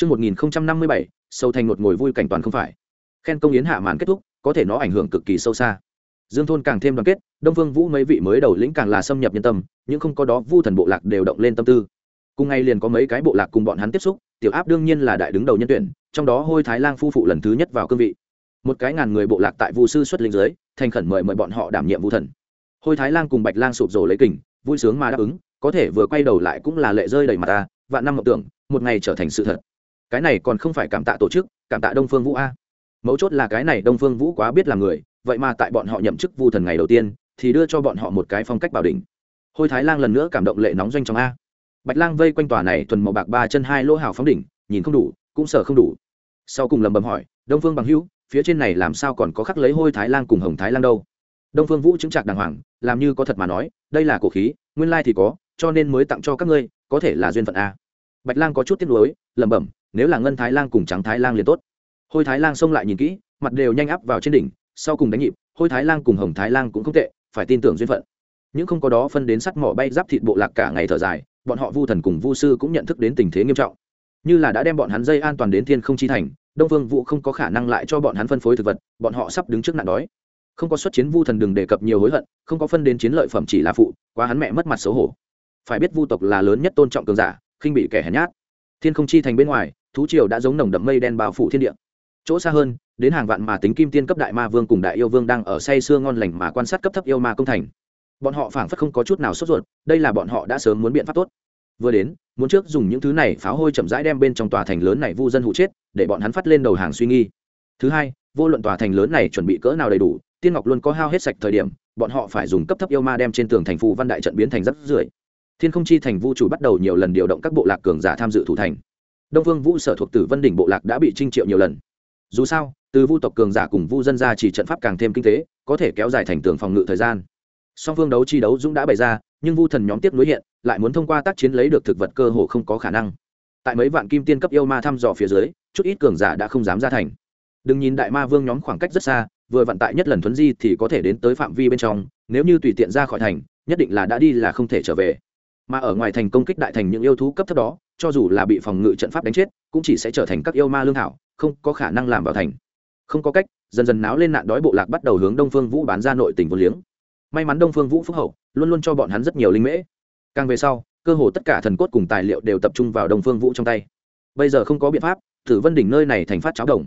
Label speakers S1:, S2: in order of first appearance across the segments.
S1: Trước 1057, sâu thành một ngồi vui cảnh toàn không phải. Khen công yến hạ màn kết thúc, có thể nó ảnh hưởng cực kỳ sâu xa. Dương thôn càng thêm đoàn kết, Đông Vương Vũ mấy vị mới đầu lĩnh càng là xâm nhập nhân tâm, những không có đó Vu thần bộ lạc đều động lên tâm tư. Cùng ngày liền có mấy cái bộ lạc cùng bọn hắn tiếp xúc, tiểu áp đương nhiên là đại đứng đầu nhân tuyển, trong đó Hôi Thái Lang phu phụ lần thứ nhất vào cương vị. Một cái ngàn người bộ lạc tại Vu sư xuất linh dưới, thành khẩn mời mời bọn họ đảm nhiệm Vu thần. Hôi Thái Lang cùng Bạch Lang sụp rổ lấy kình, vui sướng mà đáp ứng, có thể vừa quay đầu lại cũng là lệ rơi đầy mặt ta, vạn năm mộng tưởng, một ngày trở thành sự thật. Cái này còn không phải cảm tạ tổ chức, cảm tạ Đông Phương Vũ a. Mấu chốt là cái này Đông Phương Vũ quá biết làm người, vậy mà tại bọn họ nhậm chức vu thần ngày đầu tiên thì đưa cho bọn họ một cái phong cách bảo đỉnh. Hôi thái lang lần nữa cảm động lệ nóng doanh trong a. Bạch lang vây quanh tòa này thuần màu bạc ba chân hai lỗ hào phóng đỉnh nhìn không đủ cũng sợ không đủ. Sau cùng lầm bầm hỏi đông phương bằng hữu phía trên này làm sao còn có khắc lấy hôi thái lang cùng hồng thái lang đâu? Đông phương vũ chứng trạc đàng hoàng làm như có thật mà nói đây là cổ khí nguyên lai thì có cho nên mới tặng cho các ngươi có thể là duyên phận a bạch lang có chút tiếc nuối, lẩm bẩm, nếu là ngân thái lang cùng trắng thái lang liền tốt. Hôi thái lang xông lại nhìn kỹ, mặt đều nhanh áp vào trên đỉnh, sau cùng đánh nhịp, hôi thái lang cùng hồng thái lang cũng không tệ, phải tin tưởng duyên phận. Những không có đó phân đến sắt mỏ bay giáp thịt bộ lạc cả ngày thở dài, bọn họ vu thần cùng vu sư cũng nhận thức đến tình thế nghiêm trọng. Như là đã đem bọn hắn dây an toàn đến thiên không chi thành, đông vương vũ không có khả năng lại cho bọn hắn phân phối thực vật, bọn họ sắp đứng trước nạn đói. Không có xuất chiến vu thần đừng đề cập nhiều hối hận, không có phân đến chiến lợi phẩm chỉ là phụ, quá hắn mẹ mất mặt xấu hổ. Phải biết vu tộc là lớn nhất tôn trọng cường giả khinh bị kẻ hèn nhát. Thiên không chi thành bên ngoài, thú triều đã giống nồng đậm mây đen bao phủ thiên địa. Chỗ xa hơn, đến hàng vạn mà tính kim tiên cấp đại ma vương cùng đại yêu vương đang ở say sưa ngon lành mà quan sát cấp thấp yêu ma công thành. Bọn họ phảng phất không có chút nào sốt ruột, đây là bọn họ đã sớm muốn biện pháp tốt. Vừa đến, muốn trước dùng những thứ này pháo hôi chậm rãi đem bên trong tòa thành lớn này vu dân hụ chết, để bọn hắn phát lên đầu hàng suy nghi. Thứ hai, vô luận tòa thành lớn này chuẩn bị cỡ nào đầy đủ, tiên ngọc luôn có hao hết sạch thời điểm, bọn họ phải dùng cấp thấp yêu ma đem trên tường thành phủ văn đại trận biến thành rất rưởi thiên không chi thành vu chủ bắt đầu nhiều lần điều động các bộ lạc cường giả tham dự thủ thành. Đông vương vũ sở thuộc tử vân đỉnh bộ lạc đã bị trinh triệu nhiều lần. Dù sao, từ vu tộc cường giả cùng vu dân ra chỉ trận pháp càng thêm kinh tế, có thể kéo dài thành tường phòng ngự thời gian. Song phương đấu chi đấu dũng đã bày ra, nhưng vu thần nhóm tiếp nối hiện, lại muốn thông qua tác chiến lấy được thực vật cơ hồ không có khả năng. Tại mấy vạn kim tiên cấp yêu ma thăm dò phía dưới, chút ít cường giả đã không dám ra thành. Đừng nhìn đại ma vương nhóm khoảng cách rất xa, vừa vận tại nhất lần thuấn di thì có thể đến tới phạm vi bên trong, nếu như tùy tiện ra khỏi thành, nhất định là đã đi là không thể trở về mà ở ngoài thành công kích đại thành những yêu thú cấp thấp đó, cho dù là bị phòng ngự trận pháp đánh chết, cũng chỉ sẽ trở thành các yêu ma lương thảo, không có khả năng làm vào thành. Không có cách, dần dần náo lên nạn đói bộ lạc bắt đầu hướng đông phương vũ bán ra nội tỉnh vô liếng. May mắn đông phương vũ phúc hậu, luôn luôn cho bọn hắn rất nhiều linh mễ. Càng về sau, cơ hồ tất cả thần cốt cùng tài liệu đều tập trung vào đông phương vũ trong tay. Bây giờ không có biện pháp thử vân đỉnh nơi này thành phát cháo đồng.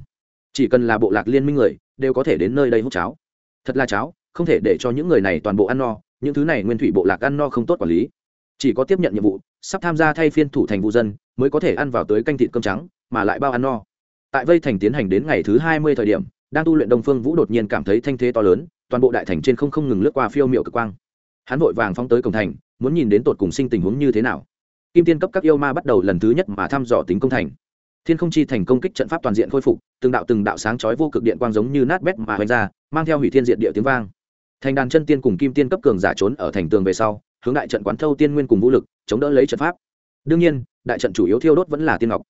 S1: Chỉ cần là bộ lạc liên minh người, đều có thể đến nơi đây hút cháo. Thật là cháo, không thể để cho những người này toàn bộ ăn no, những thứ này nguyên thủy bộ lạc ăn no không tốt quản lý chỉ có tiếp nhận nhiệm vụ, sắp tham gia thay phiên thủ thành vụ dân, mới có thể ăn vào tới canh thịt cơm trắng, mà lại bao ăn no. Tại vây thành tiến hành đến ngày thứ hai mươi thời điểm, đang tu luyện đông phương vũ đột nhiên cảm thấy thanh thế to lớn, toàn bộ đại thành trên không không ngừng lướt qua phiêu miệu cực quang. Hắn vội vàng phóng tới cổng thành, muốn nhìn đến tột cùng sinh tình huống như thế nào. Kim tiên cấp các yêu ma bắt đầu lần thứ nhất mà thăm dò tính công thành. Thiên không chi thành công kích trận pháp toàn diện khôi phục, từng đạo từng đạo sáng chói vô cực điện quang giống như nát bét mà hoành ra, mang theo hủy thiên diện địa tiếng vang. Thành đàn chân tiên cùng kim tiên cấp cường giả trốn ở thành tường về sau hướng đại trận quán thâu tiên nguyên cùng vũ lực, chống đỡ lấy trận pháp. Đương nhiên, đại trận chủ yếu thiêu đốt vẫn là tiên ngọc.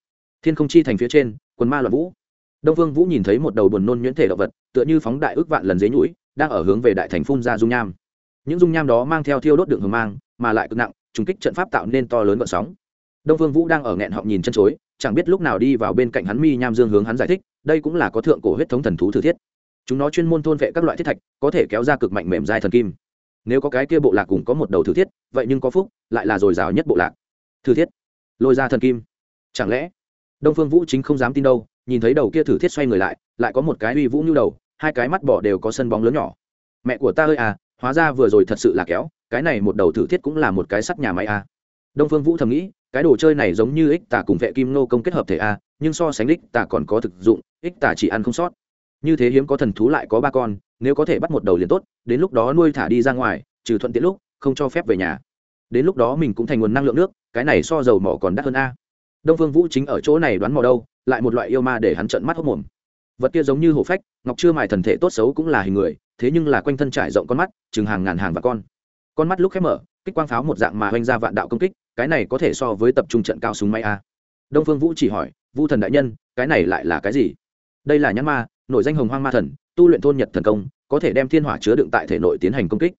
S1: Thiên không chi thành phía trên, quần ma loạn vũ. Đông vương vũ nhìn thấy một đầu buồn nôn nhuyễn thể động vật, tựa như phóng đại ước vạn lần dế nhũi, đang ở hướng về đại thành phun ra dung nham. Những dung nham đó mang theo thiêu đốt đường hồng mang, mà lại cực nặng, trùng kích trận pháp tạo nên to lớn vận sóng. Đông vương vũ đang ở nghẹn họng nhìn chân chối, chẳng biết lúc nào đi vào bên cạnh hắn mi nham dương hướng hắn giải thích, đây cũng là có thượng cổ huyết thống thần thú thử thiết. Chúng nó chuyên môn thôn vệ các loại thiết thạch, có thể kéo ra cực mạnh mềm dai thần kim nếu có cái kia bộ lạc cùng có một đầu thử thiết, vậy nhưng có phúc, lại là dồi dào nhất bộ lạc. Thử thiết? Lôi ra thần kim. Chẳng lẽ? Đông phương vũ chính không dám tin đâu, nhìn thấy đầu kia thử thiết xoay người lại lại có một cái uy vũ như đầu, hai cái mắt bỏ đều có sân bóng lớn nhỏ. Mẹ của ta ơi à hóa ra vừa rồi thật sự là kéo, cái này một đầu thử thiết cũng là một cái sắt nhà máy à. đông phương vũ thầm nghĩ, cái đồ chơi này giống như ích tả cùng vệ kim nô công kết hợp thể a nhưng so sánh ích tả còn có thực dụng, ích tả chỉ ăn không sót. Như thế hiếm có thần thú lại có ba con nếu có thể bắt một đầu liền tốt, đến lúc đó nuôi thả đi ra ngoài, trừ thuận tiện lúc, không cho phép về nhà. Đến lúc đó mình cũng thành nguồn năng lượng nước, cái này so dầu mỏ còn đắt hơn a. Đông phương vũ chính ở chỗ này đoán mò đâu, lại một loại yêu ma để hắn trận mắt hốc mồm. Vật kia giống như hổ phách, ngọc chưa mài thần thể tốt xấu cũng là hình người, thế nhưng là quanh thân trải rộng con mắt, chừng hàng ngàn hàng và con. Con mắt lúc khép mở, kích quang pháo một dạng mà oanh ra vạn đạo công kích, cái này có thể so với tập trung trận cao súng may a. Đông phương vũ chỉ hỏi, vu thần đại nhân, cái này lại là cái gì? Đây là nhãn ma, nội danh hồng hoang ma thần tu luyện thôn nhật thần công, có thể đem thiên hỏa chứa đựng tại thể nội tiến hành công kích.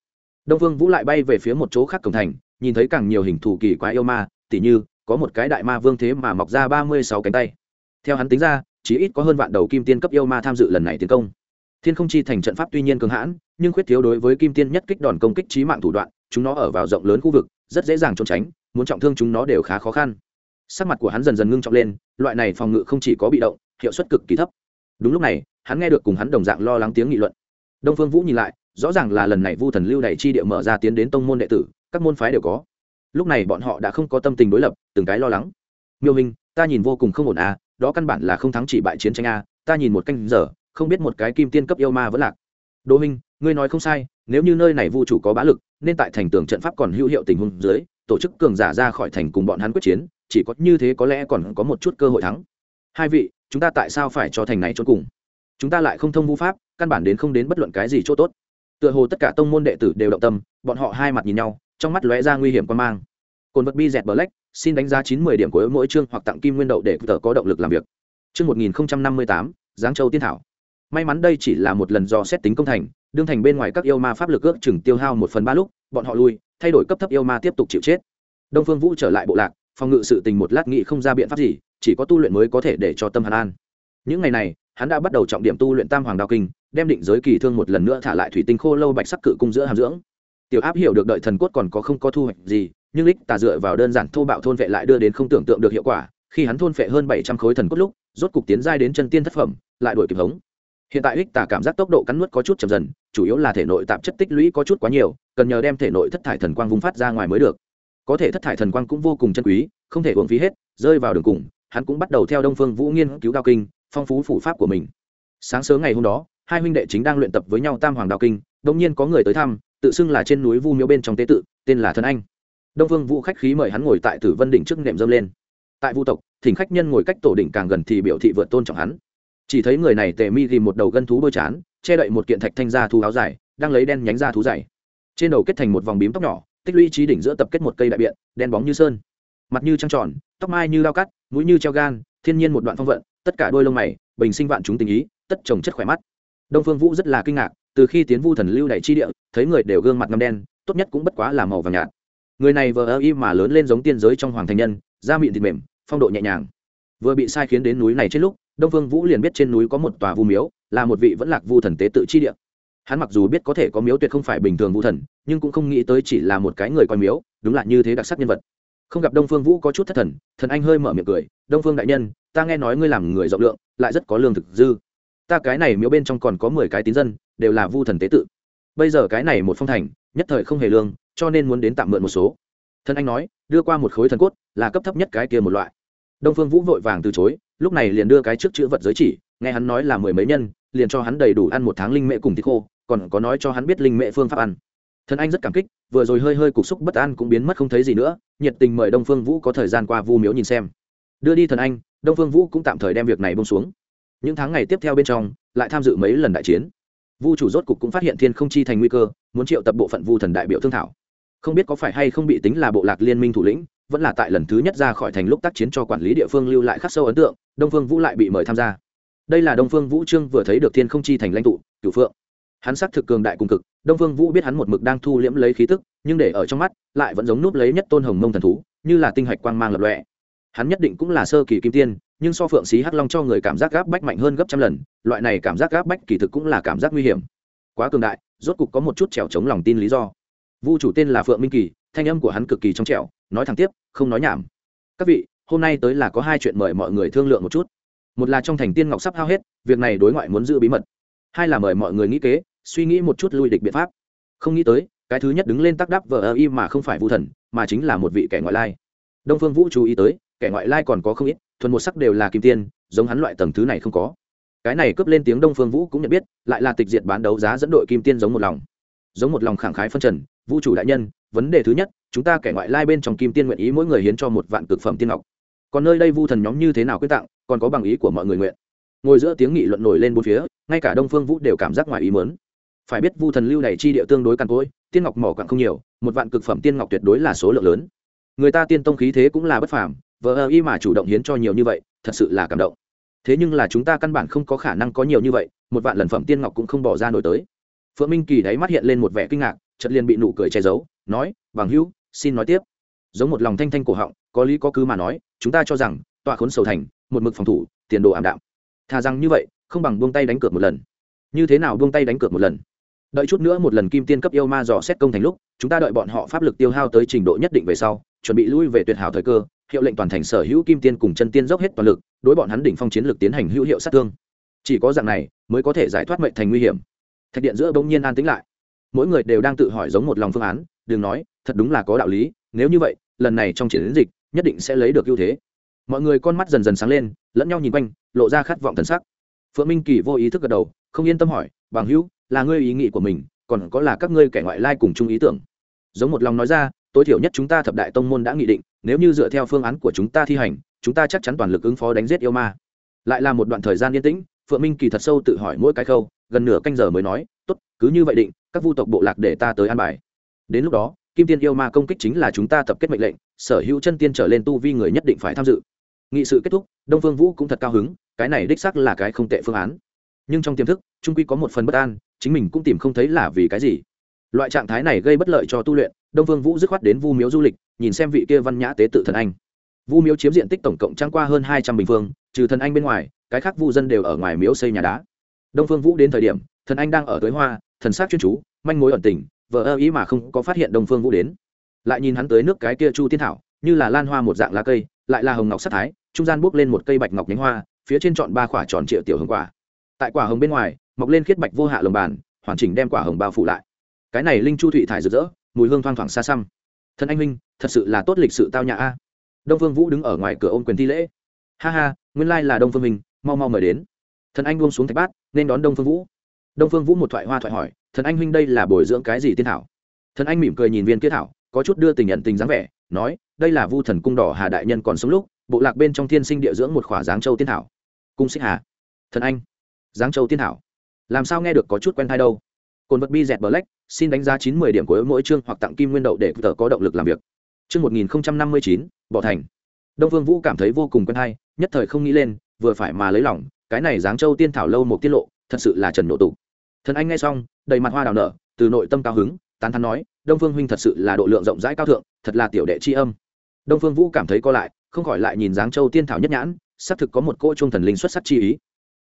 S1: Đông vương vũ lại bay về phía một chỗ khác cổng thành, nhìn thấy càng nhiều hình thù kỳ quái yêu ma, tỉ như, có một cái đại ma vương thế mà mọc ra ba mươi sáu cánh tay. Theo hắn tính ra chỉ ít có hơn vạn đầu kim tiên cấp yêu ma tham dự lần này tiến công. Thiên không chi thành trận pháp tuy nhiên cường hãn, nhưng khuyết thiếu đối với kim tiên nhất kích đòn công kích trí mạng thủ đoạn, chúng nó ở vào rộng lớn khu vực, rất dễ dàng trốn tránh, muốn trọng thương chúng nó đều khá khó khăn. Sắc mặt của hắn dần dần ngưng trọng lên, loại này phòng ngự không chỉ có bị động, hiệu suất cực kỳ thấp đúng lúc này, hắn nghe được cùng hắn đồng dạng lo lắng tiếng nghị luận. Đông phương vũ nhìn lại, rõ ràng là lần này vu thần lưu đ chi địa mở ra tiến đến tông môn đệ tử, các môn phái đều có. Lúc này bọn họ đã không có tâm tình đối lập, từng cái lo lắng. Miêu hình ta nhìn vô cùng không ổn à đó căn bản là không thắng chỉ bại chiến tranh a ta nhìn một canh giờ, không biết một cái kim tiên cấp yêu ma vẫn lạc. Đỗ minh, ngươi nói không sai, nếu như nơi này vu chủ có bá lực, nên tại thành tường trận pháp còn hữu hiệu tình huống dưới, tổ chức cường giả ra khỏi thành cùng bọn hắn quyết chiến, chỉ có như thế có lẽ còn có một chút cơ hội thắng. Hai vị chúng ta tại sao phải cho thành này trốn cùng? Chúng ta lại không thông vu pháp căn bản đến không đến bất luận cái gì chỗ tốt. Tựa hồ tất cả tông môn đệ tử đều động tâm bọn họ hai mặt nhìn nhau trong mắt lóe ra nguy hiểm quan mang. Cồn vật bi dẹt bờ lách, xin đánh giá chín mươi điểm của mỗi chương hoặc tặng kim nguyên đậu để tờ có động lực làm việc. Chương một nghìn năm mươi tám giáng châu tiên thảo. May mắn đây chỉ là một lần do xét tính công thành đương thành bên ngoài các yêu ma pháp lực ước chừng tiêu hao một phần ba lúc bọn họ lui thay đổi cấp thấp yêu ma tiếp tục chịu chết. Đông phương vũ trở lại bộ lạc phòng ngự sự tình một lát nghị không ra biện pháp gì chỉ có tu luyện mới có thể để cho tâm hắn an. Những ngày này, hắn đã bắt đầu trọng điểm tu luyện tam hoàng đao kinh, đem định giới kỳ thương một lần nữa thả lại thủy tinh khô lâu bạch sắc cự cung giữa hàm dưỡng. Tiểu áp hiểu được đợi thần cốt còn có không có thu hoạch gì, nhưng lích tà dựa vào đơn giản thô bạo thôn vệ lại đưa đến không tưởng tượng được hiệu quả, khi hắn thôn vệ hơn bảy trăm khối thần cốt lúc, rốt cục tiến giai đến chân tiên thất phẩm, lại đổi kịp hống. Hiện tại lích tà cảm giác tốc độ cắn nuốt có chút chậm dần, chủ yếu là thể nội tạp chất tích lũy có chút quá nhiều, cần nhờ đem thể nội thất thải thần quang vung phát ra ngoài mới được. Có thể thất thải thần quang cũng vô cùng chân quý, không thể uổng phí hết, rơi vào đường cùng hắn cũng bắt đầu theo đông phương vũ nghiên cứu đao kinh, phong phú phủ pháp của mình. Sáng sớm ngày hôm đó, hai huynh đệ chính đang luyện tập với nhau tam hoàng đao kinh đông nhiên có người tới thăm, tự xưng là trên núi vu miếu bên trong tế tự, tên là thân anh. Đông phương vũ khách khí mời hắn ngồi tại tử vân đỉnh trước nệm dâm lên. Tại vu tộc, thỉnh khách nhân ngồi cách tổ đỉnh càng gần thì biểu thị vượt tôn trọng hắn. Chỉ thấy người này tề mi tìm một đầu gân thú bôi chán, che đậy một kiện thạch thanh ra thú áo dài, đang lấy đen nhánh ra thú dày. Trên đầu kết thành một vòng bím tóc nhỏ, tích lũy trí đỉnh giữa tập kết một cây đại biện, đen bóng như sơn. Mặt như trăng tròn, tóc mai như lao cắt mũi như treo gan, thiên nhiên một đoạn phong vận, tất cả đôi lông mày, bình sinh vạn chúng tình ý, tất trồng chất khỏe mắt. Đông phương vũ rất là kinh ngạc, từ khi tiến vu thần lưu đại chi địa, thấy người đều gương mặt ngâm đen, tốt nhất cũng bất quá là màu vàng nhạt. Người này vờ ơ y mà lớn lên giống tiên giới trong hoàng thành nhân, da mịn thịt mềm, phong độ nhẹ nhàng. Vừa bị sai khiến đến núi này trên lúc, đông phương vũ liền biết trên núi có một tòa vu miếu, là một vị vẫn lạc vu thần tế tự chi địa. Hắn mặc dù biết có thể có miếu tuyệt không phải bình thường vu thần, nhưng cũng không nghĩ tới chỉ là một cái người coi miếu, đúng là như thế đặc sắc nhân vật không gặp đông phương vũ có chút thất thần thần anh hơi mở miệng cười, đông phương đại nhân, ta nghe nói ngươi làm người rộng lượng, lại rất có lương thực dư. Ta cái này miếu bên trong còn có mười cái tín dân, đều là vu thần tế tự. Bây giờ cái này một phong thành, nhất thời không hề lương, cho nên muốn đến tạm mượn một số. Thần anh nói, đưa qua một khối thần cốt, là cấp thấp nhất cái kia một loại. Đông phương vũ vội vàng từ chối, lúc này liền đưa cái trước chữ vật giới chỉ, nghe hắn nói là mười mấy nhân, liền cho hắn đầy đủ ăn một tháng linh mễ cùng thịt khô, còn có nói cho hắn biết linh mễ phương pháp ăn. Thần anh rất cảm kích vừa rồi hơi hơi cục xúc bất an cũng biến mất không thấy gì nữa, nhiệt tình mời đông phương vũ có thời gian qua vu miếu nhìn xem. Đưa đi thần anh, đông phương vũ cũng tạm thời đem việc này bông xuống. Những tháng ngày tiếp theo bên trong, lại tham dự mấy lần đại chiến. Vu chủ rốt cục cũng phát hiện thiên không chi thành nguy cơ, muốn triệu tập bộ phận vu thần đại biểu thương thảo. Không biết có phải hay không bị tính là bộ lạc liên minh thủ lĩnh, vẫn là tại lần thứ nhất ra khỏi thành lúc tác chiến cho quản lý địa phương lưu lại khắc sâu ấn tượng, đông phương vũ lại bị mời tham gia. Đây là đông phương vũ trương vừa thấy được thiên không chi thành lãnh tụ, cửu phượng hắn xác thực cường đại cùng cực, đông phương vũ biết hắn một mực đang thu liễm lấy khí tức, nhưng để ở trong mắt, lại vẫn giống núp lấy nhất tôn hồng mông thần thú, như là tinh hạch quang mang lập lọe hắn nhất định cũng là sơ kỳ kim tiên, nhưng so phượng xí hắc long cho người cảm giác gáp bách mạnh hơn gấp trăm lần, loại này cảm giác gáp bách kỳ thực cũng là cảm giác nguy hiểm. Quá cường đại, rốt cục có một chút trèo chống lòng tin lý do. Vu chủ tên là phượng minh kỳ, thanh âm của hắn cực kỳ trong trẻo, nói thẳng tiếp, không nói nhảm. Các vị, hôm nay tới là có hai chuyện mời mọi người thương lượng một chút. Một là trong thành tiên ngọc sắp hao hết, việc này đối ngoại muốn giữ bí mật. Hai là mời mọi người nghĩ kế suy nghĩ một chút lui địch biện pháp. Không nghĩ tới, cái thứ nhất đứng lên tác đáp vờ ơ y mà không phải vu thần, mà chính là một vị kẻ ngoại lai. Đông phương vũ chú ý tới, kẻ ngoại lai còn có không ít, thuần một sắc đều là kim tiên, giống hắn loại tầng thứ này không có. Cái này cướp lên tiếng đông phương vũ cũng nhận biết, lại là tịch diệt bán đấu giá dẫn đội kim tiên giống một lòng. Giống một lòng khẳng khái phân trần, vũ chủ đại nhân, vấn đề thứ nhất, chúng ta kẻ ngoại lai bên trong kim tiên nguyện ý mỗi người hiến cho một vạn cực phẩm tiên ngọc. Còn nơi đây vu thần nhóm như thế nào quyết tặng, còn có bằng ý của mọi người nguyện. Ngồi giữa tiếng nghị luận nổi lên bốn phía, ngay cả đông phương vũ đều cảm giác ngoài ý mớn phải biết vu thần lưu này chi địa tương đối căn cỗi, tiên ngọc mỏ càng không nhiều, một vạn cực phẩm tiên ngọc tuyệt đối là số lượng lớn. Người ta tiên tông khí thế cũng là bất phàm, vờ ơ y mà chủ động hiến cho nhiều như vậy, thật sự là cảm động. Thế nhưng là chúng ta căn bản không có khả năng có nhiều như vậy, một vạn lần phẩm tiên ngọc cũng không bỏ ra nổi tới. Phượng minh kỳ đáy mắt hiện lên một vẻ kinh ngạc chật liền bị nụ cười che giấu, nói, bằng hữu, xin nói tiếp. Giống một lòng thanh thanh cổ họng, có lý có cứ mà nói, chúng ta cho rằng, tọa khốn sầu thành, một mực phòng thủ, tiền đồ ảm đạm. Thà rằng như vậy, không bằng buông tay đánh cược một lần. Như thế nào buông tay đánh cược một lần? Đợi chút nữa một lần kim tiên cấp yêu ma dò xét công thành lúc, chúng ta đợi bọn họ pháp lực tiêu hao tới trình độ nhất định về sau, chuẩn bị lui về tuyệt hảo thời cơ, hiệu lệnh toàn thành sở hữu kim tiên cùng chân tiên dốc hết toàn lực, đối bọn hắn đỉnh phong chiến lực tiến hành hữu hiệu sát thương. Chỉ có dạng này, mới có thể giải thoát mệnh thành nguy hiểm. Thạch điện giữa bỗng nhiên an tĩnh lại. Mỗi người đều đang tự hỏi giống một lòng phương án, đừng nói, thật đúng là có đạo lý, nếu như vậy, lần này trong chiến dịch, nhất định sẽ lấy được ưu thế. Mọi người con mắt dần dần sáng lên, lẫn nhau nhìn quanh, lộ ra khát vọng thần sắc. Phượng minh kỳ vô ý thức gật đầu, không yên tâm hỏi, bằng hữu là ngươi ý nghĩ của mình, còn có là các ngươi kẻ ngoại lai cùng chung ý tưởng. Giống một lòng nói ra, tối thiểu nhất chúng ta thập đại tông môn đã nghị định, nếu như dựa theo phương án của chúng ta thi hành, chúng ta chắc chắn toàn lực ứng phó đánh giết yêu ma. Lại là một đoạn thời gian yên tĩnh, phượng minh kỳ thật sâu tự hỏi mỗi cái khâu, gần nửa canh giờ mới nói, tốt, cứ như vậy định, các vu tộc bộ lạc để ta tới an bài. Đến lúc đó, kim tiên yêu ma công kích chính là chúng ta tập kết mệnh lệnh, sở hữu chân tiên trở lên tu vi người nhất định phải tham dự. Nghị sự kết thúc, đông phương vũ cũng thật cao hứng, cái này đích sắc là cái không tệ phương án nhưng trong tiềm thức trung quy có một phần bất an, chính mình cũng tìm không thấy là vì cái gì. Loại trạng thái này gây bất lợi cho tu luyện, đông phương vũ dứt khoát đến vu miếu du lịch, nhìn xem vị kia văn nhã tế tự thần anh. Vu miếu chiếm diện tích tổng cộng trăng qua hơn hai trăm bình phương, trừ thần anh bên ngoài, cái khác vu dân đều ở ngoài miếu xây nhà đá. Đông phương vũ đến thời điểm, thần anh đang ở tới hoa, thần sát chuyên chú, manh mối ẩn tình vợ ơ ý mà không có phát hiện đông phương vũ đến. Lại nhìn hắn tới nước cái kia chu tiên thảo, như là lan hoa một dạng lá cây, lại là hồng ngọc sắc thái, trung gian bốc lên một cây bạch ngọc nhánh hoa, phía trên chọn ba quả tròn triệu tiểu hồng quả tại quả hồng bên ngoài, mọc lên khiết bạch vô hạ lồng bàn, hoàn chỉnh đem quả hồng bao phủ lại. Cái này linh chu thụy thải rực rỡ, mùi hương thoang thoảng xa xăm. Thân anh minh thật sự là tốt lịch sự tao nhã a. Đông phương vũ đứng ở ngoài cửa ôm quyền thi lễ. Ha ha, nguyên lai là đông phương minh mau mau mời đến. Thần anh buông xuống thạch bát, nên đón đông phương vũ. Đông phương vũ một thoại hoa thoại hỏi thần anh huynh đây là bồi dưỡng cái gì tiên thảo? Thần anh mỉm cười nhìn viên kia thảo, có chút đưa tình nhận tình dáng vẻ, nói, đây là vu thần cung đỏ hà đại nhân còn sống lúc, bộ lạc bên trong thiên sinh địa dưỡng một khỏa giáng châu tiên thảo. Cung xích hà. Thần anh giáng châu tiên thảo làm sao nghe được có chút quen thai đâu? Cồn vật bi dẹt black, xin đánh giá chín mươi điểm của mỗi chương hoặc tặng kim nguyên đậu để tờ có động lực làm việc. Chương một nghìn năm mươi chín, bỏ thành. Đông vương vũ cảm thấy vô cùng quen thai, nhất thời không nghĩ lên, vừa phải mà lấy lòng, cái này giáng châu tiên thảo lâu một tiết lộ, thật sự là trần nộ tụ thần anh nghe xong, đầy mặt hoa đào nở, từ nội tâm cao hứng, tán thắn nói, đông phương huynh thật sự là độ lượng rộng rãi cao thượng, thật là tiểu đệ tri âm. Đông phương vũ cảm thấy co lại, không khỏi lại nhìn giáng châu tiên thảo nhất nhãn, xác thực có một cô trung thần linh xuất sắc chi ý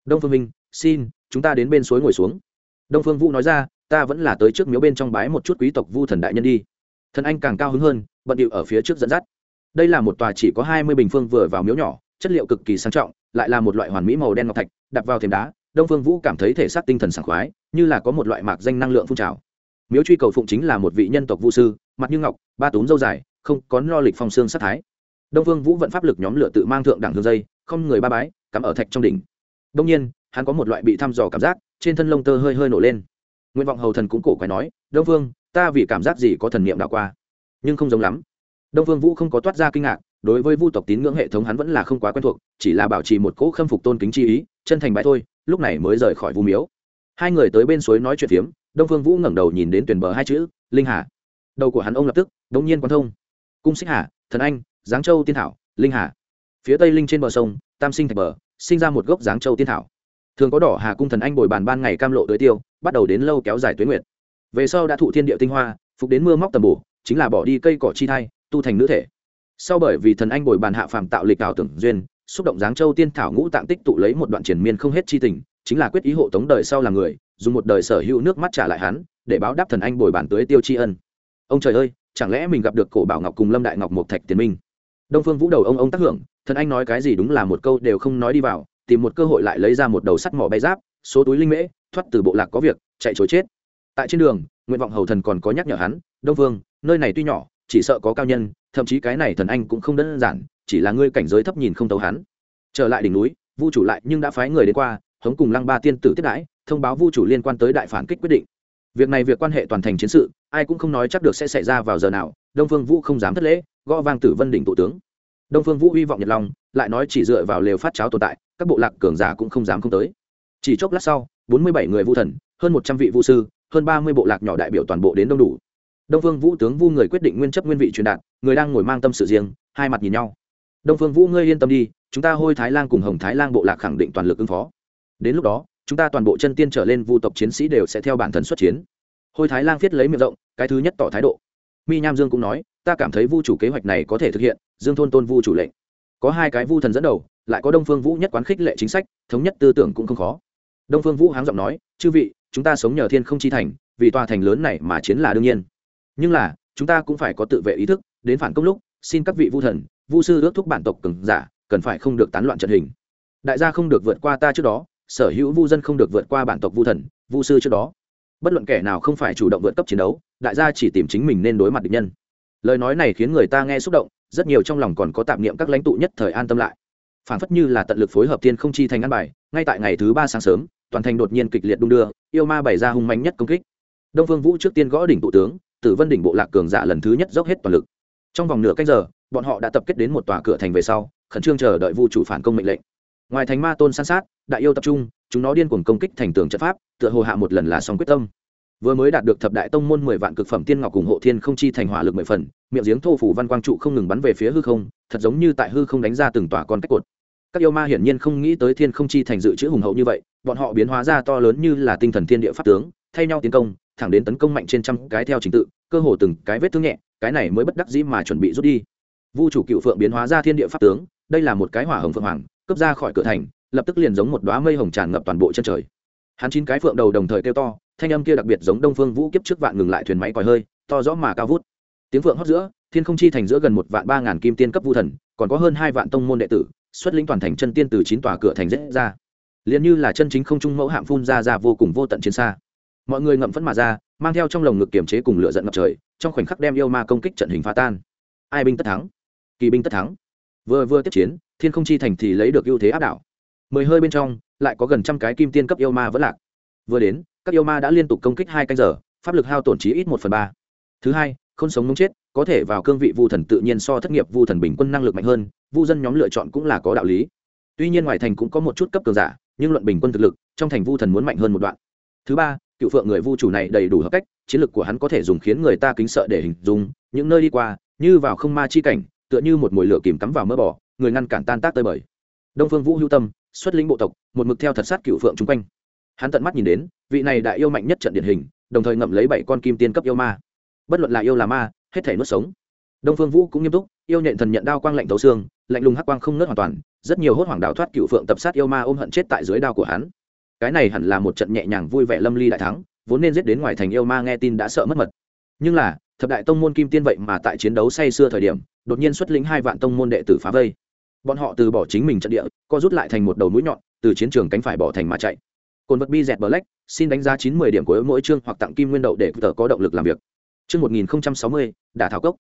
S1: đông phương Minh, xin chúng ta đến bên suối ngồi xuống. Đông phương vũ nói ra ta vẫn là tới trước miếu bên trong bái một chút quý tộc vu thần đại nhân đi. Thần anh càng cao hứng hơn bận điệu ở phía trước dẫn dắt. Đây là một tòa chỉ có hai mươi bình phương vừa vào miếu nhỏ chất liệu cực kỳ sang trọng lại là một loại hoàn mỹ màu đen ngọc thạch đặt vào thềm đá đông phương vũ cảm thấy thể xác tinh thần sảng khoái như là có một loại mạc danh năng lượng phun trào. Miếu truy cầu phụng chính là một vị nhân tộc vũ sư mặt như ngọc ba túm dâu dài không có lo lịch phong xương sát thái. Đông phương vũ vận pháp lực nhóm lửa tự mang thượng đẳng hương dây không người ba bái cắm ở thạch trong đỉnh đông nhiên, hắn có một loại bị thăm dò cảm giác, trên thân lông tơ hơi hơi nổ lên. Nguyện vọng hầu thần cũng cổ quái nói, đông phương ta vì cảm giác gì có thần niệm đạo qua? Nhưng không giống lắm. Đông phương vũ không có toát ra kinh ngạc, đối với vu tộc tín ngưỡng hệ thống hắn vẫn là không quá quen thuộc, chỉ là bảo trì một cỗ khâm phục tôn kính chi ý, chân thành bãi thôi, lúc này mới rời khỏi vu miếu. Hai người tới bên suối nói chuyện phiếm, đông phương vũ ngẩng đầu nhìn đến tuyển bờ hai chữ, linh hà. Đầu của hắn ông lập tức, đống nhiên quan thông. Cung xích hà, thần anh, giáng châu tiên thảo, linh hà. Phía tây linh trên bờ sông, tam sinh thạch bờ sinh ra một gốc dáng châu tiên thảo. Thường có đỏ hà cung thần anh bồi bàn ban ngày cam lộ tới tiêu, bắt đầu đến lâu kéo dài tuyến nguyệt. Về sau đã thụ thiên địa tinh hoa, phục đến mưa móc tầm bổ, chính là bỏ đi cây cỏ chi thai, tu thành nữ thể. Sau bởi vì thần anh bồi bàn hạ phàm tạo lịch ảo tưởng duyên, xúc động giáng châu tiên thảo ngũ tạng tích tụ lấy một đoạn triển miên không hết chi tình, chính là quyết ý hộ tống đời sau là người, dùng một đời sở hữu nước mắt trả lại hắn, để báo đáp thần anh bồi bàn tưới tiêu tri ân. Ông trời ơi, chẳng lẽ mình gặp được cổ bảo ngọc cùng lâm đại ngọc một thạch tiến minh? Đông phương vũ đầu ông ông tác hưởng, thần anh nói cái gì đúng là một câu đều không nói đi vào, tìm một cơ hội lại lấy ra một đầu sắt mỏ bay giáp, số túi linh mễ, thoát từ bộ lạc có việc, chạy chối chết. Tại trên đường, nguyện vọng hầu thần còn có nhắc nhở hắn, đông phương, nơi này tuy nhỏ, chỉ sợ có cao nhân, thậm chí cái này thần anh cũng không đơn giản, chỉ là ngươi cảnh giới thấp nhìn không tấu hắn. Trở lại đỉnh núi, vu chủ lại nhưng đã phái người đến qua, hống cùng lăng ba tiên tử tiếp đãi, thông báo vu chủ liên quan tới đại phản kích quyết định. Việc này việc quan hệ toàn thành chiến sự, ai cũng không nói chắc được sẽ xảy ra vào giờ nào, đông phương vũ không dám thất lễ gõ vang tử vân đỉnh tụ tướng. Đông phương vũ hy vọng nhật long lại nói chỉ dựa vào lều phát cháo tồn tại, các bộ lạc cường giả cũng không dám không tới. Chỉ chốc lát sau, bốn mươi bảy người vu thần, hơn một trăm vị vu sư, hơn ba mươi bộ lạc nhỏ đại biểu toàn bộ đến đông đủ. Đông phương vũ tướng vu người quyết định nguyên chấp nguyên vị truyền đạt, người đang ngồi mang tâm sự riêng, hai mặt nhìn nhau. Đông phương vũ, ngươi yên tâm đi, chúng ta hôi thái lan cùng hồng thái lan bộ lạc khẳng định toàn lực ứng phó. Đến lúc đó, chúng ta toàn bộ chân tiên trở lên vu tộc chiến sĩ đều sẽ theo bản thân xuất chiến. Hôi thái lan viết lấy miệng rộng, cái thứ nhất tỏ thái độ. Mi nham dương cũng nói ta cảm thấy vu chủ kế hoạch này có thể thực hiện, dương thôn tôn vu chủ lệnh. Có hai cái vu thần dẫn đầu, lại có đông phương vũ nhất quán khích lệ chính sách, thống nhất tư tưởng cũng không khó. Đông phương vũ háng giọng nói, chư vị, chúng ta sống nhờ thiên không chi thành, vì tòa thành lớn này mà chiến là đương nhiên. Nhưng là, chúng ta cũng phải có tự vệ ý thức, đến phản công lúc, xin các vị vu thần, vu sư ước thúc bản tộc cường giả, cần phải không được tán loạn trận hình. Đại gia không được vượt qua ta trước đó, sở hữu vu dân không được vượt qua bản tộc vu thần, vu sư trước đó. Bất luận kẻ nào không phải chủ động vượt cấp chiến đấu, đại gia chỉ tìm chính mình nên đối mặt địch nhân lời nói này khiến người ta nghe xúc động, rất nhiều trong lòng còn có tạp niệm các lãnh tụ nhất thời an tâm lại. Phản phất như là tận lực phối hợp tiên không chi thành ăn bài, ngay tại ngày thứ ba sáng sớm, toàn thành đột nhiên kịch liệt đung đưa, yêu ma bày ra hung mạnh nhất công kích. Đông phương vũ trước tiên gõ đỉnh tụ tướng, tử vân đỉnh bộ lạc cường giả lần thứ nhất dốc hết toàn lực. Trong vòng nửa cách giờ, bọn họ đã tập kết đến một tòa cửa thành về sau, khẩn trương chờ đợi vu chủ phản công mệnh lệnh. Ngoài thành ma tôn san sát, đại yêu tập trung, chúng nó điên cuồng công kích thành tường trận pháp, tựa hồ hạ một lần là xong quyết tâm vừa mới đạt được thập đại tông môn mười vạn cực phẩm tiên ngọc cùng hộ thiên không chi thành hỏa lực mười phần, miệng giếng thô phủ văn quang trụ không ngừng bắn về phía hư không, thật giống như tại hư không đánh ra từng tòa con cách cột. Các yêu ma hiển nhiên không nghĩ tới thiên không chi thành dự trữ hùng hậu như vậy, bọn họ biến hóa ra to lớn như là tinh thần thiên địa pháp tướng, thay nhau tiến công, thẳng đến tấn công mạnh trên trăm cái theo trình tự, cơ hồ từng cái vết thương nhẹ, cái này mới bất đắc dĩ mà chuẩn bị rút đi. Vu chủ cựu phượng biến hóa ra thiên địa pháp tướng, đây là một cái hỏa hồng phượng hoàng, cướp ra khỏi cửa thành, lập tức liền giống một đoá mây hồng tràn ngập toàn bộ chân trời. Hắn chín cái phượng đầu đồng thời kêu to thanh âm kia đặc biệt giống đông phương vũ kiếp trước vạn ngừng lại thuyền máy còi hơi, to rõ mà cao vút. Tiếng phượng hót giữa, thiên không chi thành giữa gần một vạn ba ngàn kim tiên cấp vu thần, còn có hơn hai vạn tông môn đệ tử, xuất lĩnh toàn thành chân tiên từ chín tòa cửa thành rết ra. Liền như là chân chính không trung mẫu hạm phun ra ra vô cùng vô tận chiến xa. Mọi người ngậm phẫn mà ra, mang theo trong lồng ngực kiềm chế cùng lửa giận ngập trời, trong khoảnh khắc đem yêu ma công kích trận hình phá tan. Ai binh tất thắng? Kỳ binh tất thắng. Vừa vừa tiếp chiến, thiên không chi thành thì lấy được ưu thế áp đảo. Mười hơi bên trong, lại có gần trăm cái kim tiên cấp yêu ma vẫn lạc. Vừa đến các yêu ma đã liên tục công kích hai canh giờ, pháp lực hao tổn trí ít một phần ba. Thứ hai, không sống mống chết, có thể vào cương vị vu thần tự nhiên so thất nghiệp vu thần bình quân năng lực mạnh hơn, vu dân nhóm lựa chọn cũng là có đạo lý. Tuy nhiên ngoài thành cũng có một chút cấp cường giả, nhưng luận bình quân thực lực, trong thành vu thần muốn mạnh hơn một đoạn. Thứ ba, cựu phượng người vu chủ này đầy đủ hợp cách, chiến lược của hắn có thể dùng khiến người ta kính sợ để hình dung, những nơi đi qua, như vào không ma chi cảnh, tựa như một mồi lửa kìm cắm vào mỡ bỏ người ngăn cản tan tác tơi bời. Đông phương vũ hữu tâm, xuất lĩnh bộ tộc, một mực theo thật sát cựu phượng chung quanh. Hắn tận mắt nhìn đến vị này đại yêu mạnh nhất trận điển hình, đồng thời ngậm lấy bảy con kim tiên cấp yêu ma. Bất luận là yêu là ma, hết thể nuốt sống. Đông phương vũ cũng nghiêm túc, yêu nhện thần nhận đao quang lạnh tấu xương, lạnh lùng hắc quang không nớt hoàn toàn, rất nhiều hốt hoảng đào thoát cựu phượng tập sát yêu ma ôm hận chết tại dưới đao của hắn. Cái này hẳn là một trận nhẹ nhàng vui vẻ lâm ly đại thắng, vốn nên giết đến ngoài thành yêu ma nghe tin đã sợ mất mật. Nhưng là, thập đại tông môn kim tiên vậy mà tại chiến đấu say xưa thời điểm, đột nhiên xuất lĩnh hai vạn tông môn đệ tử phá vây. Bọn họ từ bỏ chính mình trận địa, co rút lại thành một đầu mũi nhọn, từ chiến trường cánh phải bỏ thành mà chạy cồn vật bi dẹt black, xin đánh giá chín mươi điểm của mỗi chương hoặc tặng kim nguyên đậu để tự có động lực làm việc. Chương một nghìn sáu mươi, đả thảo cốc.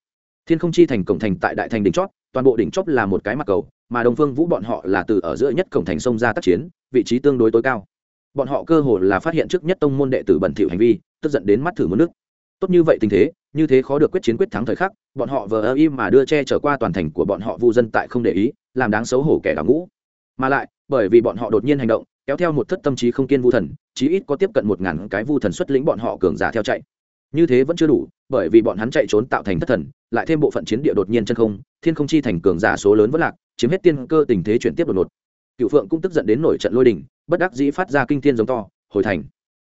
S1: Thiên không chi thành cổng thành tại đại thành đỉnh chót, toàn bộ đỉnh chót là một cái mặt cầu, mà đông phương vũ bọn họ là từ ở giữa nhất cổng thành sông ra tác chiến, vị trí tương đối tối cao. Bọn họ cơ hồ là phát hiện trước nhất tông môn đệ tử bẩn thỉu hành vi, tức giận đến mắt thử muốn nước. Tốt như vậy tình thế, như thế khó được quyết chiến quyết thắng thời khắc, bọn họ vờ im mà đưa che trở qua toàn thành của bọn họ vu dân tại không để ý, làm đáng xấu hổ kẻ đào ngũ. Mà lại, bởi vì bọn họ đột nhiên hành động kéo theo một thất tâm trí không kiên vu thần, chí ít có tiếp cận một ngàn cái vu thần xuất lĩnh bọn họ cường giả theo chạy. Như thế vẫn chưa đủ, bởi vì bọn hắn chạy trốn tạo thành thất thần, lại thêm bộ phận chiến địa đột nhiên chân không, thiên không chi thành cường giả số lớn vẫn lạc, chiếm hết tiên cơ tình thế chuyển tiếp đột ngột. Cựu phượng cũng tức giận đến nổi trận lôi đình, bất đắc dĩ phát ra kinh thiên giống to, hồi thành.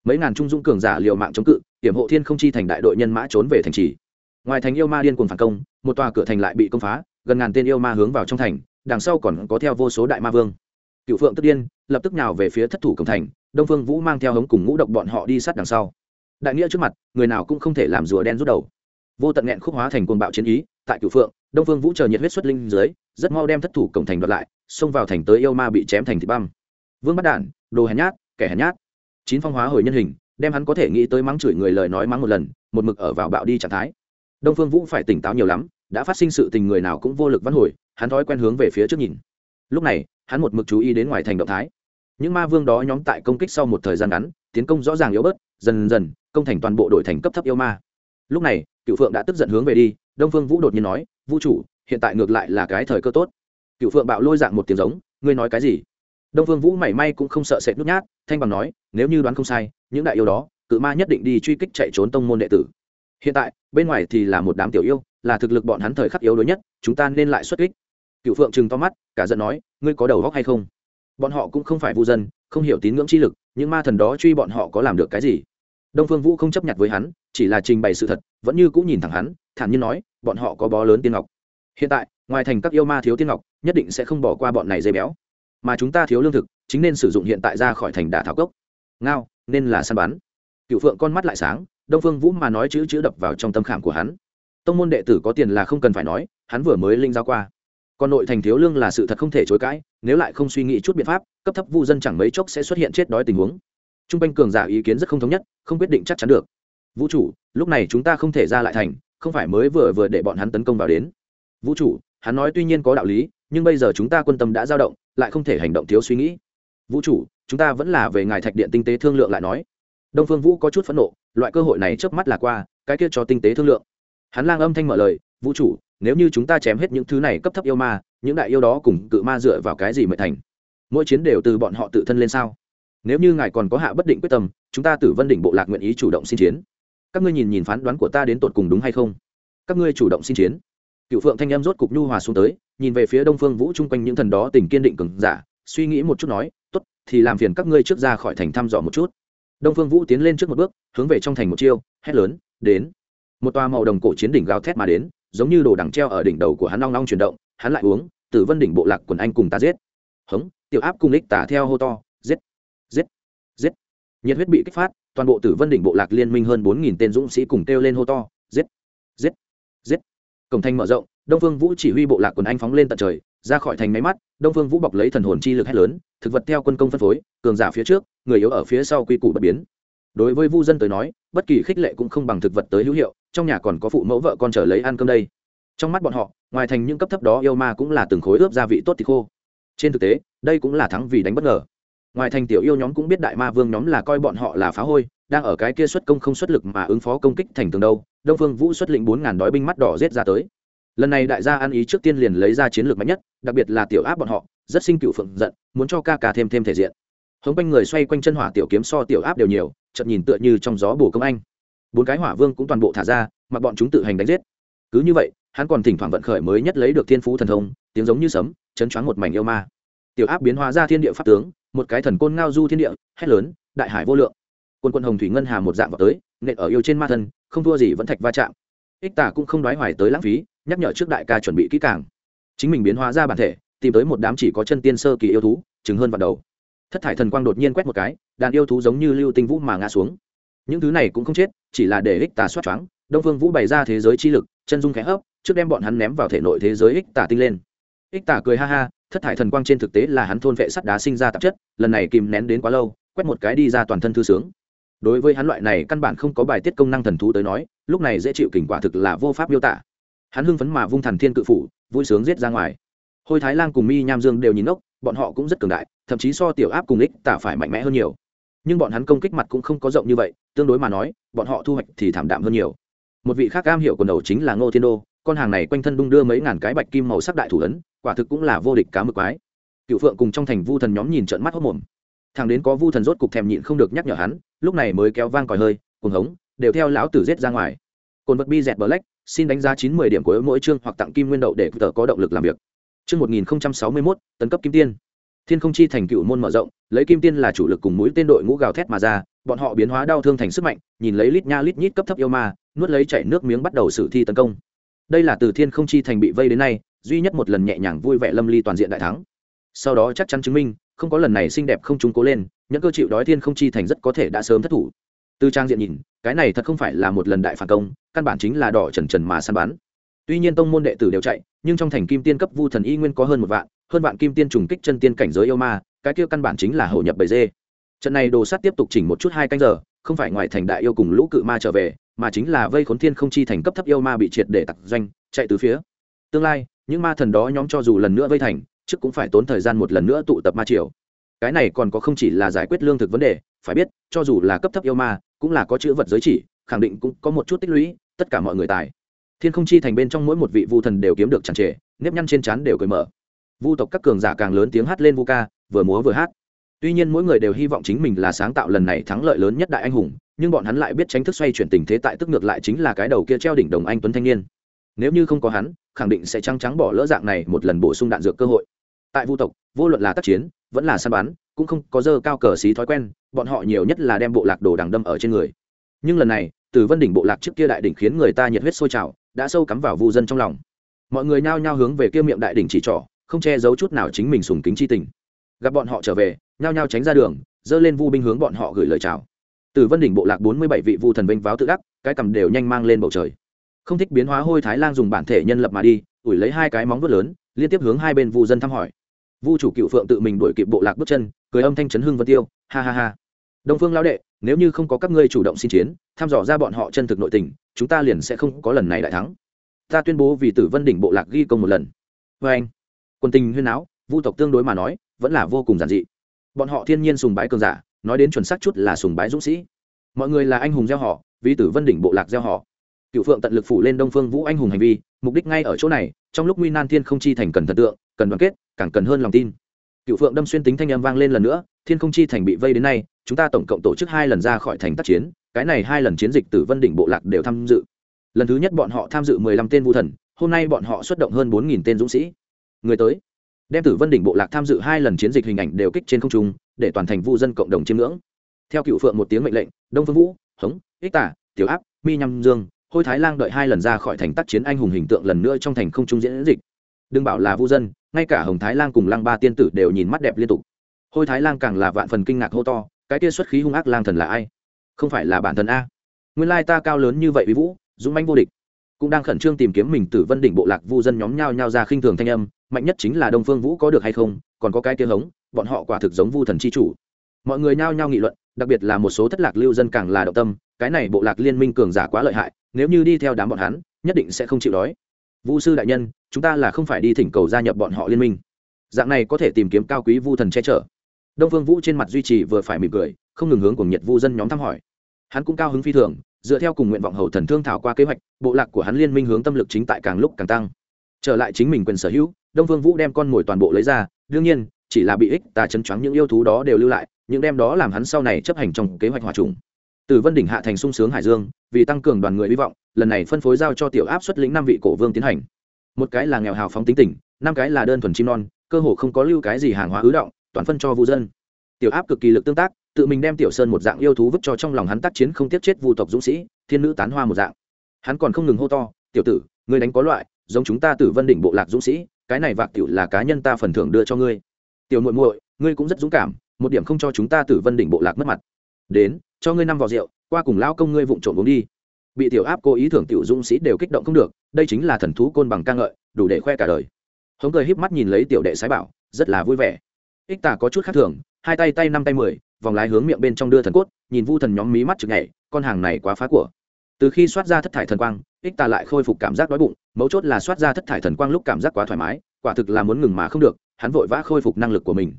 S1: Mấy ngàn trung dũng cường giả liều mạng chống cự, hiểm hộ thiên không chi thành đại đội nhân mã trốn về thành trì. Ngoài thành yêu ma điên cuồng phản công, một tòa cửa thành lại bị công phá, gần ngàn tên yêu ma hướng vào trong thành, đằng sau còn có theo vô số đại ma vương cựu phượng tức điên, lập tức nào về phía thất thủ cổng thành, đông phương vũ mang theo hống cùng ngũ độc bọn họ đi sát đằng sau. Đại nghĩa trước mặt, người nào cũng không thể làm rùa đen rút đầu. Vô tận nghẹn khúc hóa thành côn bạo chiến ý, tại cựu phượng, đông phương vũ chờ nhiệt huyết xuất linh dưới, rất mau đem thất thủ cổng thành đoạt lại, xông vào thành tới yêu ma bị chém thành thịt băm. Vương bắt đản, đồ hèn nhát, kẻ hèn nhát. Chín phong hóa hồi nhân hình, đem hắn có thể nghĩ tới mắng chửi người lời nói mắng một lần, một mực ở vào bạo đi trạng thái. Đông phương vũ phải tỉnh táo nhiều lắm, đã phát sinh sự tình người nào cũng vô lực văn hồi, hắn thói quen hướng về phía trước nhìn. Lúc này hắn một mực chú ý đến ngoài thành động thái. Những ma vương đó nhóm tại công kích sau một thời gian ngắn, tiến công rõ ràng yếu bớt, dần dần, công thành toàn bộ đội thành cấp thấp yêu ma. Lúc này cựu phượng đã tức giận hướng về đi, đông phương vũ đột nhiên nói, vũ chủ, hiện tại ngược lại là cái thời cơ tốt. Cựu phượng bạo lôi dạng một tiếng giống, ngươi nói cái gì? Đông phương vũ mảy may cũng không sợ sệt nút nhát, thanh bằng nói, nếu như đoán không sai, những đại yêu đó, cự ma nhất định đi truy kích chạy trốn tông môn đệ tử. Hiện tại, bên ngoài thì là một đám tiểu yêu, là thực lực bọn hắn thời khắc yếu đuối nhất, chúng ta nên lại xuất kích. Cựu phượng trừng to mắt, cả giận nói ngươi có đầu góc hay không? Bọn họ cũng không phải vu dân, không hiểu tín ngưỡng chi lực những ma thần đó truy bọn họ có làm được cái gì? Đông phương vũ không chấp nhận với hắn, chỉ là trình bày sự thật, vẫn như cũng nhìn thẳng hắn, thản nhiên nói, bọn họ có bó lớn tiên ngọc. Hiện tại, ngoài thành các yêu ma thiếu tiên ngọc, nhất định sẽ không bỏ qua bọn này dây béo. Mà chúng ta thiếu lương thực, chính nên sử dụng hiện tại ra khỏi thành đả thảo cốc. Ngao, nên là săn bắn. Cựu phượng con mắt lại sáng, đông phương vũ mà nói chữ chữ đập vào trong tâm khảm của hắn. Tông môn đệ tử có tiền là không cần phải nói, hắn vừa mới linh giao qua còn nội thành thiếu lương là sự thật không thể chối cãi, nếu lại không suy nghĩ chút biện pháp, cấp thấp vu dân chẳng mấy chốc sẽ xuất hiện chết đói tình huống. T r u n g quanh cường giả ý kiến rất không thống nhất, không quyết định chắc chắn được. Vũ chủ, lúc này chúng ta không thể ra lại thành, không phải mới vừa vừa để bọn hắn tấn công vào đến. Vũ chủ, hắn nói tuy nhiên có đạo lý, nhưng bây giờ chúng ta quân tâm đã dao động, lại không thể hành động thiếu suy nghĩ. Vũ chủ, chúng ta vẫn là về ngài thạch điện tinh tế thương lượng lại nói. Đông phương vũ có chút phẫn nộ, loại cơ hội này trước mắt là qua, cái kia cho tinh tế thương lượng. Hắn lang âm thanh mở lời, vũ chủ nếu như chúng ta chém hết những thứ này cấp thấp yêu ma, những đại yêu đó cùng cự ma dựa vào cái gì mới thành? Mỗi chiến đều từ bọn họ tự thân lên sao? Nếu như ngài còn có hạ bất định quyết tâm, chúng ta tử vân đỉnh bộ lạc nguyện ý chủ động xin chiến. Các ngươi nhìn nhìn phán đoán của ta đến tột cùng đúng hay không? Các ngươi chủ động xin chiến. Cựu phượng thanh em rốt cục nhu hòa xuống tới, nhìn về phía đông phương vũ chung quanh những thần đó tình kiên định cứng giả, suy nghĩ một chút nói, tốt, thì làm phiền các ngươi trước ra khỏi thành thăm dò một chút. Đông phương vũ tiến lên trước một bước, hướng về trong thành một chiêu, hét lớn, đến. Một toa màu đồng cổ chiến đỉnh gào thét mà đến giống như đồ đằng treo ở đỉnh đầu của hắn long long chuyển động, hắn lại uống, tử vân đỉnh bộ lạc quần anh cùng ta giết. Hống, tiểu áp cùng lích tả theo hô to, giết giết giết. Nhiệt huyết bị kích phát, toàn bộ tử vân đỉnh bộ lạc liên minh hơn bốn nghìn tên dũng sĩ cùng kêu lên hô to, giết giết giết. Cổng thanh mở rộng, đông phương vũ chỉ huy bộ lạc quần anh phóng lên tận trời, ra khỏi thành máy mắt, đông phương vũ bọc lấy thần hồn chi lực hét lớn, thực vật theo quân công phân phối, cường giả phía trước, người yếu ở phía sau quy củ bất biến. Đối với vu dân tới nói, bất kỳ khích lệ cũng không bằng thực vật tới hữu hiệu trong nhà còn có phụ mẫu vợ con trở lấy ăn cơm đây. Trong mắt bọn họ, ngoài thành những cấp thấp đó yêu ma cũng là từng khối ướp gia vị tốt thì khô. Trên thực tế, đây cũng là thắng vì đánh bất ngờ. Ngoài thành tiểu yêu nhóm cũng biết đại ma vương nhóm là coi bọn họ là phá hôi, đang ở cái kia xuất công không xuất lực mà ứng phó công kích thành tường đâu, đông phương vũ xuất lĩnh bốn ngàn đói binh mắt đỏ rết ra tới. Lần này đại gia ăn ý trước tiên liền lấy ra chiến lược mạnh nhất, đặc biệt là tiểu áp bọn họ, rất sinh cựu phượng giận, muốn cho ca ca thêm thêm thể diện. Hống quanh người xoay quanh chân hỏa tiểu kiếm so tiểu áp đều nhiều chậm nhìn tựa như trong gió bổ công anh bốn cái hỏa vương cũng toàn bộ thả ra, mặc bọn chúng tự hành đánh giết. Cứ như vậy, hắn còn thỉnh thoảng vận khởi mới nhất lấy được thiên phú thần thông, tiếng giống như sấm, chấn choáng một mảnh yêu ma. Tiểu áp biến hóa ra thiên địa pháp tướng, một cái thần côn ngao du thiên địa, hét lớn, đại hải vô lượng. Quân quân hồng thủy ngân hà một dạng vào tới, nện ở yêu trên ma thân, không thua gì vẫn thạch va chạm. Ích tả cũng không đoái hoài tới lãng phí, nhắc nhở trước đại ca chuẩn bị kỹ càng. Chính mình biến hóa ra bản thể, tìm tới một đám chỉ có chân tiên sơ kỳ yêu thú chứng hơn vào đầu. Thất thải thần quang đột nhiên quét một cái, đàn yêu thú giống như lưu tinh vũ mà ngã xuống những thứ này cũng không chết, chỉ là để ích tà soát choáng. Đông phương vũ bày ra thế giới chi lực, chân dung khẽ hấp, trước đem bọn hắn ném vào thể nội thế giới ích tà tinh lên. Ích tà cười ha ha, thất thải thần quang trên thực tế là hắn thôn vệ sắt đá sinh ra tạp chất, lần này kìm nén đến quá lâu, quét một cái đi ra toàn thân thư sướng. Đối với hắn loại này căn bản không có bài tiết công năng thần thú tới nói, lúc này dễ chịu kỉnh quả thực là vô pháp miêu tả. Hắn hưng phấn mà vung thần thiên cự phủ, vui sướng giết ra ngoài. Hôi thái lan cùng mi nham dương đều nhìn ốc, bọn họ cũng rất cường đại, thậm chí so tiểu áp cùng ích tả phải mạnh mẽ hơn nhiều nhưng bọn hắn công kích mặt cũng không có rộng như vậy, tương đối mà nói, bọn họ thu hoạch thì thảm đạm hơn nhiều. Một vị khác am hiểu quần đầu chính là ngô thiên đô, con hàng này quanh thân đung đưa mấy ngàn cái bạch kim màu sắc đại thủ ấn, quả thực cũng là vô địch cá mực quái. Cựu phượng cùng trong thành vu thần nhóm nhìn trận mắt hốc mồm thằng đến có vu thần rốt cục thèm nhịn không được nhắc nhở hắn, lúc này mới kéo vang còi hơi cùng hống, đều theo lão tử giết ra ngoài. Cồn vật bi dẹt bờ lách xin đánh giá chín mươi điểm của mỗi chương hoặc tặng kim nguyên đậu để tờ có động lực làm việc. Chương một nghìn sáu mươi mốt, tấn cấp kim tiên thiên không chi thành cựu môn mở rộng, lấy kim tiên là chủ lực cùng mũi tên đội ngũ gào thét mà ra, bọn họ biến hóa đau thương thành sức mạnh, nhìn lấy lít nha lít nhít cấp thấp yêu ma, nuốt lấy chảy nước miếng bắt đầu xử thi tấn công. Đây là từ thiên không chi thành bị vây đến nay, duy nhất một lần nhẹ nhàng vui vẻ lâm ly toàn diện đại thắng. Sau đó chắc chắn chứng minh, không có lần này xinh đẹp không chúng cố lên, những cơ chịu đói thiên không chi thành rất có thể đã sớm thất thủ. Từ trang diện nhìn, cái này thật không phải là một lần đại phản công, căn bản chính là đỏ trần trần mà săn bắn. Tuy nhiên tông môn đệ tử đều chạy, nhưng trong thành kim tiên cấp vu thần y nguyên có hơn một vạn hơn vạn kim tiên trùng kích chân tiên cảnh giới yêu ma, cái kia căn bản chính là hậu nhập bầy dê. Trận này đồ sát tiếp tục chỉnh một chút hai canh giờ, không phải ngoài thành đại yêu cùng lũ cự ma trở về, mà chính là vây khốn thiên không chi thành cấp thấp yêu ma bị triệt để tặc doanh, chạy từ phía. Tương lai, những ma thần đó nhóm cho dù lần nữa vây thành, trước cũng phải tốn thời gian một lần nữa tụ tập ma triều. Cái này còn có không chỉ là giải quyết lương thực vấn đề, phải biết, cho dù là cấp thấp yêu ma, cũng là có chữ vật giới chỉ, khẳng định cũng có một chút tích lũy, tất cả mọi người tài. Thiên không chi thành bên trong mỗi một vị vu thần đều kiếm được chẳng trề, nếp nhăn trên trán đều cởi mở vu tộc các cường giả càng lớn tiếng hát lên vu ca, vừa múa vừa hát. Tuy nhiên mỗi người đều hy vọng chính mình là sáng tạo lần này thắng lợi lớn nhất đại anh hùng, nhưng bọn hắn lại biết tránh thức xoay chuyển tình thế tại tức ngược lại chính là cái đầu kia treo đỉnh đồng anh tuấn thanh niên. Nếu như không có hắn, khẳng định sẽ trắng trắng bỏ lỡ dạng này một lần bổ sung đạn dược cơ hội. Tại vu tộc, vô luận là tác chiến, vẫn là săn bắn, cũng không có dơ cao cờ xí thói quen, bọn họ nhiều nhất là đem bộ lạc đồ đằng đâm ở trên người. Nhưng lần này, từ vân đỉnh bộ lạc trước kia đại đỉnh khiến người ta nhiệt huyết sôi trào, đã sâu cắm vào vu dân trong lòng. Mọi người nhao nhao hướng về kia miệng đại đỉnh chỉ trỏ không che giấu chút nào chính mình sùng kính chi tình. Gặp bọn họ trở về, nhao nhao tránh ra đường, dơ lên vu binh hướng bọn họ gửi lời chào. Từ vân đỉnh bộ lạc bốn mươi bảy vị vu thần vinh váo tự đắc, cái cầm đều nhanh mang lên bầu trời. Không thích biến hóa hôi thái lang dùng bản thể nhân lập mà đi, ủi lấy hai cái móng vuốt lớn, liên tiếp hướng hai bên vu dân thăm hỏi. Vu chủ cựu phượng tự mình đuổi kịp bộ lạc bước chân, cười âm thanh chấn hưng vân tiêu, ha ha ha. Đông phương lão đệ, nếu như không có các ngươi chủ động xin chiến, thăm dò ra bọn họ chân thực nội tình, chúng ta liền sẽ không có lần này đại thắng. Ta tuyên bố vì tử vân đỉnh bộ lạc ghi công một lần. Vê anh quân tình huyên áo vu tộc tương đối mà nói, vẫn là vô cùng giản dị. Bọn họ thiên nhiên sùng bái cường giả, nói đến chuẩn xác chút là sùng bái dũng sĩ. Mọi người là anh hùng gieo họ vì tử vân đỉnh bộ lạc gieo họ. Cựu phượng tận lực phủ lên đông phương vũ anh hùng hành vi, mục đích ngay ở chỗ này, trong lúc nguy nan thiên không chi thành cần thần tượng, cần đoàn kết, càng cần hơn lòng tin. Cựu phượng đâm xuyên tính thanh âm vang lên lần nữa, thiên không chi thành bị vây đến nay, chúng ta tổng cộng tổ chức hai lần ra khỏi thành tác chiến, cái này hai lần chiến dịch tử vân đỉnh bộ lạc đều tham dự. Lần thứ nhất bọn họ tham dự mười lăm tên vũ thần, hôm nay bọn họ xuất động hơn bốn nghìn tên dũng sĩ người tới. Đem tử vân đỉnh bộ lạc tham dự hai lần chiến dịch hình ảnh đều kích trên không trung, để toàn thành vu dân cộng đồng chiêm ngưỡng. Theo cựu phượng một tiếng mệnh lệnh, đông phương vũ, hống, ích tả, tiểu áp, mi nhăm dương, hôi thái lang đợi hai lần ra khỏi thành tác chiến anh hùng hình tượng lần nữa trong thành không trung diễn dịch. Đừng bảo là vu dân, ngay cả hồng thái lang cùng lăng ba tiên tử đều nhìn mắt đẹp liên tục. Hôi thái lang càng là vạn phần kinh ngạc hô to, cái kia xuất khí hung ác lang thần là ai? Không phải là bản thân a. Nguyên lai ta cao lớn như vậy với vũ, dũng manh vô địch. Cũng đang khẩn trương tìm kiếm mình tử vân đỉnh bộ lạc vu dân nhóm nhau nhau ra khinh thường thanh âm mạnh nhất chính là đông phương vũ có được hay không, còn có cái tiếng hống, bọn họ quả thực giống vu thần chi chủ. Mọi người nhao nhao nghị luận, đặc biệt là một số thất lạc lưu dân càng là động tâm, cái này bộ lạc liên minh cường giả quá lợi hại, nếu như đi theo đám bọn hắn, nhất định sẽ không chịu đói. Vu sư đại nhân, chúng ta là không phải đi thỉnh cầu gia nhập bọn họ liên minh. Dạng này có thể tìm kiếm cao quý vu thần che chở. Đông phương vũ trên mặt duy trì vừa phải mỉm cười, không ngừng hướng cùng nhiệt vu dân nhóm thăm hỏi. Hắn cũng cao hứng phi thường, dựa theo cùng nguyện vọng hầu thần thương thảo qua kế hoạch, bộ lạc của hắn liên minh hướng tâm lực chính tại càng lúc càng tăng trở lại chính mình quyền sở hữu, đông Vương vũ đem con mồi toàn bộ lấy ra, đương nhiên, chỉ là bị ích tà chấn choáng những yêu thú đó đều lưu lại, những đem đó làm hắn sau này chấp hành trong kế hoạch hòa trùng. Từ vân đỉnh hạ thành sung sướng hải dương, vì tăng cường đoàn người hy vọng, lần này phân phối giao cho tiểu áp xuất lĩnh năm vị cổ vương tiến hành. Một cái là nghèo hào phóng tính tình, năm cái là đơn thuần chim non, cơ hồ không có lưu cái gì hàng hóa ứ động, toàn phân cho vu dân. Tiểu áp cực kỳ lực tương tác, tự mình đem tiểu sơn một dạng yêu thú vứt cho trong lòng hắn tác chiến không tiếc chết vu tộc dũng sĩ, thiên nữ tán hoa một dạng. Hắn còn không ngừng hô to, tiểu tử, ngươi đánh có loại giống chúng ta tử vân đỉnh bộ lạc dũng sĩ, cái này vạc tiểu là cá nhân ta phần thưởng đưa cho ngươi. Tiểu muội muội, ngươi cũng rất dũng cảm, một điểm không cho chúng ta tử vân đỉnh bộ lạc mất mặt. Đến, cho ngươi năm vò rượu, qua cùng lao công ngươi vụng trộm uống đi. Bị tiểu áp cố ý thưởng tiểu dũng sĩ đều kích động không được, đây chính là thần thú côn bằng ca ngợi, đủ để khoe cả đời. Hống cười híp mắt nhìn lấy tiểu đệ sái bảo, rất là vui vẻ. Ích tà có chút khác thường, hai tay tay năm tay mười, vòng lái hướng miệng bên trong đưa thần cốt, nhìn vu thần nhóm mí mắt chực nhảy, con hàng này quá phá của. Từ khi soát ra thất thải thần quang ích ta lại khôi phục cảm giác đói bụng, mấu chốt là soát ra thất thải thần quang lúc cảm giác quá thoải mái, quả thực là muốn ngừng mà không được, hắn vội vã khôi phục năng lực của mình.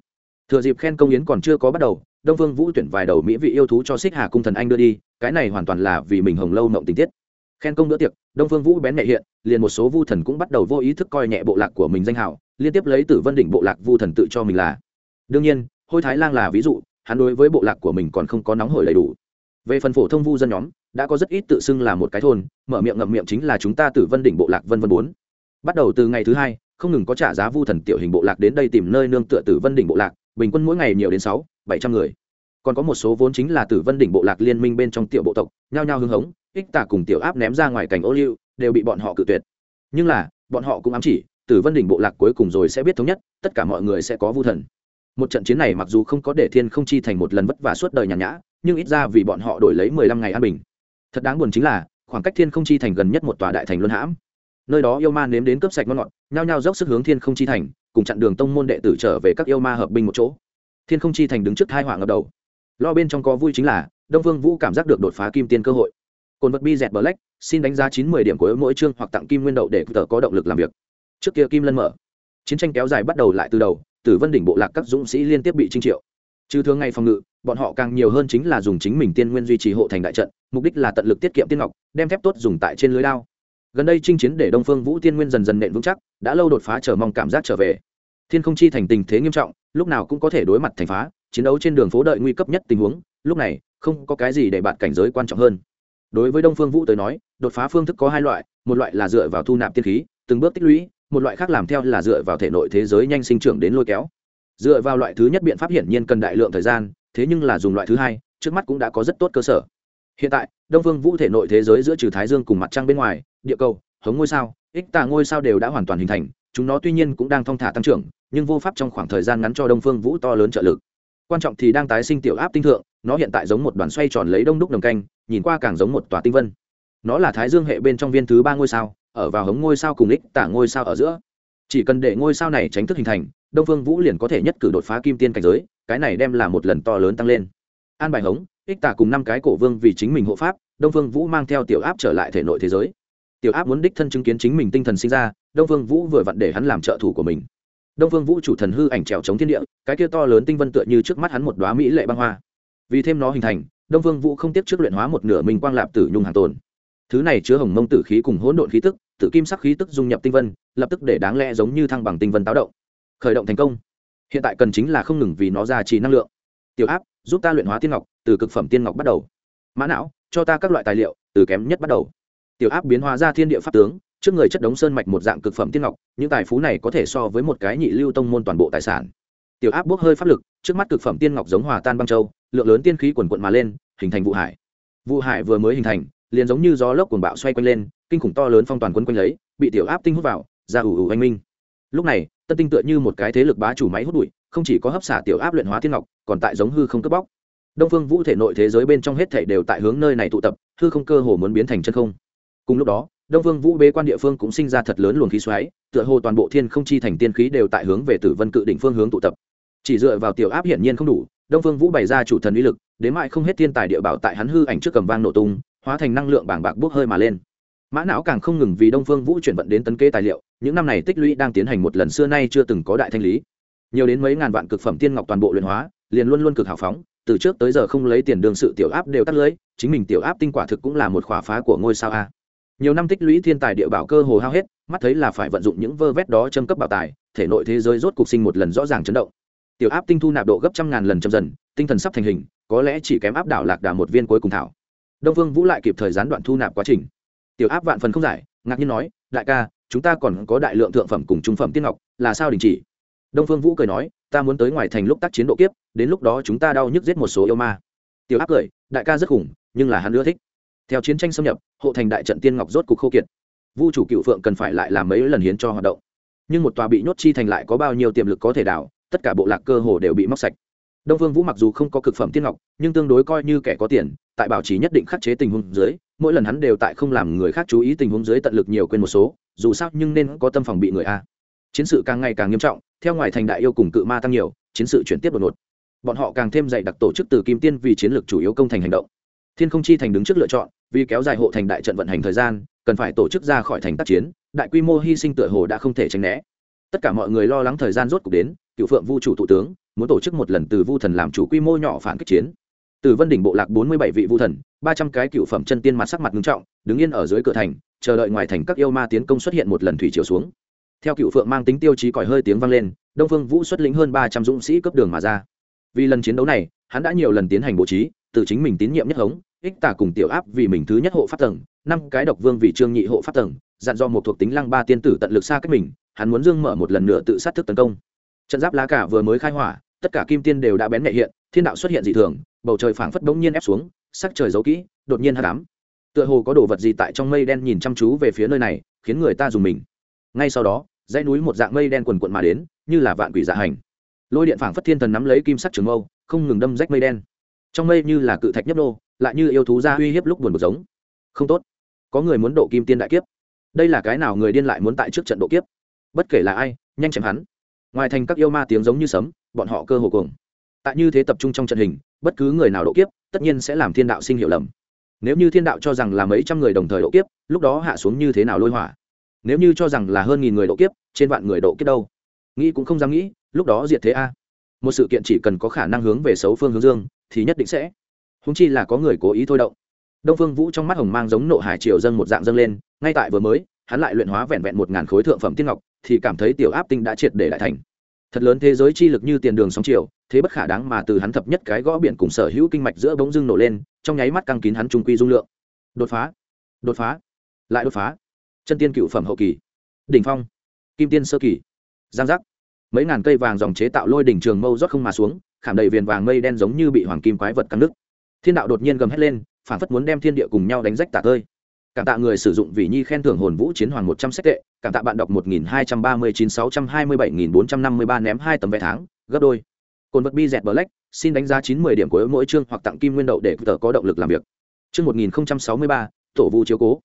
S1: Thừa dịp khen công yến còn chưa có bắt đầu, đông vương vũ tuyển vài đầu mỹ vị yêu thú cho xích hà cung thần anh đưa đi, cái này hoàn toàn là vì mình hồng lâu mộng tình tiết. Khen công bữa tiệc, đông phương vũ bén nhẹ hiện, liền một số vu thần cũng bắt đầu vô ý thức coi nhẹ bộ lạc của mình danh hào, liên tiếp lấy tử vân đỉnh bộ lạc vu thần tự cho mình là. Đương nhiên, hôi thái lang là ví dụ, hắn đối với bộ lạc của mình còn không có nóng hổi đầy đủ. Về phần phổ thông vu dân nhóm đã có rất ít tự xưng là một cái thôn, mở miệng ngậm miệng chính là chúng ta tử vân đỉnh bộ lạc vân vân bốn. Bắt đầu từ ngày thứ hai, không ngừng có trả giá vu thần tiểu hình bộ lạc đến đây tìm nơi nương tựa tử vân đỉnh bộ lạc, bình quân mỗi ngày nhiều đến sáu, bảy trăm người. Còn có một số vốn chính là tử vân đỉnh bộ lạc liên minh bên trong tiểu bộ tộc, nhao nhao hưng hống, ích tả cùng tiểu áp ném ra ngoài cảnh ô liu, đều bị bọn họ cự tuyệt. Nhưng là, bọn họ cũng ám chỉ, tử vân đỉnh bộ lạc cuối cùng rồi sẽ biết thống nhất, tất cả mọi người sẽ có vu thần. Một trận chiến này mặc dù không có để thiên không chi thành một lần vất vả suốt đời nhàn nhã, nhưng ít ra vì bọn họ đổi lấy mười lăm ngày an bình thật đáng buồn chính là, khoảng cách thiên không chi thành gần nhất một tòa đại thành luân hãm. Nơi đó yêu ma nếm đến cướp sạch ngon ngọt, nhao nhao dốc sức hướng thiên không chi thành, cùng chặn đường tông môn đệ tử trở về các yêu ma hợp binh một chỗ. Thiên không chi thành đứng trước hai hỏa ngập đầu. Lo bên trong có vui chính là, đông vương vũ cảm giác được đột phá kim tiên cơ hội. Cồn vật bi dẹt black xin đánh giá chín mươi điểm của mỗi chương hoặc tặng kim nguyên đậu để tờ có động lực làm việc. Trước kia kim lân mở. Chiến tranh kéo dài bắt đầu lại từ đầu, tử vân đỉnh bộ lạc các dũng sĩ liên tiếp bị trinh triệu trừ thường ngày phòng ngự, bọn họ càng nhiều hơn chính là dùng chính mình tiên nguyên duy trì hộ thành đại trận, mục đích là tận lực tiết kiệm tiên ngọc, đem thép tốt dùng tại trên lưới đao. Gần đây chinh chiến để đông phương vũ tiên nguyên dần dần nện vững chắc, đã lâu đột phá chờ mong cảm giác trở về. Thiên không chi thành tình thế nghiêm trọng, lúc nào cũng có thể đối mặt thành phá, chiến đấu trên đường phố đợi nguy cấp nhất tình huống, lúc này, không có cái gì để bạn cảnh giới quan trọng hơn. Đối với đông phương vũ tới nói, đột phá phương thức có hai loại, một loại là dựa vào thu nạp tiên khí, từng bước tích lũy, một loại khác làm theo là dựa vào thể nội thế giới nhanh sinh trưởng đến lôi kéo dựa vào loại thứ nhất biện pháp hiển nhiên cần đại lượng thời gian, thế nhưng là dùng loại thứ hai, trước mắt cũng đã có rất tốt cơ sở. Hiện tại, đông phương vũ thể nội thế giới giữa trừ thái dương cùng mặt trăng bên ngoài, địa cầu, hống ngôi sao, ích tà ngôi sao đều đã hoàn toàn hình thành, chúng nó tuy nhiên cũng đang thong thả tăng trưởng, nhưng vô pháp trong khoảng thời gian ngắn cho đông phương vũ to lớn trợ lực. Quan trọng thì đang tái sinh tiểu áp tinh thượng, nó hiện tại giống một đoàn xoay tròn lấy đông đúc đồng canh, nhìn qua càng giống một tòa tinh vân. Nó là thái dương hệ bên trong viên thứ ba ngôi sao, ở vào hống ngôi sao cùng ích tả ngôi sao ở giữa. Chỉ cần để ngôi sao này tránh thức hình thành đông phương vũ liền có thể nhất cử đột phá kim tiên cảnh giới, cái này đem là một lần to lớn tăng lên. An bài hống, ích tà cùng năm cái cổ vương vì chính mình hộ pháp, đông phương vũ mang theo tiểu áp trở lại thể nội thế giới. Tiểu áp muốn đích thân chứng kiến chính mình tinh thần sinh ra, đông phương vũ vừa vặn để hắn làm trợ thủ của mình. Đông phương vũ chủ thần hư ảnh trèo chống thiên địa, cái kia to lớn tinh vân tựa như trước mắt hắn một đoá mỹ lệ băng hoa. Vì thêm nó hình thành, đông phương vũ không tiếp trước luyện hóa một nửa mình quang lạp tử nhung hàng tồn. Thứ này chứa hồng mông tử khí cùng hỗn độn khí tức tự kim sắc khí tức dung nhập tinh vân, lập tức để đáng lẽ giống như thăng bằng tinh vân táo động khởi động thành công. Hiện tại cần chính là không ngừng vì nó ra trì năng lượng. Tiểu áp, giúp ta luyện hóa tiên ngọc, từ cực phẩm tiên ngọc bắt đầu. Mã não, cho ta các loại tài liệu, từ kém nhất bắt đầu. Tiểu áp biến hóa ra thiên địa pháp tướng, trước người chất đống sơn mạch một dạng cực phẩm tiên ngọc, những tài phú này có thể so với một cái nhị lưu tông môn toàn bộ tài sản. Tiểu áp bốc hơi pháp lực, trước mắt cực phẩm tiên ngọc giống hòa tan băng châu, lượng lớn tiên khí quần quận mà lên, hình thành vụ hải. Vụ hải vừa mới hình thành, liền giống như gió lốc cuồng bạo xoay quanh lên, kinh khủng to lớn phong toàn quân quanh lấy, bị tiểu áp tinh hút vào, ra ủ ủ anh minh lúc này, tân tinh tựa như một cái thế lực bá chủ máy hút bụi, không chỉ có hấp xả tiểu áp luyện hóa thiên ngọc, còn tại giống hư không cướp bóc. Đông phương vũ thể nội thế giới bên trong hết thể đều tại hướng nơi này tụ tập, hư không cơ hồ muốn biến thành chân không. Cùng lúc đó, đông phương vũ bế quan địa phương cũng sinh ra thật lớn luồng khí xoáy, tựa hồ toàn bộ thiên không chi thành tiên khí đều tại hướng về tử vân cự đỉnh phương hướng tụ tập. Chỉ dựa vào tiểu áp hiển nhiên không đủ, đông phương vũ bày ra chủ thần uy lực, đến mại không hết thiên tài địa bảo tại hắn hư ảnh trước cầm vang nổ tung, hóa thành năng lượng bảng bạc bốc hơi mà lên mã não càng không ngừng vì đông phương vũ chuyển vận đến tấn kê tài liệu, những năm này tích lũy đang tiến hành một lần xưa nay chưa từng có đại thanh lý. Nhiều đến mấy ngàn vạn cực phẩm tiên ngọc toàn bộ luyện hóa, liền luôn luôn cực hào phóng, từ trước tới giờ không lấy tiền đương sự tiểu áp đều tắt lưới, chính mình tiểu áp tinh quả thực cũng là một khỏa phá của ngôi sao a. Nhiều năm tích lũy thiên tài địa bảo cơ hồ hao hết, mắt thấy là phải vận dụng những vơ vét đó châm cấp bảo tài, thể nội thế giới rốt cục sinh một lần rõ ràng chấn động. Tiểu áp tinh thu nạp độ gấp trăm ngàn lần chậm dần, tinh thần sắp thành hình, có lẽ chỉ kém áp đảo lạc đà một viên cuối cùng thảo. Đông vương vũ lại kịp thời gián đoạn thu nạp quá trình tiểu áp vạn phần không giải, ngạc nhiên nói, đại ca, chúng ta còn có đại lượng thượng phẩm cùng trung phẩm tiên ngọc, là sao đình chỉ? Đông phương vũ cười nói, ta muốn tới ngoài thành lúc tác chiến độ kiếp, đến lúc đó chúng ta đau nhức giết một số yêu ma. Tiểu áp cười, đại ca rất khủng, nhưng là hắn ưa thích. Theo chiến tranh xâm nhập, hộ thành đại trận tiên ngọc rốt cục khô kiệt. Vu chủ cựu phượng cần phải lại làm mấy lần hiến cho hoạt động. Nhưng một tòa bị nhốt chi thành lại có bao nhiêu tiềm lực có thể đảo, tất cả bộ lạc cơ hồ đều bị móc sạch. Đông phương vũ mặc dù không có cực phẩm tiên ngọc, nhưng tương đối coi như kẻ có tiền, tại bảo trì nhất định khắc chế tình huống dưới mỗi lần hắn đều tại không làm người khác chú ý tình huống dưới tận lực nhiều quên một số, dù sao nhưng nên có tâm phòng bị người a. Chiến sự càng ngày càng nghiêm trọng, theo ngoài thành đại yêu cùng cự ma tăng nhiều, chiến sự chuyển tiếp đột ngột. Bọn họ càng thêm dày đặc tổ chức từ kim tiên vì chiến lược chủ yếu công thành hành động. Thiên không chi thành đứng trước lựa chọn, vì kéo dài hộ thành đại trận vận hành thời gian, cần phải tổ chức ra khỏi thành tác chiến, đại quy mô hy sinh tựa hồ đã không thể tránh né. Tất cả mọi người lo lắng thời gian rốt cuộc đến, cựu phượng vu chủ thủ tướng, muốn tổ chức một lần từ vu thần làm chủ quy mô nhỏ phản kích chiến. Từ vân đỉnh bộ lạc bốn mươi bảy vị vu thần ba trăm cái cựu phẩm chân tiên mặt sắc mặt nghiêm trọng, đứng yên ở dưới cửa thành, chờ đợi ngoài thành các yêu ma tiến công xuất hiện một lần thủy chiều xuống. Theo cựu phượng mang tính tiêu chí còi hơi tiếng vang lên, đông phương vũ xuất lĩnh hơn ba trăm dũng sĩ cấp đường mà ra. Vì lần chiến đấu này, hắn đã nhiều lần tiến hành bố trí, từ chính mình tín nhiệm nhất hống, ích tả cùng tiểu áp vì mình thứ nhất hộ pháp tầng, năm cái độc vương vì trương nhị hộ pháp tầng, dặn do một thuộc tính lăng ba tiên tử tận lực xa cách mình, hắn muốn dương mở một lần nữa tự sát thức tấn công. Trận giáp lá cả vừa mới khai hỏa, tất cả kim tiên đều đã bén nhẹ hiện, thiên đạo xuất hiện dị thường, bầu trời phảng phất bỗng nhiên ép xuống sắc trời giấu kỹ, đột nhiên hát đám tựa hồ có đồ vật gì tại trong mây đen nhìn chăm chú về phía nơi này, khiến người ta dùng mình. Ngay sau đó, dãy núi một dạng mây đen quần quận mà đến, như là vạn quỷ dạ hành. Lôi điện phảng phất thiên thần nắm lấy kim sắc trường mâu, không ngừng đâm rách mây đen. Trong mây như là cự thạch nhấp nô, lại như yêu thú ra uy hiếp lúc buồn một giống. Không tốt. Có người muốn độ kim tiên đại kiếp. Đây là cái nào người điên lại muốn tại trước trận độ kiếp? Bất kể là ai, nhanh chém hắn. Ngoài thành các yêu ma tiếng giống như sấm, bọn họ cơ hồ cùng tại như thế tập trung trong trận hình, bất cứ người nào độ kiếp, tất nhiên sẽ làm thiên đạo sinh hiểu lầm. Nếu như thiên đạo cho rằng là mấy trăm người đồng thời độ kiếp, lúc đó hạ xuống như thế nào lôi hỏa? Nếu như cho rằng là hơn nghìn người độ kiếp, trên vạn người độ kiếp đâu? Nghĩ cũng không dám nghĩ, lúc đó diệt thế a. Một sự kiện chỉ cần có khả năng hướng về xấu phương hướng dương, thì nhất định sẽ. Húng chi là có người cố ý thôi động. Đông phương vũ trong mắt hồng mang giống nộ hải triều dâng một dạng dâng lên, ngay tại vừa mới, hắn lại luyện hóa vẹn vẹn một ngàn khối thượng phẩm tiên ngọc, thì cảm thấy tiểu áp tinh đã triệt để lại thành. Thật lớn thế giới chi lực như tiền đường sóng chiều thế bất khả đáng mà từ hắn thập nhất cái gõ biển cùng sở hữu kinh mạch giữa bỗng dưng nổ lên, trong nháy mắt căng kín hắn trung quy dung lượng. Đột phá đột phá, lại đột phá. Chân tiên cựu phẩm hậu kỳ, đỉnh phong, kim tiên sơ kỳ, giang giác. Mấy ngàn cây vàng dòng chế tạo lôi đỉnh trường mâu rót không mà xuống, khảm đầy viền vàng mây đen giống như bị hoàng kim quái vật căng nứt. Thiên đạo đột nhiên gầm hét lên, phản phất muốn đem thiên địa cùng nhau đánh rách tả tơi. Cảm tạ người sử dụng vì nhi khen thưởng hồn vũ chiến hoàng một trăm sách tệ, cảm tạ bạn đọc một nghìn hai trăm ba mươi chín, sáu trăm hai mươi bảy nghìn bốn trăm năm mươi ba ném hai tấm vé tháng, gấp đôi cồn vật bi dẹt black, xin đánh giá chín mươi điểm của mỗi chương hoặc tặng kim nguyên đậu để tờ có động lực làm việc. Chương một nghìn sáu mươi ba, tổ vu chiếu cố.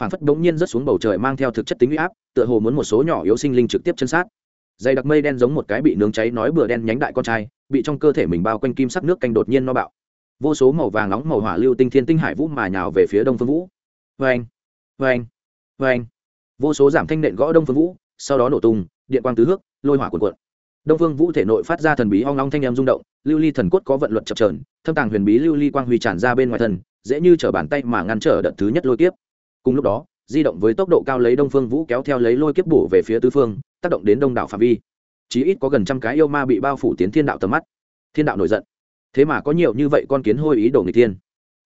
S1: Phản phất bỗng nhiên rất xuống bầu trời mang theo thực chất tính uy áp, tựa hồ muốn một số nhỏ yếu sinh linh trực tiếp chân sát. Dày đặc mây đen giống một cái bị nướng cháy nói bừa đen nhánh đại con trai, bị trong cơ thể mình bao quanh kim sắc nước canh đột nhiên no bạo. Vô số màu vàng nóng màu hỏa lưu tinh thiên tinh hải vũ mà nhào về phía đông phương vũ. Vê anh vê anh vê anh vô số giảm thanh nện gõ đông phương vũ, sau đó nổ tung, điện quang tứ hước, lôi hỏa cuộn cuộn đông phương vũ thể nội phát ra thần bí hoang long thanh em rung động, lưu ly thần cốt có vận luật chập trờn thâm tàng huyền bí lưu ly quang huy tràn ra bên ngoài thân, dễ như t bàn tay mà ngăn trở đợt thứ nhất lôi kiếp. Cùng lúc đó, di động với tốc độ cao lấy đông phương vũ kéo theo lấy lôi kiếp bổ về phía tứ phương, tác động đến đông đảo phạm vi. Chí ít có gần trăm cái yêu ma bị bao phủ tiến thiên đạo tầm mắt. Thiên đạo nổi giận. Thế mà có nhiều như vậy con kiến hôi ý đồ người tiên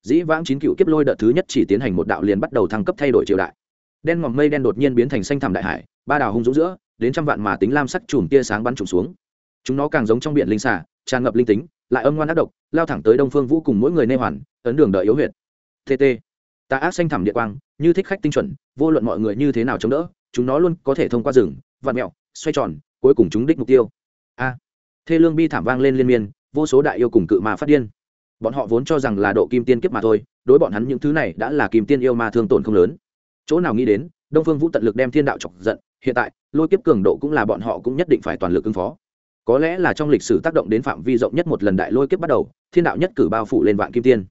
S1: dĩ vãng chín cựu kiếp lôi đợt thứ nhất chỉ tiến hành một đạo liền bắt đầu thăng cấp thay đổi triều đại. Đen ngòm mây đen đột nhiên biến thành xanh thẳm đại hải, ba đảo hung dũng giữa đến trăm vạn mà tính lam sắc chùm tia sáng bắn trùng xuống. Chúng nó càng giống trong biển linh xả tràn ngập linh tính, lại âm ngoan ác độc, lao thẳng tới đông phương vũ cùng mỗi người nê hoàn, ấn đường đợi yếu huyệt. Tt ta ác xanh thẳm địa quang, như thích khách tinh chuẩn, vô luận mọi người như thế nào chống đỡ, chúng nó luôn có thể thông qua rừng, vạn mẹo, xoay tròn, cuối cùng chúng đích mục tiêu. A. Thê lương bi thảm vang lên liên miên, vô số đại yêu cùng cự mà phát điên. Bọn họ vốn cho rằng là độ kim tiên kiếp mà thôi, đối bọn hắn những thứ này đã là kim tiên yêu ma thương tổn không lớn. Chỗ nào nghĩ đến đông phương vũ tận lực đem thiên đạo chọc giận, hiện tại, lôi kiếp cường độ cũng là bọn họ cũng nhất định phải toàn lực ứng phó. Có lẽ là trong lịch sử tác động đến phạm vi rộng nhất một lần đại lôi kiếp bắt đầu, thiên đạo nhất cử bao phủ lên vạn kim tiên.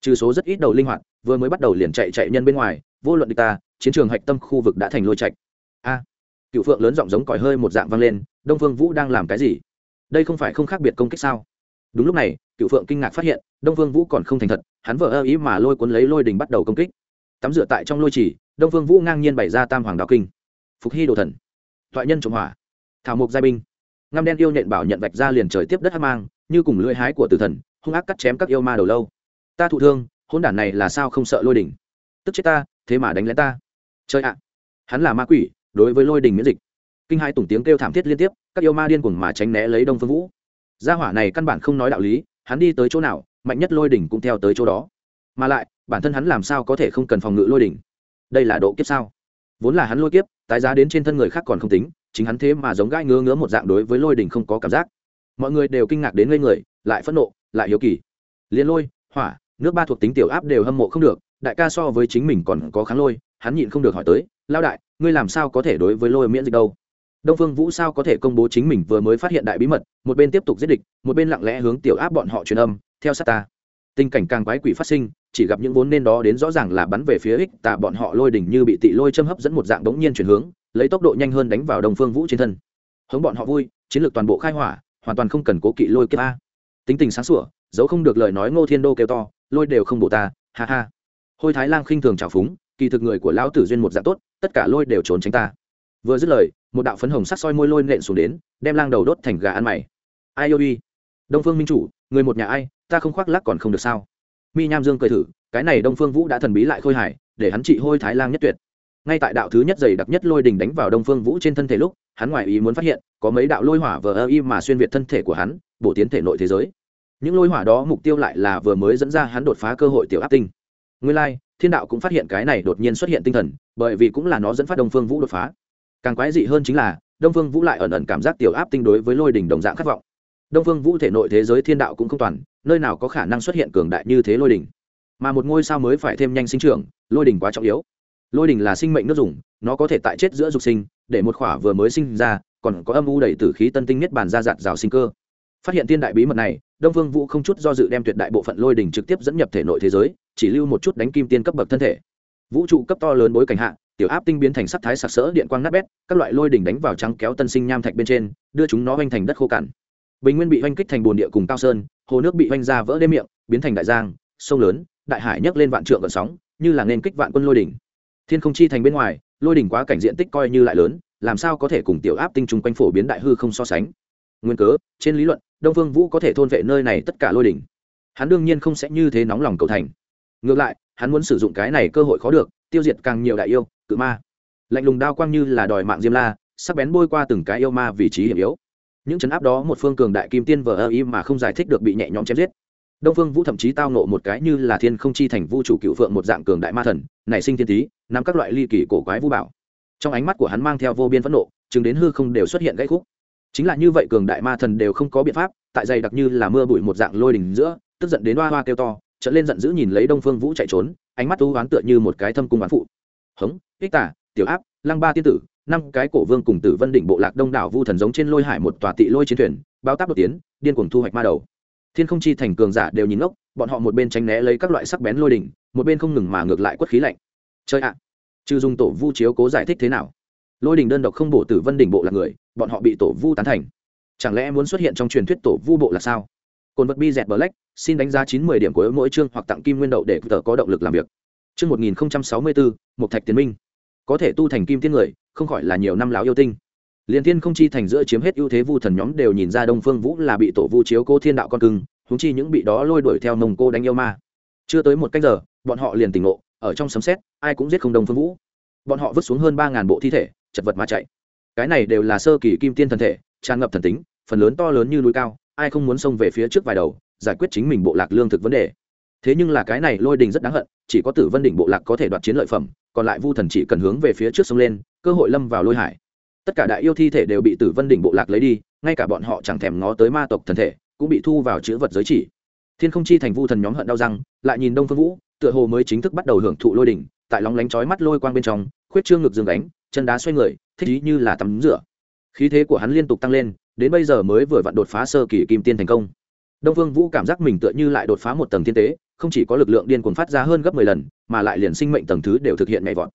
S1: Trừ số rất ít đầu linh hoạt, vừa mới bắt đầu liền chạy chạy nhân bên ngoài, vô luận địch ta, chiến trường hạch tâm khu vực đã thành lôi trạch. A! Cựu phượng lớn giọng giống còi hơi một dạng vang lên, đông phương vũ đang làm cái gì? Đây không phải không khác biệt công kích sao? Đúng lúc này, cựu phượng kinh ngạc phát hiện, đông phương vũ còn không thành thật, hắn vỡ ơ ý mà lôi cuốn lấy lôi đình bắt đầu công kích. Tắm rửa tại trong lôi trì đông phương vũ ngang nhiên bày ra tam hoàng đạo kinh phục hy đồ thần thoại nhân trộm hỏa thảo mục giai binh ngăm đen yêu nhện bảo nhận vạch ra liền trời tiếp đất hát mang như cùng lưỡi hái của tử thần hung ác cắt chém các yêu ma đầu lâu ta thụ thương hôn đản này là sao không sợ lôi đỉnh tức chết ta thế mà đánh lén ta chơi ạ hắn là ma quỷ đối với lôi đình miễn dịch kinh hai tùng tiếng kêu thảm thiết liên tiếp các yêu ma điên cuồng mà tránh né lấy đông phương vũ gia hỏa này căn bản không nói đạo lý hắn đi tới chỗ nào mạnh nhất lôi đỉnh cũng theo tới chỗ đó mà lại bản thân hắn làm sao có thể không cần phòng ngự lôi đỉnh đây là độ kiếp sao? Vốn là hắn lôi kiếp, tái giá đến trên thân người khác còn không tính, chính hắn thế mà giống gai ngứa ngứa một dạng đối với lôi đình không có cảm giác. Mọi người đều kinh ngạc đến ngây người, lại phẫn nộ, lại hiếu kỳ. Liên lôi, hỏa, nước ba thuộc tính tiểu áp đều hâm mộ không được, đại ca so với chính mình còn có kháng lôi, hắn nhịn không được hỏi tới lao đại, ngươi làm sao có thể đối với lôi miễn dịch đâu? Đông phương vũ sao có thể công bố chính mình vừa mới phát hiện đại bí mật, một bên tiếp tục giết địch, một bên lặng lẽ hướng tiểu áp bọn họ truyền âm, theo sát ta. Tình cảnh càng quái quỷ phát sinh chỉ gặp những vốn nên đó đến rõ ràng là bắn về phía ích tạ bọn họ lôi đỉnh như bị tị lôi châm hấp dẫn một dạng đống nhiên chuyển hướng, lấy tốc độ nhanh hơn đánh vào đông phương vũ trên thân. Hống bọn họ vui, chiến lược toàn bộ khai hỏa, hoàn toàn không cần cố kỵ lôi kiếp a. Tính tình sáng sủa dấu không được lời nói ngô thiên đô kêu to, lôi đều không bổ ta, ha ha. Hôi thái lang khinh thường trào phúng, kỳ thực người của lão tử duyên một dạng tốt, tất cả lôi đều trốn tránh ta. Vừa dứt lời, một đạo phấn hồng sắc soi môi lôi nện xuống đến, đem lang đầu đốt thành gà ăn mày. Ai yêu đi đông phương minh chủ, người một nhà ai, ta không khoác lắc còn không được sao? Mi nham dương cười thử cái này đông phương vũ đã thần bí lại khôi hài để hắn trị hôi thái lang nhất tuyệt. Ngay tại đạo thứ nhất dày đặc nhất lôi đình đánh vào đông phương vũ trên thân thể lúc hắn ngoài ý muốn phát hiện có mấy đạo lôi hỏa vờ ơ y mà xuyên việt thân thể của hắn bổ tiến thể nội thế giới. Những lôi hỏa đó mục tiêu lại là vừa mới dẫn ra hắn đột phá cơ hội tiểu áp tinh. Nguyên lai、like, thiên đạo cũng phát hiện cái này đột nhiên xuất hiện tinh thần bởi vì cũng là nó dẫn phát đông phương vũ đột phá. Càng quái dị hơn chính là đông phương vũ lại ẩn ẩn cảm giác tiểu áp tinh đối với lôi đỉnh đồng dạng khát vọng. Đông phương vũ thể nội thế giới thiên đạo cũng không toàn nơi nào có khả năng xuất hiện cường đại như thế lôi đỉnh? Mà một ngôi sao mới phải thêm nhanh sinh trưởng, lôi đỉnh quá trọng yếu. Lôi đỉnh là sinh mệnh nước dùng, nó có thể tại chết giữa dục sinh, để một khỏa vừa mới sinh ra, còn có âm u đầy tử khí tân tinh nhất bàn ra giạt rào sinh cơ. Phát hiện thiên đại bí mật này, đông Vương vũ không chút do dự đem tuyệt đại bộ phận lôi đỉnh trực tiếp dẫn nhập thể nội thế giới, chỉ lưu một chút đánh kim tiên cấp bậc thân thể. Vũ trụ cấp to lớn bối cảnh hạ, tiểu áp tinh biến thành sắc thái sặc sỡ điện quang nát bét, các loại lôi đỉnh đánh vào trắng kéo tân sinh nham thạch bên trên, đưa chúng nó hoành thành đất khô cằn bình nguyên bị oanh kích thành bồn địa cùng cao sơn, hồ nước bị oanh ra vỡ đê miệng, biến thành đại giang, sông lớn, đại hải nhấc lên vạn trượng gần sóng, như là nên kích vạn quân lôi đỉnh. Thiên không chi thành bên ngoài, lôi đỉnh quá cảnh diện tích coi như lại lớn, làm sao có thể cùng tiểu áp tinh trùng quanh phổ biến đại hư không so sánh? Nguyên cớ, trên lý luận, đông phương vũ có thể thôn vệ nơi này tất cả lôi đỉnh. Hắn đương nhiên không sẽ như thế nóng lòng cầu thành. Ngược lại, hắn muốn sử dụng cái này cơ hội khó được, tiêu diệt càng nhiều đại yêu, cự ma. Lạnh lùng đao quang như là đòi mạng diêm la, sắc bén bôi qua từng cái yêu ma vị trí hiểm yếu những chấn áp đó một phương cường đại kim tiên vờ ơ y mà không giải thích được bị nhẹ nhõm chém giết. Đông phương vũ thậm chí tao nộ một cái như là thiên không chi thành vu chủ cựu phượng một dạng cường đại ma thần, nảy sinh thiên tý nắm các loại ly kỳ cổ quái vũ bảo. Trong ánh mắt của hắn mang theo vô biên phẫn nộ chứng đến hư không đều xuất hiện gãy khúc. Chính là như vậy cường đại ma thần đều không có biện pháp, tại dày đặc như là mưa bụi một dạng lôi đỉnh giữa, tức giận đến hoa hoa kêu to trở lên giận dữ nhìn lấy đông phương vũ chạy trốn, ánh mắt u oán tựa như một cái thâm cung oán phụ. Hống, ích tả, tiểu áp, lăng ba tiên tử năm cái cổ vương cùng tử vân đỉnh bộ lạc đông đảo vu thần giống trên lôi hải một tòa tị lôi chiến thuyền bao táp đột tiến điên cuồng thu hoạch ma đầu. Thiên không chi thành cường giả đều nhìn ngốc bọn họ một bên tránh né lấy các loại sắc bén lôi đỉnh một bên không ngừng mà ngược lại quất khí lạnh. Chơi ạ! À, trừ dùng tổ vu chiếu cố giải thích thế nào? Lôi đỉnh đơn độc không bổ tử vân đỉnh bộ là người bọn họ bị tổ vu tán thành. Chẳng lẽ muốn xuất hiện trong truyền thuyết tổ vu bộ là sao? Cồn vật bi dẹt black xin đánh giá chín mươi điểm của mỗi chương hoặc tặng kim nguyên đậu để tờ có động lực làm việc. Chương một nghìn sáu mươi bốn một thạch tiến minh. Có thể tu thành kim tiên người không khỏi là nhiều năm láo yêu tinh. Liền thiên không chi thành giữa chiếm hết ưu thế vu thần nhóm đều nhìn ra đông phương vũ là bị tổ vu chiếu cô thiên đạo con cưng húng chi những bị đó lôi đuổi theo mông cô đánh yêu ma. Chưa tới một cách giờ, bọn họ liền tỉnh ngộ, ở trong sấm xét ai cũng giết không đông phương vũ. Bọn họ vứt xuống hơn ba ngàn bộ thi thể, chật vật mà chạy. Cái này đều là sơ kỳ kim tiên thần thể, tràn ngập thần tính, phần lớn to lớn như núi cao, ai không muốn xông về phía trước vài đầu, giải quyết chính mình bộ lạc lương thực vấn đề. Thế nhưng là cái này lôi đình rất đáng hận, chỉ có tử vân đỉnh bộ lạc có thể đoạt chiến lợi phẩm, còn lại vu thần chỉ cần hướng về phía trước sông lên cơ hội lâm vào lôi hải. Tất cả đại yêu thi thể đều bị tử vân đỉnh bộ lạc lấy đi, ngay cả bọn họ chẳng thèm ngó tới ma tộc thần thể, cũng bị thu vào chữ vật giới chỉ. Thiên không chi thành vu thần nhóm hận đau răng, lại nhìn đông phương vũ, tựa hồ mới chính thức bắt đầu hưởng thụ lôi đỉnh, tại lóng lánh chói mắt lôi quang bên trong, khuyết trương ngực dương đánh chân đá xoay người, thích ý như là tắm rửa. Khí thế của hắn liên tục tăng lên, đến bây giờ mới vừa vặn đột phá sơ kỳ kim tiên thành công. Đông phương vũ cảm giác mình tựa như lại đột phá một tầng thiên tế, không chỉ có lực lượng điên cuồng phát ra hơn gấp mười lần, mà lại liền sinh mệnh tầng thứ đều thực hiện nhảy vọt.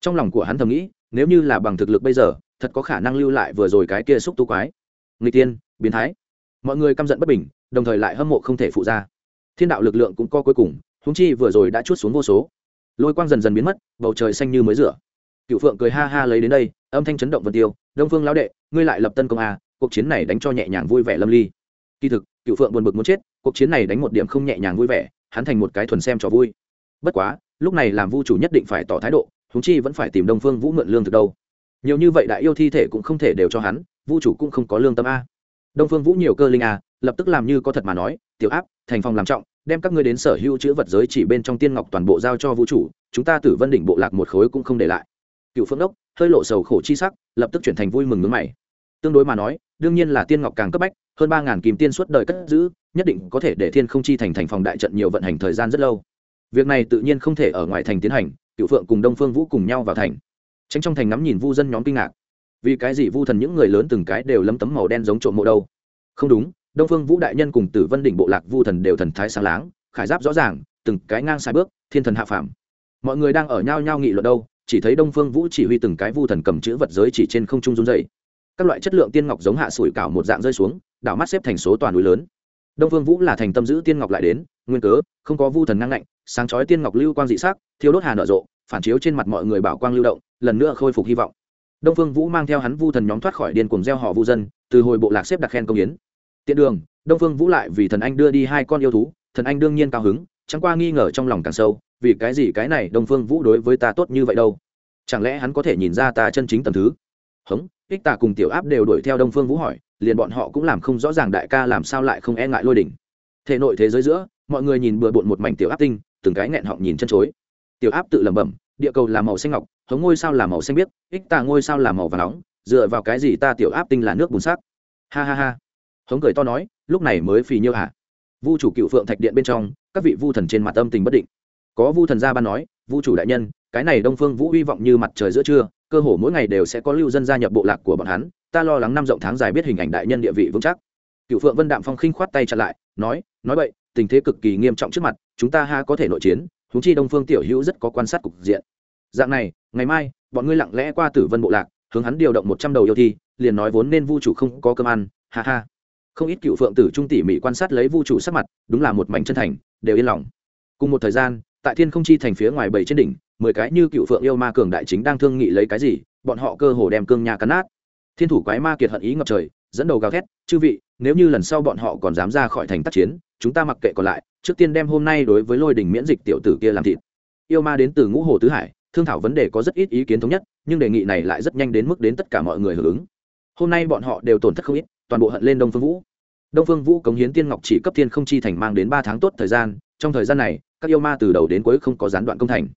S1: Trong lòng của hắn thầm nghĩ nếu như là bằng thực lực bây giờ, thật có khả năng lưu lại vừa rồi cái kia xúc tu quái. Người tiên, biến thái. Mọi người căm giận bất bình, đồng thời lại hâm mộ không thể phụ ra. Thiên đạo lực lượng cũng co cuối cùng húng chi vừa rồi đã chút xuống vô số. Lôi quang dần dần biến mất, bầu trời xanh như mới rửa. Cựu phượng cười ha ha lấy đến đây, âm thanh chấn động vân tiêu, đông phương lão đệ, ngươi lại lập tân công a, cuộc chiến này đánh cho nhẹ nhàng vui vẻ lâm ly. Kỳ thực cựu phượng buồn bực muốn chết, cuộc chiến này đánh một điểm không nhẹ nhàng vui vẻ, hắn thành một cái thuần xem trò vui. Bất quá, lúc này làm vu chủ nhất định phải tỏ thái độ húng chi vẫn phải tìm đông phương vũ mượn lương từ đâu. Nhiều như vậy đại yêu thi thể cũng không thể đều cho hắn vu chủ cũng không có lương tâm a. Đông phương vũ nhiều cơ linh a, lập tức làm như có thật mà nói, tiểu áp, thành phòng làm trọng, đem các ngươi đến sở hữu chữ vật giới chỉ bên trong tiên ngọc toàn bộ giao cho vũ chủ chúng ta tử vân đỉnh bộ lạc một khối cũng không để lại. Cựu phương đốc, hơi lộ sầu khổ chi sắc, lập tức chuyển thành vui mừng nước mày. Tương đối mà nói, đương nhiên là tiên ngọc càng cấp bách, hơn ba ngàn kìm tiên suốt đời cất giữ, nhất định có thể để thiên không chi thành thành phòng đại trận nhiều vận hành thời gian rất lâu. Việc này tự nhiên không thể ở ngoài thành tiến hành cựu phượng cùng đông phương vũ cùng nhau vào thành. Tránh trong thành ngắm nhìn vu dân nhóm kinh ngạc. Vì cái gì vu thần những người lớn từng cái đều lấm tấm màu đen giống trộm mộ đâu? Không đúng, đông phương vũ đại nhân cùng tử vân đỉnh bộ lạc vu thần đều thần thái sáng láng, khải giáp rõ ràng, từng cái ngang sai bước, thiên thần hạ phàm. Mọi người đang ở nhau nhau nghị luận đâu, chỉ thấy đông phương vũ chỉ huy từng cái vu thần cầm chữ vật giới chỉ trên không trung run dày các loại chất lượng tiên ngọc giống hạ sủi cảo một dạng rơi xuống, đảo mắt xếp thành số toàn núi lớn. Đông phương vũ là thành tâm giữ tiên ngọc lại đến, nguyên cớ, không có vu thần năng lạnh sáng chói tiên ngọc lưu quang dị sắc thiếu đốt hà nở rộ, phản chiếu trên mặt mọi người bảo quang lưu động, lần nữa khôi phục hy vọng. Đông phương vũ mang theo hắn vu thần nhóm thoát khỏi điên cuồng gieo họ vu dân, từ hồi bộ lạc xếp đặt khen công yến. Tiện đường, đông phương vũ lại vì thần anh đưa đi hai con yêu thú, thần anh đương nhiên cao hứng, chẳng qua nghi ngờ trong lòng càng sâu, vì cái gì cái này đông phương vũ đối với ta tốt như vậy đâu? Chẳng lẽ hắn có thể nhìn ra ta chân chính tầm thứ? Hống, ích tà cùng tiểu áp đều đuổi theo đông phương vũ hỏi, liền bọn họ cũng làm không rõ ràng đại ca làm sao lại không e ngại lôi đỉnh. Thể nội thế giới giữa, mọi người nhìn bừa bộn một mảnh tiểu áp tinh từng cái nghẹn họng nhìn chân chối. Tiểu áp tự lẩm bẩm, địa cầu là màu xanh ngọc, hống ngôi sao là màu xanh biếc, ích tà ngôi sao là màu và nóng, dựa vào cái gì ta tiểu áp tinh là nước bùn sắc? Ha ha ha. Hống cười to nói, lúc này mới phì nhiêu hả? Vu chủ cựu phượng thạch điện bên trong, các vị vu thần trên mặt âm tình bất định. Có vu thần gia ban nói, vu chủ đại nhân, cái này đông phương vũ hy vọng như mặt trời giữa trưa, cơ hồ mỗi ngày đều sẽ có lưu dân gia nhập bộ lạc của bọn hắn, ta lo lắng năm rộng tháng dài biết hình ảnh đại nhân địa vị vững chắc. Cựu phượng vân đạm phong khinh khoát tay chặn lại, nói nói vậy tình thế cực kỳ nghiêm trọng trước mặt chúng ta ha có thể nội chiến húng chi đông phương tiểu hữu rất có quan sát cục diện. Dạng này, ngày mai, bọn ngươi lặng lẽ qua tử vân bộ lạc, hướng hắn điều động một trăm đầu yêu thi, liền nói vốn nên vu chủ không có cơm ăn, ha ha. Không ít cựu phượng tử trung tỉ mỉ quan sát lấy vu chủ sắc mặt, đúng là một mảnh chân thành, đều yên lòng. Cùng một thời gian, tại thiên không chi thành phía ngoài bảy trên đỉnh, mười cái như cựu phượng yêu ma cường đại chính đang thương nghị lấy cái gì, bọn họ cơ hồ đem cương nhà cắn nát. Thiên thủ quái ma kiệt hận ý ngập trời dẫn đầu gào thét, chư vị, nếu như lần sau bọn họ còn dám ra khỏi thành tác chiến, chúng ta mặc kệ còn lại, trước tiên đem hôm nay đối với lôi đình miễn dịch tiểu tử kia làm thịt. Yêu ma đến từ ngũ hồ tứ hải, thương thảo vấn đề có rất ít ý kiến thống nhất, nhưng đề nghị này lại rất nhanh đến mức đến tất cả mọi người hưởng ứng. Hôm nay bọn họ đều tổn thất không ít, toàn bộ hận lên đông phương vũ. Đông phương vũ cống hiến tiên ngọc chỉ cấp thiên không chi thành mang đến ba tháng tốt thời gian, trong thời gian này, các yêu ma từ đầu đến cuối không có gián đoạn công thành.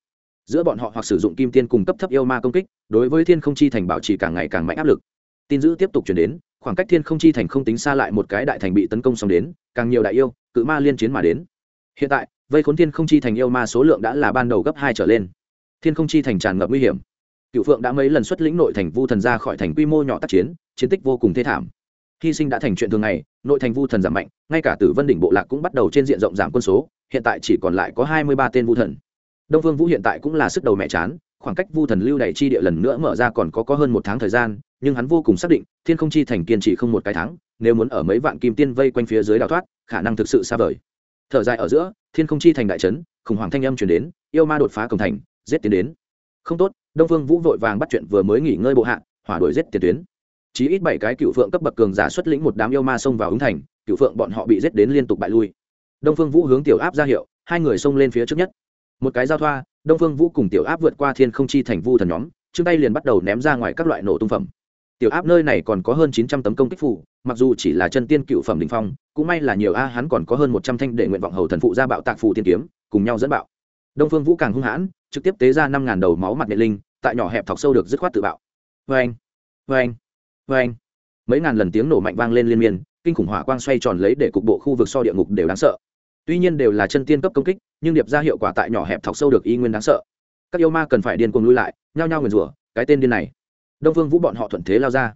S1: Giữa bọn họ hoặc sử dụng kim tiên cùng cấp thấp yêu ma công kích, đối với thiên không chi thành bảo trì càng ngày càng mạnh áp lực. Tin dữ tiếp tục chuyển đến khoảng cách thiên không chi thành không tính xa lại một cái đại thành bị tấn công xong đến, càng nhiều đại yêu, cự ma liên chiến mà đến. Hiện tại, vây khốn thiên không chi thành yêu ma số lượng đã là ban đầu gấp hai trở lên. Thiên không chi thành tràn ngập nguy hiểm. Cựu phượng đã mấy lần xuất lĩnh nội thành vu thần ra khỏi thành quy mô nhỏ tác chiến chiến tích vô cùng thê thảm. Hy sinh đã thành chuyện thường ngày, nội thành vu thần giảm mạnh, ngay cả tử vân đỉnh bộ lạc cũng bắt đầu trên diện rộng giảm quân số, hiện tại chỉ còn lại có hai mươi ba tên vu thần. Đông vương vũ hiện tại cũng là sức đầu mẹ chán khoảng cách vu thần lưu đày chi địa lần nữa mở ra còn có có hơn một tháng thời gian, nhưng hắn vô cùng xác định, thiên không chi thành kiên trì không một cái tháng, nếu muốn ở mấy vạn kim tiên vây quanh phía dưới đào thoát, khả năng thực sự xa vời. Thở dài ở giữa, thiên không chi thành đại trấn, khủng hoảng thanh âm chuyển đến, yêu ma đột phá cổng thành, giết tiến đến. Không tốt, đông phương vũ vội vàng bắt chuyện vừa mới nghỉ ngơi bộ hạ, hỏa đuổi giết tiền tuyến. Chỉ ít bảy cái cựu phượng cấp bậc cường giả xuất lĩnh một đám yêu ma xông vào ứng thành, cựu phượng bọn họ bị giết đến liên tục bại lui. Đông phương vũ hướng tiểu áp ra hiệu, hai người xông lên phía trước nhất. Một cái giao thoa đông phương vũ cùng tiểu áp vượt qua thiên không chi thành vu thần nhóm chương tay liền bắt đầu ném ra ngoài các loại nổ tung phẩm. Tiểu áp nơi này còn có hơn chín trăm tấm công kích phủ mặc dù chỉ là chân tiên cựu phẩm đình phong, cũng may là nhiều a, hắn còn có hơn một trăm thanh đệ nguyện vọng hầu thần phụ ra bạo tạc phụ tiên kiếm, cùng nhau dẫn bạo. Đông phương vũ càng hung hãn, trực tiếp tế ra năm ngàn đầu máu mặt nghệ linh, tại nhỏ hẹp thọc sâu được dứt khoát tự bạo. Vê anh vê anh vê anh mấy ngàn lần tiếng nổ mạnh vang lên liên miên, kinh khủng hỏa quang xoay tròn lấy để cục bộ khu vực so địa ngục đều đáng sợ tuy nhiên đều là chân tiên cấp công kích, nhưng điệp ra hiệu quả tại nhỏ hẹp thọc sâu được y nguyên đáng sợ. Các yêu ma cần phải điên cuồng lui lại, nhao nhao nguyền rủa, cái tên điên này. Đông phương vũ bọn họ thuận thế lao ra.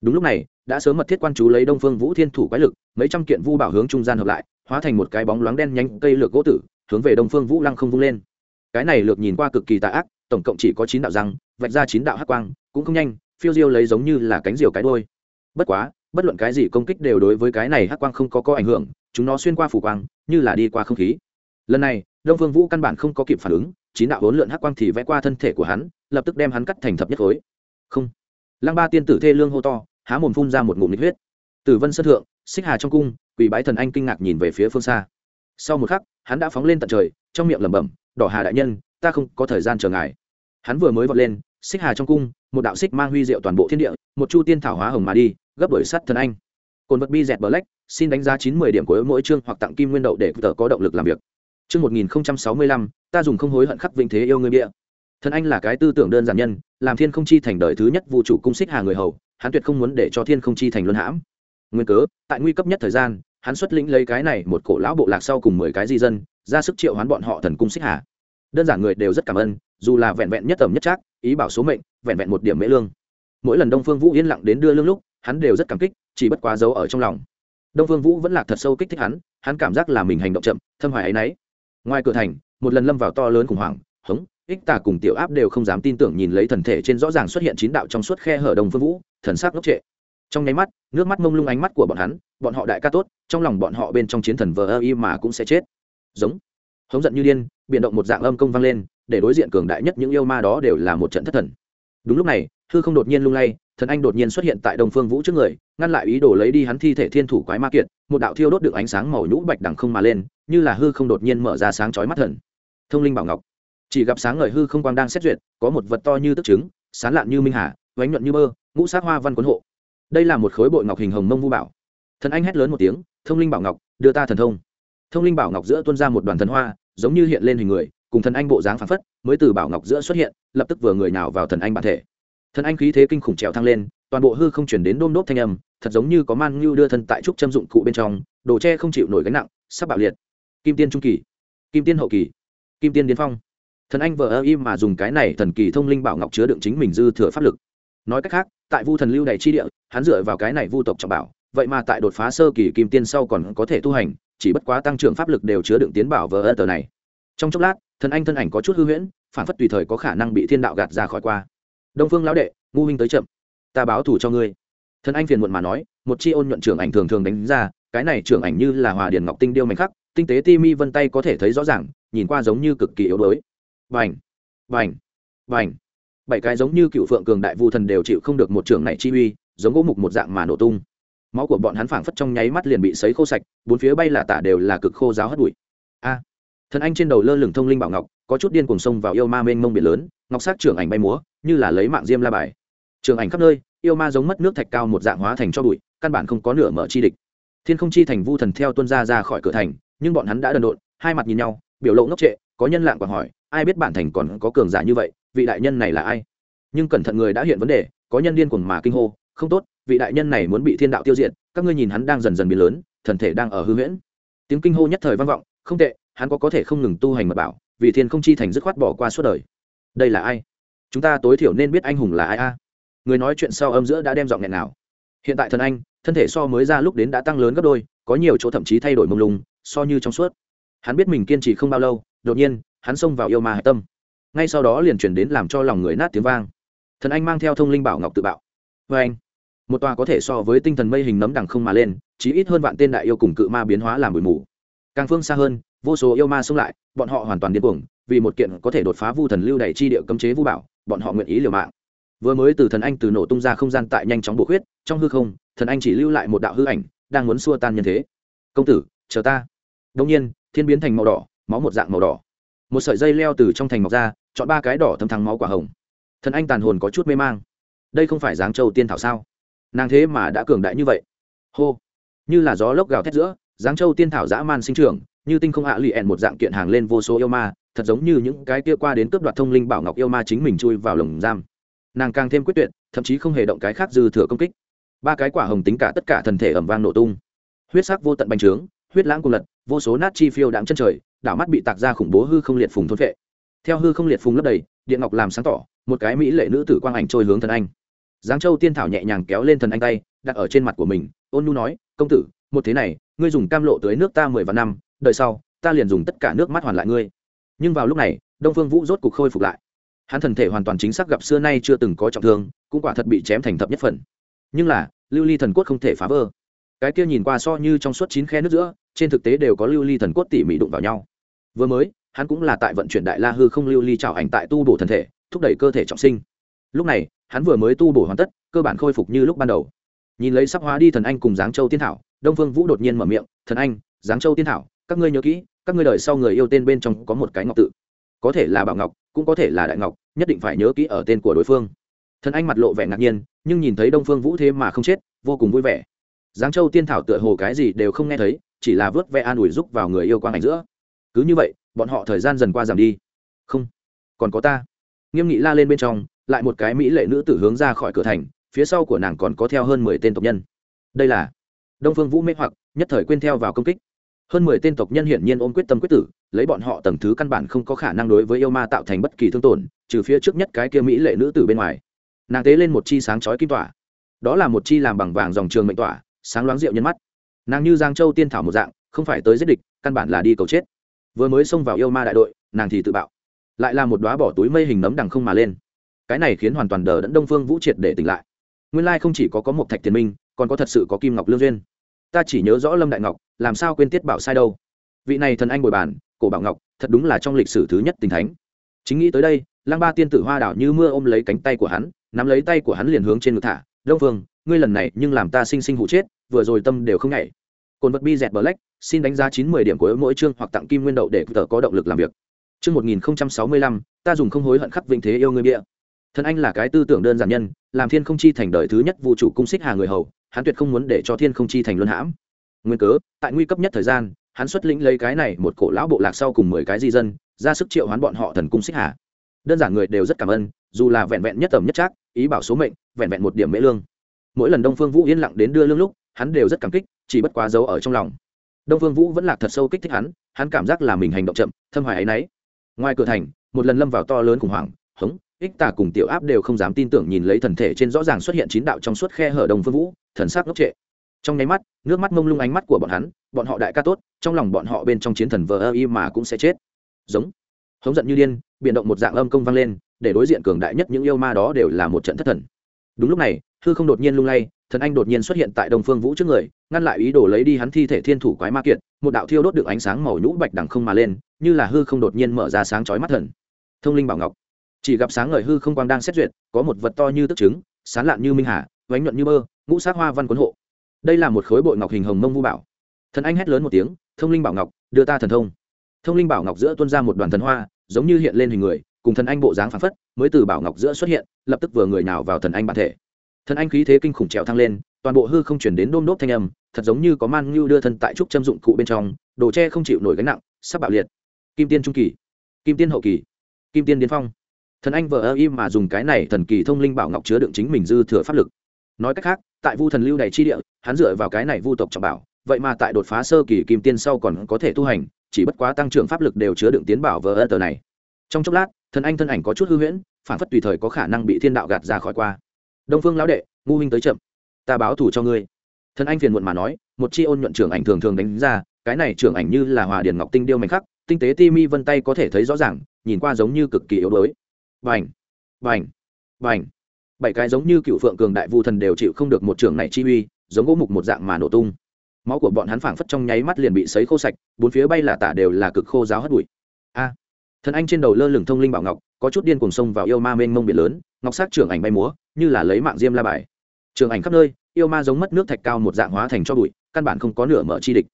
S1: Đúng lúc này, đã sớm mật thiết quan chú lấy đông phương vũ thiên thủ quái lực, mấy trăm kiện vu bảo hướng trung gian hợp lại, hóa thành một cái bóng loáng đen nhánh cây lược gỗ tử, hướng về đông phương vũ lăng không vung lên. Cái này lược nhìn qua cực kỳ tà ác, tổng cộng chỉ có chín đạo răng, vạch ra chín đạo hắc quang, cũng không nhanh, phiêu diêu lấy giống như là cánh diều cái đôi bất quá, bất luận cái gì công kích đều đối với cái này hắc quang không có có ảnh hưởng chúng nó xuyên qua phủ quang, như là đi qua không khí. Lần này, đông phương vũ căn bản không có kịp phản ứng, chín đạo hỗn lượn hắc quang thì vẽ qua thân thể của hắn, lập tức đem hắn cắt thành thập nhất khối. Không. Lăng ba tiên tử thê lương hô to, há mồm phun ra một ngụm nhiệt huyết. Tử vân sân thượng, xích hà trong cung, quỷ bái thần anh kinh ngạc nhìn về phía phương xa. Sau một khắc, hắn đã phóng lên tận trời, trong miệng lẩm bẩm, đỏ hà đại nhân, ta không có thời gian chờ ngài. Hắn vừa mới vọt lên, xích hà trong cung, một đạo xích mang huy diệu toàn bộ thiên địa, một chu tiên thảo hóa hồng mà đi, gấp đổi sắt thần anh cồn vật bi dẹt black, xin đánh giá chín mươi điểm của mỗi chương hoặc tặng kim nguyên đậu để tờ có động lực làm việc. Chương một nghìn sáu mươi lăm, ta dùng không hối hận khắc vinh thế yêu người bịa. Thần anh là cái tư tưởng đơn giản nhân, làm thiên không chi thành đời thứ nhất vũ trụ cung xích hà người hầu, hắn tuyệt không muốn để cho thiên không chi thành luân hãm. Nguyên cớ, tại nguy cấp nhất thời gian, hắn xuất lĩnh lấy cái này một cổ lão bộ lạc sau cùng mười cái di dân, ra sức triệu hoán bọn họ thần cung xích hà. Đơn giản người đều rất cảm ơn, dù là vẹn vẹn nhất tầm nhất trác, ý bảo số mệnh, vẹn vẹn một điểm mễ lương. Mỗi lần đông phương vũ yên lặng đến đưa lương lúc hắn đều rất cảm kích, chỉ bất quá giấu ở trong lòng. Đông phương vũ vẫn lạc thật sâu kích thích hắn hắn cảm giác là mình hành động chậm, thâm hoài ấ y n ấ y ngoài cửa thành, một lần lâm vào to lớn khủng hoảng, hống, ích tà cùng tiểu áp đều không dám tin tưởng nhìn lấy thần thể trên rõ ràng xuất hiện chín đạo trong suốt khe hở đông phương vũ, thần sắc ngốc trệ. Trong nháy mắt, nước mắt mông lung ánh mắt của bọn hắn, bọn họ đại ca tốt, trong lòng bọn họ bên trong chiến thần vờ ơ y mà cũng sẽ chết. Giống. Hống giận như điên biện động một dạng âm công vang lên, để đối diện cường đại nhất những yêu ma đó đều là một trận thất thần. Đúng lúc này, hư không đột nhiên lung lay thần anh đột nhiên xuất hiện tại đông phương vũ trước người, ngăn lại ý đồ lấy đi hắn thi thể thiên thủ quái ma kiệt, một đạo thiêu đốt được ánh sáng màu nhũ bạch đằng không mà lên, như là hư không đột nhiên mở ra sáng chói mắt thần. Thông linh bảo ngọc, chỉ gặp sáng ngời hư không quang đang xét duyệt, có một vật to như tức trứng, sán lạn như minh hà vánh nhuận như mơ, ngũ sát hoa văn quấn hộ. Đây là một khối bội ngọc hình hồng mông vu bảo. Thần anh hét lớn một tiếng, thông linh bảo ngọc, đưa ta thần thông. Thông linh bảo ngọc giữa tuôn ra một đoàn thần hoa, giống như hiện lên hình người, cùng thần anh bộ dáng phản phất, mới từ bảo ngọc giữa xuất hiện, lập tức vừa người nào vào thần anh bản thể thần anh khí thế kinh khủng trèo thăng lên, toàn bộ hư không chuyển đến đôm đốt thanh âm, thật giống như có man ngưu đưa thân tại trúc châm dụng cụ bên trong, đồ tre không chịu nổi gánh nặng, sắp bạo liệt. Kim tiên trung kỳ, kim tiên hậu kỳ, kim tiên điên phong. Thần anh vợ ơ im mà dùng cái này thần kỳ thông linh bảo ngọc chứa đựng chính mình dư thừa pháp lực. Nói cách khác, tại vu thần lưu đầy chi địa, hắn dựa vào cái này vu tộc trọng bảo, vậy mà tại đột phá sơ kỳ kim tiên sau còn có thể tu hành, chỉ bất quá tăng trưởng pháp lực đều chứa đựng tiến bảo vờ ơ tờ này. Trong chốc lát, thần anh thân ảnh có chút hư huyễn, phản phất tùy thời có khả năng bị thiên đạo gạt ra khỏi qua đông phương lão đệ, ngu huynh tới chậm. Ta báo thủ cho ngươi. Thần anh phiền muộn mà nói, một chi ôn nhuận trưởng ảnh thường thường đánh ra, cái này trưởng ảnh như là hòa điền ngọc tinh điêu mảnh khắc, tinh tế ti mi vân tay có thể thấy rõ ràng, nhìn qua giống như cực kỳ yếu đuối. Vành vành vành bảy cái giống như cựu phượng cường đại vu thần đều chịu không được một trưởng này chi uy, giống gỗ mục một dạng mà nổ tung. Máu của bọn hắn phảng phất trong nháy mắt liền bị sấy khô sạch, bốn phía bay là tả đều là cực khô giáo hất bụi. A! Thần anh trên đầu lơ lửng thông linh bảo ngọc, có chút điên cuồng sông vào yêu ma mênh mông biển lớn ngọc sắc trưởng ảnh bay múa, như là lấy mạng diêm la bài. Trường ảnh khắp nơi, yêu ma giống mất nước thạch cao một dạng hóa thành cho bụi, căn bản không có nửa mở chi địch. Thiên không chi thành vu thần theo tuân ra ra khỏi cửa thành, nhưng bọn hắn đã đần độn, hai mặt nhìn nhau, biểu lộ ngốc trệ, có nhân lạng còn hỏi, ai biết bản thành còn có cường giả như vậy, vị đại nhân này là ai? Nhưng cẩn thận người đã hiện vấn đề, có nhân điên cuồng mà kinh hô, không tốt, vị đại nhân này muốn bị thiên đạo tiêu diệt, các ngươi nhìn hắn đang dần dần biến lớn, thần thể đang ở hư huyễn. Tiếng kinh hô nhất thời vang vọng, không tệ, hắn có có thể không ngừng tu hành mật bảo, vì thiên không chi thành dứt khoát bỏ qua suốt đời đây là ai? Chúng ta tối thiểu nên biết anh hùng là ai a. Người nói chuyện sau âm giữa đã đem giọng nghẹn nào. Hiện tại thần anh, thân thể so mới ra lúc đến đã tăng lớn gấp đôi, có nhiều chỗ thậm chí thay đổi mông lung, so như trong suốt. Hắn biết mình kiên trì không bao lâu, đột nhiên, hắn xông vào yêu ma hạch tâm. Ngay sau đó liền chuyển đến làm cho lòng người nát tiếng vang. Thần anh mang theo thông linh bảo ngọc tự bạo. Vê anh, một tòa có thể so với tinh thần mây hình nấm đằng không mà lên chỉ ít hơn vạn tên đại yêu cùng cự ma biến hóa làm bụi mù. Càng phương xa hơn vô số yêu ma xông lại, bọn họ hoàn toàn điên cuồng, vì một kiện có thể đột phá vu thần lưu đẩy chi địa cấm chế vu bảo, bọn họ nguyện ý liều mạng. Vừa mới từ thần anh từ nổ tung ra không gian tại nhanh chóng bổ khuyết, trong hư không, thần anh chỉ lưu lại một đạo hư ảnh, đang muốn xua tan nhân thế. Công tử, chờ ta. Đông nhiên, thiên biến thành màu đỏ, máu một dạng màu đỏ. Một sợi dây leo từ trong thành mọc ra, chọn ba cái đỏ thâm thắng máu quả hồng. Thần anh tàn hồn có chút mê mang. Đây không phải giáng châu tiên thảo sao? Nàng thế mà đã cường đại như vậy. Hô. Như là gió lốc gào thét giữa, giáng châu tiên thảo dã man sinh trưởng như tinh không hạ lì ẹn một dạng kiện hàng lên vô số yêu ma, thật giống như những cái kia qua đến cướp đoạt thông linh bảo ngọc yêu ma chính mình chui vào lồng giam. Nàng càng thêm quyết tuyệt, thậm chí không hề động cái khác dư thừa công kích. Ba cái quả hồng tính cả tất cả thần thể ẩm vang nổ tung. Huyết sắc vô tận bành trướng, huyết lãng cùng lật, vô số nát chi phiêu đạm chân trời, đảo mắt bị tạc ra khủng bố hư không liệt phùng thôn vệ theo hư không liệt phùng lấp đầy, điện ngọc làm sáng tỏ, một cái mỹ lệ nữ tử quang ảnh trôi hướng thần anh. Giáng châu tiên thảo nhẹ nhàng kéo lên thần anh tay, đặt ở trên mặt của mình, ôn nu nói, công tử, một thế này, ngươi dùng cam lộ tới nước ta mười vạn năm đợi sau, ta liền dùng tất cả nước mắt hoàn lại ngươi. Nhưng vào lúc này, đông phương vũ rốt cục khôi phục lại. Hắn thần thể hoàn toàn chính xác gặp xưa nay chưa từng có trọng thương, cũng quả thật bị chém thành thập nhất phần. Nhưng là, lưu ly thần cốt không thể phá vỡ. Cái kia nhìn qua so như trong suốt chín khe nước giữa, trên thực tế đều có lưu ly thần cốt tỉ mỉ đụng vào nhau. Vừa mới, hắn cũng là tại vận chuyển đại la hư không lưu ly trào ảnh tại tu bổ thần thể, thúc đẩy cơ thể trọng sinh. Lúc này, hắn vừa mới tu bổ hoàn tất, cơ bản khôi phục như lúc ban đầu. Nhìn lấy sắp hóa đi thần anh cùng giáng châu tiên thảo, đông phương vũ đột nhiên mở miệng, thần anh, giáng châu tiên thảo các ngươi nhớ kỹ, các ngươi đời sau người yêu tên bên trong có một cái ngọc tự. Có thể là bảo ngọc, cũng có thể là đại ngọc, nhất định phải nhớ kỹ ở tên của đối phương. Thần anh mặt lộ vẻ ngạc nhiên, nhưng nhìn thấy đông phương vũ thế mà không chết, vô cùng vui vẻ. Giáng châu tiên thảo tựa hồ cái gì đều không nghe thấy, chỉ là vớt ve an ủi giúp vào người yêu quang ảnh giữa. Cứ như vậy, bọn họ thời gian dần qua giảm đi. Không, còn có ta. Nghiêm nghị la lên bên trong, lại một cái mỹ lệ nữ tử hướng ra khỏi cửa thành, phía sau của nàng còn có theo hơn mười tên tộc nhân. Đây là đông phương vũ mê hoặc, nhất thời quên theo vào công kích hơn mười tên tộc nhân hiển nhiên ôm quyết tâm quyết tử, lấy bọn họ tầng thứ căn bản không có khả năng đối với yêu ma tạo thành bất kỳ thương tổn, trừ phía trước nhất cái kia mỹ lệ nữ tử bên ngoài. Nàng tế lên một chi sáng chói kim tỏa. Đó là một chi làm bằng vàng dòng trường mệnh tỏa, sáng loáng rượu nhân mắt. Nàng như giang châu tiên thảo một dạng, không phải tới giết địch, căn bản là đi cầu chết. Vừa mới xông vào yêu ma đại đội, nàng thì tự bạo. Lại là một đoá bỏ túi mây hình nấm đằng không mà lên. Cái này khiến hoàn toàn đờ đẫn đông phương vũ triệt để tỉnh lại. Nguyên lai không chỉ có có một thạch tiền minh, còn có thật sự có kim ngọc lương duyên ta chỉ nhớ rõ lâm đại ngọc, làm sao quên tiết bảo sai đâu? Vị này thần anh bồi bàn, cổ bảo ngọc, thật đúng là trong lịch sử thứ nhất tình thánh. Chính nghĩ tới đây, lăng ba tiên tử hoa đảo như mưa ôm lấy cánh tay của hắn, nắm lấy tay của hắn liền hướng trên ngực thả, đông phương ngươi lần này nhưng làm ta sinh sinh hụ chết, vừa rồi tâm đều không nhảy. Cồn vật bi dẹt bờ lách xin đánh giá chín mươi điểm của mỗi chương hoặc tặng kim nguyên đậu để tờ có động lực làm việc. Chương một nghìn sáu mươi lăm, ta dùng không hối hận khắc vinh thế yêu người bịa. Thần anh là cái tư tưởng đơn giản nhân, làm thiên không chi thành đời thứ nhất vụ chủ cung xích hà người hầu hắn tuyệt không muốn để cho thiên không chi thành luân hãm. Nguyên cớ, tại nguy cấp nhất thời gian, hắn xuất lĩnh lấy cái này một cổ lão bộ lạc sau cùng mười cái di dân, ra sức triệu hoán bọn họ thần cung xích hà. Đơn giản người đều rất cảm ơn, dù là vẹn vẹn nhất tầm nhất trác, ý bảo số mệnh, vẹn vẹn một điểm mễ lương. Mỗi lần đông phương vũ yên lặng đến đưa lương lúc, hắn đều rất cảm kích, chỉ bất quá giấu ở trong lòng. Đông phương vũ vẫn lạc thật sâu kích thích hắn hắn cảm giác là mình hành động chậm, thâm hoài ấ y n ấ y ngoài cửa thành, một lần lâm vào to lớn khủng hoảng, hống ích tà cùng tiểu áp đều không dám tin tưởng nhìn lấy thần thể trên rõ ràng xuất hiện chín đạo trong suốt khe hở đông phương vũ, thần sắc ngốc trệ. Trong nháy mắt, nước mắt mông lung ánh mắt của bọn hắn, bọn họ đại ca tốt, trong lòng bọn họ bên trong chiến thần vờ ơ y mà cũng sẽ chết. Giống. Hống giận như điên biện động một dạng âm công vang lên, để đối diện cường đại nhất những yêu ma đó đều là một trận thất thần. Đúng lúc này, hư không đột nhiên lung lay, thần anh đột nhiên xuất hiện tại đông phương vũ trước người, ngăn lại ý đồ lấy đi hắn thi thể thiên thủ quái ma kiệt, một đạo thiêu đốt được ánh sáng màu nhũ bạch đằng không mà lên, như là hư không đột nhiên mở ra sáng chói mắt thần. Thông linh bảo ngọc chỉ gặp sáng ngời hư không quang đang xét duyệt, có một vật to như tức trứng, sán lạn như minh hà vánh nhuận như bơ ngũ sát hoa văn cuốn hộ. Đây là một khối bội ngọc hình hồng mông vu bảo. Thần anh hét lớn một tiếng, thông linh bảo ngọc, đưa ta thần thông. Thông linh bảo ngọc giữa tuôn ra một đoàn thần hoa, giống như hiện lên hình người, cùng thần anh bộ dáng phản phất, mới từ bảo ngọc giữa xuất hiện, lập tức vừa người nào vào thần anh bản thể. Thần anh khí thế kinh khủng trèo thăng lên, toàn bộ hư không chuyển đến đôm đốt thanh âm, thật giống như có man ngưu đưa thân tại trúc châm dụng cụ bên trong, đồ tre không chịu nổi gánh nặng, sắp bạo liệt. Kim tiên trung kỳ, kim tiên hậu kỳ, kim tiên điên phong thần anh vờ ơ im mà dùng cái này thần kỳ thông linh bảo ngọc chứa đựng chính mình dư thừa pháp lực. Nói cách khác, tại vu thần lưu này chi địa, hắn dựa vào cái này vu tộc trọng bảo, vậy mà tại đột phá sơ kỳ kim tiên sau còn có thể tu hành, chỉ bất quá tăng trưởng pháp lực đều chứa đựng tiến bảo vờ ơ tờ này. Trong chốc lát, thần anh thân ảnh có chút hư huyễn, phản phất tùy thời có khả năng bị thiên đạo gạt ra khỏi qua. Đông phương lão đệ, ngu huynh tới chậm, ta báo thủ cho ngươi. Thần anh phiền muộn mà nói, một chi ôn nhuận trưởng ảnh thường thường đánh ra, cái này trưởng ảnh như là hòa điền ngọc tinh điêu mảnh khắc, tinh tế ti mi vân tay có thể thấy rõ ràng, nhìn qua giống như cực kỳ yếu đuối vành vành vành bảy cái giống như cựu phượng cường đại vu thần đều chịu không được một trưởng này chi uy, giống gỗ mục một dạng mà nổ tung. Máu của bọn hắn phảng phất trong nháy mắt liền bị sấy khô sạch, bốn phía bay là tả đều là cực khô giáo hất bụi. A. Thần anh trên đầu lơ lửng thông linh bảo ngọc, có chút điên cuồng sông vào yêu ma mênh mông biển lớn, ngọc sắc trưởng ảnh bay múa, như là lấy mạng diêm la bài. Trường ảnh khắp nơi, yêu ma giống mất nước thạch cao một dạng hóa thành cho bụi, căn bản không có nửa mở chi địch.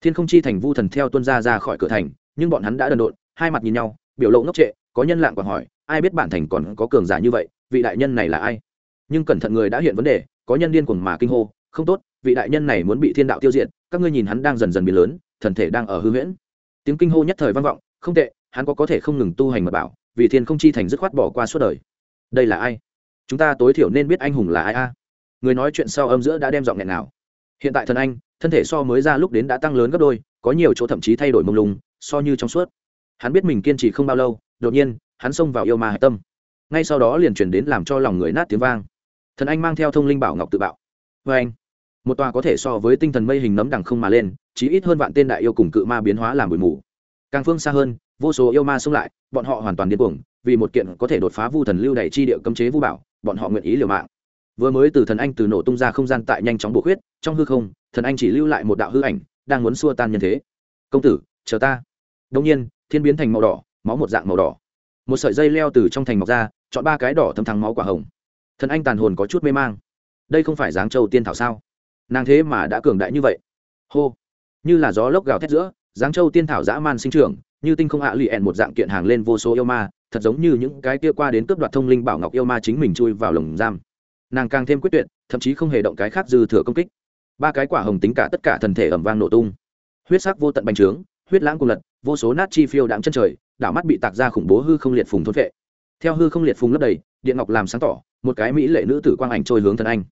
S1: Thiên không chi thành vu thần theo tuân ra ra khỏi cửa thành, nhưng bọn hắn đã đần độn, hai mặt nhìn nhau, biểu lộ ngốc trệ, có nhân lạng còn hỏi ai biết bản thành còn có cường giả như vậy, vị đại nhân này là ai? Nhưng cẩn thận người đã hiện vấn đề, có nhân điên cuồng mà kinh hô, không tốt, vị đại nhân này muốn bị thiên đạo tiêu diệt, các ngươi nhìn hắn đang dần dần biến lớn, thần thể đang ở hư huyễn. Tiếng kinh hô nhất thời vang vọng, không tệ, hắn có có thể không ngừng tu hành mà bảo, vì thiên không chi thành dứt khoát bỏ qua suốt đời. Đây là ai? Chúng ta tối thiểu nên biết anh hùng là ai a. Người nói chuyện sau âm giữa đã đem giọng nghẹn nào. Hiện tại thần anh, thân thể so mới ra lúc đến đã tăng lớn gấp đôi, có nhiều chỗ thậm chí thay đổi mông lung, so như trong suốt. Hắn biết mình kiên trì không bao lâu, đột nhiên hắn xông vào yêu ma hạch tâm. Ngay sau đó liền chuyển đến làm cho lòng người nát tiếng vang. Thần anh mang theo thông linh bảo ngọc tự bạo. Vê anh, một tòa có thể so với tinh thần mây hình nấm đằng không mà lên, chí ít hơn vạn tên đại yêu cùng cự ma biến hóa làm bụi mù. Càng phương xa hơn, vô số yêu ma xông lại, bọn họ hoàn toàn điên cuồng, vì một kiện có thể đột phá vu thần lưu đày chi địa cấm chế vu bảo, bọn họ nguyện ý liều mạng. Vừa mới từ thần anh từ nổ tung ra không gian tại nhanh chóng bổ khuyết, trong hư không, thần anh chỉ lưu lại một đạo hư ảnh, đang muốn xua tan nhân thế. Công tử, chờ ta. Đông nhiên, thiên biến thành màu đỏ, máu một dạng màu đỏ một sợi dây leo từ trong thành mọc ra, chọn ba cái đỏ thâm thắng máu quả hồng. Thần anh tàn hồn có chút mê mang. Đây không phải dáng châu tiên thảo sao? Nàng thế mà đã cường đại như vậy. Hô. Như là gió lốc gào thét giữa dáng châu tiên thảo dã man sinh trưởng, như tinh không hạ lì ẹn một dạng kiện hàng lên vô số yêu ma, thật giống như những cái kia qua đến cướp đoạt thông linh bảo ngọc yêu ma chính mình chui vào lồng giam. Nàng càng thêm quyết tuyệt, thậm chí không hề động cái khác dư thừa công kích. Ba cái quả hồng tính cả tất cả thần thể ẩm vang nổ tung. Huyết sắc vô tận bành trướng, huyết lãng cùng lật, vô số nát chi phiêu đạm chân trời đảo mắt bị tạc ra khủng bố hư không liệt phùng thôn vệ. Theo hư không liệt phùng lấp đầy, điện ngọc làm sáng tỏ, một cái mỹ lệ nữ tử quang ảnh trôi hướng thần anh.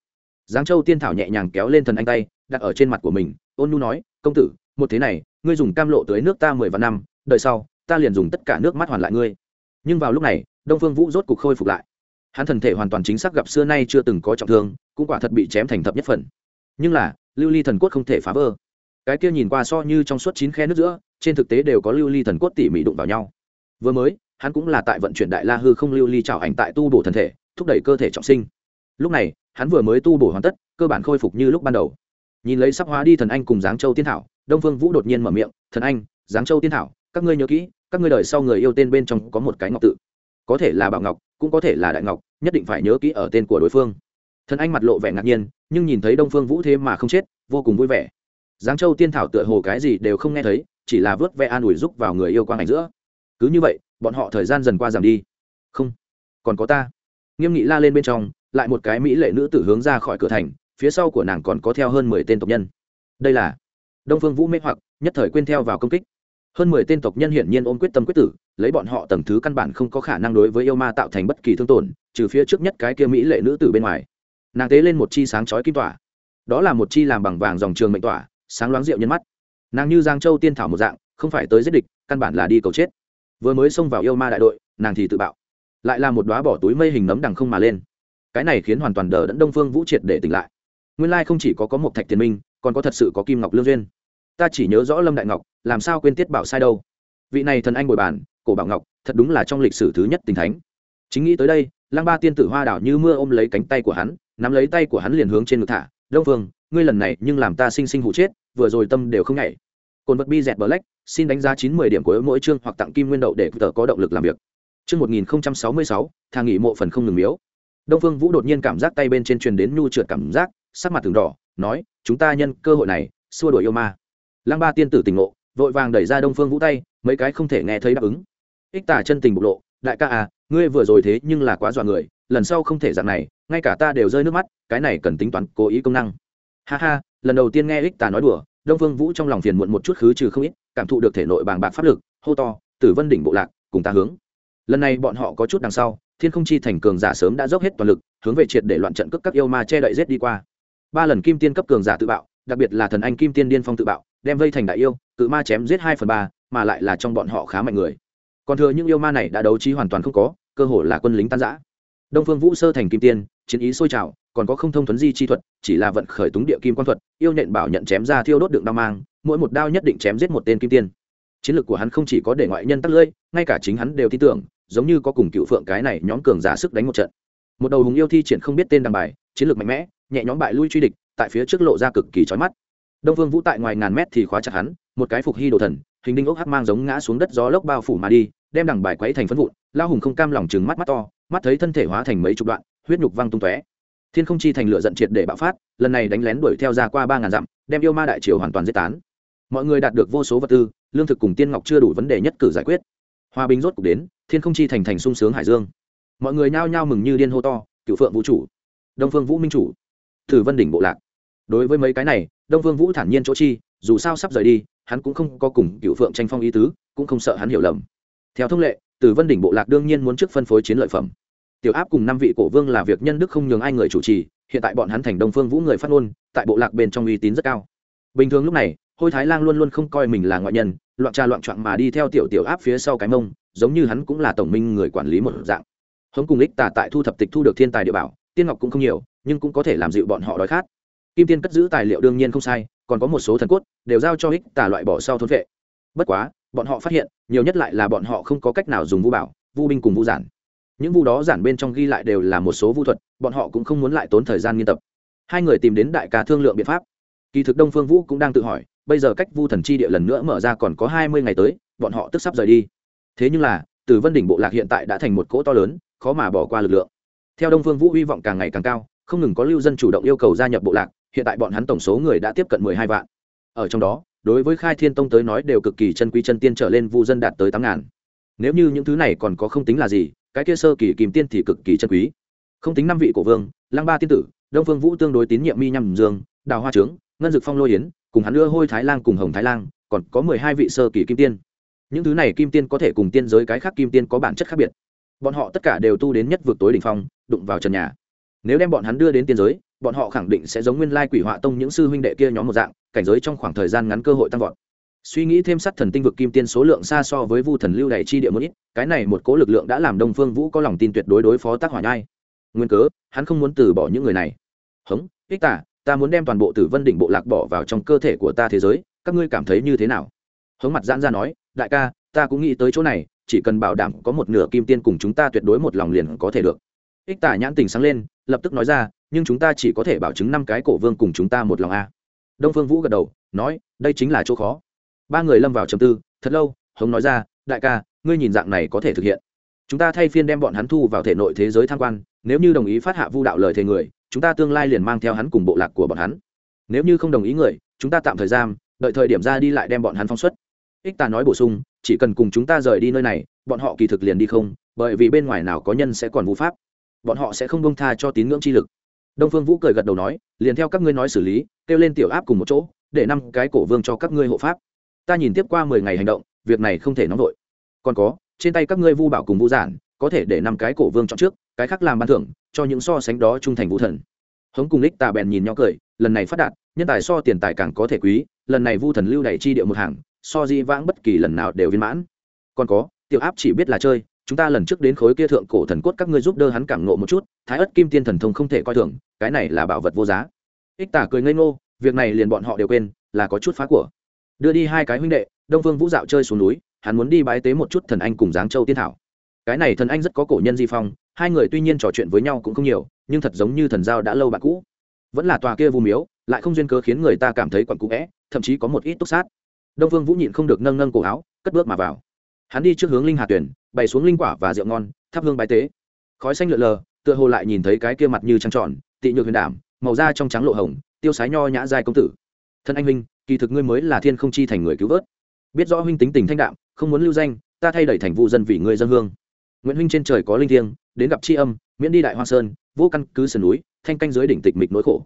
S1: Giáng châu tiên thảo nhẹ nhàng kéo lên thần anh tay, đặt ở trên mặt của mình, ôn nu nói, công tử, một thế này, ngươi dùng cam lộ tới nước ta mười vạn năm đợi sau, ta liền dùng tất cả nước mắt hoàn lại ngươi. Nhưng vào lúc này, đông phương vũ rốt cục khôi phục lại. Hắn thần thể hoàn toàn chính xác gặp xưa nay chưa từng có trọng thương, cũng quả thật bị chém thành thập nhất phần. Nhưng là, lưu ly thần cốt không thể phá vỡ cái kia nhìn qua so như trong suốt chín khe nước giữa, trên thực tế đều có lưu ly thần cốt tỉ mỉ đụng vào nhau. Vừa mới, hắn cũng là tại vận chuyển đại la hư không lưu ly trào ảnh tại tu bổ thần thể, thúc đẩy cơ thể trọng sinh. Lúc này, hắn vừa mới tu bổ hoàn tất, cơ bản khôi phục như lúc ban đầu. Nhìn lấy sắp hóa đi thần anh cùng giáng châu tiên thảo, đông phương vũ đột nhiên mở miệng, thần anh, giáng châu tiên thảo, các ngươi nhớ kỹ, các ngươi đời sau người yêu tên bên trong có một cái ngọc tự. Có thể là bảo ngọc, cũng có thể là đại ngọc, nhất định phải nhớ kỹ ở tên của đối phương. Thần anh mặt lộ vẻ ngạc nhiên, nhưng nhìn thấy đông phương vũ thế mà không chết, vô cùng vui vẻ giáng châu tiên thảo tựa hồ cái gì đều không nghe thấy, chỉ là vớt ve an ủi giúp vào người yêu quang ảnh giữa. Cứ như vậy, bọn họ thời gian dần qua giảm đi. Không, còn có ta. Nghiêm nghị la lên bên trong, lại một cái mỹ lệ nữ tử hướng ra khỏi cửa thành, phía sau của nàng còn có theo hơn mười tên tộc nhân. Đây là đông phương vũ mê hoặc, nhất thời quên theo vào công kích. Hơn mười tên tộc nhân hiển nhiên ôm quyết tâm quyết tử, lấy bọn họ tầng thứ căn bản không có khả năng đối với yêu ma tạo thành bất kỳ thương tổn, trừ phía trước nhất cái kia mỹ lệ nữ tử bên ngoài. Nàng tế lên một chi sáng chói kim tỏa. Đó là một chi làm bằng vàng dòng trường mệnh tỏa sáng loáng rượu nhân mắt. Nàng như giang châu tiên thảo một dạng, không phải tới giết địch, căn bản là đi cầu chết. Vừa mới xông vào yêu ma đại đội, nàng thì tự bạo. Lại là một đoá bỏ túi mây hình nấm đằng không mà lên. Cái này khiến hoàn toàn đờ đẫn đông phương vũ triệt để tỉnh lại. Nguyên lai không chỉ có có một thạch tiền minh, còn có thật sự có kim ngọc lương duyên. Ta chỉ nhớ rõ lâm đại ngọc, làm sao quên tiết bảo sai đâu. Vị này thần anh bồi bàn, cổ bảo ngọc, thật đúng là trong lịch sử thứ nhất tình thánh. Chính nghĩ tới đây, lăng ba tiên tử hoa đảo như mưa ôm lấy cánh tay của hắn, nắm lấy tay của hắn liền hướng trên ngực thả, đông phương ngươi lần này nhưng làm ta sinh sinh hụ chết, vừa rồi tâm đều không nhảy. Cồn vật bi dẹt black, xin đánh giá chín mươi điểm của mỗi chương hoặc tặng kim nguyên đậu để tờ có động lực làm việc. Chương một nghìn sáu mươi sáu thang nghỉ mộ phần không ngừng miếu. Đông phương vũ đột nhiên cảm giác tay bên trên truyền đến nhu trượt cảm giác, sắc mặt từng đỏ, nói, chúng ta nhân cơ hội này, xua đuổi yêu ma. Lăng ba tiên tử tỉnh ngộ, vội vàng đẩy ra đông phương vũ tay, mấy cái không thể nghe thấy đáp ứng. Ích tả chân tình bộc lộ, đại ca à ngươi vừa rồi thế nhưng là quá dọa người, lần sau không thể dạng này, ngay cả ta đều rơi nước mắt, cái này cần tính toán cố ý công năng ha ha, lần đầu tiên nghe ích tà nói đùa, đông phương vũ trong lòng phiền muộn một chút khứ trừ không ít, cảm thụ được thể nội bàng bạc pháp lực, hô to, tử vân đỉnh bộ lạc, cùng ta hướng. Lần này bọn họ có chút đằng sau, thiên không chi thành cường giả sớm đã dốc hết toàn lực, hướng về triệt để loạn trận cướp các yêu ma che đậy rết đi qua. Ba lần kim tiên cấp cường giả tự bạo, đặc biệt là thần anh kim tiên điên phong tự bạo, đem vây thành đại yêu, cự ma chém giết hai phần ba, mà lại là trong bọn họ khá mạnh người. Còn thừa những yêu ma này đã đấu trí hoàn toàn không có, cơ hội là quân lính tan giã đông phương vũ sơ thành kim tiên, chiến ý sôi trào, còn có không thông thuấn di chi thuật, chỉ là vận khởi túng địa kim quan thuật, yêu nện bảo nhận chém ra thiêu đốt đựng đao mang, mỗi một đao nhất định chém giết một tên kim tiên. Chiến lược của hắn không chỉ có để ngoại nhân tắt lưỡi, ngay cả chính hắn đều tin tưởng, giống như có cùng cựu phượng cái này nhóm cường giả sức đánh một trận. Một đầu hùng yêu thi triển không biết tên đằng bài, chiến lược mạnh mẽ, nhẹ nhóm bại lui truy địch, tại phía trước lộ ra cực kỳ chói mắt. Đông phương vũ tại ngoài ngàn mét thì khóa chặt hắn, một cái phục hy đồ thần, hình đinh ốc hắc mang giống ngã xuống đất gió lốc bao phủ mà đi, đem đằng bài quấy thành phân vụn lao hùng không cam lòng chừng mắt mắt to mắt thấy thân thể hóa thành mấy chục đoạn, huyết nhục văng tung tóe. Thiên không chi thành lửa giận triệt để bạo phát, lần này đánh lén đuổi theo ra qua ba ngàn dặm, đem yêu ma đại triều hoàn toàn giết tán. Mọi người đạt được vô số vật tư, lương thực cùng tiên ngọc chưa đủ vấn đề nhất cử giải quyết. Hòa bình rốt cục đến, thiên không chi thành thành sung sướng hải dương. Mọi người nhao nhao mừng như điên hô to, cựu phượng vũ chủ, đông phương vũ minh chủ, thử vân đỉnh bộ lạc. Đối với mấy cái này, đông phương vũ thản nhiên chỗ chi, dù sao sắp rời đi, hắn cũng không có cùng cựu phượng tranh phong ý tứ, cũng không sợ hắn hiểu lầm. Theo thông lệ tử vân đỉnh bộ lạc đương nhiên muốn trước phân phối chiến lợi phẩm tiểu áp cùng năm vị cổ vương là việc nhân đức không nhường ai người chủ trì, hiện tại bọn hắn thành đông phương vũ người phát ngôn, tại bộ lạc bên trong uy tín rất cao. Bình thường lúc này, hôi thái lang luôn luôn không coi mình là ngoại nhân, loạn trà loạn trọn mà đi theo tiểu tiểu áp phía sau cái mông, giống như hắn cũng là tổng minh người quản lý một dạng. Hống cùng ích tà tại thu thập tịch thu được thiên tài địa bảo, tiên ngọc cũng không nhiều, nhưng cũng có thể làm dịu bọn họ đói khát. Kim tiên cất giữ tài liệu đương nhiên không sai, còn có một số thần cốt, đều giao cho ích tà loại bỏ sau thôn vệ. Bất quá, bọn họ phát hiện, nhiều nhất lại là bọn họ không có cách nào dùng vũ bảo vũ binh cùng vũ giản những vu đó giản bên trong ghi lại đều là một số vu thuật, bọn họ cũng không muốn lại tốn thời gian nghiên tập. Hai người tìm đến đại ca thương lượng biện pháp. Kỳ thực đông phương vũ cũng đang tự hỏi, bây giờ cách vu thần chi địa lần nữa mở ra còn có hai mươi ngày tới, bọn họ tức sắp rời đi. Thế nhưng là, từ vân đỉnh bộ lạc hiện tại đã thành một cỗ to lớn, khó mà bỏ qua lực lượng. Theo đông phương vũ hy vọng càng ngày càng cao, không ngừng có lưu dân chủ động yêu cầu gia nhập bộ lạc, hiện tại bọn hắn tổng số người đã tiếp cận mười hai vạn. Ở trong đó, đối với khai thiên tông tới nói đều cực kỳ chân quý chân tiên trở lên, vu dân đạt tới tám ngàn. Nếu như những thứ này còn có không tính là gì cái kia sơ kỳ kim tiên thì cực kỳ chân quý. Không tính năm vị cổ vương lăng ba tiên tử, đông phương vũ tương đối tín nhiệm mi nhằm dương, đào hoa trướng, ngân dực phong lôi yến, cùng hắn đưa hôi thái lan cùng hồng thái lan còn có mười hai vị sơ kỳ kim tiên. Những thứ này kim tiên có thể cùng tiên giới cái khác kim tiên có bản chất khác biệt. Bọn họ tất cả đều tu đến nhất vực tối đ ỉ n h phong, đụng vào trần nhà. Nếu đem bọn hắn đưa đến tiên giới, bọn họ khẳng định sẽ giống nguyên lai quỷ họa tông những sư huynh đệ kia nhóm một dạng, cảnh giới trong khoảng thời gian ngắn cơ hội tăng vọt suy nghĩ thêm sát thần tinh vực kim tiên số lượng xa so với vu thần lưu đày chi địa một ít, cái này một cố lực lượng đã làm đông phương vũ có lòng tin tuyệt đối đối phó tác hỏa nhai. Nguyên cớ, hắn không muốn từ bỏ những người này. Hống, ích tả, ta muốn đem toàn bộ tử vân đỉnh bộ lạc bỏ vào trong cơ thể của ta thế giới, các ngươi cảm thấy như thế nào? Hống mặt giãn ra nói, đại ca, ta cũng nghĩ tới chỗ này, chỉ cần bảo đảm có một nửa kim tiên cùng chúng ta tuyệt đối một lòng liền có thể được. Ích tả nhãn tình sáng lên, lập tức nói ra, nhưng chúng ta chỉ có thể bảo chứng năm cái cổ vương cùng chúng ta một lòng a. Đông phương vũ gật đầu, nói, đây chính là chỗ khó ba người lâm vào trầm tư thật lâu hống nói ra đại ca ngươi nhìn dạng này có thể thực hiện. Chúng ta thay phiên đem bọn hắn thu vào thể nội thế giới tham quan nếu như đồng ý phát hạ vu đạo lời thề người chúng ta tương lai liền mang theo hắn cùng bộ lạc của bọn hắn. Nếu như không đồng ý người chúng ta tạm thời giam, đợi thời điểm ra đi lại đem bọn hắn phóng xuất. Ích ta nói bổ sung chỉ cần cùng chúng ta rời đi nơi này bọn họ kỳ thực liền đi không bởi vì bên ngoài nào có nhân sẽ còn vũ pháp. Bọn họ sẽ không bông tha cho tín ngưỡng chi lực. Đông phương vũ cười gật đầu nói liền theo các ngươi nói xử lý kêu lên tiểu áp cùng một chỗ để năm cái cổ vương cho các ngươi hộ pháp ta nhìn tiếp qua mười ngày hành động, việc này không thể nóng vội. Còn có, trên tay các ngươi vu bảo cùng vu giản, có thể để năm cái cổ vương chọn trước, cái khác làm ban thưởng, cho những so sánh đó trung thành vũ thần. Hống cùng lích tà bèn nhìn nhau cười, lần này phát đạt, nhân tài so tiền tài càng có thể quý, lần này vu thần lưu đẩy chi địa một hàng, so di vãng bất kỳ lần nào đều viên mãn. Còn có, tiểu áp chỉ biết là chơi, chúng ta lần trước đến khối kia thượng cổ thần cốt các ngươi giúp đỡ hắn cảm ngộ một chút, thái ất kim tiên thần thông không thể coi thường, cái này là bảo vật vô giá. Ích tả cười ngây ngô, việc này liền bọn họ đều quên, là có chút phá của đưa đi hai cái huynh đệ, đông vương vũ dạo chơi xuống núi, hắn muốn đi bái tế một chút thần anh cùng giáng châu tiên thảo. Cái này thần anh rất có cổ nhân di phong, hai người tuy nhiên trò chuyện với nhau cũng không nhiều, nhưng thật giống như thần giao đã lâu bạn cũ. Vẫn là tòa kia vu miếu, lại không duyên cớ khiến người ta cảm thấy quặn cũ vẽ thậm chí có một ít túc sát. Đông vương vũ nhịn không được nâng nâng cổ áo, cất bước mà vào. Hắn đi trước hướng linh hà tuyển bày xuống linh quả và rượu ngon, thắp hương bái tế. Khói xanh lượn lờ, tựa hồ lại nhìn thấy cái kia mặt như trăng tròn, tị nhược huyền đảm, màu da trong trắng lộ hồng, tiêu sái nho nhã giai công tử. Thân anh huynh kỳ thực ngươi mới là thiên không chi thành người cứu vớt. Biết rõ huynh tính tình thanh đạm, không muốn lưu danh, ta thay đẩy thành vụ dân vì ngươi dân hương. Nguyễn huynh trên trời có linh thiêng, đến gặp tri âm, miễn đi đại hoa sơn, vô căn cứ sườn núi, thanh canh dưới đỉnh tịch mịch nỗi khổ.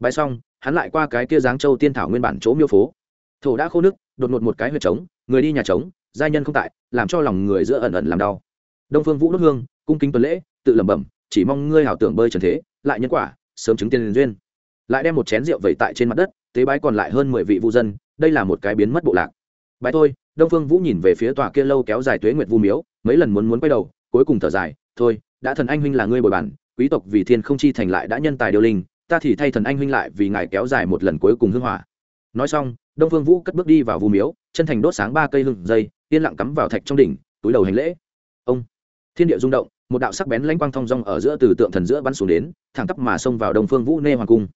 S1: Bài xong, hắn lại qua cái kia giáng châu tiên thảo nguyên bản chỗ miêu phố. Thổ đã khô nước, đột ngột một cái huyệt trống, người đi nhà trống giai nhân không tại, làm cho lòng người giữa ẩn ẩn làm đau. Đông phương vũ đốt hương, cung kính tuần lễ, tự lẩm bẩm, chỉ mong ngươi hảo tưởng bơi trần thế, lại nhân quả, sớm chứng tiền duyên. Lại đem một chén rượu vẩy tại trên mặt đất tế bái còn lại hơn mười vị vu dân, đây là một cái biến mất bộ lạc. Bái thôi, đông phương vũ nhìn về phía tòa kia lâu kéo dài tuế nguyệt vu miếu, mấy lần muốn muốn quay đầu, cuối cùng thở dài, thôi, đã thần anh huynh là ngươi bồi bản quý tộc vì thiên không chi thành lại đã nhân tài điều linh, ta thì thay thần anh huynh lại vì ngài kéo dài một lần cuối cùng hưng hỏa. Nói xong, đông phương vũ cất bước đi vào vu miếu, chân thành đốt sáng ba cây lưng dây, yên lặng cắm vào thạch trong đỉnh, túi đầu hành lễ. Ông, thiên địa rung động, một đạo sắc bén lãnh quang thong rong ở giữa từ tượng thần giữa bắn xuống đến, thẳng tắp mà xông vào đông phương vũ nê hoàng cung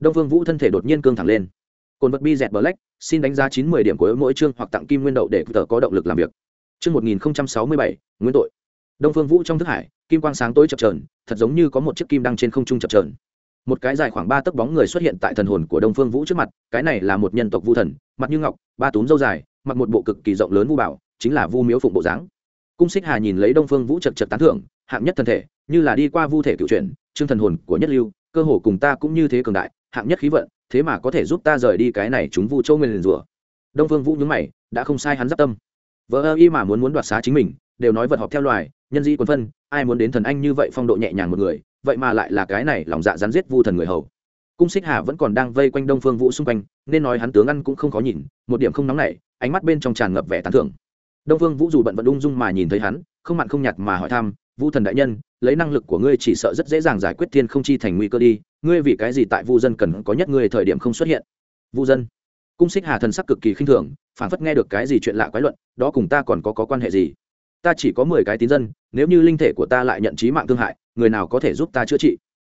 S1: đông phương vũ thân thể đột nhiên cương thẳng lên. Cồn vật bi dẹt bờ lách xin đánh giá chín mươi điểm của mỗi chương hoặc tặng kim nguyên đậu để tờ có động lực làm việc. Chương một nghìn sáu mươi bảy, nguyên tội. Đông phương vũ trong thức hải, kim quang sáng tối chập trờn thật giống như có một chiếc kim đang trên không trung chập trờn một cái dài khoảng ba tấc bóng người xuất hiện tại thần hồn của đông phương vũ trước mặt, cái này là một nhân tộc vu thần, mặt như ngọc, ba túm dâu dài, mặc một bộ cực kỳ rộng lớn vu bảo, chính là vu miếu phụng bộ dáng. Cung xích hà nhìn lấy đông phương vũ chật chật tán thưởng, hạng nhất thân thể, như là đi qua vu thể cựu chuyển, chương thần hồn của nhất lưu, cơ hồ cùng ta cũng như thế cường đại hạng nhất khí vận, thế mà có thể giúp ta rời đi cái này chúng vu châu nguyên rủa đông phương vũ nhướng mày, đã không sai hắn giáp tâm. Vợ ơ y mà muốn muốn đoạt xá chính mình, đều nói vật họp theo loài, nhân di quân phân, ai muốn đến thần anh như vậy phong độ nhẹ nhàng một người, vậy mà lại là cái này lòng dạ rắn giết vu thần người hầu. Cung xích hà vẫn còn đang vây quanh đông phương vũ xung quanh, nên nói hắn tướng ăn cũng không khó nhìn, một điểm không nóng nảy, ánh mắt bên trong tràn ngập vẻ tán thưởng. Đông phương vũ dù bận vận ung dung mà nhìn thấy hắn, không mặn không nhạt mà hỏi thăm vu thần đại nhân, lấy năng lực của ngươi chỉ sợ rất dễ dàng giải quyết thiên không chi thành nguy cơ đi ngươi vì cái gì tại vu dân cần có nhất ngươi thời điểm không xuất hiện? Vu dân. Cung xích hà thần sắc cực kỳ khinh thường phản phất nghe được cái gì chuyện lạ quái luận đó cùng ta còn có, có quan hệ gì? Ta chỉ có mười cái tín dân nếu như linh thể của ta lại nhận trí mạng thương hại người nào có thể giúp ta chữa trị?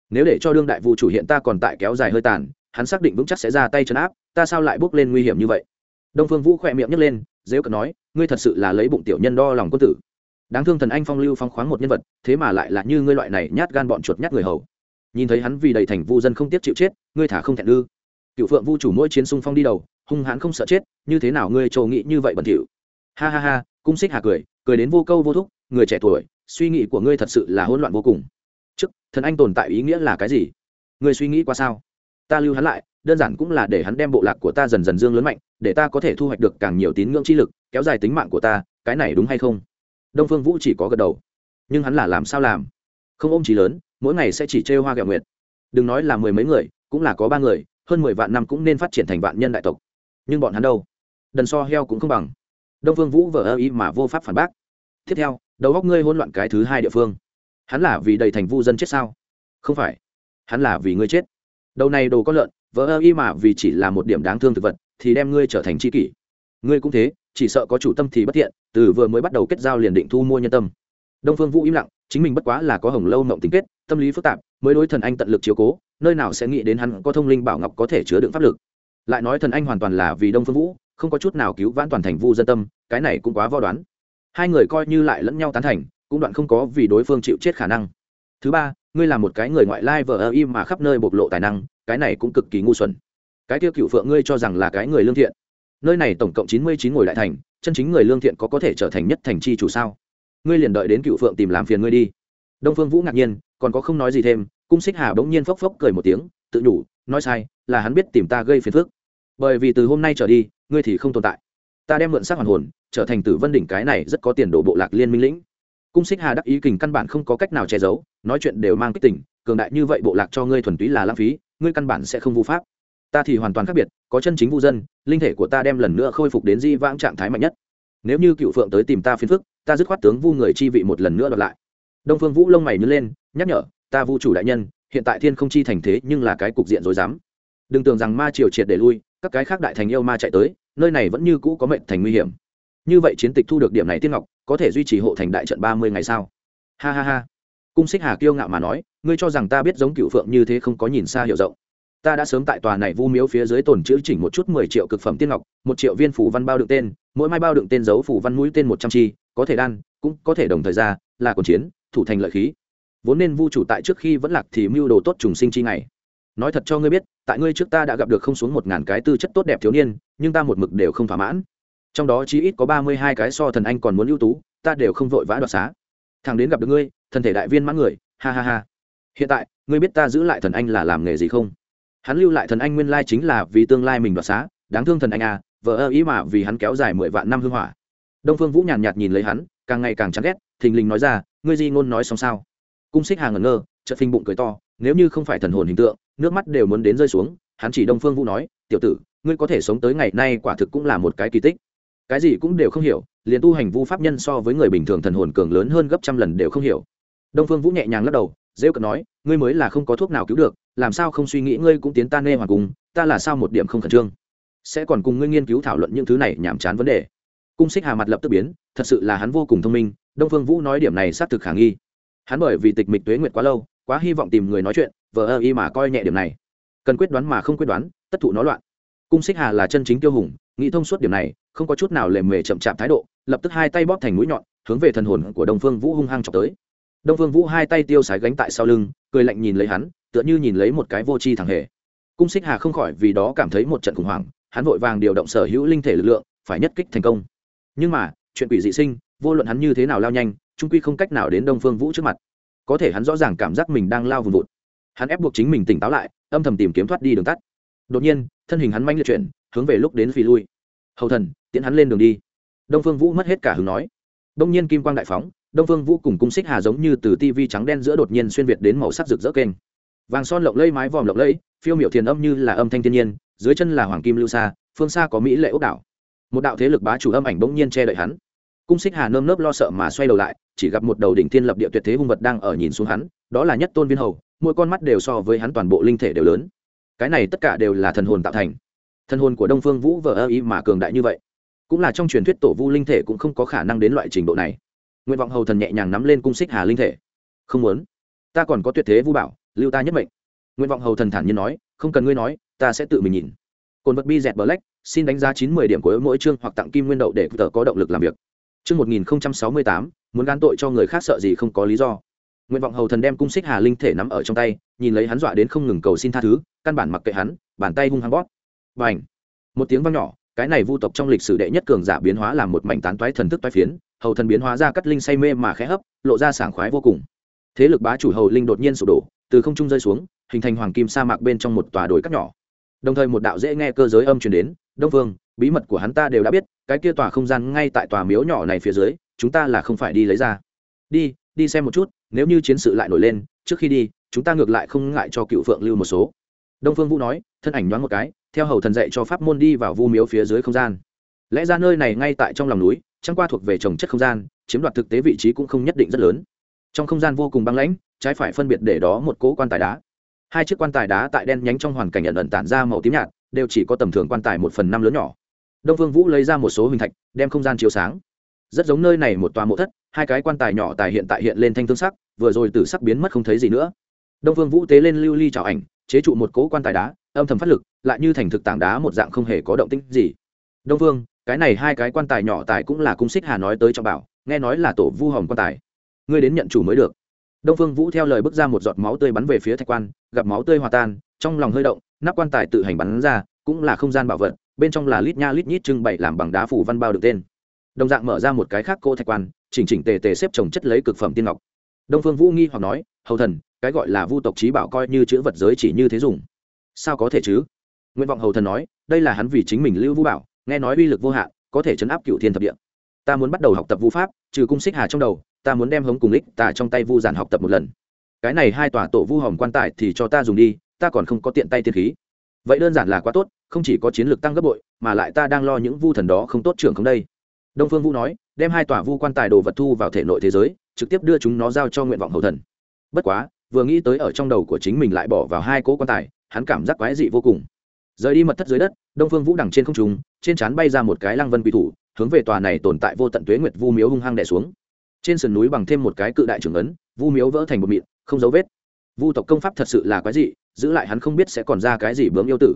S1: Nếu để cho đương đại vụ chủ hiện ta còn tại kéo dài hơi tàn hắn xác định vững chắc sẽ ra tay chấn áp ta sao lại bước lên nguy hiểm như vậy? Đông phương vũ khỏe miệng nhấc lên dễ cận nói ngươi thật sự là lấy bụng tiểu nhân đo lòng quân tử. Đáng thương thần anh phong lưu phong khoáng một nhân vật thế mà lại là như ngươi loại này nhát gan bọn chuột nhát người hầu nhìn thấy hắn vì đầy thành vu dân không tiếp chịu chết, ngươi thả không thẹn ư? Cựu phượng vu chủ mỗi chiến sung phong đi đầu, hung hãn không sợ chết, như thế nào ngươi trầu nghĩ như vậy bẩn thỉu? Ha ha ha, cung xích hà cười cười đến vô câu vô thúc, người trẻ tuổi, suy nghĩ của ngươi thật sự là hỗn loạn vô cùng. Trước, thần anh tồn tại ý nghĩa là cái gì? Ngươi suy nghĩ qua sao? Ta lưu hắn lại, đơn giản cũng là để hắn đem bộ lạc của ta dần dần dương lớn mạnh, để ta có thể thu hoạch được càng nhiều tín ngưỡng chi lực, kéo dài tính mạng của ta, cái này đúng hay không? Đông phương vũ chỉ có gật đầu. Nhưng hắn là làm sao làm? Không ôm trí lớn mỗi ngày sẽ chỉ trêu hoa gạo nguyệt. Đừng nói là mười mấy người, cũng là có ba người, hơn mười vạn năm cũng nên phát triển thành vạn nhân đại tộc. Nhưng bọn hắn đâu? Đần so heo cũng không bằng. Đông phương vũ vờ ơ ý mà vô pháp phản bác. Tiếp theo, đầu góc ngươi hỗn loạn cái thứ hai địa phương. Hắn là vì đầy thành vu dân chết sao? Không phải. Hắn là vì ngươi chết. Đầu này đồ có lợn vỡ ơ y mà vì chỉ là một điểm đáng thương thực vật, thì đem ngươi trở thành c h i kỷ. Ngươi cũng thế, chỉ sợ có chủ tâm thì bất thiện, từ vừa mới bắt đầu kết giao liền định thu mua nhân tâm. Đông phương vũ im lặng chính mình bất quá là có hồng lâu mộng tính kết, tâm lý phức tạp, mới đối thần anh tận lực chiếu cố, nơi nào sẽ nghĩ đến hắn có thông linh bảo ngọc có thể chứa đựng pháp lực. Lại nói thần anh hoàn toàn là vì đông phương vũ, không có chút nào cứu vãn toàn thành vu dân tâm, cái này cũng quá vo đoán. Hai người coi như lại lẫn nhau tán thành, cũng đoạn không có vì đối phương chịu chết khả năng. Thứ ba, ngươi là một cái người ngoại lai vờ ơ im mà khắp nơi bộc lộ tài năng, cái này cũng cực kỳ ngu xuẩn. Cái tiêu cựu phượng ngươi cho rằng là cái người lương thiện. Nơi này tổng cộng chín mươi chín ngồi đại thành, chân chính người lương thiện có có thể trở thành nhất thành chi chủ sao? Ngươi liền đợi đến cựu phượng tìm làm phiền ngươi đi đông phương vũ ngạc nhiên còn có không nói gì thêm cung xích hà bỗng nhiên phốc phốc cười một tiếng tự nhủ nói sai là hắn biết tìm ta gây phiền phức bởi vì từ hôm nay trở đi ngươi thì không tồn tại ta đem mượn sắc hoàn hồn trở thành tử vân đỉnh cái này rất có tiền đồ bộ lạc liên minh lĩnh cung xích hà đắc ý kình căn bản không có cách nào che giấu nói chuyện đều mang kích tình cường đại như vậy bộ lạc cho ngươi thuần túy là lãng phí ngươi căn bản sẽ không vu pháp ta thì hoàn toàn khác biệt có chân chính vu dân linh thể của ta đem lần nữa khôi phục đến di vãng trạng thái mạnh nhất nếu như cựu phượng tới tìm ta phiền phức, ta dứt khoát tướng vu người chi vị một lần nữa đoạt lại. Đông phương vũ lông mày nhớ lên, nhắc nhở, ta vu chủ đại nhân, hiện tại thiên không chi thành thế nhưng là cái cục diện rối rắm. Đừng tưởng rằng ma triều triệt để lui, các cái khác đại thành yêu ma chạy tới, nơi này vẫn như cũ có mệnh thành nguy hiểm. Như vậy chiến tịch thu được điểm này tiên ngọc, có thể duy trì hộ thành đại trận ba mươi ngày sao? Ha ha ha. Cung xích hà kiêu ngạo mà nói, ngươi cho rằng ta biết giống cựu phượng như thế không có nhìn xa hiểu rộng ta đã sớm tại tòa này vu miếu phía dưới tồn chữ chỉnh một chút mười triệu cực phẩm tiên ngọc, một triệu viên phủ văn bao đựng tên, mỗi mai bao đựng tên dấu phủ văn mũi tên một trăm chi, có thể đan, cũng có thể đồng thời ra, là còn chiến, thủ thành lợi khí. Vốn nên vu chủ tại trước khi vẫn lạc thì mưu đồ tốt trùng sinh chi ngày. Nói thật cho ngươi biết, tại ngươi trước ta đã gặp được không xuống một ngàn cái tư chất tốt đẹp thiếu niên, nhưng ta một mực đều không thỏa mãn. Trong đó chí ít có ba mươi hai cái so thần anh còn muốn ưu tú, ta đều không vội vã đoạt xá. Thằng đến gặp được ngươi, thân thể đại viên mãn người, ha ha ha. Hiện tại, ngươi biết ta giữ lại thần anh là làm nghề gì không? Hắn lưu lại thần anh nguyên lai chính là vì tương lai mình đoạt xá, đáng thương thần anh à vợ ơ ý mà vì hắn kéo dài mười vạn năm hưng hỏa. Đông phương vũ nhàn nhạt nhìn lấy hắn, càng ngày càng chán ghét, thình lình nói ra, ngươi di ngôn nói xong sao? Cung xích hà ngẩn ngơ, chợt phình bụng cười to, nếu như không phải thần hồn hình tượng, nước mắt đều muốn đến rơi xuống. Hắn chỉ đông phương vũ nói, tiểu tử, ngươi có thể sống tới ngày nay quả thực cũng là một cái kỳ tích. Cái gì cũng đều không hiểu, liền tu hành vu pháp nhân so với người bình thường thần hồn cường lớn hơn gấp trăm lần đều không hiểu. Đông phương vũ nhẹ nhàng lắc đầu, rêu cận nói, ngươi mới là không có thuốc nào cứu được làm sao không suy nghĩ ngươi cũng tiến ta nê hoàng cùng ta là sao một điểm không khẩn trương? Sẽ còn cùng ngươi nghiên cứu thảo luận những thứ này nhàm chán vấn đề. Cung xích hà mặt lập tức biến, thật sự là hắn vô cùng thông minh, đông phương vũ nói điểm này xác thực khả nghi. Hắn bởi vì tịch mịch tuế nguyệt quá lâu, quá hy vọng tìm người nói chuyện, vờ ơ y mà coi nhẹ điểm này. Cần quyết đoán mà không quyết đoán, tất thụ nó loạn. Cung xích hà là chân chính tiêu hùng, nghĩ thông suốt điểm này, không có chút nào lề mề chậm chạp thái độ, lập tức hai tay bóp thành mũi nhọn, hướng về thần hồn của đông phương vũ hung hăng chọc tới. Đông phương vũ hai tay tiêu sái gánh tại sau lưng, cười lạnh nhìn lấy hắn tựa như nhìn lấy một cái vô tri thằng hề. Cung xích hà không khỏi vì đó cảm thấy một trận khủng hoảng, hắn vội vàng điều động sở hữu linh thể lực lượng, phải nhất kích thành công. Nhưng mà, chuyện quỷ dị sinh, vô luận hắn như thế nào lao nhanh trung quy không cách nào đến đông phương vũ trước mặt. Có thể hắn rõ ràng cảm giác mình đang lao vùng vụt. Hắn ép buộc chính mình tỉnh táo lại, âm thầm tìm kiếm thoát đi đường tắt. Đột nhiên, thân hình hắn manh liệt chuyển, hướng về lúc đến phi lui. Hầu thần, tiễn hắn lên đường đi. Đông phương vũ mất hết cả hứng nói. Đông nhiên kim quang đại phóng, đông phương vũ cùng cung xích hà giống như từ tivi trắng đen giữa đột nhiên xuyên việt đến màu sắc rực rỡ kênh vàng son lộng lẫy, mái vòm lộng lẫy, phiêu miểu thiền âm như là âm thanh thiên nhiên, dưới chân là hoàng kim lưu xa, phương xa có mỹ lệ ốc đảo. Một đạo thế lực bá chủ âm ảnh bỗng nhiên che đậy hắn. Cung xích hà nơm nớp lo sợ mà xoay đầu lại, chỉ gặp một đầu đỉnh thiên lập địa tuyệt thế hung vật đang ở nhìn xuống hắn, đó là nhất tôn viên hầu, mỗi con mắt đều so với hắn toàn bộ linh thể đều lớn. Cái này tất cả đều là thần hồn tạo thành. Thần hồn của đông phương vũ vờ ơ ý mà cường đại như vậy. Cũng là trong truyền thuyết tổ vu linh thể cũng không có khả năng đến loại trình độ này. Nguyện vọng hầu thần nhẹ nhàng nắm lên cung xích hà linh thể. Không muốn. Ta còn có tuyệt thế vu bảo lưu ta nhất mệnh. Nguyện vọng hầu thần thản nhiên nói, không cần ngươi nói, ta sẽ tự mình nhìn. Cồn vật bi dẹt black, xin đánh giá chín mươi điểm của mỗi chương hoặc tặng kim nguyên đậu để tờ có động lực làm việc. Chương một nghìn sáu mươi tám, muốn gan tội cho người khác sợ gì không có lý do. Nguyện vọng hầu thần đem cung xích hà linh thể nắm ở trong tay, nhìn lấy hắn dọa đến không ngừng cầu xin tha thứ, căn bản mặc kệ hắn, bàn tay hung hăng bót và h một tiếng vang nhỏ, cái này vu tộc trong lịch sử đệ nhất cường giả biến hóa làm một mảnh tán toái thần thức toái phiến, hầu thần biến hóa ra cắt linh say mê mà khẽ hấp, lộ ra sảng khoái vô cùng. Thế lực bá chủ hầu linh đột nhiên sụp đổ từ không trung rơi xuống, hình thành hoàng kim sa mạc bên trong một tòa đồi cắt nhỏ. Đồng thời một đạo dễ nghe cơ giới âm truyền đến, đông phương bí mật của hắn ta đều đã biết, cái kia tòa không gian ngay tại tòa miếu nhỏ này phía dưới, chúng ta là không phải đi lấy ra. Đi đi xem một chút, nếu như chiến sự lại nổi lên, trước khi đi, chúng ta ngược lại không ngại cho cựu phượng lưu một số. Đông phương vũ nói, thân ảnh nhoáng một cái, theo hầu thần dạy cho pháp môn đi vào vu miếu phía dưới không gian. Lẽ ra nơi này ngay tại trong lòng núi, chẳng qua thuộc về trồng chất không gian, chiếm đoạt thực tế vị trí cũng không nhất định rất lớn trong không gian vô cùng băng lãnh, trái phải phân biệt để đó một cỗ quan tài đá. Hai chiếc quan tài đá tại đen nhánh trong hoàn cảnh ẩn ẩn tản ra màu tím nhạt, đều chỉ có tầm thường quan tài một phần năm lớn nhỏ. Đông phương vũ lấy ra một số hình thạch, đem không gian chiếu sáng. Rất giống nơi này một tòa mộ thất, hai cái quan tài nhỏ tài hiện tại hiện lên thanh thương sắc, vừa rồi từ sắc biến mất không thấy gì nữa. Đông phương vũ tế lên lưu ly trào ảnh, chế trụ một cỗ quan tài đá, âm thầm phát lực, lại như thành thực tảng đá một dạng không hề có động tĩnh gì. Đông phương cái này hai cái quan tài nhỏ tài cũng là cung xích hà nói tới cho bảo, nghe nói là tổ vu hồng quan tài ngươi đến nhận chủ mới được. Đông phương vũ theo lời bước ra một giọt máu tươi bắn về phía thạch quan, gặp máu tươi hòa tan, trong lòng hơi động, nắp quan tài tự hành bắn ra, cũng là không gian bảo vật, bên trong là lít nha lít nhít trưng bày làm bằng đá phủ văn bao được tên. Đồng dạng mở ra một cái khác cô thạch quan, chỉnh chỉnh tề tề xếp trồng chất lấy cực phẩm tiên ngọc. Đông phương vũ nghi hoặc nói, hầu thần, cái gọi là vu tộc trí bảo coi như chữ vật giới chỉ như thế dùng. Sao có thể chứ? Nguyện vọng hầu thần nói, đây là hắn vì chính mình lưu vũ bảo, nghe nói uy lực vô hạn, có thể chấn áp cựu thiên thập địa. Ta muốn bắt đầu học tập vũ pháp, trừ cung xích hà trong đầu ta muốn đem hống cùng lích tà trong tay vu giản học tập một lần. Cái này hai tòa tổ vu hồng quan tài thì cho ta dùng đi, ta còn không có tiện tay tiên khí. Vậy đơn giản là quá tốt, không chỉ có chiến lược tăng gấp bội, mà lại ta đang lo những vu thần đó không tốt trưởng không đây. Đông phương vũ nói, đem hai tòa vu quan tài đồ vật thu vào thể nội thế giới, trực tiếp đưa chúng nó giao cho nguyện vọng hậu thần. Bất quá, vừa nghĩ tới ở trong đầu của chính mình lại bỏ vào hai cỗ quan tài, hắn cảm giác quái dị vô cùng. Rời đi mật thất dưới đất, đông phương vũ đằng trên không trung, trên trán bay ra một cái lăng vân quỷ thủ, hướng về tòa này tồn tại vô tận tuế nguyệt vu miếu hung hăng đẻ xuống trên sườn núi bằng thêm một cái cự đại trưởng ấn, vu miếu vỡ thành một mịn, không dấu vết. Vu tộc công pháp thật sự là quái dị, giữ lại hắn không biết sẽ còn ra cái gì bướm yêu tử.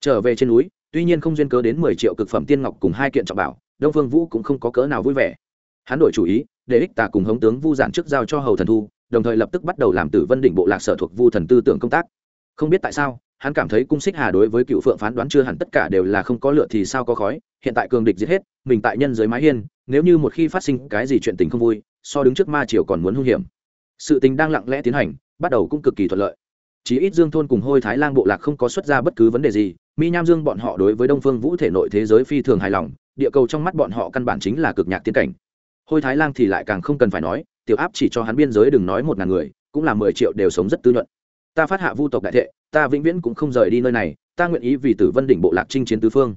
S1: Trở về trên núi, tuy nhiên không duyên cớ đến mười triệu cực phẩm tiên ngọc cùng hai kiện trọng bảo, đông phương vũ cũng không có cớ nào vui vẻ. Hắn đổi chủ ý, để ích tà cùng hống tướng vu giản trước giao cho hầu thần thu, đồng thời lập tức bắt đầu làm tử vân đỉnh bộ lạc sở thuộc vu thần tư tưởng công tác. Không biết tại sao, hắn cảm thấy cung xích hà đối với cựu phượng phán đoán chưa hẳn tất cả đều là không có lựa thì sao có khói, hiện tại cường địch giết hết, mình tại nhân giới mái hiên nếu như một khi phát sinh cái gì chuyện tình không vui, so đứng trước ma triều còn muốn hung hiểm. Sự tình đang lặng lẽ tiến hành, bắt đầu cũng cực kỳ thuận lợi. Chỉ ít dương thôn cùng hôi thái lang bộ lạc không có xuất ra bất cứ vấn đề gì, mi nham dương bọn họ đối với đông phương vũ thể nội thế giới phi thường hài lòng, địa cầu trong mắt bọn họ căn bản chính là cực nhạc tiên cảnh. Hôi thái lang thì lại càng không cần phải nói, tiểu áp chỉ cho hắn biên giới đừng nói một ngàn người, cũng là mười triệu đều sống rất tư nhuận. Ta phát hạ vu tộc đại thệ, ta vĩnh viễn cũng không rời đi nơi này, ta nguyện ý vì tử vân đỉnh bộ lạc chinh chiến tứ phương.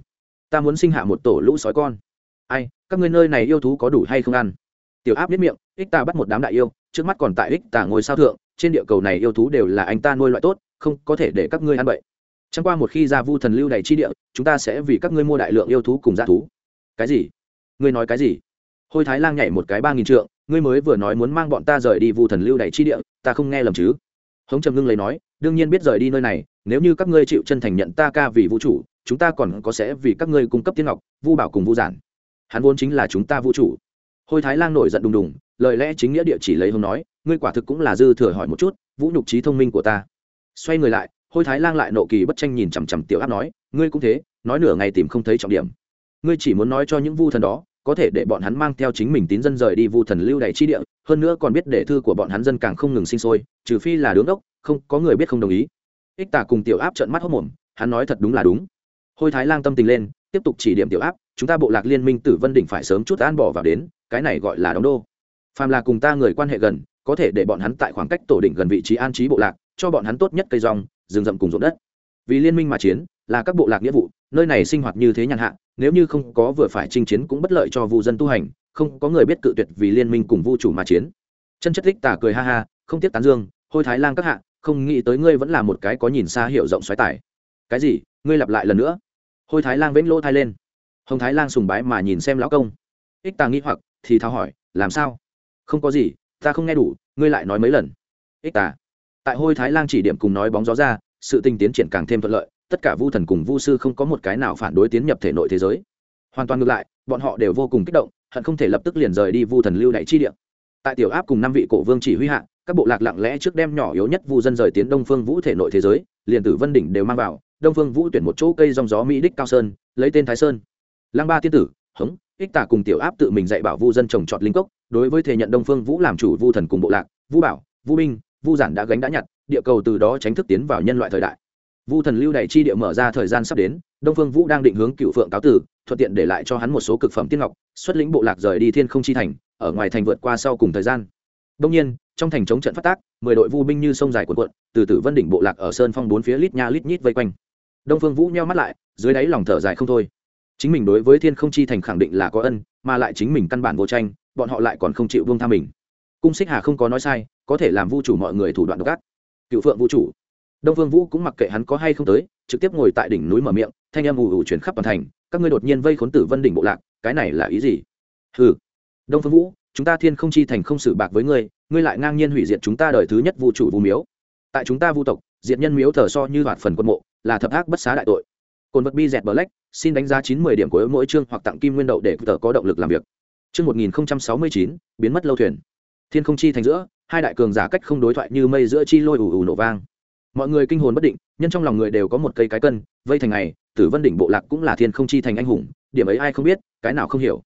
S1: Ta muốn sinh hạ một tổ lũ sói con ai, các ngươi nơi này yêu thú có đủ hay không ăn? Tiểu áp biết miệng, ích ta bắt một đám đại yêu, trước mắt còn tại ích ta ngồi sao thượng, trên địa cầu này yêu thú đều là anh ta nuôi loại tốt, không có thể để các ngươi ăn bậy. Chẳng qua một khi ra vu thần lưu đầy chi địa, chúng ta sẽ vì các ngươi mua đại lượng yêu thú cùng g thú. Cái gì? Ngươi nói cái gì? Hôi thái lang nhảy một cái ba nghìn trượng, ngươi mới vừa nói muốn mang bọn ta rời đi vu thần lưu đầy chi địa, ta không nghe lầm chứ? Hống trầm ngưng lấy nói, đương nhiên biết rời đi nơi này, nếu như các ngươi chịu chân thành nhận ta ca vì vũ trụ, chúng ta còn có sẽ vì các ngươi cung cấp tiên ngọc, vu bảo cùng vu giản hắn vốn chính là chúng ta vũ trụ. Hôi thái lang nổi giận đùng đùng lời lẽ chính nghĩa địa chỉ lấy hông nói ngươi quả thực cũng là dư thừa hỏi một chút vũ nhục trí thông minh của ta. Xoay người lại hôi thái lang lại nộ kỳ bất tranh nhìn chằm chằm tiểu áp nói ngươi cũng thế nói nửa ngày tìm không thấy trọng điểm. Ngươi chỉ muốn nói cho những vu thần đó có thể để bọn hắn mang theo chính mình tín dân rời đi vu thần lưu đày chi địa hơn nữa còn biết để thư của bọn hắn dân càng không ngừng sinh sôi trừ phi là đứng đốc, không có người biết không đồng ý. Ích tả cùng tiểu áp trợn mắt hốc mồm hắn nói thật đúng là đúng. Hôi thái lang tâm tình lên tiếp tục chỉ điểm tiểu áp, chúng ta bộ lạc liên minh tử vân đỉnh phải sớm chút an bỏ vào đến, cái này gọi là đóng đô. Phàm là cùng ta người quan hệ gần, có thể để bọn hắn tại khoảng cách tổ đỉnh gần vị trí an trí bộ lạc, cho bọn hắn tốt nhất cây rong, rừng rậm cùng ruộng đất. Vì liên minh mà chiến, là các bộ lạc nghĩa vụ, nơi này sinh hoạt như thế nhàn hạ, nếu như không có vừa phải chinh chiến cũng bất lợi cho vu dân tu hành, không có người biết cự tuyệt vì liên minh cùng vu chủ mà chiến. Chân chất thích tả cười ha ha, không tiếc tán dương, hôi thái lang các hạ, không nghĩ tới ngươi vẫn là một cái có nhìn xa hiểu rộng xoáy tải cái gì? Ngươi lặp lại lần nữa hôi thái lang vĩnh lỗ thai lên. Hồng thái lang sùng bái mà nhìn xem lão công. Ích tà nghĩ hoặc, thì thao hỏi, làm sao? Không có gì, ta không nghe đủ, ngươi lại nói mấy lần. Ích tà. Tại hôi thái lang chỉ điểm cùng nói bóng gió ra, sự tình tiến triển càng thêm thuận lợi, tất cả vu thần cùng vu sư không có một cái nào phản đối tiến nhập thể nội thế giới. Hoàn toàn ngược lại, bọn họ đều vô cùng kích động, hận không thể lập tức liền rời đi vu thần lưu đại chi địa. Tại tiểu áp cùng năm vị cổ vương chỉ huy hạ, các bộ lạc lặng lẽ trước đem nhỏ yếu nhất vu dân rời tiến đông phương vũ thể nội thế giới, liền tử vân đỉnh đều mang vào đông phương vũ tuyển một chỗ cây dòng gió mỹ đích cao sơn, lấy tên thái sơn. Lăng ba tiên tử, hống, ích tả cùng tiểu áp tự mình dạy bảo vu dân trồng trọt linh cốc, đối với thể nhận đông phương vũ làm chủ vu thần cùng bộ lạc, vu bảo, vu binh, vu giản đã gánh đã nhặt, địa cầu từ đó tránh thức tiến vào nhân loại thời đại. Vu thần lưu đày chi địa mở ra thời gian sắp đến, đông phương vũ đang định hướng cựu phượng cáo tử, thuận tiện để lại cho hắn một số cực phẩm tiên ngọc, xuất lĩnh bộ lạc rời đi thiên không chi thành, ở ngoài thành vượt qua sau cùng thời gian. Đông nhiên trong thành chống trận phát tác, mười đội vu binh như sông dài cuộn cuộn, từ tử vân đỉnh bộ lạc ở sơn phong bốn phía lít nha lít nhít vây quanh. Đông phương vũ nheo mắt lại, dưới đáy lòng thở dài không thôi. Chính mình đối với thiên không chi thành khẳng định là có ân, mà lại chính mình căn bản vô tranh, bọn họ lại còn không chịu vương tha mình. Cung xích hà không có nói sai, có thể làm vu chủ mọi người thủ đoạn độc ác. Cựu phượng vũ chủ. Đông Phương vũ cũng mặc kệ hắn có hay không tới, trực tiếp ngồi tại đỉnh núi mở miệng, thanh âm ù ù chuyển khắp toàn thành. Các ngươi đột nhiên vây khốn tử vân đỉnh bộ lạc, cái này là ý gì? Hừ. Đông phương vũ chúng ta thiên không chi thành không xử bạc với ngươi ngươi lại ngang nhiên hủy diệt chúng ta đời thứ nhất vũ chủ vũ miếu. Tại chúng ta vu tộc, diệt nhân miếu thờ so như hoạt phần quân mộ, là thập ác bất xá đại tội. Cồn vật bi dẹt black, xin đánh giá chín mươi điểm của mỗi chương hoặc tặng kim nguyên đậu để tờ có động lực làm việc. Chương một nghìn sáu mươi chín, biến mất lâu thuyền. Thiên không chi thành giữa, hai đại cường giả cách không đối thoại như mây giữa chi lôi ù ù nổ vang. Mọi người kinh hồn bất định, nhân trong lòng người đều có một cây cái cân, vây thành ngày, tử vân đỉnh bộ lạc cũng là thiên không chi thành anh hùng, điểm ấy ai không biết, cái nào không hiểu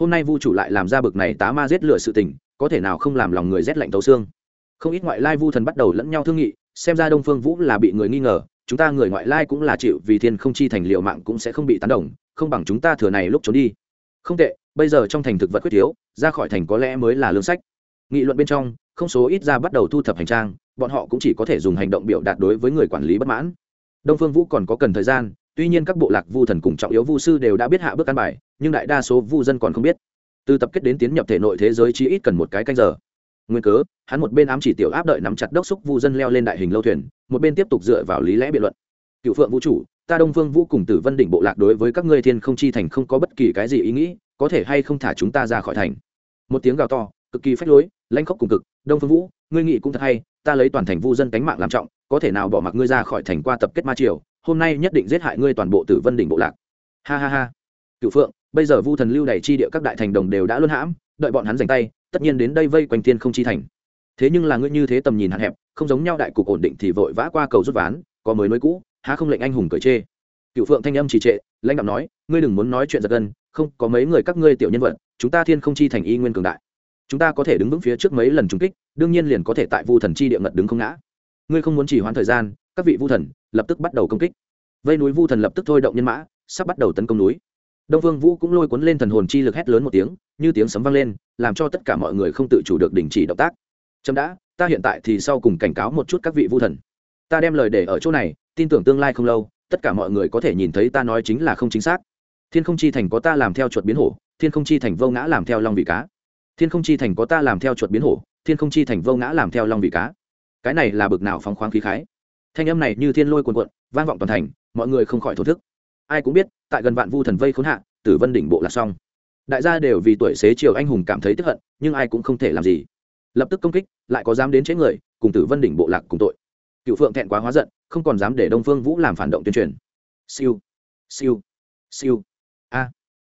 S1: hôm nay vu chủ lại làm ra bực này tá ma giết lửa sự tình, có thể nào không làm lòng người rét lạnh tấu xương? Không ít ngoại lai vu thần bắt đầu lẫn nhau thương nghị, xem ra đông phương vũ là bị người nghi ngờ, chúng ta người ngoại lai cũng là chịu vì thiên không chi thành liệu mạng cũng sẽ không bị tán đồng, không bằng chúng ta thừa này lúc trốn đi. Không tệ, bây giờ trong thành thực vật quyết thiếu, ra khỏi thành có lẽ mới là lương sách. Nghị luận bên trong, không số ít ra bắt đầu thu thập hành trang, bọn họ cũng chỉ có thể dùng hành động biểu đạt đối với người quản lý bất mãn. Đông phương vũ còn có cần thời gian tuy nhiên các bộ lạc vu thần cùng trọng yếu vu sư đều đã biết hạ bước căn bài, nhưng đại đa số vu dân còn không biết. Từ tập kết đến tiến nhập thể nội thế giới chỉ ít cần một cái canh giờ. Nguyên cớ, hắn một bên ám chỉ tiểu áp đợi nắm chặt đốc xúc vu dân leo lên đại hình lâu thuyền, một bên tiếp tục dựa vào lý lẽ biện luận. Cựu phượng vũ chủ, ta đông Vương vũ cùng tử vân đỉnh bộ lạc đối với các ngươi thiên không chi thành không có bất kỳ cái gì ý nghĩ, có thể hay không thả chúng ta ra khỏi thành? Một tiếng gào to, cực kỳ phách lối lanh khóc cùng cực, đông phương vũ, ngươi nghĩ cũng thật hay, ta lấy toàn thành vu dân cánh mạng làm trọng, có thể nào bỏ mặc ngươi ra khỏi thành qua tập kết ma triều hôm nay nhất định giết hại ngươi toàn bộ tử vân đỉnh bộ lạc. Ha ha ha. Cựu phượng, bây giờ vu thần lưu đầy chi địa các đại thành đồng đều đã luân hãm, đợi bọn hắn giành tay, tất nhiên đến đây vây quanh tiên không chi thành. Thế nhưng là ngươi như thế tầm nhìn hạn hẹp, không giống nhau đại cục ổn định thì vội vã qua cầu rút ván, có mới nối cũ, há không lệnh anh hùng cởi chê. Cựu phượng thanh âm trì trệ, lãnh đạo nói, ngươi đừng muốn nói chuyện giật gân, không, có mấy người các ngươi tiểu nhân vật, chúng ta thiên không chi thành y nguyên cường đại. Chúng ta có thể đứng vững phía trước mấy lần trúng kích, đương nhiên liền có thể tại vu thần chi địa ngật đứng không ngã. Ngươi không muốn chỉ hoãn thời gian, các vị vu thần lập tức bắt đầu công kích. Vây núi vu thần lập tức thôi động nhân mã, sắp bắt đầu tấn công núi. Đông vương vũ cũng lôi cuốn lên thần hồn chi lực hét lớn một tiếng, như tiếng sấm vang lên, làm cho tất cả mọi người không tự chủ được đình chỉ động tác. Chấm đã, ta hiện tại thì sau cùng cảnh cáo một chút các vị vu thần. Ta đem lời để ở chỗ này, tin tưởng tương lai không lâu, tất cả mọi người có thể nhìn thấy ta nói chính là không chính xác. Thiên không chi thành có ta làm theo chuột biến hổ, thiên không chi thành vô ngã làm theo long vị cá. Thiên không chi thành có ta làm theo chuột biến hổ, thiên không chi thành vô ngã làm theo long vị cá. Cái này là bực nào phóng khoáng khí khái? Thanh âm này như thiên lôi cuồn cuộn, vang vọng toàn thành, mọi người không khỏi thổ thức. Ai cũng biết, tại gần vạn vu thần vây khốn hạ, tử vân đỉnh bộ là xong. Đại gia đều vì tuổi xế chiều anh hùng cảm thấy tức hận, nhưng ai cũng không thể làm gì. Lập tức công kích, lại có dám đến chế người, cùng tử vân đỉnh bộ lạc cùng tội. Cựu phượng thẹn quá hóa giận, không còn dám để đông phương vũ làm phản động tuyên truyền. Siêu siêu siêu. A.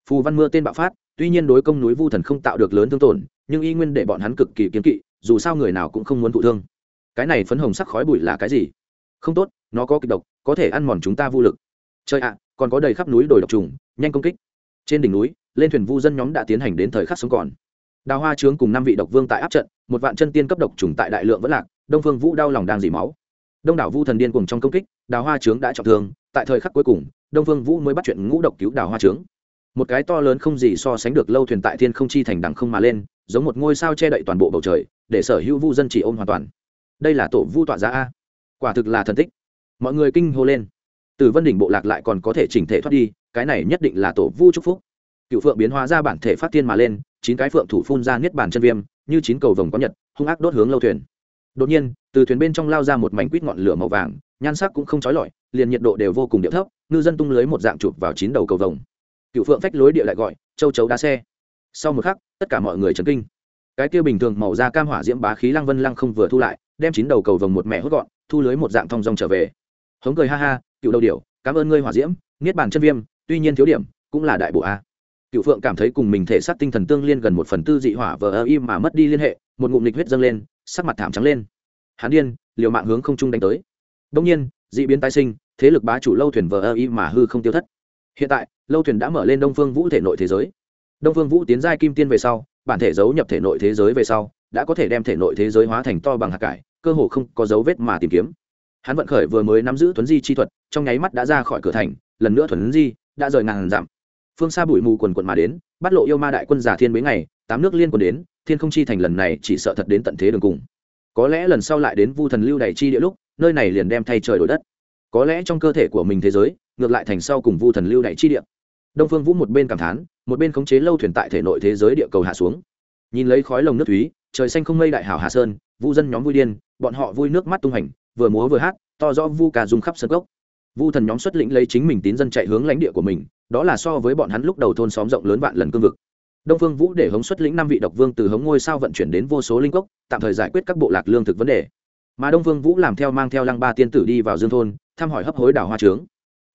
S1: Phù văn mưa tên bạo phát, tuy nhiên đối công núi vu thần không tạo được lớn thương tổn, nhưng y nguyên để bọn hắn cực kỳ kiếm kỵ, dù sao người nào cũng không muốn thụ thương. Cái này phấn hồng sắc khói bụi là cái gì? Không tốt, nó có kịch độc, có thể ăn mòn chúng ta vô lực. Chơi ạ, còn có đầy khắp núi đồi độc trùng, nhanh công kích. Trên đỉnh núi, lên thuyền vu dân nhóm đã tiến hành đến thời khắc sống còn. Đào hoa trướng cùng năm vị độc vương tại áp trận, một vạn chân tiên cấp độc trùng tại đại lượng vẫn lạc, đông phương vũ đau lòng đang dỉ máu. Đông đảo vu thần điên cùng trong công kích, đào hoa trướng đã trọng thương, tại thời khắc cuối cùng, đông phương vũ mới bắt chuyện ngũ độc cứu đào hoa trướng. Một cái to lớn không gì so sánh được lâu thuyền tại thiên không chi thành đằng không mà lên, giống một ngôi sao che đậy toàn bộ bầu trời, để sở hữu vu dân chỉ ôm hoàn toàn. Đây là tổ vu tọa giá a quả thực là thần tích. Mọi người kinh hô lên. Từ vân đỉnh bộ lạc lại còn có thể chỉnh thể thoát đi, cái này nhất định là tổ vu chúc phúc. Cựu phượng biến hóa ra bản thể phát tiên mà lên, chín cái phượng thủ phun ra niết bàn chân viêm, như chín cầu vồng có nhật, hung ác đốt hướng lâu thuyền. Đột nhiên, từ thuyền bên trong lao ra một mảnh quýt ngọn lửa màu vàng, nhan sắc cũng không trói lọi, liền nhiệt độ đều vô cùng điệu thấp, ngư dân tung lưới một dạng chụp vào chín đầu cầu vồng. Cựu phượng phách lối địa lại gọi, châu chấu đá xe. Sau một khắc, tất cả mọi người chấn kinh. Cái kia bình thường màu da cam hỏa diễm bá khí lăng vân lăng không vừa thu lại, đem chín đầu cầu vồng một mẹ hốt gọn thu lưới một dạng thong dong trở về. Hống cười ha ha, cựu đầu điểu, cảm ơn ngươi hỏa diễm, niết bàn chân viêm, tuy nhiên thiếu điểm, cũng là đại bộ a. Cựu phượng cảm thấy cùng mình thể xác tinh thần tương liên gần một phần tư dị hỏa vờ ơ im mà mất đi liên hệ, một ngụm nịch huyết dâng lên, sắc mặt thảm trắng lên. Hắn điên, liều mạng hướng không trung đánh tới. Đông nhiên, dị biến tái sinh, thế lực bá chủ lâu thuyền vờ ơ im mà hư không tiêu thất. Hiện tại, lâu thuyền đã mở lên đông phương vũ thể nội thế giới. Đông phương vũ tiến giai kim tiên về sau, bản thể giấu nhập thể nội thế giới về sau, đã có thể đem thể nội thế giới hóa thành to bằng hạt cải cơ hồ không có dấu vết mà tìm kiếm. Hắn vận khởi vừa mới nắm giữ thuấn di chi thuật, trong nháy mắt đã ra khỏi cửa thành, lần nữa thuấn di, đã rời ngàn giảm phương xa bụi mù quần quần mà đến, bắt lộ yêu ma đại quân giả thiên mấy ngày, tám nước liên quân đến, thiên không chi thành lần này chỉ sợ thật đến tận thế đường cùng. Có lẽ lần sau lại đến vu thần lưu đày chi địa lúc, nơi này liền đem thay trời đổi đất. Có lẽ trong cơ thể của mình thế giới, ngược lại thành sau cùng vu thần lưu đày chi địa. Đông phương vũ một bên cảm thán, một bên khống chế lâu thuyền tại thể nội thế giới địa cầu hạ xuống. Nhìn lấy khói lồng nước thúy, trời xanh không mây đại hảo hà sơn vu dân nhóm vui điên, bọn họ vui nước mắt tung hành vừa múa vừa hát, to rõ vu ca dùng khắp sân gốc vu thần nhóm xuất lĩnh lấy chính mình tín dân chạy hướng lãnh địa của mình, đó là so với bọn hắn lúc đầu thôn xóm rộng lớn vạn lần cương vực. Đông phương vũ để hống xuất lĩnh năm vị độc vương từ hống ngôi sao vận chuyển đến vô số linh cốc, tạm thời giải quyết các bộ lạc lương thực vấn đề. Mà đông phương vũ làm theo mang theo lăng ba tiên tử đi vào dương thôn, thăm hỏi hấp hối đảo hoa trướng.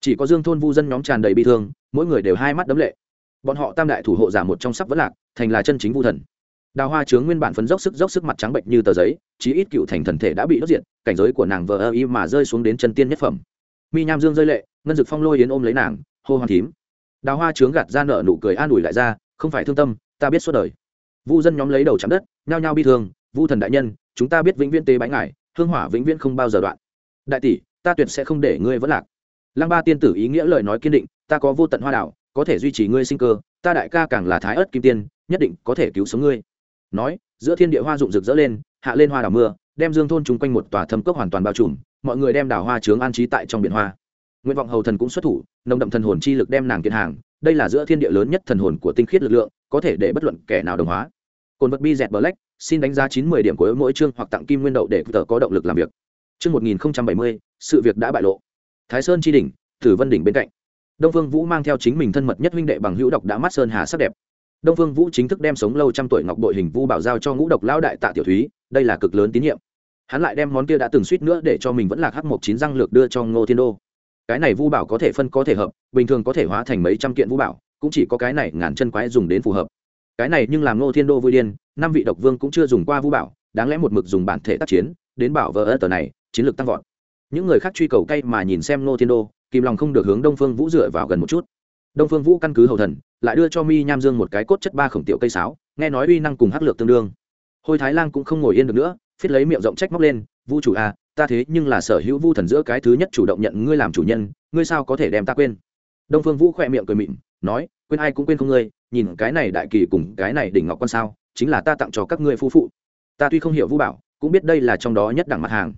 S1: Chỉ có dương thôn vu dân nhóm tràn đầy bi thương, mỗi người đều hai mắt đấm lệ. Bọn họ tam đại thủ hộ giả một trong sắp vẫn lạc, thành là chân chính vu thần đào hoa chướng nguyên bản phấn dốc sức dốc sức mặt trắng bệnh như tờ giấy, chí ít cựu thành thần thể đã bị đốt diện cảnh giới của nàng vờ ơ y mà rơi xuống đến chân tiên nhất phẩm. Mi nham dương rơi lệ, ngân dực phong lôi yến ôm lấy nàng, hô hoàng thím. Đào hoa chướng gạt ra nợ nụ cười an ủi lại ra, không phải thương tâm, ta biết suốt đời. Vu dân nhóm lấy đầu chạm đất, nhao nhao bi thương, vu thần đại nhân, chúng ta biết vĩnh viễn tế bãi ngải hương hỏa vĩnh viễn không bao giờ đoạn. Đại tỷ, ta tuyệt sẽ không để ngươi vẫn lạc. Lăng ba tiên tử ý nghĩa lời nói kiên định, ta có vô tận hoa đảo có thể duy trì ngươi sinh cơ, ta đại ca càng là thái ớt kim tiên, nhất định có thể cứu sống ngươi nói, giữa thiên địa hoa rụng rực rỡ lên, hạ lên hoa đào mưa, đem dương thôn chung quanh một tòa thâm cốc hoàn toàn bao trùm, mọi người đem đào hoa trướng an trí tại trong biển hoa. Nguyện vọng hầu thần cũng xuất thủ, nồng đậm thần hồn chi lực đem nàng kiện hàng, đây là giữa thiên địa lớn nhất thần hồn của tinh khiết lực lượng, có thể để bất luận kẻ nào đồng hóa. Cồn vật bi dẹt black, xin đánh giá chín mươi điểm của mỗi chương hoặc tặng kim nguyên đậu để tờ có động lực làm việc. Chương một nghìn bảy mươi, sự việc đã bại lộ. Thái sơn chi đỉnh, tử vân đỉnh bên cạnh. Đông phương vũ mang theo chính mình thân mật nhất huynh đệ bằng hữu độc đã mắt sơn hà sắc đẹp đông phương vũ chính thức đem sống lâu trăm tuổi ngọc bội hình vu bảo giao cho ngũ độc lão đại tạ tiểu thúy, đây là cực lớn tín nhiệm. Hắn lại đem món kia đã từng suýt nữa để cho mình vẫn là hắc một chín răng lược đưa cho ngô thiên đô. Cái này vu bảo có thể phân, có thể hợp, bình thường có thể hóa thành mấy trăm kiện vu bảo, cũng chỉ có cái này ngàn chân quái dùng đến phù hợp. Cái này nhưng làm ngô thiên đô vui điên, năm vị độc vương cũng chưa dùng qua vu bảo, đáng lẽ một mực dùng bản thể tác chiến, đến bảo vợ ơ tờ này, chiến lược tăng vọt. Những người khác truy cầu cay mà nhìn xem ngô thiên đô, kìm lòng không được hướng đông phương vũ dựa vào gần một chút đông phương vũ căn cứ hầu thần, lại đưa cho mi nham dương một cái cốt chất ba khổng tiểu cây sáo, nghe nói uy năng cùng hắc lược tương đương. Hôi thái lan cũng không ngồi yên được nữa phết lấy miệng rộng trách móc lên vu chủ à ta thế nhưng là sở hữu vu thần giữa cái thứ nhất chủ động nhận ngươi làm chủ nhân, ngươi sao có thể đem ta quên? Đông phương vũ khỏe miệng cười mịn nói, quên ai cũng quên không ngươi, nhìn cái này đại kỳ cùng cái này đỉnh ngọc con sao, chính là ta tặng cho các ngươi phu phụ. Ta tuy không hiểu vu bảo, cũng biết đây là trong đó nhất đẳng mặt hàng.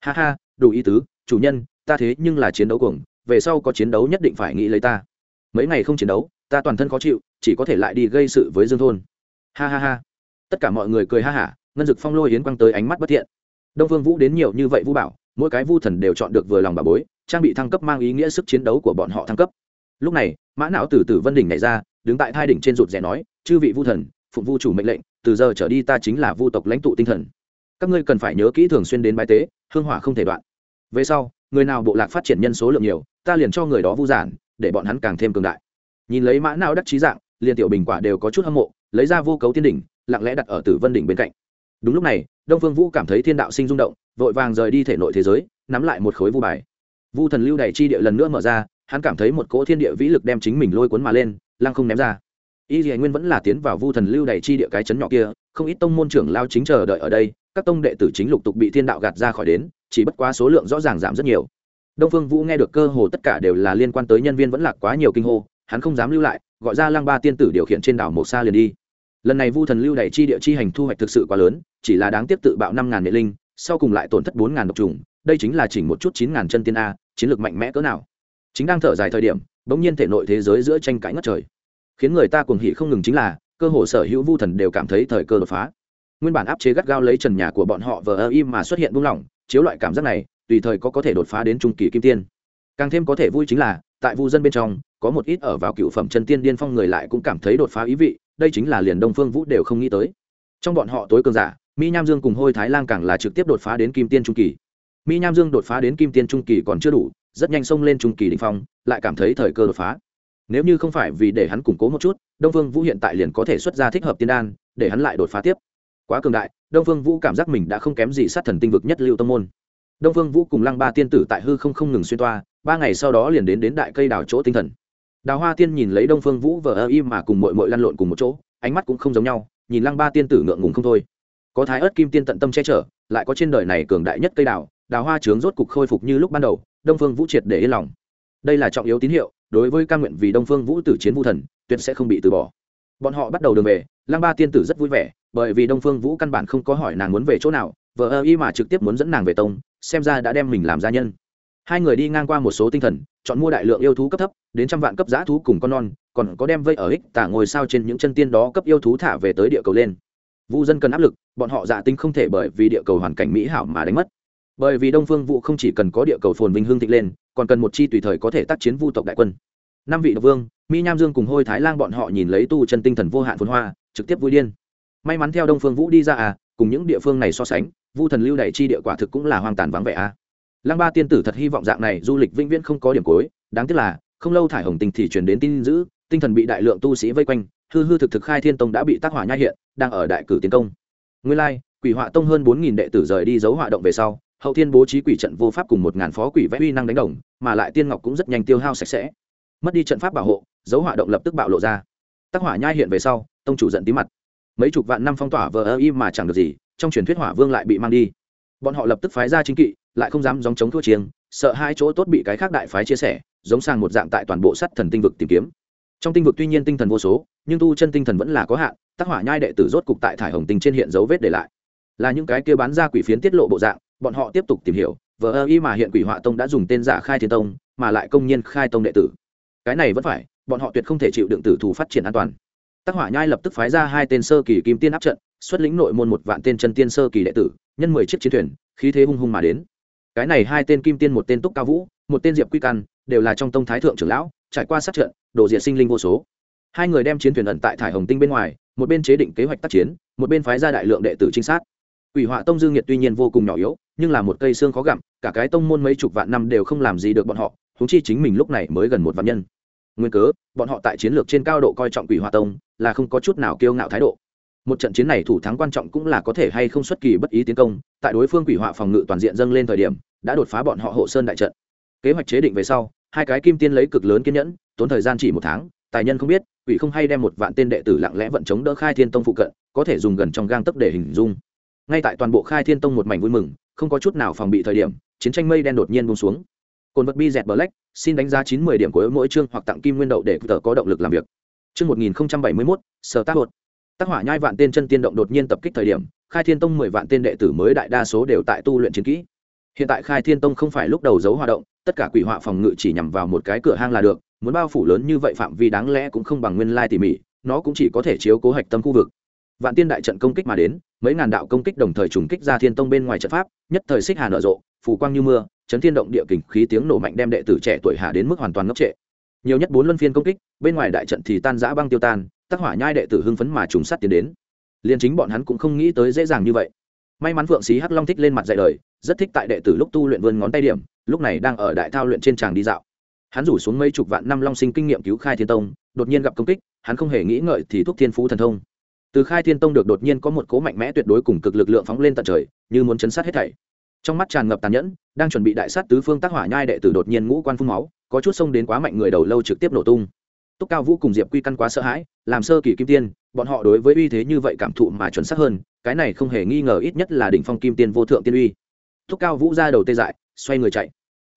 S1: Ha ha, đủ ý tứ, chủ nhân, ta thế nhưng là chiến đấu cuồng, về sau có chiến đấu nhất định phải nghĩ lấy ta mấy ngày không chiến đấu, ta toàn thân khó chịu, chỉ có thể lại đi gây sự với dương thôn. Ha ha ha. Tất cả mọi người cười ha hả, ngân dực phong lôi yến quăng tới ánh mắt bất thiện. Đông phương vũ đến nhiều như vậy vu bảo, mỗi cái vu thần đều chọn được vừa lòng bà bối, trang bị thăng cấp mang ý nghĩa sức chiến đấu của bọn họ thăng cấp. Lúc này, mã não từ từ vân đỉnh này ra, đứng tại thai đỉnh trên rụt rè nói, chư vị vu thần, phụng vu chủ mệnh lệnh, từ giờ trở đi ta chính là vu tộc lãnh tụ tinh thần. Các ngươi cần phải nhớ kỹ thường xuyên đến bái tế, hương hỏa không thể đoạn. Về sau, người nào bộ lạc phát triển nhân số lượng nhiều, ta liền cho người đó vu giản để bọn hắn càng thêm cường đại. Nhìn lấy mã não đắc trí dạng liền tiểu bình quả đều có chút hâm mộ, lấy ra vô cấu tiên đỉnh, lặng lẽ đặt ở tử vân đỉnh bên cạnh. Đúng lúc này, đông phương vũ cảm thấy thiên đạo sinh rung động, vội vàng rời đi thể nội thế giới, nắm lại một khối vu bài. Vu thần lưu đ chi địa lần nữa mở ra, hắn cảm thấy một cỗ thiên địa vĩ lực đem chính mình lôi cuốn mà lên, lăng không ném ra. Y dì nguyên vẫn là tiến vào vu thần lưu đ chi địa cái chấn nhỏ kia, không ít tông môn trưởng lao chính chờ đợi ở đây, các tông đệ tử chính lục tục bị thiên đạo gạt ra khỏi đến, chỉ bất quá số lượng rõ ràng giảm rất nhiều đông phương vũ nghe được cơ hồ tất cả đều là liên quan tới nhân viên vẫn lạc quá nhiều kinh hô, hắn không dám lưu lại, gọi ra lăng ba tiên tử điều khiển trên đảo mộc sa liền đi. Lần này vu thần lưu đẩy chi địa chi hành thu hoạch thực sự quá lớn, chỉ là đáng tiếc tự bạo năm ngàn nghệ linh, sau cùng lại tổn thất bốn ngàn độc trùng, đây chính là chỉnh một chút chín ngàn chân tiên a, chiến lược mạnh mẽ cỡ nào. Chính đang thở dài thời điểm, bỗng nhiên thể nội thế giới giữa tranh cãi ngất trời. Khiến người ta cuồng hỉ không ngừng chính là, cơ hồ sở hữu vu thần đều cảm thấy thời cơ đột phá. Nguyên bản áp chế gắt gao lấy trần nhà của bọn họ vờ ơ im mà xuất hiện buông lỏng, chiếu loại cảm giác này tùy thời có có thể đột phá đến trung kỳ kim tiên. Càng thêm có thể vui chính là, tại vu dân bên trong, có một ít ở vào cựu phẩm chân tiên điên phong người lại cũng cảm thấy đột phá ý vị, đây chính là liền đông phương vũ đều không nghĩ tới. Trong bọn họ tối cường giả mỹ nham dương cùng hôi thái lan càng là trực tiếp đột phá đến kim tiên trung kỳ. Mỹ nham dương đột phá đến kim tiên trung kỳ còn chưa đủ, rất nhanh xông lên trung kỳ đình phong, lại cảm thấy thời cơ đột phá. Nếu như không phải vì để hắn củng cố một chút, đông phương vũ hiện tại liền có thể xuất ra thích hợp tiên đan, để hắn lại đột phá tiếp. Quá cường đại, đông phương vũ cảm giác mình đã không kém gì sát thần tinh vực nhất lưu tâm môn đông phương vũ cùng lăng ba tiên tử tại hư không không ngừng xuyên toa, ba ngày sau đó liền đến đến đại cây đào chỗ tinh thần. Đào hoa tiên nhìn lấy đông phương vũ vờ ơ im mà cùng mội mội lăn lộn cùng một chỗ, ánh mắt cũng không giống nhau, nhìn lăng ba tiên tử ngượng ngùng không thôi. Có thái ớt kim tiên tận tâm che chở, lại có trên đời này cường đại nhất cây đào đào hoa trướng rốt cục khôi phục như lúc ban đầu, đông phương vũ triệt để yên lòng. Đây là trọng yếu tín hiệu, đối với ca nguyện vì đông phương vũ tử chiến vũ thần, tuyệt sẽ không bị từ bỏ. Bọn họ bắt đầu đường về, lăng ba tiên tử rất vui vẻ, bởi vì đông phương vũ căn bản không có hỏi nàng muốn về chỗ nào vợ ơ y mà trực tiếp muốn dẫn nàng về tông xem ra đã đem mình làm gia nhân. Hai người đi ngang qua một số tinh thần, chọn mua đại lượng yêu thú cấp thấp, đến trăm vạn cấp giá thú cùng con non, còn có đem vây ở ích tả ngồi sao trên những chân tiên đó cấp yêu thú thả về tới địa cầu lên. Vu dân cần áp lực, bọn họ dạ tinh không thể bởi vì địa cầu hoàn cảnh mỹ hảo mà đánh mất. Bởi vì đông phương vũ không chỉ cần có địa cầu phồn vinh hương thịnh lên, còn cần một chi tùy thời có thể tác chiến vu tộc đại quân. Năm vị độc vương mỹ nham dương cùng hôi thái lan bọn họ nhìn lấy tu chân tinh thần vô hạn phồn hoa, trực tiếp vui điên. May mắn theo đông phương vũ đi ra à cùng những địa phương này so sánh, vu thần lưu đại chi địa quả thực cũng là hoang tàn vắng vẻ à lăng ba tiên tử thật hy vọng dạng này du lịch vĩnh viễn không có điểm cuối, đáng tiếc là, không lâu thải hồng tinh thì truyền đến tin dữ, tinh thần bị đại lượng tu sĩ vây quanh, hư hư thực thực khai thiên tông đã bị tác hỏa nhai hiện, đang ở đại cử tiến công. Nguyên lai, quỷ họa tông hơn bốn nghìn đệ tử rời đi giấu họa động về sau, hậu thiên bố trí quỷ trận vô pháp cùng một ngàn phó quỷ vẽ uy năng đánh đồng, mà lại tiên ngọc cũng rất nhanh tiêu hao sạch sẽ. Mất đi trận pháp bảo hộ, dấu họa động lập tức bạo lộ ra. Tác hỏa nhai hiện về sau, tông chủ giận tí mặt mấy chục vạn năm phong tỏa vờ ơ y mà chẳng được gì, trong truyền thuyết hỏa vương lại bị mang đi. Bọn họ lập tức phái ra chính kỵ, lại không dám dòng chống thua chiêng, sợ hai chỗ tốt bị cái khác đại phái chia sẻ, giống sang một dạng tại toàn bộ sắt thần tinh vực tìm kiếm. Trong tinh vực tuy nhiên tinh thần vô số, nhưng tu chân tinh thần vẫn là có hạn, tác hỏa nhai đệ tử rốt cục tại thải hồng tinh trên hiện dấu vết để lại. Là những cái kia bán ra quỷ phiến tiết lộ bộ dạng, bọn họ tiếp tục tìm hiểu, vờ ơ y mà hiện quỷ họa tông đã dùng tên giả khai thiên tông, mà lại công nhiên khai tông đệ tử. Cái này vẫn phải, bọn họ tuyệt không thể chịu đựng tử thù phát triển an toàn tác hỏa nhai lập tức phái ra hai tên sơ kỳ kim tiên áp trận xuất lĩnh nội môn một vạn tên chân tiên sơ kỳ đệ tử nhân mười chiếc chiến thuyền khí thế hung hung mà đến. Cái này hai tên kim tiên một tên túc cao vũ một tên diệp quy căn đều là trong tông thái thượng trưởng lão trải qua sát trận đổ diện sinh linh vô số. Hai người đem chiến thuyền ẩn tại thải hồng tinh bên ngoài một bên chế định kế hoạch tác chiến một bên phái ra đại lượng đệ tử trinh sát. Quỷ Họa Tông Dương Nghiệt tuy nhiên vô cùng nhỏ yếu, nhưng là một cây xương khó gặm, cả cái tông môn mấy chục vạn năm đều không làm gì được bọn họ, huống chi chính mình lúc này mới gần một vạn nhân. Nguyên cớ, bọn họ tại chiến lược trên cao độ coi trọng Quỷ hoa Tông, là không có chút nào kiêu ngạo thái độ. Một trận chiến này thủ thắng quan trọng cũng là có thể hay không xuất kỳ bất ý tiến công, tại đối phương Quỷ Họa phòng ngự toàn diện dâng lên thời điểm, đã đột phá bọn họ hộ sơn đại trận. Kế hoạch chế định về sau, hai cái kim tiên lấy cực lớn kiên nhẫn, tốn thời gian chỉ một tháng, tài nhân không biết, quỷ không hay đem một vạn tên đệ tử lặng lẽ vận chống đỡ khai thiên tông phụ cận, có thể dùng gần trong gang tấc để hình dung ngay tại toàn bộ khai thiên tông một mảnh vui mừng không có chút nào phòng bị thời điểm chiến tranh mây đen đột nhiên bông xuống cồn vật bi dẹt black xin đánh giá chín mươi điểm của mỗi chương hoặc tặng kim nguyên đậu để tự có động lực làm việc. Chương một nghìn bảy mươi mốt, sở tác hột. Tác hỏa nhai vạn tên chân tiên động đột nhiên tập kích thời điểm, khai thiên tông mười vạn tên đệ tử mới đại đa số đều tại tu luyện chiến kỹ. Hiện tại khai thiên tông không phải lúc đầu giấu hoạt động, tất cả quỷ họa phòng ngự chỉ nhằm vào một cái cửa hang là được, muốn bao phủ lớn như vậy phạm vi đáng lẽ cũng không bằng nguyên lai tỉ mỉ, nó cũng chỉ có thể chiếu cố hạch tâm khu vực. Vạn tiên đại trận công kích mà đến, mấy ngàn đạo công kích đồng thời trùng kích ra thiên tông bên ngoài trận pháp, nhất thời xích hà nở rộ phủ quang như mưa chấn thiên động địa kình khí tiếng nổ mạnh đem đệ tử trẻ tuổi hạ đến mức hoàn toàn ngốc trệ. Nhiều nhất bốn luân phiên công kích, bên ngoài đại trận thì tan giã băng tiêu tan tác hỏa nhai đệ tử hưng phấn mà trùng sát tiến đến. Liền chính bọn hắn cũng không nghĩ tới dễ dàng như vậy. May mắn phượng sĩ hắc long thích lên mặt dạy đời rất thích tại đệ tử lúc tu luyện vươn ngón tay điểm, lúc này đang ở đại thao luyện trên tràng đi dạo. Hắn rủ xuống mấy chục vạn năm long sinh kinh nghiệm cứu khai thiên tông, đột nhiên gặp công kích, hắn không hề nghĩ ngợi thì thuốc thiên phú thần thông. Từ khai thiên tông được đột nhiên có một cố mạnh mẽ tuyệt đối cùng cực lực lượng phóng lên tận trời, như muốn chấn sát hết thảy trong mắt tràn ngập tàn nhẫn, đang chuẩn bị đại sát tứ phương tác hỏa nhai đệ tử đột nhiên ngũ quan phun máu, có chút xông đến quá mạnh người đầu lâu trực tiếp nổ tung. Túc cao vũ cùng diệp quy căn quá sợ hãi, làm sơ kỳ kim tiên, bọn họ đối với uy thế như vậy cảm thụ mà chuẩn xác hơn, cái này không hề nghi ngờ ít nhất là đỉnh phong kim tiên vô thượng tiên uy. Túc cao vũ ra đầu tê dại, xoay người chạy.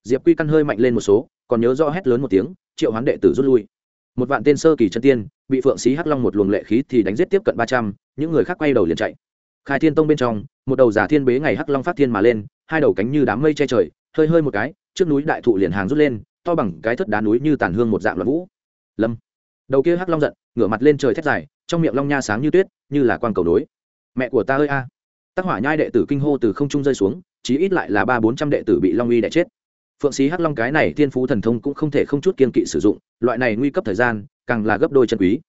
S1: Diệp quy căn hơi mạnh lên một số, còn nhớ rõ hét lớn một tiếng, triệu hoán đệ tử rút lui. Một vạn tên sơ kỳ chân tiên, bị phượng xí hắc long một luồng lệ khí thì đánh giết tiếp cận ba trăm, những người khác quay đầu liền chạy. Khai thiên tông bên trong, một đầu giả thiên bế ngày hắc long phát thiên mà lên hai đầu cánh như đám mây che trời, hơi hơi một cái, trước núi đại thụ liền hàng rút lên, to bằng cái thất đá núi như tàn hương một dạng loạn vũ. Lâm. Đầu kia hắc long giận, ngửa mặt lên trời thét dài, trong miệng long nha sáng như tuyết, như là quang cầu nối. Mẹ của ta ơi a. À. tác hỏa nhai đệ tử kinh hô từ không trung rơi xuống, chí ít lại là ba bốn trăm đệ tử bị long uy đẻ chết. Phượng sĩ hắc long cái này thiên phú thần thông cũng không thể không chút kiên kỵ sử dụng, loại này nguy cấp thời gian, càng là gấp đôi chân quý.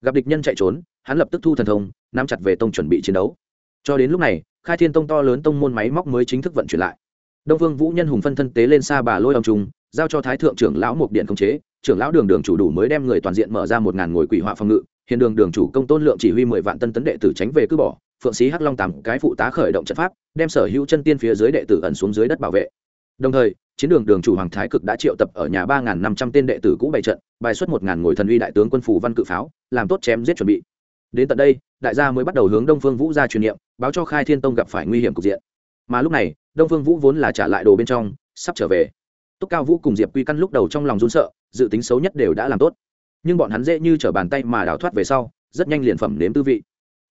S1: Gặp địch nhân chạy trốn, hắn lập tức thu thần thông, nắm chặt về tông chuẩn bị chiến đấu. Cho đến lúc này khai thiên tông to lớn tông môn máy móc mới chính thức vận chuyển lại. Đông vương vũ nhân hùng phân thân tế lên xa bà lôi ông trung giao cho thái thượng trưởng lão một điện khống chế. Trưởng lão đường đường chủ đủ mới đem người toàn diện mở ra một ngàn ngồi quỷ họa phòng ngự. Hiện đường đường chủ công tôn lượng chỉ huy mười vạn tân tấn đệ tử tránh về cứ bỏ. Phượng sĩ hắc long tám cái phụ tá khởi động trận pháp, đem sở hữu chân tiên phía dưới đệ tử ẩn xuống dưới đất bảo vệ. Đồng thời, chiến đường đường chủ hoàng thái cực đã triệu tập ở nhà ba năm trăm tên đệ tử cũ bày trận, bài xuất một ngàn ngồi thần uy đại tướng quân phủ văn cự pháo, làm tốt chém giết chuẩn bị đến tận đây, đại gia mới bắt đầu hướng đông phương vũ ra truyền niệm, báo cho khai thiên tông gặp phải nguy hiểm cục diện. Mà lúc này, đông phương vũ vốn là trả lại đồ bên trong, sắp trở về. Túc cao vũ cùng diệp quy căn lúc đầu trong lòng run sợ, dự tính xấu nhất đều đã làm tốt. Nhưng bọn hắn dễ như t r ở bàn tay mà đào thoát về sau, rất nhanh liền phẩm nếm tư vị.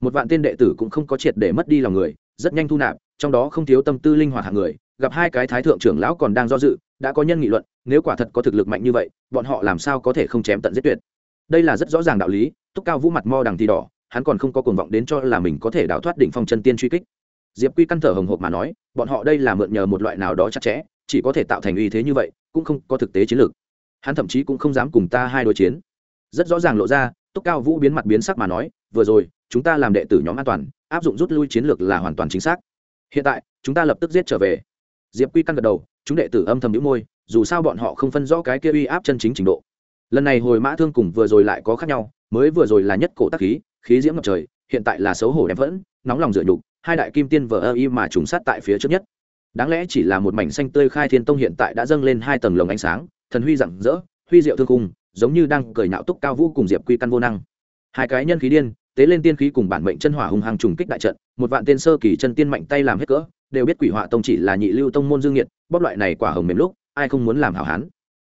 S1: Một vạn tên đệ tử cũng không có triệt để mất đi lòng người, rất nhanh thu nạp, trong đó không thiếu tâm tư linh hoạt hạng người, gặp hai cái thái thượng trưởng lão còn đang do dự, đã có nhân nghị luận, nếu quả thật có thực lực mạnh như vậy, bọn họ làm sao có thể không chém tận giết tuyệt đây là rất rõ ràng đạo lý, túc cao vũ mặt mo đằng thì đỏ, hắn còn không có cuồng vọng đến cho là mình có thể đào thoát đỉnh phong chân tiên truy kích. Diệp quy căn thở hồng hộc mà nói, bọn họ đây là mượn nhờ một loại nào đó chặt chẽ, chỉ có thể tạo thành uy thế như vậy, cũng không có thực tế chiến lược. Hắn thậm chí cũng không dám cùng ta hai đối chiến. Rất rõ ràng lộ ra, túc cao vũ biến mặt biến sắc mà nói, vừa rồi, chúng ta làm đệ tử nhóm an toàn, áp dụng rút lui chiến lược là hoàn toàn chính xác. Hiện tại, chúng ta lập tức giết trở về. Diệp quy căn gật đầu, chúng đệ tử âm thầm đĩu môi, dù sao bọn họ không phân rõ cái kia uy áp chân chính trình độ lần này hồi mã thương cùng vừa rồi lại có khác nhau, mới vừa rồi là nhất cổ tác khí khí diễm ngập trời, hiện tại là xấu hổ đem vẫn, nóng lòng dựa nhục, hai đại kim tiên vờ ơ y mà trùng sát tại phía trước nhất. Đáng lẽ chỉ là một mảnh xanh tươi khai thiên tông hiện tại đã dâng lên hai tầng lồng ánh sáng, thần huy rạng rỡ, huy diệu thương cung giống như đang cười nạo túc cao vũ cùng diệp quy căn vô năng. Hai cái nhân khí điên, tế lên tiên khí cùng bản mệnh chân hỏa hùng hàng trùng kích đại trận, một vạn tên sơ kỳ chân tiên mạnh tay làm hết cỡ, đều biết quỷ họa tông chỉ là nhị lưu tông môn dương nghiệt bóp loại này quả hồng mềm lúc, ai không muốn làm hảo hán.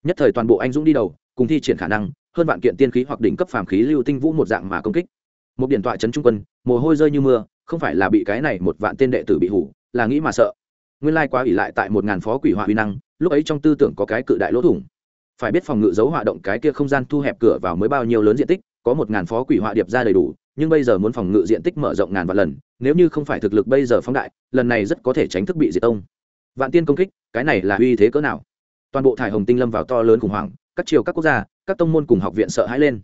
S1: Nhất thời toàn bộ anh dũng đi đầu cùng thi triển khả năng, hơn vạn kiện tiên khí hoặc đỉnh cấp phàm khí lưu tinh vũ một dạng mà công kích. Một điện thoại trấn trung quân, mồ hôi rơi như mưa, không phải là bị cái này một vạn tên đệ tử bị hủ, là nghĩ mà sợ. Nguyên lai quá ủy lại tại một ngàn phó quỷ họa uy năng, lúc ấy trong tư tưởng có cái cự đại lỗ thủng. Phải biết phòng ngự dấu họa động cái kia không gian thu hẹp cửa vào mới bao nhiêu lớn diện tích, có một ngàn phó quỷ họa điệp ra đầy đủ, nhưng bây giờ muốn phòng ngự diện tích mở rộng ngàn vạn lần, nếu như không phải thực lực bây giờ phóng đại, lần này rất có thể tránh thức bị diệt tông. Vạn tiên công kích, cái này là uy thế cỡ nào? Toàn bộ thải hồng tinh lâm vào to lớn khủng hoảng các triều các quốc gia, các tông môn cùng học viện sợ hãi lên.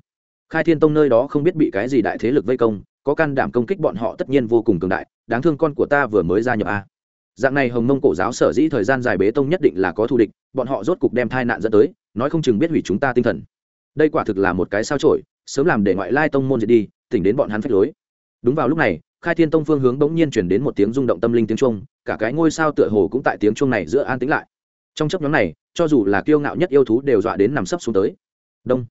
S1: Khai thiên tông nơi đó không biết bị cái gì đại thế lực vây công, có can đảm công kích bọn họ tất nhiên vô cùng cường đại, đáng thương con của ta vừa mới ra nhập a. Dạng này hồng mông cổ giáo sở dĩ thời gian dài bế tông nhất định là có thù địch, bọn họ rốt cục đem thai nạn dẫn tới, nói không chừng biết hủy chúng ta tinh thần. Đây quả thực là một cái sao trổi sớm làm để ngoại lai tông môn diệt đi, tỉnh đến bọn hắn phách lối. Đúng vào lúc này, khai thiên tông phương hướng bỗng nhiên chuyển đến một tiếng rung động tâm linh tiếng trung cả cái ngôi sao tựa hồ cũng tại tiếng trung này giữa an tĩnh lại. Trong chấp nhóm này cho dù là kiêu ngạo nhất yêu thú đều dọa đến nằm sấp xuống tới. Đông.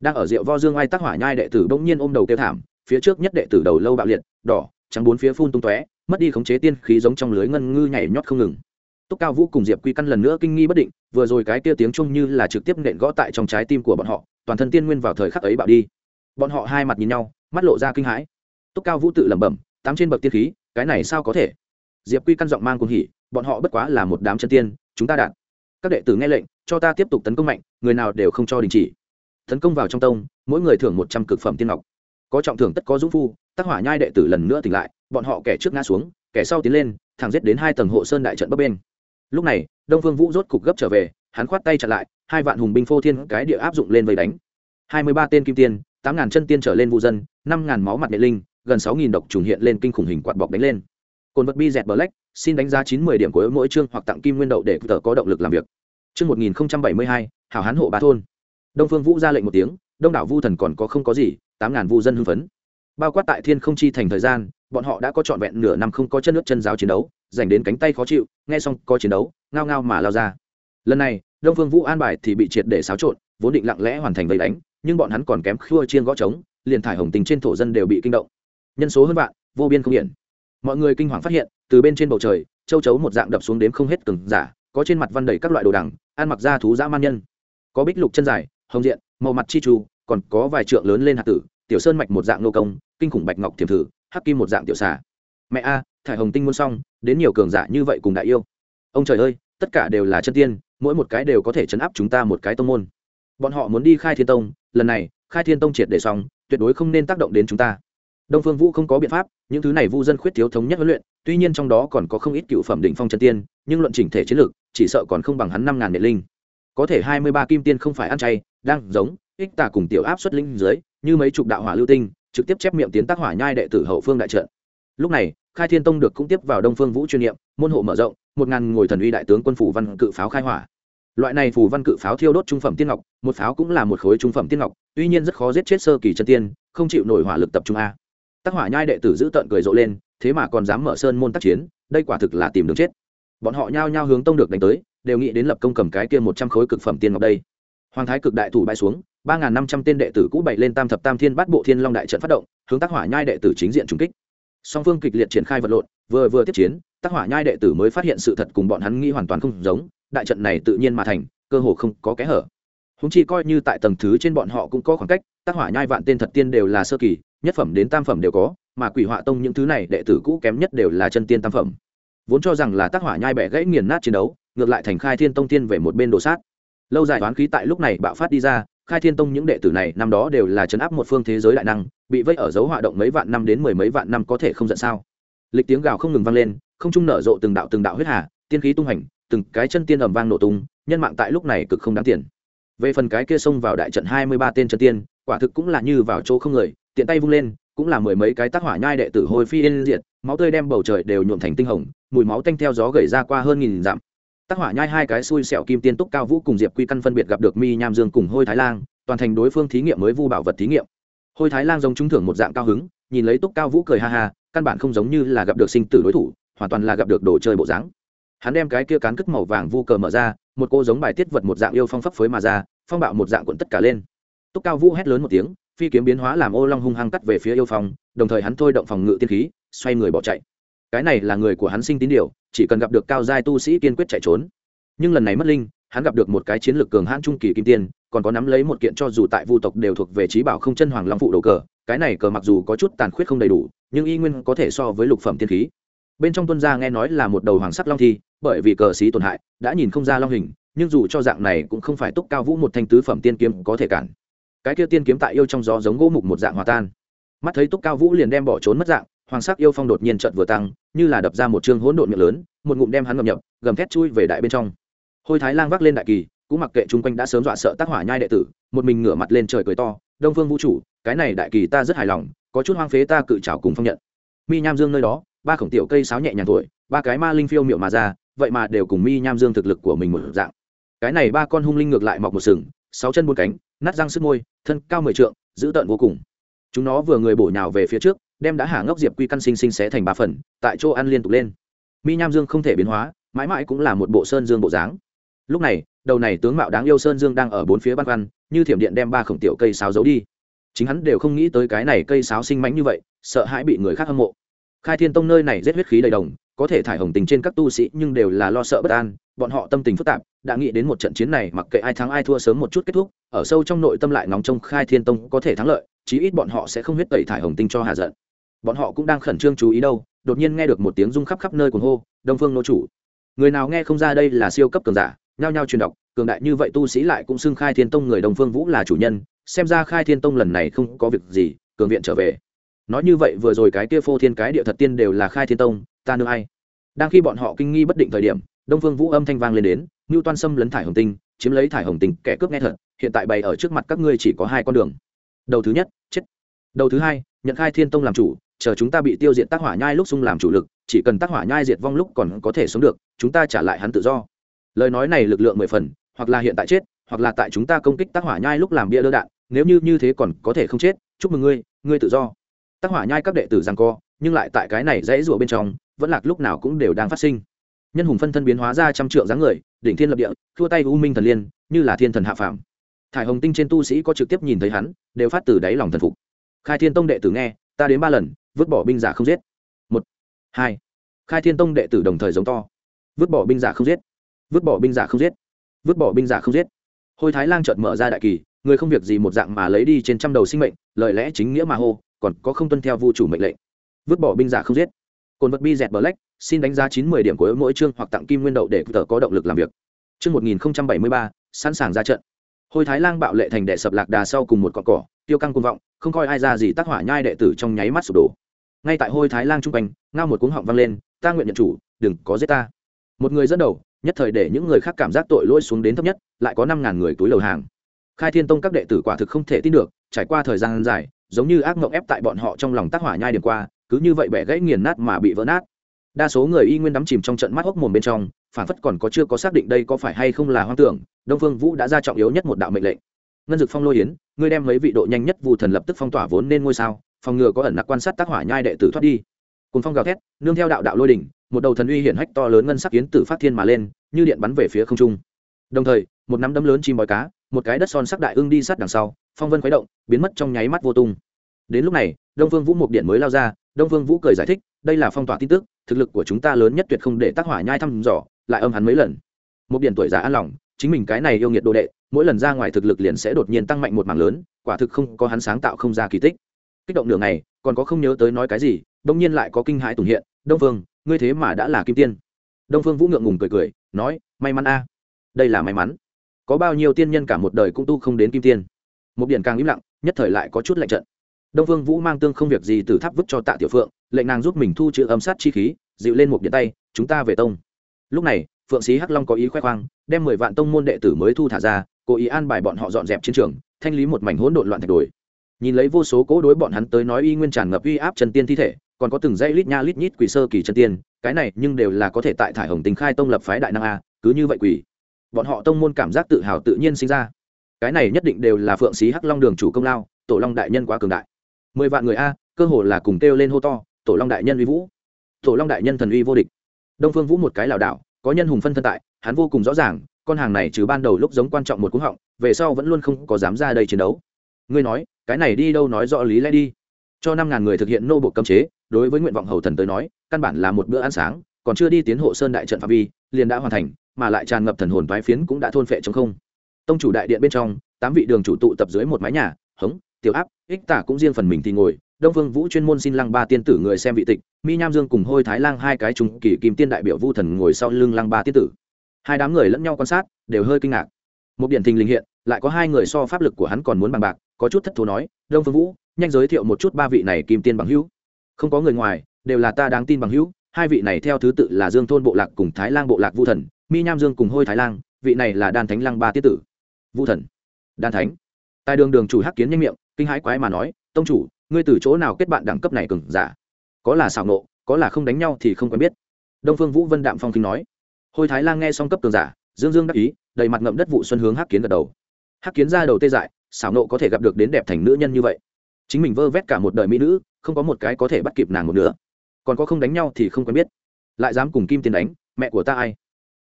S1: Đang ở rượu vo dương ai tác hỏa nhai đệ tử bỗng nhiên ôm đầu kêu thảm, phía trước nhất đệ tử đầu lâu bạo liệt, đỏ, trắng bốn phía phun tung tóe, mất đi khống chế tiên khí giống trong lưới ngân ngư nhảy nhót không ngừng. Túc cao vũ cùng diệp quy căn lần nữa kinh nghi bất định, vừa rồi cái kia tiếng chung như là trực tiếp nện gõ tại trong trái tim của bọn họ, toàn thân tiên nguyên vào thời khắc ấy bạo đi. Bọn họ hai mặt nhìn nhau, mắt lộ ra kinh hãi. Túc cao vũ tự lẩm bẩm, tám trên bậc tiên khí, cái này sao có thể? Diệp quy căn giọng mang cùng hỉ, bọn họ bất quá là một đám chân tiên, chúng ta đạt các đệ tử nghe lệnh, cho ta tiếp tục tấn công mạnh, người nào đều không cho đình chỉ. Tấn công vào trong tông, mỗi người thưởng một trăm cực phẩm tiên ngọc. Có trọng thưởng tất có dũng phu tác hỏa nhai đệ tử lần nữa tỉnh lại, bọn họ kẻ trước ngã xuống, kẻ sau tiến lên, thẳng giết đến hai tầng hộ sơn đại trận bấp bên lúc này, đông phương vũ rốt cục gấp trở về, hắn khoát tay chặn lại, hai vạn hùng binh phô thiên cái địa áp dụng lên vây đánh. Hai mươi ba tên kim tiên, tám ngàn chân tiên trở lên vụ dân, năm ngàn máu mặt nghệ linh, gần sáu nghìn độc trùng hiện lên kinh khủng hình quạt bọc đánh lên. Cồn vật bi dẹt lách xin đánh giá chín mươi điểm của mỗi chương hoặc tặng kim nguyên đậu để tờ có động lực làm việc. Chương một nghìn bảy mươi hai, hảo hán hộ ba thôn. Đông phương vũ ra lệnh một tiếng, đông đảo vu thần còn có không có gì, tám ngàn vu dân hưng phấn. Bao quát tại thiên không chi thành thời gian, bọn họ đã có trọn vẹn nửa năm không có chân nước chân giáo chiến đấu, dành đến cánh tay khó chịu, nghe xong có chiến đấu, ngao ngao mà lao ra. Lần này, đông phương vũ an bài thì bị triệt để xáo trộn, vốn định lặng lẽ hoàn thành vây đánh, nhưng bọn hắn còn kém khua chiên gõ trống, liền thải hồng tình trên thổ dân đều bị kinh động. Nhân số hơn vạn, vô biên không hiển mọi người kinh hoàng phát hiện từ bên trên bầu trời, châu chấu một dạng đập xuống đếm không hết từng giả, có trên mặt văn đầy các loại đồ đằng, ăn mặc da thú dã man nhân. Có bích lục chân dài, hồng diện, màu mặt chi trù còn có vài trượng lớn lên hạt tử, tiểu sơn mạch một dạng nô công, kinh khủng bạch ngọc thiềm thử, hắc kim một dạng tiểu xà. Mẹ a, thải hồng tinh muôn xong, đến nhiều cường giả như vậy cùng đại yêu. Ông trời ơi, tất cả đều là chân tiên, mỗi một cái đều có thể chấn áp chúng ta một cái tông môn. Bọn họ muốn đi khai thiên tông, lần này, khai thiên tông triệt để xong, tuyệt đối không nên tác động đến chúng ta đông phương vũ không có biện pháp, những thứ này vu dân khuyết thiếu thống nhất huấn luyện, tuy nhiên trong đó còn có không ít cựu phẩm định phong chân tiên, nhưng luận chỉnh thể chiến lược, chỉ sợ còn không bằng hắn năm ngàn đệ linh. Có thể hai mươi ba kim tiên không phải ăn chay, đang giống, ích tà cùng tiểu áp xuất linh dưới, như mấy chục đạo hỏa lưu tinh, trực tiếp chép miệng tiến tác hỏa nhai đệ tử hậu phương đại trận. Lúc này, khai thiên tông được cũng tiếp vào đông phương vũ chuyên nhiệm môn hộ mở rộng, một ngàn ngồi thần uy đại tướng quân phủ văn cự pháo khai hỏa. Loại này phủ văn cự pháo thiêu đốt trung phẩm tiên ngọc, một pháo cũng là một khối trung phẩm tiên ngọc, tuy nhiên rất khó giết chết sơ kỳ chân tiên, không chịu nổi hỏa lực tập trung a tác hỏa nhai đệ tử giữ tận cười rộ lên, thế mà còn dám mở sơn môn tác chiến, đây quả thực là tìm đường chết. Bọn họ nhao nhao hướng tông được đánh tới, đều nghĩ đến lập công cầm cái kia một trăm khối cực phẩm tiên ngọc đây. Hoàng thái cực đại thủ bay xuống, ba n g h n năm trăm tên đệ tử cũ bậy lên tam thập tam thiên bát bộ thiên long đại trận phát động, hướng tác hỏa nhai đệ tử chính diện trung kích. Song phương kịch liệt triển khai vật lộn, vừa vừa tiếp chiến tác hỏa nhai đệ tử mới phát hiện sự thật cùng bọn hắn nghĩ hoàn toàn không giống, đại trận này tự nhiên mà thành, cơ hồ không có kẽ hở. Húng chi coi như tại tầng thứ trên bọn họ cũng có khoảng cách tác hỏa nhai vạn tên thật tiên đều là sơ kỳ nhất phẩm đến tam phẩm đều có, mà quỷ họa tông những thứ này đệ tử cũ kém nhất đều là chân tiên tam phẩm. Vốn cho rằng là tác hỏa nhai bẻ gãy nghiền nát chiến đấu, ngược lại thành khai thiên tông tiên về một bên đồ sát. Lâu dài toán khí tại lúc này bạo phát đi ra, khai thiên tông những đệ tử này năm đó đều là chấn áp một phương thế giới đại năng, bị vây ở dấu họa động mấy vạn năm đến mười mấy vạn năm có thể không giận sao. Lịch tiếng gào không ngừng vang lên, không trung nở rộ từng đạo từng đạo huyết hà, tiên khí tung hành, từng cái chân tiên ầm vang nổ tung, nhân mạng tại lúc này cực không đáng tiền. Về phần cái kia xông vào đại trận hai mươi ba tên chân tiên, quả thực cũng là như vào chỗ không người tiện tay vung lên, cũng là mười mấy cái tác hỏa nhai đệ tử hôi phi yên diệt, máu tươi đem bầu trời đều nhuộm thành tinh hồng, mùi máu tanh theo gió gầy ra qua hơn nghìn dặm. Tác hỏa nhai hai cái xui xẻo kim tiên túc cao vũ cùng diệp quy căn phân biệt gặp được mi nham dương cùng hôi thái lang, toàn thành đối phương thí nghiệm mới vu bảo vật thí nghiệm. Hôi thái lang giống trúng thưởng một dạng cao hứng, nhìn lấy túc cao vũ cười ha ha, căn bản không giống như là gặp được sinh tử đối thủ, hoàn toàn là gặp được đồ chơi bộ dáng. Hắn đem cái kia cán cất màu vàng vu cờ mở ra, một cô giống bài tiết vật một dạng yêu phong phấp phới mà ra, phong bạo một dạng quận tất cả lên. Túc cao vũ hét lớn một tiếng phi kiếm biến hóa làm ô long hung hăng cắt về phía yêu phong, đồng thời hắn thôi động phòng ngự tiên khí, xoay người bỏ chạy. Cái này là người của hắn sinh tín điều, chỉ cần gặp được cao giai tu sĩ kiên quyết chạy trốn. Nhưng lần này mất linh, hắn gặp được một cái chiến lược cường hãn trung kỳ kim tiên, còn có nắm lấy một kiện cho dù tại vu tộc đều thuộc về trí bảo không chân hoàng long phụ đầu cờ, cái này cờ mặc dù có chút tàn khuyết không đầy đủ, nhưng y nguyên có thể so với lục phẩm tiên khí. Bên trong tuân gia nghe nói là một đầu hoàng sắc long thi, bởi vì cờ xí tổn hại, đã nhìn không ra long hình, nhưng dù cho dạng này cũng không phải túc cao vũ một thanh tứ phẩm tiên kiếm có thể cản cái kia tiên kiếm tại yêu trong gió giống gỗ mục một dạng hòa tan. Mắt thấy túc cao vũ liền đem bỏ trốn mất dạng hoàng sắc yêu phong đột nhiên trận vừa tăng như là đập ra một chương hỗn độn miệng lớn một ngụm đem hắn ngập nhập gầm thét chui về đại bên trong. Hôi thái lang vác lên đại kỳ cũng mặc kệ chung quanh đã sớm dọa sợ tác hỏa nhai đệ tử một mình ngửa mặt lên trời cười to đông phương vũ chủ, cái này đại kỳ ta rất hài lòng có chút hoang phế ta cự trào cùng phong nhận. Mi nham dương nơi đó ba khổng tiểu cây sáo nhẹ nhàng tuổi ba cái ma linh phiêu miệu mà ra vậy mà đều cùng mi nham dương thực lực của mình một dạng. Cái này ba con hung linh ngược lại mọc một sừng sáu chân bốn cánh nát răng sức môi, thân cao mười trượng, dữ tợn vô cùng. Chúng nó vừa người bổ nhào về phía trước, đem đã hạ ngốc diệp quy căn sinh sinh xé thành ba phần, tại chỗ ăn liên tục lên. Mi nham dương không thể biến hóa, mãi mãi cũng là một bộ sơn dương bộ dáng. Lúc này, đầu này tướng mạo đáng yêu sơn dương đang ở bốn phía băn khoăn, như thiểm điện đem ba khổng tiểu cây sáo giấu đi. Chính hắn đều không nghĩ tới cái này cây sáo sinh mánh như vậy, sợ hãi bị người khác hâm mộ. Khai thiên tông nơi này rét huyết khí đầy đồng, có thể thải hồng tình trên các tu sĩ nhưng đều là lo sợ bất an, bọn họ tâm tình phức tạp đã nghĩ đến một trận chiến này, mặc kệ ai thắng ai thua sớm một chút kết thúc, ở sâu trong nội tâm lại ngóng trông khai thiên tông có thể thắng lợi, chí ít bọn họ sẽ không huyết tẩy thải hồng tinh cho hà giận. Bọn họ cũng đang khẩn trương chú ý đâu, đột nhiên nghe được một tiếng rung khắp khắp nơi cuồng hô, đông phương nô chủ. Người nào nghe không ra đây là siêu cấp cường giả, nhao nhao truyền đọc, cường đại như vậy tu sĩ lại cũng xưng khai thiên tông người đông phương vũ là chủ nhân, xem ra khai thiên tông lần này không có việc gì, cường viện trở về. Nói như vậy vừa rồi cái kia phô thiên cái địa thật tiên đều là khai thiên tông, ta nương ai? Đang khi bọn họ kinh nghi bất định thời điểm đông phương vũ âm thanh vang lên đến ngưu toan xâm lấn thải hồng tinh, chiếm lấy thải hồng tinh, kẻ cướp nghe thật, hiện tại bày ở trước mặt các ngươi chỉ có hai con đường. Đầu thứ nhất, chết. Đầu thứ hai, nhận khai thiên tông làm chủ, chờ chúng ta bị tiêu diệt tác hỏa nhai lúc xung làm chủ lực, chỉ cần tác hỏa nhai diệt vong lúc còn có thể sống được, chúng ta trả lại hắn tự do. Lời nói này lực lượng mười phần, hoặc là hiện tại chết, hoặc là tại chúng ta công kích tác hỏa nhai lúc làm bia đỡ đạn, nếu như như thế còn có thể không chết, chúc mừng ngươi ngươi tự do. Tác hỏa nhai các đệ tử rằng co, nhưng lại tại cái này dãy rủa bên trong, vẫn lạc lúc nào cũng đều đang phát sinh nhân hùng phân thân biến hóa ra trăm trượng dáng người, đỉnh thiên lập địa, thua tay u minh thần liên, như là thiên thần hạ phàm. Thải hồng tinh trên tu sĩ có trực tiếp nhìn thấy hắn, đều phát từ đáy lòng thần phục. Khai thiên tông đệ tử nghe, ta đến ba lần, vứt bỏ binh giả không giết. Một, hai, khai thiên tông đệ tử đồng thời giống to. Vứt bỏ binh giả không giết, vứt bỏ binh giả không giết, vứt bỏ binh giả không giết. Hôi thái lang chợt mở ra đại kỳ, người không việc gì một dạng mà lấy đi trên trăm đầu sinh mệnh, lời lẽ chính nghĩa mà hô, còn có không tuân theo vu chủ mệnh lệnh. Vứt bỏ binh giả không giết cồn vật bi dẹt black, xin đánh giá chín mươi điểm của mỗi chương hoặc tặng kim nguyên đậu để tự có động lực làm việc. Chương một nghìn bảy mươi ba, sẵn sàng ra trận. Hôi thái lang bạo lệ thành đệ sập lạc đà sau cùng một con cỏ, tiêu căng cuồng vọng, không coi ai ra gì tác hỏa nhai đệ tử trong nháy mắt sụp đổ. Ngay tại hôi thái lang trung quanh, ngao một cuống họng vang lên, ta nguyện nhận chủ, đừng có giết ta. Một người dẫn đầu, nhất thời để những người khác cảm giác tội lỗi xuống đến thấp nhất, lại có năm ngàn người túi lầu hàng. Khai thiên tông các đệ tử quả thực không thể tin được, trải qua thời gian dài, giống như ác mộng ép tại bọn họ trong lòng tác hỏa nhai điểm qua cứ như vậy bẻ gãy nghiền nát mà bị vỡ nát. Đa số người y nguyên đắm chìm trong trận mắt hốc mồm bên trong phản phất còn có chưa có xác định đây có phải hay không là hoang tưởng, đông phương vũ đã ra trọng yếu nhất một đạo mệnh lệnh. Ngân dực phong lôi yến, ngươi đem mấy vị độ nhanh nhất vụ thần lập tức phong tỏa vốn nên ngôi sao, phòng ngừa có ẩn nặc quan sát tác hỏa nhai đệ tử thoát đi. Cùng phong gào thét, nương theo đạo đạo lôi đỉnh, một đầu thần uy hiển hách to lớn ngân sắc yến tử phát thiên mà lên, như điện bắn về phía không trung. Đồng thời, một nắm đấm lớn chim bói cá, một cái đất son sắc đại ưng đi sát đằng sau, phong vân khuấy động, biến mất trong nháy mắt vô tung. Đến lúc này, đông vương vũ một điện mới lao ra đông vương vũ cười giải thích, đây là phong tỏa tin tức, thực lực của chúng ta lớn nhất tuyệt không để tác hỏa nhai thăm dò, lại âm hắn mấy lần. Một điển tuổi già an lòng, chính mình cái này yêu nghiệt đồ đệ, mỗi lần ra ngoài thực lực liền sẽ đột nhiên tăng mạnh một mảng lớn, quả thực không có hắn sáng tạo không ra kỳ tích. Kích động đường này còn có không nhớ tới nói cái gì, đông nhiên lại có kinh hãi tùng hiện, đông phương, ngươi thế mà đã là kim tiên. Đông phương vũ ngượng ngùng cười cười, nói, may mắn a, đây là may mắn. Có bao nhiêu tiên nhân cả một đời cũng tu không đến kim tiên. Một điển càng im lặng, nhất thời lại có chút lạnh trận đông Vương vũ mang tương không việc gì từ tháp vứt cho tạ tiểu phượng, lệnh nàng giúp mình thu chữ âm sát chi khí, dịu lên một điện tay, chúng ta về tông. Lúc này, phượng sĩ hắc long có ý khoe khoang, đem mười vạn tông môn đệ tử mới thu thả ra, cố ý an bài bọn họ dọn dẹp chiến trường, thanh lý một mảnh hỗn độn loạn thạch đồi. Nhìn lấy vô số cố đối bọn hắn tới nói y nguyên tràn ngập uy áp chân tiên thi thể, còn có từng dãy lít nha lít nhít quỷ sơ kỳ chân tiên, cái này nhưng đều là có thể tại thải hồng tình khai tông lập phái đại năng a, cứ như vậy quỷ. Bọn họ tông môn cảm giác tự hào tự nhiên sinh ra. Cái này nhất định đều là phượng sĩ hắc long đường chủ công lao, tổ long đại nhân quá cường đại mười vạn người a, cơ hồ là cùng kêu lên hô to, tổ long đại nhân uy vũ. Tổ long đại nhân thần uy vô địch. Đông phương vũ một cái lảo đảo, có nhân hùng phân thân tại, hắn vô cùng rõ ràng, con hàng này trừ ban đầu lúc giống quan trọng một cú họng, về sau vẫn luôn không có dám ra đây chiến đấu. Ngươi nói, cái này đi đâu nói rõ lý lẽ đi. Cho năm ngàn người thực hiện nô bộ cấm chế, đối với nguyện vọng hầu thần tới nói, căn bản là một bữa ăn sáng, còn chưa đi tiến hộ sơn đại trận phạm vi, liền đã hoàn thành, mà lại tràn ngập thần hồn thoái phiến cũng đã thôn phệ chống không. Tông chủ đại điện bên trong, tám vị đường chủ tụ tập dưới một mái nhà, hống tiểu áp, ích tả cũng riêng phần mình thì ngồi, đông phương vũ chuyên môn xin lăng ba tiên tử người xem vị tịch, mi nham dương cùng hôi thái lang hai cái trùng kỳ kim tiên đại biểu vu thần ngồi sau lưng lăng ba tiên tử. Hai đám người lẫn nhau quan sát, đều hơi kinh ngạc. Một điển thình linh hiện, lại có hai người so pháp lực của hắn còn muốn bằng bạc, có chút thất thố nói, đông phương vũ, nhanh giới thiệu một chút ba vị này kim tiên bằng hữu. Không có người ngoài, đều là ta đáng tin bằng hữu, hai vị này theo thứ tự là dương thôn bộ lạc cùng thái lang bộ lạc vu thần, mi nham dương cùng hôi thái lang, vị này là đan thánh lăng ba tiết tử. Vu thần, đan thánh. Tại đường đường chủ hắc kiến nhanh miệng kinh hãi quái mà nói, tông chủ, ngươi từ chỗ nào kết bạn đẳng cấp này cừng giả? Có là xảo nộ, có là không đánh nhau thì không quen biết. Đông phương vũ vân đạm phong kinh nói. Hôi thái lang nghe xong cấp cường giả, dương dương đắc ý, đầy mặt ngậm đất vụ xuân hướng hắc kiến gật đầu. Hắc kiến ra đầu tê dại, xảo nộ có thể gặp được đến đẹp thành nữ nhân như vậy. Chính mình vơ vét cả một đời mỹ nữ, không có một cái có thể bắt kịp nàng một nữa còn có không đánh nhau thì không quen biết. Lại dám cùng kim tiền đánh, mẹ của ta ai?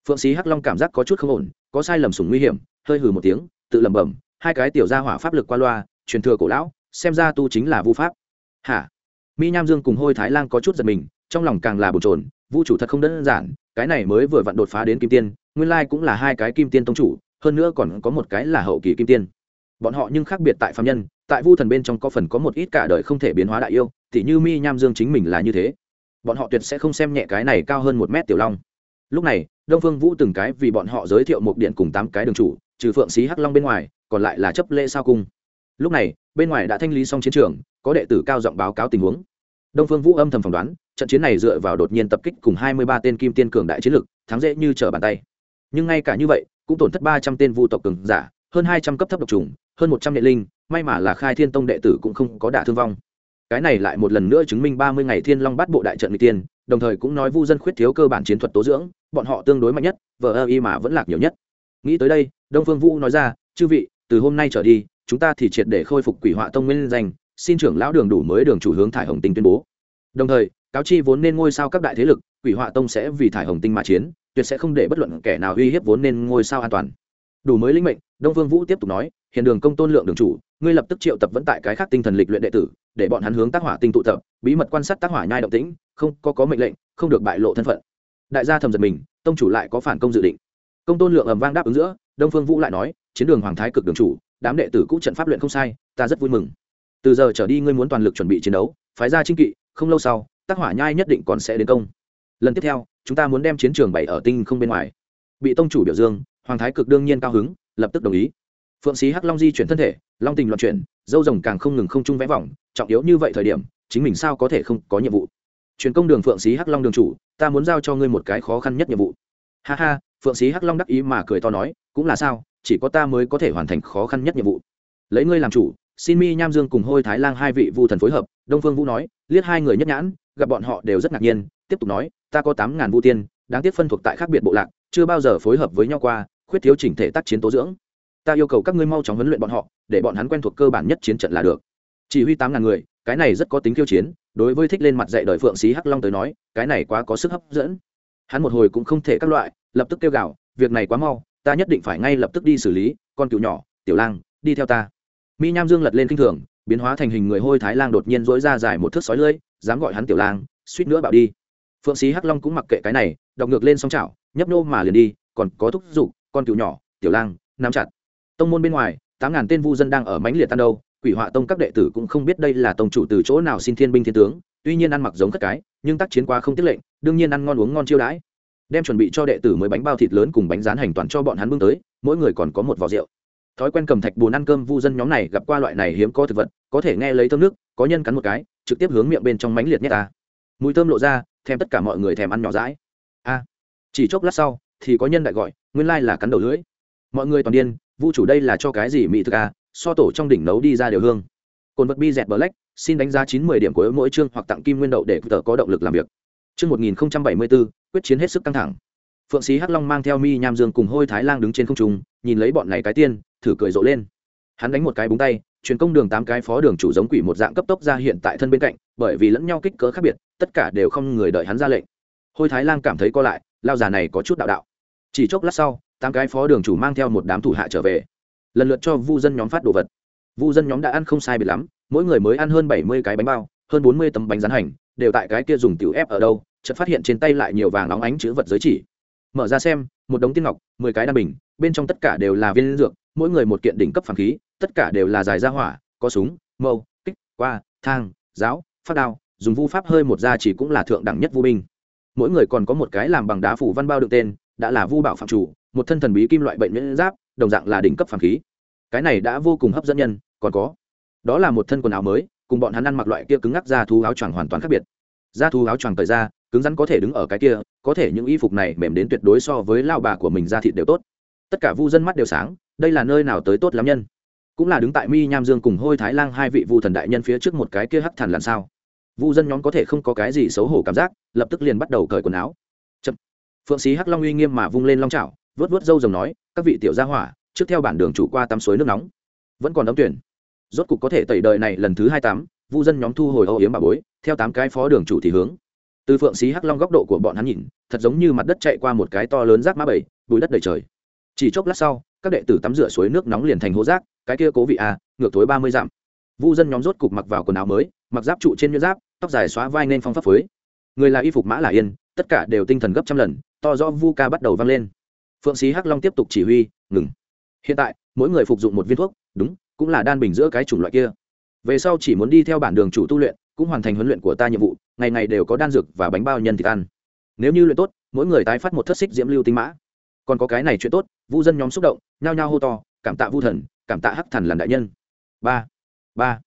S1: Phượng sĩ hắc long cảm giác có chút không ổn, có sai lầm sủng nguy hiểm, hơi hừ một tiếng, tự lẩm bẩm, hai cái tiểu gia hỏa pháp lực qua loa truyền thừa cổ lão, xem ra tu chính là vu pháp. Hả? Mi nham dương cùng hôi thái lan có chút giật mình, trong lòng càng là bồn trồn vũ chủ thật không đơn giản, cái này mới vừa vặn đột phá đến kim tiên, nguyên lai cũng là hai cái kim tiên tông chủ, hơn nữa còn có một cái là hậu kỳ kim tiên. Bọn họ nhưng khác biệt tại phạm nhân, tại vu thần bên trong có phần có một ít cả đời không thể biến hóa đại yêu thì như mi nham dương chính mình là như thế. Bọn họ tuyệt sẽ không xem nhẹ cái này cao hơn một mét tiểu long. Lúc này, đông phương vũ từng cái vì bọn họ giới thiệu một điện cùng tám cái đường chủ, trừ phượng xí hắc long bên ngoài, còn lại là chấp lễ sao cung lúc này, bên ngoài đã thanh lý xong chiến trường, có đệ tử cao giọng báo cáo tình huống. Đông phương vũ âm thầm phỏng đoán, trận chiến này dựa vào đột nhiên tập kích cùng hai mươi ba tên kim tiên cường đại chiến lực, thắng dễ như trở bàn tay. Nhưng ngay cả như vậy, cũng tổn thất ba trăm tên vu tộc cường giả, hơn hai trăm cấp thấp độc trùng, hơn một trăm nhện linh, may mà là khai thiên tông đệ tử cũng không có đả thương vong. Cái này lại một lần nữa chứng minh ba mươi ngày thiên long bắt bộ đại trận n tiên, đồng thời cũng nói vu dân khuyết thiếu cơ bản chiến thuật tố dưỡng, bọn họ tương đối mạnh nhất, vờ ơ y mà vẫn lạc nhiều nhất. Nghĩ tới đây, đông phương vũ nói ra, chư vị, từ hôm nay trở đi chúng ta thì triệt để khôi phục quỷ họa tông nguyên danh, xin trưởng lão đường đủ mới đường chủ hướng thải hồng tinh tuyên bố. Đồng thời, cáo chi vốn nên ngôi sao các đại thế lực, quỷ họa tông sẽ vì thải hồng tinh mà chiến, tuyệt sẽ không để bất luận kẻ nào uy hiếp vốn nên ngôi sao an toàn. Đủ mới lĩnh mệnh, đông phương vũ tiếp tục nói hiện đường công tôn lượng đường chủ, ngươi lập tức triệu tập vẫn tại cái khác tinh thần lịch luyện đệ tử, để bọn hắn hướng tác hỏa tinh tụ tập, bí mật quan sát tác hỏa nhai động tĩnh, không có có mệnh lệnh, không được bại lộ thân phận. Đại gia thầm giật mình, tông chủ lại có phản công dự định. Công tôn lượng ầm vang đáp ứng giữa, đông phương vũ lại nói, chiến đường hoàng thái cực đường chủ đám đệ tử cũ trận pháp luyện không sai, ta rất vui mừng. Từ giờ trở đi ngươi muốn toàn lực chuẩn bị chiến đấu, phái ra trinh kỵ, không lâu sau, tác hỏa nhai nhất định còn sẽ đến công. Lần tiếp theo, chúng ta muốn đem chiến trường bảy ở tinh không bên ngoài. Bị tông chủ biểu dương, hoàng thái cực đương nhiên cao hứng, lập tức đồng ý. Phượng sĩ hắc long di chuyển thân thể, long tình loạn chuyển, dâu rồng càng không ngừng không chung vẽ vòng, trọng yếu như vậy thời điểm, chính mình sao có thể không có nhiệm vụ? Truyền công đường phượng sĩ hắc long đường chủ, ta muốn giao cho ngươi một cái khó khăn nhất nhiệm vụ. Ha ha, phượng sĩ hắc long đắc ý mà cười to nói, cũng là sao? Chỉ có ta mới có thể hoàn thành khó khăn nhất nhiệm vụ. Lấy ngươi làm chủ, xin mi nham dương cùng hôi thái lang hai vị vu thần phối hợp, đông phương vũ nói, liếc hai người nhất nhãn, gặp bọn họ đều rất ngạc nhiên, tiếp tục nói, ta có tám ngàn vu tiên, đáng tiếc phân thuộc tại khác biệt bộ lạc, chưa bao giờ phối hợp với nhau qua, khuyết thiếu chỉnh thể tác chiến tố dưỡng. Ta yêu cầu các ngươi mau chóng huấn luyện bọn họ, để bọn hắn quen thuộc cơ bản nhất chiến trận là được. Chỉ huy tám ngàn người, cái này rất có tính khiêu chiến, đối với thích lên mặt dạy đời phượng xí hắc long tới nói, cái này quá có sức hấp dẫn. Hắn một hồi cũng không thể các loại, lập tức kêu gào, việc này quá mau ta nhất định phải ngay lập tức đi xử lý, con cựu nhỏ, tiểu lang, đi theo ta. Mi nham dương lật lên kinh thường, biến hóa thành hình người hôi thái lang đột nhiên dỗi ra dài một thước sói lưỡi dám gọi hắn tiểu lang, suýt nữa bạo đi. Phượng sĩ hắc long cũng mặc kệ cái này đọc ngược lên song chảo, nhấp nô mà liền đi, còn có thúc giục, con cựu nhỏ, tiểu lang, nắm chặt. Tông môn bên ngoài, tám ngàn tên vu dân đang ở mãnh liệt tan đâu, quỷ họa tông các đệ tử cũng không biết đây là tông chủ từ chỗ nào xin thiên binh thiên tướng, tuy nhiên ăn mặc giống các cái, nhưng tác chiến quá không tiết lệnh, đương nhiên ăn ngon uống ngon chiêu đãi đem chuẩn bị cho đệ tử mới bánh bao thịt lớn cùng bánh rán hành toàn cho bọn hắn bưng tới, mỗi người còn có một vò rượu. Thói quen cầm thạch bùn ăn cơm vu dân nhóm này gặp qua loại này hiếm có thực vật, có thể nghe lấy thơm nước, có nhân cắn một cái, trực tiếp hướng miệng bên trong mánh liệt nhất ta. Mùi thơm lộ ra, thèm tất cả mọi người thèm ăn nhỏ rãi a. Chỉ chốc lát sau, thì có nhân đại gọi, nguyên lai là cắn đầu lưỡi. Mọi người toàn điên, vu chủ đây là cho cái gì mỹ thực à? so tổ trong đỉnh nấu đi ra đều hương. Cồn vật bi dẹt black xin đánh giá chín mươi điểm của mỗi chương hoặc tặng kim nguyên đậu để tờ có động lực làm việc. Chương một nghìn bảy mươi bốn quyết chiến hết sức căng thẳng. Phượng sĩ hắc long mang theo mi nham dương cùng hôi thái lang đứng trên không trung, nhìn lấy bọn này cái tiên, thử cười rộ lên. Hắn đánh một cái búng tay, truyền công đường tám cái phó đường chủ giống quỷ một dạng cấp tốc ra hiện tại thân bên cạnh, bởi vì lẫn nhau kích cỡ khác biệt, tất cả đều không người đợi hắn ra lệnh. Hôi thái lang cảm thấy co lại, lao già này có chút đạo đạo. Chỉ chốc lát sau, tám cái phó đường chủ mang theo một đám thủ hạ trở về. Lần lượt cho vu dân nhóm phát đồ vật. Vu dân nhóm đã ăn không sai biệt lắm, mỗi người mới ăn hơn bảy mươi cái bánh bao, hơn bốn mươi tấm bánh rán hành, đều tại cái kia dùng tiểu ép ở đâu chợt phát hiện trên tay lại nhiều vàng óng ánh chữ vật giới chỉ. Mở ra xem, một đống tiên ngọc, mười cái đan bình, bên trong tất cả đều là viên dược, mỗi người một kiện đỉnh cấp phản khí, tất cả đều là dài ra hỏa, có súng, mâu, kích, qua, thang, giáo, phát đao, dùng vu pháp hơi một ra chỉ cũng là thượng đẳng nhất vu binh. Mỗi người còn có một cái làm bằng đá phủ văn bao được tên, đã là vu bảo phạm chủ, một thân thần bí kim loại bệnh miễn giáp, đồng dạng là đỉnh cấp phản khí. Cái này đã vô cùng hấp dẫn nhân, còn có. Đó là một thân quần áo mới, cùng bọn hắn ăn mặc loại kia cứng ngắc ra thú áo choàng hoàn toàn khác biệt. Da thú áo choàng thời ra cứng rắn có thể đứng ở cái kia, có thể những y phục này mềm đến tuyệt đối so với lao bà của mình ra thịt đều tốt. Tất cả vu dân mắt đều sáng, đây là nơi nào tới tốt lắm nhân? Cũng là đứng tại mi nham dương cùng hôi thái lang hai vị vu thần đại nhân phía trước một cái kia hắc thần làm sao? Vu dân nhóm có thể không có cái gì xấu hổ cảm giác, lập tức liền bắt đầu cởi quần áo. Chậm. phượng sĩ hắc long uy nghiêm mà vung lên long trào vớt vớt râu rồng nói, các vị tiểu gia hỏa, trước theo bản đường chủ qua tắm suối nước nóng. Vẫn còn đóng tuyển. Rốt cục có thể tẩy đời này lần thứ hai tám vu dân nhóm thu hồi âu yếm bà bối, theo tám cái phó đường chủ thì hướng từ phượng xí hắc long góc độ của bọn hắn nhìn, thật giống như mặt đất chạy qua một cái to lớn rác mã bảy bùi đất đầy trời. Chỉ chốc lát sau, các đệ tử tắm rửa suối nước nóng liền thành hố rác, cái kia cố vị a, ngược thối ba mươi dặm. Vu dân nhóm rốt cục mặc vào quần áo mới, mặc giáp trụ trên nhuyễn giáp, tóc dài xóa vai nên phong pháp phối. Người là y phục mã là yên, tất cả đều tinh thần gấp trăm lần, to do vu ca bắt đầu vang lên. Phượng sĩ hắc long tiếp tục chỉ huy, ngừng. Hiện tại, mỗi người phục dụng một viên thuốc, đúng, cũng là đan bình giữa cái chủng loại kia. Về sau chỉ muốn đi theo bản đường chủ tu luyện cũng hoàn thành huấn luyện của ta nhiệm vụ, ngày ngày đều có đan dược và bánh bao nhân thịt ăn. Nếu như luyện tốt, mỗi người tái phát một thất xích diễm lưu tinh mã. Còn có cái này chuyện tốt, vu dân nhóm xúc động, nhao nhao hô to, cảm tạ vu thần, cảm tạ hắc thần làm đại nhân. Ba ba.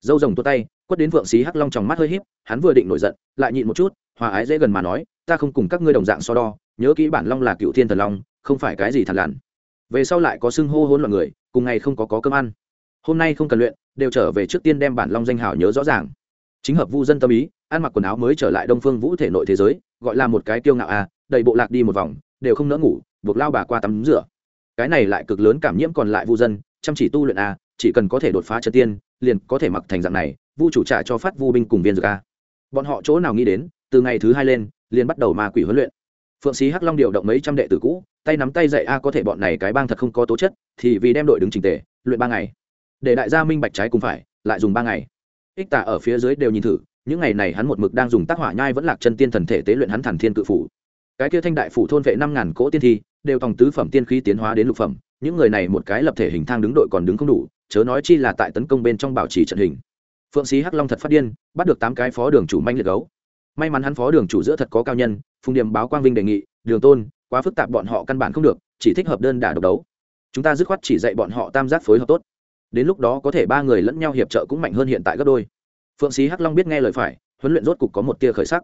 S1: Dâu rồng tua tay, quất đến vượng xí hắc long trong mắt hơi híp, hắn vừa định nổi giận, lại nhịn một chút, hòa ái dễ gần mà nói, ta không cùng các ngươi đồng dạng so đo, nhớ kỹ bản long là cựu thiên thần long, không phải cái gì thằn lặn về sau lại có xưng hô hôn loạn người, cùng ngày không có có cơm ăn. Hôm nay không cần luyện, đều trở về trước tiên đem bản long danh hào nhớ rõ ràng chính hợp vu dân tâm ý, ăn mặc quần áo mới trở lại đông phương vũ thể nội thế giới, gọi là một cái kiêu ngạo à đầy bộ lạc đi một vòng, đều không nỡ ngủ, buộc lao bà qua tắm rửa. Cái này lại cực lớn cảm nhiễm còn lại vu dân, chăm chỉ tu luyện a chỉ cần có thể đột phá chân tiên, liền có thể mặc thành dạng này, vu chủ trả cho phát vu binh cùng viên dược a bọn họ chỗ nào nghĩ đến, từ ngày thứ hai lên, liền bắt đầu ma quỷ huấn luyện. Phượng sĩ hắc long điều động mấy trăm đệ tử cũ, tay nắm tay dạy a có thể bọn này cái bang thật không có tố chất, thì vì đem đội đứng trình tề, luyện ba ngày. Để đại gia minh bạch trái cùng phải, lại dùng ba ngày ích tả ở phía dưới đều nhìn thử, những ngày này hắn một mực đang dùng tác hỏa nhai vẫn lạc chân tiên thần thể tế luyện hắn thần thiên cự phủ. Cái kia thanh đại phủ thôn vệ năm ngàn cỗ tiên thi, đều tòng tứ phẩm tiên khí tiến hóa đến lục phẩm, những người này một cái lập thể hình thang đứng đội còn đứng không đủ, chớ nói chi là tại tấn công bên trong bảo trì trận hình. Phượng sĩ hắc long thật phát điên, bắt được tám cái phó đường chủ manh liệt gấu. May mắn hắn phó đường chủ giữa thật có cao nhân, phùng điểm báo quang vinh đề nghị, đường tôn, quá phức tạp bọn họ căn bản không được, chỉ thích hợp đơn đả độc đấu. Chúng ta dứt khoát chỉ dạy bọn họ tam giác phối hợp tốt đến lúc đó có thể ba người lẫn nhau hiệp trợ cũng mạnh hơn hiện tại gấp đôi. Phượng sĩ hắc long biết nghe lời phải, huấn luyện rốt cục có một tia khởi sắc.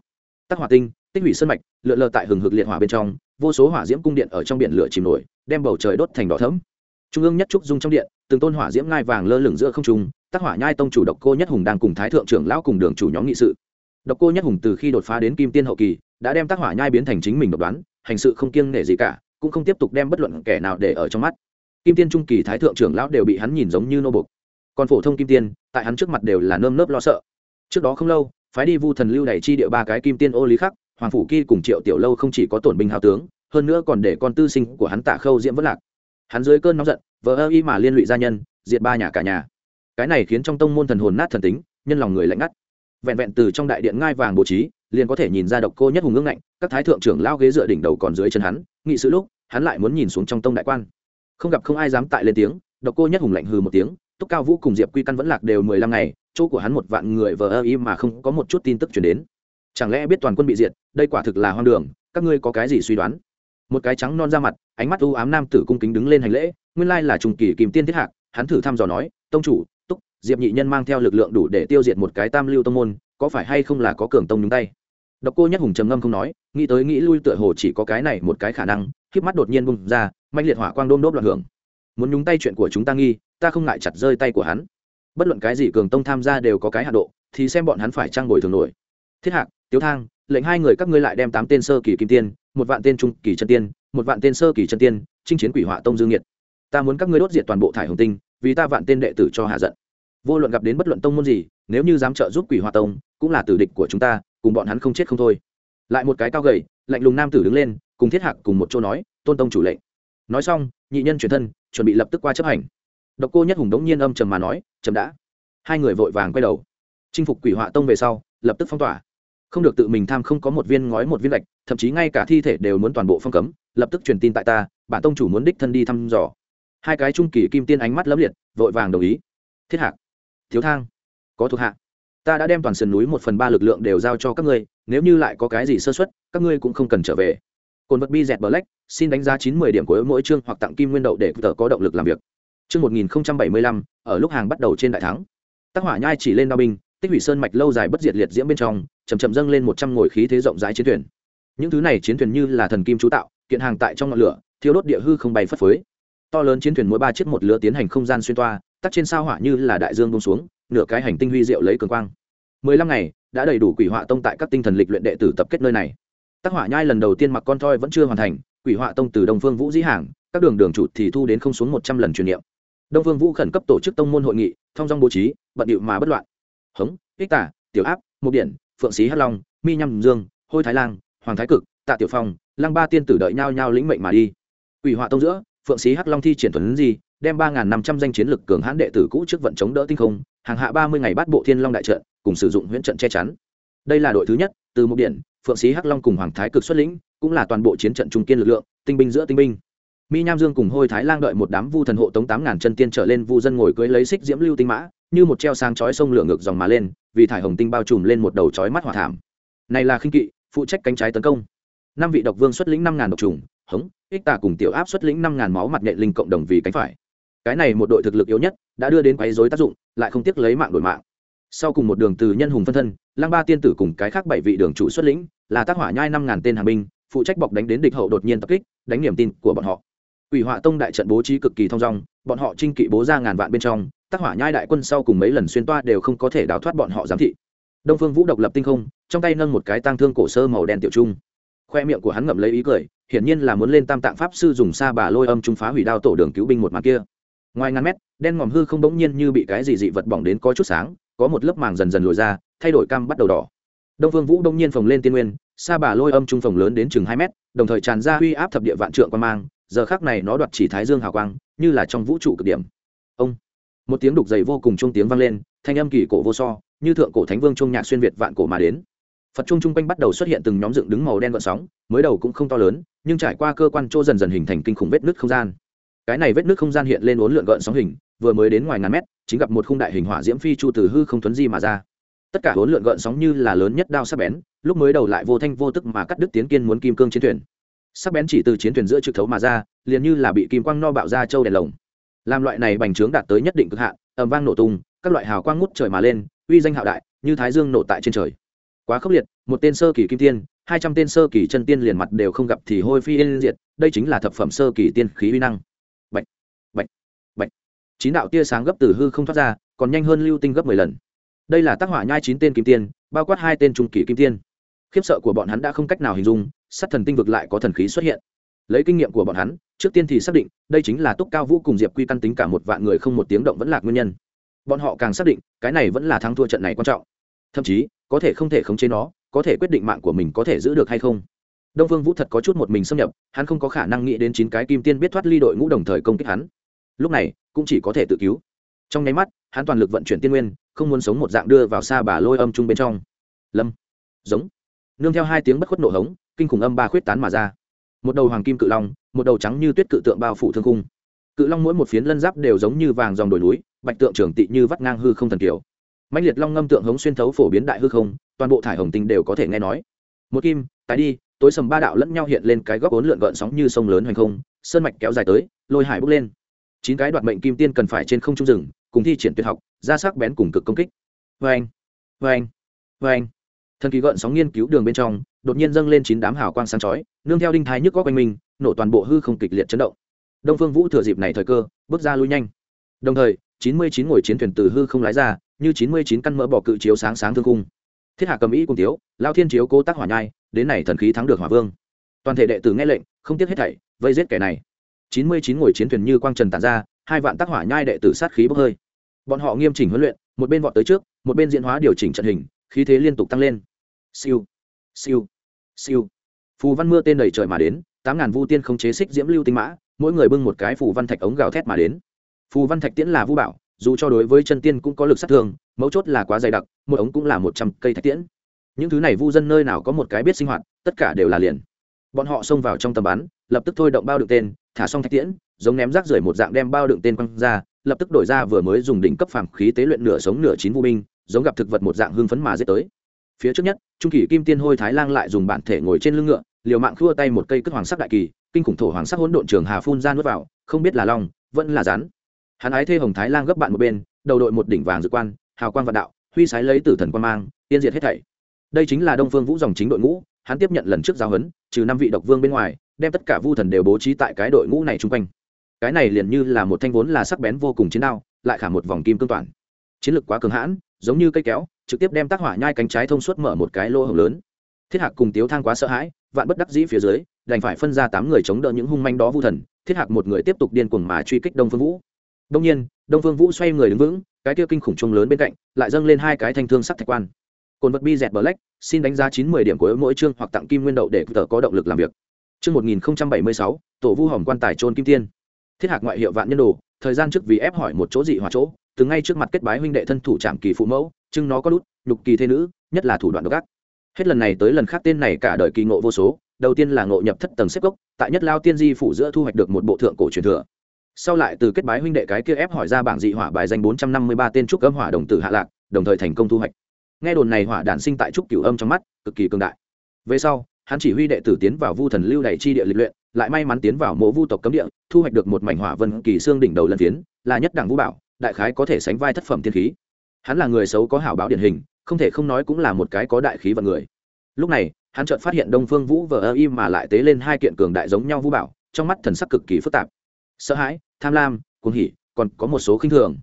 S1: Tắc hỏa tinh, tích hủy sân mạch, lượn lờ tại hừng hực liệt hỏa bên trong, vô số hỏa diễm cung điện ở trong biển lửa chìm nổi, đem bầu trời đốt thành đỏ thấm trung ương nhất trúc dung trong điện, từng tôn hỏa diễm ngai vàng lơ lửng giữa không trung tác hỏa nhai tông chủ độc cô nhất hùng đang cùng thái thượng trưởng lão cùng đường chủ nhóm nghị sự. Độc cô nhất hùng từ khi đột phá đến kim tiên hậu kỳ, đã đem tác hỏa nhai biến thành chính mình độc đoán, hành sự không kiêng nể gì cả, cũng không tiếp tục đem bất luận kẻ nào để ở trong mắt kim tiên trung kỳ thái thượng trưởng lão đều bị hắn nhìn giống như nô bục còn phổ thông kim tiên, tại hắn trước mặt đều là nơm nớp lo sợ. Trước đó không lâu, phái đi vu thần lưu đẩy chi địa ba cái kim tiên ô lý khắc, hoàng phủ kỳ cùng triệu tiểu lâu không chỉ có tổn binh hào tướng, hơn nữa còn để con tư sinh của hắn tạ khâu diễm vất lạc. Hắn dưới cơn nóng giận vợ ơ y mà liên lụy gia nhân, diệt ba nhà cả nhà. Cái này khiến trong tông môn thần hồn nát thần tính, nhân lòng người lạnh ngắt. Vẹn vẹn từ trong đại điện ngai vàng bố trí, liền có thể nhìn ra độc cô nhất hùng ngưng ngạnh, các thái thượng trưởng lao ghế dựa đỉnh đầu còn dưới chân hắn, nghị sự lúc, hắn lại muốn nhìn xuống trong tông đại quan không gặp không ai dám tại lên tiếng, độc cô nhất hùng lạnh hừ một tiếng, túc cao vũ cùng diệp quy căn vẫn lạc đều mười lăm ngày, chỗ của hắn một vạn người vờ ơ y mà không có một chút tin tức chuyển đến. Chẳng lẽ biết toàn quân bị diệt, đây quả thực là hoang đường, các ngươi có cái gì suy đoán? Một cái trắng non ra mặt, ánh mắt u ám nam tử cung kính đứng lên hành lễ, nguyên lai là trùng kỳ kìm tiên thiết hạc, hắn thử thăm dò nói, tông chủ, túc, diệp nhị nhân mang theo lực lượng đủ để tiêu diệt một cái tam lưu tông môn, có phải hay không là có cường tông nhúng tay? Độc cô nhất hùng trầm ngâm không nói, nghĩ tới nghĩ lui tựa hồ chỉ có cái này một cái khả năng, khiếp mắt đột nhiên bung ra mạnh liệt hỏa quang đôm đốp loạn hưởng. Muốn nhúng tay chuyện của chúng ta nghi, ta không ngại chặt rơi tay của hắn. Bất luận cái gì cường tông tham gia đều có cái hạ độ, thì xem bọn hắn phải trang bồi thường nổi. Thiết hạc, tiếu thang, lệnh hai người các ngươi lại đem tám tên sơ kỳ kim tiên, một vạn tên trung kỳ chân tiên, một vạn tên sơ kỳ chân tiên, chinh chiến quỷ họa tông dương nhiệt. Ta muốn các ngươi đốt diệt toàn bộ thải hồng tinh, vì ta vạn tên đệ tử cho hạ giận. Vô luận gặp đến bất luận tông môn gì, nếu như dám trợ giúp quỷ họa tông, cũng là tử địch của chúng ta cùng bọn hắn không chết không thôi. Lại một cái cao gầy, lạnh lùng nam tử đứng lên, cùng thiết hạc cùng một chỗ nói, tôn tông chủ lệnh. Nói xong, nhị nhân chuyển thân, chuẩn bị lập tức qua chấp hành. Độc cô nhất hùng đống nhiên âm trầm mà nói trầm đã. Hai người vội vàng quay đầu. Chinh phục quỷ họa tông về sau, lập tức phong tỏa. Không được tự mình tham không có một viên ngói một viên gạch thậm chí ngay cả thi thể đều muốn toàn bộ phong cấm, lập tức truyền tin tại ta, bản tông chủ muốn đích thân đi thăm dò. Hai cái trung kỳ kim tiên ánh mắt lấp liệt, vội vàng đồng ý. Thiết hạc, thiếu thang, có thuộc hạ ta đã đem toàn sườn núi một phần ba lực lượng đều giao cho các ngươi, nếu như lại có cái gì sơ xuất các ngươi cũng không cần trở về. Cồn vật bi dẹt bờ lách xin đánh giá chín mươi điểm của mỗi chương hoặc tặng kim nguyên đậu để tờ có động lực làm việc. Chương một nghìn bảy mươi lăm, ở lúc hàng bắt đầu trên đại thắng. Tác hỏa nhai chỉ lên đao binh, tích hủy sơn mạch lâu dài bất diệt liệt diễm bên trong chầm chậm dâng lên một trăm ngồi khí thế rộng rãi chiến thuyền. Những thứ này chiến thuyền như là thần kim chú tạo, kiện hàng tại trong ngọn lửa thiếu đốt địa hư không bay phất phới. To lớn chiến thuyền mỗi ba chiếc một lứa tiến hành không gian xuyên toa, tắt trên sao hỏa như là đại dương bông xuống nửa cái hành tinh huy diệu lấy cường quang. Mười lăm ngày, đã đầy đủ quỷ họa tông tại các tinh thần lịch luyện đệ tử tập kết nơi này. Tác hỏa nhai lần đầu tiên mặc con thoi vẫn chưa hoàn thành, quỷ họa tông từ đông phương vũ dĩ hàng, các đường đường chủ thì thu đến không xuống một trăm lần truyền niệm. Đông phương vũ khẩn cấp tổ chức tông môn hội nghị, thông dong bố trí, bận điệu mà bất loạn. Hống, ích tả, tiểu áp, mục điện phượng sĩ hắc long, mi nhâm dương, hôi thái lang, hoàng thái cực, tạ tiểu phong, lăng ba tiên tử đợi nhau nhau lĩnh mệnh mà đi. Quỷ họa tông giữa, phượng sĩ hắc long thi triển thuần gì đem ba năm trăm danh chiến lực cường hãn đệ tử cũ trước vận chống đỡ tinh không hàng hạ ba mươi ngày bắt bộ thiên long đại trận, cùng sử dụng huyễn trận che chắn. Đây là đội thứ nhất, từ một điện, phượng sĩ hắc long cùng hoàng thái cực xuất lĩnh, cũng là toàn bộ chiến trận trung kiên lực lượng, tinh binh giữa tinh binh. Mi nham dương cùng hôi thái lang đợi một đám vu thần hộ tống tám ngàn chân tiên trở lên vu dân ngồi cưới lấy xích diễm lưu tinh mã, như một treo sang chói sông lửa ngược dòng mà lên, vì thải hồng tinh bao trùm lên một đầu chói mắt hỏa thảm. Này là khinh kỵ, phụ trách cánh trái tấn công. Năm vị độc vương xuất lĩnh năm ngàn độc trùng, hống, ích tà cùng tiểu áp xuất lĩnh năm ngàn máu mặt nhện linh cộng đồng vì cánh phải cái này một đội thực lực yếu nhất, đã đưa đến quấy rối tác dụng, lại không tiếc lấy mạng đổi mạng. Sau cùng một đường từ nhân hùng phân thân, lăng ba tiên tử cùng cái khác bảy vị đường chủ xuất lĩnh, là tác hỏa nhai năm ngàn tên hàng binh, phụ trách bọc đánh đến địch hậu đột nhiên tập kích, đánh niềm tin của bọn họ. Ủy họa tông đại trận bố trí cực kỳ thong dong, bọn họ trinh kỵ bố ra ngàn vạn bên trong, tác hỏa nhai đại quân sau cùng mấy lần xuyên toa đều không có thể đào thoát bọn họ giám thị. Đông phương vũ độc lập tinh không, trong tay nâng một cái tang thương cổ sơ màu đen tiểu trung. Khoe miệng của hắn ngậm lấy ý cười, hiển nhiên là muốn lên tam tạng pháp sư dùng sa bà lôi âm trung phá hủy đao tổ đường cứu binh một mặt kia ngoài ngàn mét, đen ngòm hư không bỗng nhiên như bị cái gì dị vật bỏng đến có chút sáng, có một lớp màng dần dần lồi ra, thay đổi cam bắt đầu đỏ. Đông phương vũ đông nhiên phồng lên tiên nguyên, sa bà lôi âm trung phồng lớn đến chừng hai mét, đồng thời tràn ra uy áp thập địa vạn trượng quan mang, giờ khác này nó đoạt chỉ thái dương hào quang, như là trong vũ trụ cực điểm. Ông! Một tiếng đục dày vô cùng trung tiếng vang lên, thanh âm kỳ cổ vô so, như thượng cổ thánh vương trung nhạc xuyên việt vạn cổ mà đến. Phật trung trung quanh bắt đầu xuất hiện từng nhóm dựng đứng màu đen gợn sóng, mới đầu cũng không to lớn, nhưng trải qua cơ quan chỗ dần dần hình thành kinh khủng vết nứt không gian cái này vết nước không gian hiện lên uốn lượn gợn sóng hình, vừa mới đến ngoài ngàn mét, chính gặp một khung đại hình hỏa diễm phi chu từ hư không thuấn di mà ra. Tất cả uốn lượn gợn sóng như là lớn nhất đao sắc bén, lúc mới đầu lại vô thanh vô tức mà cắt đứt tiến kiên muốn kim cương chiến thuyền. Sắc bén chỉ từ chiến thuyền giữa trực thấu mà ra, liền như là bị kim quang no bạo ra châu đèn lồng. Làm loại này bành trướng đạt tới nhất định cực hạn, ầm vang nổ tung, các loại hào quang ngút trời mà lên, uy danh hạo đại, như thái dương nổ tại trên trời. Quá khốc liệt, một tên sơ kỳ kim tiên, hai trăm tên sơ kỳ chân tiên liền mặt đều không gặp thì hôi phi yên diệt, đây chính là thập phẩm sơ kỳ tiên khí uy năng chín đạo tia sáng gấp từ hư không thoát ra, còn nhanh hơn lưu tinh gấp mười lần. Đây là tác hỏa nhai chín tên kim tiên, bao quát hai tên trung kỳ kim tiên. Khiếp sợ của bọn hắn đã không cách nào hình dung, sát thần tinh vực lại có thần khí xuất hiện. Lấy kinh nghiệm của bọn hắn, trước tiên thì xác định, đây chính là túc cao vũ cùng diệp quy căn tính cả một vạn người không một tiếng động vẫn là nguyên nhân. Bọn họ càng xác định, cái này vẫn là thắng thua trận này quan trọng. Thậm chí, có thể không thể khống chế nó, có thể quyết định mạng của mình có thể giữ được hay không. Đông phương vũ thật có chút một mình xâm nhập, hắn không có khả năng nghĩ đến chín cái kim tiên biết thoát ly đội ngũ đồng thời công kích hắn. Lúc này cũng chỉ có thể tự cứu. Trong nháy mắt, hắn toàn lực vận chuyển tiên nguyên, không muốn sống một dạng đưa vào xa bà lôi âm trung bên trong. Lâm. Giống. Nương theo hai tiếng bất khuất nổ hống, kinh khủng âm ba khuyết tán mà ra. Một đầu hoàng kim cự long, một đầu trắng như tuyết cự tượng bao phủ thương cung cự long mỗi một phiến lân giáp đều giống như vàng dòng đồi núi, bạch tượng trưởng tị như vắt ngang hư không thần kiều mạnh liệt long ngâm tượng hống xuyên thấu phổ biến đại hư không, toàn bộ thải hồng tinh đều có thể nghe nói. Một kim, tái đi, tối sầm ba đạo lẫn nhau hiện lên cái góc ốn lượn gợn sóng như sông lớn hoành không, sơn mạch kéo dài tới, lôi hải bốc lên chín cái đoạt mệnh kim tiên cần phải trên không trung rừng, cùng thi triển tuyệt học, ra sắc bén cùng cực công kích. Vê anh vê anh vê anh thần kỳ gợn sóng nghiên cứu đường bên trong, đột nhiên dâng lên chín đám hào quang sáng chói, nương theo đinh thái nhức có quanh mình, nổ toàn bộ hư không kịch liệt chấn động. Đông phương vũ thừa dịp này thời cơ, bước ra lui nhanh. Đồng thời, chín mươi chín ngồi chiến thuyền từ hư không lái ra, như chín mươi chín căn mỡ bỏ cự chiếu sáng sáng thương cung thiết hạ cầm ý cùng tiếu lao thiên chiếu cố tác hỏa nhai, đến này thần khí thắng được hỏa vương. Toàn thể đệ tử nghe lệnh, không tiếc hết thảy, vây giết kẻ này chín mươi chín ngồi chiến thuyền như quang trần tàn ra, hai vạn tác hỏa nhai đệ tử sát khí bốc hơi. Bọn họ nghiêm chỉnh huấn luyện, một bên vọt tới trước, một bên diễn hóa điều chỉnh trận hình, khí thế liên tục tăng lên. Siêu siêu siêu. Phù văn mưa tên đầy trời mà đến, tám ngàn vu tiên không chế xích diễm lưu tinh mã, mỗi người bưng một cái phù văn thạch ống gào thét mà đến. Phù văn thạch tiễn là vu bảo, dù cho đối với chân tiên cũng có lực sát thương, mấu chốt là quá dày đặc, một ống cũng là một trăm cây thạch tiễn. Những thứ này vu dân nơi nào có một cái biết sinh hoạt, tất cả đều là liền. Bọn họ xông vào trong tầm bắn, lập tức thôi động bao đựng tên thả xong thạch tiễn, giống ném rác rưởi một dạng đem bao đựng tên quăng ra, lập tức đổi ra vừa mới dùng đỉnh cấp phàm khí tế luyện nửa sống nửa chín vu binh, giống gặp thực vật một dạng hương phấn mà giết tới. Phía trước nhất, trung kỳ kim tiên hôi thái lang lại dùng bản thể ngồi trên lưng ngựa, liều mạng khua tay một cây cất hoàng sắc đại kỳ, kinh khủng thổ hoàng sắc hỗn độn trường hà phun ra nuốt vào, không biết là long, vẫn là rắn. Hắn ái thê hồng thái lang gấp bạn một bên, đầu đội một đỉnh vàng dự quan, hào quang vạn đạo, huy sái lấy tử thần quan mang tiên diệt hết thảy. Đây chính là đông phương vũ dòng chính đội ngũ, hắn tiếp nhận lần trước giáo huấn, trừ năm vị độc vương bên ngoài đem tất cả vu thần đều bố trí tại cái đội ngũ này chung quanh. Cái này liền như là một thanh vốn là sắc bén vô cùng chiến đao, lại khả một vòng kim cương toàn. Chiến lược quá cường hãn, giống như cây kéo, trực tiếp đem tác hỏa nhai cánh trái thông suốt mở một cái lô hồng lớn. Thiết hạc cùng tiếu thang quá sợ hãi, vạn bất đắc dĩ phía dưới, đành phải phân ra tám người chống đỡ những hung manh đó vu thần, thiết hạc một người tiếp tục điên cuồng mà truy kích đông phương vũ. Đông nhiên, đông phương vũ xoay người đứng vững, cái kia kinh khủng trông lớn bên cạnh, lại dâng lên hai cái thanh thương sắc thạch quan. Cồn vật bi dẹt black, xin đánh giá chín mươi điểm của mỗi chương hoặc tặng kim nguyên đậu để tờ có động lực làm việc chương một nghìn bảy mươi sáu, tổ vu hỏng quan tài trôn kim tiên. Thiết hạc ngoại hiệu vạn nhân đồ, thời gian trước vì ép hỏi một chỗ dị hỏa chỗ từ ngay trước mặt kết bái huynh đệ thân thủ trạm kỳ phụ mẫu, chưng nó có lút, nhục kỳ thế nữ, nhất là thủ đoạn độc ác. Hết lần này tới lần khác tên này cả đời kỳ ngộ vô số, đầu tiên là ngộ nhập thất tầng xếp gốc, tại nhất lao tiên di phủ giữa thu hoạch được một bộ thượng cổ truyền thừa. Sau lại từ kết bái huynh đệ cái kia ép hỏi ra bảng dị hỏa bài danh bốn trăm năm mươi ba tên trúc âm hỏa đồng tử hạ lạc, đồng thời thành công thu hoạch. Nghe đồn này hỏa đản sinh tại trúc cửu âm trong mắt, cực kỳ cường đại. Về sau hắn chỉ huy đệ tử tiến vào vu thần lưu đày chi địa lịch luyện, lại may mắn tiến vào mộ vu tộc cấm địa, thu hoạch được một mảnh hỏa vân kỳ xương đỉnh đầu lần tiến là nhất đảng vũ bảo, đại khái có thể sánh vai thất phẩm thiên khí. Hắn là người xấu có hảo báo điển hình, không thể không nói cũng là một cái có đại khí vận người. Lúc này, hắn chợt phát hiện đông phương vũ vờ ơ y mà lại tế lên hai kiện cường đại giống nhau vũ bảo, trong mắt thần sắc cực kỳ phức tạp. Sợ hãi, tham lam, cuồng hỉ, còn có một số khinh thường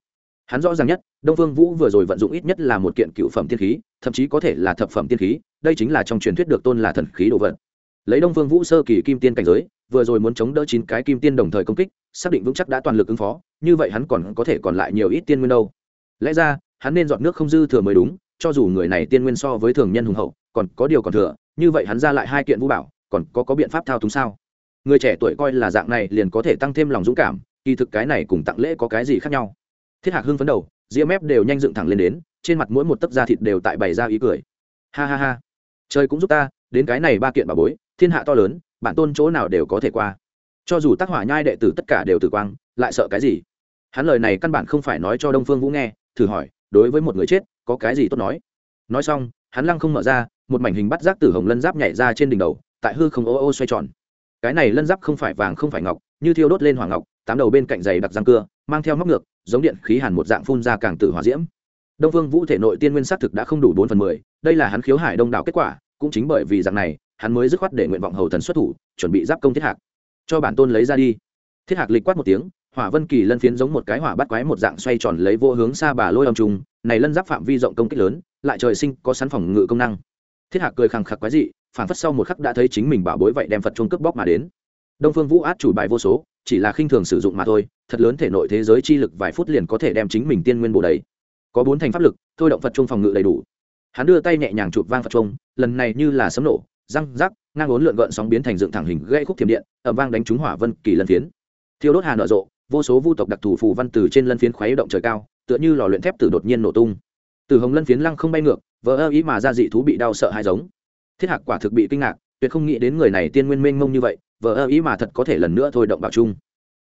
S1: hắn rõ ràng nhất, đông phương vũ vừa rồi vận dụng ít nhất là một kiện cựu phẩm tiên khí, thậm chí có thể là thập phẩm tiên khí, đây chính là trong truyền thuyết được tôn là thần khí đồ vật. Lấy đông phương vũ sơ kỳ kim tiên cảnh giới, vừa rồi muốn chống đỡ chín cái kim tiên đồng thời công kích, xác định vững chắc đã toàn lực ứng phó, như vậy hắn còn có thể còn lại nhiều ít tiên nguyên đâu. Lẽ ra, hắn nên dọn nước không dư thừa mới đúng, cho dù người này tiên nguyên so với thường nhân hùng hậu, còn có điều còn thừa, như vậy hắn ra lại hai kiện vũ bảo, còn có có biện pháp thao túng sao? Người trẻ tuổi coi là dạng này liền có thể tăng thêm lòng dũng cảm, kỳ thực cái này cùng tặng lễ có cái gì khác nhau? Thiết hạc hưng phấn đầu ria mép đều nhanh dựng thẳng lên đến, trên mặt mỗi một tấc da thịt đều tại bày ra ý cười. Ha ha ha. Trời cũng giúp ta, đến cái này ba kiện bà bối, thiên hạ to lớn bản tôn chỗ nào đều có thể qua. Cho dù tác hỏa nhai đệ tử tất cả đều tử quang, lại sợ cái gì? Hắn lời này căn bản không phải nói cho đông phương vũ nghe, thử hỏi, đối với một người chết, có cái gì tốt nói? Nói xong, hắn lăng không mở ra, một mảnh hình bắt giác tử hồng lân giáp nhảy ra trên đỉnh đầu, tại hư không ô ô xoay tròn. Cái này lân giáp không phải vàng không phải ngọc, như thiêu đốt lên hoàng ngọc, tám đầu bên cạnh giày đặc răng cưa, mang theo móc ngược giống điện khí hàn một dạng phun ra càng tử hỏa diễm. Đông vương vũ thể nội tiên nguyên xác thực đã không đủ bốn phần mười, đây là hắn khiếu hải đông đảo kết quả, cũng chính bởi vì dạng này, hắn mới dứt khoát để nguyện vọng hầu thần xuất thủ, chuẩn bị giáp công thiết hạc. Cho bản tôn lấy ra đi. Thiết hạc lịch quát một tiếng, hỏa vân kỳ lân phiến giống một cái hỏa bắt quái một dạng xoay tròn lấy vô hướng xa bà lôi âm trùng, này lân giáp phạm vi rộng công kích lớn, lại trời sinh có sắn phòng ngự công năng. Thiết hạc cười khẳng khặc quái dị phản phất sau một khắc đã thấy chính mình bảo bối vậy đem phật trung cướp bóc mà đến. Đông phương vũ át chủ bài vô số chỉ là khinh thường sử dụng mà thôi, thật lớn thể nội thế giới chi lực vài phút liền có thể đem chính mình tiên nguyên bổ đầy. Có bốn thành pháp lực, thôi động phật trung phòng ngự đầy đủ. Hắn đưa tay nhẹ nhàng chụp vang phật trung lần này như là sấm nổ, răng rắc, ngang ốn lượn gợn sóng biến thành dựng thẳng hình gây khúc thiểm điện ẩm vang đánh trúng hỏa vân kỳ lân phiến. Thiêu đốt hà nở rộ, vô số vu tộc đặc thù phù văn từ trên lân phiến khuấy động trời cao, tựa như lò luyện thép từ đột nhiên nổ tung. Từ hồng lân phiến lăng không bay ngược, vỡ ơ ý mà ra dị thú bị đau sợ hai giống. Thiết hạc quả thực bị kinh ngạc, tuyệt không nghĩ đến người này tiên nguyên mênh mông như vậy vỡ ơ ý mà thật có thể lần nữa thôi động bảo chung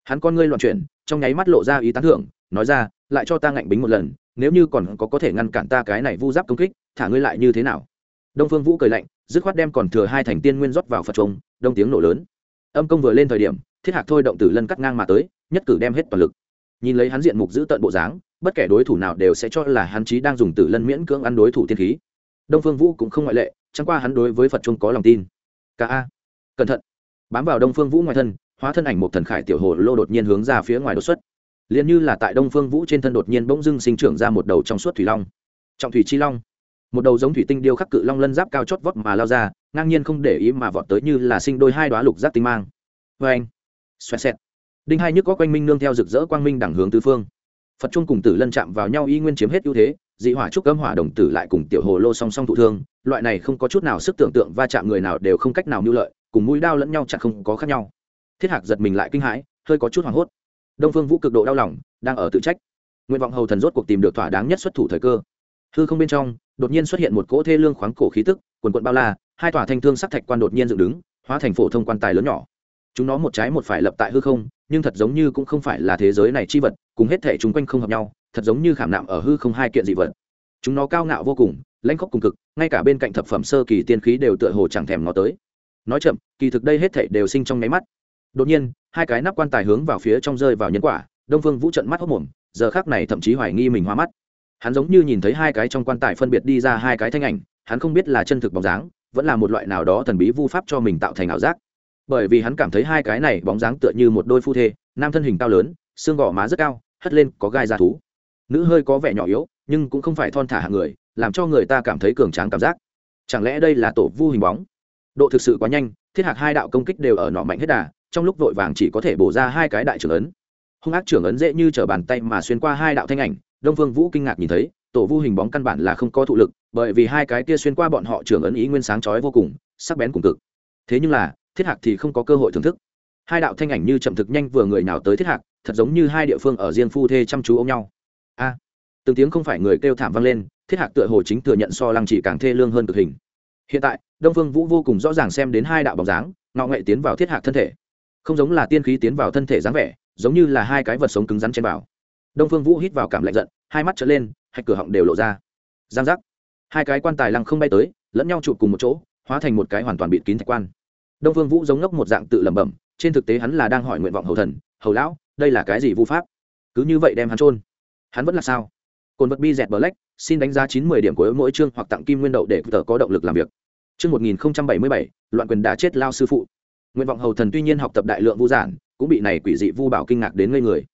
S1: hắn con ngươi loạn chuyển, trong nháy mắt lộ ra ý tán thưởng, nói ra, lại cho ta ngạnh bính một lần, nếu như còn có có thể ngăn cản ta cái này vu giáp công kích, thả ngươi lại như thế nào? Đông phương vũ cười lạnh, dứt khoát đem còn thừa hai thành tiên nguyên rót vào phật trông đông tiếng nổ lớn. Âm công vừa lên thời điểm, thiết hạc thôi động tử lân cắt ngang mà tới, nhất cử đem hết toàn lực. Nhìn lấy hắn diện mục giữ tận bộ dáng, bất kể đối thủ nào đều sẽ cho là hắn chí đang dùng tử lân miễn cưỡng ăn đối thủ tiên khí. Đông phương vũ cũng không ngoại lệ, chẳng qua hắn đối với phật trung có lòng tin. Ca a, cẩn thận bám vào đông phương vũ ngoài thân, hóa thân ảnh một thần khải tiểu hồ lô đột nhiên hướng ra phía ngoài đột xuất. Liền như là tại đông phương vũ trên thân đột nhiên bỗng dưng sinh trưởng ra một đầu trong suốt thủy long. Trọng thủy chi long. Một đầu giống thủy tinh điêu khắc cự long lân giáp cao chót vót mà lao ra, ngang nhiên không để ý mà vọt tới như là sinh đôi hai đoá lục giáp tinh mang. Vê anh xoẹt xẹt. Đinh hai nhức có quanh minh nương theo rực rỡ quang minh đẳng hướng tứ phương. Phật trung cùng tử lân chạm vào nhau y nguyên chiếm hết ưu thế, dị hỏa trúc cấm hỏa đồng tử lại cùng tiểu hồ lô song song thụ thương, loại này không có chút nào sức tưởng tượng va chạm người nào đều không cách nào mưu lợi cùng mũi đao lẫn nhau chặt không có khác nhau. Thiết hạc giật mình lại kinh hãi, hơi có chút hoảng hốt. Đông phương vũ cực độ đau lòng, đang ở tự trách. Nguyện vọng hầu thần rốt cuộc tìm được thỏa đáng nhất xuất thủ thời cơ. Hư không bên trong, đột nhiên xuất hiện một cỗ thê lương khoáng cổ khí tức, quần quận bao la, hai tòa thanh thương sắc thạch quan đột nhiên dựng đứng, hóa thành phổ thông quan tài lớn nhỏ. Chúng nó một trái một phải lập tại hư không, nhưng thật giống như cũng không phải là thế giới này chi vật, cùng hết thể chúng quanh không hợp nhau, thật giống như khảm nạm ở hư không hai kiện dị vật. Chúng nó cao ngạo vô cùng, lãnh khốc cùng cực, ngay cả bên cạnh thập phẩm sơ kỳ tiên khí đều tựa hồ chẳng thèm nó tới nói chậm, kỳ thực đây hết thảy đều sinh trong nháy mắt. Đột nhiên, hai cái nắp quan tài hướng vào phía trong rơi vào nhân quả, đông phương vũ trận mắt hốc mồm, giờ khác này thậm chí hoài nghi mình hoa mắt. Hắn giống như nhìn thấy hai cái trong quan tài phân biệt đi ra hai cái thanh ảnh, hắn không biết là chân thực bóng dáng, vẫn là một loại nào đó thần bí vu pháp cho mình tạo thành ảo giác. Bởi vì hắn cảm thấy hai cái này bóng dáng tựa như một đôi phu thê, nam thân hình cao lớn, xương gò má rất cao, hất lên có gai da thú. Nữ hơi có vẻ nhỏ yếu, nhưng cũng không phải thon thả hạng người, làm cho người ta cảm thấy cường tráng cảm giác. Chẳng lẽ đây là tổ vu hình bóng? Độ thực sự quá nhanh, thiết hạc hai đạo công kích đều ở nọ mạnh hết đà, trong lúc vội vàng chỉ có thể bổ ra hai cái đại trưởng ấn. Hung ác trưởng ấn dễ như t bàn tay mà xuyên qua hai đạo thanh ảnh, đông phương vũ kinh ngạc nhìn thấy, tổ vu hình bóng căn bản là không có thụ lực, bởi vì hai cái kia xuyên qua bọn họ trưởng ấn ý nguyên sáng chói vô cùng, sắc bén cùng cực. Thế nhưng là, thiết hạc thì không có cơ hội thưởng thức. Hai đạo thanh ảnh như chậm thực nhanh vừa người nào tới thiết hạc, thật giống như hai địa phương ở riêng phu thê chăm chú ôm nhau. A! Từng tiếng không phải người kêu thảm vang lên, thiết hạc tựa hồ chính thừa nhận so lăng chỉ càng thê lương hơn cực hình hiện tại, đông phương vũ vô cùng rõ ràng xem đến hai đạo bóng dáng, ngọ nghệ tiến vào thiết hạc thân thể. Không giống là tiên khí tiến vào thân thể dáng vẻ, giống như là hai cái vật sống cứng rắn trên vào đông phương vũ hít vào cảm lạnh giận, hai mắt trở lên, hạch cửa họng đều lộ ra. Giang giác. Hai cái quan tài lăng không bay tới, lẫn nhau chụp cùng một chỗ, hóa thành một cái hoàn toàn bịt kín thạch quan. Đông phương vũ giống ngốc một dạng tự lẩm bẩm, trên thực tế hắn là đang hỏi nguyện vọng hầu thần, hầu lão, đây là cái gì vu pháp? Cứ như vậy đem hắn trôn hắn vẫn là sao? Cồn vật bi dẹt black, xin đánh giá chín mươi điểm của mỗi chương hoặc tặng kim nguyên đậu để tờ có động lực làm việc chương một nghìn bảy mươi bảy, loạn quyền đã chết lao sư phụ. Nguyện vọng hầu thần tuy nhiên học tập đại lượng vu giản, cũng bị này quỷ dị vu bảo kinh ngạc đến ngây người.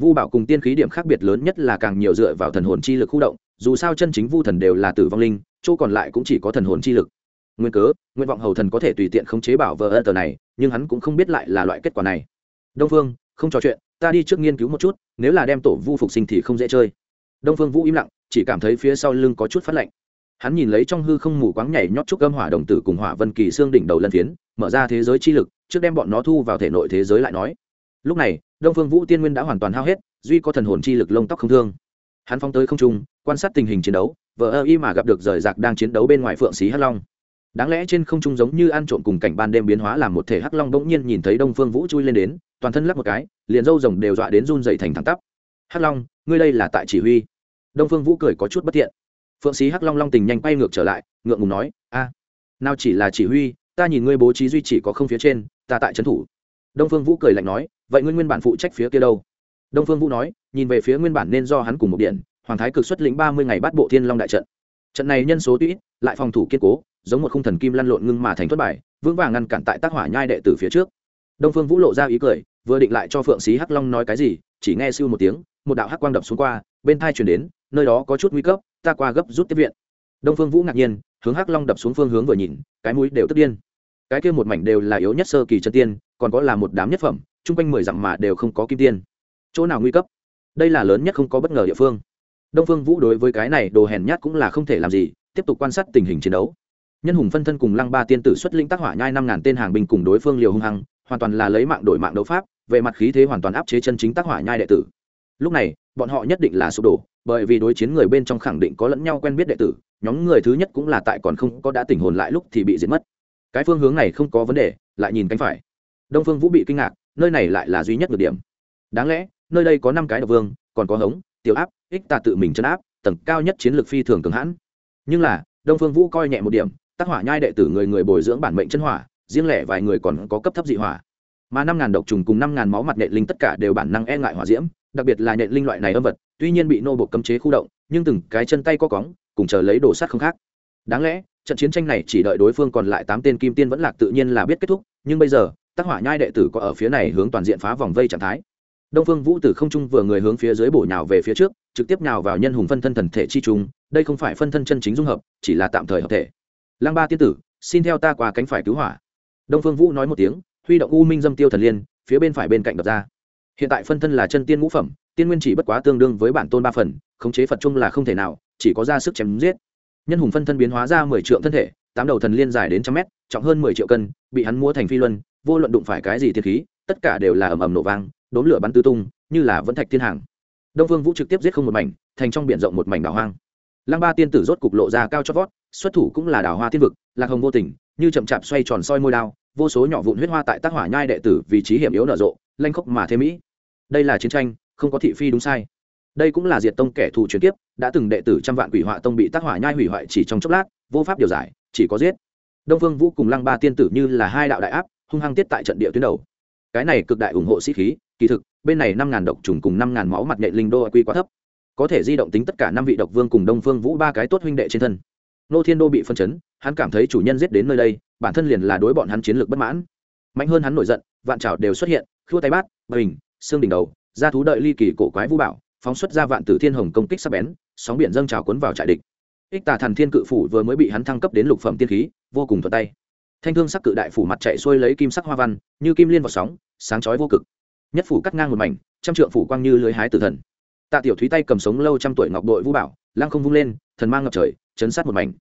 S1: Vu bảo cùng tiên khí điểm khác biệt lớn nhất là càng nhiều dựa vào thần hồn chi lực khu động, dù sao chân chính vu thần đều là tử vong linh, chỗ còn lại cũng chỉ có thần hồn chi lực. Nguyên cớ, nguyện vọng hầu thần có thể tùy tiện khống chế bảo vờ tờ này, nhưng hắn cũng không biết lại là loại kết quả này. Đông phương, không trò chuyện, ta đi trước nghiên cứu một chút, nếu là đem tổ vu phục sinh thì không dễ chơi. Đông phương vũ im lặng, chỉ cảm thấy phía sau lưng có chút phát lạnh hắn nhìn lấy trong hư không mù quáng nhảy nhót trúc âm hỏa đồng tử cùng hỏa vân kỳ xương đỉnh đầu lân phiến, mở ra thế giới chi lực, trước đem bọn nó thu vào thể nội thế giới lại nói. Lúc này, đông phương vũ tiên nguyên đã hoàn toàn hao hết, duy có thần hồn chi lực lông tóc không thương. Hắn phóng tới không trung, quan sát tình hình chiến đấu vợ ơ y mà gặp được rời rạc đang chiến đấu bên ngoài phượng xí hắc long. Đáng lẽ trên không trung giống như ăn trộm cùng cảnh ban đêm biến hóa làm một thể hắc long bỗng nhiên nhìn thấy đông phương vũ chui lên đến, toàn thân lắc một cái, liền râu rồng đều dọa đến run dậy thành thẳng tắp. Hắc long, ngươi đây là tại chỉ huy? Đông phương vũ cười có chút bất thiện phượng sĩ hắc long long tình nhanh quay ngược trở lại ngượng ngùng nói a nào chỉ là chỉ huy ta nhìn ngươi bố trí duy chỉ có không phía trên ta tại trấn thủ. Đông phương vũ cười lạnh nói vậy ngươi nguyên bản phụ trách phía kia đâu? Đông phương vũ nói nhìn về phía nguyên bản nên do hắn cùng một điện hoàng thái cực xuất lĩnh ba mươi ngày bắt bộ thiên long đại trận. Trận này nhân số tuy lại phòng thủ kiên cố giống một khung thần kim lăn lộn ngưng mà thành thất bại, vững vàng ngăn cản tại tác hỏa nhai đệ tử phía trước. Đông phương vũ lộ ra ý cười vừa định lại cho phượng sĩ hắc long nói cái gì chỉ nghe siêu một tiếng một đạo hắc quang đập xuống qua bên thai chuyển đến nơi đó có chút nguy cấp ta qua gấp rút tiếp viện. Đông phương vũ ngạc nhiên, hướng hắc long đập xuống phương hướng vừa nhìn, cái mũi đều tức điên. Cái kia một mảnh đều là yếu nhất sơ kỳ chân tiên, còn có là một đám nhất phẩm, chung quanh mười dặm mà đều không có kim tiên. Chỗ nào nguy cấp? Đây là lớn nhất không có bất ngờ địa phương. Đông phương vũ đối với cái này đồ hèn nhát cũng là không thể làm gì, tiếp tục quan sát tình hình chiến đấu. Nhân hùng phân thân cùng lăng ba tiên tử xuất linh tác hỏa nhai năm ngàn tên hàng binh cùng đối phương liều hung hăng, hoàn toàn là lấy mạng đổi mạng đấu pháp, về mặt khí thế hoàn toàn áp chế chân chính tác hỏa nhai đệ tử. Lúc này, bọn họ nhất định là sụp đổ bởi vì đối chiến người bên trong khẳng định có lẫn nhau quen biết đệ tử, nhóm người thứ nhất cũng là tại còn không có đã tỉnh hồn lại lúc thì bị diệt mất. Cái phương hướng này không có vấn đề, lại nhìn cánh phải. Đông phương vũ bị kinh ngạc, nơi này lại là duy nhất được điểm. Đáng lẽ, nơi đây có năm cái độc vương, còn có hống, tiểu áp, ích tà tự mình chấn áp, tầng cao nhất chiến lược phi thường cường hãn. Nhưng là, đông phương vũ coi nhẹ một điểm, tác hỏa nhai đệ tử người người bồi dưỡng bản mệnh chân hỏa, riêng lẻ vài người còn có cấp thấp dị hỏa. Mà năm ngàn độc trùng cùng năm ngàn máu mặt nghệ linh tất cả đều bản năng e ngại hỏa diễm đặc biệt là nhện linh loại này âm vật, tuy nhiên bị nô bộ cấm chế khu động, nhưng từng cái chân tay có cóng, cùng chờ lấy đồ sắt không khác. Đáng lẽ, trận chiến tranh này chỉ đợi đối phương còn lại tám tên kim tiên vẫn lạc tự nhiên là biết kết thúc, nhưng bây giờ tác hỏa nhai đệ tử có ở phía này hướng toàn diện phá vòng vây trạng thái. Đông phương vũ tử không trung vừa người hướng phía dưới bổ nhào về phía trước, trực tiếp nhào vào nhân hùng phân thân thần thể chi trung, đây không phải phân thân chân chính dung hợp, chỉ là tạm thời hợp thể. Lăng ba tiên tử, xin theo ta qua cánh phải cứu hỏa. Đông phương vũ nói một tiếng, huy động u minh dâm tiêu thần liên, phía bên phải bên cạnh đập ra hiện tại phân thân là chân tiên ngũ phẩm, tiên nguyên chỉ bất quá tương đương với bản tôn ba phần, khống chế phật chung là không thể nào, chỉ có ra sức chém giết. Nhân hùng phân thân biến hóa ra mười triệu thân thể, tám đầu thần liên dài đến trăm mét, trọng hơn mười triệu cân, bị hắn mua thành phi luân, vô luận đụng phải cái gì thiên khí, tất cả đều là ầm ầm nổ vang, đốm lửa bắn tứ tung, như là vẫn thạch thiên hàng. Đông phương vũ trực tiếp giết không một mảnh, thành trong biển rộng một mảnh đảo hoang. Lăng ba tiên tử rốt cục lộ ra cao chót vót, xuất thủ cũng là đảo hoa tiên vực, lạc hồng vô tình, như chậm chạp xoay tròn soi môi đao, vô số nhỏ vụn huyết hoa tại tác hỏa nhai đệ tử vị trí hiểm yếu nở rộ lanh khốc mà thế mỹ. Đây là chiến tranh, không có thị phi đúng sai. Đây cũng là diệt tông kẻ thù truyền tiếp đã từng đệ tử trăm vạn quỷ họa tông bị tác hỏa nhai hủy hoại chỉ trong chốc lát, vô pháp điều giải, chỉ có giết. Đông phương vũ cùng lăng ba tiên tử như là hai đạo đại áp, hung hăng tiết tại trận địa tuyến đầu. Cái này cực đại ủng hộ sĩ khí, kỳ thực, bên này năm ngàn độc trùng cùng năm ngàn máu mặt nhện linh đô quy quá thấp. Có thể di động tính tất cả năm vị độc vương cùng đông phương vũ ba cái tốt huynh đệ trên thân. Nô thiên đô bị phân chấn, hắn cảm thấy chủ nhân giết đến nơi đây, bản thân liền là đối bọn hắn chiến lược bất mãn. Mạnh hơn hắn nổi giận, vạn trào đều xuất hiện khua tay bát, bình, xương đỉnh đầu, ra thú đợi ly kỳ cổ quái vũ bảo, phóng xuất ra vạn tử thiên hồng công kích sắp bén, sóng biển dâng trào cuốn vào trại địch. Ích tà thần thiên cự phủ vừa mới bị hắn thăng cấp đến lục phẩm tiên khí, vô cùng thuận tay. Thanh thương sắc cự đại phủ mặt chạy xuôi lấy kim sắc hoa văn, như kim liên vào sóng, sáng chói vô cực. Nhất phủ cắt ngang một mảnh, trăm trượng phủ quang như lưới hái tử thần. Tạ tiểu thúy tay cầm sống lâu trăm tuổi ngọc đội vũ bảo, lăng không vung lên, thần mang ngập trời, chấn sát một mảnh.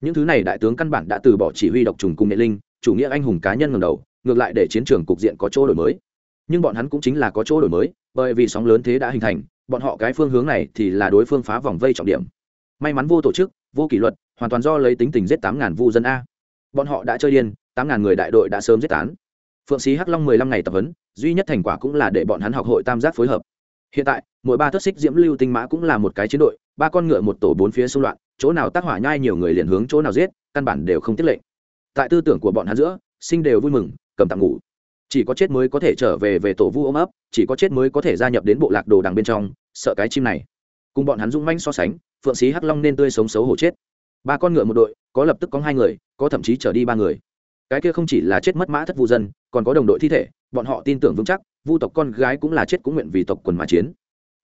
S1: Những thứ này đại tướng căn bản đã từ bỏ chỉ huy độc trùng cung nghệ linh, chủ nghĩa anh hùng cá nhân ngầm đầu, ngược lại để chiến trường cục diện có chỗ đổi mới nhưng bọn hắn cũng chính là có chỗ đổi mới, bởi vì sóng lớn thế đã hình thành, bọn họ cái phương hướng này thì là đối phương phá vòng vây trọng điểm. May mắn vô tổ chức, vô kỷ luật, hoàn toàn do lấy tính tình giết tám ngàn vu dân a. Bọn họ đã chơi điên, tám ngàn người đại đội đã sớm giết tán. Phượng sĩ hắc long mười lăm ngày tập huấn, duy nhất thành quả cũng là để bọn hắn học hội tam giác phối hợp. Hiện tại, mỗi ba thất xích diễm lưu tinh mã cũng là một cái chiến đội, ba con ngựa một tổ bốn phía xung loạn, chỗ nào tác hỏa nhai nhiều người liền hướng chỗ nào giết, căn bản đều không tiết lệnh. Tại tư tưởng của bọn hắn giữa, sinh đều vui mừng, cầm tạm ngủ chỉ có chết mới có thể trở về về tổ vu ôm ấp, chỉ có chết mới có thể gia nhập đến bộ lạc đồ đằng bên trong, sợ cái chim này. Cùng bọn hắn dũng manh so sánh, phượng sĩ hắc long nên tươi sống xấu hổ chết. Ba con ngựa một đội, có lập tức có hai người, có thậm chí trở đi ba người. Cái kia không chỉ là chết mất mã thất vu dân, còn có đồng đội thi thể, bọn họ tin tưởng vững chắc, vu tộc con gái cũng là chết cũng nguyện vì tộc quần mà chiến.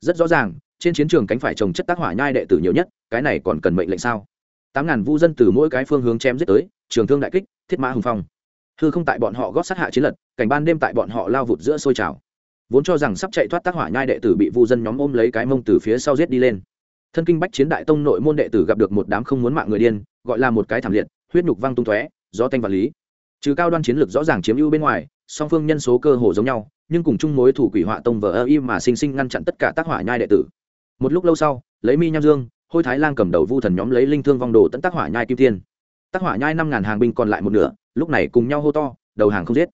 S1: Rất rõ ràng, trên chiến trường cánh phải trồng chất tác hỏa nhai đệ tử nhiều nhất, cái này còn cần mệnh lệnh sao? Tám ngàn vu dân từ mỗi cái phương hướng chém giết tới, trường thương đại kích, thiết mã hùng phong hư không tại bọn họ gót sát hạ chiến lật, cảnh ban đêm tại bọn họ lao vụt giữa sôi trào. Vốn cho rằng sắp chạy thoát tác hỏa nhai đệ tử bị vu dân nhóm ôm lấy cái mông từ phía sau giết đi lên. Thân kinh bách chiến đại tông nội môn đệ tử gặp được một đám không muốn mạng người điên, gọi là một cái thảm liệt, huyết nhục văng tung tóe do tanh vật lý. Trừ cao đoan chiến lược rõ ràng chiếm ưu bên ngoài, song phương nhân số cơ hồ giống nhau, nhưng cùng chung mối thủ quỷ họa tông vờ ơ y mà sinh sinh ngăn chặn tất cả tác hỏa nhai đệ tử. Một lúc lâu sau, lấy mi nham dương, hôi thái lang cầm đầu vu thần nhóm lấy linh thương vong đồ tận tác hỏa nhai kim thiên tác hỏa nhai năm ngàn hàng binh còn lại một nửa lúc này cùng nhau hô to, đầu hàng không giết.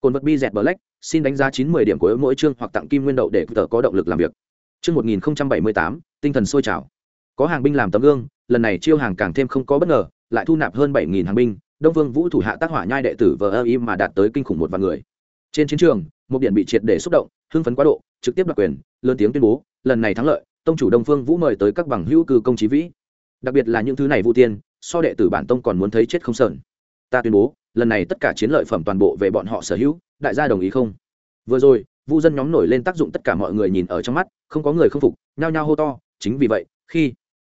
S1: Cồn vật bi dẹt black xin đánh giá chín mươi điểm của mỗi chương hoặc tặng kim nguyên đậu để tờ có động lực làm việc. Chương một nghìn bảy mươi tám, tinh thần sôi trào. Có hàng binh làm tấm gương, lần này chiêu hàng càng thêm không có bất ngờ, lại thu nạp hơn bảy nghìn hàng binh, đông vương vũ thủ hạ tác hỏa nhai đệ tử vờ ơ im mà đạt tới kinh khủng một vạn người. Trên chiến trường, một điện bị triệt để xúc động, hưng phấn quá độ, trực tiếp đoạt quyền, lớn tiếng tuyên bố, lần này thắng lợi, tông chủ đông phương vũ mời tới các bằng hữu cư công trí vĩ. Đặc biệt là những thứ này vũ tiên, so đệ tử bản tông còn muốn thấy chết không sờn. Ta tuyên bố lần này tất cả chiến lợi phẩm toàn bộ về bọn họ sở hữu, đại gia đồng ý không? Vừa rồi, vu dân nhóm nổi lên tác dụng tất cả mọi người nhìn ở trong mắt, không có người không phục, nhao nhao hô to, chính vì vậy, khi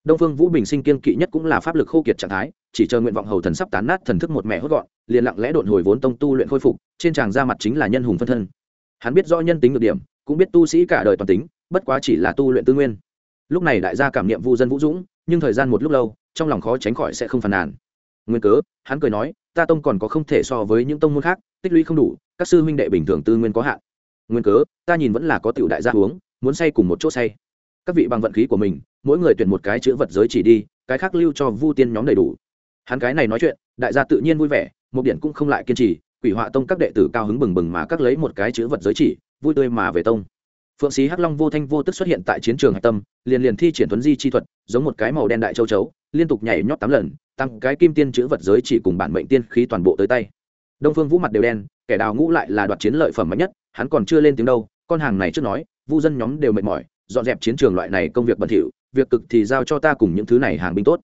S1: đông phương vũ bình sinh kiên kỵ nhất cũng là pháp lực khô kiệt trạng thái, chỉ chờ nguyện vọng hầu thần sắp tán nát thần thức một mẹ hốt gọn, liền lặng lẽ độn hồi vốn tông tu luyện khôi phục, trên tràng ra mặt chính là nhân hùng phân thân. Hắn biết rõ nhân tính được điểm, cũng biết tu sĩ cả đời toàn tính, bất quá chỉ là tu luyện tư nguyên. Lúc này đại gia cảm niệm vu dân vũ dũng, nhưng thời gian một lúc lâu, trong lòng khó tránh khỏi sẽ không phàn nàn. Nguyên cớ, hắn cười nói ta tông còn có không thể so với những tông môn khác, tích lũy không đủ, các sư huynh đệ bình thường tư nguyên có hạn. Nguyên cớ, ta nhìn vẫn là có tiểu đại gia uống, muốn say cùng một chỗ say. Các vị bằng vận khí của mình, mỗi người tuyển một cái chữ vật giới chỉ đi, cái khác lưu cho vu tiên nhóm đầy đủ. Hắn cái này nói chuyện, đại gia tự nhiên vui vẻ, một điện cũng không lại kiên trì, quỷ họa tông các đệ tử cao hứng bừng bừng mà các lấy một cái chữ vật giới chỉ, vui tươi mà về tông. Phượng sĩ hắc long vô thanh vô tức xuất hiện tại chiến trường hạch tâm, liền liền thi triển tuấn di chi thuật, giống một cái màu đen đại châu chấu liên tục nhảy nhót tám lần, tăng cái kim tiên chữ vật giới chỉ cùng bản mệnh tiên khí toàn bộ tới tay. Đông phương vũ mặt đều đen, kẻ đào ngũ lại là đoạt chiến lợi phẩm mạnh nhất, hắn còn chưa lên tiếng đâu, con hàng này trước nói, vu dân nhóm đều mệt mỏi, dọn dẹp chiến trường loại này công việc bẩn thỉu, việc cực thì giao cho ta cùng những thứ này hàng binh tốt.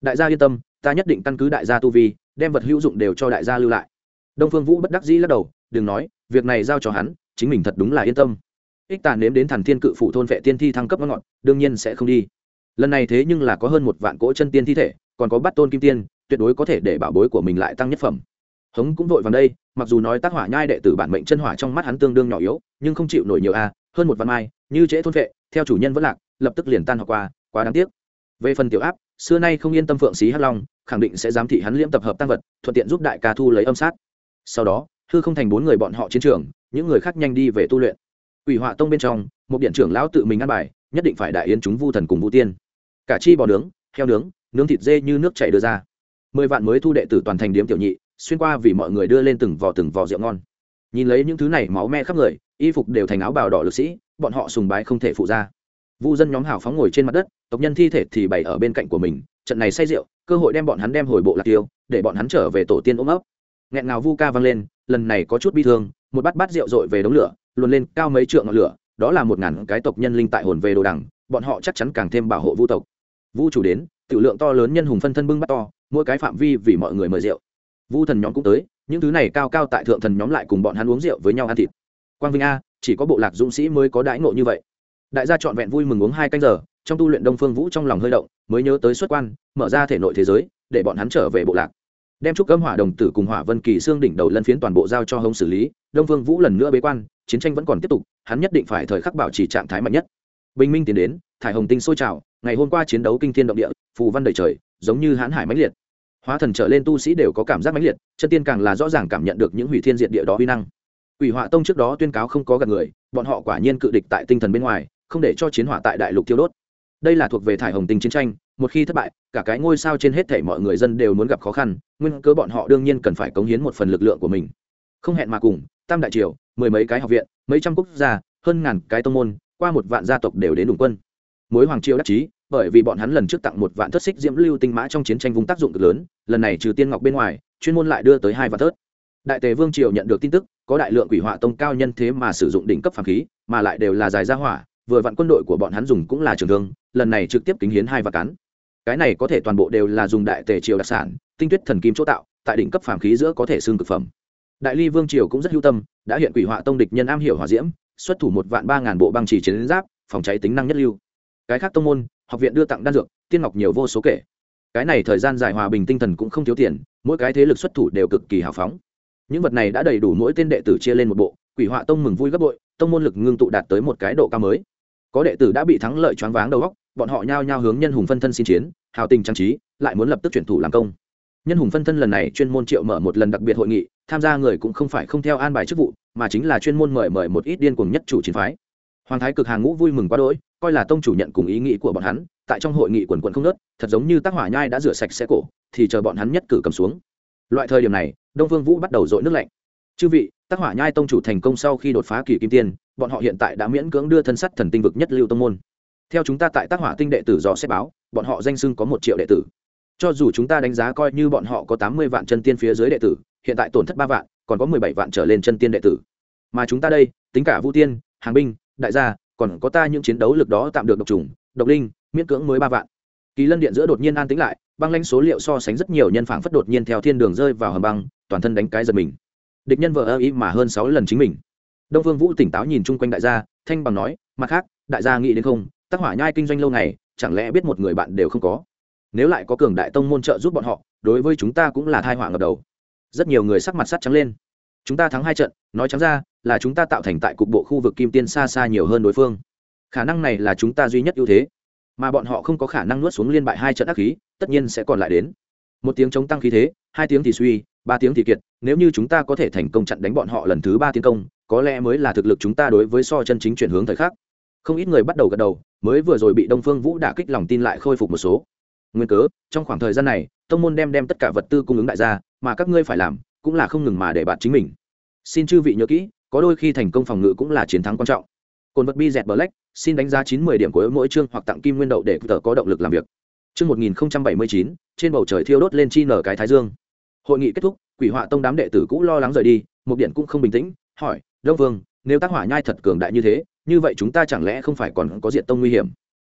S1: Đại gia yên tâm, ta nhất định căn cứ đại gia tu vi, đem vật hữu dụng đều cho đại gia lưu lại. Đông phương vũ bất đắc dĩ lắc đầu, đừng nói, việc này giao cho hắn, chính mình thật đúng là yên tâm. Ích tàn nếm đến thần thiên cự phủ thôn vệ tiên thi thăng cấp ngọn đương nhiên sẽ không đi lần này thế nhưng là có hơn một vạn cỗ chân tiên thi thể, còn có bắt tôn kim tiên, tuyệt đối có thể để bảo bối của mình lại tăng nhất phẩm. Hống cũng vội vàng đây, mặc dù nói tác hỏa nhai đệ tử bản mệnh chân hỏa trong mắt hắn tương đương nhỏ yếu, nhưng không chịu nổi nhiều a, hơn một vạn mai, như trễ thôn vệ, theo chủ nhân vẫn lạc, lập tức liền tan học qua, quá đáng tiếc. Về phần tiểu áp, xưa nay không yên tâm phượng xí hắc long, khẳng định sẽ giám thị hắn liễm tập hợp tăng vật, thuận tiện giúp đại ca thu lấy âm sát. Sau đó, hư không thành bốn người bọn họ chiến trường, những người khác nhanh đi về tu luyện. Ủy họa tông bên trong, một điện trưởng lão tự mình ăn bài, nhất định phải đại yến chúng vu thần cùng vũ tiên cả chi bò nướng, heo nướng nướng thịt dê như nước chảy đưa ra. Mười vạn mới thu đệ tử toàn thành điếm tiểu nhị, xuyên qua vì mọi người đưa lên từng vò từng vò rượu ngon. Nhìn lấy những thứ này máu me khắp người, y phục đều thành áo bào đỏ lực sĩ, bọn họ sùng bái không thể phụ ra. Vu dân nhóm hào phóng ngồi trên mặt đất, tộc nhân thi thể thì bày ở bên cạnh của mình, trận này say rượu, cơ hội đem bọn hắn đem hồi bộ lạc tiêu, để bọn hắn trở về tổ tiên ôm ấp. Nghẹn ngào vu ca vang lên, lần này có chút bi thương, một bát bát rượu dội về đống lửa, luồn lên cao mấy trượng ngọn lửa, đó là một ngàn cái tộc nhân linh tại hồn về đồ đằng, bọn họ chắc chắn càng thêm bảo hộ vu tộc vu chủ đến, tiểu lượng to lớn nhân hùng phân thân bưng bắt to, mỗi cái phạm vi vì mọi người mời rượu. Vu thần nhóm cũng tới, những thứ này cao cao tại thượng thần nhóm lại cùng bọn hắn uống rượu với nhau ăn thịt. Quang vinh a, chỉ có bộ lạc dũng sĩ mới có đãi ngộ như vậy. Đại gia trọn vẹn vui mừng uống hai canh giờ, trong tu luyện đông phương vũ trong lòng hơi động, mới nhớ tới xuất quan, mở ra thể nội thế giới, để bọn hắn trở về bộ lạc. Đem trúc cấm hỏa đồng tử cùng hỏa vân kỳ xương đỉnh đầu lân phiến toàn bộ giao cho Hồng xử lý, đông phương vũ lần nữa bế quan, chiến tranh vẫn còn tiếp tục, hắn nhất định phải thời khắc bảo trì trạng thái mạnh nhất bình minh tiến đến thải hồng tinh sôi trào ngày hôm qua chiến đấu kinh thiên động địa phù văn đầy trời giống như hãn hải mãnh liệt. Hóa thần trở lên tu sĩ đều có cảm giác mãnh liệt chân tiên càng là rõ ràng cảm nhận được những hủy thiên diệt địa đó uy năng. Quỷ Họa Tông trước đó tuyên cáo không có gần người, bọn họ quả nhiên cự địch tại tinh thần bên ngoài, không để cho chiến hỏa tại đại lục thiêu đốt. Đây là thuộc về thải hồng tinh chiến tranh, một khi thất bại cả cái ngôi sao trên hết thể mọi người dân đều muốn gặp khó khăn nguyên cơ bọn họ đương nhiên cần phải cống hiến một phần lực lượng của mình. Không hẹn mà cùng tam đại triều mười mấy cái học viện mấy trăm quốc gia hơn ngàn cái tông môn qua một vạn gia tộc đều đến đủng quân. Mối hoàng triều đắc chí, bởi vì bọn hắn lần trước tặng một vạn thất xích diễm lưu tinh mã trong chiến tranh vùng tác dụng cực lớn, lần này trừ tiên ngọc bên ngoài, chuyên môn lại đưa tới hai vạn thớt đại tề vương triều nhận được tin tức, có đại lượng quỷ họa tông cao nhân thế mà sử dụng đỉnh cấp phàm khí, mà lại đều là dài gia hỏa, vừa vặn quân đội của bọn hắn dùng cũng là trường thương, lần này trực tiếp kính hiến hai vạn cán. Cái này có thể toàn bộ đều là dùng đại tề triều đặc sản, tinh tuyết thần kim chỗ tạo, tại đỉnh cấp phàm khí giữa có thể xương cực phẩm. Đại ly vương triều cũng rất hữu tâm, đã hiện quỷ họa tông địch nhân am hiểu hỏa diễm xuất thủ một vạn ba ngàn bộ băng chỉ chiến giáp, phòng cháy tính năng nhất lưu. Cái khác tông môn, học viện đưa tặng đan dược, tiên ngọc nhiều vô số kể. Cái này thời gian dài hòa bình tinh thần cũng không thiếu tiền, mỗi cái thế lực xuất thủ đều cực kỳ hào phóng. Những vật này đã đầy đủ mỗi tên đệ tử chia lên một bộ, quỷ họa tông mừng vui gấp bội, tông môn lực ngưng tụ đạt tới một cái độ cao mới. Có đệ tử đã bị thắng lợi choáng váng đầu góc bọn họ nhao nhao hướng nhân hùng phân thân xin chiến, hào tình trang trí, lại muốn lập tức chuyển thủ làm công. Nhân hùng phân thân lần này chuyên môn triệu mở một lần đặc biệt hội nghị tham gia người cũng không phải không theo an bài chức vụ, mà chính là chuyên môn mời mời một ít điên cuồng nhất chủ chiến phái. Hoàng thái cực hàng ngũ vui mừng quá đỗi, coi là tông chủ nhận cùng ý nghĩ của bọn hắn, tại trong hội nghị quần quần không nớt thật giống như tác hỏa nhai đã rửa sạch xe cổ, thì chờ bọn hắn nhất cử cầm xuống. Loại thời điểm này, đông vương vũ bắt đầu dội nước lạnh. Chư vị, tác hỏa nhai tông chủ thành công sau khi đột phá kỳ kim tiên, bọn họ hiện tại đã miễn cưỡng đưa thân sắt thần tinh vực nhất lưu tông môn. Theo chúng ta tại tác hỏa tinh đệ tử dò xét báo, bọn họ danh xưng có một triệu đệ tử. Cho dù chúng ta đánh giá coi như bọn họ có tám mươi vạn chân tiên phía dưới đệ tử hiện tại tổn thất ba vạn, còn có mười bảy vạn trở lên chân tiên đệ tử. Mà chúng ta đây, tính cả vũ tiên, hàng binh, đại gia, còn có ta những chiến đấu lực đó tạm được độc trùng, độc linh, miễn cưỡng mới ba vạn. Kỳ lân điện giữa đột nhiên an tính lại, băng lãnh số liệu so sánh rất nhiều nhân phảng phất đột nhiên theo thiên đường rơi vào hầm băng, toàn thân đánh cái giật mình. Địch nhân vợ ơ ý mà hơn sáu lần chính mình. Đông vương vũ tỉnh táo nhìn chung quanh đại gia, thanh bằng nói, mặt khác, đại gia nghĩ đến không tác hỏa nhai kinh doanh lâu ngày, chẳng lẽ biết một người bạn đều không có? Nếu lại có cường đại tông môn trợ giúp bọn họ, đối với chúng ta cũng là thai họa ngập đầu rất nhiều người sắc mặt sắt trắng lên. Chúng ta thắng hai trận, nói trắng ra, là chúng ta tạo thành tại cục bộ khu vực kim tiên xa xa nhiều hơn đối phương. Khả năng này là chúng ta duy nhất ưu thế. Mà bọn họ không có khả năng nuốt xuống liên bại hai trận ác khí, tất nhiên sẽ còn lại đến. Một tiếng chống tăng khí thế, hai tiếng thì suy, ba tiếng thì kiệt, nếu như chúng ta có thể thành công chặn đánh bọn họ lần thứ ba tiến công, có lẽ mới là thực lực chúng ta đối với so chân chính chuyển hướng thời khắc. Không ít người bắt đầu gật đầu, mới vừa rồi bị đông phương vũ đả kích lòng tin lại khôi phục một số nguyên cớ, trong khoảng thời gian này, tông môn đem đem tất cả vật tư cung ứng đại gia, mà các ngươi phải làm cũng là không ngừng mà để bạn chính mình. Xin chư vị nhớ kỹ, có đôi khi thành công phòng ngự cũng là chiến thắng quan trọng. Cồn vật bi dẹt black xin đánh giá chín mươi điểm của mỗi chương hoặc tặng kim nguyên đậu để tờ có động lực làm việc. Chương một nghìn bảy mươi chín, trên bầu trời thiêu đốt lên chi nở cái thái dương. Hội nghị kết thúc, quỷ họa tông đám đệ tử cũ lo lắng rời đi, một điện cũng không bình tĩnh, hỏi, đông vương, nếu tác hỏa nhai thật cường đại như thế, như vậy chúng ta chẳng lẽ không phải còn có diện tông nguy hiểm?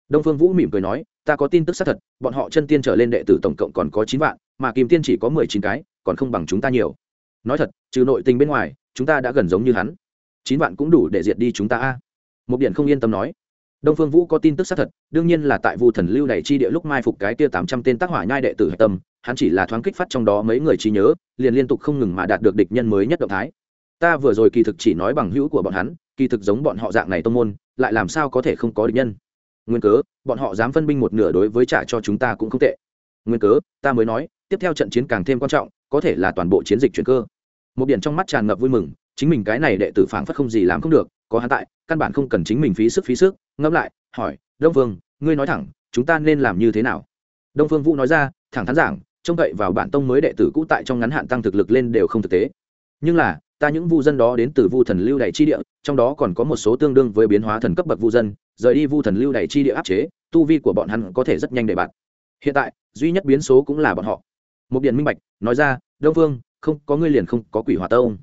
S1: Đông phương vũ mỉm cười nói ta có tin tức xác thật, bọn họ chân tiên trở lên đệ tử tổng cộng còn có chín vạn, mà kim tiên chỉ có mười chín cái, còn không bằng chúng ta nhiều. Nói thật, trừ nội tình bên ngoài, chúng ta đã gần giống như hắn. Chín vạn cũng đủ để diệt đi chúng ta a. Một điện không yên tâm nói. Đông phương vũ có tin tức xác thật, đương nhiên là tại vu thần lưu này chi địa lúc mai phục cái kia tám trăm tên tác hỏa nhai đệ tử hạch tâm, hắn chỉ là thoáng kích phát trong đó mấy người trí nhớ, liền liên tục không ngừng mà đạt được địch nhân mới nhất động thái. Ta vừa rồi kỳ thực chỉ nói bằng hữu của bọn hắn, kỳ thực giống bọn họ dạng này tông môn, lại làm sao có thể không có địch nhân? Nguyên cớ bọn họ dám phân binh một nửa đối với trả cho chúng ta cũng không tệ. Nguyên cớ ta mới nói tiếp theo trận chiến càng thêm quan trọng có thể là toàn bộ chiến dịch chuyển cơ. Một điện trong mắt tràn ngập vui mừng chính mình cái này đệ tử phảng phất không gì làm không được có hắn tại căn bản không cần chính mình phí sức phí sức ngẫm lại hỏi đông Vương, ngươi nói thẳng chúng ta nên làm như thế nào? Đông phương vũ nói ra thẳng thắn giảng trông cậy vào bản tông mới đệ tử cũ tại trong ngắn hạn tăng thực lực lên đều không thực tế. Nhưng là ta những vu dân đó đến từ vu thần lưu đại chi địa trong đó còn có một số tương đương với biến hóa thần cấp bậc vu dân rời đi vu thần lưu đày chi địa áp chế, tu vi của bọn hắn có thể rất nhanh để bạn hiện tại, duy nhất biến số cũng là bọn họ. Một điện minh bạch nói ra, đông phương không, có ngươi liền không có quỷ hỏa tông.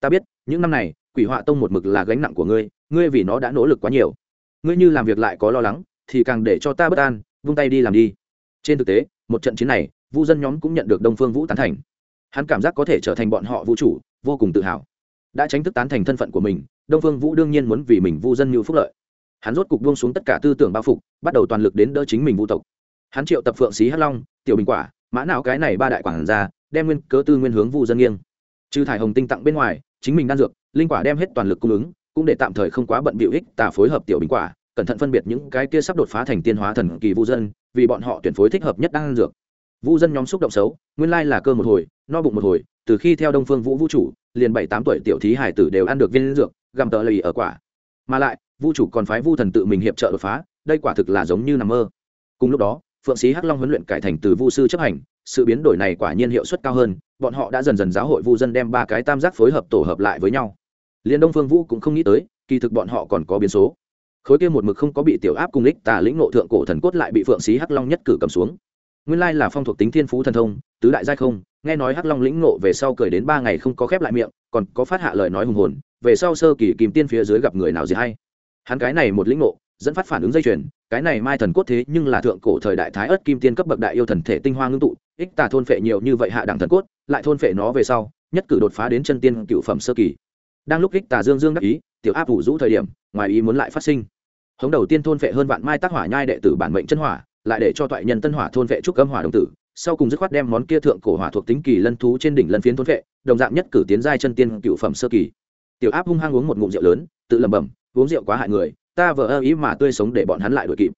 S1: Ta biết, những năm này, quỷ hỏa tông một mực là gánh nặng của ngươi ngươi vì nó đã nỗ lực quá nhiều. Ngươi như làm việc lại có lo lắng, thì càng để cho ta bất an, vung tay đi làm đi. Trên thực tế, một trận chiến này, vu dân nhóm cũng nhận được đông phương vũ tán thành. Hắn cảm giác có thể trở thành bọn họ vũ chủ, vô cùng tự hào. Đã tránh thức tán thành thân phận của mình, đông phương vũ đương nhiên muốn vì mình vu dân như phúc lợi hắn rốt cục buông xuống tất cả tư tưởng bao phục, bắt đầu toàn lực đến đỡ chính mình vũ tộc. Hắn triệu tập phượng xí hắc long, tiểu bình quả, mã não cái này ba đại quản ra đem nguyên cớ tư nguyên hướng vu dân nghiêng. Trừ thải hồng tinh tặng bên ngoài, chính mình đan dược, linh quả đem hết toàn lực cung ứng, cũng để tạm thời không quá bận bịu ích tà phối hợp tiểu bình quả, cẩn thận phân biệt những cái kia sắp đột phá thành tiên hóa thần kỳ vu dân, vì bọn họ tuyển phối thích hợp nhất đan dược. Vu dân nhóm xúc động xấu, nguyên lai là cơ một hồi, no bụng một hồi, từ khi theo đông phương vũ vũ chủ, liền bảy tám tuổi tiểu thí hải tử đều ăn được viên dược, gặm tờ lì ở quả. Mà lại vũ chủ còn phái vu thần tự mình hiệp trợ đột phá, đây quả thực là giống như nằm mơ. Cùng lúc đó, phượng sĩ hắc long huấn luyện cải thành từ vu sư chấp hành, sự biến đổi này quả nhiên hiệu suất cao hơn, bọn họ đã dần dần giáo hội vu dân đem ba cái tam giác phối hợp tổ hợp lại với nhau. Liên đông phương vũ cũng không nghĩ tới, kỳ thực bọn họ còn có biến số. Khối kia một mực không có bị tiểu áp cùng lích tà lĩnh nộ thượng cổ thần cốt lại bị phượng sĩ hắc long nhất cử cầm xuống. Nguyên lai là phong thuộc tính thiên phú thần thông, tứ đại giai không, nghe nói hắc long lĩnh nộ về sau cười đến ba ngày không có khép lại miệng, còn có phát hạ lời nói hùng hồn, về sau sơ kỳ kìm tiên phía dưới gặp người nào gì hay hắn cái này một lĩnh ngộ, dẫn phát phản ứng dây chuyền cái này mai thần cốt thế nhưng là thượng cổ thời đại thái ớt kim tiên cấp bậc đại yêu thần thể tinh hoa ngưng tụ ích tà thôn phệ nhiều như vậy hạ đẳng thần cốt lại thôn phệ nó về sau nhất cử đột phá đến chân tiên cựu phẩm sơ kỳ. Đang lúc ích tà dương dương đắc ý tiểu áp vũ rũ thời điểm ngoài ý muốn lại phát sinh. Hống đầu tiên thôn phệ hơn vạn mai tác hỏa nhai đệ tử bản mệnh chân hỏa lại để cho toại nhân tân hỏa thôn phệ trúc âm hỏa đồng tử sau cùng dứt khoát đem món kia thượng cổ hỏa thuộc tính kỳ lân thú trên đỉnh lân phiến thôn phệ đồng dạng nhất cử tiến giai chân tiên cựu phẩm sơ kỳ. Tiểu áp hung hăng uống một ngụm rượu lớn tự lẩm bẩm uống rượu quá hại người, ta vờ ơ ý mà tươi sống để bọn hắn lại đuổi kịp.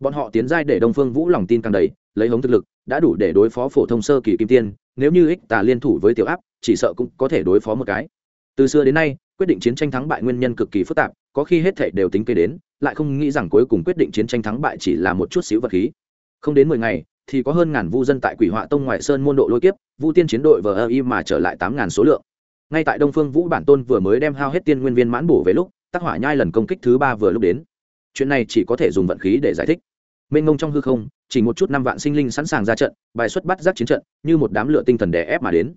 S1: Bọn họ tiến giai để đông phương vũ lòng tin càng đầy, lấy hống thực lực, đã đủ để đối phó phổ thông sơ kỳ kim tiên, nếu như ích tà liên thủ với tiểu áp, chỉ sợ cũng có thể đối phó một cái. Từ xưa đến nay, quyết định chiến tranh thắng bại nguyên nhân cực kỳ phức tạp, có khi hết thể đều tính kế đến, lại không nghĩ rằng cuối cùng quyết định chiến tranh thắng bại chỉ là một chút xíu vật khí. Không đến mười ngày, thì có hơn ngàn vu dân tại quỷ họa tông ngoại sơn môn độ lôi kiếp, vu tiên chiến đội vờ ơ y mà trở lại tám ngàn số lượng. Ngay tại đông phương vũ bản tôn vừa mới đem hao hết tiên nguyên viên mãn bổ về lúc tác hỏa nhai lần công kích thứ ba vừa lúc đến. Chuyện này chỉ có thể dùng vận khí để giải thích. Mênh mông trong hư không chỉ một chút năm vạn sinh linh sẵn sàng ra trận bài xuất bắt giác chiến trận như một đám lửa tinh thần đè ép mà đến.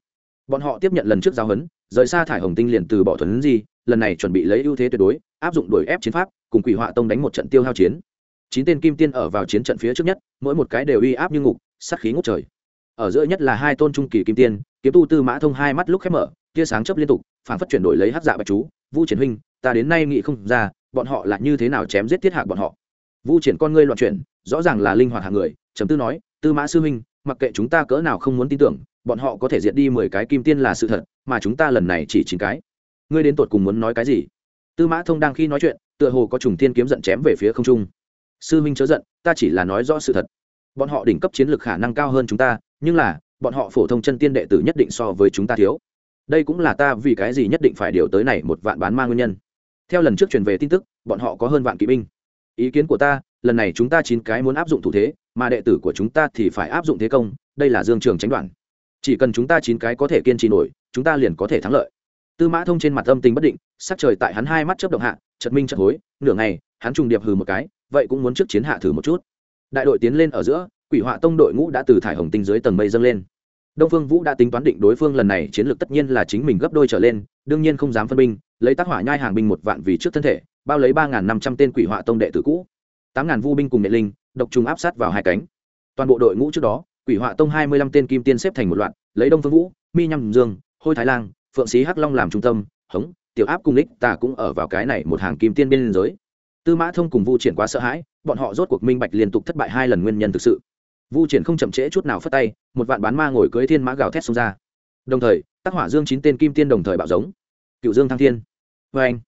S1: Bọn họ tiếp nhận lần trước giao huấn, rời xa thải hồng tinh liền từ bỏ thuấn gì lần này chuẩn bị lấy ưu thế tuyệt đối áp dụng đổi ép chiến pháp cùng quỷ họa tông đánh một trận tiêu hao chiến. Chín tên kim tiên ở vào chiến trận phía trước nhất mỗi một cái đều uy áp như ngục sát khí ngút trời. Ở giữa nhất là hai tôn trung kỳ kim tiên kiếm tu tư mã thông hai mắt lúc khép mở tia sáng chấp liên tục phản phất chuyển đổi lấy hát dạ bạch chú vu triển huynh ta đến nay nghĩ không ra, bọn họ là như thế nào chém giết tiết hạc bọn họ. Vu triển con ngươi loạn chuyển, rõ ràng là linh hoạt hạng người chấm tư nói, tư mã sư huynh, mặc kệ chúng ta cỡ nào không muốn tin tưởng, bọn họ có thể diệt đi mười cái kim tiên là sự thật, mà chúng ta lần này chỉ chín cái. Ngươi đến tột cùng muốn nói cái gì? Tư mã thông đang khi nói chuyện, tựa hồ có trùng thiên kiếm giận chém về phía không trung. Sư huynh chớ giận, ta chỉ là nói rõ sự thật. Bọn họ đỉnh cấp chiến lược khả năng cao hơn chúng ta, nhưng là, bọn họ phổ thông chân tiên đệ tử nhất định so với chúng ta thiếu. Đây cũng là ta vì cái gì nhất định phải điều tới này một vạn bán ma nguyên nhân theo lần trước truyền về tin tức, bọn họ có hơn vạn kỵ binh. Ý kiến của ta, lần này chúng ta chín cái muốn áp dụng thủ thế, mà đệ tử của chúng ta thì phải áp dụng thế công, đây là dương trường tránh đoạn. Chỉ cần chúng ta chín cái có thể kiên trì nổi, chúng ta liền có thể thắng lợi. Tư mã thông trên mặt âm tình bất định, sắc trời tại hắn hai mắt chớp động hạ chật minh chật hối, nửa ngày, hắn trùng điệp hừ một cái, vậy cũng muốn trước chiến hạ thử một chút. Đại đội tiến lên ở giữa, quỷ họa tông đội ngũ đã từ thải hồng tinh dưới tầng mây dâng lên. Đông phương vũ đã tính toán định đối phương lần này chiến lược tất nhiên là chính mình gấp đôi trở lên, đương nhiên không dám phân binh lấy tác hỏa nhai hàng binh một vạn vì trước thân thể, bao lấy ba năm trăm tên quỷ họa tông đệ tử cũ. Tám ngàn vu binh cùng nghệ linh, độc trùng áp sát vào hai cánh. Toàn bộ đội ngũ trước đó, quỷ họa tông hai mươi lăm tên kim tiên xếp thành một loạt, lấy đông phương vũ, mi nhâm dương, hôi thái lang, phượng sĩ hắc long làm trung tâm, hống, tiểu áp cùng lích ta cũng ở vào cái này một hàng kim tiên biên giới. Tư mã thông cùng vu triển quá sợ hãi, bọn họ rốt cuộc minh bạch liên tục thất bại hai lần nguyên nhân thực sự. Vu triển không chậm trễ chút nào phất tay, một vạn bán ma ngồi cưới thiên mã gào thét xông ra. Đồng thời, tác hỏa dương chín tên kim tiên đồng thời bạo giống. Cựu dương thăng thiên vê anh.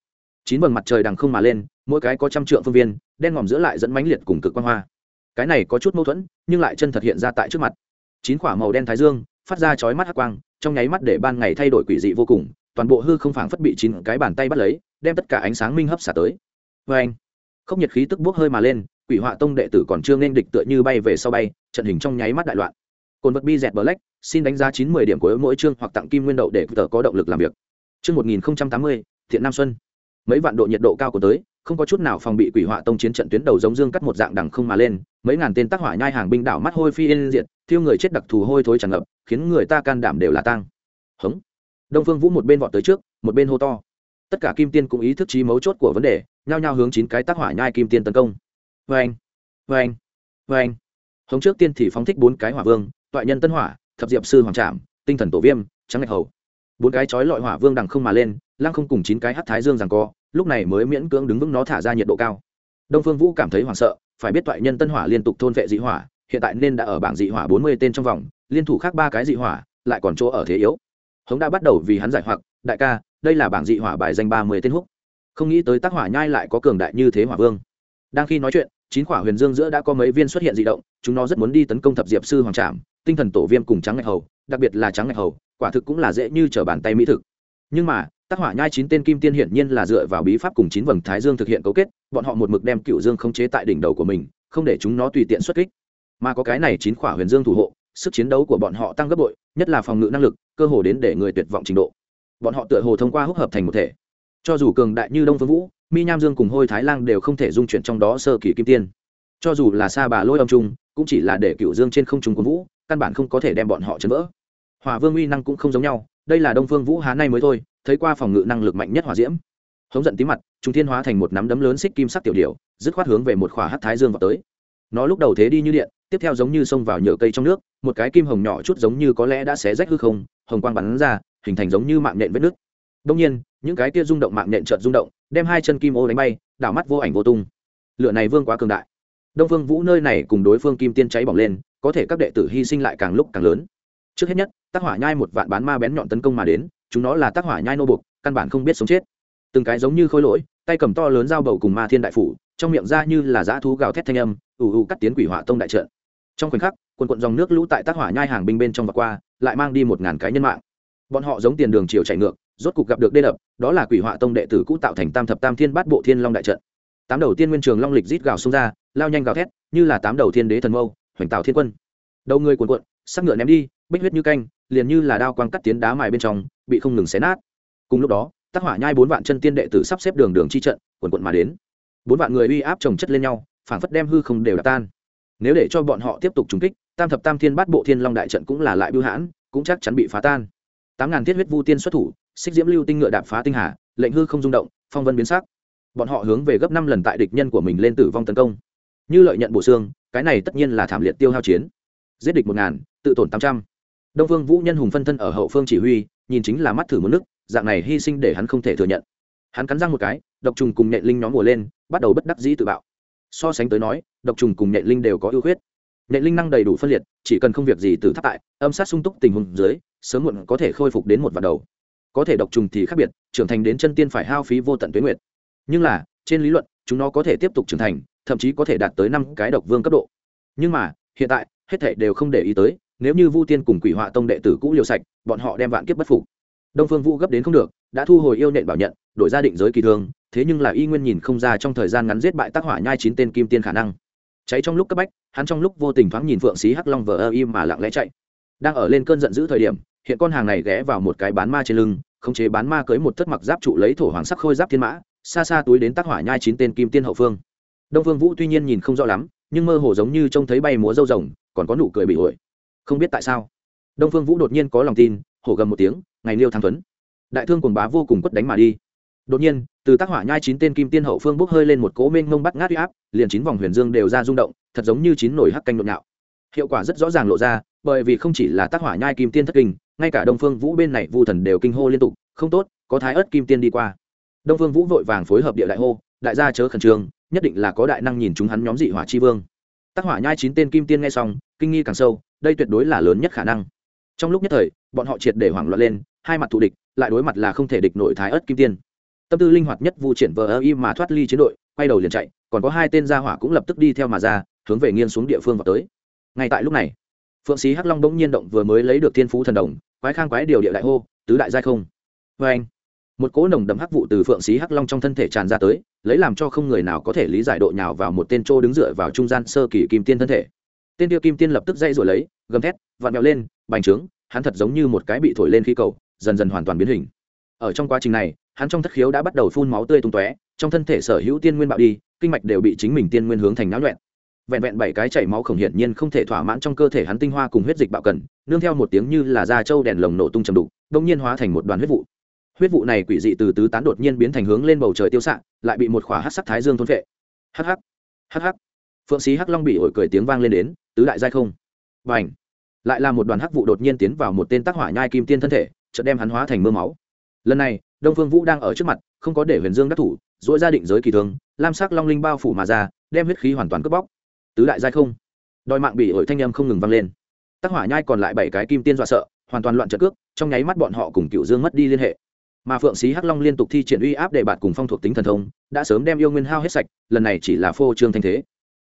S1: Chín vầng mặt trời đằng không mà lên, mỗi cái có trăm trượng phương viên, đen ngòm giữa lại dẫn mãnh liệt cùng cực quan hoa. Cái này có chút mâu thuẫn, nhưng lại chân thật hiện ra tại trước mặt. Chín quả màu đen thái dương, phát ra chói mắt hắc quang, trong nháy mắt để ban ngày thay đổi quỷ dị vô cùng, toàn bộ hư không phảng phất bị chín cái bàn tay bắt lấy, đem tất cả ánh sáng minh hấp xả tới. Vê anh. Không nhiệt khí tức bốc hơi mà lên, quỷ họa tông đệ tử còn chưa nên địch tựa như bay về sau bay, trận hình trong nháy mắt đại loạn. Cồn vật bi dẹt black, xin đánh giá chín mươi điểm của mỗi chương hoặc tặng kim nguyên đậu để tờ có động lực làm việc. Chương một nghìn tám mươi thiện nam xuân. Mấy vạn độ nhiệt độ cao của tới, không có chút nào phòng bị quỷ họa tông chiến trận tuyến đầu giống dương cắt một dạng đằng không mà lên, mấy ngàn tên tác hỏa nhai hàng binh đảo mắt hôi phi yên diệt, thiêu người chết đặc thù hôi thối tràn ngập, khiến người ta can đảm đều là tang. Hống. Đông phương vũ một bên vọt tới trước, một bên hô to. Tất cả kim tiên cũng ý thức trí mấu chốt của vấn đề, nhao nhao hướng chín cái tác hỏa nhai kim tiên tấn công. Vê anh vê anh vê anh hống trước tiên thì phóng thích bốn cái hỏa vương, toại nhân tân hỏa, thập diệp sư hoàng trạm tinh thần tổ viêm, trắng ngạch hầu bốn cái chói lọi hỏa vương đằng không mà lên, lăng không cùng chín cái hát thái dương rằng co, lúc này mới miễn cưỡng đứng vững nó thả ra nhiệt độ cao. Đông phương vũ cảm thấy hoảng sợ, phải biết toại nhân tân hỏa liên tục thôn vệ dị hỏa, hiện tại nên đã ở bảng dị hỏa bốn mươi tên trong vòng, liên thủ khác ba cái dị hỏa, lại còn chỗ ở thế yếu. Hống đã bắt đầu vì hắn giải hoặc, đại ca, đây là bảng dị hỏa bài danh ba mươi tên húc. Không nghĩ tới tác hỏa nhai lại có cường đại như thế hỏa vương. Đang khi nói chuyện, chín quả huyền dương giữa đã có mấy viên xuất hiện dị động, chúng nó rất muốn đi tấn công thập diệp sư hoàng trạm tinh thần tổ viêm cùng trắng ngạch hầu, đặc biệt là trắng ngạch hầu quả thực cũng là dễ như trở bàn tay mỹ thực. Nhưng mà tác hỏa nhai chín tên kim tiên hiển nhiên là dựa vào bí pháp cùng chín vầng thái dương thực hiện cấu kết, bọn họ một mực đem cựu dương không chế tại đỉnh đầu của mình, không để chúng nó tùy tiện xuất kích. Mà có cái này chín khỏa huyền dương thủ hộ, sức chiến đấu của bọn họ tăng gấp bội, nhất là phòng ngự năng lực, cơ hồ đến để người tuyệt vọng trình độ. Bọn họ tựa hồ thông qua hút hợp thành một thể. Cho dù cường đại như đông phương vũ, mi nham dương cùng hôi thái lan đều không thể dung chuyển trong đó sơ kỳ kim tiên. Cho dù là xa bà lôi âm trung, cũng chỉ là để cựu dương trên không trung của vũ, căn bản không có thể đem bọn họ chấn vỡ hỏa vương uy năng cũng không giống nhau, đây là đông phương vũ há nay mới thôi, thấy qua phòng ngự năng lực mạnh nhất hỏa diễm. Hống giận tí mặt trung thiên hóa thành một nắm đấm lớn xích kim sắc tiểu điểu, dứt khoát hướng về một khỏa hát thái dương vào tới. Nó lúc đầu thế đi như điện, tiếp theo giống như xông vào nhựa cây trong nước, một cái kim hồng nhỏ chút giống như có lẽ đã xé rách hư không, hồng quang bắn ra, hình thành giống như mạng nhện vết nước đông nhiên, những cái kia rung động mạng nhện trợt rung động, đem hai chân kim ô đánh bay, đảo mắt vô ảnh vô tung. Lửa này vương quá cường đại. Đông phương vũ nơi này cùng đối phương kim tiên cháy bỏng lên, có thể các đệ tử hy sinh lại càng lúc càng lớn trước hết nhất, tác hỏa nhai một vạn bán ma bén nhọn tấn công mà đến, chúng nó là tác hỏa nhai nô buộc căn bản không biết sống chết. Từng cái giống như khôi lỗi, tay cầm to lớn dao bầu cùng ma thiên đại phủ, trong miệng ra như là dã thú gào thét thanh âm, ù ù cắt tiến quỷ hỏa tông đại trận. Trong khoảnh khắc, quần quận dòng nước lũ tại tác hỏa nhai hàng binh bên trong và qua, lại mang đi một ngàn cái nhân mạng. Bọn họ giống tiền đường chiều chạy ngược, rốt cục gặp được đê đập, đó là quỷ hỏa tông đệ tử cũ tạo thành tam thập tam thiên bát bộ thiên long đại trận. Tám đầu tiên nguyên trường long lịch rít gào xông ra, lao nhanh gào thét, như là tám đầu thiên đế thần mâu, hoành tạo thiên quân. Đầu người cuồn cuộn sắc ngựa ném đi, bích huyết như canh, liền như là đao quang cắt tiến đá mài bên trong, bị không ngừng xé nát. Cùng lúc đó tác hỏa nhai bốn vạn chân tiên đệ tử sắp xếp đường đường chi trận, quần quận mà đến. Bốn vạn người uy áp chồng chất lên nhau, phảng phất đem hư không đều đập tan. Nếu để cho bọn họ tiếp tục trúng kích, tam thập tam thiên bát bộ thiên long đại trận cũng là lại bưu hãn, cũng chắc chắn bị phá tan. Tám ngàn thiết huyết vu tiên xuất thủ, xích diễm lưu tinh ngựa đạp phá tinh hà, lệnh hư không rung động, phong vân biến sắc. Bọn họ hướng về gấp năm lần tại địch nhân của mình lên tử vong tấn công. Như lợi nhận bổ xương cái này tất nhiên là thảm liệt tiêu hao chiến giết địch một ngàn, tự tổn tám trăm. Đông phương vũ nhân hùng phân thân ở hậu phương chỉ huy, nhìn chính là mắt thử một nước, dạng này hy sinh để hắn không thể thừa nhận. Hắn cắn răng một cái, độc trùng cùng nhện linh nhóm mùa lên, bắt đầu bất đắc dĩ tự bạo. So sánh tới nói, độc trùng cùng nhện linh đều có ưu khuyết. Nhện linh năng đầy đủ phân liệt, chỉ cần không việc gì từ tháp tại, âm sát sung túc tình huống dưới, sớm muộn có thể khôi phục đến một vạn đầu. Có thể độc trùng thì khác biệt, trưởng thành đến chân tiên phải hao phí vô tận tuyến nguyệt. Nhưng là, trên lý luận, chúng nó có thể tiếp tục trưởng thành, thậm chí có thể đạt tới năm cái độc vương cấp độ. Nhưng mà, hiện tại hết thảy đều không để ý tới, nếu như vu tiên cùng quỷ họa tông đệ tử cũ liều sạch, bọn họ đem vạn kiếp bất phục. Đông phương vũ gấp đến không được, đã thu hồi yêu nện bảo nhận, đổi ra định giới kỳ thương thế nhưng là y nguyên nhìn không ra trong thời gian ngắn giết bại tác hỏa nhai chín tên kim tiên khả năng. Cháy trong lúc cấp bách, hắn trong lúc vô tình thoáng nhìn phượng Sí hắc long vờ im mà lặng lẽ chạy. Đang ở lên cơn giận dữ thời điểm, hiện con hàng này ghé vào một cái bán ma trên lưng, khống chế bán ma cưới một thất mặc giáp trụ lấy thổ hoàng sắc khôi giáp thiên mã, xa xa túi đến tác hỏa nhai chín tên kim tiên hậu phương. Đông phương vũ tuy nhiên nhìn không rõ lắm, nhưng mơ hồ giống như trông thấy bay múa râu rồng còn có nụ cười bị ổi. Không biết tại sao, đông phương vũ đột nhiên có lòng tin, hổ gầm một tiếng, ngày liêu thắng tuấn đại thương quần bá vô cùng quất đánh mà đi. Đột nhiên, từ tác hỏa nhai chín tên kim tiên hậu phương bốc hơi lên một cỗ mênh mông bắt ngát huy áp, liền chín vòng huyền dương đều ra rung động, thật giống như chín nổi hắc canh nhộn nhạo. Hiệu quả rất rõ ràng lộ ra, bởi vì không chỉ là tác hỏa nhai kim tiên thất kinh, ngay cả đông phương vũ bên này vu thần đều kinh hô liên tục, không tốt, có thái ớt kim tiên đi qua. Đông phương vũ vội vàng phối hợp địa đại hô, đại gia chớ khẩn trương, nhất định là có đại năng nhìn chúng hắn nhóm dị hỏa chi vương. Tác hỏa nhai chín tên kim tiên nghe xong kinh nghi càng sâu, đây tuyệt đối là lớn nhất khả năng. Trong lúc nhất thời, bọn họ triệt để hoảng loạn lên, hai mặt thù địch, lại đối mặt là không thể địch nội thái ớt kim tiên. Tâm tư linh hoạt nhất vu triển vờ ơ y mà thoát ly chiến đội, quay đầu liền chạy, còn có hai tên gia hỏa cũng lập tức đi theo mà ra, hướng về nghiêng xuống địa phương vào tới. Ngay tại lúc này, phượng sĩ hắc long bỗng nhiên động vừa mới lấy được thiên phú thần đồng, quái khang quái điều địa đại hô, tứ đại giai không. Vê anh, một cỗ nồng đậm hắc vụ từ phượng sĩ hắc long trong thân thể tràn ra tới, lấy làm cho không người nào có thể lý giải độ nhào vào một tên trô đứng dựa vào trung gian sơ kỳ kim tiên thân thể tên tiêu kim tiên lập tức dây rồi lấy, gầm thét, vặn vẹo lên, bành trướng, hắn thật giống như một cái bị thổi lên khí cầu, dần dần hoàn toàn biến hình. Ở trong quá trình này, hắn trong thất khiếu đã bắt đầu phun máu tươi tung tóe, trong thân thể sở hữu tiên nguyên bạo đi, kinh mạch đều bị chính mình tiên nguyên hướng thành náo nhuẹn vẹn vẹn bảy cái chảy máu khổng hiển nhiên không thể thỏa mãn trong cơ thể hắn tinh hoa cùng huyết dịch bạo cần, nương theo một tiếng như là da trâu đèn lồng nổ tung trầm đục đông nhiên hóa thành một đoàn huyết vụ. Huyết vụ này quỷ dị từ tứ tán đột nhiên biến thành hướng lên bầu trời tiêu xạ, lại bị một khỏa hát sắc thái dương thôn vệ hh hh phượng sĩ hắc long bị ổi cười tiếng vang lên đến tứ đại giai không? Và ảnh lại là một đoàn hắc vụ đột nhiên tiến vào một tên tác hỏa nhai kim tiên thân thể, chợt đem hắn hóa thành mưa máu. Lần này, đông phương vũ đang ở trước mặt, không có để huyền dương đắc thủ dỗi ra định giới kỳ thương, lam sắc long linh bao phủ mà ra, đem huyết khí hoàn toàn cướp bóc. Tứ đại giai không? Đòi mạng bị ổi thanh âm không ngừng vang lên. Tác hỏa nhai còn lại bảy cái kim tiên dọa sợ, hoàn toàn loạn trợ cước, trong nháy mắt bọn họ cùng cựu dương mất đi liên hệ. Mà phượng sĩ hắc long liên tục thi triển uy áp để bạt cùng phong thuộc tính thần thông, đã sớm đem yêu nguyên hao hết sạch, lần này chỉ là phô trương thanh thế.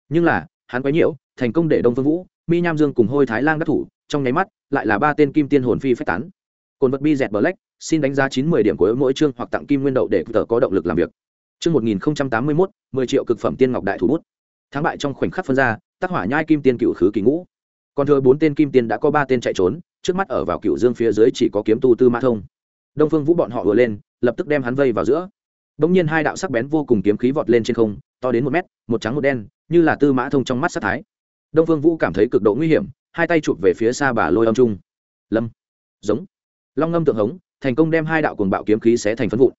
S1: Nhưng là, hắn quấy nhiễu thành công để đông phương vũ, mi nham dương cùng hôi thái lang đắc thủ, trong nháy mắt, lại là ba tên kim tiên hồn phi phách tán. Cồn vật bi dẹt black, xin đánh giá chín mươi điểm của mỗi chương hoặc tặng kim nguyên đậu để tờ có động lực làm việc. Chương một nghìn tám mươi mốt, mười triệu cực phẩm tiên ngọc đại thủ bút. Thắng bại trong khoảnh khắc phân ra, tác hỏa nhai kim tiên cựu khứ kỳ ngũ. Còn thừa bốn tên kim tiên đã có ba tên chạy trốn, trước mắt ở vào cựu dương phía dưới chỉ có kiếm tu tư mã thông. Đông phương vũ bọn họ vừa lên, lập tức đem hắn vây vào giữa. Đ ỗ n g nhiên hai đạo sắc bén vô cùng kiếm khí vọt lên trên không, to đến một mét, một trắng một đen, như là tư mã thông trong mắt sát thái đông phương vũ cảm thấy cực độ nguy hiểm, hai tay chụp về phía xa bà lôi âm trung. Lâm. Giống. Long ngâm tượng hống, thành công đem hai đạo cuồng bạo kiếm khí xé thành phân vụn.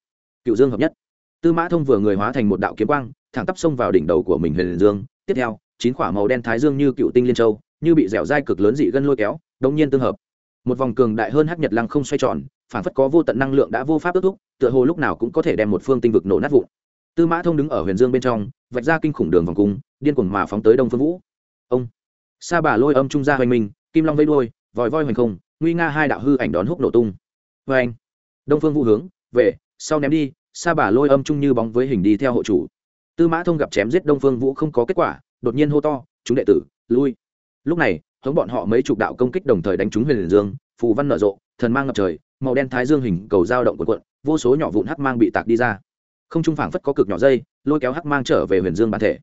S1: Cựu dương hợp nhất. Tư mã thông vừa người hóa thành một đạo kiếm quang, thẳng tắp xông vào đỉnh đầu của mình huyền dương. Tiếp theo, chín quả màu đen thái dương như cựu tinh liên châu, như bị dẻo dai cực lớn dị gân lôi kéo đông nhiên tương hợp. Một vòng cường đại hơn hắc nhật lăng không xoay tròn phản phất có vô tận năng lượng đã vô pháp ước thúc, tựa hồ lúc nào cũng có thể đem một phương tinh vực nổ nát vụn. Tư mã thông đứng ở huyền dương bên trong, vạch ra kinh khủng đường vòng cung, điên cuồng mà phóng tới đông phương vũ ông. Sa bà lôi âm trung gia hoành minh kim long vây đôi vòi voi hoành không, nguy nga hai đạo hư ảnh đón húc nổ tung. Vê anh. Đông phương vũ hướng, về, sau ném đi, sa bà lôi âm trung như bóng với hình đi theo hộ chủ. Tư mã thông gặp chém giết đông phương vũ không có kết quả, đột nhiên hô to, chúng đệ tử, lui. Lúc này, hướng bọn họ mấy chục đạo công kích đồng thời đánh trúng huyền dương, phù văn nở rộ, thần mang ngập trời, màu đen thái dương hình cầu dao động quần quận vô số nhỏ vụn hắc mang bị tạc đi ra. Không trung phảng phất có cực nhỏ dây, lôi kéo hắc mang trở về huyền dương bản thể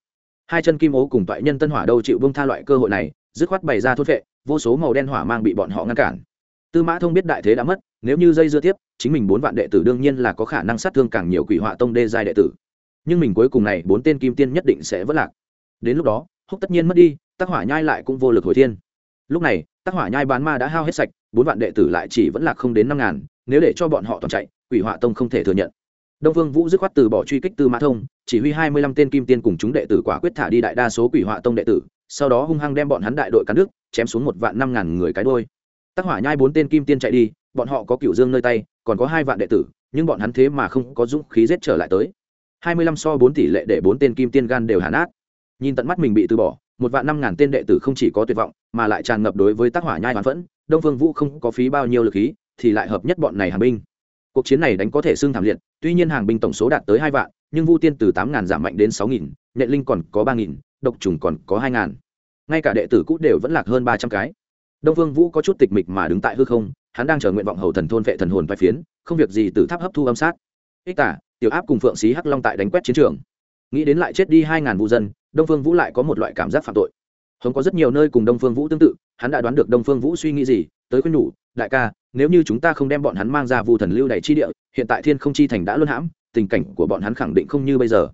S1: hai chân kim ố cùng toại nhân tân hỏa đâu chịu bông tha loại cơ hội này, dứt khoát bày ra thốt vệ, vô số màu đen hỏa mang bị bọn họ ngăn cản. Tư mã thông biết đại thế đã mất, nếu như dây dưa tiếp, chính mình bốn vạn đệ tử đương nhiên là có khả năng sát thương càng nhiều quỷ họa tông đê giai đệ tử. Nhưng mình cuối cùng này, bốn tên kim tiên nhất định sẽ vất lạc. Đến lúc đó, húc tất nhiên mất đi tác hỏa nhai lại cũng vô lực hồi thiên. Lúc này tác hỏa nhai bán ma đã hao hết sạch, bốn vạn đệ tử lại chỉ vẫn là không đến năm ngàn, nếu để cho bọn họ toàn chạy, quỷ họa tông không thể thừa nhận đông vương vũ dứt khoát từ bỏ truy kích tư mã thông, chỉ huy hai mươi lăm tên kim tiên cùng chúng đệ tử quả quyết thả đi đại đa số quỷ họa tông đệ tử, sau đó hung hăng đem bọn hắn đại đội cắn nước chém xuống một vạn năm ngàn người cái đôi tác hỏa nhai bốn tên kim tiên chạy đi, bọn họ có cựu dương nơi tay, còn có hai vạn đệ tử, nhưng bọn hắn thế mà không có dũng khí giết trở lại tới. Hai mươi lăm so bốn tỷ lệ để bốn tên kim tiên gan đều hàn át nhìn tận mắt mình bị từ bỏ, một vạn năm ngàn tên đệ tử không chỉ có tuyệt vọng, mà lại tràn ngập đối với tác hỏa nhai hoàn phẫn. Đông phương vũ không có phí bao nhiêu lực khí, thì lại hợp nhất bọn này hàng binh cuộc chiến này đánh có thể xưng thảm liệt, tuy nhiên hàng binh tổng số đạt tới hai vạn, nhưng vu tiên từ tám ngàn giảm mạnh đến sáu nghìn, nhện linh còn có ba nghìn, độc trùng còn có hai ngàn. Ngay cả đệ tử cũ đều vẫn lạc hơn ba trăm cái. Đông phương vũ có chút tịch mịch mà đứng tại hư không, hắn đang chờ nguyện vọng hầu thần thôn vệ thần hồn vai phiến, không việc gì từ tháp hấp thu âm sát. Ích tả, tiểu áp cùng phượng xí hắc long tại đánh quét chiến trường. Nghĩ đến lại chết đi hai ngàn vụ dân, đông phương vũ lại có một loại cảm giác phạm tội hồng có rất nhiều nơi cùng đông phương vũ tương tự, hắn đã đoán được đông phương vũ suy nghĩ gì, tới khuyên nhủ, đại ca, nếu như chúng ta không đem bọn hắn mang ra vu thần lưu đ chi địa, hiện tại thiên không chi thành đã luân hãm, tình cảnh của bọn hắn khẳng định không như bây giờ.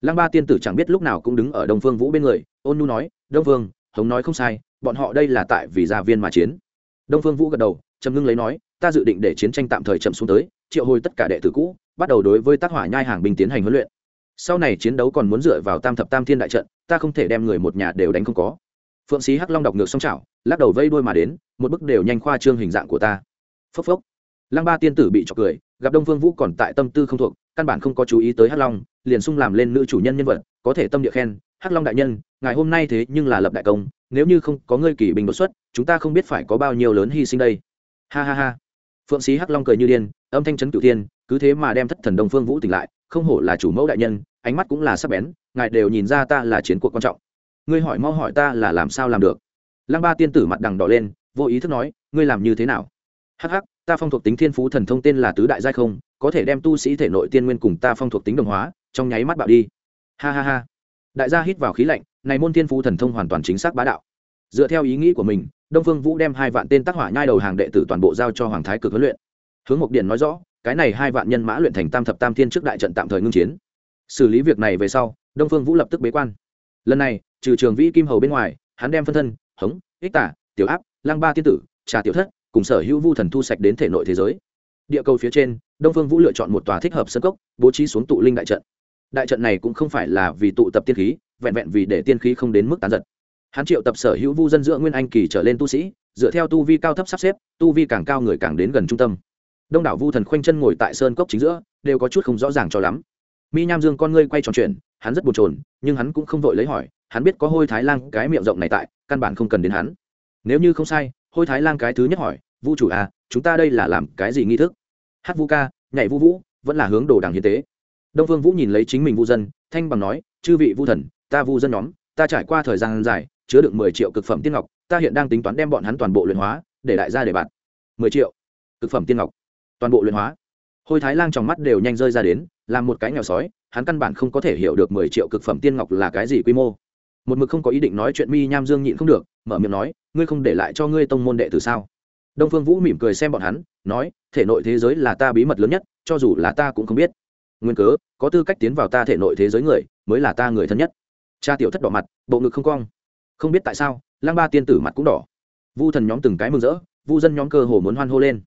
S1: Lăng ba tiên tử chẳng biết lúc nào cũng đứng ở đông phương vũ bên người, ôn nu nói, đông phương hắn nói không sai, bọn họ đây là tại vì gia viên mà chiến. Đông phương vũ gật đầu, trầm ngưng lấy nói, ta dự định để chiến tranh tạm thời chậm xuống tới, triệu hồi tất cả đệ tử cũ, bắt đầu đối với tác hỏa nhai hàng binh tiến hành huấn luyện. Sau này chiến đấu còn muốn dựa vào tam thập tam thiên đại trận, ta không thể đem người một nhà đều đánh không có phượng sĩ hắc long đọc ngược song chảo, lắc đầu vây đuôi mà đến một bức đều nhanh khoa trương hình dạng của ta. Phốc phốc. Lăng ba tiên tử bị trọc cười gặp đông phương vũ còn tại tâm tư không thuộc căn bản không có chú ý tới hắc long liền sung làm lên nữ chủ nhân nhân vật có thể tâm địa khen hắc long đại nhân ngày hôm nay thế nhưng là lập đại công nếu như không có ngươi kỳ bình đột xuất chúng ta không biết phải có bao nhiêu lớn hy sinh đây. Ha ha ha. Phượng sĩ hắc long cười như điên âm thanh chấn cửu tiên cứ thế mà đem thất thần đông phương vũ tỉnh lại không hổ là chủ mẫu đại nhân ánh mắt cũng là sắc bén ngài đều nhìn ra ta là chiến cuộc quan trọng ngươi hỏi mau hỏi ta là làm sao làm được. Lăng ba tiên tử mặt đằng đỏ lên, vô ý thức nói, ngươi làm như thế nào? Hh ta phong thuộc tính thiên phú thần thông tên là tứ đại giai không, có thể đem tu sĩ thể nội tiên nguyên cùng ta phong thuộc tính đồng hóa, trong nháy mắt bạo đi. Ha ha ha. Đại gia hít vào khí lạnh, này môn thiên phú thần thông hoàn toàn chính xác bá đạo. Dựa theo ý nghĩ của mình, đông phương vũ đem hai vạn tên tác hỏa nhai đầu hàng đệ tử toàn bộ giao cho hoàng thái cực huấn luyện. Hướng mục điện nói rõ, cái này hai vạn nhân mã luyện thành tam thập tam thiên trước đại trận tạm thời ngưng chiến. Xử lý việc này về sau, đông phương vũ lập tức bế quan. Lần này trừ trường vĩ kim hầu bên ngoài, hắn đem phân thân, hống, ích tả, tiểu áp lang ba tiên tử, trà tiểu thất, cùng sở hữu vu thần thu sạch đến thể nội thế giới. Địa cầu phía trên, đông phương vũ lựa chọn một tòa thích hợp sân cốc, bố trí xuống tụ linh đại trận. Đại trận này cũng không phải là vì tụ tập tiên khí, vẹn vẹn vì để tiên khí không đến mức tán giật hắn triệu tập sở hữu vu dân giữa nguyên anh kỳ trở lên tu sĩ, dựa theo tu vi cao thấp sắp xếp, tu vi càng cao người càng đến gần trung tâm. Đông đảo vu thần khoanh chân ngồi tại sơn cốc chính giữa, đều có chút không rõ ràng cho lắm. Mi nham dương con ngươi quay tròn chuyển hắn rất bồn chồn, nhưng hắn cũng không vội lấy hỏi, hắn biết có hôi thái lang cái miệng rộng này tại, căn bản không cần đến hắn. Nếu như không sai, hôi thái lang cái thứ nhất hỏi vu chủ à chúng ta đây là làm cái gì nghi thức? Hát vu ca, nhảy vu vũ, vẫn là hướng đồ đảng hiến tế. Đông phương vũ nhìn lấy chính mình vu dân, thanh bằng nói, chư vị vu thần, ta vu dân nhóm, ta trải qua thời gian dài, chứa được mười triệu cực phẩm tiên ngọc, ta hiện đang tính toán đem bọn hắn toàn bộ luyện hóa, để đại gia để bạn mười triệu cực phẩm tiên ngọc, toàn bộ luyện hóa. Hôi thái lang trong mắt đều nhanh rơi ra đến làm một cái nghèo sói, hắn căn bản không có thể hiểu được mười triệu cực phẩm tiên ngọc là cái gì quy mô. Một mực không có ý định nói chuyện mi nham dương nhịn không được, mở miệng nói, ngươi không để lại cho ngươi tông môn đệ từ sao? Đông phương vũ mỉm cười xem bọn hắn, nói, thể nội thế giới là ta bí mật lớn nhất, cho dù là ta cũng không biết. Nguyên cớ, có tư cách tiến vào ta thể nội thế giới người, mới là ta người thân nhất. Cha tiểu thất đỏ mặt, bộ ngực không cong. Không biết tại sao lang ba tiên tử mặt cũng đỏ. Vu thần nhóm từng cái mừng rỡ, vu dân nhóm cơ hồ muốn hoan hô lên.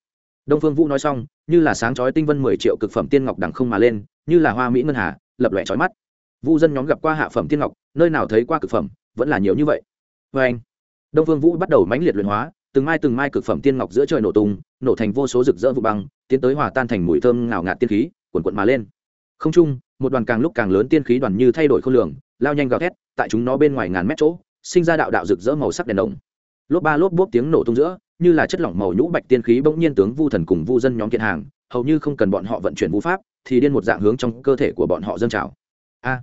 S1: Đông phương vũ nói xong, như là sáng chói tinh vân mười triệu cực phẩm tiên ngọc đằng không mà lên như là hoa mỹ ngân hà, lập lòe chói mắt. Vu dân nhóm gặp qua hạ phẩm tiên ngọc, nơi nào thấy qua cực phẩm, vẫn là nhiều như vậy. Vê anh, đông phương vũ bắt đầu mãnh liệt luyện hóa, từng mai từng mai cực phẩm tiên ngọc giữa trời nổ tung, nổ thành vô số rực rỡ vụ băng, tiến tới hòa tan thành mùi thơm ngào ngạt tiên khí quần quận mà lên. Không trung một đoàn càng lúc càng lớn tiên khí đoàn như thay đổi khối lượng lao nhanh gào thét, tại chúng nó bên ngoài ngàn mét chỗ, sinh ra đạo đạo rực rỡ màu sắc đèn đồng. Lốp ba lốp bốp tiếng nổ tung giữa, như là chất lỏng màu nhũ bạch tiên khí bỗng nhiên tướng vu thần cùng vu dân nhóm kiện hàng, hầu như không cần bọn họ vận chuyển vũ pháp thì điên một dạng hướng trong cơ thể của bọn họ dâng trào. A,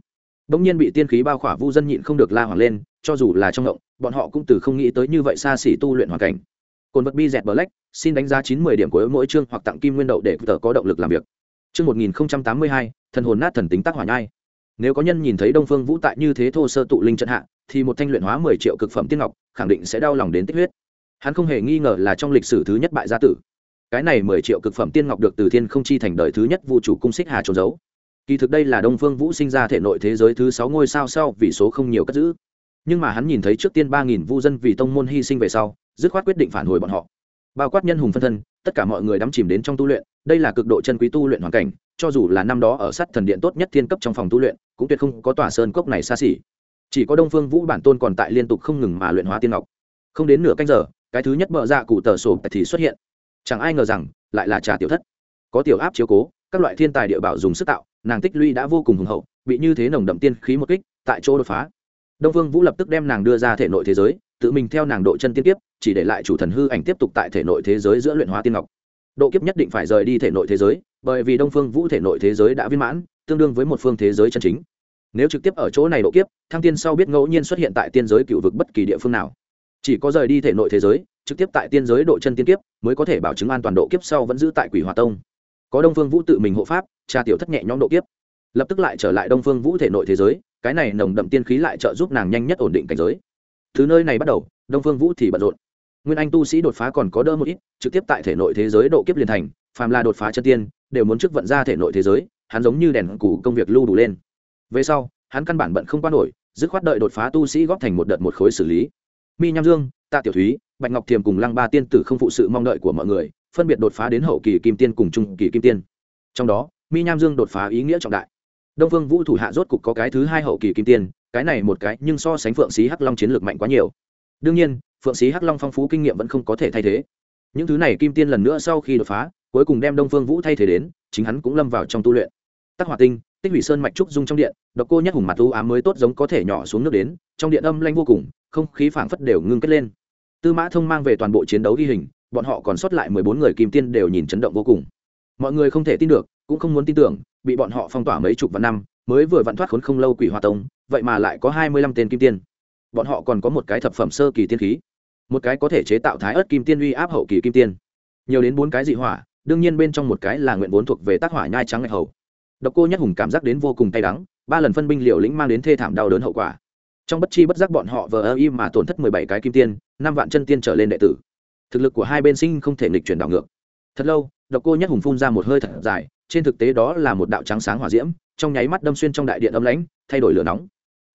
S1: bỗng nhiên bị tiên khí bao khỏa vu dân nhịn không được la hoảng lên, cho dù là trong ngộng, bọn họ cũng từ không nghĩ tới như vậy xa xỉ tu luyện hoàn cảnh. Cồn vật bi dẹt black, xin đánh giá chín mươi điểm của mỗi chương hoặc tặng kim nguyên đậu để tờ có động lực làm việc. Chương một nghìn tám mươi hai, thần hồn nát thần tính tác hỏa nhai. Nếu có nhân nhìn thấy đông phương vũ tại như thế thô sơ tụ linh trận hạ, thì một thanh luyện hóa mười triệu cực phẩm tiên ngọc, khẳng định sẽ đau lòng đến tích huyết. Hắn không hề nghi ngờ là trong lịch sử thứ nhất bại gia tử cái này mười triệu cực phẩm tiên ngọc được từ thiên không chi thành đời thứ nhất vũ chủ cung xích hà trốn giấu. Kỳ thực đây là đông phương vũ sinh ra thể nội thế giới thứ sáu ngôi sao sau vì số không nhiều cất giữ. Nhưng mà hắn nhìn thấy trước tiên ba nghìn vu dân vì tông môn hy sinh về sau, dứt khoát quyết định phản hồi bọn họ. Bao quát nhân hùng phân thân, tất cả mọi người đắm chìm đến trong tu luyện, đây là cực độ chân quý tu luyện hoàn cảnh, cho dù là năm đó ở sát thần điện tốt nhất thiên cấp trong phòng tu luyện, cũng tuyệt không có tòa sơn cốc này xa xỉ. Chỉ có đông phương vũ bản tôn còn tại liên tục không ngừng mà luyện hóa tiên ngọc. Không đến nửa canh giờ, cái thứ nhất bợ dạ cụ tờ sổ thì xuất hiện chẳng ai ngờ rằng, lại là trà tiểu thất. Có tiểu áp chiếu cố, các loại thiên tài địa bảo dùng sức tạo, nàng tích lũy đã vô cùng hùng hậu, bị như thế nồng đậm tiên khí một kích, tại chỗ đột phá. Đông phương vũ lập tức đem nàng đưa ra thể nội thế giới, tự mình theo nàng độ chân tiên kiếp, chỉ để lại chủ thần hư ảnh tiếp tục tại thể nội thế giới giữa luyện hóa tiên ngọc. Độ kiếp nhất định phải rời đi thể nội thế giới, bởi vì đông phương vũ thể nội thế giới đã viên mãn, tương đương với một phương thế giới chân chính. Nếu trực tiếp ở chỗ này độ kiếp, thăng tiên sau biết ngẫu nhiên xuất hiện tại tiên giới cựu vực bất kỳ địa phương nào chỉ có rời đi thể nội thế giới, trực tiếp tại tiên giới độ chân tiên kiếp, mới có thể bảo chứng an toàn độ kiếp sau vẫn giữ tại quỷ hòa tông. Có đông phương vũ tự mình hộ pháp cha tiểu thất nhẹ nhõm độ kiếp. Lập tức lại trở lại đông phương vũ thể nội thế giới, cái này nồng đậm tiên khí lại trợ giúp nàng nhanh nhất ổn định cảnh giới. Thứ nơi này bắt đầu, đông phương vũ thì bận rộn. Nguyên anh tu sĩ đột phá còn có đỡ một ít, trực tiếp tại thể nội thế giới độ kiếp liền thành, phàm là đột phá chân tiên, đều muốn trước vận ra thể nội thế giới, hắn giống như đèn củ công việc lưu đủ lên. Về sau, hắn căn bản bận không qua nổi, dứt khoát đợi đột phá tu sĩ góp thành một đợt một khối xử lý mi nham dương tạ tiểu thúy, bạch ngọc thiềm cùng lăng ba tiên tử không phụ sự mong đợi của mọi người, phân biệt đột phá đến hậu kỳ kim tiên cùng trung kỳ kim tiên. Trong đó, mi nham dương đột phá ý nghĩa trọng đại. Đông phương vũ thủ hạ rốt cục có cái thứ hai hậu kỳ kim tiên, cái này một cái nhưng so sánh phượng xí hắc long chiến lược mạnh quá nhiều. Đương nhiên, phượng xí hắc long phong phú kinh nghiệm vẫn không có thể thay thế. Những thứ này kim tiên lần nữa sau khi đột phá, cuối cùng đem đông phương vũ thay thế đến, chính hắn cũng lâm vào trong tu luyện. Tắc hỏa tinh, tích hủy sơn mạch trúc dung trong điện, độc cô nhất hùng mặt u ám mới tốt giống có thể nhỏ xuống nước đến, trong điện âm lanh vô cùng không khí phảng phất đều ngưng kết lên. Tư mã thông mang về toàn bộ chiến đấu ghi hình, bọn họ còn sót lại mười bốn người kim tiên đều nhìn chấn động vô cùng. Mọi người không thể tin được, cũng không muốn tin tưởng, bị bọn họ phong tỏa mấy chục vạn năm, mới vừa vặn thoát khốn không lâu quỷ hoa tông, vậy mà lại có hai mươi lăm tên kim tiên. Bọn họ còn có một cái thập phẩm sơ kỳ tiên khí, một cái có thể chế tạo thái ớt kim tiên uy áp hậu kỳ kim tiên. Nhiều đến bốn cái dị hỏa, đương nhiên bên trong một cái là nguyện vốn thuộc về tác hỏa nhai trắng ngạch hầu. Độc cô nhất hùng cảm giác đến vô cùng tay đắng, ba lần phân binh liều lĩnh mang đến thê thảm đau đớn hậu quả trong bất chi bất giác bọn họ vờ ơ im mà tổn thất mười bảy cái kim tiên, năm vạn chân tiên trở lên đệ tử. Thực lực của hai bên sinh không thể nghịch chuyển đảo ngược. Thật lâu, độc cô nhất hùng phun ra một hơi thật dài, trên thực tế đó là một đạo trắng sáng hỏa diễm, trong nháy mắt đâm xuyên trong đại điện âm lãnh, thay đổi lửa nóng.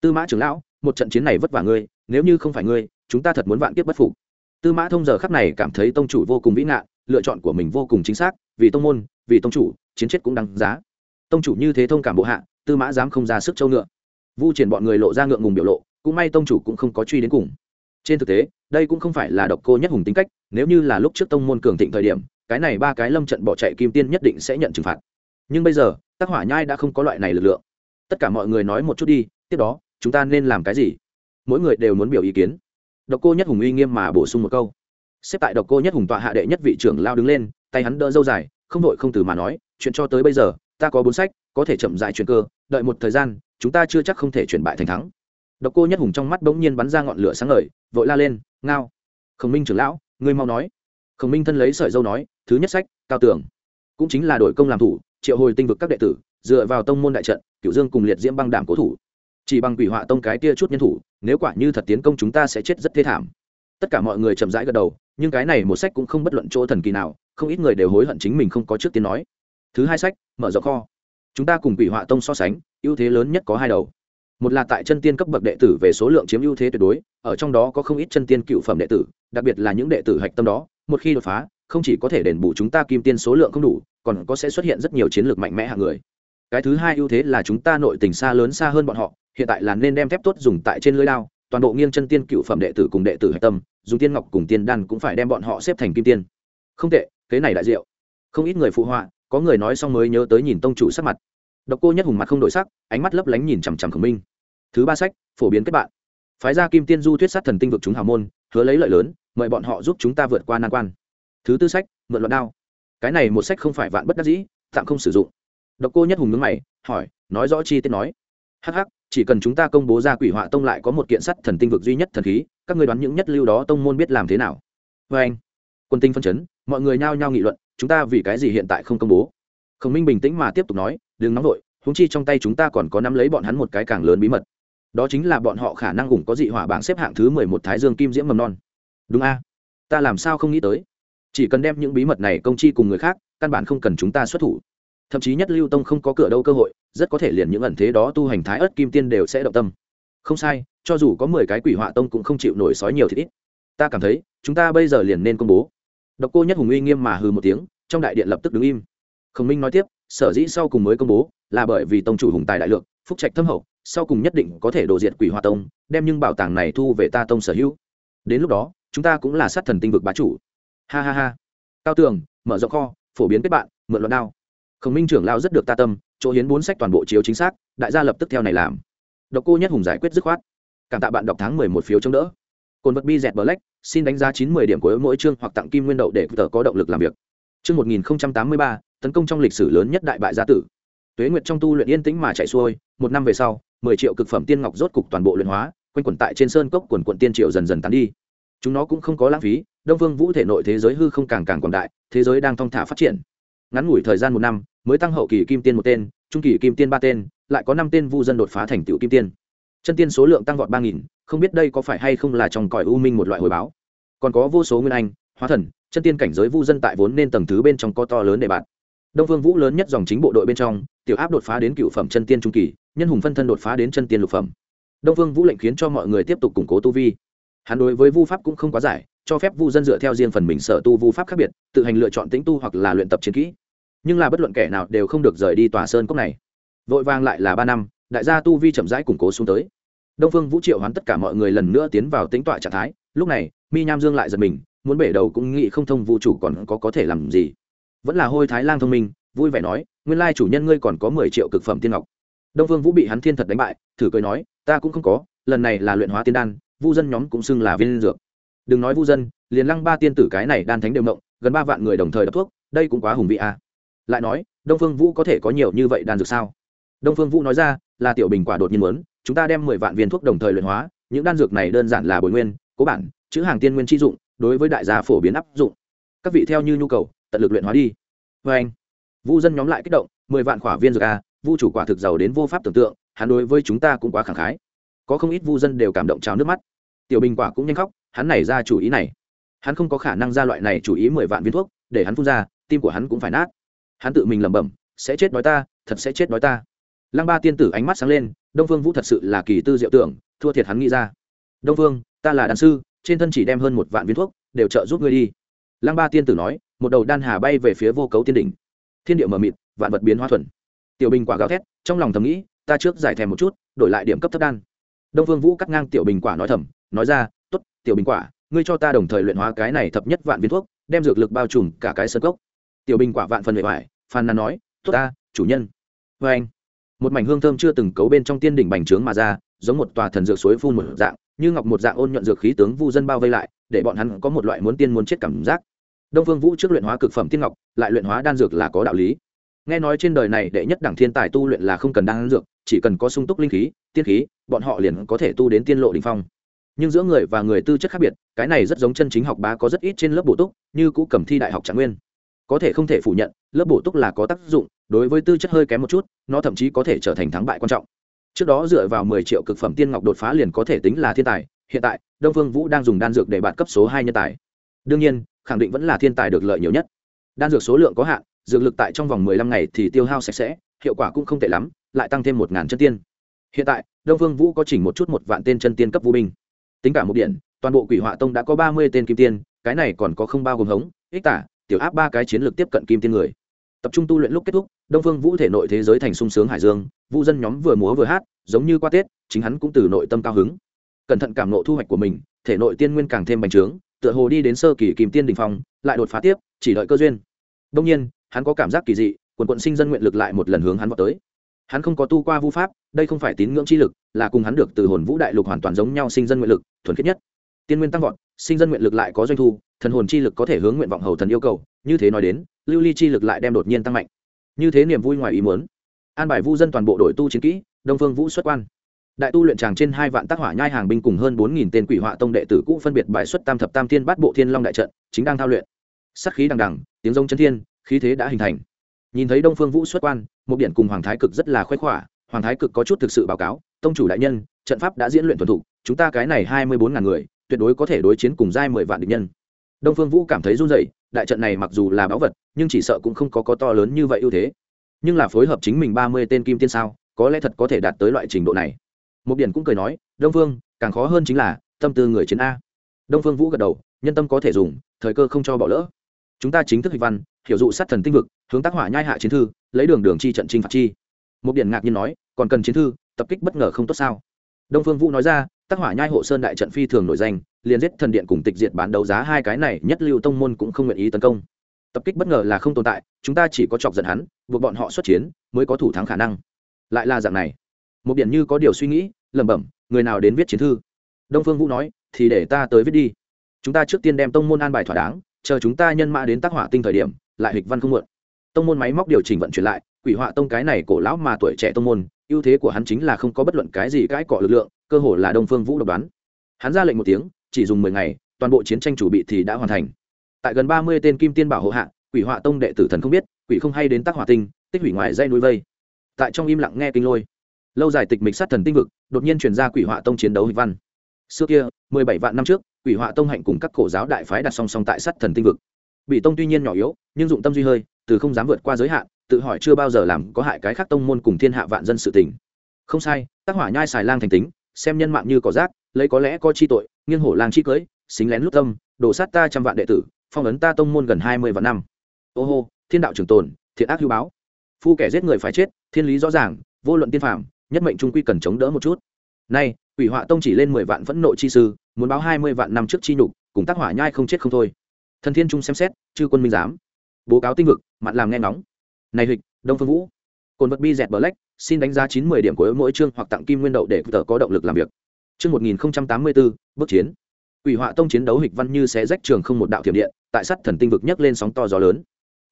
S1: Tư mã trưởng lão, một trận chiến này vất vả ngươi, nếu như không phải ngươi, chúng ta thật muốn vạn kiếp bất phục. Tư mã thông giờ khắc này cảm thấy tông chủ vô cùng vĩ ngạn, lựa chọn của mình vô cùng chính xác, vì tông môn, vì tông chủ, chiến chết cũng đáng giá. Tông chủ như thế thông cảm bộ hạ, tư mã dám không ra sức châu ngựa vu triển bọn người lộ ra ngượng ngùng biểu lộ, cũng may tông chủ cũng không có truy đến cùng. Trên thực tế, đây cũng không phải là độc cô nhất hùng tính cách, nếu như là lúc trước tông môn cường thịnh thời điểm, cái này ba cái lâm trận bỏ chạy kim tiên nhất định sẽ nhận trừng phạt. Nhưng bây giờ tác hỏa nhai đã không có loại này lực lượng. Tất cả mọi người nói một chút đi, tiếp đó, chúng ta nên làm cái gì? Mỗi người đều muốn biểu ý kiến. Độc cô nhất hùng uy nghiêm mà bổ sung một câu. Xếp tại độc cô nhất hùng tọa hạ đệ nhất vị trưởng lao đứng lên, tay hắn đỡ dâu dài, không đội không từ mà nói, chuyện cho tới bây giờ, ta có bốn sách, có thể chậm dại chuyện cơ, đợi một thời gian chúng ta chưa chắc không thể chuyển bại thành thắng. Độc cô nhất hùng trong mắt bỗng nhiên bắn ra ngọn lửa sáng ngời, vội la lên, ngao! Khổng minh trưởng lão, ngươi mau nói. Khổng minh thân lấy sợi dâu nói, thứ nhất sách, cao tường. Cũng chính là đội công làm thủ, triệu hồi tinh vực các đệ tử, dựa vào tông môn đại trận cựu dương cùng liệt diễm băng đảm cố thủ. Chỉ bằng quỷ họa tông cái kia chút nhân thủ, nếu quả như thật tiến công chúng ta sẽ chết rất thê thảm. Tất cả mọi người chậm rãi gật đầu, nhưng cái này một sách cũng không bất luận chỗ thần kỳ nào, không ít người đều hối hận chính mình không có trước tiên nói. Thứ hai sách, mở rộng kho chúng ta cùng quỷ họa tông so sánh, ưu thế lớn nhất có hai đầu. Một là tại chân tiên cấp bậc đệ tử về số lượng chiếm ưu thế tuyệt đối, ở trong đó có không ít chân tiên cựu phẩm đệ tử, đặc biệt là những đệ tử hạch tâm đó, một khi đột phá, không chỉ có thể đền bù chúng ta kim tiên số lượng không đủ, còn có sẽ xuất hiện rất nhiều chiến lược mạnh mẽ hạng người. Cái thứ hai ưu thế là chúng ta nội tình xa lớn xa hơn bọn họ, hiện tại là nên đem thép tốt dùng tại trên lưới lao toàn bộ nghiêng chân tiên cựu phẩm đệ tử cùng đệ tử hạch tâm, dùng tiên ngọc cùng tiên đan cũng phải đem bọn họ xếp thành kim tiên. Không tệ kế này đại diệu. Không ít người phụ họa có người nói xong mới nhớ tới nhìn tông chủ sắc mặt. Độc cô nhất hùng mặt không đổi sắc, ánh mắt lấp lánh nhìn chằm chằm khổng minh. Thứ ba sách, phổ biến kết bạn. Phái gia kim tiên du thuyết sát thần tinh vực chúng hào môn, hứa lấy lợi lớn, mời bọn họ giúp chúng ta vượt qua nan quan. Thứ tư sách, mượn luận đao. Cái này một sách không phải vạn bất đắc dĩ, tạm không sử dụng. Độc cô nhất hùng nhướng mày, hỏi, nói rõ chi tiết nói. Hh chỉ cần chúng ta công bố ra quỷ họa tông lại có một kiện sắt thần tinh vực duy nhất thần khí, các người đoán những nhất lưu đó tông môn biết làm thế nào? Vê anh quân tinh phân chấn, mọi người nhao nhao nghị luận chúng ta vì cái gì hiện tại không công bố? Khổng minh bình tĩnh mà tiếp tục nói, đừng nóng vội húng chi trong tay chúng ta còn có nắm lấy bọn hắn một cái càng lớn bí mật. Đó chính là bọn họ khả năng ủng có dị hỏa bảng xếp hạng thứ mười một thái dương kim diễm mầm non. Đúng a. Ta làm sao không nghĩ tới? Chỉ cần đem những bí mật này công chi cùng người khác, căn bản không cần chúng ta xuất thủ. Thậm chí nhất lưu tông không có cửa đâu cơ hội, rất có thể liền những ẩn thế đó tu hành thái ớt kim tiên đều sẽ động tâm. Không sai, cho dù có mười cái quỷ họa tông cũng không chịu nổi sói nhiều thì ít. Ta cảm thấy, chúng ta bây giờ liền nên công bố độc cô nhất hùng uy nghiêm mà hừ một tiếng, trong đại điện lập tức đứng im. Khổng minh nói tiếp, sở dĩ sau cùng mới công bố, là bởi vì tông chủ hùng tài đại lượng, phúc trạch thâm hậu, sau cùng nhất định có thể đổ diệt quỷ hoa tông, đem những bảo tàng này thu về ta tông sở hữu. Đến lúc đó, chúng ta cũng là sát thần tinh vực bá chủ. Ha ha ha. Cao tường, mở rộng kho, phổ biến kết bạn, mượn luận đao. Khổng minh trưởng lao rất được ta tâm, chỗ hiến bốn sách toàn bộ chiếu chính xác, đại gia lập tức theo này làm. Độc cô nhất hùng giải quyết dứt khoát. Cảm tạ bạn đọc tháng mười một phiếu chống đỡ cồn vật bi dẹt black, xin đánh giá chín mươi điểm của mỗi chương hoặc tặng kim nguyên đậu để tờ có động lực làm việc. Chương một nghìn tám mươi ba, tấn công trong lịch sử lớn nhất đại bại gia tử. Tuế nguyệt trong tu luyện yên tĩnh mà chạy xuôi, một năm về sau, mười triệu cực phẩm tiên ngọc rốt cục toàn bộ luyện hóa, quanh quẩn tại trên sơn cốc quần quận tiên triệu dần dần tán đi. Chúng nó cũng không có lãng phí, đông vương vũ thể nội thế giới hư không càng càng quảng đại, thế giới đang thong thả phát triển. Ngắn ngủi thời gian một năm, mới tăng hậu kỳ kim tiên một tên, trung kỳ kim tiên ba tên, lại có năm tên vu dân đột phá thành tựu kim tiên chân tiên số lượng tăng vọt ba nghìn, không biết đây có phải hay không là trong cõi u minh một loại hồi báo. Còn có vô số nguyên anh, hóa thần, chân tiên cảnh giới vu dân tại vốn nên tầng thứ bên trong có to lớn để bạn đông phương vũ lớn nhất dòng chính bộ đội bên trong, tiểu áp đột phá đến cựu phẩm chân tiên trung kỳ, nhân hùng phân thân đột phá đến chân tiên lục phẩm. Đông phương vũ lệnh khiến cho mọi người tiếp tục củng cố tu vi. Hắn đối với vu pháp cũng không quá giải, cho phép vu dân dựa theo riêng phần mình sở tu vu pháp khác biệt, tự hành lựa chọn tính tu hoặc là luyện tập chiến kỹ. Nhưng là bất luận kẻ nào đều không được rời đi tòa sơn cốc này. Vội vàng lại là ba năm, đại gia tu vi chậm rãi củng cố xuống tới đông phương vũ triệu hoán tất cả mọi người lần nữa tiến vào tính tọa trạng thái, lúc này, mi nham dương lại giật mình, muốn bể đầu cũng nghĩ không thông vũ chủ còn có có thể làm gì. Vẫn là hôi thái lang thông minh, vui vẻ nói, nguyên lai chủ nhân ngươi còn có mười triệu cực phẩm tiên ngọc. Đông phương vũ bị hắn thiên thật đánh bại, thử cười nói, ta cũng không có, lần này là luyện hóa tiên đan, vu dân nhóm cũng xưng là viên dược. Đừng nói vu dân, liền lăng ba tiên tử cái này đan thánh đều mộng gần ba vạn người đồng thời đập thuốc, đây cũng quá hùng vị a. À. lại nói, đông phương vũ có thể có nhiều như vậy đan dược sao? Đông phương vũ nói ra, là tiểu bình quả đột nhiên muốn chúng ta đem mười vạn viên thuốc đồng thời luyện hóa, những đan dược này đơn giản là bồi nguyên, cố bản, chữ hàng tiên nguyên chi dụng, đối với đại gia phổ biến áp dụng. Các vị theo như nhu cầu, tận lực luyện hóa đi. Vê anh, vu dân nhóm lại kích động, mười vạn khỏa viên dược a vu chủ quả thực giàu đến vô pháp tưởng tượng, hắn đối với chúng ta cũng quá khẳng khái. Có không ít vu dân đều cảm động trào nước mắt. Tiểu bình quả cũng nhanh khóc, hắn này ra chủ ý này. Hắn không có khả năng ra loại này chủ ý mười vạn viên thuốc, để hắn phun ra, tim của hắn cũng phải nát. Hắn tự mình lẩm bẩm, sẽ chết đói ta, thật sẽ chết đói ta lăng ba tiên tử ánh mắt sáng lên, đông phương vũ thật sự là kỳ tư diệu tưởng, thua thiệt hắn nghĩ ra. Đông phương, ta là đàn sư, trên thân chỉ đem hơn một vạn viên thuốc, đều trợ giúp ngươi đi. Lăng ba tiên tử nói, một đầu đan hà bay về phía vô cấu tiên đỉnh. Thiên địa mờ mịt, vạn vật biến hóa thuần. Tiểu bình quả gào thét, trong lòng thầm nghĩ, ta trước giải thèm một chút, đổi lại điểm cấp thấp đan. Đông phương vũ cắt ngang tiểu bình quả nói thầm, nói ra t ố t tiểu bình quả, ngươi cho ta đồng thời luyện hóa cái này thập nhất vạn viên thuốc, đem dược lực bao trùm cả cái sơ cốc. Tiểu bình quả vạn phần bề ngoài phàn nàn nói, tốt ta, chủ nhân. Vê anh một mảnh hương thơm chưa từng cấu bên trong tiên đỉnh bành trướng mà ra, giống một tòa thần dược suối phun một dạng, như ngọc một dạng ôn nhuận dược khí tướng vu dân bao vây lại, để bọn hắn có một loại muốn tiên muốn chết cảm giác. Đông phương vũ trước luyện hóa cực phẩm tiên ngọc, lại luyện hóa đan dược là có đạo lý. Nghe nói trên đời này đệ nhất đẳng thiên tài tu luyện là không cần đan dược, chỉ cần có sung túc linh khí, tiên khí, bọn họ liền có thể tu đến tiên lộ đình phong. Nhưng giữa người và người tư chất khác biệt, cái này rất giống chân chính học bá có rất ít trên lớp bổ túc, như cũ cầm thi đại học trạng nguyên. Có thể không thể phủ nhận, lớp bổ túc là có tác dụng đối với tư chất hơi kém một chút, nó thậm chí có thể trở thành thắng bại quan trọng. Trước đó dựa vào mười triệu cực phẩm tiên ngọc đột phá liền có thể tính là thiên tài, hiện tại, đông phương vũ đang dùng đan dược để bạn cấp số hai nhân tài. Đương nhiên, khẳng định vẫn là thiên tài được lợi nhiều nhất. Đan dược số lượng có hạn, dược lực tại trong vòng mười lăm ngày thì tiêu hao sạch sẽ, hiệu quả cũng không tệ lắm, lại tăng thêm một ngàn chân tiên. Hiện tại, đông phương vũ có chỉnh một chút một vạn tên chân tiên cấp vũ binh. Tính cả một điện, toàn bộ quỷ họa tông đã có ba mươi tên kim tiên, cái này còn có không bao gồm hống, ích tả, tiểu áp ba cái chiến lược tiếp cận kim tiên người. Tập trung tu luyện lúc kết thúc đông phương vũ thể nội thế giới thành sung sướng hải dương, vũ dân nhóm vừa múa vừa hát, giống như qua tết, chính hắn cũng từ nội tâm cao hứng. Cẩn thận cảm nộ thu hoạch của mình, thể nội tiên nguyên càng thêm bành trướng, tựa hồ đi đến sơ kỳ kim tiên đình phong, lại đột phá tiếp, chỉ đợi cơ duyên. Đông nhiên, hắn có cảm giác kỳ dị, quần quận sinh dân nguyện lực lại một lần hướng hắn vào tới. Hắn không có tu qua vu pháp, đây không phải tín ngưỡng chi lực, là cùng hắn được từ hồn vũ đại lục hoàn toàn giống nhau sinh dân nguyện lực, thuần khiết nhất. Tiên nguyên tăng vọt, sinh dân nguyện lực lại có doanh thu, thần hồn chi lực có thể hướng nguyện vọng hầu thần yêu cầu, như thế nói đến, lưu ly chi lực lại đem đột nhiên tăng mạnh như thế niềm vui ngoài ý muốn. An bài vu dân toàn bộ đội tu chiến kỹ, đông phương vũ xuất quan. Đại tu luyện tràng trên hai vạn tác hỏa nhai hàng binh cùng hơn bốn nghìn tên quỷ họa tông đệ tử cũ phân biệt bài xuất tam thập tam thiên bát bộ thiên long đại trận, chính đang thao luyện. Sắc khí đằng đằng, tiếng rông chân thiên, khí thế đã hình thành. Nhìn thấy đông phương vũ xuất quan, một điện cùng hoàng thái cực rất là khoái khỏa hoàng thái cực có chút thực sự báo cáo, tông chủ đại nhân, trận pháp đã diễn luyện thuần thục, chúng ta cái này hai mươi bốn ngàn người, tuyệt đối có thể đối chiến cùng giai mười vạn địch nhân. Đông phương vũ cảm thấy run rẩy đại trận này mặc dù là báu vật, nhưng chỉ sợ cũng không có có to lớn như vậy ưu thế. Nhưng là phối hợp chính mình ba mươi tên kim tiên sao, có lẽ thật có thể đạt tới loại trình độ này. Một điển cũng cười nói, đông phương càng khó hơn chính là tâm tư người chiến a. Đông phương vũ gật đầu, nhân tâm có thể dùng, thời cơ không cho bỏ lỡ. Chúng ta chính thức hịch văn, hiểu dụ sát thần tinh vực, hướng tác hỏa nhai hạ chiến thư, lấy đường đường chi trận trinh phạt chi. Một điển ngạc nhiên nói, còn cần chiến thư, tập kích bất ngờ không tốt sao? Đông phương vũ nói ra tác hỏa nhai hộ sơn đại trận phi thường nổi danh, liền giết thần điện cùng tịch diệt bán đấu giá hai cái này nhất lưu tông môn cũng không nguyện ý tấn công. Tập kích bất ngờ là không tồn tại, chúng ta chỉ có chọc giận hắn, buộc bọn họ xuất chiến mới có thủ thắng khả năng. Lại là dạng này. Một điện như có điều suy nghĩ, lẩm bẩm, người nào đến viết chiến thư? Đông phương vũ nói, thì để ta tới viết đi. Chúng ta trước tiên đem tông môn an bài thỏa đáng, chờ chúng ta nhân mã đến tác hỏa tinh thời điểm, lại hịch văn không muộn. Tông môn máy móc điều chỉnh vận chuyển lại, quỷ họa tông cái này cổ lão mà tuổi trẻ tông môn ưu thế của hắn chính là không có bất luận cái gì cãi cọ lực lượng, cơ hồ là đông phương vũ độc đoán. Hắn ra lệnh một tiếng, chỉ dùng mười ngày, toàn bộ chiến tranh chủ bị thì đã hoàn thành. Tại gần ba mươi tên kim tiên bảo hộ hạ, quỷ họa tông đệ tử thần không biết, quỷ không hay đến tác hỏa tinh, tích hủy ngoài dây núi vây. Tại trong im lặng nghe kinh lôi, lâu dài tịch mịch sát thần tinh vực, đột nhiên truyền ra quỷ họa tông chiến đấu hịch văn. Xưa kia, mười bảy vạn năm trước, quỷ họa tông hạnh cùng các cổ giáo đại phái đặt song song tại sát thần tinh vực. Bị tông tuy nhiên nhỏ yếu, nhưng dụng tâm duy hơi từ không dám vượt qua giới hạn, tự hỏi chưa bao giờ làm có hại cái khác tông môn cùng thiên hạ vạn dân sự tình. Không sai, tác hỏa nhai xài lang thành tính, xem nhân mạng như cỏ rác, lấy có lẽ có chi tội, nghiêng hổ lang chi cưới, xính lén lút tâm, đổ sát ta trăm vạn đệ tử, phong ấn ta tông môn gần hai mươi vạn năm. Ô hô, thiên đạo trường tồn, thiện ác hưu báo. Phu kẻ giết người phải chết, thiên lý rõ ràng, vô luận tiên phạm nhất mệnh trung quy cần chống đỡ một chút. Nay, quỷ họa tông chỉ lên mười vạn phẫn nộ chi sư, muốn báo hai mươi vạn năm trước chi nhục, cùng tác hỏa nhai không chết không thôi. Thần thiên trung xem xét, chư quân minh giám bố cáo tinh vực mặn làm nghe nóng này hịch, đông phương vũ. Cồn vật bi dẹt black, xin đánh giá chín mươi điểm của mỗi chương hoặc tặng kim nguyên đậu để tờ có động lực làm việc. Chương một nghìn tám mươi bốn bước chiến. Quỷ họa tông chiến đấu hịch văn như sẽ rách trường không một đạo thiểm điện, tại sắt thần tinh vực nhấc lên sóng to gió lớn.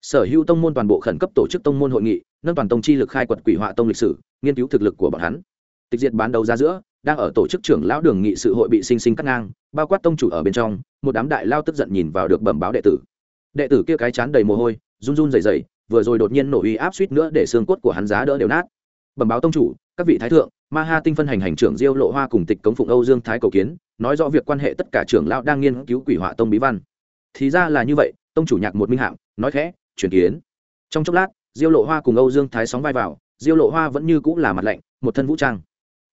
S1: Sở hữu tông môn toàn bộ khẩn cấp tổ chức tông môn hội nghị, nâng toàn tông chi lực khai quật quỷ họa tông lịch sử, nghiên cứu thực lực của bọn hắn. Tịch diệt bán đấu ra giữa, đang ở tổ chức trưởng lão đường nghị sự hội bị sinh sinh cắt ngang, bao quát tông chủ ở bên trong, một đám đại lao tức giận nhìn vào được bẩm báo đệ tử đệ tử kia cái chán đầy mồ hôi, run run rẩy rẩy, vừa rồi đột nhiên nổ uy áp suýt nữa để xương cốt của hắn giá đỡ đều nát. Bẩm báo tông chủ, các vị thái thượng, ma ha tinh phân hành hành trưởng diêu lộ hoa cùng tịch cống phụng âu dương thái cầu kiến, nói rõ việc quan hệ tất cả trưởng lão đang nghiên cứu quỷ họa tông bí văn. Thì ra là như vậy, tông chủ nhạc một minh hạng, nói khẽ, chuyển kiến. Trong chốc lát, diêu lộ hoa cùng âu dương thái sóng vai vào, diêu lộ hoa vẫn như cũng là mặt lạnh, một thân vũ trang.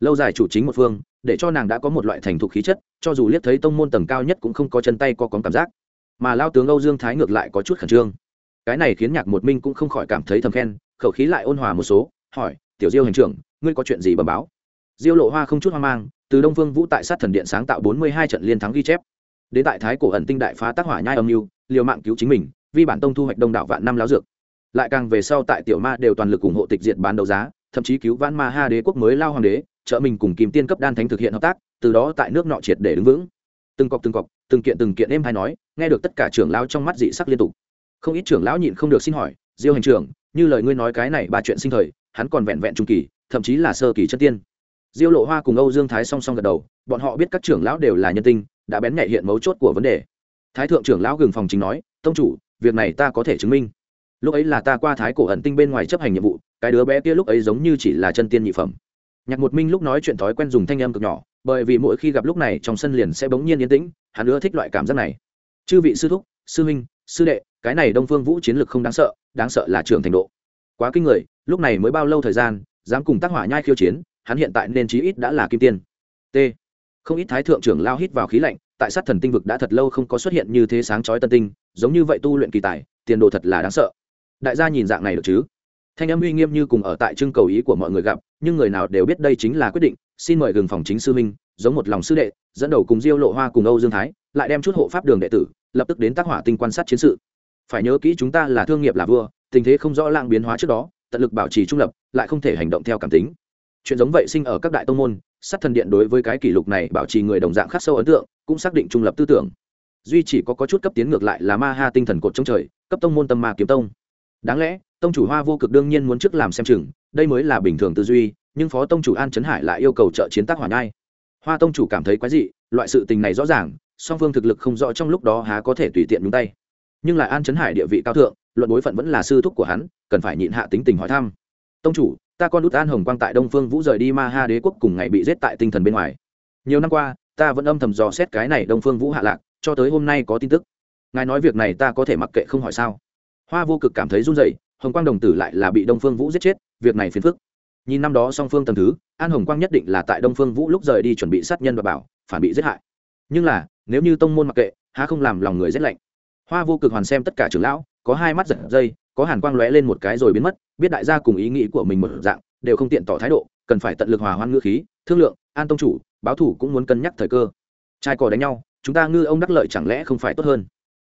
S1: Lâu dài chủ chính một phương, để cho nàng đã có một loại thành thục khí chất, cho dù liếc thấy tông môn tầng cao nhất cũng không có chân tay co cóng cảm giác mà lao tướng âu dương thái ngược lại có chút khẩn trương. Cái này khiến nhạc một minh cũng không khỏi cảm thấy thầm khen, khẩu khí lại ôn hòa một số, hỏi, tiểu diêu hành trưởng, ngươi có chuyện gì bẩm báo? Diêu lộ hoa không chút hoang mang, từ đông phương vũ tại sát thần điện sáng tạo bốn mươi hai trận liên thắng ghi chép. Đến tại thái cổ ẩn tinh đại phá tác hỏa nhai âm mưu, liều mạng cứu chính mình vì bản tông thu hoạch đông đảo vạn năm láo dược. Lại càng về sau tại tiểu ma đều toàn lực ủng hộ tịch diệt bán đấu giá, thậm chí cứu vãn ma ha đế quốc mới lao hoàng đế, trợ mình cùng kìm tiên cấp đan thánh thực hiện hợp tác, từ đó tại nước nọ triệt để đứng vững từng cọc từng cọc, từng kiện từng kiện em hay nói, nghe được tất cả trưởng lão trong mắt dị sắc liên tục. Không ít trưởng lão nhịn không được xin hỏi, diêu hành trưởng, như lời ngươi nói cái này ba chuyện sinh thời, hắn còn vẹn vẹn trung kỳ, thậm chí là sơ kỳ chân tiên. Diêu lộ hoa cùng âu dương thái song song gật đầu, bọn họ biết các trưởng lão đều là nhân tinh, đã bén nhạy hiện mấu chốt của vấn đề. Thái thượng trưởng lão gừng phòng chính nói, tông chủ, việc này ta có thể chứng minh. Lúc ấy là ta qua thái cổ ẩn tinh bên ngoài chấp hành nhiệm vụ, cái đứa bé kia lúc ấy giống như chỉ là chân tiên nhị phẩm nhạc một minh lúc nói chuyện thói quen dùng thanh âm cực nhỏ, bởi vì mỗi khi gặp lúc này trong sân liền sẽ bỗng nhiên yên tĩnh, hắn ưa thích loại cảm giác này. Chư vị sư thúc, sư huynh, sư đệ, cái này đông phương vũ chiến lực không đáng sợ đáng sợ là trưởng thành độ. Quá kinh người, lúc này mới bao lâu thời gian, dám cùng tác hỏa nhai khiêu chiến, hắn hiện tại nên chí ít đã là kim tiên. T. Không ít thái thượng trưởng lao hít vào khí lạnh, tại sát thần tinh vực đã thật lâu không có xuất hiện như thế sáng chói tân tinh, giống như vậy tu luyện kỳ tài, tiền đồ thật là đáng sợ. Đại gia nhìn dạng này được chứ? Thanh âm uy nghiêm như cùng ở tại trưng cầu ý của mọi người gặp nhưng người nào đều biết đây chính là quyết định. Xin mời gừng phòng chính sư minh giống một lòng sư đệ dẫn đầu cùng diêu lộ hoa cùng âu dương thái lại đem chút hộ pháp đường đệ tử lập tức đến tác hỏa tinh quan sát chiến sự. Phải nhớ kỹ chúng ta là thương nghiệp là vua tình thế không rõ lang biến hóa trước đó tận lực bảo trì trung lập lại không thể hành động theo cảm tính. Chuyện giống vậy sinh ở các đại tông môn sát thần điện đối với cái kỷ lục này bảo trì người đồng dạng khắc sâu ấn tượng cũng xác định trung lập tư tưởng. Duy chỉ có, có chút cấp tiến ngược lại là ma ha tinh thần cột trong trời cấp tông môn tâm ma kiếm tông. Đáng lẽ tông chủ hoa vô cực đương nhiên muốn trước làm xem chừng, đây mới là bình thường tư duy, nhưng phó tông chủ an trấn hải lại yêu cầu trợ chiến tác hỏa nhai. Hoa tông chủ cảm thấy quái dị, loại sự tình này rõ ràng, song phương thực lực không rõ trong lúc đó há có thể tùy tiện nhúng tay. Nhưng lại an trấn hải địa vị cao thượng, luận bối phận vẫn là sư thúc của hắn, cần phải nhịn hạ tính tình hỏi thăm. Tông chủ, ta con út an hồng quang tại đông phương vũ rời đi ma ha đế quốc cùng ngày bị giết tại tinh thần bên ngoài. Nhiều năm qua, ta vẫn âm thầm dò xét cái này đông phương vũ hạ lạc, cho tới hôm nay có tin tức. Ngài nói việc này ta có thể mặc kệ không hỏi sao? Hoa vô cực cảm thấy run rẩy hồng quang đồng tử lại là bị đông phương vũ giết chết, việc này phiền phức. Nhìn năm đó song phương tầm thứ, an hồng quang nhất định là tại đông phương vũ lúc rời đi chuẩn bị sát nhân và bảo, phản bị giết hại. Nhưng là, nếu như tông môn mặc kệ, há không làm lòng người rét lạnh? Hoa vô cực hoàn xem tất cả trưởng lão, có hai mắt giật dây, có hàn quang lóe lên một cái rồi biến mất, biết đại gia cùng ý nghĩ của mình một dạng, đều không tiện tỏ thái độ, cần phải tận lực hòa hoan ngữ khí, thương lượng, an tông chủ, báo thủ cũng muốn cân nhắc thời cơ. Trai cò đánh nhau, chúng ta ngư ông đắc lợi chẳng lẽ không phải tốt hơn?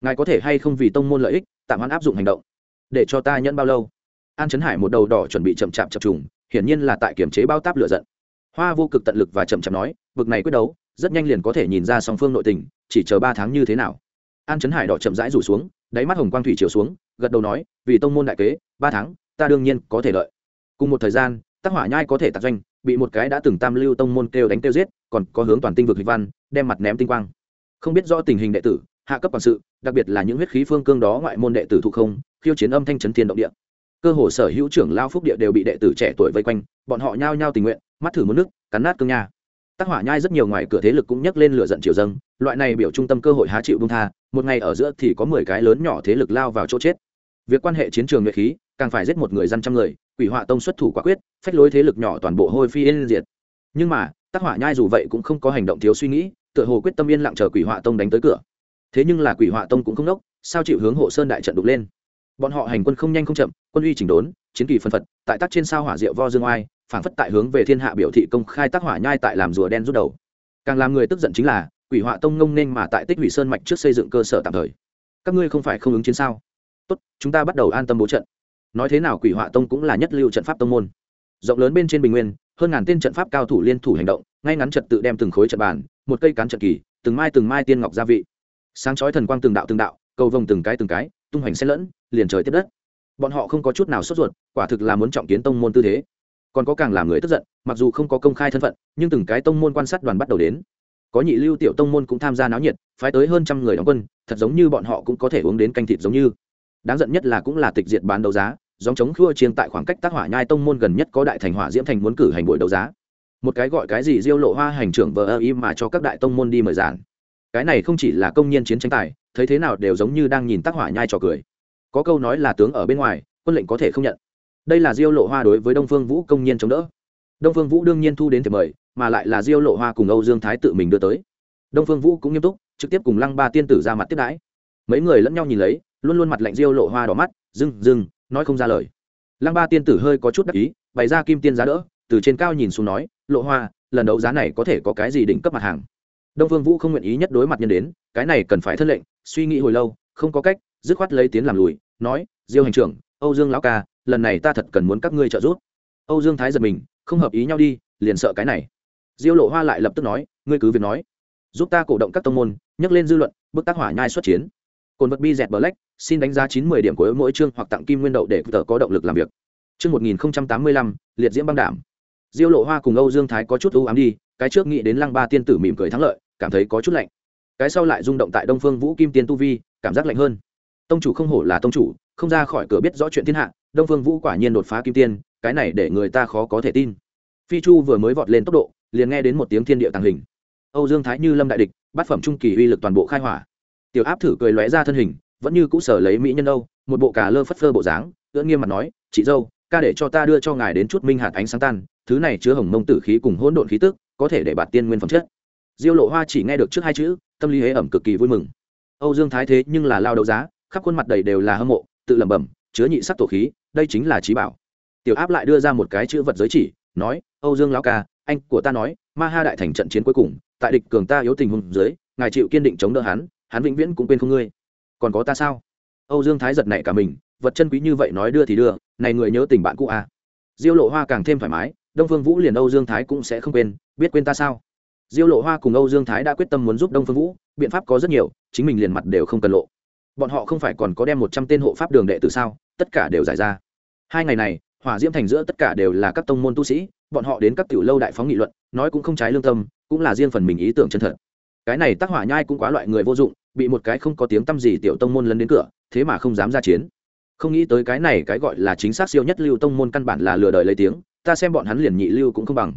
S1: Ngài có thể hay không vì tông môn lợi ích, tạm hoãn áp dụng hành động? Để cho ta nhẫn bao lâu? An trấn hải một đầu đỏ chuẩn bị chậm chạp chập trùng, hiển nhiên là tại kiểm chế bao táp lựa giận. Hoa vô cực tận lực và chậm chậm nói, vực này quyết đấu, rất nhanh liền có thể nhìn ra song phương nội tình, chỉ chờ ba tháng như thế nào? An trấn hải đỏ chậm rãi rủ xuống, đáy mắt hồng quang thủy chiều xuống, gật đầu nói, vì tông môn đại kế, ba tháng, ta đương nhiên có thể lợi cùng một thời gian tác hỏa nhai có thể tạc doanh, bị một cái đã từng tam lưu tông môn kêu đánh kêu giết, còn có hướng toàn tinh vực lịch văn, đem mặt ném tinh quang. Không biết rõ tình hình đệ tử hạ cấp quản sự, đặc biệt là những huyết khí phương cương đó ngoại môn đệ tử thụ không, khiêu chiến âm thanh chấn thiên động địa. Cơ hồ sở hữu trưởng lao phúc địa đều bị đệ tử trẻ tuổi vây quanh, bọn họ nhao nhao tình nguyện, mắt thử muốn nước, cắn nát cương nha. Tác hỏa nhai rất nhiều ngoài cửa thế lực cũng nhắc lên lửa giận triều dâng, loại này biểu trung tâm cơ hội há chịu bung tha, một ngày ở giữa thì có mười cái lớn nhỏ thế lực lao vào chỗ chết. Việc quan hệ chiến trường nhuệ khí, càng phải giết một người dân trăm người, quỷ họa tông xuất thủ quả quyết, phách lối thế lực nhỏ toàn bộ hôi phi yên diệt. Nhưng mà, tác hỏa nhai dù vậy cũng không có hành động thiếu suy nghĩ, tựa hồ quyết tâm yên lặng chờ quỷ họa tông đánh tới cửa thế nhưng là quỷ họa tông cũng không nốc, sao chịu hướng hộ sơn đại trận đục lên? Bọn họ hành quân không nhanh không chậm, quân uy chỉnh đốn, chiến kỳ phân phật, tại tác trên sao hỏa diệu vo dương oai, phảng phất tại hướng về thiên hạ biểu thị công khai tác hỏa nhai tại làm rùa đen rút đầu. Càng làm người tức giận chính là, quỷ họa tông ngông nên mà tại tích hủy sơn mạch trước xây dựng cơ sở tạm thời. Các ngươi không phải không ứng chiến sao? Tốt, chúng ta bắt đầu an tâm bố trận. Nói thế nào quỷ họa tông cũng là nhất lưu trận pháp tông môn. Rộng lớn bên trên bình nguyên, hơn ngàn tên trận pháp cao thủ liên thủ hành động, ngay ngắn trật tự đem từng khối trận bàn, một cây cán trận kỳ, từng mai từng mai tiên ngọc gia vị sáng chói thần quang từng đạo từng đạo, cầu vồng từng cái từng cái, tung hoành xen lẫn, liền trời tiếp đất. Bọn họ không có chút nào sốt ruột, quả thực là muốn trọng kiến tông môn tư thế. Còn có càng làm người tức giận, mặc dù không có công khai thân phận, nhưng từng cái tông môn quan sát đoàn bắt đầu đến. Có nhị lưu tiểu tông môn cũng tham gia náo nhiệt, phái tới hơn trăm người đóng quân, thật giống như bọn họ cũng có thể uống đến canh thịt giống như. Đáng giận nhất là cũng là tịch diệt bán đấu giá dòng chống khua chiên tại khoảng cách tác hỏa nhai tông môn gần nhất có đại thành hỏa diễm thành muốn cử hành buổi đấu giá. Một cái gọi cái gì diêu lộ hoa hành trưởng vờ ơ y mà cho các đại tông môn đi mời giản cái này không chỉ là công nhân chiến tranh tài, thấy thế nào đều giống như đang nhìn tác hỏa nhai trò cười. Có câu nói là tướng ở bên ngoài, quân lệnh có thể không nhận. Đây là diêu lộ hoa đối với đông phương vũ công nhân chống đỡ. Đông phương vũ đương nhiên thu đến thì mời, mà lại là diêu lộ hoa cùng âu dương thái tự mình đưa tới. Đông phương vũ cũng nghiêm túc, trực tiếp cùng lăng ba tiên tử ra mặt tiếp đãi. Mấy người lẫn nhau nhìn lấy, luôn luôn mặt lạnh diêu lộ hoa đỏ mắt, dưng dưng, nói không ra lời. Lăng ba tiên tử hơi có chút đắc ý, bày ra kim tiên giá đỡ, từ trên cao nhìn xuống nói, lộ hoa, lần đấu giá này có thể có cái gì đỉnh cấp mặt hàng? Đông phương vũ không nguyện ý nhất đối mặt nhân đến, cái này cần phải thân lệnh, suy nghĩ hồi lâu, không có cách, dứt khoát lấy tiến làm lùi, nói, diêu hành trưởng, âu dương lão ca, lần này ta thật cần muốn các ngươi trợ giúp. Âu dương thái giật mình, không hợp ý nhau đi, liền sợ cái này. Diêu lộ hoa lại lập tức nói, ngươi cứ việc nói. Giúp ta cổ động các tông môn, nhắc lên dư luận, bức tác hỏa nhai xuất chiến. Cồn vật bi dẹt black, xin đánh giá chín mươi điểm của mỗi chương hoặc tặng kim nguyên đậu để tờ có động lực làm việc. Chương một nghìn tám mươi lăm, liệt diễm băng đảm. Diêu lộ hoa cùng âu dương thái có chút ưu ám đi, cái trước nghĩ đến lăng ba tiên tử mỉm cười thắng lợi cảm thấy có chút lạnh. Cái sau lại rung động tại đông phương vũ kim tiên tu vi, cảm giác lạnh hơn. Tông chủ không hổ là tông chủ, không ra khỏi cửa biết rõ chuyện thiên hạ, đông phương vũ quả nhiên đột phá kim tiên, cái này để người ta khó có thể tin. Phi chu vừa mới vọt lên tốc độ, liền nghe đến một tiếng thiên địa tàng hình. Âu dương thái như lâm đại địch, bát phẩm trung kỳ uy lực toàn bộ khai hỏa. Tiểu áp thử cười lóe ra thân hình, vẫn như cũ sở lấy mỹ nhân âu, một bộ cà lơ phất phơ bộ dáng, ưỡn nghiêm mặt nói, chị dâu, ca để cho ta đưa cho ngài đến chút minh hạt ánh sáng tan, thứ này chứa hồng mông tử khí cùng hỗn độn khí tức, có thể để bạt tiên nguyên phẩm chất diêu lộ hoa chỉ nghe được trước hai chữ, tâm lý hế ẩm cực kỳ vui mừng. Âu dương thái thế nhưng là lao đấu giá, khắp khuôn mặt đầy đều là hâm mộ, tự lẩm bẩm, chứa nhị sắc tổ khí, đây chính là trí bảo. Tiểu áp lại đưa ra một cái chữ vật giới chỉ, nói, âu dương lão ca, anh của ta nói, ma ha đại thành trận chiến cuối cùng, tại địch cường ta yếu tình hùng dưới, ngài chịu kiên định chống đỡ hắn hắn vĩnh viễn cũng quên không ngươi. Còn có ta sao? Âu dương thái giật nảy cả mình, vật chân quý như vậy nói đưa thì đưa, này người nhớ tình bạn cũ à. diêu lộ hoa càng thêm thoải mái, đông phương vũ liền âu dương thái cũng sẽ không quên, biết quên ta sao? Diêu lộ hoa cùng âu dương thái đã quyết tâm muốn giúp đông phương vũ, biện pháp có rất nhiều, chính mình liền mặt đều không cần lộ. Bọn họ không phải còn có đem một trăm tên hộ pháp đường đệ từ sao, tất cả đều giải ra. Hai ngày này, hỏa diễm thành giữa tất cả đều là các tông môn tu sĩ, bọn họ đến các tiểu lâu đại phóng nghị luận, nói cũng không trái lương tâm, cũng là riêng phần mình ý tưởng chân thật. Cái này tác hỏa nhai cũng quá loại người vô dụng, bị một cái không có tiếng tăm gì tiểu tông môn lấn đến cửa, thế mà không dám ra chiến. Không nghĩ tới cái này cái gọi là chính xác siêu nhất lưu tông môn căn bản là lừa đời lấy tiếng, ta xem bọn hắn liền nhị lưu cũng không bằng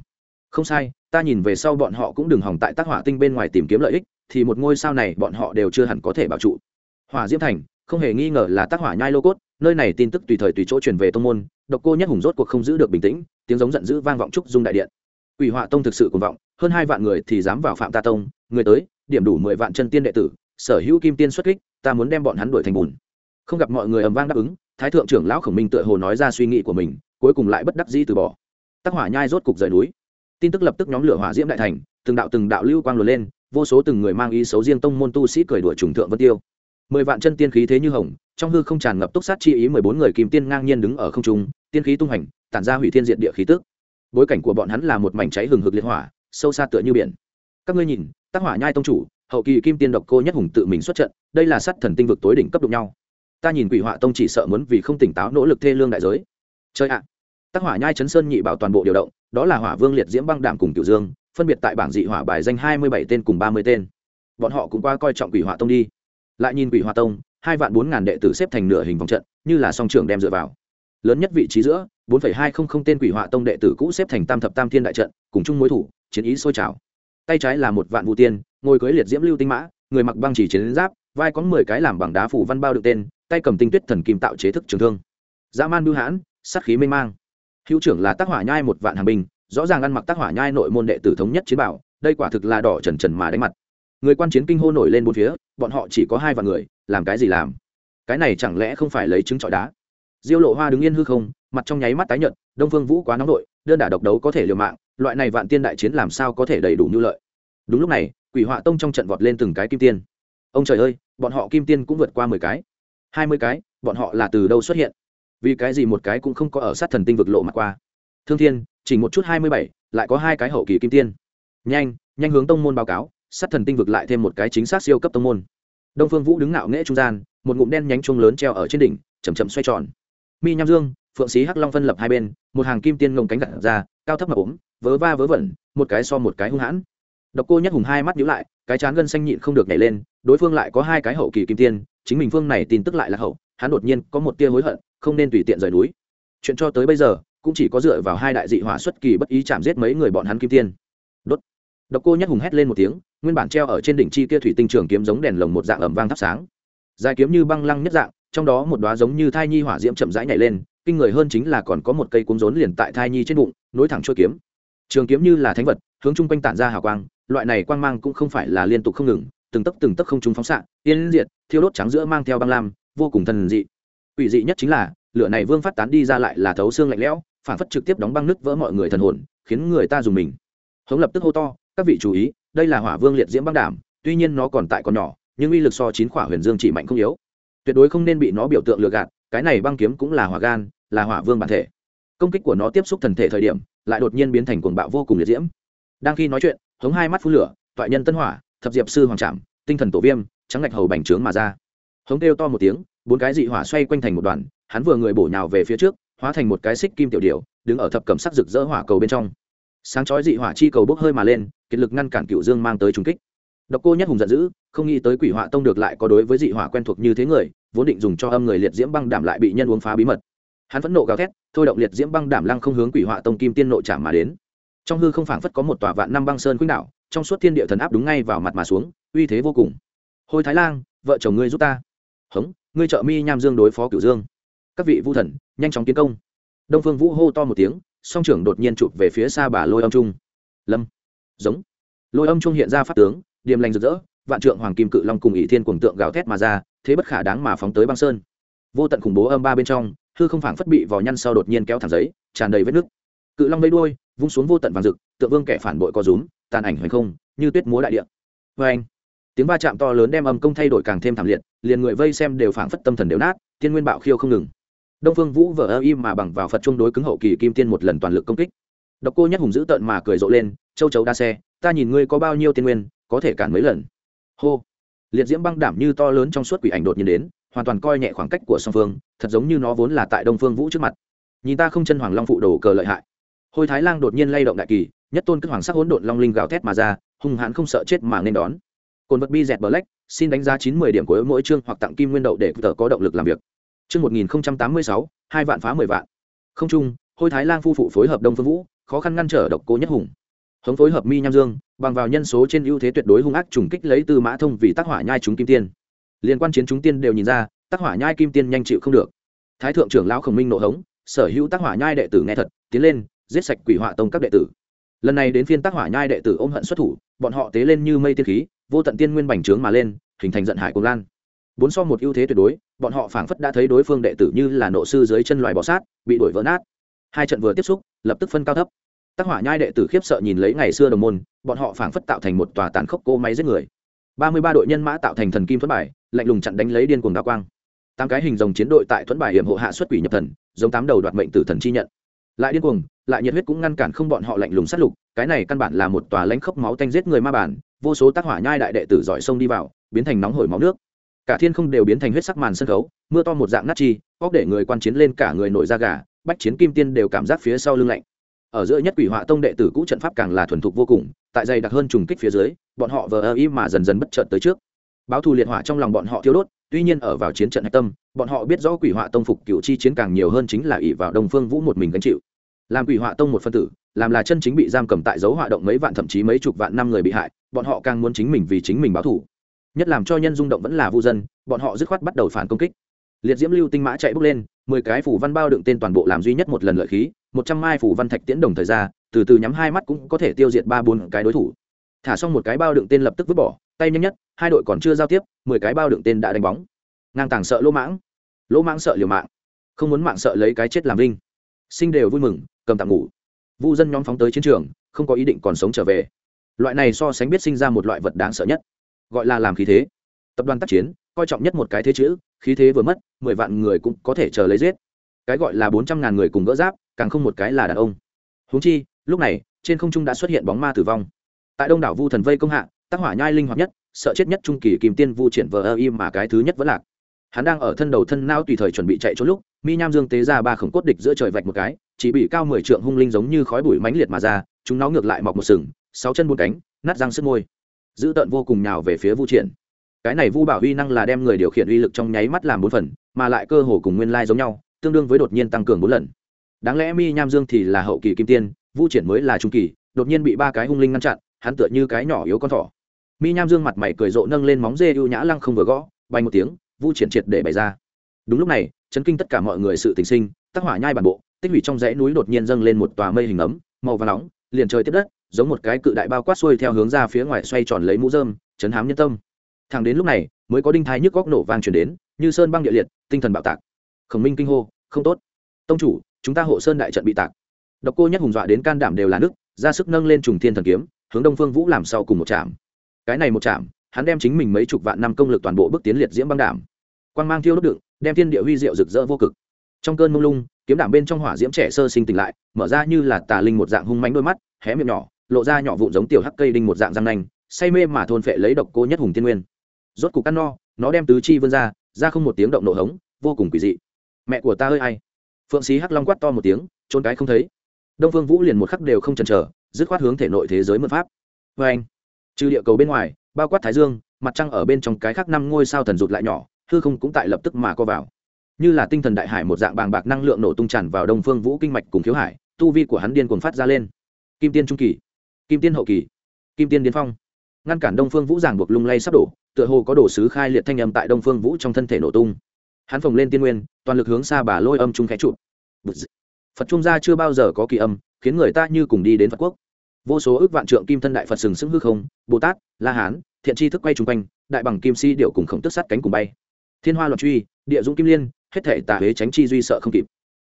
S1: không sai, ta nhìn về sau bọn họ cũng đừng hỏng tại tác hỏa tinh bên ngoài tìm kiếm lợi ích, thì một ngôi sao này bọn họ đều chưa hẳn có thể bảo trụ. Hỏa diễm thành, không hề nghi ngờ là tác hỏa nhai lô cốt, nơi này tin tức tùy thời tùy chỗ truyền về tông môn, độc cô nhất hùng rốt cuộc không giữ được bình tĩnh, tiếng giống giận dữ vang vọng trúc dung đại điện. Ủy họa tông thực sự cuồng vọng, hơn hai vạn người thì dám vào phạm ta tông, người tới, điểm đủ mười vạn chân tiên đệ tử, sở hữu kim tiên xuất kích, ta muốn đem bọn hắn đuổi thành bùn. Không gặp mọi người ầm vang đáp ứng, thái thượng trưởng lão khổng minh tựa hồ nói ra suy nghĩ của mình, cuối cùng lại bất đắc dĩ từ bỏ. Tác hỏa nhai rốt cục rời núi tin tức lập tức nhóm lửa hỏa diễm đại thành, từng đạo từng đạo lưu quang luồn lên, vô số từng người mang ý xấu riêng tông môn tu sĩ cười đuổi trùng thượng vân tiêu. Mười vạn chân tiên khí thế như hồng, trong hư không tràn ngập túc sát chi ý mười bốn người kim tiên ngang nhiên đứng ở không trung, tiên khí tung hành, tản ra hủy thiên diện địa khí tức. Bối cảnh của bọn hắn là một mảnh cháy hừng hực liệt hỏa, sâu xa tựa như biển. Các ngươi nhìn tác hỏa nhai tông chủ, hậu kỳ kim tiên độc cô nhất hùng tự mình xuất trận, đây là sát thần tinh vực tối đỉnh cấp đụng nhau. Ta nhìn quỷ họa tông chỉ sợ muốn vì không tỉnh táo nỗ lực thê lương đại giới. Chơi ạ tác hỏa nhai chấn sơn nhị bảo toàn bộ điều động, đó là hỏa vương liệt diễm băng đạm cùng tiểu dương, phân biệt tại bảng dị hỏa bài danh hai mươi bảy tên cùng ba mươi tên. Bọn họ cũng qua coi trọng quỷ hỏa tông đi. Lại nhìn quỷ hỏa tông, hai vạn bốn ngàn đệ tử xếp thành nửa hình vòng trận, như là song trưởng đem dựa vào. Lớn nhất vị trí giữa, bốn phẩy hai không không tên quỷ hỏa tông đệ tử cũ xếp thành tam thập tam thiên đại trận, cùng chung mối thủ, chiến ý sôi trào. Tay trái là một vạn vũ tiên, ngồi cưới liệt diễm lưu tinh mã, người mặc băng chỉ chiến giáp, vai có mười cái làm bằng đá phủ văn bao được tên, tay cầm tinh tuyết thần kim tạo chế thức trường thương. Dã man bưu hãn, sát khí mênh mang hữu trưởng là tác hỏa nhai một vạn hàng binh, rõ ràng ăn mặc tác hỏa nhai nội môn đệ tử thống nhất chiến bảo, đây quả thực là đỏ trần trần mà đánh mặt. Người quan chiến kinh hô nổi lên bốn phía, bọn họ chỉ có hai vạn người, làm cái gì làm? Cái này chẳng lẽ không phải lấy trứng trọi đá? Diêu lộ hoa đứng yên hư không, mặt trong nháy mắt tái nhợt, đông phương vũ quá nóng đội đơn đả độc đấu có thể liều mạng, loại này vạn tiên đại chiến làm sao có thể đầy đủ như lợi? Đúng lúc này, quỷ họa tông trong trận vọt lên từng cái kim tiên. Ông trời ơi, bọn họ kim tiên cũng vượt qua mười cái. Hai mươi cái, bọn họ là từ đâu xuất hiện? Vì cái gì một cái cũng không có ở sát thần tinh vực lộ mặt qua. Thương thiên, chỉ một chút hai mươi bảy, lại có hai cái hậu kỳ kim tiên. Nhanh nhanh hướng tông môn báo cáo, sát thần tinh vực lại thêm một cái chính xác siêu cấp tông môn. Đông phương vũ đứng ngạo nghễ trung gian, một ngụm đen nhánh chuông lớn treo ở trên đỉnh chầm chậm xoay tròn. Mi nham dương, phượng sĩ hắc long phân lập hai bên, một hàng kim tiên ngồng cánh gặt ra, cao thấp mà ốm, vớ va vớ vẩn, một cái so một cái hung hãn. Độc cô nhất hùng hai mắt nhíu lại, cái chán gân xanh nhịn không được nhảy lên, đối phương lại có hai cái hậu kỳ kim tiên, chính mình phương này tin tức lại là hậu hắn đột nhiên có một tia hối hận, không nên tùy tiện rời núi. Chuyện cho tới bây giờ, cũng chỉ có dựa vào hai đại dị hỏa xuất kỳ bất ý chạm giết mấy người bọn hắn kim tiên. Đốt. Độc cô nhất hùng hét lên một tiếng, nguyên bản treo ở trên đỉnh chi kia thủy tinh trường kiếm giống đèn lồng một dạng ẩm vang thắp sáng. Dài kiếm như băng lăng nhất dạng, trong đó một đóa giống như thai nhi hỏa diễm chậm rãi nhảy lên, kinh người hơn chính là còn có một cây cuống rốn liền tại thai nhi trên bụng, nối thẳng chuôi kiếm. Trường kiếm như là thánh vật, hướng chung quanh tản ra hào quang, loại này quang mang cũng không phải là liên tục không ngừng, từng tấc từng tấc không trung phóng xạ, yên diệt, thiêu đốt trắng giữa mang theo băng lam vô cùng thần dị. Ủy dị nhất chính là, lửa này vương phát tán đi ra lại là thấu xương lạnh lẽo, phản phất trực tiếp đóng băng nứt vỡ mọi người thần hồn, khiến người ta dùng mình. Hống lập tức hô to, các vị chú ý, đây là hỏa vương liệt diễm băng đảm tuy nhiên nó còn tại còn nhỏ, nhưng uy lực so chín khỏa huyền dương chỉ mạnh không yếu. Tuyệt đối không nên bị nó biểu tượng lừa gạt, cái này băng kiếm cũng là hỏa gan, là hỏa vương bản thể. Công kích của nó tiếp xúc thần thể thời điểm, lại đột nhiên biến thành cuồng bạo vô cùng liệt diễm. Đang khi nói chuyện, hống hai mắt phun lửa, toại nhân tân hỏa, thập diệp sư hoàng trạm tinh thần tổ viêm, trắng ngạch hầu bành trướng mà ra hống kêu to một tiếng, bốn cái dị hỏa xoay quanh thành một đoàn, hắn vừa người bổ nhào về phía trước, hóa thành một cái xích kim tiểu điểu, đứng ở thập cầm sắc rực rỡ hỏa cầu bên trong. Sáng chói dị hỏa chi cầu bốc hơi mà lên, kiệt lực ngăn cản cựu dương mang tới trung kích. Độc cô nhất hùng giận dữ, không nghĩ tới quỷ hỏa tông được lại có đối với dị hỏa quen thuộc như thế người, vốn định dùng cho âm người liệt diễm băng đảm lại bị nhân uống phá bí mật. Hắn vẫn nộ gào thét, thôi động liệt diễm băng đảm lăng không hướng quỷ hỏa tông kim tiên nộ chạm mà đến. Trong hư không phảng phất có một tòa vạn năm băng sơn khuynh đảo, trong suốt thiên địa thần áp đúng ngay vào mặt mà xuống, uy thế vô cùng. Hôi thái lang, vợ chồng ngươi giúp ta hống, ngươi trợ mi nham dương đối phó cửu dương. Các vị vu thần, nhanh chóng tiến công. Đông phương vũ hô to một tiếng, song trưởng đột nhiên chụp về phía xa bà lôi âm trung. Lâm. Giống. Lôi âm trung hiện ra phát tướng, điềm lành rực rỡ, vạn trượng hoàng kim cự long cùng ỷ thiên cuồng tượng gào thét mà ra, thế bất khả đáng mà phóng tới băng sơn. Vô tận khủng bố âm ba bên trong, hư không phảng phất bị vò nhăn sau đột nhiên kéo thẳng giấy, tràn đầy vết nước cự long vây đuôi, vung xuống vô tận vàng rực, tượng vương kẻ phản bội co rúm, tàn ảnh hoành không, như tuyết múa đại địa. Vê anh tiếng va chạm to lớn đem âm công thay đổi càng thêm thảm liệt, liền người vây xem đều phảng phất tâm thần đều nát, thiên nguyên bạo khiêu không ngừng. Đông phương vũ vờ ơ im mà bằng vào phật trung đối cứng hậu kỳ kim tiên một lần toàn lực công kích. Độc cô nhất hùng dữ tợn mà cười rộ lên, châu chấu đa xe, ta nhìn ngươi có bao nhiêu tiên nguyên, có thể cản mấy lần? Hô. Liệt diễm băng đảm như to lớn trong suốt quỷ ảnh đột nhiên đến, hoàn toàn coi nhẹ khoảng cách của song phương, thật giống như nó vốn là tại đông phương vũ trước mặt. Nhìn ta không chân hoàng long phụ đồ cờ lợi hại. Hôi thái lang đột nhiên lay động đại kỳ, nhất tôn cất hoàng sắc hỗn độn long linh gào thét mà ra, hung hãn không sợ chết mà nên đón cồn vật bi dẹt black, xin đánh giá chín mươi điểm của mỗi chương hoặc tặng kim nguyên đậu để tự có động lực làm việc. Chương một nghìn tám mươi sáu, hai vạn phá mười vạn. Không trung hôi thái lang phu phụ phối hợp đông phương vũ, khó khăn ngăn trở độc cố nhất hùng. Hống phối hợp mi nham dương, bằng vào nhân số trên ưu thế tuyệt đối hung ác trùng kích lấy từ mã thông vì tác hỏa nhai chúng kim tiên. Liên quan chiến chúng tiên đều nhìn ra tác hỏa nhai kim tiên nhanh chịu không được. Thái thượng trưởng lão khổng minh nộ hống, sở hữu tác hỏa nhai đệ tử nghe thật, tiến lên, giết sạch quỷ họa tông các đệ tử. Lần này đến phiên tác hỏa nhai đệ tử ôm hận xuất thủ, bọn họ tế lên như mây tiên khí vô tận tiên nguyên bành trướng mà lên, hình thành giận hải cùng lan. Bốn so một ưu thế tuyệt đối, bọn họ phảng phất đã thấy đối phương đệ tử như là nộ sư dưới chân loài bọ sát, bị đuổi vỡ nát. Hai trận vừa tiếp xúc, lập tức phân cao thấp. Tác hỏa nhai đệ tử khiếp sợ nhìn lấy ngày xưa đồng môn, bọn họ phảng phất tạo thành một tòa tàn khốc cô máy giết người. Ba mươi ba đội nhân mã tạo thành thần kim thuẫn bài, lạnh lùng chặn đánh lấy điên cuồng đa quang. Tám cái hình dòng chiến đội tại thuẫn bài hiểm hộ hạ xuất quỷ nhập thần, giống tám đầu đoạt mệnh tử thần chi nhận. Lại điên cuồng, lại nhiệt huyết cũng ngăn cản không bọn họ lạnh lùng sát lục, cái này căn bản là một tòa lãnh khốc máu tanh giết người ma bản vô số tác hỏa nhai đại đệ tử giỏi sông đi vào, biến thành nóng hổi máu nước. Cả thiên không đều biến thành huyết sắc màn sân khấu, mưa to một dạng nát chi góc để người quan chiến lên cả người nổi da gà, bách chiến kim tiên đều cảm giác phía sau lưng lạnh. Ở giữa nhất quỷ họa tông đệ tử cũ trận pháp càng là thuần thục vô cùng, tại dày đặc hơn trùng kích phía dưới, bọn họ vờ ơ y mà dần dần bất chợt tới trước. Báo thù liệt hỏa trong lòng bọn họ thiếu đốt, tuy nhiên ở vào chiến trận hạch tâm, bọn họ biết rõ quỷ họa tông phục cựu chi chiến càng nhiều hơn chính là ỷ vào đồng phương vũ một mình gánh chịu làm quỷ họa tông một phân tử, làm là chân chính bị giam cầm tại dấu họa động mấy vạn thậm chí mấy chục vạn năm người bị hại, bọn họ càng muốn chính mình vì chính mình báo thù. Nhất làm cho nhân rung động vẫn là vu dân, bọn họ dứt khoát bắt đầu phản công kích. Liệt diễm lưu tinh mã chạy bước lên, mười cái phủ văn bao đựng tên toàn bộ làm duy nhất một lần lợi khí, một trăm mai phủ văn thạch tiễn đồng thời ra, từ từ nhắm hai mắt cũng có thể tiêu diệt ba bốn cái đối thủ. Thả xong một cái bao đựng tên lập tức vứt bỏ, tay nhanh nhất, hai đội còn chưa giao tiếp, mười cái bao đựng tên đã đánh bóng. Ngang tàng sợ lỗ mãng. Lỗ mãng sợ liều mạng, không muốn mạng sợ lấy cái chết làm linh sinh đều vui mừng cầm tạm ngủ. Vu dân nhóm phóng tới chiến trường, không có ý định còn sống trở về. Loại này so sánh biết sinh ra một loại vật đáng sợ nhất, gọi là làm khí thế. Tập đoàn tác chiến, coi trọng nhất một cái thế chữ, khí thế vừa mất, mười vạn người cũng có thể chờ lấy giết. Cái gọi là bốn trăm ngàn người cùng gỡ giáp, càng không một cái là đàn ông. Húng chi, lúc này, trên không trung đã xuất hiện bóng ma tử vong. Tại đông đảo vu thần vây công hạ, tác hỏa nhai linh hoạt nhất, sợ chết nhất trung kỳ kìm tiên vu triển vờ ơ im mà cái thứ nhất vẫn lạc. Hắn đang ở thân đầu thân nao tùy thời chuẩn bị chạy trốn lúc, mi nham dương tế ra ba khổng cốt địch giữa trời vạch một cái chỉ bị cao mười trượng hung linh giống như khói bụi mãnh liệt mà ra, chúng nó ngược lại mọc một sừng, sáu chân bốn cánh, nát răng sức môi. Dữ tợn vô cùng nhào về phía vu triển. Cái này vu bảo uy năng là đem người điều khiển uy lực trong nháy mắt làm bốn phần, mà lại cơ hồ cùng nguyên lai giống nhau, tương đương với đột nhiên tăng cường bốn lần. Đáng lẽ mi nham dương thì là hậu kỳ kim tiên, vu triển mới là trung kỳ, đột nhiên bị ba cái hung linh ngăn chặn, hắn tựa như cái nhỏ yếu con thỏ. Mi nham dương mặt mày cười rộ nâng lên móng dê ưu nhã lăng không vừa gõ, bay một tiếng, vu triển triệt để bày ra. Đúng lúc này, chấn kinh tất cả mọi người sự tình sinh tác hỏa nhai bản bộ tích hủy trong dãy núi đột nhiên dâng lên một tòa mây hình ấm, màu và nóng, liền trời tiếp đất, giống một cái cự đại bao quát xuôi theo hướng ra phía ngoài xoay tròn lấy mũ dơm chấn hám nhân tâm. Thẳng đến lúc này, mới có đinh thái nhức góc nổ vang chuyển đến, như sơn băng địa liệt, tinh thần bạo tạc. Khổng minh kinh hô, không tốt. Tông chủ, chúng ta hộ sơn đại trận bị tạc. Độc cô nhất hùng dọa đến can đảm đều là nước ra sức nâng lên trùng thiên thần kiếm, hướng đông phương vũ làm sau cùng một chạm cái này một chạm hắn đem chính mình mấy chục vạn năm công lực toàn bộ bước tiến liệt diễm băng đảm. Quang mang thiêu đốt đựng, đem thiên địa huy diệu rực rỡ vô cực. Trong cơn mông lung kiếm đảm bên trong hỏa diễm trẻ sơ sinh tỉnh lại, mở ra như là tà linh một dạng hung mánh đôi mắt, hé miệng nhỏ, lộ ra nhỏ vụn giống tiểu hắc cây đinh một dạng răng nanh, say mê mà thôn phệ lấy độc cô nhất hùng tiên nguyên. Rốt cục ăn no, nó đem tứ chi vươn ra ra không một tiếng động nổ hống, vô cùng quỷ dị. Mẹ của ta ơi, ai? Phượng sĩ hắc long quát to một tiếng, trốn cái không thấy. Đông phương vũ liền một khắc đều không chần chờ, dứt khoát hướng thể nội thế giới mượn pháp. Vê anh trừ địa cầu bên ngoài, bao quát thái dương, mặt trăng ở bên trong cái khác năm ngôi sao thần rụt lại nhỏ, hư không cũng tại lập tức mà co vào như là tinh thần đại hải một dạng bàng bạc năng lượng nổ tung tràn vào đông phương vũ kinh mạch cùng khiếu hải, tu vi của hắn điên cuồng phát ra lên. Kim tiên trung kỳ, kim tiên hậu kỳ, kim tiên điên phong. Ngăn cản đông phương vũ giảng buộc lung lay sắp đổ, tựa hồ có đổ sứ khai liệt thanh âm tại đông phương vũ trong thân thể nổ tung. Hắn phồng lên tiên nguyên, toàn lực hướng xa bà lôi âm trung khẽ trụ. Phật trung gia chưa bao giờ có kỳ âm, khiến người ta như cùng đi đến phật quốc. Vô số ước vạn trượng kim thân đại phật sừng sững hư không, bồ tát, la hán, thiện tri thức quay chung quanh, đại bằng kim si điệu cùng khổng tức sắt cánh cùng bay. Thiên hoa loạn truy, địa dũng kim liên hết thể tà huế tránh chi duy sợ không kịp.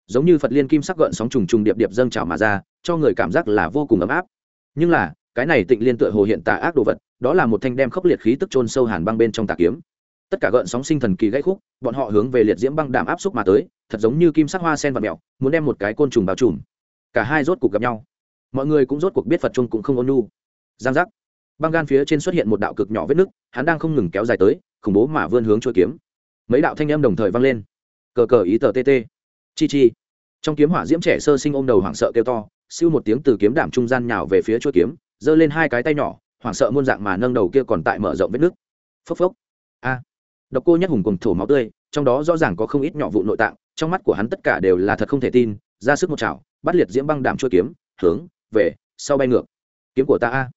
S1: Giống như phật liên kim sắc gợn sóng trùng trùng điệp điệp dâng trào mà ra, cho người cảm giác là vô cùng ấm áp. Nhưng là, cái này tịnh liên tựa hồ hiện tà ác đồ vật, đó là một thanh đem khốc liệt khí tức trôn sâu hàn băng bên trong tà kiếm. Tất cả gợn sóng sinh thần kỳ gãy khúc, bọn họ hướng về liệt diễm băng đạm áp xúc mà tới, thật giống như kim sắc hoa sen và mèo, muốn đem một cái côn trùng bao trùm. Cả hai rốt cuộc gặp nhau. Mọi người cũng rốt cuộc biết phật trung cũng không ôn nhu. Giang giác. Băng gan phía trên xuất hiện một đạo cực nhỏ vết nứt, hắn đang không ngừng kéo dài tới, khủng bố mà vươn hướng chuỗi kiếm. Mấy đạo thanh âm đồng thời vang lên cờ cờ ý tờ tt chi chi. Trong kiếm hỏa diễm trẻ sơ sinh ôm đầu hoảng sợ kêu to, siêu một tiếng từ kiếm đảm trung gian nhào về phía chuỗi kiếm, giơ lên hai cái tay nhỏ, hoảng sợ muôn dạng mà nâng đầu kia còn tại mở rộng vết nước. Phốc phốc. A. Độc cô nhất hùng cùng thổ máu tươi, trong đó rõ ràng có không ít nhỏ vụ nội tạng, trong mắt của hắn tất cả đều là thật không thể tin, ra sức một chảo, bắt liệt diễm băng đảm chuỗi kiếm, hướng, về, sau bay ngược. Kiếm của ta a.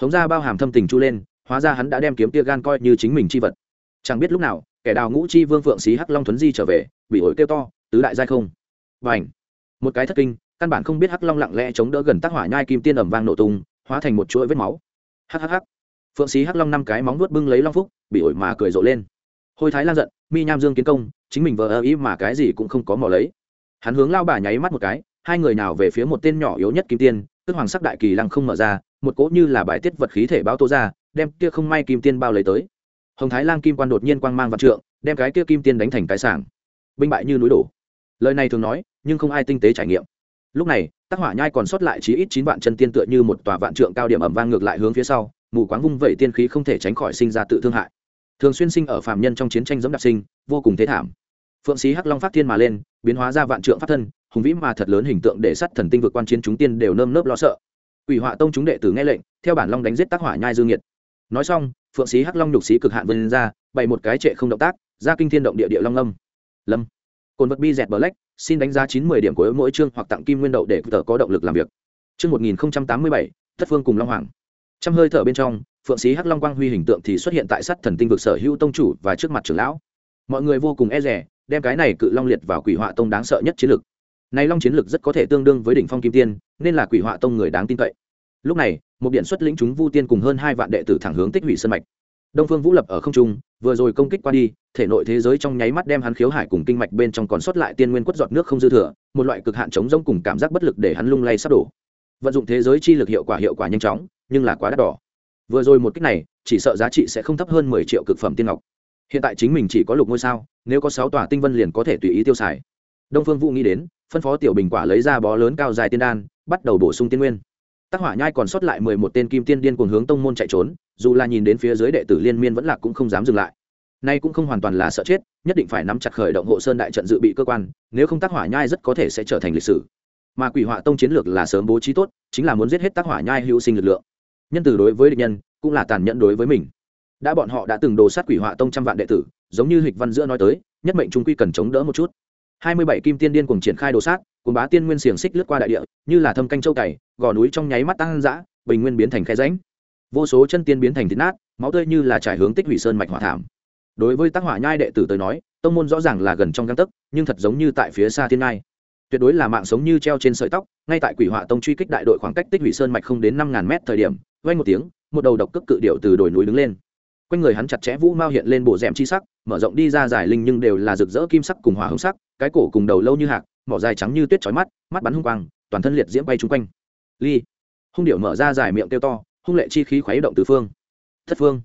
S1: Hống ra bao hàm thâm tình chu lên, hóa ra hắn đã đem kiếm tia gan coi như chính mình chi vật. Chẳng biết lúc nào kẻ đào ngũ chi vương phượng xí hắc long thuấn di trở về, bị ổi kêu to, tứ đại giai không. Và ảnh một cái thất kinh, căn bản không biết hắc long lặng lẽ chống đỡ gần tác hỏa nhai kim tiên ẩm vang nổ tung, hóa thành một chuỗi vết máu. Hhh phượng xí hắc long năm cái móng nuốt bưng lấy long phúc, bị ổi mà cười rộ lên. Hôi thái lan giận, mi nham dương kiến công, chính mình vờ ơ ý mà cái gì cũng không có mò lấy. Hắn hướng lao bà nháy mắt một cái, hai người nào về phía một tên nhỏ yếu nhất kim tiên, tức hoàng sắc đại kỳ lăng không mở ra, một cỗ như là bài tiết vật khí thể bao tố ra, đem kia không may kim tiên bao lấy tới hồng thái lan kim quan đột nhiên quang mang vạn trượng, đem cái kia kim tiên đánh thành cái sảng. Binh bại như núi đổ. Lời này thường nói, nhưng không ai tinh tế trải nghiệm. Lúc này tác hỏa nhai còn sót lại chí ít chín vạn chân tiên tựa như một tòa vạn trượng cao điểm ẩm vang ngược lại hướng phía sau, mù quáng vung vẩy tiên khí không thể tránh khỏi sinh ra tự thương hại. Thường xuyên sinh ở phàm nhân trong chiến tranh giống đặc sinh, vô cùng thế thảm. Phượng sĩ hắc long phát thiên mà lên, biến hóa ra vạn trượng pháp thân, hùng vĩ mà thật lớn hình tượng để sắt thần tinh vượt quan chiến chúng tiên đều nơm nớp lo sợ. Ủy họa tông chúng đệ tử nghe lệnh, theo bản long đánh giết tác hỏa nhai dương nhiệt. Nói xong phượng sĩ hắc long nhục sĩ cực hạn vươn ra, bày một cái trệ không động tác, ra kinh thiên động địa địa long lâm lâm. Cồn vật bi dẹt black, xin đánh giá chín mươi điểm của mỗi chương hoặc tặng kim nguyên đậu để tờ có động lực làm việc. Chương một nghìn tám mươi bảy, thất phương cùng long hoàng. Trong hơi thở bên trong, phượng sĩ hắc long quang huy hình tượng thì xuất hiện tại sắt thần tinh vực sở hữu tông chủ và trước mặt trưởng lão. Mọi người vô cùng e rẻ đem cái này cự long liệt vào quỷ họa tông đáng sợ nhất chiến lực này long chiến lực rất có thể tương đương với đỉnh phong kim tiên, nên là quỷ họa tông người đáng tin cậy. Lúc này một điện xuất lĩnh chúng vu tiên cùng hơn hai vạn đệ tử thẳng hướng tích hủy sân mạch. Đông phương vũ lập ở không trung, vừa rồi công kích qua đi, thể nội thế giới trong nháy mắt đem hắn khiếu hải cùng kinh mạch bên trong còn sót lại tiên nguyên quất giọt nước không dư thừa, một loại cực hạn chống rông cùng cảm giác bất lực để hắn lung lay sắp đổ. Vận dụng thế giới chi lực hiệu quả hiệu quả nhanh chóng, nhưng là quá đắt đỏ. Vừa rồi một kích này, chỉ sợ giá trị sẽ không thấp hơn mười triệu cực phẩm tiên ngọc. Hiện tại chính mình chỉ có lục ngôi sao, nếu có sáu tòa tinh vân liền có thể tùy ý tiêu xài. Đông phương vũ nghĩ đến, phân phó tiểu bình quả lấy ra bó lớn cao dài tiên đan, bắt đầu bổ sung tiên nguyên tác hỏa nhai còn sót lại mười một tên kim tiên điên cuồng hướng tông môn chạy trốn, dù là nhìn đến phía dưới đệ tử liên miên vẫn lạc cũng không dám dừng lại. Nay cũng không hoàn toàn là sợ chết, nhất định phải nắm chặt khởi động hộ sơn đại trận dự bị cơ quan, nếu không tác hỏa nhai rất có thể sẽ trở thành lịch sử. Mà quỷ họa tông chiến lược là sớm bố trí tốt, chính là muốn giết hết tác hỏa nhai hữu sinh lực lượng. Nhân từ đối với địch nhân, cũng là tàn nhẫn đối với mình. Đã bọn họ đã từng đồ sát quỷ họa tông trăm vạn đệ tử, giống như hịch văn giữa nói tới, nhất mệnh trung quy cần chống đỡ một chút. Hai mươi bảy kim tiên điên cùng triển khai đồ sát cùng bá tiên nguyên xiềng xích lướt qua đại địa, như là thâm canh châu cày gò núi trong nháy mắt tăng dã, bình nguyên biến thành khe ránh vô số chân tiên biến thành thịt nát, máu tươi như là trải hướng tích hủy sơn mạch hỏa thảm. Đối với tác hỏa nhai đệ tử tới nói, tông môn rõ ràng là gần trong găng tấc, nhưng thật giống như tại phía xa thiên ngai. Tuyệt đối là mạng sống như treo trên sợi tóc, ngay tại quỷ hỏa tông truy kích đại đội khoảng cách tích hủy sơn mạch không đến năm ngàn mét thời điểm, vang một tiếng, một đầu độc cước cự điệu từ đồi núi đứng lên. Quanh người hắn chặt chẽ vũ mao hiện lên bộ rèm chi sắc, mở rộng đi ra dài linh nhưng đều là rực rỡ kim sắc cùng hỏa hồng sắc, cái cổ cùng đầu lâu như hạc, mỏ dài trắng như tuyết chói mắt mắt bắn hung quang, toàn thân liệt diễm bay chung quanh ly. Hung điệu mở ra dài miệng kêu to, hung lệ chi khí khuấy động tứ phương. Thất phương.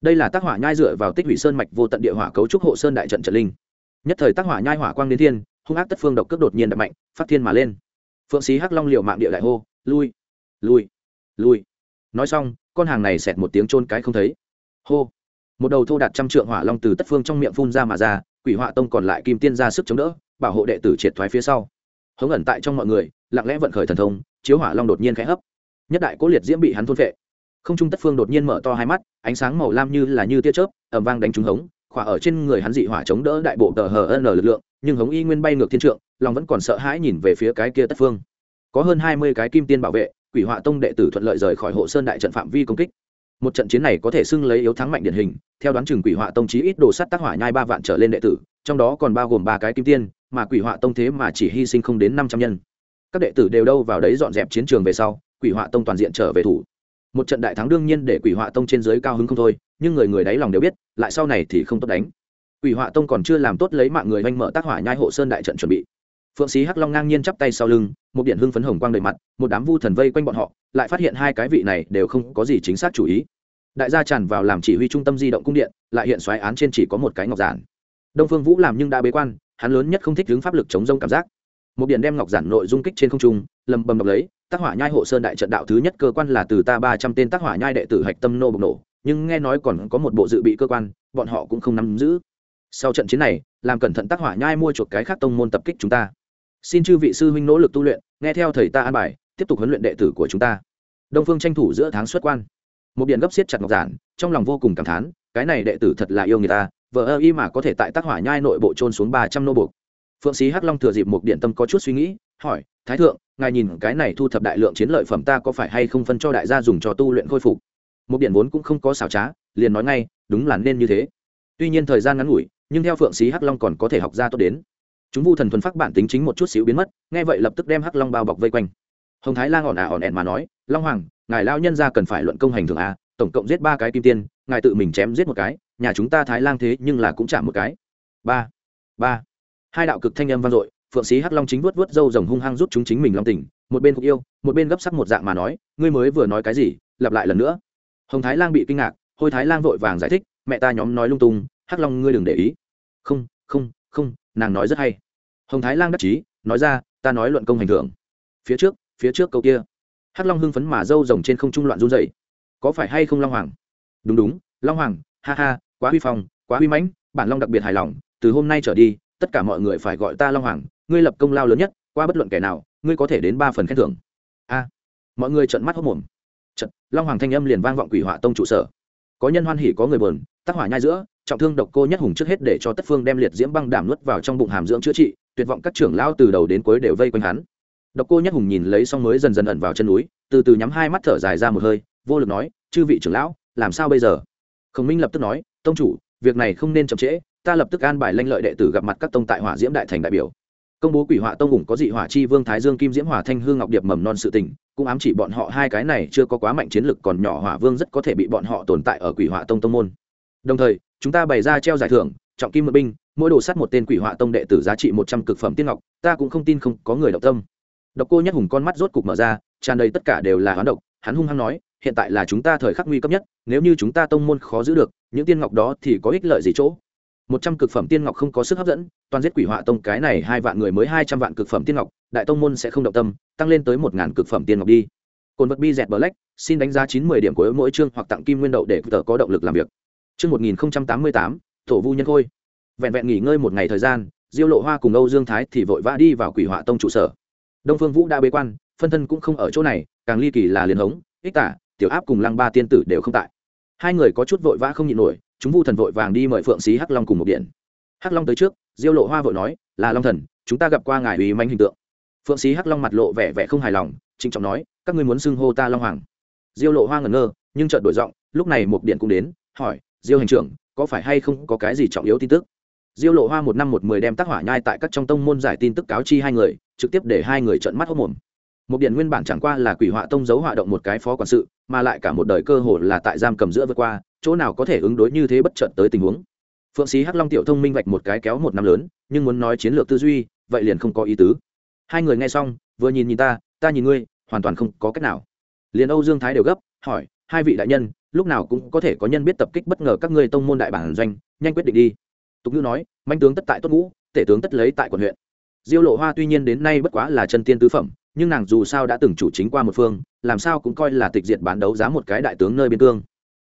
S1: Đây là tác hỏa nhai dựa vào tích hủy sơn mạch vô tận địa hỏa cấu trúc hộ sơn đại trận trận linh. Nhất thời tác hỏa nhai hỏa quang đến thiên, hung ác tất phương độc cước đột nhiên đập mạnh, phát thiên mà lên. Phượng sĩ hắc long liệu mạng địa đại hô, lui lui lui. Nói xong, con hàng này xẹt một tiếng trôn cái không thấy. Hô. Một đầu thô đạt trăm trượng hỏa long từ tất phương trong miệng phun ra mà ra, quỷ họa tông còn lại kim tiên ra sức chống đỡ, bảo hộ đệ tử triệt thoái phía sau hống ẩn tại trong mọi người, lặng lẽ vận khởi thần thông, chiếu hỏa long đột nhiên khẽ hấp. Nhất đại cố liệt diễm bị hắn thôn vệ không trung tất phương đột nhiên mở to hai mắt, ánh sáng màu lam như là như tia chớp ẩm vang đánh trúng hống, khỏa ở trên người hắn dị hỏa chống đỡ đại bộ tờ hờ n lực lượng, nhưng hống y nguyên bay ngược thiên trượng, lòng vẫn còn sợ hãi nhìn về phía cái kia tất phương. Có hơn hai mươi cái kim tiên bảo vệ, quỷ họa tông đệ tử thuận lợi rời khỏi hộ sơn đại trận phạm vi công kích. Một trận chiến này có thể xưng lấy yếu thắng mạnh điển hình, theo đoán chừng quỷ họa tông chí ít đồ sắt tác hỏa nhai ba vạn trở lên đệ tử, trong đó còn bao gồm ba cái kim tiên mà quỷ họa tông thế mà chỉ hy sinh không đến năm trăm nhân. Các đệ tử đều đâu vào đấy dọn dẹp chiến trường về sau, quỷ họa tông toàn diện trở về thủ. Một trận đại thắng đương nhiên để quỷ họa tông trên dưới cao hứng không thôi, nhưng người người đáy lòng đều biết, lại sau này thì không tốt đánh. Quỷ họa tông còn chưa làm tốt lấy mạng người oanh mở tác hỏa nhai hộ sơn đại trận chuẩn bị. Phượng sĩ hắc long ngang nhiên chắp tay sau lưng, một điện hưng phấn hồng quang đầy mặt, một đám vu thần vây quanh bọn họ, lại phát hiện hai cái vị này đều không có gì chính xác chủ ý. Đại gia tràn vào làm chỉ huy trung tâm di động cung điện, lại hiện xoáy án trên chỉ có một cái ngọc giản. Đông phương vũ làm nhưng đã bế quan hắn lớn nhất không thích hướng pháp lực chống rông cảm giác. Một điện đem ngọc giản nội dung kích trên không trung, lầm bầm đọc lấy, tác hỏa nhai hộ sơn đại trận đạo thứ nhất cơ quan là từ ta ba trăm tên tác hỏa nhai đệ tử hạch tâm nô bộc nổ, nhưng nghe nói còn có một bộ dự bị cơ quan, bọn họ cũng không nắm giữ. Sau trận chiến này, làm cẩn thận tác hỏa nhai mua chuột cái khác tông môn tập kích chúng ta. Xin chư vị sư huynh nỗ lực tu luyện, nghe theo thầy ta an bài, tiếp tục huấn luyện đệ tử của chúng ta. Đông phương tranh thủ giữa tháng xuất quan. Một điện gấp xiết chặt ngọc giản, trong lòng vô cùng cảm thán, cái này đệ tử thật là yêu người ta vờ ơ y mà có thể tại tác hỏa nhai nội bộ trôn xuống ba trăm nô buộc. Phượng sĩ hắc long thừa dịp một điện tâm có chút suy nghĩ, hỏi, thái thượng, ngài nhìn cái này thu thập đại lượng chiến lợi phẩm ta có phải hay không phân cho đại gia dùng cho tu luyện khôi phục? Một điện vốn cũng không có xảo trá, liền nói ngay, đúng là nên như thế. Tuy nhiên thời gian ngắn ngủi, nhưng theo phượng sĩ hắc long còn có thể học ra tốt đến. Chúng vu thần thuần phát bản tính chính một chút xíu biến mất, nghe vậy lập tức đem hắc long bao bọc vây quanh. Hồng thái lang ỏn ả à ỏn ẹn mà nói, long hoàng, ngài lao nhân ra cần phải luận công hành thường a, tổng cộng giết ba cái kim tiên, ngài tự mình chém giết một cái nhà chúng ta thái lang thế nhưng là cũng chạm một cái. Ba ba. Hai đạo cực thanh âm vang dội, phượng sĩ hắc long chính vuốt vuốt râu rồng hung hăng rút chúng chính mình long tỉnh một bên cục yêu, một bên gấp sắc một dạng mà nói, ngươi mới vừa nói cái gì, lặp lại lần nữa. Hồng thái lang bị kinh ngạc, hôi thái lang vội vàng giải thích, mẹ ta nhóm nói lung tung, hắc long ngươi đừng để ý. Không không không, nàng nói rất hay. Hồng thái lang đắc chí, nói ra, ta nói luận công hành thưởng. Phía trước phía trước câu kia. Hắc long hưng phấn mà râu rồng trên không trung loạn run dậy có phải hay không long hoàng? Đúng đúng, long hoàng, ha ha quá huy phong, quá huy mãnh, bản long đặc biệt hài lòng, từ hôm nay trở đi, tất cả mọi người phải gọi ta long hoàng, ngươi lập công lao lớn nhất, qua bất luận kẻ nào, ngươi có thể đến ba phần khen thưởng. A, mọi người trợn mắt hốc mồm trận long hoàng thanh âm liền vang vọng quỷ họa tông trụ sở. Có nhân hoan hỉ, có người buồn, tác hỏa nhai giữa, trọng thương độc cô nhất hùng trước hết để cho tất phương đem liệt diễm băng đảm nuốt vào trong bụng hàm dưỡng chữa trị, tuyệt vọng các trưởng lão từ đầu đến cuối đều vây quanh hắn. Độc cô nhất hùng nhìn lấy xong mới dần dần ẩn vào chân núi, từ từ nhắm hai mắt thở dài ra một hơi, vô lực nói, chư vị trưởng lão, làm sao bây giờ? Khổng minh lập tức nói, tông chủ, việc này không nên chậm trễ, ta lập tức an bài lanh lợi đệ tử gặp mặt các tông tại hỏa diễm đại thành đại biểu. Công bố quỷ hỏa tông ủng có dị hỏa chi vương thái dương kim diễm hỏa thanh hương ngọc điệp mầm non sự tình, cũng ám chỉ bọn họ hai cái này chưa có quá mạnh chiến lực còn nhỏ hỏa vương rất có thể bị bọn họ tồn tại ở quỷ hỏa tông tông môn. Đồng thời, chúng ta bày ra treo giải thưởng, trọng kim mượn binh, mỗi đồ sắt một tên quỷ hỏa tông đệ tử giá trị một trăm cực phẩm tiên ngọc, ta cũng không tin không có người động tâm. Độc cô nhất hùng con mắt rốt cục mở ra, tràn đầy tất cả đều là hoán độc, hắn hung hăng nói hiện tại là chúng ta thời khắc nguy cấp nhất, nếu như chúng ta tông môn khó giữ được, những tiên ngọc đó thì có ích lợi gì chỗ? Một trăm cực phẩm tiên ngọc không có sức hấp dẫn, toàn giết quỷ họa tông cái này hai vạn người mới hai trăm vạn cực phẩm tiên ngọc, đại tông môn sẽ không động tâm, tăng lên tới một ngàn cực phẩm tiên ngọc đi. Cồn vật bi dẹt bờ lách xin đánh giá chín mươi điểm của mỗi chương hoặc tặng kim nguyên đậu để tờ có động lực làm việc. Chương một nghìn tám mươi tám tổ vu nhân khôi. Vẹn vẹn nghỉ ngơi một ngày thời gian, diêu lộ hoa cùng âu dương thái thì vội vã đi vào quỷ họa tông trụ sở. Đông phương vũ đã bế quan, phân thân cũng không ở chỗ này, càng ly kỳ là liền hống, ích tả tiểu áp cùng lăng ba tiên tử đều không tại. Hai người có chút vội vã không nhịn nổi, chúng vu thần vội vàng đi mời phượng xí hắc long cùng một điện. Hắc long tới trước, diêu lộ hoa vội nói, là long thần, chúng ta gặp qua ngài ủy manh hình tượng. Phượng xí hắc long mặt lộ vẻ vẻ không hài lòng, trịnh trọng nói, các ngươi muốn xưng hô ta long hoàng. Diêu lộ hoa ngẩn ngơ, nhưng chợt đổi giọng, lúc này một điện cũng đến, hỏi, diêu hành trưởng, có phải hay không có cái gì trọng yếu tin tức? Diêu lộ hoa một năm một mười đem tác hỏa nhai tại các trong tông môn giải tin tức cáo chi hai người, trực tiếp để hai người trợn mắt hốc mồm một điện nguyên bản chẳng qua là quỷ họa tông giấu họa động một cái phó quản sự, mà lại cả một đời cơ hồ là tại giam cầm giữa vượt qua, chỗ nào có thể ứng đối như thế bất chợt tới tình huống. Phượng sĩ hắc long tiểu thông minh vạch một cái kéo một năm lớn, nhưng muốn nói chiến lược tư duy, vậy liền không có ý tứ. Hai người nghe xong, vừa nhìn nhìn ta ta nhìn ngươi, hoàn toàn không có cách nào. Liền âu dương thái đều gấp, hỏi, hai vị đại nhân, lúc nào cũng có thể có nhân biết tập kích bất ngờ các ngươi tông môn đại bản doanh, nhanh quyết định đi. Tục ngữ nói, manh tướng tất tại tốt ngũ, tể tướng tất lấy tại quận huyện. Diêu lộ hoa tuy nhiên đến nay bất quá là chân tiên tứ phẩm nhưng nàng dù sao đã từng chủ chính qua một phương, làm sao cũng coi là tịch diệt bán đấu giá một cái đại tướng nơi biên cương.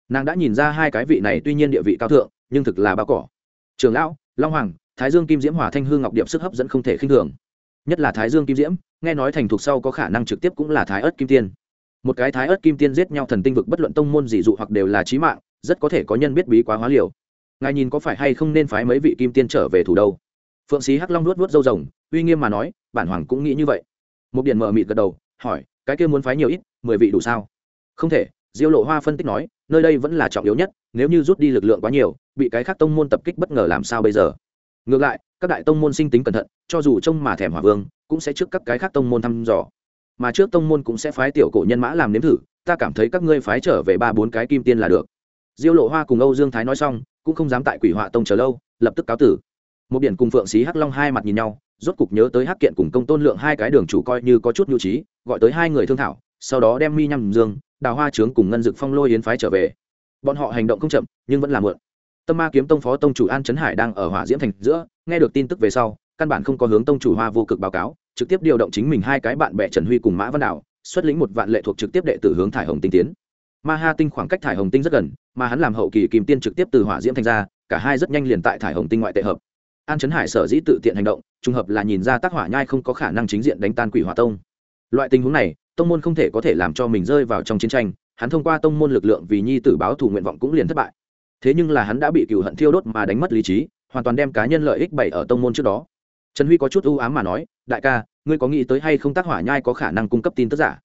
S1: Nàng đã nhìn ra hai cái vị này tuy nhiên địa vị cao thượng, nhưng thực là bao cỏ. Trường lão, long hoàng, thái dương kim diễm hòa thanh hương ngọc điệp sức hấp dẫn không thể khinh thường. Nhất là thái dương kim diễm, nghe nói thành thục sau có khả năng trực tiếp cũng là thái ớt kim tiên. Một cái thái ớt kim tiên giết nhau thần tinh vực bất luận tông môn dị dụ hoặc đều là trí mạng, rất có thể có nhân biết bí quá hóa liều. Ngài nhìn có phải hay không nên phái mấy vị kim tiên trở về thủ đâu? Phượng sĩ hắc long nuốt nuốt dâu rồng, uy nghiêm mà nói, bản hoàng cũng nghĩ như vậy một điện mờ mịt gật đầu, hỏi, cái kia muốn phái nhiều ít, mười vị đủ sao? Không thể. Diêu lộ hoa phân tích nói, nơi đây vẫn là trọng yếu nhất, nếu như rút đi lực lượng quá nhiều, bị cái khác tông môn tập kích bất ngờ làm sao bây giờ? Ngược lại, các đại tông môn sinh tính cẩn thận, cho dù trông mà thèm hỏa vương, cũng sẽ trước các cái khác tông môn thăm dò. Mà trước tông môn cũng sẽ phái tiểu cổ nhân mã làm nếm thử, ta cảm thấy các ngươi phái trở về ba bốn cái kim tiên là được. Diêu lộ hoa cùng âu dương thái nói xong, cũng không dám tại quỷ họa tông chờ lâu, lập tức cáo tử. Một biển cùng phượng xí hắc long hai mặt nhìn nhau rốt cục nhớ tới hắc kiện cùng công tôn lượng hai cái đường chủ coi như có chút nhu trí, gọi tới hai người thương thảo, sau đó đem mi nhằm dương, đào hoa trướng cùng ngân dực phong lôi yến phái trở về. Bọn họ hành động không chậm, nhưng vẫn là mượn. Tâm ma kiếm tông phó tông chủ an trấn hải đang ở hỏa diễm thành giữa, nghe được tin tức về sau, căn bản không có hướng tông chủ hoa vô cực báo cáo, trực tiếp điều động chính mình hai cái bạn bè trần huy cùng mã văn đạo xuất lĩnh một vạn lệ thuộc trực tiếp đệ tử hướng thải hồng tinh tiến. Ma ha tinh khoảng cách thải hồng tinh rất gần, mà hắn làm hậu kỳ kim tiên trực tiếp từ hỏa diễm thành ra, cả hai rất nhanh liền tại thải hồng tinh ngoại tệ hợp. An trấn hải sở dĩ tự tiện hành động trùng hợp là nhìn ra tác hỏa nhai không có khả năng chính diện đánh tan quỷ hỏa tông. Loại tình huống này, tông môn không thể có thể làm cho mình rơi vào trong chiến tranh, hắn thông qua tông môn lực lượng vì nhi tử báo thù nguyện vọng cũng liền thất bại. Thế nhưng là hắn đã bị cựu hận thiêu đốt mà đánh mất lý trí, hoàn toàn đem cá nhân lợi ích bày ở tông môn trước đó. Trần huy có chút ưu ám mà nói, đại ca, ngươi có nghĩ tới hay không tác hỏa nhai có khả năng cung cấp tin tức giả?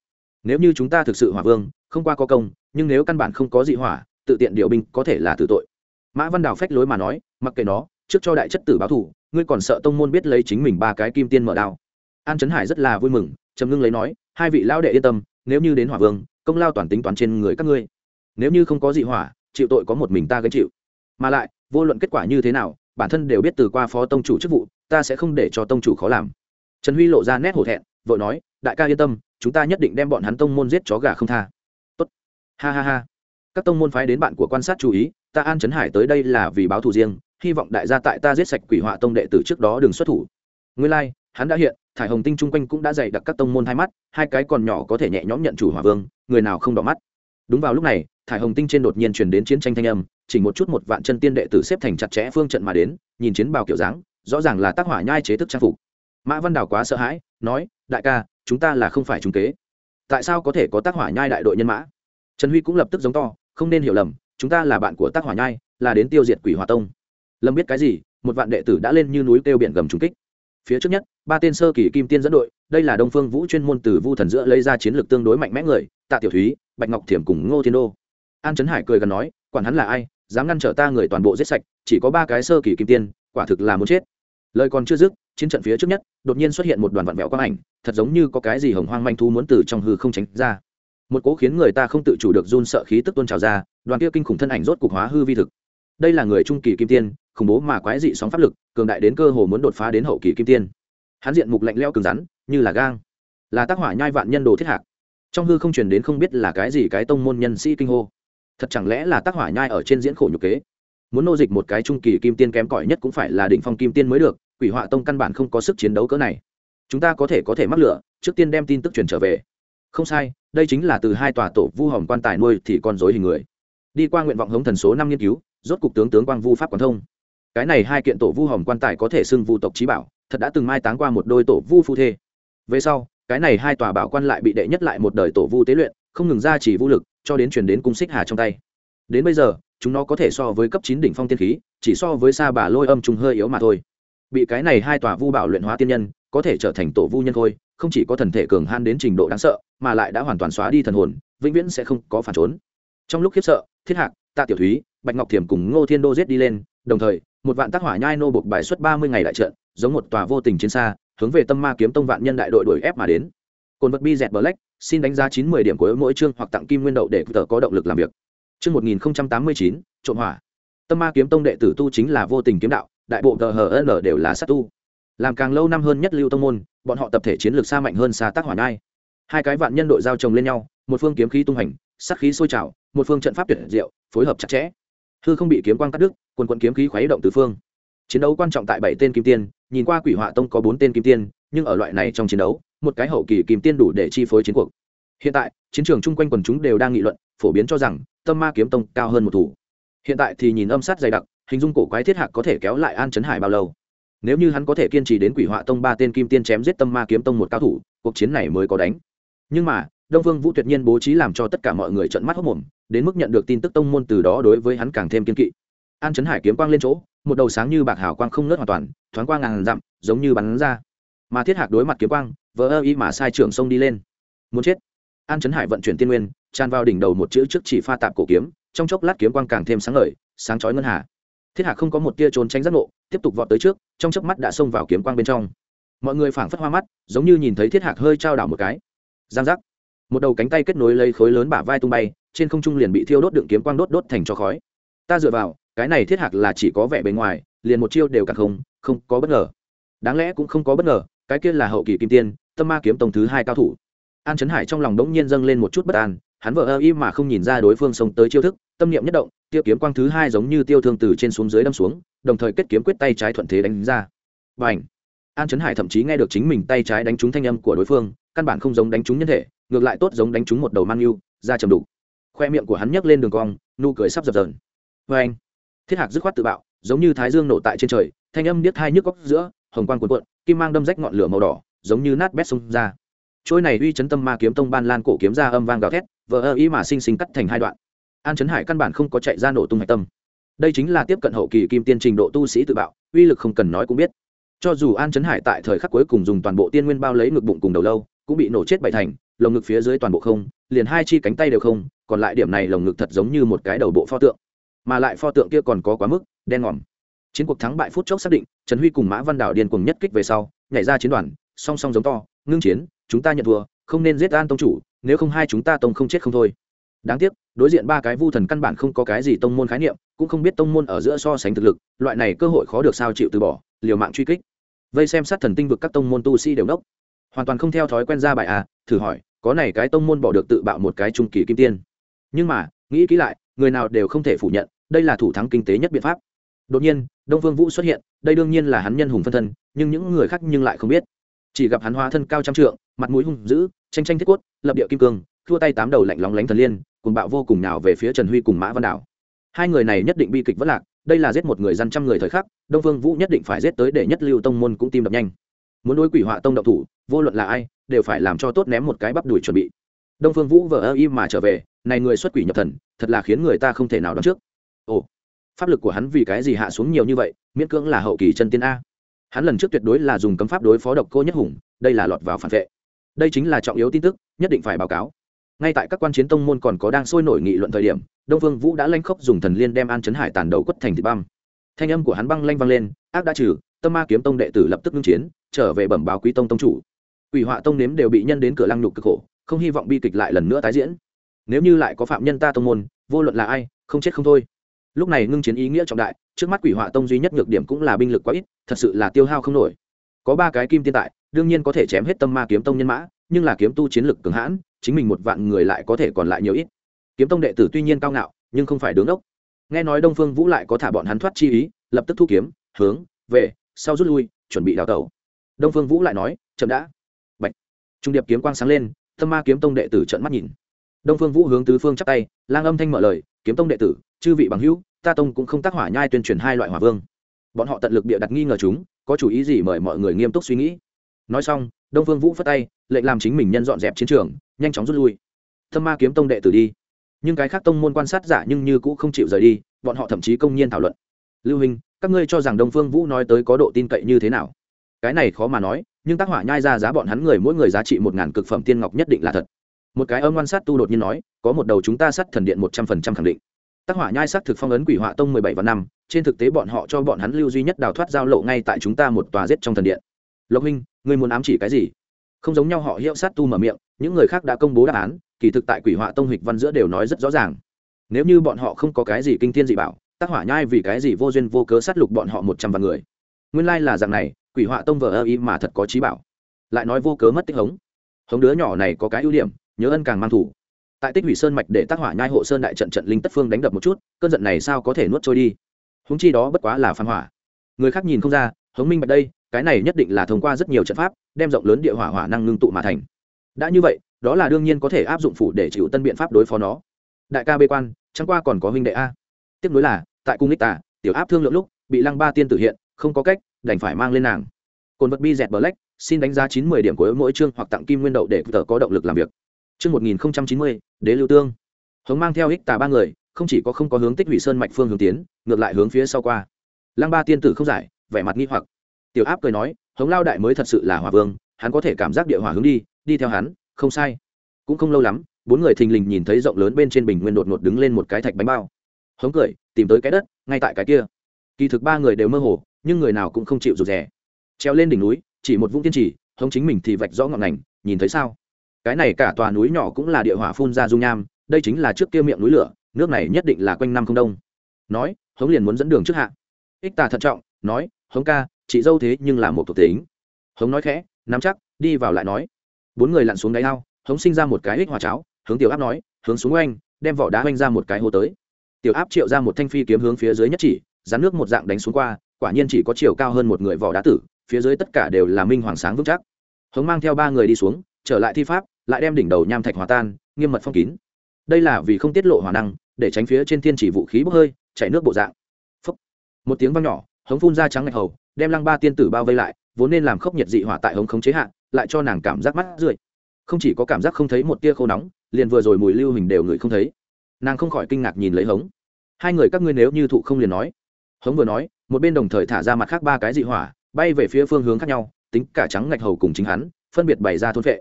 S1: Nếu như chúng ta thực sự hỏa vương, không qua có công, nhưng nếu căn bản không có dị hỏa, tự tiện điều binh có thể là tử tội. Mã văn đào phách lối mà nói, mặc kệ nó, trước cho đại chất tử báo thủ ngươi còn sợ tông môn biết lấy chính mình ba cái kim tiên mở đao. An trấn hải rất là vui mừng, trầm ngưng lấy nói, hai vị lão đệ yên tâm, nếu như đến hỏa vương, công lao toàn tính toán trên người các ngươi. Nếu như không có dị hỏa, chịu tội có một mình ta gánh chịu. Mà lại, vô luận kết quả như thế nào, bản thân đều biết từ qua phó tông chủ chức vụ, ta sẽ không để cho tông chủ khó làm. Trần huy lộ ra nét hổ thẹn, vội nói, đại ca yên tâm, chúng ta nhất định đem bọn hắn tông môn giết chó gà không tha. Tốt. Ha ha ha. Các tông môn phái đến bạn của quan sát chú ý, ta an trấn hải tới đây là vì báo thù riêng hy vọng đại gia tại ta giết sạch quỷ họa tông đệ tử trước đó đừng xuất thủ. Nguyên lai、like, hắn đã hiện thải hồng tinh chung quanh cũng đã dày đặc các tông môn hai mắt hai cái còn nhỏ có thể nhẹ nhõm nhận chủ hỏa vương người nào không đỏ mắt. Đúng vào lúc này thải hồng tinh trên đột nhiên chuyển đến chiến tranh thanh âm chỉ một chút một vạn chân tiên đệ tử xếp thành chặt chẽ phương trận mà đến nhìn chiến bào kiểu dáng rõ ràng là tác hỏa nhai chế thức trang phục. Mã văn đào quá sợ hãi nói đại ca chúng ta là không phải trung kế. Tại sao có thể có tác hỏa nhai đại đội nhân mã? Trần huy cũng lập tức giống to không nên hiểu lầm chúng ta là bạn của tác hỏa nhai là đến tiêu diệt quỷ hòa tông lâm biết cái gì, một vạn đệ tử đã lên như núi kêu biển gầm trung kích. Phía trước nhất, ba tên sơ kỳ kim tiên dẫn đội, đây là đông phương vũ chuyên môn từ vu thần giữa lấy ra chiến lược tương đối mạnh mẽ người, tạ tiểu thúy, bạch ngọc thiểm cùng ngô thiên đô. An trấn hải cười gần nói, quản hắn là ai, dám ngăn trở ta người toàn bộ giết sạch, chỉ có ba cái sơ kỳ kim tiên, quả thực là muốn chết. Lời còn chưa dứt, chiến trận phía trước nhất, đột nhiên xuất hiện một đoàn vạn vẹo quang ảnh, thật giống như có cái gì hồng hoang manh thu muốn từ trong hư không tránh ra. Một cố khiến người ta không tự chủ được run sợ khí tức tôn trào ra, đoàn kia kinh khủng thân ảnh rốt cục hóa hư vi thực đây là người trung kỳ kim tiên, khủng bố mà quái dị sóng pháp lực, cường đại đến cơ hồ muốn đột phá đến hậu kỳ kim tiên. Hắn diện mục lạnh leo cứng rắn, như là gang. Là tác hỏa nhai vạn nhân đồ thiết hạc. Trong hư không truyền đến không biết là cái gì cái tông môn nhân sĩ kinh hô. Thật chẳng lẽ là tác hỏa nhai ở trên diễn khổ nhục kế? Muốn nô dịch một cái trung kỳ kim tiên kém cỏi nhất cũng phải là đỉnh phong kim tiên mới được, quỷ họa tông căn bản không có sức chiến đấu cỡ này. Chúng ta có thể có thể mắc lửa, trước tiên đem tin tức truyền trở về. Không sai, đây chính là từ hai tòa tổ vu hồng quan tài nuôi thì con dối hình người. Đi qua nguyện vọng hống thần số năm nghiên cứu rốt cục tướng tướng quang vu pháp quán thông. Cái này hai kiện tổ vu hồng quan tài có thể xưng vu tộc trí bảo, thật đã từng mai táng qua một đôi tổ vu phu thê. Về sau, cái này hai tòa bảo quan lại bị đệ nhất lại một đời tổ vu tế luyện, không ngừng ra chỉ vũ lực, cho đến truyền đến cung xích hà trong tay. Đến bây giờ, chúng nó có thể so với cấp chín đỉnh phong tiên khí, chỉ so với sa bà lôi âm chúng hơi yếu mà thôi. Bị cái này hai tòa vu bảo luyện hóa tiên nhân, có thể trở thành tổ vu nhân thôi không chỉ có thần thể cường han đến trình độ đáng sợ, mà lại đã hoàn toàn xóa đi thần hồn, vĩnh viễn sẽ không có phản trốn. Trong lúc khiếp sợ, thiết hạc, tạ tiểu thúy bạch ngọc thiểm cùng ngô thiên đô giết đi lên, đồng thời, một vạn tác hỏa nhai nô buộc bài xuất ba mươi ngày đại trận, giống một tòa vô tình chiến xa, hướng về tâm ma kiếm tông vạn nhân đại đội đuổi ép mà đến. Cồn vật bi dẹt black, xin đánh giá chín mươi điểm của mỗi chương hoặc tặng kim nguyên đậu để tờ có động lực làm việc. Chương một nghìn tám mươi chín, trộm hỏa. Tâm ma kiếm tông đệ tử tu chính là vô tình kiếm đạo, đại bộ tờ hn đều là sát tu. Làm càng lâu năm hơn nhất lưu tông môn, bọn họ tập thể chiến lược xa mạnh hơn xa tác hỏa nhai. Hai cái vạn nhân đội giao chồng lên nhau, một phương kiếm khí tung hành, sát khí sôi trào, một phương trận pháp tuyệt diệu, phối hợp chặt chẽ hư không bị kiếm quang cắt đứt, quần quận kiếm khí khuấy động từ phương. Chiến đấu quan trọng tại bảy tên kim tiên, nhìn qua quỷ họa tông có bốn tên kim tiên, nhưng ở loại này trong chiến đấu, một cái hậu kỳ kim tiên đủ để chi phối chiến cuộc. Hiện tại, chiến trường chung quanh quần chúng đều đang nghị luận, phổ biến cho rằng, tâm ma kiếm tông cao hơn một thủ. Hiện tại thì nhìn âm sát dày đặc, hình dung cổ quái thiết hạc có thể kéo lại an chấn hải bao lâu. Nếu như hắn có thể kiên trì đến quỷ họa tông ba tên kim tiên chém giết tâm ma kiếm tông một cao thủ, cuộc chiến này mới có đánh. Nhưng mà, đông vương vũ tuyệt nhiên bố trí làm cho tất cả mọi người trợn mắt hốc mồm đến mức nhận được tin tức tông môn từ đó đối với hắn càng thêm kiên kỵ. An chấn hải kiếm quang lên chỗ, một đầu sáng như bạc hào quang không nớt hoàn toàn, thoáng qua ngàn dặm, giống như bắn ra. Mà thiết hạc đối mặt kiếm quang, vỡ ơ ý mà sai trưởng sông đi lên. Muốn chết. An trấn hải vận chuyển tiên nguyên, tràn vào đỉnh đầu một chữ trước chỉ pha tạp cổ kiếm, trong chốc lát kiếm quang càng thêm sáng ngời, sáng chói ngân hà. Thiết hạc không có một tia trốn tránh giác ngộ, tiếp tục vọt tới trước, trong chớp mắt đã xông vào kiếm quang bên trong. Mọi người phảng phất hoa mắt, giống như nhìn thấy thiết hạc hơi trao đảo một cái. Giang giác. Một đầu cánh tay kết nối lấy khối lớn bả vai tung bay trên không trung liền bị thiêu đốt đựng kiếm quang đốt đốt thành cho khói. Ta dựa vào, cái này thiết hạc là chỉ có vẻ bề ngoài, liền một chiêu đều cả không không có bất ngờ. Đáng lẽ cũng không có bất ngờ, cái kia là hậu kỳ kim tiên, tâm ma kiếm tông thứ hai cao thủ. An trấn hải trong lòng đống nhiên dâng lên một chút bất an, hắn vợ ơ y mà không nhìn ra đối phương sống tới chiêu thức, tâm niệm nhất động tiêu kiếm quang thứ hai giống như tiêu thương từ trên xuống dưới đâm xuống, đồng thời kết kiếm quyết tay trái thuận thế đánh ra. Bành. ảnh an trấn hải thậm chí nghe được chính mình tay trái đánh trúng thanh âm của đối phương, căn bản không giống đánh trúng nhân thể, ngược lại tốt giống đánh trúng một đầu mang yêu, ra chầm đủ khoe miệng của hắn nhấc lên đường cong, nụ cười sắp dập dờn. Vê anh, thiết hạc dứt khoát tự bạo, giống như thái dương nổ tại trên trời, thanh âm điếc hai nhức góc giữa, hồng quang cuộn cuộn, kim mang đâm rách ngọn lửa màu đỏ, giống như nát bét xông ra. Trôi này uy chấn tâm ma kiếm tông ban lan cổ kiếm ra âm vang gào thét vỡ ơ ý mà sinh sinh cắt thành hai đoạn. An chấn hải căn bản không có chạy ra nổ tung hạch tâm. Đây chính là tiếp cận hậu kỳ kim tiên trình độ tu sĩ tự bạo, uy lực không cần nói cũng biết. Cho dù an chấn hải tại thời khắc cuối cùng dùng toàn bộ tiên nguyên bao lấy ngực bụng cùng đầu lâu, cũng bị nổ chết bảy thành, lồng ngực phía dưới toàn bộ không liền hai chi cánh tay đều không, còn lại điểm này lồng ngực thật giống như một cái đầu bộ pho tượng. Mà lại pho tượng kia còn có quá mức, đen ngòm. Chiến cuộc thắng bại phút chốc xác định, trần huy cùng mã văn đảo điên cùng nhất kích về sau, nhảy ra chiến đoàn, song song giống to, ngưng chiến, chúng ta nhận thua, không nên giết an tông chủ, nếu không hai chúng ta tông không chết không thôi. Đáng tiếc, đối diện ba cái vu thần căn bản không có cái gì tông môn khái niệm, cũng không biết tông môn ở giữa so sánh thực lực, loại này cơ hội khó được sao chịu từ bỏ, liều mạng truy kích. Vây xem sát thần tinh vực các tông môn tu sĩ đều đốc hoàn toàn không theo thói quen ra bài à thử hỏi có này cái tông môn bỏ được tự bạo một cái trung kỳ kim tiên. Nhưng mà, nghĩ kỹ lại, người nào đều không thể phủ nhận, đây là thủ thắng kinh tế nhất biện pháp. Đột nhiên, đông phương vũ xuất hiện, đây đương nhiên là hắn nhân hùng phân thân, nhưng những người khác nhưng lại không biết. Chỉ gặp hắn hóa thân cao trăm trượng, mặt mũi hung dữ, tranh tranh thiết quất, lập địa kim cương, thua tay tám đầu lạnh lóng lánh thần liên cùng bạo vô cùng nào về phía trần huy cùng mã văn đảo. Hai người này nhất định bi kịch vất lạc, đây là giết một người dân trăm người thời khắc, đông phương vũ nhất định phải giết tới để nhất lưu tông môn cũng tim đập nhanh. Muốn đối quỷ họa tông độc thủ, vô luận là ai đều phải làm cho tốt ném một cái bắp đuổi chuẩn bị. Đông phương vũ vờ ơ im mà trở về, này người xuất quỷ nhập thần, thật là khiến người ta không thể nào đoán trước. Ồ, pháp lực của hắn vì cái gì hạ xuống nhiều như vậy, miễn cưỡng là hậu kỳ chân tiên a. Hắn lần trước tuyệt đối là dùng cấm pháp đối phó độc cô nhất hùng, đây là lọt vào phản vệ. Đây chính là trọng yếu tin tức, nhất định phải báo cáo. Ngay tại các quan chiến tông môn còn có đang sôi nổi nghị luận thời điểm, đông phương vũ đã lanh khốc dùng thần liên đem an chấn hải tàn đầu quất thành thịt băm. Thanh âm của hắn băng lanh vang lên, ác đã trừ, tâm ma kiếm tông đệ tử lập tức ngưng chiến, trở về bẩm báo quý tông tông chủ quỷ họa tông nếm đều bị nhân đến cửa lăng nhục cực khổ, không hy vọng bi kịch lại lần nữa tái diễn. Nếu như lại có phạm nhân ta tông môn, vô luận là ai, không chết không thôi. Lúc này ngưng chiến ý nghĩa trọng đại, trước mắt quỷ họa tông duy nhất nhược điểm cũng là binh lực quá ít, thật sự là tiêu hao không nổi. Có ba cái kim tiên tại, đương nhiên có thể chém hết tâm ma kiếm tông nhân mã, nhưng là kiếm tu chiến lực cường hãn, chính mình một vạn người lại có thể còn lại nhiều ít. Kiếm tông đệ tử tuy nhiên cao ngạo, nhưng không phải đứng ốc nghe nói đông phương vũ lại có thả bọn hắn thoát chi ý, lập tức thu kiếm, hướng, về, sau rút lui, chuẩn bị đào tẩu. Đông phương vũ lại nói, chậm đã trung điệp kiếm quang sáng lên, tâm ma kiếm tông đệ tử trợn mắt nhìn. Đông phương vũ hướng tứ phương chắp tay, lang âm thanh mở lời, kiếm tông đệ tử, chư vị bằng hữu, ta tông cũng không tác hỏa nhai tuyên truyền hai loại hỏa vương. Bọn họ tận lực bịa đặt nghi ngờ chúng, có chủ ý gì mời mọi người nghiêm túc suy nghĩ. Nói xong, đông phương vũ phất tay, lệnh làm chính mình nhân dọn dẹp chiến trường, nhanh chóng rút lui. Thâm ma kiếm tông đệ tử đi. Nhưng cái khác tông môn quan sát giả nhưng như cũ không chịu rời đi, bọn họ thậm chí công nhiên thảo luận. Lưu hình, các ngươi cho rằng đông phương vũ nói tới có độ tin cậy như thế nào? Cái này khó mà nói nhưng tác hỏa nhai ra giá bọn hắn người mỗi người giá trị một ngàn cực phẩm tiên ngọc nhất định là thật. Một cái âm quan sát tu đột nhiên nói, có một đầu chúng ta sát thần điện một trăm phần trăm khẳng định. Tác hỏa nhai sát thực phong ấn quỷ họa tông mười bảy và năm, trên thực tế bọn họ cho bọn hắn lưu duy nhất đào thoát giao lộ ngay tại chúng ta một tòa giết trong thần điện. Lộc huynh, ngươi muốn ám chỉ cái gì? Không giống nhau họ hiệu sát tu mở miệng, những người khác đã công bố đáp án, kỳ thực tại quỷ họa tông hịch văn giữa đều nói rất rõ ràng. Nếu như bọn họ không có cái gì kinh thiên dị bảo, tác hỏa nhai vì cái gì vô duyên vô cớ sát lục bọn họ một trăm vạn người? Nguyên lai là dạng này quỷ họa tông vờ ơ ý mà thật có trí bảo. Lại nói vô cớ mất tích hống. Hống đứa nhỏ này có cái ưu điểm, nhớ ân càng mang thủ. Tại tích hủy sơn mạch để tác hỏa nhai hộ sơn đại trận trận linh tất phương đánh đập một chút, cơn giận này sao có thể nuốt trôi đi? Húng chi đó bất quá là phan hỏa người khác nhìn không ra, hống minh bạch đây, cái này nhất định là thông qua rất nhiều trận pháp, đem rộng lớn địa hỏa hỏa năng ngưng tụ mà thành. Đã như vậy, đó là đương nhiên có thể áp dụng phủ để chịu tân biện pháp đối phó nó. Đại ca bê quan, chẳng qua còn có huynh đệ a. Tiếp nối là, tại cung ích tà, tiểu áp thương lượng lúc, bị lăng ba tiên tử hiện, không có cách đành phải mang lên nàng. Cồn vật bi dẹt black, xin đánh giá chín mươi điểm của mỗi chương hoặc tặng kim nguyên đậu để tờ có động lực làm việc. Chương một nghìn chín mươi, đế lưu tương. Hống mang theo ích tà ba người, không chỉ có không có hướng tích hủy sơn mạch phương hướng tiến, ngược lại hướng phía sau qua. Lăng ba tiên tử không giải, vẻ mặt nghi hoặc. Tiểu áp cười nói, hống lao đại mới thật sự là hỏa vương, hắn có thể cảm giác địa hỏa hướng đi đi theo hắn, không sai. Cũng không lâu lắm, bốn người thình lình nhìn thấy rộng lớn bên trên bình nguyên đột ngột đứng lên một cái thạch bánh bao. Hống cười, tìm tới cái đất, ngay tại cái kia. Kỳ thực ba người đều mơ hồ nhưng người nào cũng không chịu rụt rè. Treo lên đỉnh núi, chỉ một vũng tiên trì, hống chính mình thì vạch rõ ngọn ngành nhìn thấy sao? Cái này cả tòa núi nhỏ cũng là địa hỏa phun ra dung nham, đây chính là trước kia miệng núi lửa, nước này nhất định là quanh năm không đông. Nói, hống liền muốn dẫn đường trước hạ. Ích tà thận trọng, nói, hống ca, chị dâu thế nhưng là một thuộc tính. Hống nói khẽ, nắm chắc, đi vào lại nói. Bốn người lặn xuống đáy ao, hống sinh ra một cái ích hòa cháo, hướng tiểu áp nói, hướng xuống oanh, đem vỏ đá oanh ra một cái hố tới. Tiểu áp triệu ra một thanh phi kiếm hướng phía dưới nhất chỉ, rắn nước một dạng đánh xuống qua quả nhiên chỉ có chiều cao hơn một người vỏ đá tử, phía dưới tất cả đều là minh hoàng sáng vững chắc. Hống mang theo ba người đi xuống, trở lại thi pháp, lại đem đỉnh đầu nham thạch hòa tan, nghiêm mật phong kín. Đây là vì không tiết lộ hỏa năng, để tránh phía trên thiên chỉ vũ khí bốc hơi, chảy nước bộ dạng. Phúc. một tiếng vang nhỏ, hống phun ra trắng ngạch hầu, đem lăng ba tiên tử bao vây lại, vốn nên làm khốc nhiệt dị hỏa tại hống khống chế hạn lại cho nàng cảm giác mắt rượi. Không chỉ có cảm giác không thấy một tia khô nóng, liền vừa rồi mùi lưu hình đều người không thấy. Nàng không khỏi kinh ngạc nhìn lấy hống. Hai người các ngươi nếu như thụ không liền nói. Hống vừa nói một bên đồng thời thả ra mặt khác ba cái dị hỏa, bay về phía phương hướng khác nhau, tính cả trắng ngạch hầu cùng chính hắn, phân biệt bày ra thôn vệ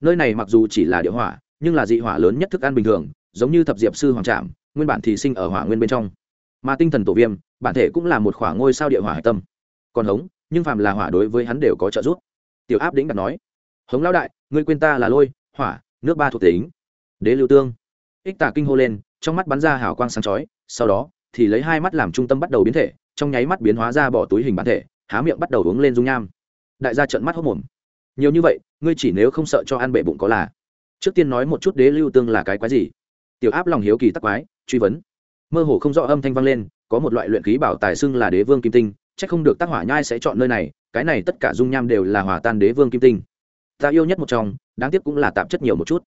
S1: nơi này mặc dù chỉ là địa hỏa, nhưng là dị hỏa lớn nhất thức ăn bình thường, giống như thập diệp sư hoàng trạm nguyên bản thì sinh ở hỏa nguyên bên trong. Mà tinh thần tổ viêm, bản thể cũng là một khỏa ngôi sao địa hỏa hải tâm. Còn hống, nhưng phàm là hỏa đối với hắn đều có trợ giúp. Tiểu áp đĩnh đặt nói, hống lão đại, ngươi quên ta là lôi, hỏa, nước ba thuộc tính. Đế lưu tương, ích tả kinh hô lên, trong mắt bắn ra hào quang sáng chói, sau đó thì lấy hai mắt làm trung tâm bắt đầu biến thể trong nháy mắt biến hóa ra bỏ túi hình bản thể, há miệng bắt đầu uống lên dung nham. Đại gia trợn mắt hốc mồm. Nhiều như vậy, ngươi chỉ nếu không sợ cho ăn bệ bụng có là. Trước tiên nói một chút đế lưu tương là cái quái gì. Tiểu áp lòng hiếu kỳ tắc quái, truy vấn. Mơ hồ không rõ âm thanh vang lên, có một loại luyện khí bảo tài xưng là đế vương kim tinh, chắc không được tác hỏa nhai sẽ chọn nơi này, cái này tất cả dung nham đều là hòa tan đế vương kim tinh. Ta yêu nhất một trong, đáng tiếc cũng là tạp chất nhiều một chút.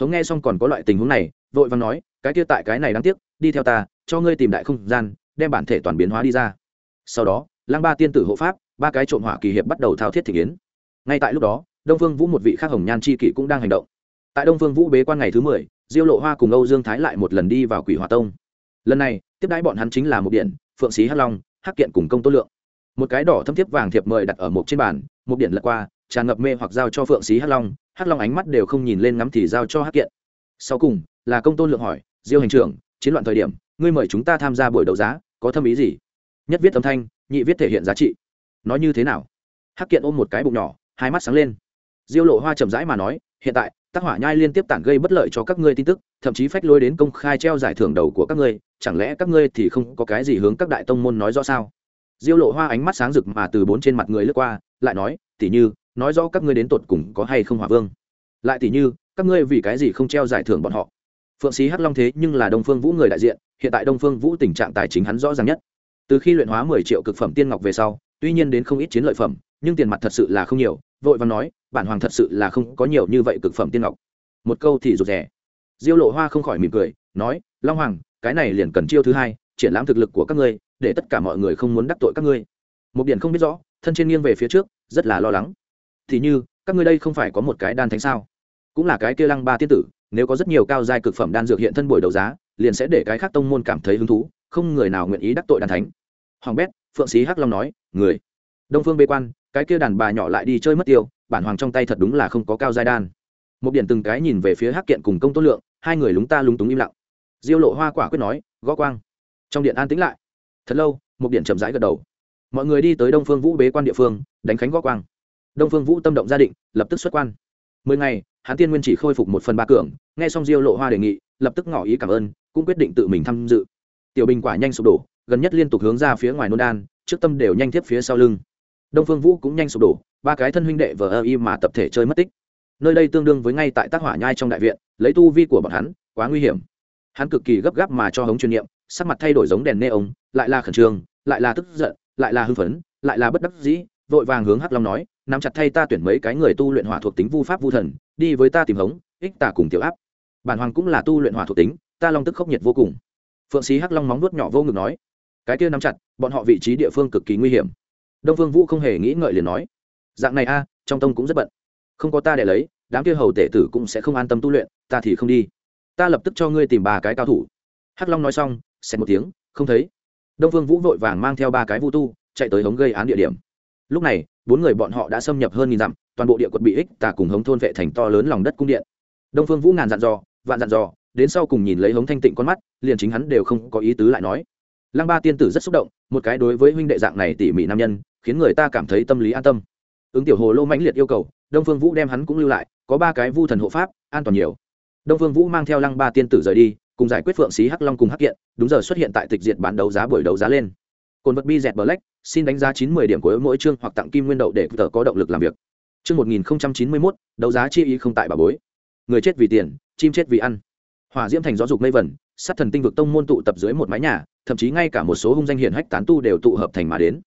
S1: Hống nghe xong còn có loại tình huống này, vội vàng nói, cái kia tại cái này đáng tiếc, đi theo ta, cho ngươi tìm đại không gian đem bản thể toàn biến hóa đi ra. Sau đó lăng ba tiên tử hộ pháp, ba cái trộm hỏa kỳ hiệp bắt đầu thao thiết thị kiến ngay tại lúc đó, đông phương vũ một vị khác hồng nhan c h i kỷ cũng đang hành động. Tại đông phương vũ bế quan ngày thứ mười, diêu lộ hoa cùng âu dương thái lại một lần đi vào quỷ hòa tông. Lần này, tiếp đãi bọn hắn chính là một điện, phượng sĩ hắc long, hắc kiện cùng công tô lượng. Một cái đỏ thâm thiếp vàng thiệp mời đặt ở một trên bàn một điện lật qua, tràn ngập mê hoặc giao cho phượng sĩ hắc long hắc long ánh mắt đều không nhìn lên ngắm thì giao cho hắc kiện. Sau cùng, là công tôn lượng hỏi, diêu hành trưởng, chiến loạn thời điểm ngươi mời chúng ta tham gia buổi đấu giá, có thâm ý gì? Nhất viết âm thanh, nhị viết thể hiện giá trị. Nói như thế nào? Hắc kiện ôm một cái bụng nhỏ, hai mắt sáng lên. Diêu lộ hoa chậm rãi mà nói, hiện tại tác hỏa nhai liên tiếp tản gây bất lợi cho các ngươi tin tức, thậm chí phách lôi đến công khai treo giải thưởng đầu của các ngươi, chẳng lẽ các ngươi thì không có cái gì hướng các đại tông môn nói rõ sao? Diêu lộ hoa ánh mắt sáng rực mà từ bốn trên mặt người lướt qua, lại nói tỉ như, nói rõ các ngươi đến tột cùng có hay không hỏa vương? Lại tỉ như, các ngươi vì cái gì không treo giải thưởng bọn họ? Phượng sĩ hắc long thế nhưng là đông phương vũ người đại diện, hiện tại đông phương vũ tình trạng tài chính hắn rõ ràng nhất. Từ khi luyện hóa mười triệu cực phẩm tiên ngọc về sau, tuy nhiên đến không ít chiến lợi phẩm, nhưng tiền mặt thật sự là không nhiều, vội và nói, bản hoàng thật sự là không có nhiều như vậy cực phẩm tiên ngọc. Một câu thì rụt rè. Diêu lộ hoa không khỏi mỉm cười, nói, long hoàng, cái này liền cần chiêu thứ hai, triển lãm thực lực của các ngươi, để tất cả mọi người không muốn đắc tội các ngươi. Một điển không biết rõ, thân trên nghiêng về phía trước, rất là lo lắng. Thì như, các ngươi đây không phải có một cái đan thánh sao? Cũng là cái kia lăng ba tiên tử nếu có rất nhiều cao giai cực phẩm đan dược hiện thân buổi đấu giá, liền sẽ để cái khác tông môn cảm thấy hứng thú, không người nào nguyện ý đắc tội đan thánh. Hoàng bét, phượng sĩ hắc long nói, người, đông phương bê quan, cái kia đàn bà nhỏ lại đi chơi mất tiêu, bản hoàng trong tay thật đúng là không có cao giai đan. Một điện từng cái nhìn về phía hắc kiện cùng công tôn lượng, hai người lúng ta lúng túng im lặng. Diêu lộ hoa quả quyết nói, gõ quang. Trong điện an tĩnh lại. Thật lâu một điện chậm rãi gật đầu. Mọi người đi tới đông phương vũ bế quan địa phương, đánh khánh gõ quang. Đông phương vũ tâm động gia định, lập tức xuất quan. Mười ngày hán tiên nguyên chỉ khôi phục một phần ba cường, nghe xong diêu lộ hoa đề nghị, lập tức ngỏ ý cảm ơn, cũng quyết định tự mình tham dự. Tiểu bình quả nhanh sụp đổ, gần nhất liên tục hướng ra phía ngoài nôn đan, trước tâm đều nhanh tiếp phía sau lưng. Đông phương vũ cũng nhanh sụp đổ, ba cái thân huynh đệ vờ ơ y mà tập thể chơi mất tích. Nơi đây tương đương với ngay tại tác hỏa nhai trong đại viện, lấy tu vi của bọn hắn, quá nguy hiểm. Hắn cực kỳ gấp gáp mà cho hống chuyên nghiệm sắc mặt thay đổi giống đèn nê ống lại là khẩn trương, lại là tức giận, lại là hưng phấn, lại là bất đắc dĩ, vội vàng hướng hắc long nói, nắm chặt thay ta tuyển mấy cái người tu luyện hỏa thuộc tính vu pháp vu thần đi với ta tìm hống, ích tả cùng tiểu áp. Bản hoàng cũng là tu luyện hỏa thuộc tính, ta long tức khốc nhiệt vô cùng. Phượng sĩ hắc long móng nuốt nhỏ vô ngực nói, cái kia nắm chặt, bọn họ vị trí địa phương cực kỳ nguy hiểm. Đông phương vũ không hề nghĩ ngợi liền nói, dạng này a, trong tông cũng rất bận. Không có ta để lấy, đám kia hầu tể tử cũng sẽ không an tâm tu luyện, ta thì không đi. Ta lập tức cho ngươi tìm ba cái cao thủ. Hắc long nói xong, xẹt một tiếng, không thấy. Đông phương vũ vội vàng mang theo ba cái vu tu, chạy tới hống gây án địa điểm. Lúc này, bốn người bọn họ đã xâm nhập hơn nghìn dặm toàn bộ địa quật bị ích tà cùng hống thôn vệ thành to lớn lòng đất cung điện. Đông phương vũ ngàn dặn dò, vạn dặn dò, đến sau cùng nhìn lấy hống thanh tịnh con mắt, liền chính hắn đều không có ý tứ lại nói. Lăng ba tiên tử rất xúc động, một cái đối với huynh đệ dạng này tỉ mỉ nam nhân, khiến người ta cảm thấy tâm lý an tâm. Ứng tiểu hồ lô mãnh liệt yêu cầu, đông phương vũ đem hắn cũng lưu lại, có ba cái vu thần hộ pháp, an toàn nhiều. Đông phương vũ mang theo lăng ba tiên tử rời đi, cùng giải quyết phượng xí hắc long cùng hắc kiện, đúng giờ xuất hiện tại tịch diệt bán đấu giá buổi đấu giá lên. Cồn vật bi dẹt black, xin đánh giá chín mươi điểm của mỗi chương hoặc tặng kim nguyên đậu để tờ có động lực làm việc. Trước 1091, đấu giá chi ý không tại bà bối. Người chết vì tiền chim chết vì ăn. Hỏa diễm thành gió dục mây vẩn sát thần tinh vực tông môn tụ tập dưới một mái nhà thậm chí ngay cả một số hung danh hiển hách tán tu đều tụ hợp thành mà đến.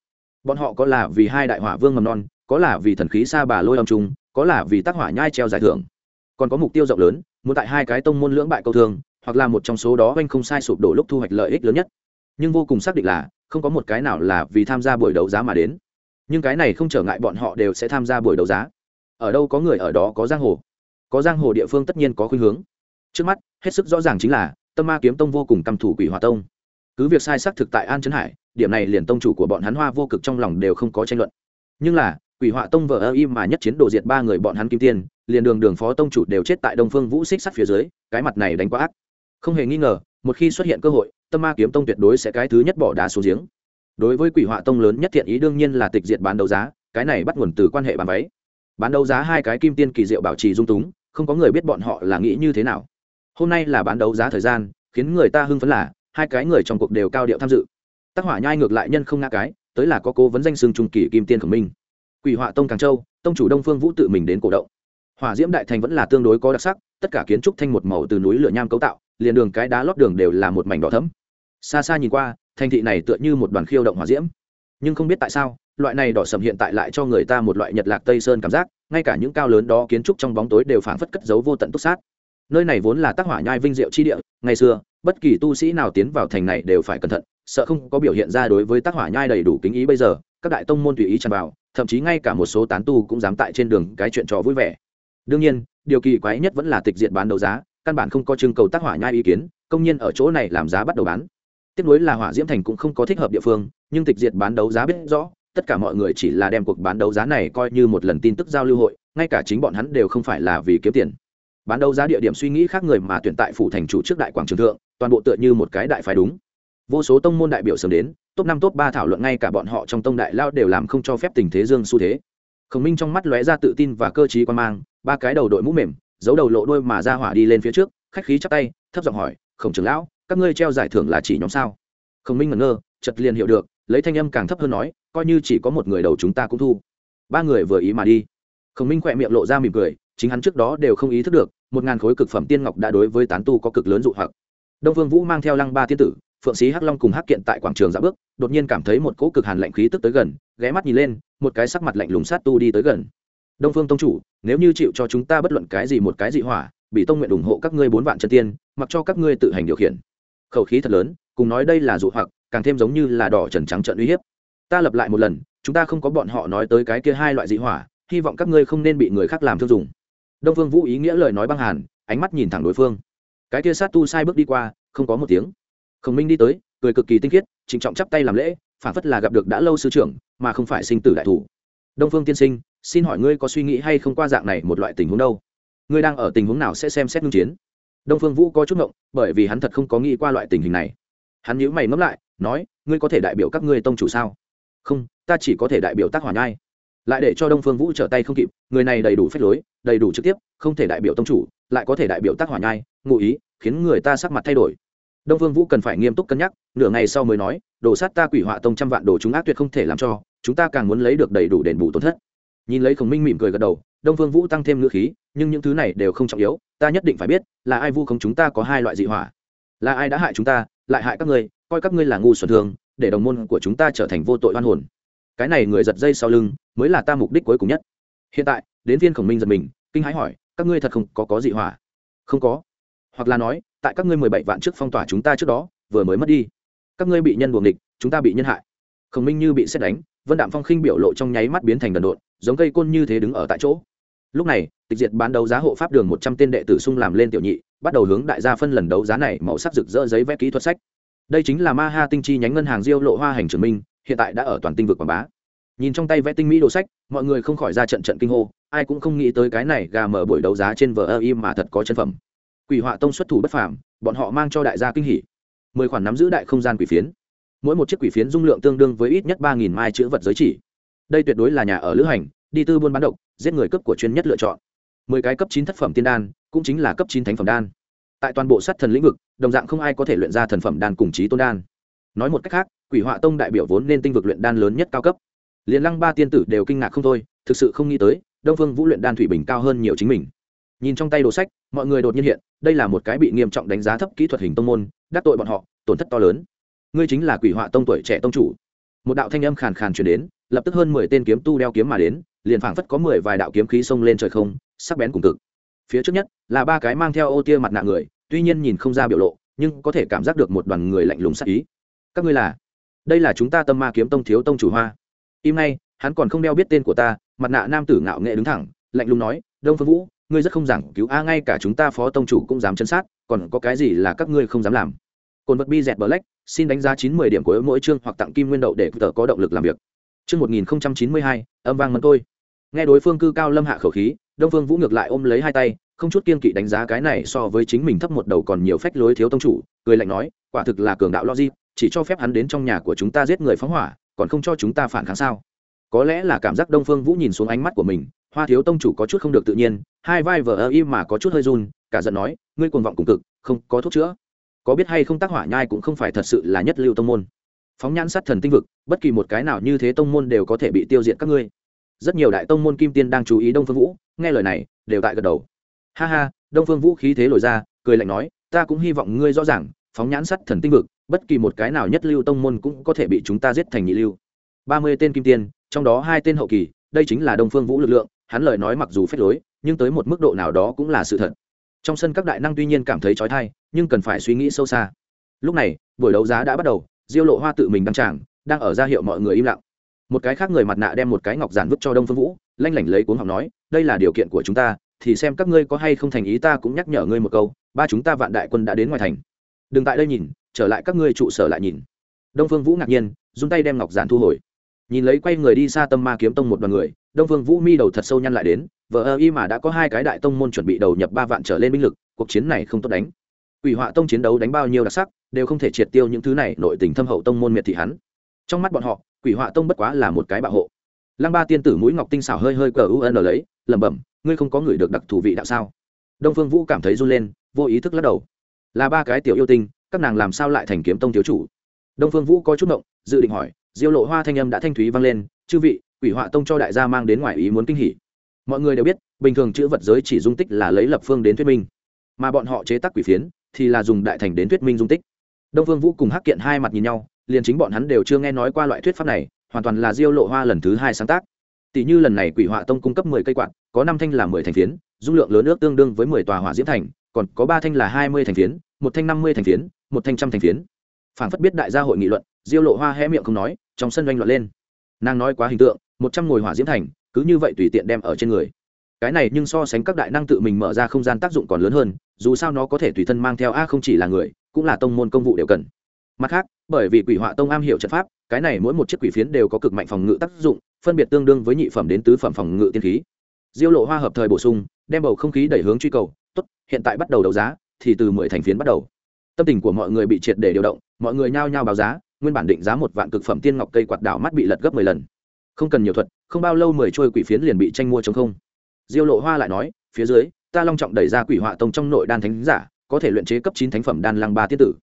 S1: Bọn họ có là vì hai đại hỏa vương mầm non có là vì thần khí xa bà lôi âm trung có là vì tác hỏa nhai treo giải thưởng. Còn có mục tiêu rộng lớn muốn tại hai cái tông môn lưỡng bại câu thương hoặc là một trong số đó anh không sai sụp đổ lúc thu hoạch lợi ích lớn nhất. Nhưng vô cùng xác định là không có một cái nào là vì tham gia buổi đấu giá mà đến nhưng cái này không trở ngại bọn họ đều sẽ tham gia buổi đấu giá. Ở đâu có người ở đó có giang hồ. Có giang hồ địa phương tất nhiên có khuynh hướng. Trước mắt, hết sức rõ ràng chính là, tâm ma kiếm tông vô cùng căm thủ quỷ hòa tông. Cứ việc sai xác thực tại an trấn hải, điểm này liền tông chủ của bọn hắn hoa vô cực trong lòng đều không có tranh luận. Nhưng là, quỷ họa tông vợ ơ im mà nhất chiến đồ diệt ba người bọn hắn kim tiên, liền đường đường phó tông chủ đều chết tại đông phương vũ xích sắt phía dưới, cái mặt này đánh quá ác. Không hề nghi ngờ, một khi xuất hiện cơ hội, tâm ma kiếm tông tuyệt đối sẽ cái thứ nhất bỏ đá xuống giếng đối với quỷ họa tông lớn nhất thiện ý đương nhiên là tịch diệt bán đấu giá, cái này bắt nguồn từ quan hệ bán váy. Bán đấu giá hai cái kim tiên kỳ diệu bảo trì dung túng, không có người biết bọn họ là nghĩ như thế nào. Hôm nay là bán đấu giá thời gian, khiến người ta hưng phấn là, hai cái người trong cuộc đều cao điệu tham dự. Tác hỏa nhai ngược lại nhân không ngã cái, tới là có cố vấn danh xưng trung kỳ kim tiên khổng minh. Quỷ họa tông càng châu, tông chủ đông phương vũ tự mình đến cổ động. Hỏa diễm đại thành vẫn là tương đối có đặc sắc, tất cả kiến trúc thanh một màu từ núi lửa nham cấu tạo, liền đường cái đá lót đường đều là một mảnh đỏ thấm xa xa nhìn qua thành thị này tựa như một đoàn khiêu động hỏa diễm. Nhưng không biết tại sao, loại này đỏ sầm hiện tại lại cho người ta một loại nhật lạc tây sơn cảm giác, ngay cả những cao lớn đó kiến trúc trong bóng tối đều phảng phất cất giấu vô tận túc sát. Nơi này vốn là tác hỏa nhai vinh diệu chi địa, ngày xưa, bất kỳ tu sĩ nào tiến vào thành này đều phải cẩn thận, sợ không có biểu hiện ra đối với tác hỏa nhai đầy đủ kính ý bây giờ, các đại tông môn tùy ý tràn vào, thậm chí ngay cả một số tán tu cũng dám tại trên đường cái chuyện trò vui vẻ. Đương nhiên, điều kỳ quái nhất vẫn là tịch diện bán đấu giá, căn bản không có trưng cầu tác hỏa nhai ý kiến, công nhân ở chỗ này làm giá bắt đầu bán tiếp nối là hỏa diễm thành cũng không có thích hợp địa phương, nhưng tịch diệt bán đấu giá biết rõ, tất cả mọi người chỉ là đem cuộc bán đấu giá này coi như một lần tin tức giao lưu hội, ngay cả chính bọn hắn đều không phải là vì kiếm tiền. Bán đấu giá địa điểm suy nghĩ khác người mà tuyển tại phủ thành chủ trước đại quảng trường thượng, toàn bộ tựa như một cái đại phái đúng. Vô số tông môn đại biểu sớm đến, top năm, top ba thảo luận ngay cả bọn họ trong tông đại lao đều làm không cho phép tình thế dương xu thế. Khổng minh trong mắt lóe ra tự tin và cơ t quan mang, ba cái đầu đội mũ mềm, giấu đầu lộ đôi mà ra hỏa đi lên phía trước, khách khí chắp tay, thấp giọng hỏi, khổng trưởng lão các ngươi treo giải thưởng là chỉ nhóm sao? Khổng minh ngẩn ngơ chật liền hiểu được, lấy thanh âm càng thấp hơn nói, coi như chỉ có một người đầu chúng ta cũng thu. Ba người vừa ý mà đi. Khổng minh khỏe miệng lộ ra mỉm cười, chính hắn trước đó đều không ý thức được, một ngàn khối cực phẩm tiên ngọc đã đối với tán tu có cực lớn dụ hoặc. Đông vương vũ mang theo lăng ba tiên tử, phượng sĩ hắc long cùng hắc kiện tại quảng trường dạ bước, đột nhiên cảm thấy một cỗ cực hàn lạnh khí tức tới gần, ghé mắt nhìn lên, một cái sắc mặt lạnh lùng sát tu đi tới gần. Đông phương tông chủ, nếu như chịu cho chúng ta bất luận cái gì một cái dị hỏa, bị tông nguyện ủng hộ các ngươi bốn vạn chân tiên, mặc cho các ngươi tự hành điều khiển khẩu khí thật lớn, cùng nói đây là dụ hoặc, càng thêm giống như là đỏ trần trắng trận uy hiếp. Ta lập lại một lần, chúng ta không có bọn họ nói tới cái kia hai loại dị hỏa, hy vọng các ngươi không nên bị người khác làm thương dùng đông phương vũ ý nghĩa lời nói băng hàn, ánh mắt nhìn thẳng đối phương. Cái kia sát tu sai bước đi qua, không có một tiếng. Khổng minh đi tới, cười cực kỳ tinh khiết, trịnh trọng chắp tay làm lễ, phản phất là gặp được đã lâu sư trưởng, mà không phải sinh tử đại thủ. Đông phương tiên sinh, xin hỏi ngươi có suy nghĩ hay không qua dạng này một loại tình huống đâu? Ngươi đang ở tình huống nào sẽ xem xét ngưng chiến? Đông phương vũ có chút ngộng, bởi vì hắn thật không có nghĩ qua loại tình hình này. Hắn nhíu mày ngẫm lại, nói, ngươi có thể đại biểu các ngươi tông chủ sao? Không, ta chỉ có thể đại biểu tác hỏa nhai. Lại để cho đông phương vũ trở tay không kịp, người này đầy đủ phép lối, đầy đủ trực tiếp, không thể đại biểu tông chủ, lại có thể đại biểu tác hỏa nhai, ngụ ý, khiến người ta sắc mặt thay đổi. Đông phương vũ cần phải nghiêm túc cân nhắc, nửa ngày sau mới nói, đồ sát ta quỷ họa tông trăm vạn đồ chúng ác tuyệt không thể làm cho, chúng ta càng muốn lấy được đầy đủ đền bù tổn thất nhìn lấy khổng minh mỉm cười gật đầu, đông phương vũ tăng thêm ngữ khí, nhưng những thứ này đều không trọng yếu, ta nhất định phải biết, là ai vu không chúng ta có hai loại dị hỏa. Là ai đã hại chúng ta, lại hại các ngươi, coi các ngươi là ngu xuẩn thường, để đồng môn của chúng ta trở thành vô tội oan hồn. Cái này người giật dây sau lưng, mới là ta mục đích cuối cùng nhất. Hiện tại, đến viên khổng minh giật mình, kinh hãi hỏi, các ngươi thật không có có dị hỏa? Không có. Hoặc là nói, tại các ngươi mười bảy vạn trước phong tỏa chúng ta trước đó, vừa mới mất đi. Các ngươi bị nhân buồng địch, chúng ta bị nhân hại. Khổng minh như bị xét đánh vân đạm phong khinh biểu lộ trong nháy mắt biến thành đần độn, giống cây côn như thế đứng ở tại chỗ. Lúc này, tịch diệt bán đấu giá hộ pháp đường một trăm tên đệ tử sung làm lên tiểu nhị, bắt đầu hướng đại gia phân lần đấu giá này màu sắc rực rỡ giấy vẽ kỹ thuật sách. Đây chính là ma ha tinh chi nhánh ngân hàng diêu lộ hoa hành trường minh, hiện tại đã ở toàn tinh vực quảng bá. Nhìn trong tay vẽ tinh mỹ đồ sách, mọi người không khỏi ra trận trận kinh hô, ai cũng không nghĩ tới cái này gà mở buổi đấu giá trên vờ ơ im mà thật có chân phẩm. Quỷ họa tông xuất thủ bất phàm, bọn họ mang cho đại gia kinh hỉ. Mười khoản nắm giữ đại không gian quỷ phiến mỗi một chiếc quỷ phiến dung lượng tương đương với ít nhất ba nghìn mai chữ vật giới chỉ. Đây tuyệt đối là nhà ở lữ hành, đi tư buôn bán độc, giết người cấp của chuyên nhất lựa chọn. Mười cái cấp chín thất phẩm tiên đan, cũng chính là cấp chín thánh phẩm đan. Tại toàn bộ sát thần lĩnh vực, đồng dạng không ai có thể luyện ra thần phẩm đan cùng trí tôn đan. Nói một cách khác, quỷ họa tông đại biểu vốn nên tinh vực luyện đan lớn nhất cao cấp. Liền lăng ba tiên tử đều kinh ngạc không thôi, thực sự không nghĩ tới, đông phương vũ luyện đan thủy bình cao hơn nhiều chính mình. Nhìn trong tay đồ sách, mọi người đột nhiên hiện, đây là một cái bị nghiêm trọng đánh giá thấp kỹ thuật hình tông môn, đắc tội bọn họ, tổn thất to lớn ngươi chính là quỷ họa tông tuổi trẻ tông chủ. Một đạo thanh âm khàn khàn chuyển đến, lập tức hơn mười tên kiếm tu đeo kiếm mà đến, liền phảng phất có mười vài đạo kiếm khí xông lên trời không, sắc bén cùng cực. Phía trước nhất là ba cái mang theo ô tia mặt nạ người, tuy nhiên nhìn không ra biểu lộ, nhưng có thể cảm giác được một đoàn người lạnh lùng sắc ý. Các ngươi là? Đây là chúng ta tâm ma kiếm tông thiếu tông chủ hoa. Im nay hắn còn không đeo biết tên của ta, mặt nạ nam tử ngạo nghệ đứng thẳng, lạnh lùng nói, đông phương vũ, ngươi rất không giảng cứu, a, ngay cả chúng ta phó tông chủ cũng dám chân sát, còn có cái gì là các ngươi không dám làm? Cồn vật bi dẹt black, xin đánh giá chín mươi điểm của mỗi chương hoặc tặng kim nguyên đậu để tự có động lực làm việc. Chương một nghìn chín mươi hai, âm vang mẫn tôi. Nghe đối phương cư cao lâm hạ khẩu khí, đông phương vũ ngược lại ôm lấy hai tay, không chút kiên kỵ đánh giá cái này so với chính mình thấp một đầu còn nhiều phách lối thiếu tông chủ, cười lạnh nói, quả thực là cường đạo logic, chỉ cho phép hắn đến trong nhà của chúng ta giết người phóng hỏa, còn không cho chúng ta phản kháng sao? Có lẽ là cảm giác đông phương vũ nhìn xuống ánh mắt của mình, hoa thiếu tông chủ có chút không được tự nhiên, hai vai vờ im mà có chút hơi run, cả giận nói, ngươi cuồng vọng cùng cực, không có thuốc chữa có biết hay không tác hỏa nhai cũng không phải thật sự là nhất lưu tông môn. Phóng nhãn sát thần tinh vực, bất kỳ một cái nào như thế tông môn đều có thể bị tiêu diệt các ngươi. Rất nhiều đại tông môn kim tiên đang chú ý đông phương vũ, nghe lời này, đều tại gật đầu. Ha ha, đông phương vũ khí thế lồi ra, cười lạnh nói, ta cũng hy vọng ngươi rõ ràng, phóng nhãn sắt thần tinh vực, bất kỳ một cái nào nhất lưu tông môn cũng có thể bị chúng ta giết thành nhị lưu. Ba mươi tên kim tiên, trong đó hai tên hậu kỳ, đây chính là đông phương vũ lực lượng, hắn lời nói mặc dù phép lối, nhưng tới một mức độ nào đó cũng là sự thật trong sân các đại năng tuy nhiên cảm thấy trói thai nhưng cần phải suy nghĩ sâu xa. Lúc này, buổi đấu giá đã bắt đầu, diêu lộ hoa tự mình đăng tràng, đang ở ra hiệu mọi người im lặng. Một cái khác người mặt nạ đem một cái ngọc giản vứt cho đông phương vũ, lanh lảnh lấy cuốn học nói, đây là điều kiện của chúng ta, thì xem các ngươi có hay không thành ý ta cũng nhắc nhở ngươi một câu, ba chúng ta vạn đại quân đã đến ngoài thành. Đừng tại đây nhìn, trở lại các ngươi trụ sở lại nhìn. Đông phương vũ ngạc nhiên, dùng tay đem ngọc giản thu hồi. Nhìn lấy quay người đi xa tâm ma kiếm tông một đoàn người, đông phương vũ mi đầu thật sâu nhăn lại đến vợ ơ y mà đã có hai cái đại tông môn chuẩn bị đầu nhập ba vạn trở lên binh lực, cuộc chiến này không tốt đánh. Ủy họa tông chiến đấu đánh bao nhiêu đặc sắc, đều không thể triệt tiêu những thứ này, nội tình thâm hậu tông môn miệt thị hắn. Trong mắt bọn họ, quỷ họa tông bất quá là một cái bạo hộ. Lăng ba tiên tử mũi ngọc tinh xảo hơi hơi cờ u n lấy, lẩm bẩm, ngươi không có người được đặc thù vị đạo sao? Đông phương vũ cảm thấy run lên, vô ý thức lắc đầu. Là ba cái tiểu yêu tinh, các nàng làm sao lại thành kiếm tông thiếu chủ? Đông phương vũ có chút động, dự định hỏi, diêu lộ hoa thanh âm đã thanh thúy vang lên, chư vị, quỷ họa tông cho đại gia mang đến ngoài ý muốn kinh hỉ mọi người đều biết, bình thường chữ vật giới chỉ dung tích là lấy lập phương đến thuyết minh, mà bọn họ chế tác quỷ phiến thì là dùng đại thành đến thuyết minh dung tích. Đông phương vũ cùng hắc kiện hai mặt nhìn nhau, liền chính bọn hắn đều chưa nghe nói qua loại thuyết pháp này, hoàn toàn là diêu lộ hoa lần thứ hai sáng tác. Tỷ như lần này quỷ họa tông cung cấp mười cây quạt, có năm thanh là mười thành phiến, dung lượng lớn ước tương đương với mười tòa hỏa diễm thành, còn có ba thanh là hai mươi thành phiến, một thanh năm mươi thành phiến, một thanh trăm thành phiến. Phản phất biết đại gia hội nghị luận, diêu lộ hoa hé miệng không nói, trong sân doanh luận lên. Nàng nói quá hình tượng, một trăm ngồi hỏa diễm thành cứ như vậy tùy tiện đem ở trên người. Cái này nhưng so sánh các đại năng tự mình mở ra không gian tác dụng còn lớn hơn, dù sao nó có thể tùy thân mang theo a không chỉ là người, cũng là tông môn công vụ đều cần. Mặt khác, bởi vì quỷ họa tông am hiểu trận pháp, cái này mỗi một chiếc quỷ phiến đều có cực mạnh phòng ngự tác dụng, phân biệt tương đương với nhị phẩm đến tứ phẩm phòng ngự tiên khí. Diêu lộ hoa hợp thời bổ sung, đem bầu không khí đẩy hướng truy cầu, tốt, hiện tại bắt đầu đấu giá, thì từ mười thành phiến bắt đầu. Tâm tình của mọi người bị triệt để điều động, mọi người nhao nhao báo giá, nguyên bản định giá một vạn cực phẩm tiên ngọc cây quạt đảo mắt bị lật gấp mười lần không cần nhiều thuật, không bao lâu mười trôi quỷ phiến liền bị tranh mua chống không. Diêu lộ hoa lại nói, phía dưới, ta long trọng đẩy ra quỷ họa tông trong nội đan thánh giả, có thể luyện chế cấp chín thánh phẩm đan lăng ba tiết tử.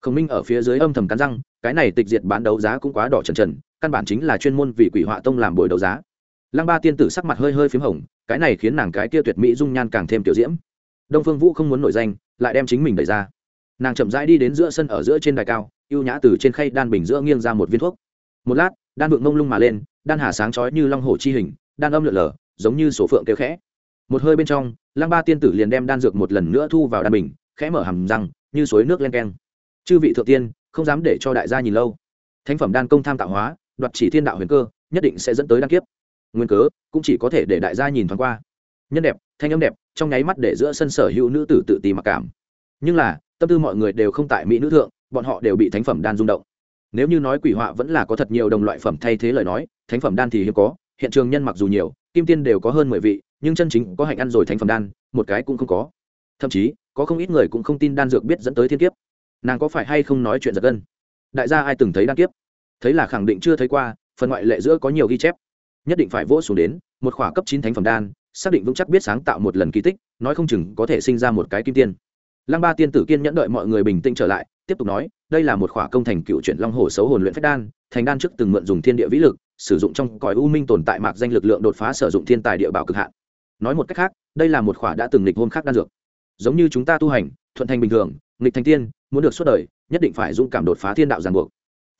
S1: Khổng minh ở phía dưới âm thầm cắn răng, cái này tịch diệt bán đấu giá cũng quá đỏ trần trần, căn bản chính là chuyên môn vì quỷ họa tông làm buổi đấu giá. Lăng ba tiên tử sắc mặt hơi hơi p h í m hồng, cái này khiến nàng cái kia tuyệt mỹ dung nhan càng thêm tiểu diễm. Đông phương vũ không muốn nổi danh, lại đem chính mình đẩy ra. Nàng chậm rãi đi đến giữa sân ở giữa trên đài cao y ê u nhã từ trên khay đan bình giữa nghiêng ra một viên thuốc. Một lát đan vượng mông lung mà lên, đan hà sáng chói như long hổ chi hình, đan âm lượn lờ, giống như sổ phượng kêu khẽ. Một hơi bên trong, lăng ba tiên tử liền đem đan dược một lần nữa thu vào đan bình, khẽ mở hầm răng, như suối nước len keng. Chư vị thượng tiên, không dám để cho đại gia nhìn lâu. Thánh phẩm đan công tham tạo hóa, đoạt chỉ thiên đạo huyền cơ, nhất định sẽ dẫn tới đan kiếp. Nguyên cớ, cũng chỉ có thể để đại gia nhìn thoáng qua. Nhân đẹp, thanh âm đẹp, trong nháy mắt để giữa sân sở hữu nữ tử tự ti mặc cảm. Nhưng là, tâm tư mọi người đều không tại mỹ nữ thượng, bọn họ đều bị thánh phẩm đan rung động nếu như nói quỷ họa vẫn là có thật nhiều đồng loại phẩm thay thế lời nói, thánh phẩm đan thì hiếm có, hiện trường nhân mặc dù nhiều, kim tiên đều có hơn mười vị, nhưng chân chính có hạnh ăn rồi thánh phẩm đan, một cái cũng không có. Thậm chí, có không ít người cũng không tin đan dược biết dẫn tới thiên kiếp. Nàng có phải hay không nói chuyện giật gân? Đại gia ai từng thấy đan kiếp? Thấy là khẳng định chưa thấy qua, phần ngoại lệ giữa có nhiều ghi chép. Nhất định phải vỗ xuống đến, một khỏa cấp chín thánh phẩm đan, xác định vững chắc biết sáng tạo một lần kỳ tích, nói không chừng có thể sinh ra một cái kim tiên lăng ba tiên tử kiên nhẫn đợi mọi người bình tĩnh trở lại, tiếp tục nói, đây là một khỏa công thành cựu chuyển long hồ xấu hồn luyện phách đan, thành đan trước từng mượn dùng thiên địa vĩ lực, sử dụng trong cõi u minh tồn tại mạc danh lực lượng đột phá sử dụng thiên tài địa bảo cực hạn. Nói một cách khác, đây là một khỏa đã từng nghịch hôn khác đan dược. Giống như chúng ta tu hành, thuận thành bình thường, nghịch thành tiên, muốn được suốt đời, nhất định phải dũng cảm đột phá thiên đạo giàn buộc.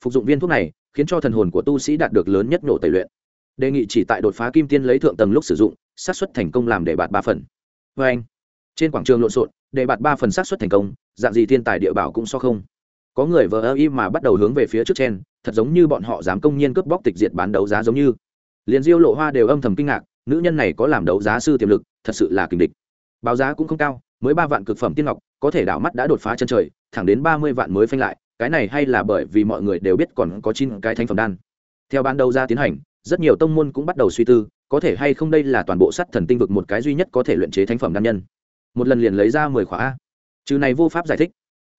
S1: Phục dụng viên thuốc này, khiến cho thần hồn của tu sĩ đạt được lớn nhất nổ tẩy luyện. Đề nghị chỉ tại đột phá kim tiên lấy thượng tầng lúc sử dụng, xác suất thành công làm để bạt ba phần. Vê anh. Trên quảng trường lộn xộn để bạt ba phần xác suất thành công, dạng gì thiên tài địa bảo cũng so không. Có người vờ ơ y mà bắt đầu hướng về phía trước trên thật giống như bọn họ dám công nhiên cướp bóc tịch diệt bán đấu giá giống như. Liền diêu lộ hoa đều âm thầm kinh ngạc, nữ nhân này có làm đấu giá sư tiềm lực, thật sự là kình địch. Báo giá cũng không cao, mới ba vạn cực phẩm tiên ngọc, có thể đảo mắt đã đột phá chân trời, thẳng đến ba mươi vạn mới phanh lại, cái này hay là bởi vì mọi người đều biết còn có chín cái thanh phẩm đan. Theo ban đầu ra tiến hành, rất nhiều tông môn cũng bắt đầu suy tư, có thể hay không đây là toàn bộ sắt thần tinh vực một cái duy nhất có thể luyện chế thánh phẩm đan nhân một lần liền lấy ra mười khóa a. Chứ này vô pháp giải thích.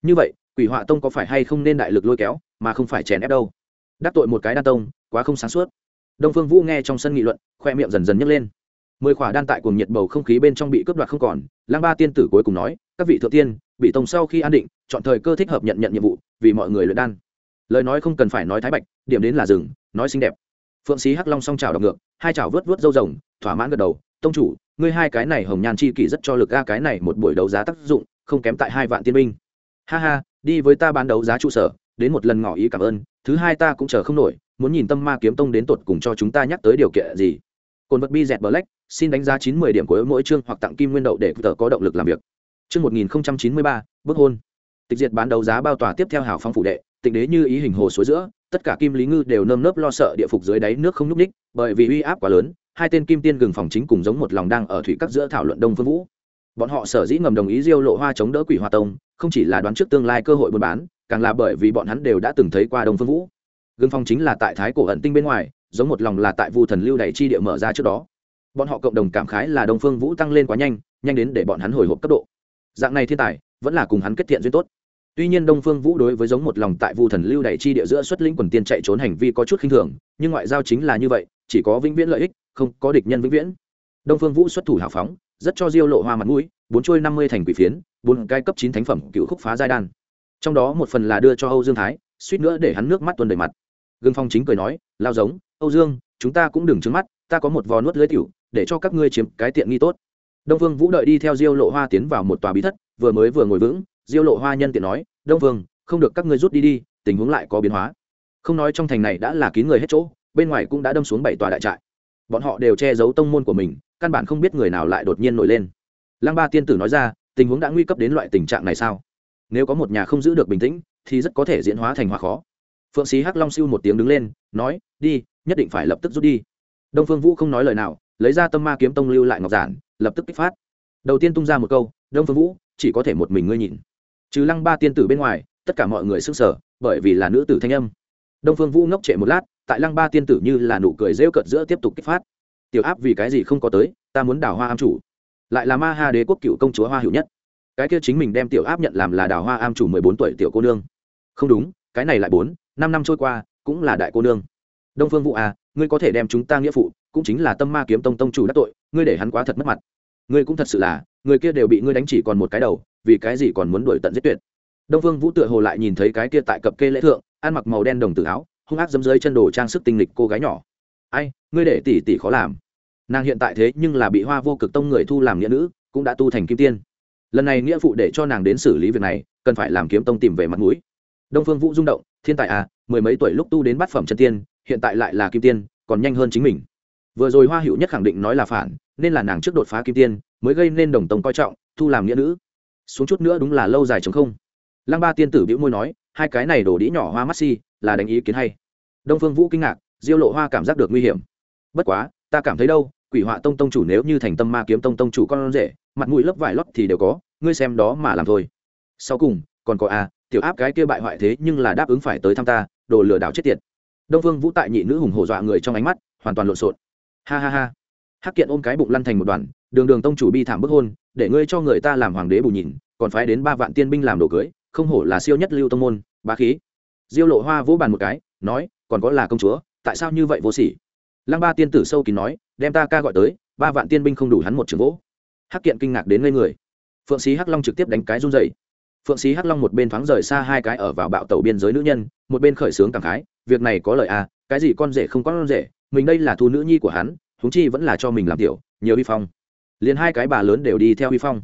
S1: Như vậy, quỷ họa tông có phải hay không nên đại lực lôi kéo, mà không phải chèn ép đâu? Đắc tội một cái đan tông, quá không sáng suốt. Đông phương vũ nghe trong sân nghị luận, khoe miệng dần dần nhấc lên. Mười khỏa đan tại cùng nhiệt bầu không khí bên trong bị cướp đoạt không còn lang ba tiên tử cuối cùng nói, các vị thượng tiên, bị tông sau khi an định, chọn thời cơ thích hợp nhận nhận nhiệm vụ, vì mọi người luyện đan. Lời nói không cần phải nói thái bạch, điểm đến là rừng, nói xinh đẹp. Phượng sĩ hắc long song trào đọc ngược, hai trào vớt vớt dâu rồng, thỏa mãn gật đầu, tông chủ ngươi hai cái này hồng nhan chi kỷ rất cho lực ga cái này một buổi đấu giá tác dụng, không kém tại hai vạn tiên binh. Ha ha, đi với ta bán đấu giá trụ sở, đến một lần ngỏ ý cảm ơn, thứ hai ta cũng chờ không nổi, muốn nhìn tâm ma kiếm tông đến tột cùng cho chúng ta nhắc tới điều kiện gì. Cồn vật bi dẹt black, xin đánh giá chín mươi điểm của mỗi chương hoặc tặng kim nguyên đậu để tờ có động lực làm việc. Chương một nghìn chín mươi ba bức hôn. Tịch diệt bán đấu giá bao tòa tiếp theo hào phong phủ đệ tịnh đế như ý hình hồ suối giữa, tất cả kim lý ngư đều nơm nớp lo sợ địa phục dưới đáy nước không nhúc ních bởi vì uy áp quá lớn hai tên kim tiên gừng phòng chính cùng giống một lòng đang ở thủy các giữa thảo luận đông phương vũ. Bọn họ sở dĩ ngầm đồng ý diêu lộ hoa chống đỡ quỷ hoa tông, không chỉ là đoán trước tương lai cơ hội buôn bán, càng là bởi vì bọn hắn đều đã từng thấy qua đông phương vũ. Gừng phòng chính là tại thái cổ ẩn tinh bên ngoài, giống một lòng là tại vu thần lưu đày chi địa mở ra trước đó. Bọn họ cộng đồng cảm khái là đông phương vũ tăng lên quá nhanh nhanh đến để bọn hắn hồi hộp cấp độ. Dạng này thiên tài, vẫn là cùng hắn kết thiện duyên tốt. Tuy nhiên đông phương vũ đối với giống một lòng tại vu thần lưu đày chi địa giữa xuất lĩnh quần tiên chạy trốn hành vi có chút khinh thường, nhưng ngoại giao chính là như vậy, chỉ có vĩnh viễn lợi ích không có địch nhân vĩnh viễn. Đông phương vũ xuất thủ hào phóng, rất cho diêu lộ hoa mặt mũi, bốn trôi năm mươi thành quỷ phiến, bốn cái cấp chín thánh phẩm cựu khúc phá giai đan. Trong đó một phần là đưa cho âu dương thái, suýt nữa để hắn nước mắt tuôn đầy mặt. Gương phong chính cười nói, lao giống, âu dương, chúng ta cũng đừng trứng mắt, ta có một vò nuốt lưới tiểu, để cho các ngươi chiếm cái tiện nghi tốt. Đông Phương vũ đợi đi theo diêu lộ hoa tiến vào một tòa bí thất, vừa mới vừa ngồi vững, diêu lộ hoa nhân tiện nói, đông Phương, không được các ngươi rút đi đi, tình huống lại có biến hóa. Không nói trong thành này đã là kín người hết chỗ, bên ngoài cũng đã đâm xuống bảy tòa đại trại bọn họ đều che giấu tông môn của mình, căn bản không biết người nào lại đột nhiên nổi lên. Lăng ba tiên tử nói ra, tình huống đã nguy cấp đến loại tình trạng này sao? Nếu có một nhà không giữ được bình tĩnh, thì rất có thể diễn hóa thành hóa khó. Phượng sĩ hắc long siêu một tiếng đứng lên, nói, đi, nhất định phải lập tức rút đi. Đông phương vũ không nói lời nào, lấy ra tâm ma kiếm tông lưu lại ngọc giản, lập tức kích phát. Đầu tiên tung ra một câu, đông phương vũ, chỉ có thể một mình ngươi nhìn. Trừ lăng ba tiên tử bên ngoài, tất cả mọi người sức sở bởi vì là nữ tử thanh âm. Đông phương vũ ngốc trệ một lát tại lăng ba tiên tử như là nụ cười rêu cợt giữa tiếp tục kích phát. Tiểu áp vì cái gì không có tới, ta muốn đào hoa am chủ. Lại là ma ha đế quốc cựu công chúa hoa hữu nhất. Cái kia chính mình đem tiểu áp nhận làm là đào hoa am chủ mười bốn tuổi tiểu cô nương. Không đúng, cái này lại bốn, năm năm trôi qua, cũng là đại cô nương. Đông phương vũ à ngươi có thể đem chúng ta nghĩa phụ, cũng chính là tâm ma kiếm tông tông chủ đắc tội, ngươi để hắn quá thật mất mặt. Ngươi cũng thật sự là, người kia đều bị ngươi đánh chỉ còn một cái đầu, vì cái gì còn muốn đuổi tận giết tuyệt. Đông phương vũ tựa hồ lại nhìn thấy cái kia tại cập kê lễ thượng, ăn mặc màu đen đồng tử áo hung ác dấm dưới chân đồ trang sức tinh lịch cô gái nhỏ. Ai, ngươi để tỷ tỷ khó làm. Nàng hiện tại thế nhưng là bị hoa vô cực tông người thu làm nghĩa nữ, cũng đã tu thành kim tiên. Lần này nghĩa phụ để cho nàng đến xử lý việc này, cần phải làm kiếm tông tìm về mặt mũi. Đông phương vũ rung động, thiên tài à mười mấy tuổi lúc tu đến bát phẩm chân tiên, hiện tại lại là kim tiên, còn nhanh hơn chính mình. Vừa rồi hoa hữu nhất khẳng định nói là phản, nên là nàng trước đột phá kim tiên, mới gây nên đồng tông coi trọng, thu làm nghĩa nữ. Xuống chút nữa đúng là lâu dài chống không. Lăng ba tiên tử bĩu môi nói, hai cái này đổ đĩ nhỏ hoa mắt si là đánh ý kiến hay. Đông phương vũ kinh ngạc diêu lộ hoa cảm giác được nguy hiểm. Bất quá ta cảm thấy đâu quỷ họa tông tông chủ nếu như thành tâm ma kiếm tông tông chủ con rể mặt mũi lớp vải lót thì đều có ngươi xem đó mà làm thôi. Sau cùng còn có a à, tiểu áp cái kia bại hoại thế nhưng là đáp ứng phải tới thăm ta đồ lừa đảo chết tiệt. Đông phương vũ tại nhị nữ hùng hổ dọa người trong ánh mắt hoàn toàn lộn xộn. Ha ha ha. Hắc kiện ôm cái bụng lăn thành một đoàn đường đường tông chủ bi thảm bức hôn để ngươi cho người ta làm hoàng đế bù nhìn còn phái đến ba vạn tiên binh làm đồ cưới không hổ là siêu nhất lưu tông môn bá khí diêu lộ hoa vỗ bàn một cái, nói, còn có là công chúa, tại sao như vậy vô sỉ? Lăng ba tiên tử sâu kín nói, đem ta ca gọi tới, ba vạn tiên binh không đủ hắn một trường vỗ. Hắc kiện kinh ngạc đến ngây người. Phượng sĩ hắc long trực tiếp đánh cái run dày phượng sĩ hắc long một bên thoáng rời xa hai cái ở vào bạo tàu biên giới nữ nhân, một bên khởi xướng cảm khái, việc này có lời à cái gì con rể không có con rể, mình đây là thu nữ nhi của hắn húng chi vẫn là cho mình làm tiểu, nhiều vi phong. Liền hai cái bà lớn đều đi theo vi phong.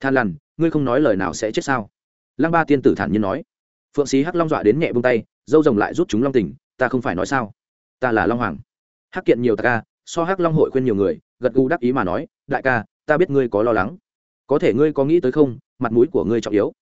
S1: Than lằn, ngươi không nói lời nào sẽ chết sao? Lăng ba tiên tử thản nhiên nói phượng sĩ hắc long dọa đến nhẹ bông tay, dâu rồng lại rút chúng long tỉnh. ta không phải nói sao? Ta là long hoàng. Hắc kiện nhiều ta ca, so hắc long hội khuyên nhiều người, gật gù đắc ý mà nói, đại ca, ta biết ngươi có lo lắng. Có thể ngươi có nghĩ tới không, mặt mũi của ngươi trọng yếu.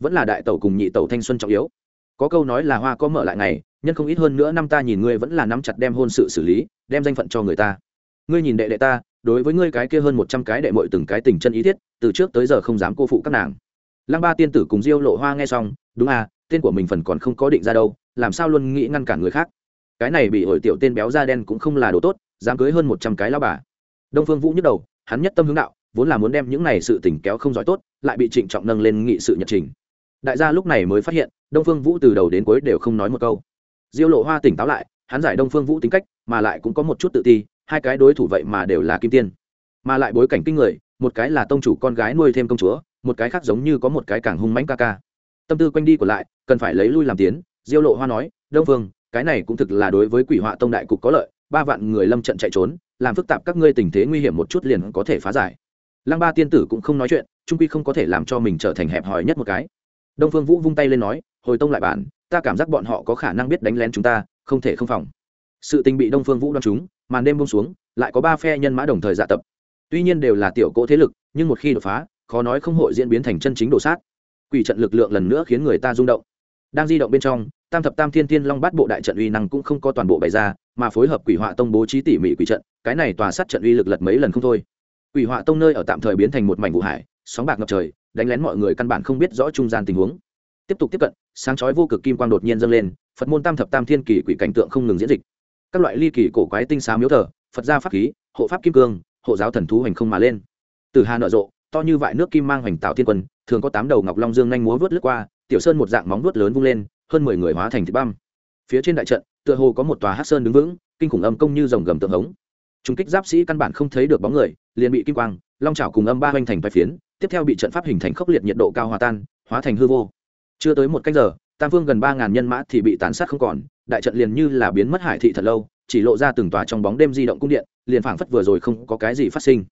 S1: Vẫn là đại tẩu cùng nhị tẩu thanh xuân trọng yếu. Có câu nói là hoa có mở lại ngày, nhân không ít hơn nữa năm ta nhìn ngươi vẫn là nắm chặt đem hôn sự xử lý, đem danh phận cho người ta. Ngươi nhìn đệ đệ ta, đối với ngươi cái kia hơn một trăm cái đệ mội từng cái tình chân ý thiết, từ trước tới giờ không dám cô phụ các nàng. Lăng ba tiên tử cùng diêu lộ hoa nghe xong, đúng à tên của mình phần còn không có định ra đâu, làm sao luôn nghĩ ngăn cản người khác? Cái này bị ổi tiểu tên béo da đen cũng không là đồ tốt, dám cưới hơn một trăm cái lao bà. Đông phương vũ nhức đầu, hắn nhất tâm hướng đạo, vốn là muốn đem những này sự tình kéo không giỏi tốt, lại bị trịnh trọng nâng lên nghị sự nhật trình. Đại gia lúc này mới phát hiện, đông phương vũ từ đầu đến cuối đều không nói một câu. Diêu lộ hoa tỉnh táo lại, hắn giải đông phương vũ tính cách, mà lại cũng có một chút tự ti, hai cái đối thủ vậy mà đều là kim tiên. Mà lại bối cảnh kinh người, một cái là tông chủ con gái nuôi thêm công chúa, một cái khác giống như có một cái càng hung mãnh ca ca. Tâm tư quanh đi của lại cần phải lấy lui làm tiến, diêu lộ hoa nói, đông phương cái này cũng thực là đối với quỷ họa tông đại cục có lợi, ba vạn người lâm trận chạy trốn, làm phức tạp các ngươi tình thế nguy hiểm một chút liền có thể phá giải. Lăng ba tiên tử cũng không nói chuyện, trung quy không có thể làm cho mình trở thành hẹp hòi nhất một cái. Đông phương vũ vung tay lên nói, hồi tông lại bản, ta cảm giác bọn họ có khả năng biết đánh lén chúng ta, không thể không phòng. Sự tình bị đông phương vũ đoán chúng màn đêm bông xuống, lại có ba phe nhân mã đồng thời dạ tập. Tuy nhiên đều là tiểu cỗ thế lực, nhưng một khi đột phá, khó nói không hội diễn biến thành chân chính đồ sát. Quỷ trận lực lượng lần nữa khiến người ta rung động đang di động bên trong, tam thập tam thiên thiên long bát bộ đại trận uy năng cũng không có toàn bộ bày ra, mà phối hợp quỷ họa tông bố trí tỉ mỉ quỷ trận, cái này tòa sát trận uy lực lật mấy lần không thôi. Quỷ họa tông nơi ở tạm thời biến thành một mảnh vụ hải, sóng bạc ngập trời, đánh lén mọi người căn bản không biết rõ trung gian tình huống. Tiếp tục tiếp cận, sáng chói vô cực kim quang đột nhiên dâng lên, phật môn tam thập tam thiên kỳ quỷ cảnh tượng không ngừng diễn dịch. Các loại ly kỳ cổ quái tinh xá miếu thờ, phật gia pháp khí, hộ pháp kim cương, hộ giáo thần thú hành không mà lên. Từ hà nợ rộ, to như vại nước kim mang hoành tạo thiên quân, thường có tám đầu ngọc long dương nhanh múa vớt lướt qua tiểu sơn một dạng móng vuốt lớn vung lên, hơn mười người hóa thành thịt băm. Phía trên đại trận, tựa hồ có một tòa hát sơn đứng vững, kinh khủng âm công như dòng gầm tượng hống. Trung kích giáp sĩ căn bản không thấy được bóng người, liền bị kim quang, long trào cùng âm ba hoành thành vai phiến, tiếp theo bị trận pháp hình thành khốc liệt nhiệt độ cao hòa tan, hóa thành hư vô. Chưa tới một cách giờ, tam phương gần ba ngàn nhân mã thì bị tàn sát không còn, đại trận liền như là biến mất hải thị thật lâu, chỉ lộ ra từng tòa trong bóng đêm di động cung điện, liền phảng phất vừa rồi không có cái gì phát sinh.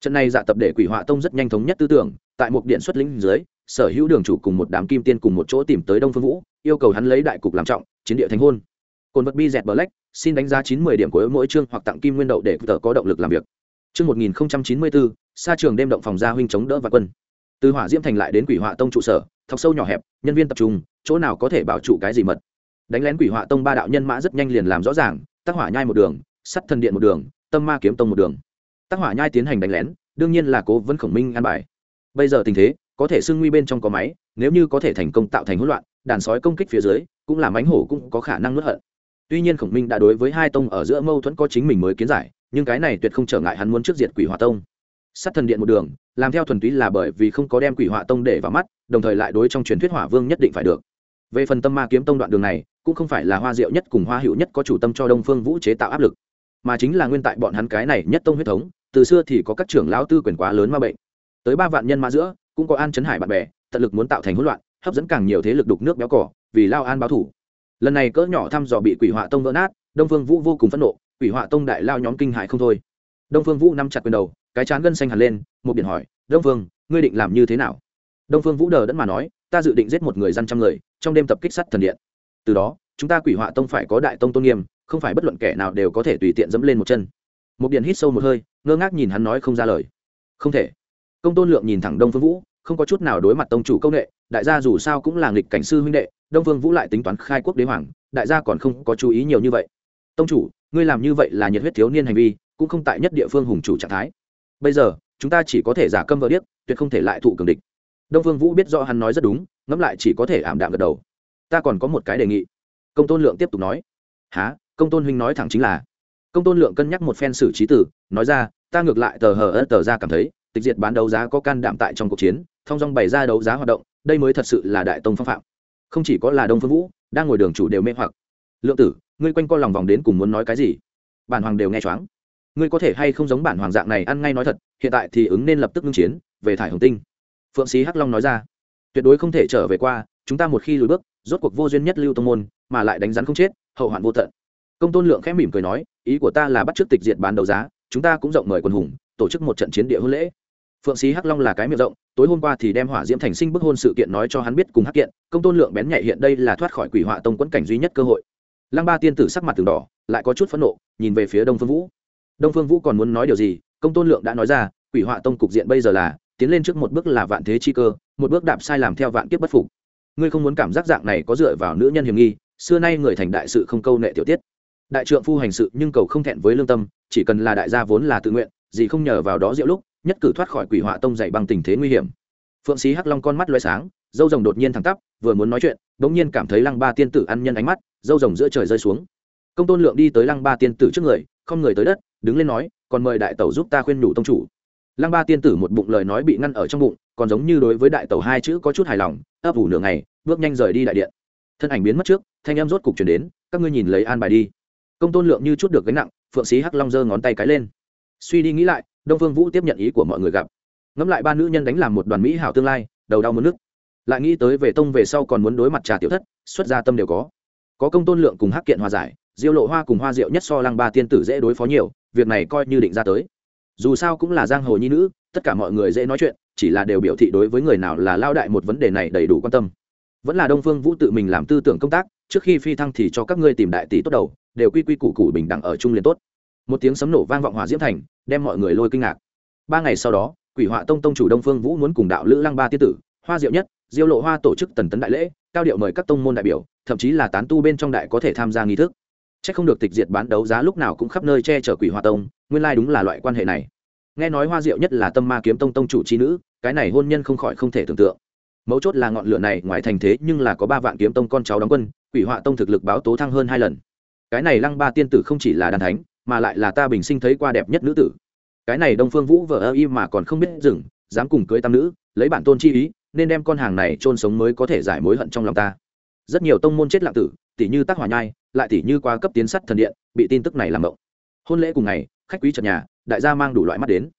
S1: Trận này dạ tập để quỷ họa tông rất nhanh thống nhất tư tưởng, tại một điện xuất lĩnh dưới sở hữu đường chủ cùng một đám kim tiên cùng một chỗ tìm tới đông phương vũ, yêu cầu hắn lấy đại cục làm trọng, chiến địa thành hôn. Cồn vật bi dẹt black, xin đánh giá chín mươi điểm của mỗi chương hoặc tặng kim nguyên đậu để tờ có động lực làm việc. Chương một nghìn chín mươi bốn xa trường đêm động phòng gia huynh chống đỡ và quân. Từ hỏa diễm thành lại đến quỷ họa tông trụ sở, thọc sâu nhỏ hẹp, nhân viên tập trung, chỗ nào có thể bảo trụ cái gì mật. Đánh lén quỷ họa tông ba đạo nhân mã rất nhanh liền làm rõ ràng tác hỏa nhai một đường, sắt thần điện một đường, tâm ma kiếm tông một đường. Tác hỏa nhai tiến hành đánh lén, đương nhiên là cố vấn khổng minh an bài. Bây giờ tình thế có thể xưng nguy bên trong có máy, nếu như có thể thành công tạo thành hỗn loạn, đàn sói công kích phía dưới, cũng là mánh hổ cũng có khả năng nuốt hận. Tuy nhiên khổng minh đã đối với hai tông ở giữa mâu thuẫn có chính mình mới kiến giải, nhưng cái này tuyệt không trở ngại hắn muốn trước diệt quỷ hỏa tông. Sát thần điện một đường, làm theo thuần túy là bởi vì không có đem quỷ hỏa tông để vào mắt, đồng thời lại đối trong truyền thuyết hỏa vương nhất định phải được. Về phần tâm ma kiếm tông đoạn đường này, cũng không phải là hoa diệu nhất cùng hoa hữu nhất có chủ tâm cho đông phương vũ chế tạo áp lực, mà chính là nguyên tại bọn hắn cái này nhất tông huyết thống, từ xưa thì có các trưởng lão tư quyền quá lớn ma bệnh. Tới ba vạn nhân mã giữa cũng có an chấn hải bạn bè, tận lực muốn tạo thành hỗn loạn, hấp dẫn càng nhiều thế lực đục nước béo cỏ, vì lao an báo thủ. Lần này cỡ nhỏ thăm dò bị quỷ họa tông vỡ nát, đông phương vũ vô cùng phẫn nộ, quỷ họa tông đại lao nhóm kinh hại không thôi. Đông phương vũ nắm chặt quyền đầu, cái chán gân xanh hẳn lên, một biển hỏi, đông phương, ngươi định làm như thế nào? Đông phương vũ đờ đẫn mà nói, ta dự định giết một người dân trăm người, trong đêm tập kích sắt thần điện. Từ đó, chúng ta quỷ họa tông phải có đại tông tôn nghiêm, không phải bất luận kẻ nào đều có thể tùy tiện dẫm lên một chân. Một điện hít sâu một hơi, ngơ ngác nhìn hắn nói không ra lời. Không thể công tôn lượng nhìn thẳng đông phương vũ, không có chút nào đối mặt tông chủ công nghệ, đại gia dù sao cũng là nghịch cảnh sư huynh đệ, đông phương vũ lại tính toán khai quốc đế hoàng, đại gia còn không có chú ý nhiều như vậy. Tông chủ, ngươi làm như vậy là nhiệt huyết thiếu niên hành vi, cũng không tại nhất địa phương hùng chủ trạng thái. Bây giờ, chúng ta chỉ có thể giả câm vợ điếc, tuyệt không thể lại thụ cường địch. Đông phương vũ biết rõ hắn nói rất đúng, ngẫm lại chỉ có thể ảm đạm gật đầu. Ta còn có một cái đề nghị. Công tôn lượng tiếp tục nói. Há công tôn huynh nói thẳng chính là. Công tôn lượng cân nhắc một phen xử trí tử, nói ra, ta ngược lại tờ hờ ớt tờ ra cảm thấy tịch diệt bán đấu giá có can đảm tại trong cuộc chiến, thông dong bày ra đấu giá hoạt động, đây mới thật sự là đại tông phong phạm. Không chỉ có là đông phương vũ, đang ngồi đường chủ đều mê hoặc. Lượng tử, ngươi quanh co lòng vòng đến cùng muốn nói cái gì? Bản hoàng đều nghe choáng. Ngươi có thể hay không giống bản hoàng dạng này ăn ngay nói thật, hiện tại thì ứng nên lập tức ngưng chiến, về thải hồng tinh. Phượng sĩ hắc long nói ra. Tuyệt đối không thể trở về qua, chúng ta một khi lùi bước, rốt cuộc vô duyên nhất lưu tông môn, mà lại đánh rắn không chết, hậu hoạn vô tận. Công tôn lượng khẽ mỉm cười nói, ý của ta là bắt chước tịch diệt bán đấu giá, chúng ta cũng rộng mời quân hùng, tổ chức một trận chiến địa hôn lễ phượng sĩ hắc long là cái miệng rộng, tối hôm qua thì đem hỏa diễm thành sinh bức hôn sự kiện nói cho hắn biết cùng hắc kiện, công tôn lượng bén nhạy hiện đây là thoát khỏi quỷ họa tông quẫn cảnh duy nhất cơ hội. Lăng ba tiên tử sắc mặt từng đỏ, lại có chút phẫn nộ, nhìn về phía đông phương vũ. Đông phương vũ còn muốn nói điều gì? Công tôn lượng đã nói ra, quỷ họa tông cục diện bây giờ là, tiến lên trước một bước là vạn thế chi cơ, một bước đạp sai làm theo vạn kiếp bất phục. Ngươi không muốn cảm giác dạng này có dựa vào nữ nhân hiểm nghi, xưa nay người thành đại sự không câu nệ tiểu tiết. Đại trượng phu hành sự nhưng cầu không thẹn với lương tâm, chỉ cần là đại gia vốn là tự nguyện, gì không nhờ vào đó diệu lúc nhất cử thoát khỏi quỷ họa tông dậy bằng tình thế nguy hiểm. Phượng sĩ hắc long con mắt loay sáng, dâu rồng đột nhiên thẳng tắp, vừa muốn nói chuyện bỗng nhiên cảm thấy lăng ba tiên tử ăn nhân ánh mắt, dâu rồng giữa trời rơi xuống. Công tôn lượng đi tới lăng ba tiên tử trước người, không người tới đất, đứng lên nói, còn mời đại tẩu giúp ta khuyên nhủ tông chủ. Lăng ba tiên tử một bụng lời nói bị ngăn ở trong bụng, còn giống như đối với đại tẩu hai chữ có chút hài lòng, ấp ủ nửa ngày, bước nhanh rời đi đại điện. Thân ảnh biến mất trước, thanh em rốt cục chuyển đến, các ngươi nhìn lấy an bài đi. Công tôn lượng như chút được gánh nặng, phượng sĩ hắc long giơ ngón tay cái lên. Suy đi nghĩ lại đông phương vũ tiếp nhận ý của mọi người gặp ngẫm lại ba nữ nhân đánh làm một đoàn mỹ hảo tương lai đầu đau mất nước lại nghĩ tới về tông về sau còn muốn đối mặt trà tiểu thất xuất gia tâm đều có có công tôn lượng cùng hắc kiện hòa giải diêu lộ hoa cùng hoa diệu nhất so lăng ba tiên tử dễ đối phó nhiều việc này coi như định ra tới dù sao cũng là giang hồ nhi nữ tất cả mọi người dễ nói chuyện chỉ là đều biểu thị đối với người nào là lao đại một vấn đề này đầy đủ quan tâm vẫn là đông phương vũ tự mình làm tư tưởng công tác trước khi phi thăng thì cho các ngươi tìm đại tỷ tốt đầu đều quy quy củ củ bình đẳng ở trung liền tốt một tiếng sấm nổ vang vọng hòa diễm thành, đem mọi người lôi kinh ngạc. Ba ngày sau đó, quỷ họa tông tông chủ đông phương vũ muốn cùng đạo lữ lăng ba tiết tử, hoa diệu nhất, diêu lộ hoa tổ chức tần tấn đại lễ, cao điệu mời các tông môn đại biểu, thậm chí là tán tu bên trong đại có thể tham gia nghi thức. C h ắ c không được tịch diệt bán đấu giá lúc nào cũng khắp nơi che chở quỷ hoa tông, nguyên lai、like、đúng là loại quan hệ này. Nghe nói hoa diệu nhất là tâm ma kiếm tông tông chủ c h i nữ, cái này hôn nhân không khỏi không thể tưởng tượng. Mấu chốt là ngọn lửa này, ngoài thành thế nhưng là có ba vạn kiếm tông con cháu đóng quân, quỷ họa tông thực lực báo tố thăng hơn hai lần. Cái này lăng ba tiên tử không chỉ là đàn thánh mà lại là ta bình sinh thấy qua đẹp nhất nữ tử. Cái này đông phương vũ vợ ơ y mà còn không biết dừng, dám cùng cưới tam nữ, lấy bản tôn chi ý, nên đem con hàng này chôn sống mới có thể giải mối hận trong lòng ta. Rất nhiều tông môn chết lạng tử tỷ như tác hỏa nhai, lại tỷ như qua cấp tiến sắt thần điện, bị tin tức này làm động. Hôn lễ cùng ngày, khách quý trật nhà, đại gia mang đủ loại mắt đến.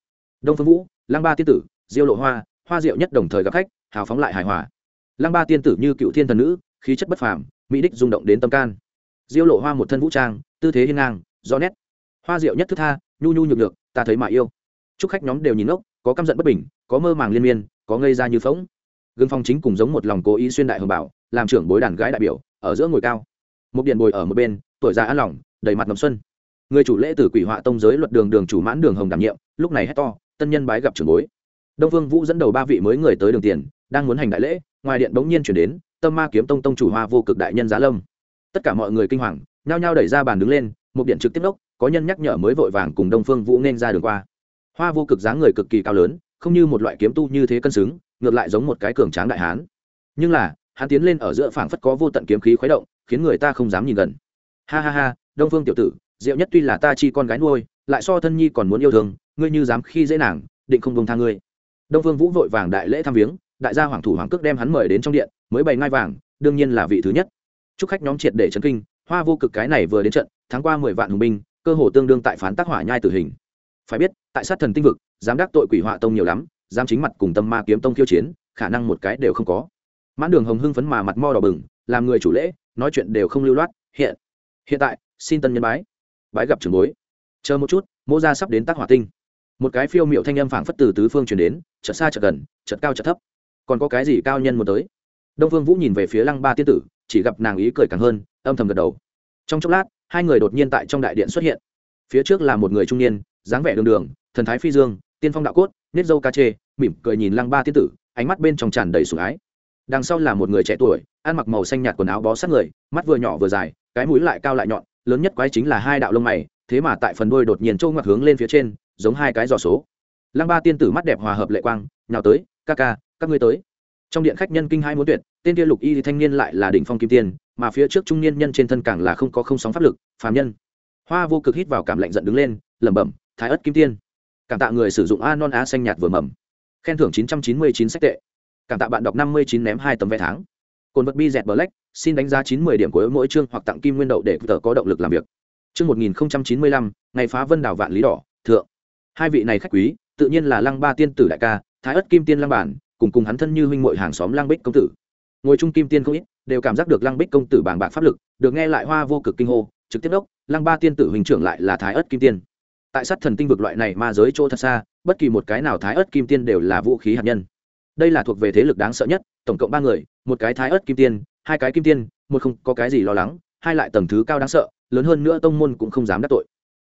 S1: Đông phương vũ, lăng ba tiên tử, diêu lộ hoa hoa diệu nhất đồng thời gặp khách, hào phóng lại hài hòa. Lăng ba tiên tử như cựu thiên thần nữ, khí chất bất phàm, mỹ đích rung động đến tâm can. Diêu lộ hoa một thân vũ trang, tư thế hiên ngang, rõ nét hoa diệu nhất thức tha, nhu nhu nhược nhược, ta thấy mà yêu. Chúc khách nhóm đều nhìn ngốc, có căm giận bất bình, có mơ màng liên miên, có ngây ra như phóng gương phong chính cùng giống một lòng cố ý xuyên đại hồng bảo, làm trưởng bối đàn gái đại biểu, ở giữa ngồi cao. Một điện bồi ở một bên, tuổi già an lòng, đầy mặt ngầm xuân. Người chủ lễ tử quỷ họa tông giới luật đường đường chủ mãn đường hồng đảm nhiệm, lúc này hét to, tân nhân bái gặp trưởng bối. Đông vương vũ dẫn đầu ba vị mới người tới đường tiền, đang muốn hành đại lễ, ngoài điện bỗng nhiên chuyển đến, tâm ma kiếm tông tông chủ hoa vô cực đại nhân giá lâm. Tất cả mọi người kinh hoàng, nhao nhao đẩy ra bàn đứng lên một điện trực tiếp đốc có nhân nhắc nhở mới vội vàng cùng đông phương vũ nên ra đường qua. Hoa vô cực dáng người cực kỳ cao lớn, không như một loại kiếm tu như thế cân xứng, ngược lại giống một cái cường tráng đại hán. Nhưng là, hắn tiến lên ở giữa phảng phất có vô tận kiếm khí khuấy động, khiến người ta không dám nhìn gần. Ha ha ha, đông phương tiểu tử diệu nhất tuy là ta chi con gái nuôi, lại so thân nhi còn muốn yêu thương, ngươi như dám khi dễ nàng, định không đông tha ngươi. Đông phương vũ vội vàng đại lễ thăm viếng, đại gia hoàng thủ hoàng cước đem hắn mời đến trong điện, mới bày ngai vàng, đương nhiên là vị thứ nhất. Chúc khách nhóm triệt để chấn kinh, hoa vô cực cái này vừa đến trận tháng qua mười vạn hùng binh cơ hồ tương đương tại phán tác hỏa nhai tử hình. Phải biết, tại sát thần tinh vực dám đắc tội quỷ họa tông nhiều lắm dám chính mặt cùng tâm ma kiếm tông khiêu chiến, khả năng một cái đều không có. Mãn đường hồng hưng phấn mà mặt mo đỏ bừng, làm người chủ lễ, nói chuyện đều không lưu loát, hiện hiện tại, xin tân nhân bái. Bái gặp trường bối. Chờ một chút mô ra sắp đến tác hỏa tinh. Một cái phiêu miệu thanh âm phảng phất từ tứ phương chuyển đến, chợt xa chợt gần, chợt cao chợt thấp. Còn có cái gì cao nhân một tới? Đông phương vũ nhìn về phía lăng ba tiên tử, chỉ gặp nàng ý cười càng hơn, âm thầm gật đầu. Trong chốc lát hai người đột nhiên tại trong đại điện xuất hiện. Phía trước là một người trung niên, dáng vẻ đường đường, thần thái phi dương, tiên phong đạo cốt, nết dâu ca chê, mỉm cười nhìn lăng ba tiên tử, ánh mắt bên trong tràn đầy sủng ái. Đằng sau là một người trẻ tuổi, ăn mặc màu xanh nhạt quần áo bó sát người, mắt vừa nhỏ vừa dài, cái mũi lại cao lại nhọn, lớn nhất quái chính là hai đạo lông mày, thế mà tại phần đôi đột nhiên trâu ngoặt hướng lên phía trên, giống hai cái giò số. Lăng ba tiên tử mắt đẹp hòa hợp lệ quang nhào tới, ca ca, các ngươi tới. Trong điện khách nhân kinh hai muốn tuyệt, tên kia lục y thì thanh niên lại là đỉnh phong kim tiên mà phía trước trung niên nhân trên thân càng là không có không sóng pháp lực, phàm nhân. Hoa vô cực hít vào cảm lạnh giận đứng lên, lẩm bẩm, thái ất kim tiên. Cảm tạ người sử dụng a non a xanh nhạt vừa mầm. Khen thưởng 999 sách tệ. Cảm tạ bạn đọc 59 ném hai tấm vé tháng. Cồn vật bi dẹt black, xin đánh giá 90 điểm của mỗi chương hoặc tặng kim nguyên đậu để tờ có động lực làm việc. Chương 1095 ngày phá vân đảo vạn lý đỏ, thượng. Hai vị này khách quý, tự nhiên là lăng ba tiên tử đại ca, thái ất kim tiên lăng bản, cùng cùng hắn thân như huynh muội hàng xóm lăng bích công tử ngồi trung kim tiên không ít, đều cảm giác được lăng bích công tử bàng bạc pháp lực, được nghe lại hoa vô cực kinh hô, trực tiếp đốc, lăng ba tiên tử hình trưởng lại là thái ất kim tiên. Tại sát thần tinh vực loại này ma giới chỗ thật xa, bất kỳ một cái nào thái ớt kim tiên đều là vũ khí hạt nhân. Đây là thuộc về thế lực đáng sợ nhất, tổng cộng ba người, một cái thái ớt kim tiên, hai cái kim tiên, một không có cái gì lo lắng, hai lại tầng thứ cao đáng sợ, lớn hơn nữa tông môn cũng không dám đắc tội.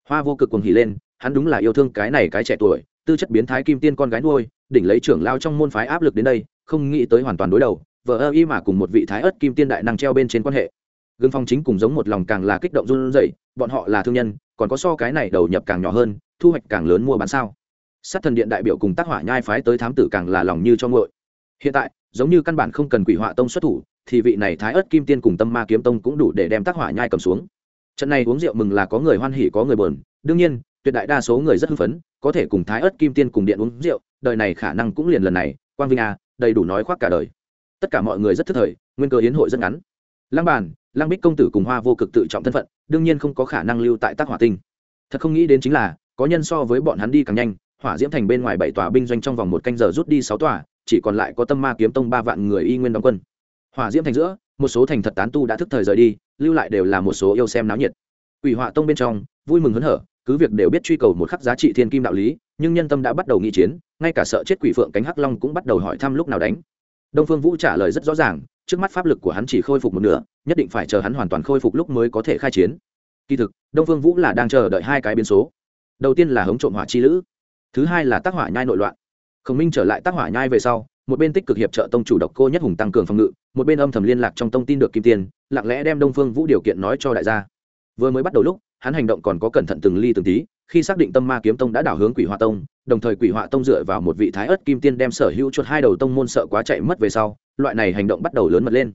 S1: Hoa vô cực cùng hỉ lên, hắn đúng là yêu thương cái này cái trẻ tuổi, tư chất biến thái kim tiên con gái nuôi, đỉnh lấy trưởng lao trong môn phái áp lực đến đây, không nghĩ tới hoàn toàn đối đầu vợ ơ y mà cùng một vị thái ớt kim tiên đại năng treo bên trên quan hệ. Gương phong chính cùng giống một lòng càng là kích động run rẩy, bọn họ là thương nhân, còn có so cái này đầu nhập càng nhỏ hơn, thu hoạch càng lớn mua bán sao? Sát thần điện đại biểu cùng tác hỏa nhai phái tới thám tử càng là lòng như cho ngội hiện tại, giống như căn bản không cần quỷ họa tông xuất thủ, thì vị này thái ớt kim tiên cùng tâm ma kiếm tông cũng đủ để đem tác hỏa nhai cầm xuống. Trận này uống rượu mừng là có người hoan hỉ, có người bờn đương nhiên, tuyệt đại đa số người rất hưng phấn, có thể cùng thái ớt kim tiên cùng điện uống rượu, đời này khả năng cũng liền lần này. Quang vinh a đầy đủ nói khoác cả đời tất cả mọi người rất thức thời, nguyên cơ hiến hội rất ngắn. Lăng bàn, lăng bích công tử cùng hoa vô cực tự trọng thân phận, đương nhiên không có khả năng lưu tại tác hỏa tinh. Thật không nghĩ đến chính là, có nhân so với bọn hắn đi càng nhanh, hỏa diễm thành bên ngoài bảy tòa binh doanh trong vòng một canh giờ rút đi sáu tòa, chỉ còn lại có tâm ma kiếm tông ba vạn người y nguyên đóng quân. Hỏa diễm thành giữa, một số thành thật tán tu đã thức thời rời đi, lưu lại đều là một số yêu xem náo nhiệt. Quỷ họa tông bên trong, vui mừng hớn hở, cứ việc đều biết truy cầu một khắc giá trị thiên kim đạo lý, nhưng nhân tâm đã bắt đầu nghị chiến, ngay cả sợ chết quỷ phượng cánh hắc long cũng bắt đầu hỏi thăm lúc nào đánh đông phương vũ trả lời rất rõ ràng, trước mắt pháp lực của hắn chỉ khôi phục một nửa, nhất định phải chờ hắn hoàn toàn khôi phục lúc mới có thể khai chiến. Kỳ thực, đông phương vũ là đang chờ đợi hai cái biến số. Đầu tiên là hống trộm hỏa chi lữ, thứ hai là tác hỏa nhai nội loạn. Khổng minh trở lại tác hỏa nhai về sau, một bên tích cực hiệp trợ tông chủ độc cô nhất hùng tăng cường phòng ngự, một bên âm thầm liên lạc trong tông tin được kim tiền lặng lẽ đem đông phương vũ điều kiện nói cho đại gia. Vừa mới bắt đầu lúc, hắn hành động còn có cẩn thận từng ly từng tí khi xác định tâm ma kiếm tông đã đảo hướng quỷ họa tông, đồng thời quỷ họa tông dựa vào một vị thái ớt kim tiên đem sở hữu chuột hai đầu tông môn sợ quá chạy mất về sau, loại này hành động bắt đầu lớn mật lên.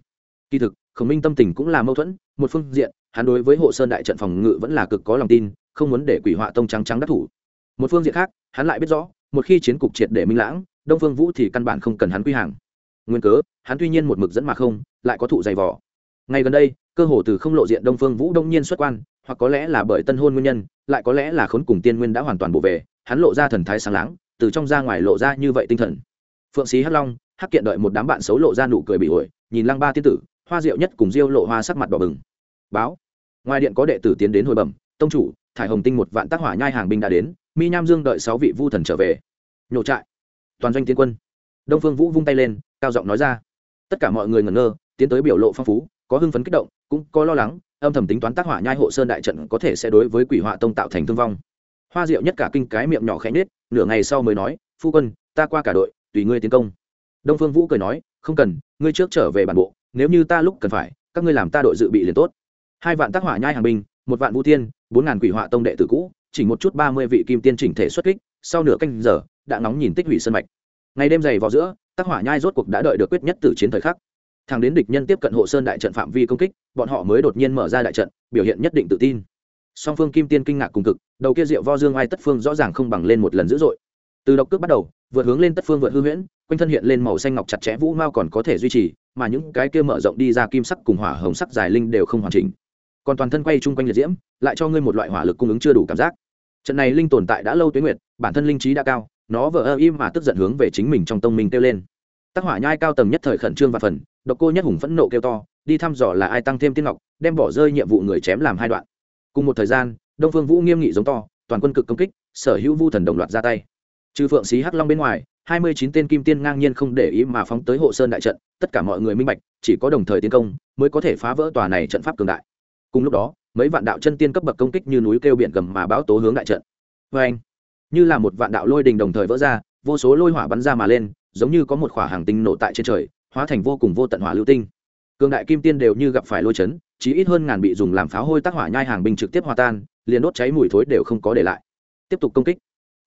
S1: Kỳ thực, khổng minh tâm tình cũng là mâu thuẫn, một phương diện, hắn đối với hộ sơn đại trận phòng ngự vẫn là cực có lòng tin, không muốn để quỷ họa tông trắng trắng đắc thủ. Một phương diện khác, hắn lại biết rõ, một khi chiến cục triệt để minh lãng, đông phương vũ thì căn bản không cần hắn quy hàng. Nguyên cớ, hắn tuy nhiên một mực dẫn mà không, lại có thụ dày vỏ ngay gần đây, cơ hồ từ không lộ diện đông phương vũ đông nhiên xuất quan, hoặc có lẽ là bởi tân hôn nguyên nhân lại có lẽ là khốn cùng tiên nguyên đã hoàn toàn bổ về, hắn lộ ra thần thái sáng láng, từ trong ra ngoài lộ ra như vậy tinh thần. Phượng sĩ hắc long, hắc kiện đợi một đám bạn xấu lộ ra nụ cười bị ổi, nhìn lăng ba tiên tử, hoa diệu nhất cùng diêu lộ hoa sắc mặt đỏ bừng. Báo, ngoài điện có đệ tử tiến đến hồi bẩm, tông chủ, thải hồng tinh một vạn tác hỏa nhai hàng binh đã đến, mi nham dương đợi sáu vị vu thần trở về. Nhổ trại, toàn doanh tiến quân. Đông phương vũ vung tay lên, cao giọng nói ra. Tất cả mọi người ngẩn ngơ, tiến tới biểu lộ phong phú, có hưng phấn kích động, cũng có lo lắng âm thầm tính toán tác hỏa nhai hộ sơn đại trận có thể sẽ đối với quỷ họa tông tạo thành thương vong. Hoa diệu nhất cả kinh cái miệng nhỏ khẽ nết nửa ngày sau mới nói, phu quân, ta qua cả đội, tùy ngươi tiến công. Đông phương vũ cười nói, không cần, ngươi trước trở về bản bộ, nếu như ta lúc cần phải, các ngươi làm ta đội dự bị liền tốt. Hai vạn tác hỏa nhai hàng binh, một vạn vũ tiên bốn ngàn quỷ họa tông đệ tử cũ, chỉ một chút ba mươi vị kim tiên chỉnh thể xuất kích, sau nửa canh giờ, đã nóng nhìn tích hủy sân mạch. Ngày đêm dày vào giữa, tác hỏa nhai rốt cuộc đã đợi được quyết nhất từ chiến thời khắc thằng đến địch nhân tiếp cận hộ sơn đại trận phạm vi công kích, bọn họ mới đột nhiên mở ra đại trận, biểu hiện nhất định tự tin. Song phương kim tiên kinh ngạc cùng cực, đầu kia rượu vo dương ai tất phương rõ ràng không bằng lên một lần dữ dội. Từ độc cước bắt đầu, vượt hướng lên tất phương vượt hư huyễn, quanh thân hiện lên màu xanh ngọc chặt chẽ vũ mao còn có thể duy trì, mà những cái kia mở rộng đi ra kim sắc cùng hỏa hồng sắc dài linh đều không hoàn chỉnh. Còn toàn thân quay chung quanh liệt diễm, lại cho ngươi một loại hỏa lực cung ứng chưa đủ cảm giác. Trận này linh tồn tại đã lâu tuyến nguyệt, bản thân linh trí đã cao, nó vỡ ơ im mà tức giận hướng về chính mình trong tông minh kêu lên tác hỏa nhai cao tầng nhất thời khẩn trương và phần, độc cô nhất hùng phẫn nộ kêu to, đi thăm dò là ai tăng thêm tiên ngọc, đem bỏ rơi nhiệm vụ người chém làm hai đoạn. Cùng một thời gian, đông phương vũ nghiêm nghị giống to, toàn quân cực công kích, sở hữu vu thần đồng loạt ra tay. Trừ phượng xí hắc long bên ngoài, hai mươi chín tên kim tiên ngang nhiên không để ý mà phóng tới hộ sơn đại trận, tất cả mọi người minh bạch, chỉ có đồng thời tiến công, mới có thể phá vỡ tòa này trận pháp cường đại. Cùng lúc đó, mấy vạn đạo chân tiên cấp bậc công kích như núi kêu biển gầm mà báo tố hướng đại trận. Vê anh như là một vạn đạo lôi đình đồng thời vỡ ra, vô số lôi hỏa bắn ra mà lên giống như có một khỏa hàng tinh nổ tại trên trời, hóa thành vô cùng vô tận hỏa lưu tinh. Cường đại kim tiên đều như gặp phải lôi chấn chỉ ít hơn ngàn bị dùng làm pháo hôi tác hỏa nhai hàng binh trực tiếp hòa tan, liền đốt cháy mùi thối đều không có để lại. Tiếp tục công kích.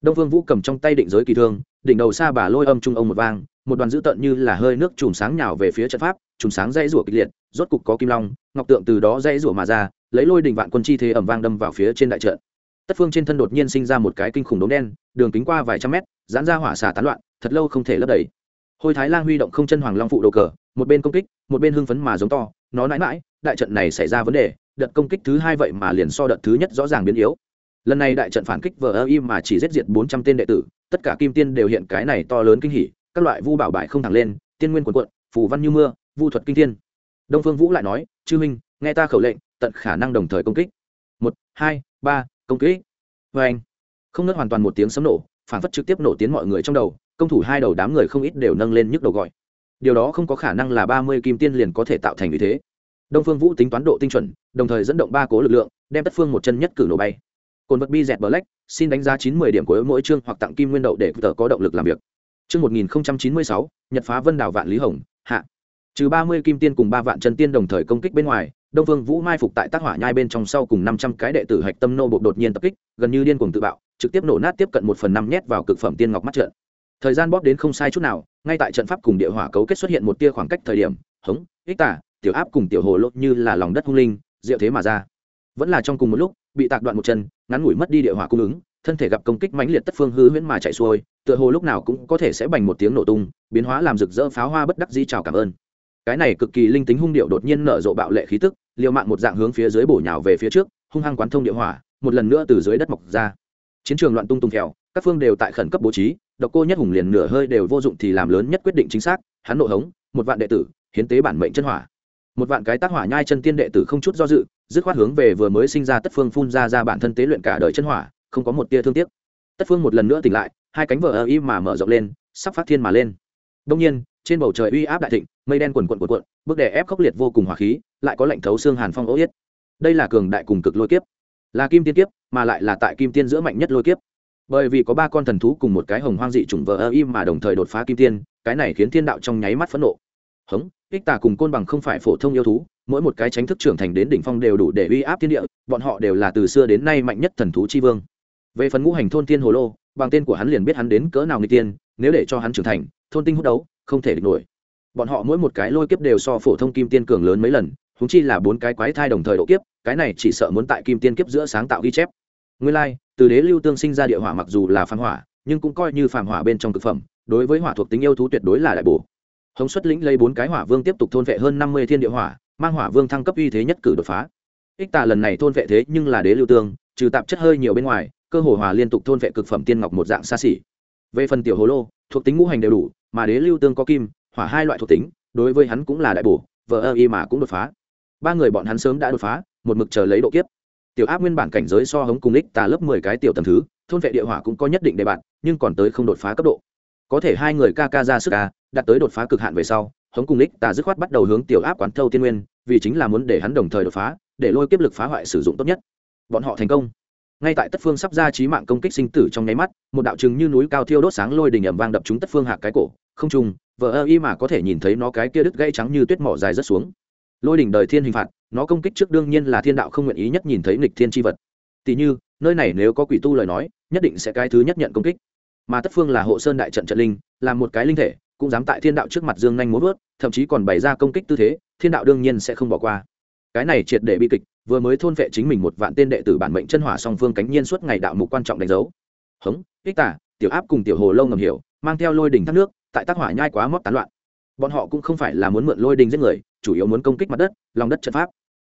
S1: Đông vương vũ cầm trong tay định giới kỳ thương, đỉnh đầu xa bà lôi âm trung ông một vang, một đoàn dữ tợn như là hơi nước chùm sáng nhào về phía trận pháp, chùm sáng dãy rủa kịch liệt, rốt cục có kim long, ngọc tượng từ đó dãy rủa mà ra, lấy lôi đình vạn quân chi thế ẩm vang đâm vào phía trên đại trận tất phương trên thân đột nhiên sinh ra một cái kinh khủng đống đen, đường kính qua vài trăm mét dán ra hỏa xà tán loạn, thật lâu không thể lấp đầy. Hôi thái lang huy động không chân hoàng long phụ đồ cờ, một bên công kích, một bên hưng phấn mà giống to, nó mãi mãi, đại trận này xảy ra vấn đề, đợt công kích thứ hai vậy mà liền so đợt thứ nhất rõ ràng biến yếu. Lần này đại trận phản kích vờ ơ im mà chỉ giết diệt bốn trăm tên đệ tử, tất cả kim tiên đều hiện cái này to lớn kinh hỉ, các loại vu bảo bại không thẳng lên, tiên nguyên quần quận phù văn như mưa, vu thuật kinh thiên. Đông phương vũ lại nói, chư minh nghe ta khẩu lệnh, tận khả năng đồng thời công kích. Một, hai, ba công kích. Vê anh. Không nớt hoàn toàn một tiếng sấm nổ, phản phất trực tiếp nổ tiến mọi người trong đầu, công thủ hai đầu đám người không ít đều nâng lên nhức đầu gọi. Điều đó không có khả năng là ba mươi kim tiên liền có thể tạo thành như thế. Đông phương vũ tính toán độ tinh chuẩn, đồng thời dẫn động ba cố lực lượng, đem tất phương một chân nhất cử nổ bay. Cồn vật bi dẹt black, xin đánh giá chín mươi điểm của mỗi chương hoặc tặng kim nguyên đậu để tờ có động lực làm việc. Chương một nghìn chín mươi sáu, nhật phá vân đảo vạn lý hồng, hạ. Trừ ba mươi kim tiên cùng ba vạn chân tiên đồng thời công kích bên ngoài đông phương vũ mai phục tại tác hỏa nhai bên trong sau cùng năm trăm cái đệ tử hạch tâm nô bộ đột nhiên tập kích, gần như điên cuồng tự bạo, trực tiếp nổ nát tiếp cận một phần năm nhét vào cực phẩm tiên ngọc mắt trận. Thời gian bóp đến không sai chút nào, ngay tại trận pháp cùng địa hỏa cấu kết xuất hiện một tia khoảng cách thời điểm, hống, ích tả, tiểu áp cùng tiểu hồ lốt như là lòng đất hung linh, diệu thế mà ra. Vẫn là trong cùng một lúc, bị tạc đoạn một chân, ngắn ngủi mất đi địa hỏa cung ứng, thân thể gặp công kích mãnh liệt tất phương hư huyễn mà chạy xuôi, tựa hồ lúc nào cũng có thể sẽ bành một tiếng nổ tung, biến hóa làm rực rỡ pháo hoa bất đắc di chào cảm ơn. Cái này cực kỳ linh tính hung điệu đột nhiên nở rộ bạo lệ khí tức liều mạng một dạng hướng phía dưới bổ nhào về phía trước, hung hăng quán thông địa hỏa, một lần nữa từ dưới đất mọc ra. Chiến trường loạn tung tung kẹo, các phương đều tại khẩn cấp bố trí, độc cô nhất hùng liền nửa hơi đều vô dụng thì làm lớn nhất quyết định chính xác, hắn nộ hống, một vạn đệ tử, hiến tế bản mệnh chân hỏa. Một vạn cái tác hỏa nhai chân tiên đệ tử không chút do dự, dứt khoát hướng về vừa mới sinh ra tất phương phun ra ra bản thân tế luyện cả đời chân hỏa, không có một tia thương tiếc. Tất phương một lần nữa tỉnh lại, hai cánh vợ ơ y mà mở rộng lên, sắp phát thiên mà lên. Đông nhiên, trên bầu trời uy áp đại thịnh, mây đen quần quận quần quận bước đè ép khốc liệt vô cùng hỏa khí lại có lệnh thấu xương hàn phong ố yết. Đây là cường đại cùng cực lôi kiếp. Là kim tiên kiếp, mà lại là tại kim tiên giữa mạnh nhất lôi kiếp. Bởi vì có ba con thần thú cùng một cái hồng hoang dị chủng vợ ơ im mà đồng thời đột phá kim tiên, cái này khiến thiên đạo trong nháy mắt phẫn nộ. Hống, ích tà cùng côn bằng không phải phổ thông yêu thú, mỗi một cái tránh thức trưởng thành đến đỉnh phong đều đủ để uy áp thiên địa, bọn họ đều là từ xưa đến nay mạnh nhất thần thú chi vương. Về phần ngũ hành thôn tiên hồ lô, bằng tên của hắn liền biết hắn đến cỡ nào người tiên, nếu để cho hắn trưởng thành, thôn tinh hút đấu, không thể địch nổi. Bọn họ mỗi một cái lôi kiếp đều so phổ thông kim tiên cường lớn mấy lần huống chi là bốn cái quái thai đồng thời độ kiếp cái này chỉ sợ muốn tại kim tiên kiếp giữa sáng tạo ghi chép. Nguyên lai、like, từ đế lưu tương sinh ra địa hỏa mặc dù là phàm hỏa nhưng cũng coi như phàm hỏa bên trong cực phẩm đối với hỏa thuộc tính yêu thú tuyệt đối là đại bổ. Hồng xuất lĩnh lấy bốn cái hỏa vương tiếp tục thôn vệ hơn năm mươi thiên địa hỏa mang hỏa vương thăng cấp uy thế nhất cử đột phá. Ích tà lần này thôn vệ thế nhưng là đế lưu tương trừ tạp chất hơi nhiều bên ngoài cơ hồ hòa liên tục thôn vệ cực phẩm tiên ngọc một dạng xa xỉ. Về phần tiểu hồ lô thuộc tính ngũ hành đều đủ mà đế lưu tương có kim hỏa hai loại thuộc tính đối với hắn cũng là đại bổ vợ ơ y mà cũng đột phá ba người bọn hắn sớm đã đột phá, một mực chờ lấy độ kiếp. Tiểu áp nguyên bản cảnh giới so hống cùng ích tà lớp mười cái tiểu tầm thứ, thôn vệ địa hỏa cũng có nhất định đề bạn nhưng còn tới không đột phá cấp độ. Có thể hai người ca ca ra sức ca đạt tới đột phá cực hạn về sau, hống cùng ích tà dứt khoát bắt đầu hướng tiểu áp quán thâu tiên nguyên, vì chính là muốn để hắn đồng thời đột phá, để lôi kiếp lực phá hoại sử dụng tốt nhất. Bọn họ thành công. Ngay tại tất phương sắp ra trí mạng công kích sinh tử trong nháy mắt, một đạo chứng như núi cao thiêu đốt sáng lôi đình ẩm vang đập chúng tất phương hạc cái cổ. Không trùng vợ ơ y mà có thể nhìn thấy nó cái kia đứt gây trắng như tuyết mỏ dài rất xuống lôi đỉnh đời thiên hình phạt, nó công kích trước đương nhiên là thiên đạo không nguyện ý nhất nhìn thấy nghịch thiên tri vật. Tỉ như, nơi này nếu có quỷ tu lời nói, nhất định sẽ cái thứ nhất nhận công kích. Mà tất phương là hộ sơn đại trận trận linh, là một cái linh thể, cũng dám tại thiên đạo trước mặt dương nhanh muốn vớt, thậm chí còn bày ra công kích tư thế, thiên đạo đương nhiên sẽ không bỏ qua. Cái này triệt để bi kịch, vừa mới thôn vệ chính mình một vạn tên đệ tử bản mệnh chân hỏa song phương cánh nhiên suốt ngày đạo mục quan trọng đánh dấu. Hống, ích tả, tiểu áp cùng tiểu hồ lâu ngầm hiểu, mang theo lôi đỉnh thác nước, tại tác hỏa nhai quá móc tán loạn bọn họ cũng không phải là muốn mượn lôi đình giết người, chủ yếu muốn công kích mặt đất, lòng đất trận pháp.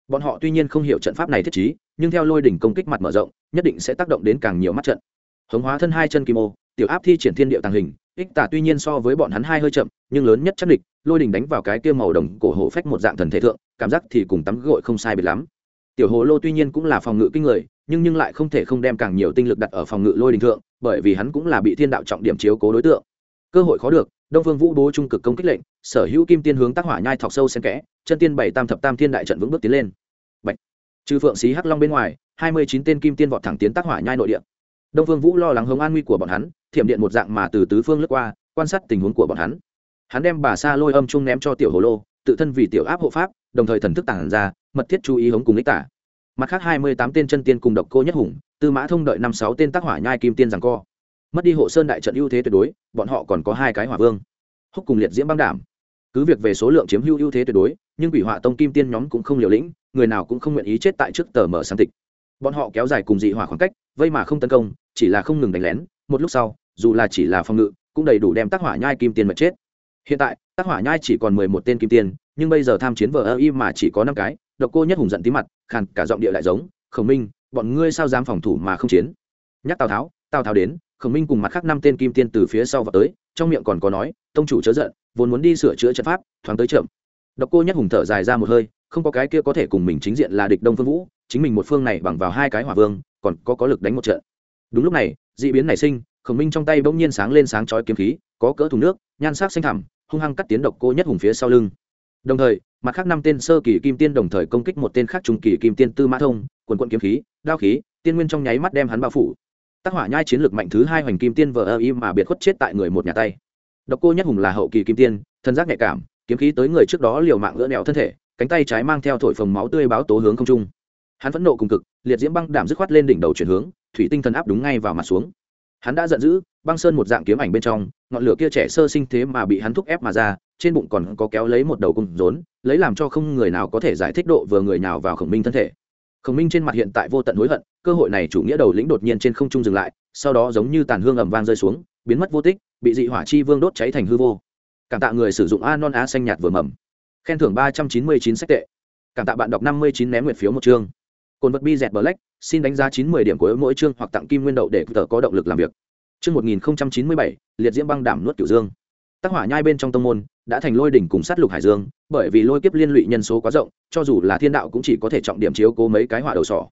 S1: Bọn họ tuy nhiên không hiểu trận pháp này thiết chí nhưng theo lôi đỉnh công kích mặt mở rộng, nhất định sẽ tác động đến càng nhiều mắt trận. Hống hóa thân hai chân kim ô, tiểu áp thi triển thiên điệu tàng hình, ích tả tuy nhiên so với bọn hắn hai hơi chậm, nhưng lớn nhất chắc địch, lôi đỉnh đánh vào cái kia màu đồng cổ hổ phách một dạng thần thể thượng, cảm giác thì cùng tắm gội không sai biệt lắm. Tiểu hồ lô tuy nhiên cũng là phòng ngự kinh người, nhưng nhưng lại không thể không đem càng nhiều tinh lực đặt ở phòng ngự lôi đình thượng, bởi vì hắn cũng là bị thiên đạo trọng điểm chiếu cố đối tượng. Cơ hội khó được đông phương vũ bố trung cực công kích lệnh, sở hữu kim tiên hướng tác hỏa nhai thọc sâu xen kẽ, chân tiên bảy tam thập tam thiên đại trận vững bước tiến lên. Bạch. trừ phượng xí hắc long bên ngoài, hai mươi chín tên kim tiên vọt thẳng tiến tác hỏa nhai nội địa. Đông phương vũ lo lắng hống an nguy của bọn hắn, thiểm điện một dạng mà từ tứ phương lướt qua, quan sát tình huống của bọn hắn. Hắn đem bà sa lôi âm trung ném cho tiểu hồ lô, tự thân vì tiểu áp hộ pháp, đồng thời thần thức tản ra, mật thiết chú ý hống cùng lích tả. Mặt khác hai mươi tám tên chân tiên cùng độc cô nhất hùng, tư mã thông đợi năm sáu tên tác hỏa nhai kim tiên rằng co mất đi hộ sơn đại trận ưu thế tuyệt đối bọn họ còn có hai cái hỏa vương. Húc cùng liệt diễm băng đảm. Cứ việc về số lượng chiếm hữu ưu thế tuyệt đối nhưng quỷ họa tông kim tiên nhóm cũng không liều lĩnh người nào cũng không nguyện ý chết tại trước tờ mở sang tịch. Bọn họ kéo dài cùng dị hỏa khoảng cách vây mà không tấn công chỉ là không ngừng đánh lén một lúc sau dù là chỉ là phòng ngự cũng đầy đủ đem tác hỏa nhai kim tiên mà chết. Hiện tại tác hỏa nhai chỉ còn mười một tên kim Tiên, nhưng bây giờ tham chiến vờ ơ y mà chỉ có năm cái độc cô nhất hùng giận tí mặt khàn cả giọng địa lại giống khổng minh bọn ngươi sao dám phòng thủ mà không chiến? Nhắc tào tháo tào tháo đến khổng minh cùng mặt khác năm tên kim tiên từ phía sau vào tới, trong miệng còn có nói, tông chủ chớ giận, vốn muốn đi sửa chữa trận pháp, thoáng tới chậm. Độc cô nhất hùng thở dài ra một hơi, không có cái kia có thể cùng mình chính diện là địch đông phương vũ, chính mình một phương này bằng vào hai cái hỏa vương, còn có có lực đánh một trận. Đúng lúc này d ị biến nảy sinh, khổng minh trong tay bỗng nhiên sáng lên sáng chói kiếm khí, có cỡ thùng nước, nhan sắc xanh thẳm, hung hăng cắt tiến độc cô nhất hùng phía sau lưng. Đồng thời, mặt khác năm tên sơ kỳ kim tiên đồng thời công kích một tên khác trung kỳ kim tiên tư mã thông, quần quận kiếm khí, đao khí, tiên nguyên trong nháy mắt đem hắn bao phủ tác hỏa nhai chiến lược mạnh thứ hai hoành kim tiên vờ ơ y mà biệt khuất chết tại người một nhà tay. Độc cô nhất hùng là hậu kỳ kim tiên thân giác nhạy cảm, kiếm khí tới người trước đó liều mạng gỡ nẹo thân thể, cánh tay trái mang theo thổi phồng máu tươi báo tố hướng không trung. Hắn phẫn nộ cùng cực, liệt diễm băng đảm dứt khoát lên đỉnh đầu chuyển hướng, thủy tinh thần áp đúng ngay vào mặt xuống. Hắn đã giận dữ, băng sơn một dạng kiếm ảnh bên trong, ngọn lửa kia trẻ sơ sinh thế mà bị hắn thúc ép mà ra, trên bụng còn có kéo lấy một đầu cung rốn, lấy làm cho không người nào có thể giải thích độ vừa người nào vào khổng minh thân thể khổng minh trên mặt hiện tại vô tận hối hận, cơ hội này chủ nghĩa đầu lĩnh đột nhiên trên không trung dừng lại, sau đó giống như tàn hương ẩm vang rơi xuống, biến mất vô tích, bị dị hỏa chi vương đốt cháy thành hư vô. Cảm tạ người sử dụng a non á xanh nhạt vừa mầm. Khen thưởng ba trăm chín mươi chín sách tệ. Cảm tạ bạn đọc năm mươi chín ném nguyện phiếu một chương. Cồn vật bi dẹt black, xin đánh giá chín mươi điểm của mỗi chương hoặc tặng kim nguyên đậu để tờ có động lực làm việc. Chương một nghìn chín mươi bảy, liệt diễm băng đảm nuốt kiểu dương tác hỏa nhai bên trong tông môn đã thành lôi đỉnh cùng sát lục hải dương bởi vì lôi kiếp liên lụy nhân số quá rộng cho dù là thiên đạo cũng chỉ có thể trọng điểm chiếu cố mấy cái hỏa đầu sỏ.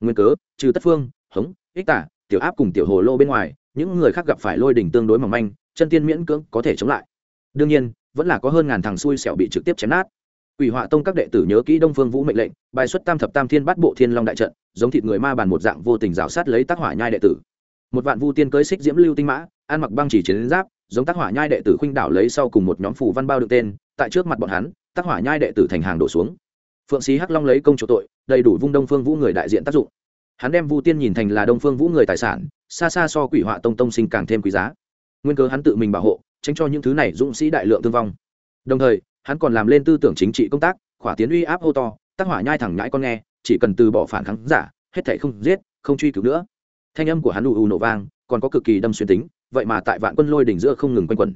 S1: Nguyên cớ trừ tất phương hống ích tả tiểu áp cùng tiểu hồ lô bên ngoài những người khác gặp phải lôi đỉnh tương đối mỏng manh chân tiên miễn cưỡng có thể chống lại. Đương nhiên vẫn là có hơn ngàn thằng xui xẻo bị trực tiếp chém nát. Quỷ Họa Tông các đệ tử nhớ kỹ Đông Phương Vũ mệnh lệnh, bài xuất Tam thập Tam Thiên Bát Bộ Thiên Long đại trận, giống thịt người ma bàn một dạng vô tình rào sát lấy tác hỏa nhai đệ tử. Một vạn vu tiên cưới xích diễm lưu tinh mã, ăn mặc băng chỉ chiến giáp, giống tác hỏa nhai đệ tử khuynh đảo lấy sau cùng một nhóm phù văn bao được tên, tại trước mặt bọn hắn, tác hỏa nhai đệ tử thành hàng đổ xuống. Phượng Sĩ Hắc Long lấy công chủ tội, đầy đủ vung Đông Phương Vũ người đại diện tác dụng. Hắn đem Vu Tiên nhìn thành là Đông Phương Vũ người tài sản, xa xa so Quỷ Họa Tông tông sinh càng thêm quý giá. Nguyên cớ hắn tự mình bảo hộ, tránh cho những thứ này dũng sĩ đại lượng thương vong. Đồng thời, hắn còn làm lên tư tưởng chính trị công tác, khỏa tiến uy áp hô to tác hỏa nhai thẳng nhãi con nghe chỉ cần từ bỏ phản kháng giả hết thể không giết không truy cứu nữa thanh âm của hắn ù ù nổ vang còn có cực kỳ đâm xuyên tính vậy mà tại vạn quân lôi đỉnh giữa không ngừng quanh quẩn.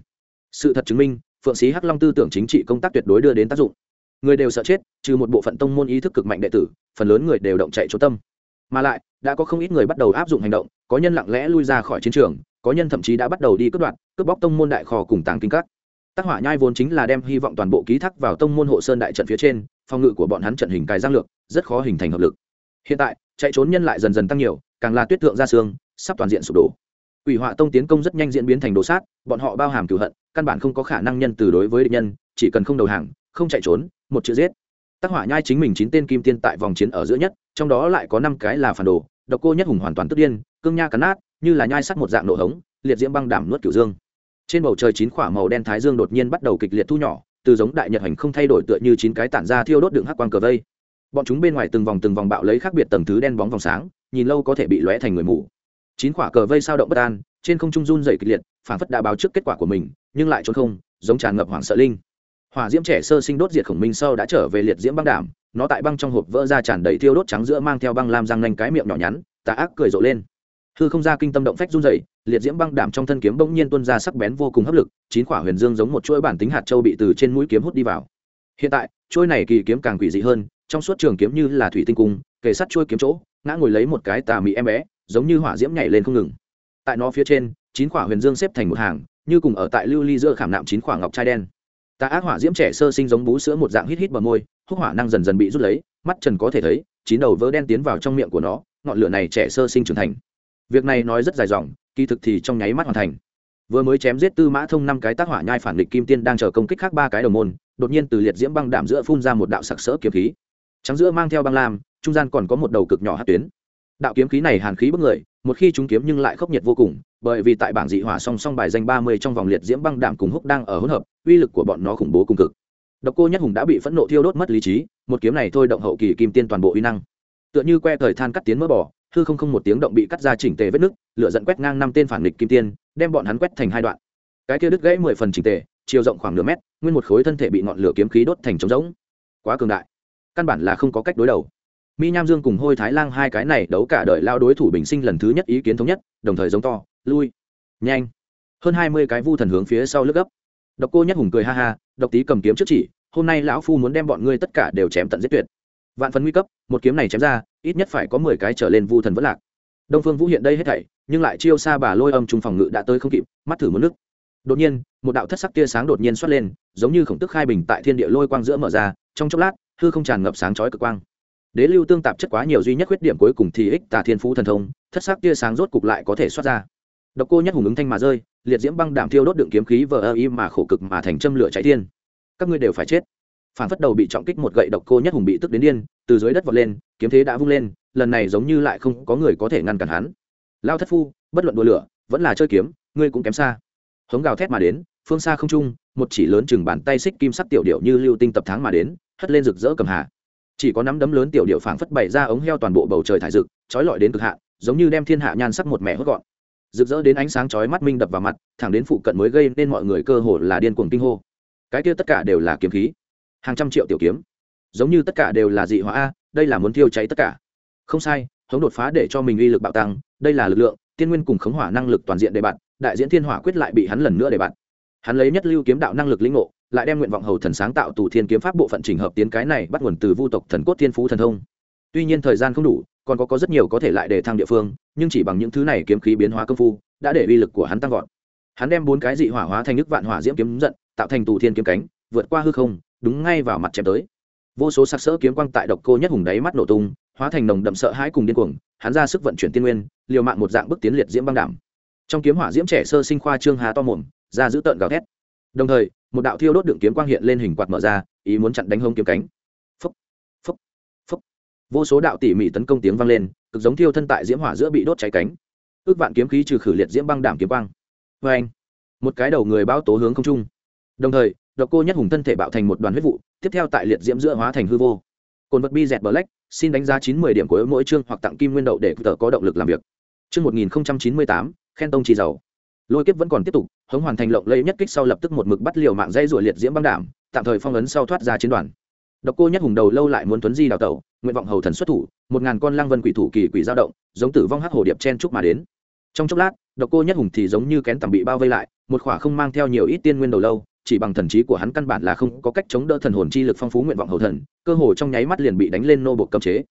S1: Sự thật chứng minh, phượng sĩ hắc long tư tưởng chính trị công tác tuyệt đối đưa đến tác dụng. Người đều sợ chết, trừ một bộ phận tông môn ý thức cực mạnh đệ tử, phần lớn người đều động chạy chỗ tâm. Mà lại, đã có không ít người bắt đầu áp dụng hành động, có nhân lặng lẽ lui ra khỏi chiến trường, có nhân thậm chí đã bắt đầu đi cướp đoạt, cướp bóc tông môn đại kho cùng tàng kinh các. Tác hỏa nhai vốn chính là đem hy vọng toàn bộ ký thác vào tông môn hộ sơn đại trận phía trên, phòng ngự của bọn hắn trận hình cài giang lược, rất khó hình thành hợp lực. Hiện tại, chạy trốn nhân lại dần dần tăng nhiều, càng là tuyết thượng ra xương, sắp toàn diện sụp đổ. Quỷ họa tông tiến công rất nhanh diễn biến thành đồ sát, bọn họ bao hàm cửu hận, căn bản không có khả năng nhân từ đối với địch nhân, chỉ cần không đầu hàng, không chạy trốn, một chữ giết. Tác hỏa nhai chính mình chín tên kim tiên tại vòng chiến ở giữa nhất, trong đó lại có năm cái là phản đồ, độc cô nhất hùng hoàn toàn tức điên, cương nha cắn nát, như là nhai sắt một dạng nổ hống, liệt diễm băng đảm nuốt cửu dương. Trên bầu trời chín khỏa màu đen thái dương đột nhiên bắt đầu kịch liệt thu nhỏ, từ giống đại nhật hành không thay đổi tựa như chín cái tản ra thiêu đốt đường hắc quang cờ vây. Bọn chúng bên ngoài từng vòng từng vòng bạo lấy khác biệt tầng thứ đen bóng vòng sáng, nhìn lâu có thể bị lóe thành người mù chín quả cờ vây sao động bất an, trên không trung run dày kịch liệt phản phất đã báo trước kết quả của mình, nhưng lại trốn không, giống tràn ngập hoảng sợ linh. Hỏa diễm trẻ sơ sinh đốt diệt khổng minh sâu đã trở về liệt diễm băng đảm nó tại băng trong hộp vỡ ra tràn đầy thiêu đốt trắng giữa mang theo băng lam răng nanh cái miệng nhỏ nhắn, tà ác cười rộ lên. Hư không ra kinh tâm động phách run dày liệt diễm băng đảm trong thân kiếm bỗng nhiên tuôn ra sắc bén vô cùng hấp lực, chín quả huyền dương giống một chuỗi bản tính hạt châu bị từ trên mũi kiếm hút đi vào. Hiện tại, chuỗi này kỳ kiếm càng quỷ dị hơn, trong suốt trường kiếm như là thủy tinh cung, kề sắt chuôi kiếm chỗ, ngã ngồi lấy một cái tà mị em bé giống như hỏa diễm nhảy lên không ngừng. Tại nó phía trên, chín quả huyền dương xếp thành một hàng, như cùng ở tại lưu ly giữa khảm nạm chín quả ngọc trai đen. Tà ác hỏa diễm trẻ sơ sinh giống bú sữa một dạng hít hít bờ môi, hút hỏa năng dần dần bị rút lấy, mắt trần có thể thấy, chín đầu vỡ đen tiến vào trong miệng của nó, ngọn lửa này trẻ sơ sinh trưởng thành. Việc này nói rất dài dòng, kỳ thực thì trong nháy mắt hoàn thành. Vừa mới chém giết tư mã thông năm cái tác hỏa nhai phản địch kim tiên đang chờ công kích khác ba cái đầu môn, đột nhiên từ liệt diễm băng đảm giữa phun ra một đạo sặc sỡ kiếm khí. Trắng giữa mang theo băng lam, trung gian còn có một đầu cực nhỏ hát tuyến đạo kiếm khí này hàn khí bức người, một khi chúng kiếm nhưng lại khốc nhiệt vô cùng, bởi vì tại bảng dị hỏa song song bài danh ba mươi trong vòng liệt diễm băng đạm cùng húc đang ở hỗn hợp, uy lực của bọn nó khủng bố cùng cực. Độc cô nhất hùng đã bị phẫn nộ thiêu đốt mất lý trí, một kiếm này thôi động hậu kỳ kim tiên toàn bộ uy năng. Tựa như que thời than cắt tiến mỡ bỏ hư không không một tiếng động bị cắt ra chỉnh tề vết nứt, lửa dẫn quét ngang năm tên phản nghịch kim tiên, đem bọn hắn quét thành hai đoạn. Cái kia đứt gãy mười phần chỉnh tề, chiều rộng khoảng nửa mét, nguyên một khối thân thể bị ngọn lửa kiếm khí đốt thành trống rỗng. Quá cường đại. Căn bản là không có cách đối đầu mỹ nham dương cùng hôi thái lang hai cái này đấu cả đời lao đối thủ bình sinh lần thứ nhất ý kiến thống nhất, đồng thời giống to, lui. Nhanh. Hơn hai mươi cái vu thần hướng phía sau lướt gấp. Độc cô nhất hùng cười ha ha, độc tý cầm kiếm trước chỉ, hôm nay lão phu muốn đem bọn ngươi tất cả đều chém tận giết tuyệt. Vạn phần nguy cấp, một kiếm này chém ra, ít nhất phải có mười cái trở lên vu thần vẫn lạc. Đông phương vũ hiện đây hết thảy, nhưng lại chiêu xa bà lôi âm trung phòng ngự đã tới không kịp, mắt thử một nước. Đột nhiên, một đạo thất sắc tia sáng đột nhiên xuất lên, giống như khổng tức khai bình tại thiên địa lôi quang giữa mở ra, trong chốc lát, hư không tràn ngập sáng chói cực quang đế lưu tương tạp chất quá nhiều duy nhất khuyết điểm cuối cùng thì ích tà thiên phú thần thông, thất sắc tia sáng rốt cục lại có thể xuất ra. Độc cô nhất hùng ứng thanh mà rơi, liệt diễm băng đảm thiêu đốt đựng kiếm khí vờ ơ y mà khổ cực mà thành châm lửa cháy thiên. Các ngươi đều phải chết. Phản phất đầu bị trọng kích một gậy độc cô nhất hùng bị tức đến điên, từ dưới đất vọt lên, kiếm thế đã vung lên, lần này giống như lại không có người có thể ngăn cản hắn. Lao thất phu, bất luận đùa lửa, vẫn là chơi kiếm, ngươi cũng kém xa. Hống gào thét mà đến, phương xa không trung, một chỉ lớn chừng bàn tay xích kim sắc tiểu điệu như lưu tinh tập tháng mà đến, hất lên rực rỡ cầm hạ chỉ có nắm đấm lớn tiểu điệu phảng phất bày ra ống heo toàn bộ bầu trời thải rực, trói lọi đến cực hạ giống như đem thiên hạ nhan sắc một mẻ hốt gọn. Rực rỡ đến ánh sáng chói mắt minh đập vào mặt, thẳng đến phụ cận mới gây nên mọi người cơ hồ là điên cuồng kinh hô. Cái kia tất cả đều là kiếm khí. Hàng trăm triệu tiểu kiếm. Giống như tất cả đều là dị hóa a, đây là muốn thiêu cháy tất cả. Không sai, hống đột phá để cho mình uy lực bạo tăng, đây là lực lượng, tiên nguyên cùng khống hỏa năng lực toàn diện đề bạt đại diễn thiên hỏa quyết lại bị hắn lần nữa đề bạt hắn lấy nhất lưu kiếm đạo năng lực lĩnh ngộ lại đem nguyện vọng hầu thần sáng tạo tù thiên kiếm pháp bộ phận trình hợp tiến cái này bắt nguồn từ vu tộc thần cốt thiên phú thần thông. Tuy nhiên thời gian không đủ còn có, có rất nhiều có thể lại để thăng địa phương nhưng chỉ bằng những thứ này kiếm khí biến hóa công phu đã để uy lực của hắn tăng vọt. Hắn đem bốn cái dị hỏa hóa thành nước vạn hỏa diễm kiếm giận tạo thành tù thiên kiếm cánh vượt qua hư không đúng ngay vào mặt chém tới. Vô số sắc sỡ kiếm quang tại độc cô nhất hùng đáy mắt nổ tung hóa thành nồng đậm sợ hãi cùng điên cuồng hắn ra sức vận chuyển tiên nguyên liều mạng một dạng bức tiến liệt diễm băng đảm trong kiếm hỏa diễm trẻ sơ sinh khoa trương hà to mồm ra giữ tợn gào thét. Đồng thời một đạo thiêu đốt đựng kiếm quang hiện lên hình quạt mở ra, ý muốn chặn đánh hông kiếm cánh. Phúc phúc phúc vô số đạo tỉ mỉ tấn công tiếng vang lên, cực giống thiêu thân tại diễm hỏa giữa bị đốt cháy cánh. Ước vạn kiếm khí trừ khử liệt diễm băng đảm kiếm quang. Vê anh, một cái đầu người bao tố hướng không trung. Đồng thời, độc cô nhất hùng thân thể bạo thành một đoàn huyết vụ, tiếp theo tại liệt diễm giữa hóa thành hư vô. Cồn vật bi dẹt black, xin đánh giá chín mươi điểm của mỗi chương hoặc tặng kim nguyên đậu để tờ có động lực làm việc. Chương một nghìn chín mươi tám, khen tông trì giàu. Lôi kiếp vẫn còn tiếp tục hống hoàn thành lộng lây nhất kích sau lập tức một mực bắt liều mạng dây rủa liệt diễm băng đảm, tạm thời phong ấn sau thoát ra chiến đoàn. Độc cô nhất hùng đầu lâu lại muốn tuấn di đào tẩu, nguyện vọng hầu thần xuất thủ, một ngàn con lăng vân quỷ thủ kỳ quỷ giao động, giống tử vong hắc hồ điệp chen trúc mà đến. Trong chốc lát, độc cô nhất hùng thì giống như kén tầm bị bao vây lại, một khỏa không mang theo nhiều ít tiên nguyên đầu lâu, chỉ bằng thần trí của hắn căn bản là không có cách chống đỡ thần hồn chi lực phong phú nguyện vọng hầu thần, cơ hồ trong nháy mắt liền bị đánh lên nô bộ cấm chế.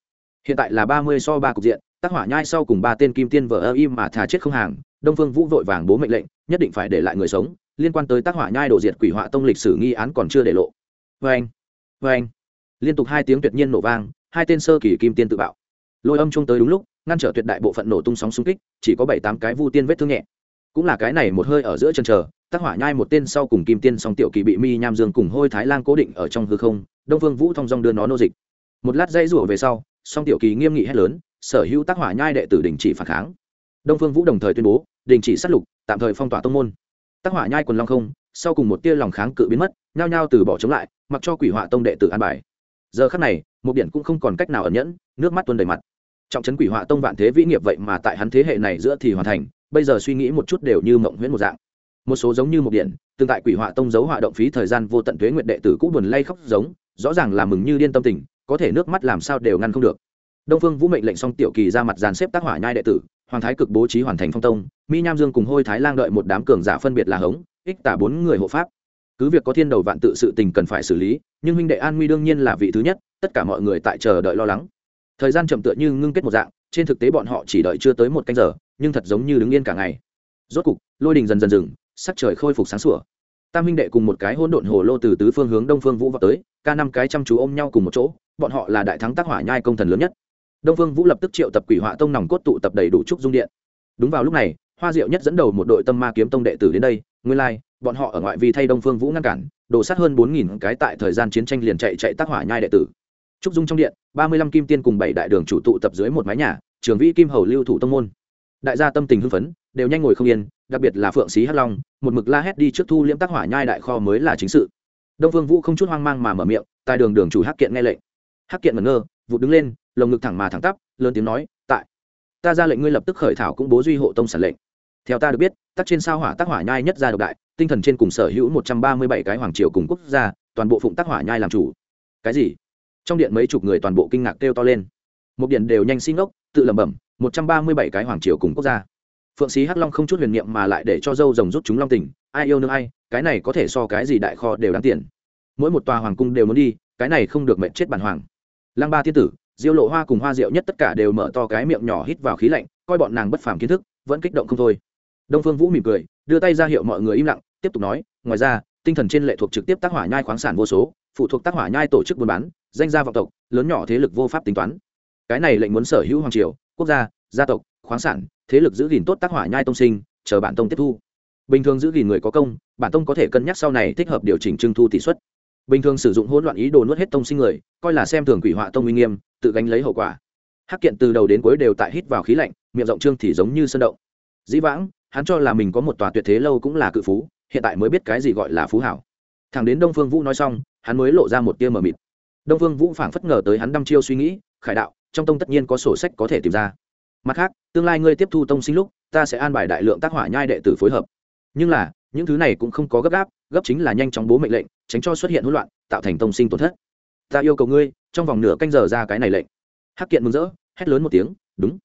S1: Hiện tại là ba mươi so ba cục diện tác hỏa nhai sau cùng ba tên kim tiên vợ ơ im mà thà chết không hàng, đông phương vũ vội vàng bố mệnh lệnh, nhất định phải để lại người sống. Liên quan tới tác hỏa nhai đổ diệt quỷ họa tông lịch sử nghi án còn chưa để lộ. Vê anh vê anh. Liên tục hai tiếng tuyệt nhiên nổ vang, hai tên sơ kỳ kim tiên tự bạo. Lôi âm chung tới đúng lúc, ngăn trở tuyệt đại bộ phận nổ tung sóng xung kích, chỉ có bảy tám cái vu tiên vết thương nhẹ. Cũng là cái này một hơi ở giữa chân chờ tác hỏa nhai một tên sau cùng kim tiên song tiểu kỳ bị mi nham dương cùng hôi thái lan cố định ở trong hư không, đông phương vũ thong dong đưa nó nô dịch. Một lát dây rủa về sau, song tiểu kỳ nghiêm nghị hét lớn sở hữu tác hỏa nhai đệ tử đình chỉ phản kháng. Đông phương vũ đồng thời tuyên bố, đình chỉ sát lục, tạm thời phong tỏa tông môn. Tác hỏa nhai quần long không, sau cùng một tia lòng kháng cự biến mất, nhao nhao từ bỏ chống lại, mặc cho quỷ họa tông đệ tử an bài. Giờ khắc này, một điện cũng không còn cách nào ẩn nhẫn, nước mắt tuôn đầy mặt. Trọng trấn quỷ họa tông vạn thế vĩ nghiệp vậy mà tại hắn thế hệ này giữa thì hoàn thành, bây giờ suy nghĩ một chút đều như mộng huyễn một dạng. Một số giống như một điện, tương tại quỷ họa tông giấu họa động phí thời gian vô tận thuế nguyện đệ tử cũng buồn lay khóc giống, rõ ràng là mừng như điên tâm tình, có thể nước mắt làm sao đều ngăn không được đông phương vũ mệnh lệnh xong tiểu kỳ ra mặt dàn xếp tác hỏa nhai đệ tử, hoàng thái cực bố trí hoàn thành phong tông, mi nham dương cùng hôi thái lang đợi một đám cường giả phân biệt là hống, ích tả bốn người hộ pháp. Cứ việc có thiên đầu vạn tự sự tình cần phải xử lý, nhưng huynh đệ an nguy đương nhiên là vị thứ nhất, tất cả mọi người tại chờ đợi lo lắng. Thời gian chậm tựa như ngưng kết một dạng, trên thực tế bọn họ chỉ đợi chưa tới một canh giờ, nhưng thật giống như đứng yên cả ngày. Rốt cục, lôi đình dần dần dừng, sắc trời khôi phục sáng sủa. Tam huynh đệ cùng một cái hỗn độn hồ lô từ tứ phương hướng đông phương vũ vào tới, ca năm cái chăm chú ôm nhau cùng một chỗ, bọn họ là đại thắng tác hỏa nhai công thần lớn nhất đông phương vũ lập tức triệu tập quỷ họa tông nòng cốt tụ tập đầy đủ trúc dung điện. Đúng vào lúc này hoa diệu nhất dẫn đầu một đội tâm ma kiếm tông đệ tử đến đây nguyên lai、like, bọn họ ở ngoại vi thay đông phương vũ ngăn cản đổ sát hơn bốn nghìn cái tại thời gian chiến tranh liền chạy chạy tác hỏa nhai đệ tử. Trúc dung trong điện ba mươi lăm kim tiên cùng bảy đại đường chủ tụ tập dưới một mái nhà trường vĩ kim hầu lưu thủ tông môn. Đại gia tâm tình hưng phấn đều nhanh ngồi không yên đặc biệt là phượng xí hắc long một mực la hét đi trước thu liễm tác hỏa nhai đại kho mới là chính sự. Đông phương vũ không chút hoang mang mà mở miệng tại đường đường chủ hắc kiện nghe lệnh. Hắc kiện ngẩn ngơ vụt đứng lên, lồng ngực thẳng mà thẳng tắp, lớn tiếng nói, tại, ta ra lệnh ngươi lập tức khởi thảo cũng bố duy hộ tông sản lệnh. Theo ta được biết, tắc trên sao hỏa tác hỏa nhai nhất gia độc đại, tinh thần trên cùng sở hữu một trăm ba mươi bảy cái hoàng triều cùng quốc gia, toàn bộ phụng tác hỏa nhai làm chủ. Cái gì? Trong điện mấy chục người toàn bộ kinh ngạc kêu to lên. Một điện đều nhanh xin ngốc, tự lẩm bẩm, một trăm ba mươi bảy cái hoàng triều cùng quốc gia. Phượng sĩ hắc long không chút huyền niệm mà lại để cho dâu rồng rút chúng long tình, ai yêu nương ai, cái này có thể so cái gì đại kho đều đáng tiền. Mỗi một tòa hoàng cung đều muốn đi, cái này không được mệnh chết bản hoàng lăng ba thiên tử, diêu lộ hoa cùng hoa diệu nhất tất cả đều mở to cái miệng nhỏ hít vào khí lạnh, coi bọn nàng bất phàm kiến thức, vẫn kích động không thôi. Đông phương vũ mỉm cười, đưa tay ra hiệu mọi người im lặng, tiếp tục nói, ngoài ra, tinh thần trên lệ thuộc trực tiếp tác hỏa nhai khoáng sản vô số, phụ thuộc tác hỏa nhai tổ chức buôn bán, danh gia vọng tộc, lớn nhỏ thế lực vô pháp tính toán. Cái này lệnh muốn sở hữu hoàng triều, quốc gia gia tộc, khoáng sản, thế lực giữ gìn tốt tác hỏa nhai tông sinh, chờ bản tông tiếp thu. Bình thường giữ gìn người có công, bản tông có thể cân nhắc sau này thích hợp điều chỉnh trưng thu tỷ suất bình thường sử dụng hỗn loạn ý đồ nuốt hết tông sinh người, coi là xem thường quỷ họa tông uy nghiêm, tự gánh lấy hậu quả. Hắc kiện từ đầu đến cuối đều tại hít vào khí lạnh, miệng rộng trương thì giống như sơn động. Dĩ vãng, hắn cho là mình có một tòa tuyệt thế lâu cũng là cự phú, hiện tại mới biết cái gì gọi là phú hảo. Thằng đến đông phương vũ nói xong, hắn mới lộ ra một tia mờ mịt. Đông phương vũ phảng phất ngờ tới hắn đăm chiêu suy nghĩ, khải đạo, trong tông tất nhiên có sổ sách có thể tìm ra. Mặt khác, tương lai ngươi tiếp thu tông sinh lúc, ta sẽ an bài đại lượng tác hỏa nhai đệ tử phối hợp. Nhưng là, những thứ này cũng không có gấp gáp gấp chính là nhanh chóng bố mệnh lệnh, tránh cho xuất hiện hỗn loạn, tạo thành tông sinh tổn thất. Ta yêu cầu ngươi, trong vòng nửa canh giờ ra cái này lệnh. Hắc kiện mừng rỡ, hét lớn một tiếng, đúng.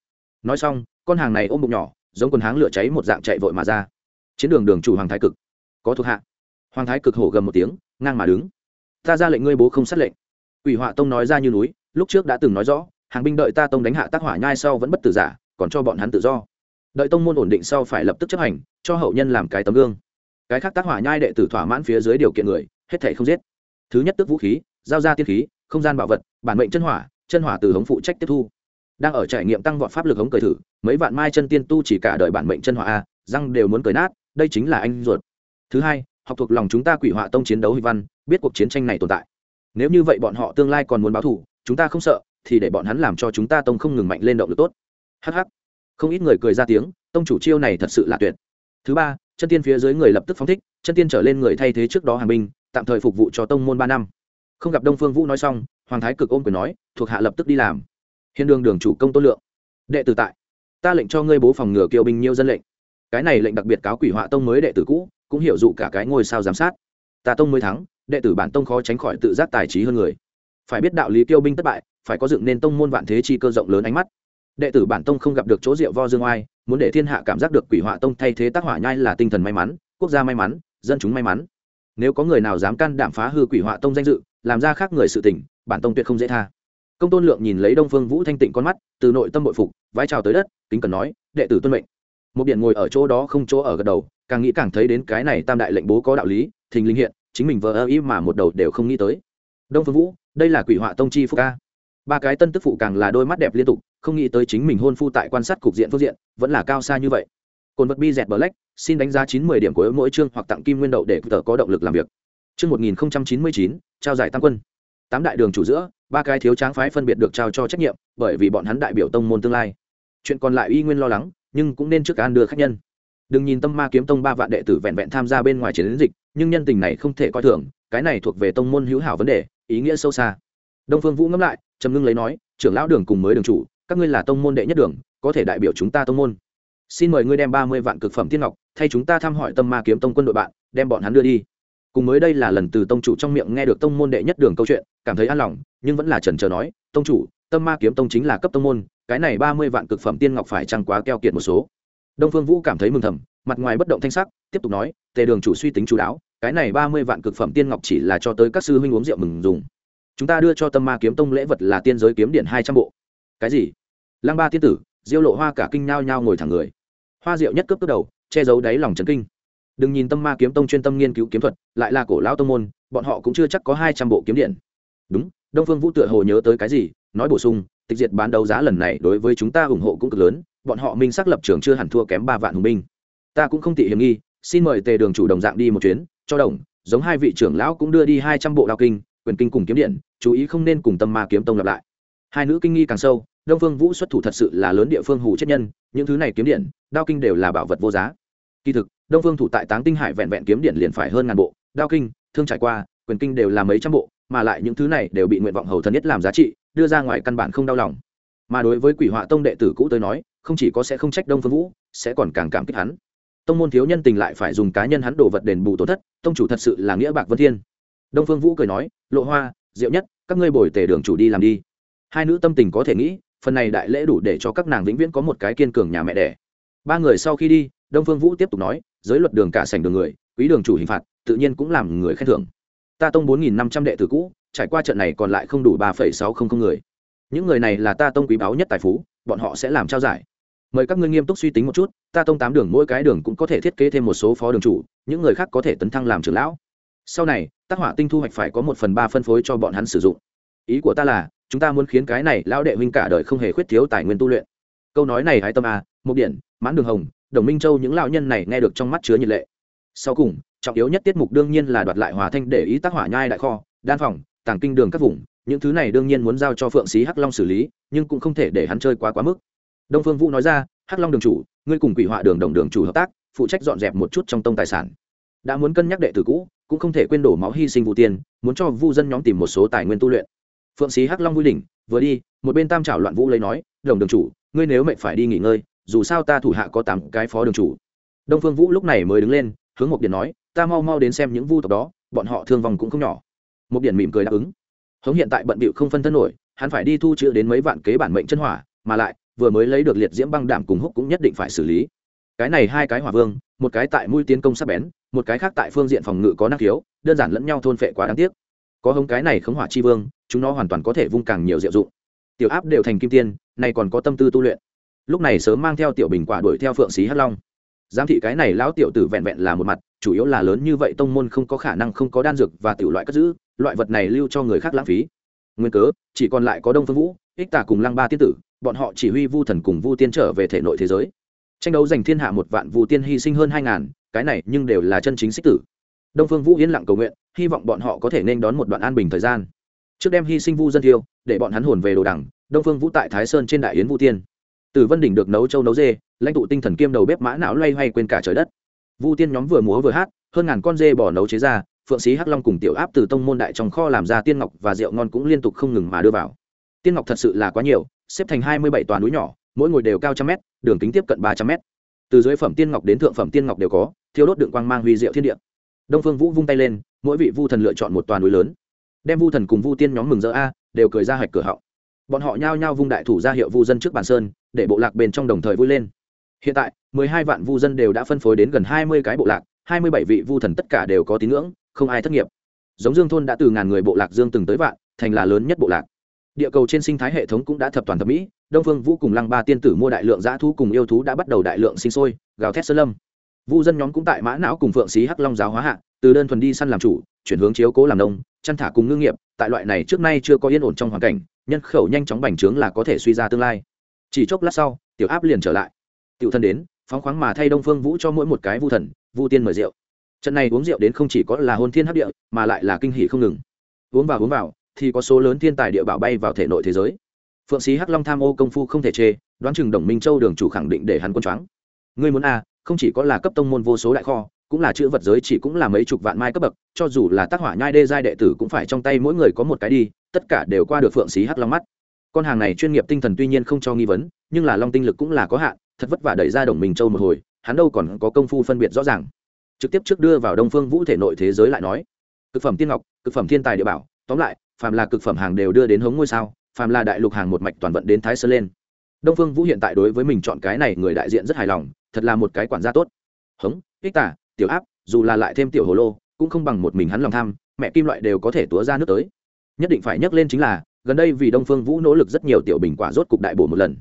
S1: Nói xong, con hàng này ôm bụng nhỏ, giống quần háng lửa cháy một dạng chạy vội mà ra. Chiến đường đường chủ hoàng thái cực. Có thuộc hạ. Hoàng thái cực hổ gầm một tiếng, ngang mà đứng. Ta ra lệnh ngươi bố không sát lệnh. Ủy họa tông nói ra như núi, lúc trước đã từng nói rõ, hàng binh đợi ta tông đánh hạ tác hỏa nhai sau vẫn bất tử giả, còn cho bọn hắn tự do. Đợi tông môn ổn định sau phải lập tức chấp hành, cho hậu nhân làm cái tấm gương cái khác tác hỏa nhai đệ tử thỏa mãn phía dưới điều kiện người, hết thể không giết. Thứ nhất tức vũ khí, giao ra tiên khí, không gian bảo vật, bản mệnh chân hỏa chân hỏa từ hống phụ trách tiếp thu. Đang ở trải nghiệm tăng vọt pháp lực hống cởi thử, mấy vạn mai chân tiên tu chỉ cả đời bản mệnh chân hỏa a, răng đều muốn cởi nát, đây chính là anh ruột. Thứ hai, học thuộc lòng chúng ta quỷ họa tông chiến đấu huy văn, biết cuộc chiến tranh này tồn tại. Nếu như vậy bọn họ tương lai còn muốn báo thù, chúng ta không sợ, thì để bọn hắn làm cho chúng ta tông không ngừng mạnh lên động lực tốt. Hh không ít người cười ra tiếng, tông chủ chiêu này thật sự là tuyệt. Thứ ba chân tiên phía dưới người lập tức phóng thích, chân tiên trở lên người thay thế trước đó hàng binh, tạm thời phục vụ cho tông môn ba năm. Không gặp đông phương vũ nói xong, hoàng thái cực ôm quyền nói, thuộc hạ lập tức đi làm. Hiền đường đường chủ công tôn lượng. Đệ tử tại. Ta lệnh cho ngươi bố phòng ngừa kiều binh nhiêu dân lệnh. Cái này lệnh đặc biệt cáo quỷ họa tông mới đệ tử cũ, cũng hiểu dụ cả cái ngôi sao giám sát. Ta tông mới thắng, đệ tử bản tông khó tránh khỏi tự giác tài trí hơn người. Phải biết đạo lý kiêu binh thất bại, phải có dựng nên tông môn vạn thế chi cơ rộng lớn ánh mắt. Đệ tử bản tông không gặp được chỗ rượu vo dương oai muốn để thiên hạ cảm giác được quỷ họa tông thay thế tác hỏa nhai là tinh thần may mắn, quốc gia may mắn, dân chúng may mắn. Nếu có người nào dám can đảm phá hư quỷ họa tông danh dự, làm ra khác người sự tình, bản tông tuyệt không dễ tha. Công tôn lượng nhìn lấy đông phương vũ thanh tịnh con mắt, từ nội tâm bội phục, vái chào tới đất, kính cần nói, đệ tử tuân mệnh. Một điện ngồi ở chỗ đó không chỗ ở gật đầu, càng nghĩ càng thấy đến cái này tam đại lệnh bố có đạo lý, thình linh hiện, chính mình vờ ơ ý mà một đầu đều không nghĩ tới. Đông phương vũ, đây là quỷ họa tông chi phúc ca ba cái tân tức phụ càng là đôi mắt đẹp liên tục không nghĩ tới chính mình hôn phu tại quan sát cục diện phương diện, vẫn là cao xa như vậy. Cồn vật bi dẹt bờ lách xin đánh giá chín mươi điểm của mỗi chương hoặc tặng kim nguyên đậu để tờ có động lực làm việc. Chương một nghìn chín mươi chín, trao giải tam quân. Tám đại đường chủ giữa, ba cái thiếu tráng phái phân biệt được trao cho trách nhiệm, bởi vì bọn hắn đại biểu tông môn tương lai. Chuyện còn lại y nguyên lo lắng, nhưng cũng nên trước an đưa khách nhân. Đừng nhìn tâm ma kiếm tông ba vạn đệ tử vẹn vẹn tham gia bên ngoài chiến dịch, nhưng nhân tình này không thể coi thường, cái này thuộc về tông môn hữu hảo vấn đề, ý nghĩa sâu xa. Đông phương vũ ngẫm lại, trầm ngưng lấy nói, trưởng lão đường cùng mới đường chủ các ngươi là tông môn đệ nhất đường, có thể đại biểu chúng ta tông môn. Xin mời ngươi đem ba mươi vạn cực phẩm tiên ngọc, thay chúng ta thăm hỏi tâm ma kiếm tông quân đội bạn, đem bọn hắn đưa đi. Cùng mới đây là lần từ tông chủ trong miệng nghe được tông môn đệ nhất đường câu chuyện, cảm thấy an lòng, nhưng vẫn là trần trờ nói, tông chủ, tâm ma kiếm tông chính là cấp tông môn, cái này ba mươi vạn cực phẩm tiên ngọc phải chăng quá keo kiệt một số? Đông phương vũ cảm thấy mừng thầm, mặt ngoài bất động thanh sắc, tiếp tục nói, tề đường chủ suy tính chú đáo, cái này ba mươi vạn cực phẩm tiên ngọc chỉ là cho tới các sư huynh uống rượu mừng dùng. Chúng ta đưa cho tâm ma kiếm tông lễ vật là tiên giới kiếm điện hai trăm bộ cái gì? Lăng ba tiên tử, diêu lộ hoa cả kinh nhao nhao ngồi thẳng người. Hoa diệu nhất cướp cướp đầu, che giấu đáy lòng trấn kinh. Đừng nhìn tâm ma kiếm tông chuyên tâm nghiên cứu kiếm thuật, lại là cổ lão tông môn, bọn họ cũng chưa chắc có hai trăm bộ kiếm điện. Đúng, đông phương vũ tựa hồ nhớ tới cái gì, nói bổ sung, tịch diệt bán đấu giá lần này đối với chúng ta ủng hộ cũng cực lớn, bọn họ minh xác lập trường chưa hẳn thua kém ba vạn hùng binh. Ta cũng không tị hiểm nghi, xin mời tề đường chủ đồng dạng đi một chuyến, cho đồng, giống hai vị trưởng lão cũng đưa đi hai trăm bộ đao kinh, quyền kinh cùng kiếm điện, chú ý không nên cùng tâm ma kiếm tông lặp lại hai nữ kinh nghi càng sâu, đông phương vũ xuất thủ thật sự là lớn địa phương hủ chết nhân, những thứ này kiếm điện, đao kinh đều là bảo vật vô giá. Kỳ thực, đông phương thủ tại táng tinh hải vẹn vẹn kiếm điện liền phải hơn ngàn bộ, đao kinh, thương trải qua, quyền kinh đều là mấy trăm bộ, mà lại những thứ này đều bị nguyện vọng hầu thần nhất làm giá trị, đưa ra ngoài căn bản không đau lòng. Mà đối với quỷ họa tông đệ tử cũ tới nói, không chỉ có sẽ không trách đông phương vũ, sẽ còn càng cảm kích hắn. Tông môn thiếu nhân tình lại phải dùng cá nhân hắn đổ vật đền bù tổn thất, tông chủ thật sự là nghĩa bạc vân thiên. Đông phương vũ cười nói, lộ hoa, diệu nhất, các ngươi bồi tề đường chủ đi làm đi hai nữ tâm tình có thể nghĩ, phần này đại lễ đủ để cho các nàng vĩnh viễn có một cái kiên cường nhà mẹ đẻ. Ba người sau khi đi, đông phương vũ tiếp tục nói, giới luật đường cả sành đường người, quý đường chủ hình phạt, tự nhiên cũng làm người khen thưởng. Ta tông bốn nghìn năm trăm đệ tử cũ, trải qua trận này còn lại không đủ ba phẩy sáu không không người. Những người này là ta tông quý báu nhất tài phú, bọn họ sẽ làm trao giải. Mời các ngươi nghiêm túc suy tính một chút, ta tông tám đường mỗi cái đường cũng có thể thiết kế thêm một số phó đường chủ, những người khác có thể tấn thăng làm trưởng lão. Sau này tác hỏa tinh thu hoạch phải có một phần ba phân phối cho bọn hắn sử dụng. Ý của ta là chúng ta muốn khiến cái này lão đệ huynh cả đời không hề khuyết thiếu tài nguyên tu luyện. Câu nói này hái tâm à, a một điện mãn đường hồng, đồng minh châu những lão nhân này nghe được trong mắt chứa nhiệt lệ. Sau cùng, trọng yếu nhất tiết mục đương nhiên là đoạt lại hòa thanh để ý tác hỏa nhai đại kho, đan phòng, tàng kinh đường các vùng, những thứ này đương nhiên muốn giao cho phượng sĩ hắc long xử lý, nhưng cũng không thể để hắn chơi quá quá mức. Đông phương vũ nói ra, hắc long đường chủ, ngươi cùng quỷ họa đường đồng đường chủ hợp tác, phụ trách dọn dẹp một chút trong tông tài sản. Đã muốn cân nhắc đệ tử cũ, cũng không thể quên đổ máu hy sinh vụ tiền muốn cho vu dân nhóm tìm một số tài nguyên tu luyện phượng sĩ hắc long vui đỉnh, vừa đi, một bên tam trảo loạn vũ lấy nói, đồng đường chủ, ngươi nếu mệnh phải đi nghỉ ngơi, dù sao ta thủ hạ có tám cái phó đường chủ. Đông phương vũ lúc này mới đứng lên, hướng một điện nói, ta mau mau đến xem những vu tộc đó, bọn họ thương vòng cũng không nhỏ. Một điện mỉm cười đáp ứng. Hống hiện tại bận bịu không phân thân nổi, hắn phải đi thu chữ đến mấy vạn kế bản mệnh chân hỏa, mà lại, vừa mới lấy được liệt diễm băng đảm cùng húc cũng nhất định phải xử lý. Cái này hai cái hỏa vương, một cái tại mũi tiến công sắp bén, một cái khác tại phương diện phòng ngự có năng khiếu, đơn giản lẫn nhau thôn phệ quá đáng tiếc. Có hống cái này khống hỏa chi vương chúng nó hoàn toàn có thể vung càng nhiều diệu dụng. Tiểu áp đều thành kim tiên này còn có tâm tư tu luyện. Lúc này sớm mang theo tiểu bình quả đuổi theo phượng xí hắc long. Giám thị cái này lão tiểu tử vẹn vẹn là một mặt, chủ yếu là lớn như vậy tông môn không có khả năng không có đan dược và tiểu loại cất giữ, loại vật này lưu cho người khác lãng phí. Nguyên cớ, chỉ còn lại có đông phương vũ, ích tả cùng lăng ba tiên tử, bọn họ chỉ huy vu thần cùng vu tiên trở về thể nội thế giới. Tranh đấu giành thiên hạ một vạn, vu tiên hy sinh hơn hai ngàn, cái này nhưng đều là chân chính xích tử. Đông phương vũ yên lặng cầu nguyện, hy vọng bọn họ có thể nên đón một đoạn an bình thời gian trước đem hy sinh vu dân thiêu, để bọn hắn hồn về đồ đẳng đông phương vũ tại thái sơn trên đại yến vu tiên. Từ vân đỉnh được nấu châu nấu dê, lãnh tụ tinh thần kiêm đầu bếp mã não loay hoay quên cả trời đất. Vu tiên nhóm vừa múa vừa hát, hơn ngàn con dê bỏ nấu chế ra, phượng sĩ hắc long cùng tiểu áp từ tông môn đại trong kho làm ra tiên ngọc và rượu ngon cũng liên tục không ngừng mà đưa vào. Tiên ngọc thật sự là quá nhiều, xếp thành hai mươi bảy toàn núi nhỏ, mỗi ngồi đều cao trăm mét, đường kính tiếp cận ba trăm mét. Từ dưới phẩm tiên ngọc đến thượng phẩm tiên ngọc đều có, thiêu đốt đựng quang mang huy diệu thiên địa. Đông phương vũ vung tay lên, mỗi vị vu thần lựa chọn một toàn núi lớn đem vu thần cùng vu tiên nhóm mừng rỡ a, đều cười ra hạch cửa họng. Bọn họ nhao nhao vung đại thủ ra hiệu vu dân trước bàn sơn, để bộ lạc bên trong đồng thời vui lên. Hiện tại, mười hai vạn vu dân đều đã phân phối đến gần hai mươi cái bộ lạc, hai mươi bảy vị vu thần tất cả đều có tín ngưỡng, không ai thất nghiệp. Giống dương thôn đã từ ngàn người bộ lạc dương từng tới vạn, thành là lớn nhất bộ lạc. Địa cầu trên sinh thái hệ thống cũng đã thập toàn thập mỹ, đông phương vũ cùng lăng ba tiên tử mua đại lượng dã thú cùng yêu thú đã bắt đầu đại lượng sinh sôi, gào thét sơn lâm. Vu dân nhóm cũng tại mã não cùng phượng xí hắc long giáo hóa hạ, từ đơn thuần đi săn làm chủ, chuyển hướng chiếu cố làm nông chăn thả cùng ngư nghiệp tại loại này trước nay chưa có yên ổn trong hoàn cảnh nhân khẩu nhanh chóng bành trướng là có thể suy ra tương lai. Chỉ chốc lát sau tiểu áp liền trở lại. Tiểu thân đến phóng khoáng mà thay đông phương vũ cho mỗi một cái vu thần vu tiên mời rượu. Trận này uống rượu đến không chỉ có là hôn thiên hấp địa mà lại là kinh hỷ không ngừng. Uống vào uống vào thì có số lớn thiên tài địa bảo bay vào thể nội thế giới. Phượng sĩ hắc long tham ô công phu không thể chê đoán chừng đồng minh châu đường chủ khẳng định để hắn quân choáng. Ngươi muốn a à, không chỉ có là cấp tông môn vô số đại kho cũng là chữ vật giới chỉ cũng là mấy chục vạn mai cấp bậc, cho dù là tác hỏa nhai đê giai đệ tử cũng phải trong tay mỗi người có một cái đi, tất cả đều qua được phượng sĩ hắc long mắt. Con hàng này chuyên nghiệp tinh thần tuy nhiên không cho nghi vấn, nhưng là long tinh lực cũng là có hạn, thật vất vả đẩy ra đồng mình châu một hồi, hắn đâu còn có công phu phân biệt rõ ràng. Trực tiếp trước đưa vào đông phương vũ thể nội thế giới lại nói, cực phẩm tiên ngọc, cực phẩm thiên tài địa bảo, tóm lại, phàm là cực phẩm hàng đều đưa đến hống ngôi sao, phàm là đại lục hàng một mạch toàn vận đến thái sơn lên. Đông phương vũ hiện tại đối với mình chọn cái này người đại diện rất hài lòng, thật là một cái quản gia tốt. Hống, ích tả tiểu áp dù là lại thêm tiểu hồ lô cũng không bằng một mình hắn lòng tham mẹ kim loại đều có thể túa ra nước tới. Nhất định phải nhắc lên chính là gần đây vì đông phương vũ nỗ lực rất nhiều tiểu bình quả rốt cục đại bổ một lần.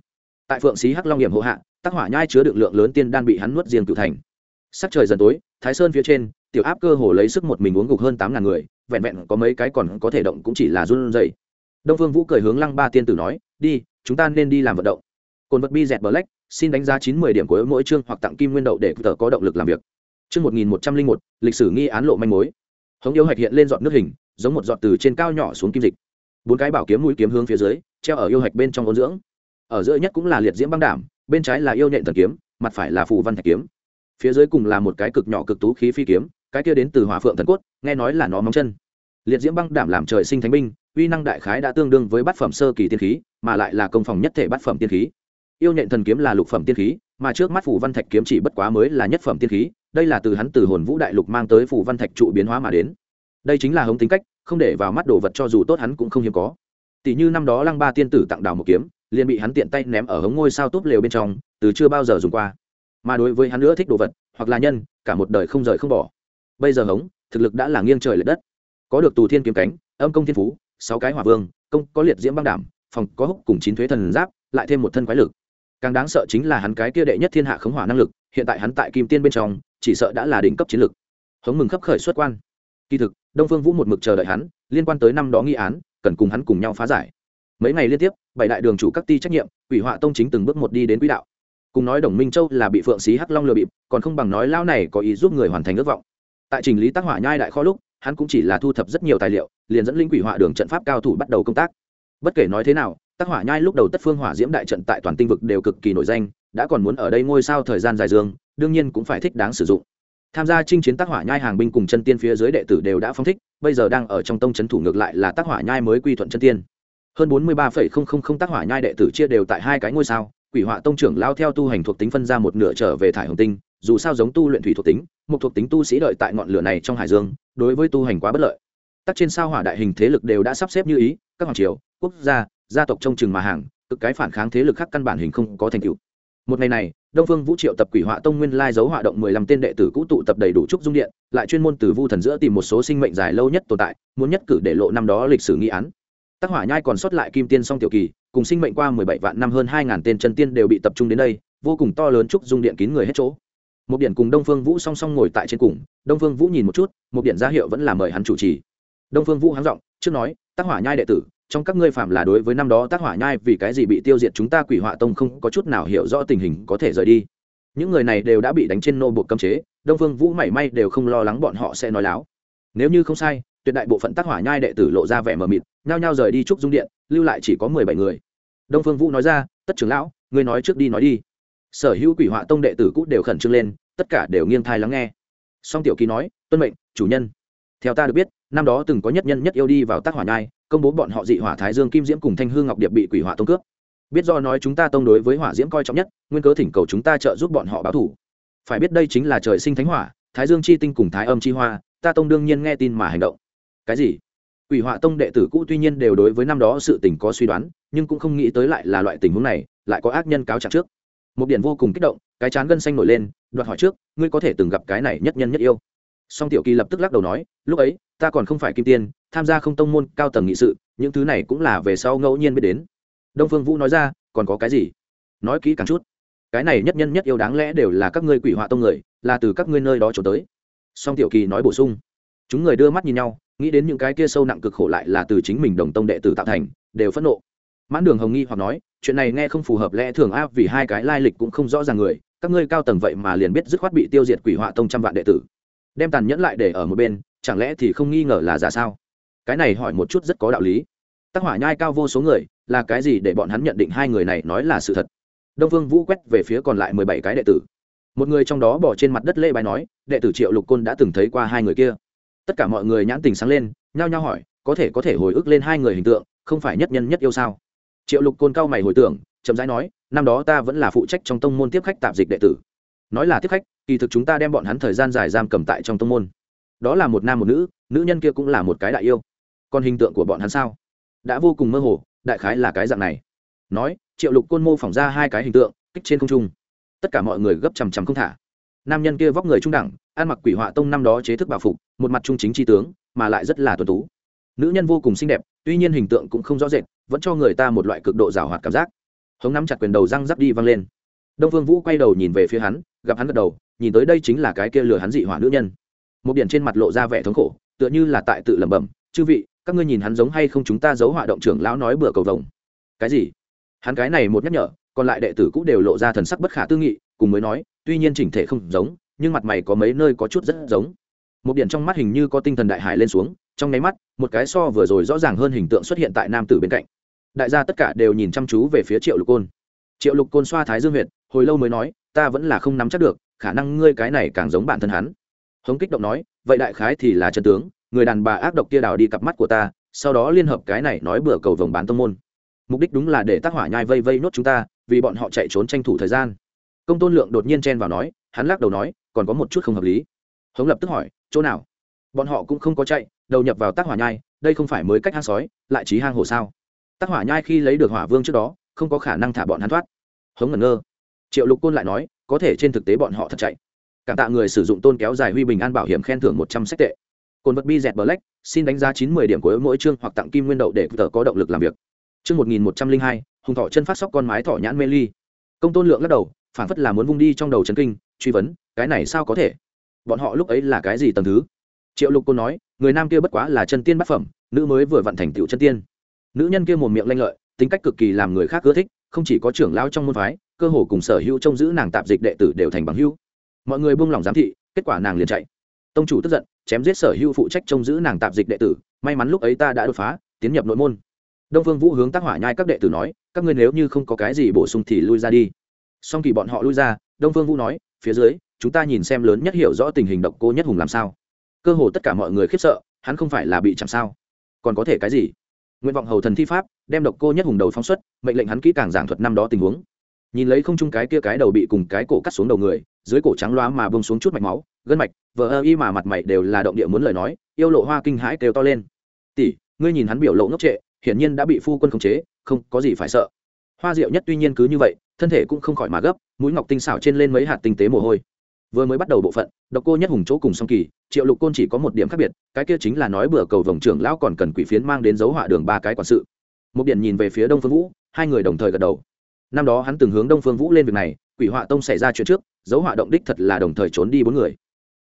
S1: Tại phượng xí hắc long hiểm hộ hạ tác hỏa nhai chứa đựng lượng lớn tiên đan bị hắn nuốt riêng cựu thành. Sắc trời dần tối thái sơn phía trên tiểu áp cơ hồ lấy sức một mình uống gục hơn tám ngàn người vẹn vẹn có mấy cái còn có thể động cũng chỉ là run rẩy. Đông phương vũ cười hướng lăng ba tiên tử nói đi chúng ta nên đi làm vận động. Cồn vật bi dẹt bờ lách, xin đánh giá chín mươi điểm của mỗi chương hoặc tặng kim nguyên đậu để tờ có động lực làm việc chương một nghìn một trăm linh một, lịch sử nghi án lộ manh mối. Hống yêu hạch hiện lên giọt nước hình, giống một giọt từ trên cao nhỏ xuống kim dịch. Bốn cái bảo kiếm mũi kiếm hướng phía dưới, treo ở yêu hạch bên trong ôn dưỡng. Ở giữa nhất cũng là liệt diễm băng đảm, bên trái là yêu nhện thần kiếm, mặt phải là phù văn thạch kiếm. Phía dưới cùng là một cái cực nhỏ cực tú khí phi kiếm, cái kia đến từ hỏa phượng thần cốt, nghe nói là nó móng chân. Liệt diễm băng đảm làm trời sinh thánh binh, uy năng đại khái đã tương đương với bát phẩm sơ kỳ tiên khí, mà lại là công phòng nhất thể bát phẩm tiên khí. Yêu nhện thần kiếm là lục phẩm tiên khí mà trước mắt phủ văn thạch kiếm chỉ bất quá mới là nhất phẩm tiên khí, đây là từ hắn từ hồn vũ đại lục mang tới phủ văn thạch trụ biến hóa mà đến. Đây chính là hống tính cách, không để vào mắt đồ vật cho dù tốt hắn cũng không hiếm có. Tỷ như năm đó lăng ba tiên tử tặng đào một kiếm, liền bị hắn tiện tay ném ở hống ngôi sao tốt lều bên trong, từ chưa bao giờ dùng qua. Mà đối với hắn nữa thích đồ vật, hoặc là nhân, cả một đời không rời không bỏ. Bây giờ hống, thực lực đã là nghiêng trời lệch đất. Có được tù thiên kiếm cánh, âm công thiên phú, sáu cái hỏa vương, công có liệt diễm băng đảm, phòng có húc cùng chín thuế thần giáp, lại thêm một thân quái lực càng đáng sợ chính là hắn cái kia đệ nhất thiên hạ khống hỏa năng lực, hiện tại hắn tại kim tiên bên trong, chỉ sợ đã là đỉnh cấp chiến lực. Hống mừng khắp khởi xuất quan. Kỳ thực, đông phương vũ một mực chờ đợi hắn, liên quan tới năm đó nghi án, cần cùng hắn cùng nhau phá giải. Mấy ngày liên tiếp, bảy đại đường chủ các ti trách nhiệm ủy họa tông chính từng bước một đi đến quỹ đạo. Cùng nói đồng minh châu là bị phượng xí hắc long lừa bịp, còn không bằng nói lao này có ý giúp người hoàn thành ước vọng. Tại trình lý tác hỏa nhai đại kho lúc, hắn cũng chỉ là thu thập rất nhiều tài liệu, liền dẫn linh quỷ họa đường trận pháp cao thủ bắt đầu công tác. Bất kể nói thế nào tác hỏa nhai lúc đầu tất phương hỏa diễm đại trận tại toàn tinh vực đều cực kỳ nổi danh, đã còn muốn ở đây ngôi sao thời gian dài dương đương nhiên cũng phải thích đáng sử dụng. Tham gia chinh chiến tác hỏa nhai hàng binh cùng chân tiên phía dưới đệ tử đều đã phong thích, bây giờ đang ở trong tông c thủ ngược lại là tác hỏa nhai mới quy thuận chân tiên. Hơn bốn mươi ba tác hỏa nhai đệ tử chia đều tại hai cái ngôi sao, quỷ họa tông trưởng lao theo tu hành thuộc tính phân ra một nửa trở về thải hồng tinh, dù sao giống tu luyện thủy thuộc tính, một thuộc tính tu sĩ đợi tại ngọn lửa này trong hải dương, đối với tu hành quá bất lợi. Tắc trên sao hỏa đại hình thế lực đều đã sắp xếp như ý, các hoàng triều, quốc gia gia tộc trong chừng mà hàng, cực cái phản kháng thế lực khác căn bản hình không có thành tựu. Một ngày này, đông phương vũ triệu tập quỷ họa tông nguyên lai giấu họa động mười lăm tên đệ tử cũ tụ tập đầy đủ trúc dung điện, lại chuyên môn từ vu thần giữa tìm một số sinh mệnh dài lâu nhất tồn tại, muốn nhất cử để lộ năm đó lịch sử nghi án. Tác hỏa nhai còn sót lại kim tiên song tiểu kỳ, cùng sinh mệnh qua mười bảy vạn năm hơn hai ngàn tên chân tiên đều bị tập trung đến đây, vô cùng to lớn trúc dung điện kín người hết chỗ. Một điện cùng đông phương vũ song song ngồi tại trên cùng, đông phương vũ nhìn một chút một điện ra hiệu vẫn là mời hắn chủ trì. Đông phương vũ háng giọng, trước nói, tác hỏa nhai đệ tử trong các ngươi phạm là đối với năm đó tác hỏa nhai vì cái gì bị tiêu diệt chúng ta quỷ họa tông không có chút nào hiểu rõ tình hình có thể rời đi. Những người này đều đã bị đánh trên nô buộc cấm chế, đông phương vũ mảy may đều không lo lắng bọn họ sẽ nói láo. Nếu như không sai, tuyệt đại bộ phận tác hỏa nhai đệ tử lộ ra vẻ mờ mịt, nhao nhao rời đi trúc dung điện, lưu lại chỉ có mười bảy người. Đông phương vũ nói ra, tất trưởng lão, ngươi nói trước đi nói đi. Sở hữu quỷ họa tông đệ tử cũ đều khẩn trương lên, tất cả đều nghiêng thai lắng nghe. Song tiểu kỳ nói, tuân mệnh, chủ nhân. Theo ta được biết năm đó từng có nhất nhân nhất yêu đi vào tác hỏa nhai, công bố bọn họ dị hỏa thái dương kim diễm cùng thanh hương ngọc điệp bị quỷ hỏa tông cướp. Biết do nói chúng ta tông đối với hỏa diễm coi trọng nhất, nguyên cớ thỉnh cầu chúng ta trợ giúp bọn họ báo thủ. Phải biết đây chính là trời sinh thánh hỏa, thái dương chi tinh cùng thái âm chi hoa, ta tông đương nhiên nghe tin mà hành động. Cái gì? Quỷ hỏa tông đệ tử cũ tuy nhiên đều đối với năm đó sự tình có suy đoán, nhưng cũng không nghĩ tới lại là loại tình huống này, lại có ác nhân cáo trạng trước. Một điện vô cùng kích động, cái chán gân xanh nổi lên, đoạt hỏi trước, ngươi có thể từng gặp cái này nhất nhân nhất yêu? Song tiểu kỳ lập tức lắc đầu nói, lúc ấy, ta còn không phải kim tiên, tham gia không tông môn cao tầng nghị sự, những thứ này cũng là về sau ngẫu nhiên biết đến. Đông phương vũ nói ra, còn có cái gì? Nói kỹ càng chút. Cái này nhất nhân nhất yêu đáng lẽ đều là các ngươi quỷ họa tông người, là từ các ngươi nơi đó trốn tới. Song tiểu kỳ nói bổ sung, chúng người đưa mắt nhìn nhau, nghĩ đến những cái kia sâu nặng cực khổ lại là từ chính mình đồng tông đệ tử tạo thành, đều phẫn nộ. Mãn đường hồng nghi hoặc nói, chuyện này nghe không phù hợp lẽ thường áp vì hai cái lai lịch cũng không rõ ràng người, các ngươi cao tầng vậy mà liền biết dứt khoát bị tiêu diệt quỷ họa tông trăm vạn đệ tử đem tàn nhẫn lại để ở một bên, chẳng lẽ thì không nghi ngờ là giả sao? Cái này hỏi một chút rất có đạo lý. Tác hỏa nhai cao vô số người, là cái gì để bọn hắn nhận định hai người này nói là sự thật? Đông phương vũ quét về phía còn lại mười bảy cái đệ tử. Một người trong đó bỏ trên mặt đất lê bài nói, đệ tử triệu lục côn đã từng thấy qua hai người kia. Tất cả mọi người nhãn tình sáng lên, nhao nhao hỏi, có thể có thể hồi ức lên hai người hình tượng, không phải nhất nhân nhất yêu sao? Triệu lục côn cao mày hồi tưởng, chậm rãi nói, năm đó ta vẫn là phụ trách trong tông môn tiếp khách tạp dịch đệ tử nói là tiếp khách, kỳ thực chúng ta đem bọn hắn thời gian dài giam cầm tại trong tông môn. Đó là một nam một nữ nữ nhân kia cũng là một cái đại yêu. Còn hình tượng của bọn hắn sao? Đã vô cùng mơ hồ, đại khái là cái dạng này. Nói, triệu lục côn mô phỏng ra hai cái hình tượng, kích trên không trung. Tất cả mọi người gấp chằm chằm không thả. Nam nhân kia vóc người trung đẳng, ăn mặc quỷ họa tông năm đó chế thức bảo phục, một mặt trung chính tri tướng, mà lại rất là tuần tú. Nữ nhân vô cùng xinh đẹp, tuy nhiên hình tượng cũng không rõ rệt, vẫn cho người ta một loại cực độ rào hoạt cảm giác. Hống nắm chặt quyền đầu răng rắp đi văng lên. Đông phương vũ quay đầu nhìn về phía hắn gặp hắn gật đầu, nhìn tới đây chính là cái kia lừa hắn dị hỏa nữ nhân. Một điển trên mặt lộ ra vẻ thống khổ, tựa như là tại tự lẩm bẩm, chư vị, các ngươi nhìn hắn giống hay không chúng ta giấu hỏa động trưởng lão nói bừa cầu vồng. Cái gì? Hắn cái này một nhắc nhở, còn lại đệ tử cũng đều lộ ra thần sắc bất khả tư nghị, cùng mới nói, tuy nhiên chỉnh thể không giống, nhưng mặt mày có mấy nơi có chút rất giống. Một điển trong mắt hình như có tinh thần đại hải lên xuống, trong nháy mắt, một cái so vừa rồi rõ ràng hơn hình tượng xuất hiện tại nam tử bên cạnh. Đại gia tất cả đều nhìn chăm chú về phía triệu lục côn. Triệu lục côn xoa thái dương huyệt hồi lâu mới nói, ta vẫn là không nắm chắc được, khả năng ngươi cái này càng giống bản thân hắn. Hống kích động nói, vậy đại khái thì là chân tướng, người đàn bà ác độc kia đào đi cặp mắt của ta, sau đó liên hợp cái này nói bừa cầu vồng bán tông môn. Mục đích đúng là để tác hỏa nhai vây vây nốt chúng ta, vì bọn họ chạy trốn tranh thủ thời gian. Công tôn lượng đột nhiên chen vào nói, hắn lắc đầu nói, còn có một chút không hợp lý. Hống lập tức hỏi, chỗ nào? Bọn họ cũng không có chạy, đầu nhập vào tác hỏa nhai, đây không phải mới cách hang sói, lại trí hang hồ sao? Tác hỏa nhai khi lấy được hỏa vương trước đó, không có khả năng thả bọn hắn thoát. Hống ngẩn ngơ triệu lục côn lại nói, có thể trên thực tế bọn họ thật chạy. Cảm tạ người sử dụng tôn kéo dài huy bình an bảo hiểm khen thưởng một trăm sách tệ. Cồn vật bi dẹt black, xin đánh giá chín mươi điểm của mỗi chương hoặc tặng kim nguyên đậu để tờ có động lực làm việc. Chương một nghìn một trăm linh hai, hùng thọ chân phát sóc con mái thỏ nhãn mê ly. Công tôn lượng lắc đầu, phản phất là muốn vung đi trong đầu trấn kinh, truy vấn, cái này sao có thể? Bọn họ lúc ấy là cái gì tầm thứ? Triệu lục côn nói, người nam kia bất quá là chân tiên bát phẩm, nữ mới vừa vận thành tựu chân tiên. Nữ nhân kia mồm miệng lanh lợi, tính cách cực kỳ làm người khác ưa thích, không chỉ có trưởng lao trong môn phái cơ hồ cùng sở hữu trông giữ nàng tạp dịch đệ tử đều thành bằng hữu. Mọi người buông lỏng giám thị, kết quả nàng liền chạy. Tông chủ tức giận, chém giết sở hữu phụ trách trông giữ nàng tạp dịch đệ tử, may mắn lúc ấy ta đã đột phá, tiến nhập nội môn. Đông phương vũ hướng tác hỏa nhai các đệ tử nói, các ngươi nếu như không có cái gì bổ sung thì lui ra đi. Song kỳ bọn họ lui ra, đông phương vũ nói, phía dưới, chúng ta nhìn xem lớn nhất hiểu rõ tình hình độc cô nhất hùng làm sao. Cơ hồ tất cả mọi người khiếp sợ, hắn không phải là bị chạm sao? Còn có thể cái gì? Nguyện vọng hầu thần thi pháp, đem độc cô nhất hùng đầu phóng xuất, mệnh lệnh hắn kỹ càng giảng thuật năm đó tình huống nhìn lấy không chung cái kia cái đầu bị cùng cái cổ cắt xuống đầu người, dưới cổ trắng loá mà bông xuống chút mạch máu, gân mạch, vờ ơ y mà mặt mày đều là động địa muốn lời nói, yêu lộ hoa kinh hãi kêu to lên. Tỷ, ngươi nhìn hắn biểu lộ ngốc trệ, hiển nhiên đã bị phu quân khống chế, không, có gì phải sợ. Hoa diệu nhất tuy nhiên cứ như vậy, thân thể cũng không khỏi mà gấp, mũi ngọc tinh xảo trên lên mấy hạt tinh tế mồ hôi. Vừa mới bắt đầu bộ phận, độc cô nhất hùng chỗ cùng song kỳ, triệu lục côn chỉ có một điểm khác biệt, cái kia chính là nói bừa cầu vòng trưởng lão còn cần quỷ phiến mang đến dấu họa đường ba cái quản sự. Một điện nhìn về phía đông phương vũ, hai người đồng thời gật đầu năm đó hắn từng hướng đông phương vũ lên việc này, quỷ họa tông xảy ra chuyện trước, dấu họa động đích thật là đồng thời trốn đi bốn người.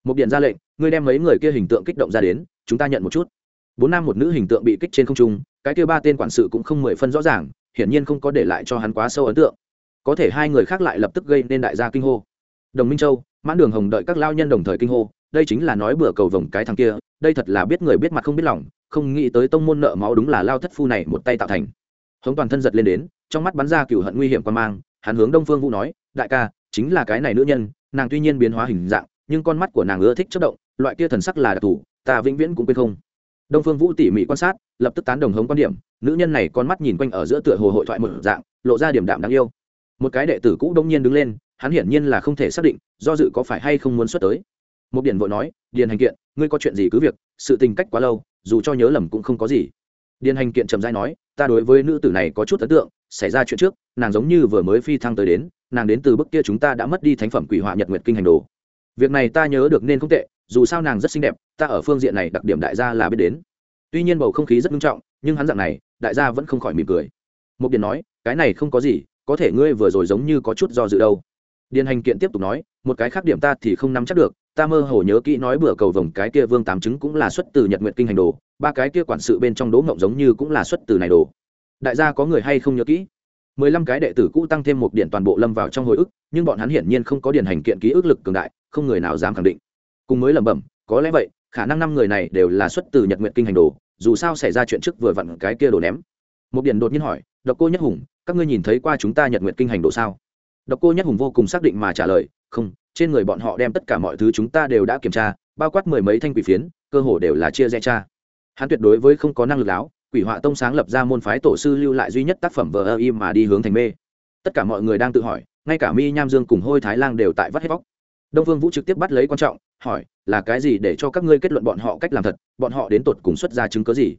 S1: Một điện ra lệnh, ngươi đem mấy người kia hình tượng kích động ra đến, chúng ta nhận một chút. Bốn nam một nữ hình tượng bị kích trên không trung, cái kia ba tên quản sự cũng không mười phân rõ ràng, hiển nhiên không có để lại cho hắn quá sâu ấn tượng. Có thể hai người khác lại lập tức gây nên đại gia kinh hô. Đồng minh châu, mãn đường hồng đợi các lao nhân đồng thời kinh hô, đây chính là nói bừa cầu vồng cái thằng kia, đây thật là biết người biết mặt không biết lòng, không nghĩ tới tông môn nợ máu đúng là lao thất phu này một tay tạo thành hống toàn thân giật lên đến, trong mắt bắn ra cựu hận nguy hiểm quan mang, hắn hướng đông phương vũ nói, đại ca, chính là cái này nữ nhân, nàng tuy nhiên biến hóa hình dạng, nhưng con mắt của nàng ưa thích chất động, loại kia thần sắc là đặc thù, ta vĩnh viễn cũng quên không. Đông phương vũ tỉ mỉ quan sát, lập tức tán đồng hống quan điểm, nữ nhân này con mắt nhìn quanh ở giữa tựa hồ hội thoại một dạng, lộ ra điểm đạm đáng yêu. Một cái đệ tử cũ đông nhiên đứng lên, hắn hiển nhiên là không thể xác định, do dự có phải hay không muốn xuất tới. Một điển vội nói, điền hành kiện, ngươi có chuyện gì cứ việc, sự tình cách quá lâu, dù cho nhớ lầm cũng không có gì điền hành kiện trầm dai nói, ta đối với nữ tử này có chút ấn tượng, xảy ra chuyện trước, nàng giống như vừa mới phi thăng tới đến, nàng đến từ bức kia chúng ta đã mất đi thánh phẩm quỷ họa nhật nguyệt kinh hành đồ. Việc này ta nhớ được nên không tệ, dù sao nàng rất xinh đẹp, ta ở phương diện này đặc điểm đại gia là biết đến. Tuy nhiên bầu không khí rất nghiêm trọng, nhưng hắn dạng này, đại gia vẫn không khỏi mỉm cười. Một điền nói, cái này không có gì, có thể ngươi vừa rồi giống như có chút do dự đâu. Điền hành kiện tiếp tục nói, một cái khác điểm ta thì không nắm chắc được ta mơ hồ nhớ kỹ nói bữa cầu vồng cái kia vương tám chứng cũng là xuất từ nhật nguyện kinh hành đồ, ba cái kia quản sự bên trong đố ngộng giống như cũng là xuất từ này đồ. Đại gia có người hay không nhớ kỹ? Mười lăm cái đệ tử cũ tăng thêm một điện toàn bộ lâm vào trong hồi ức, nhưng bọn hắn hiển nhiên không có điển hành kiện ký ức lực cường đại, không người nào dám khẳng định. Cùng mới lẩm bẩm, có lẽ vậy, khả năng năm người này đều là xuất từ nhật nguyện kinh hành đồ, dù sao xảy ra chuyện trước vừa vặn cái kia đồ ném. Một điện đột nhiên hỏi, độc cô nhất hùng, các ngươi nhìn thấy qua chúng ta nhật nguyện kinh hành đồ sao? Độc cô nhất hùng vô cùng xác định mà trả lời, không trên người bọn họ đem tất cả mọi thứ chúng ta đều đã kiểm tra, bao quát mười mấy thanh quỷ phiến, cơ hồ đều là chia rẽ cha hắn tuyệt đối với không có năng lực láo, quỷ họa tông sáng lập ra môn phái tổ sư lưu lại duy nhất tác phẩm vờ ơ im mà đi hướng thành mê. Tất cả mọi người đang tự hỏi, ngay cả mi nham dương cùng hôi thái lang đều tại vắt hết vóc đông phương vũ trực tiếp bắt lấy quan trọng, hỏi, là cái gì để cho các ngươi kết luận bọn họ cách làm thật? Bọn họ đến tột cùng xuất ra chứng cớ gì?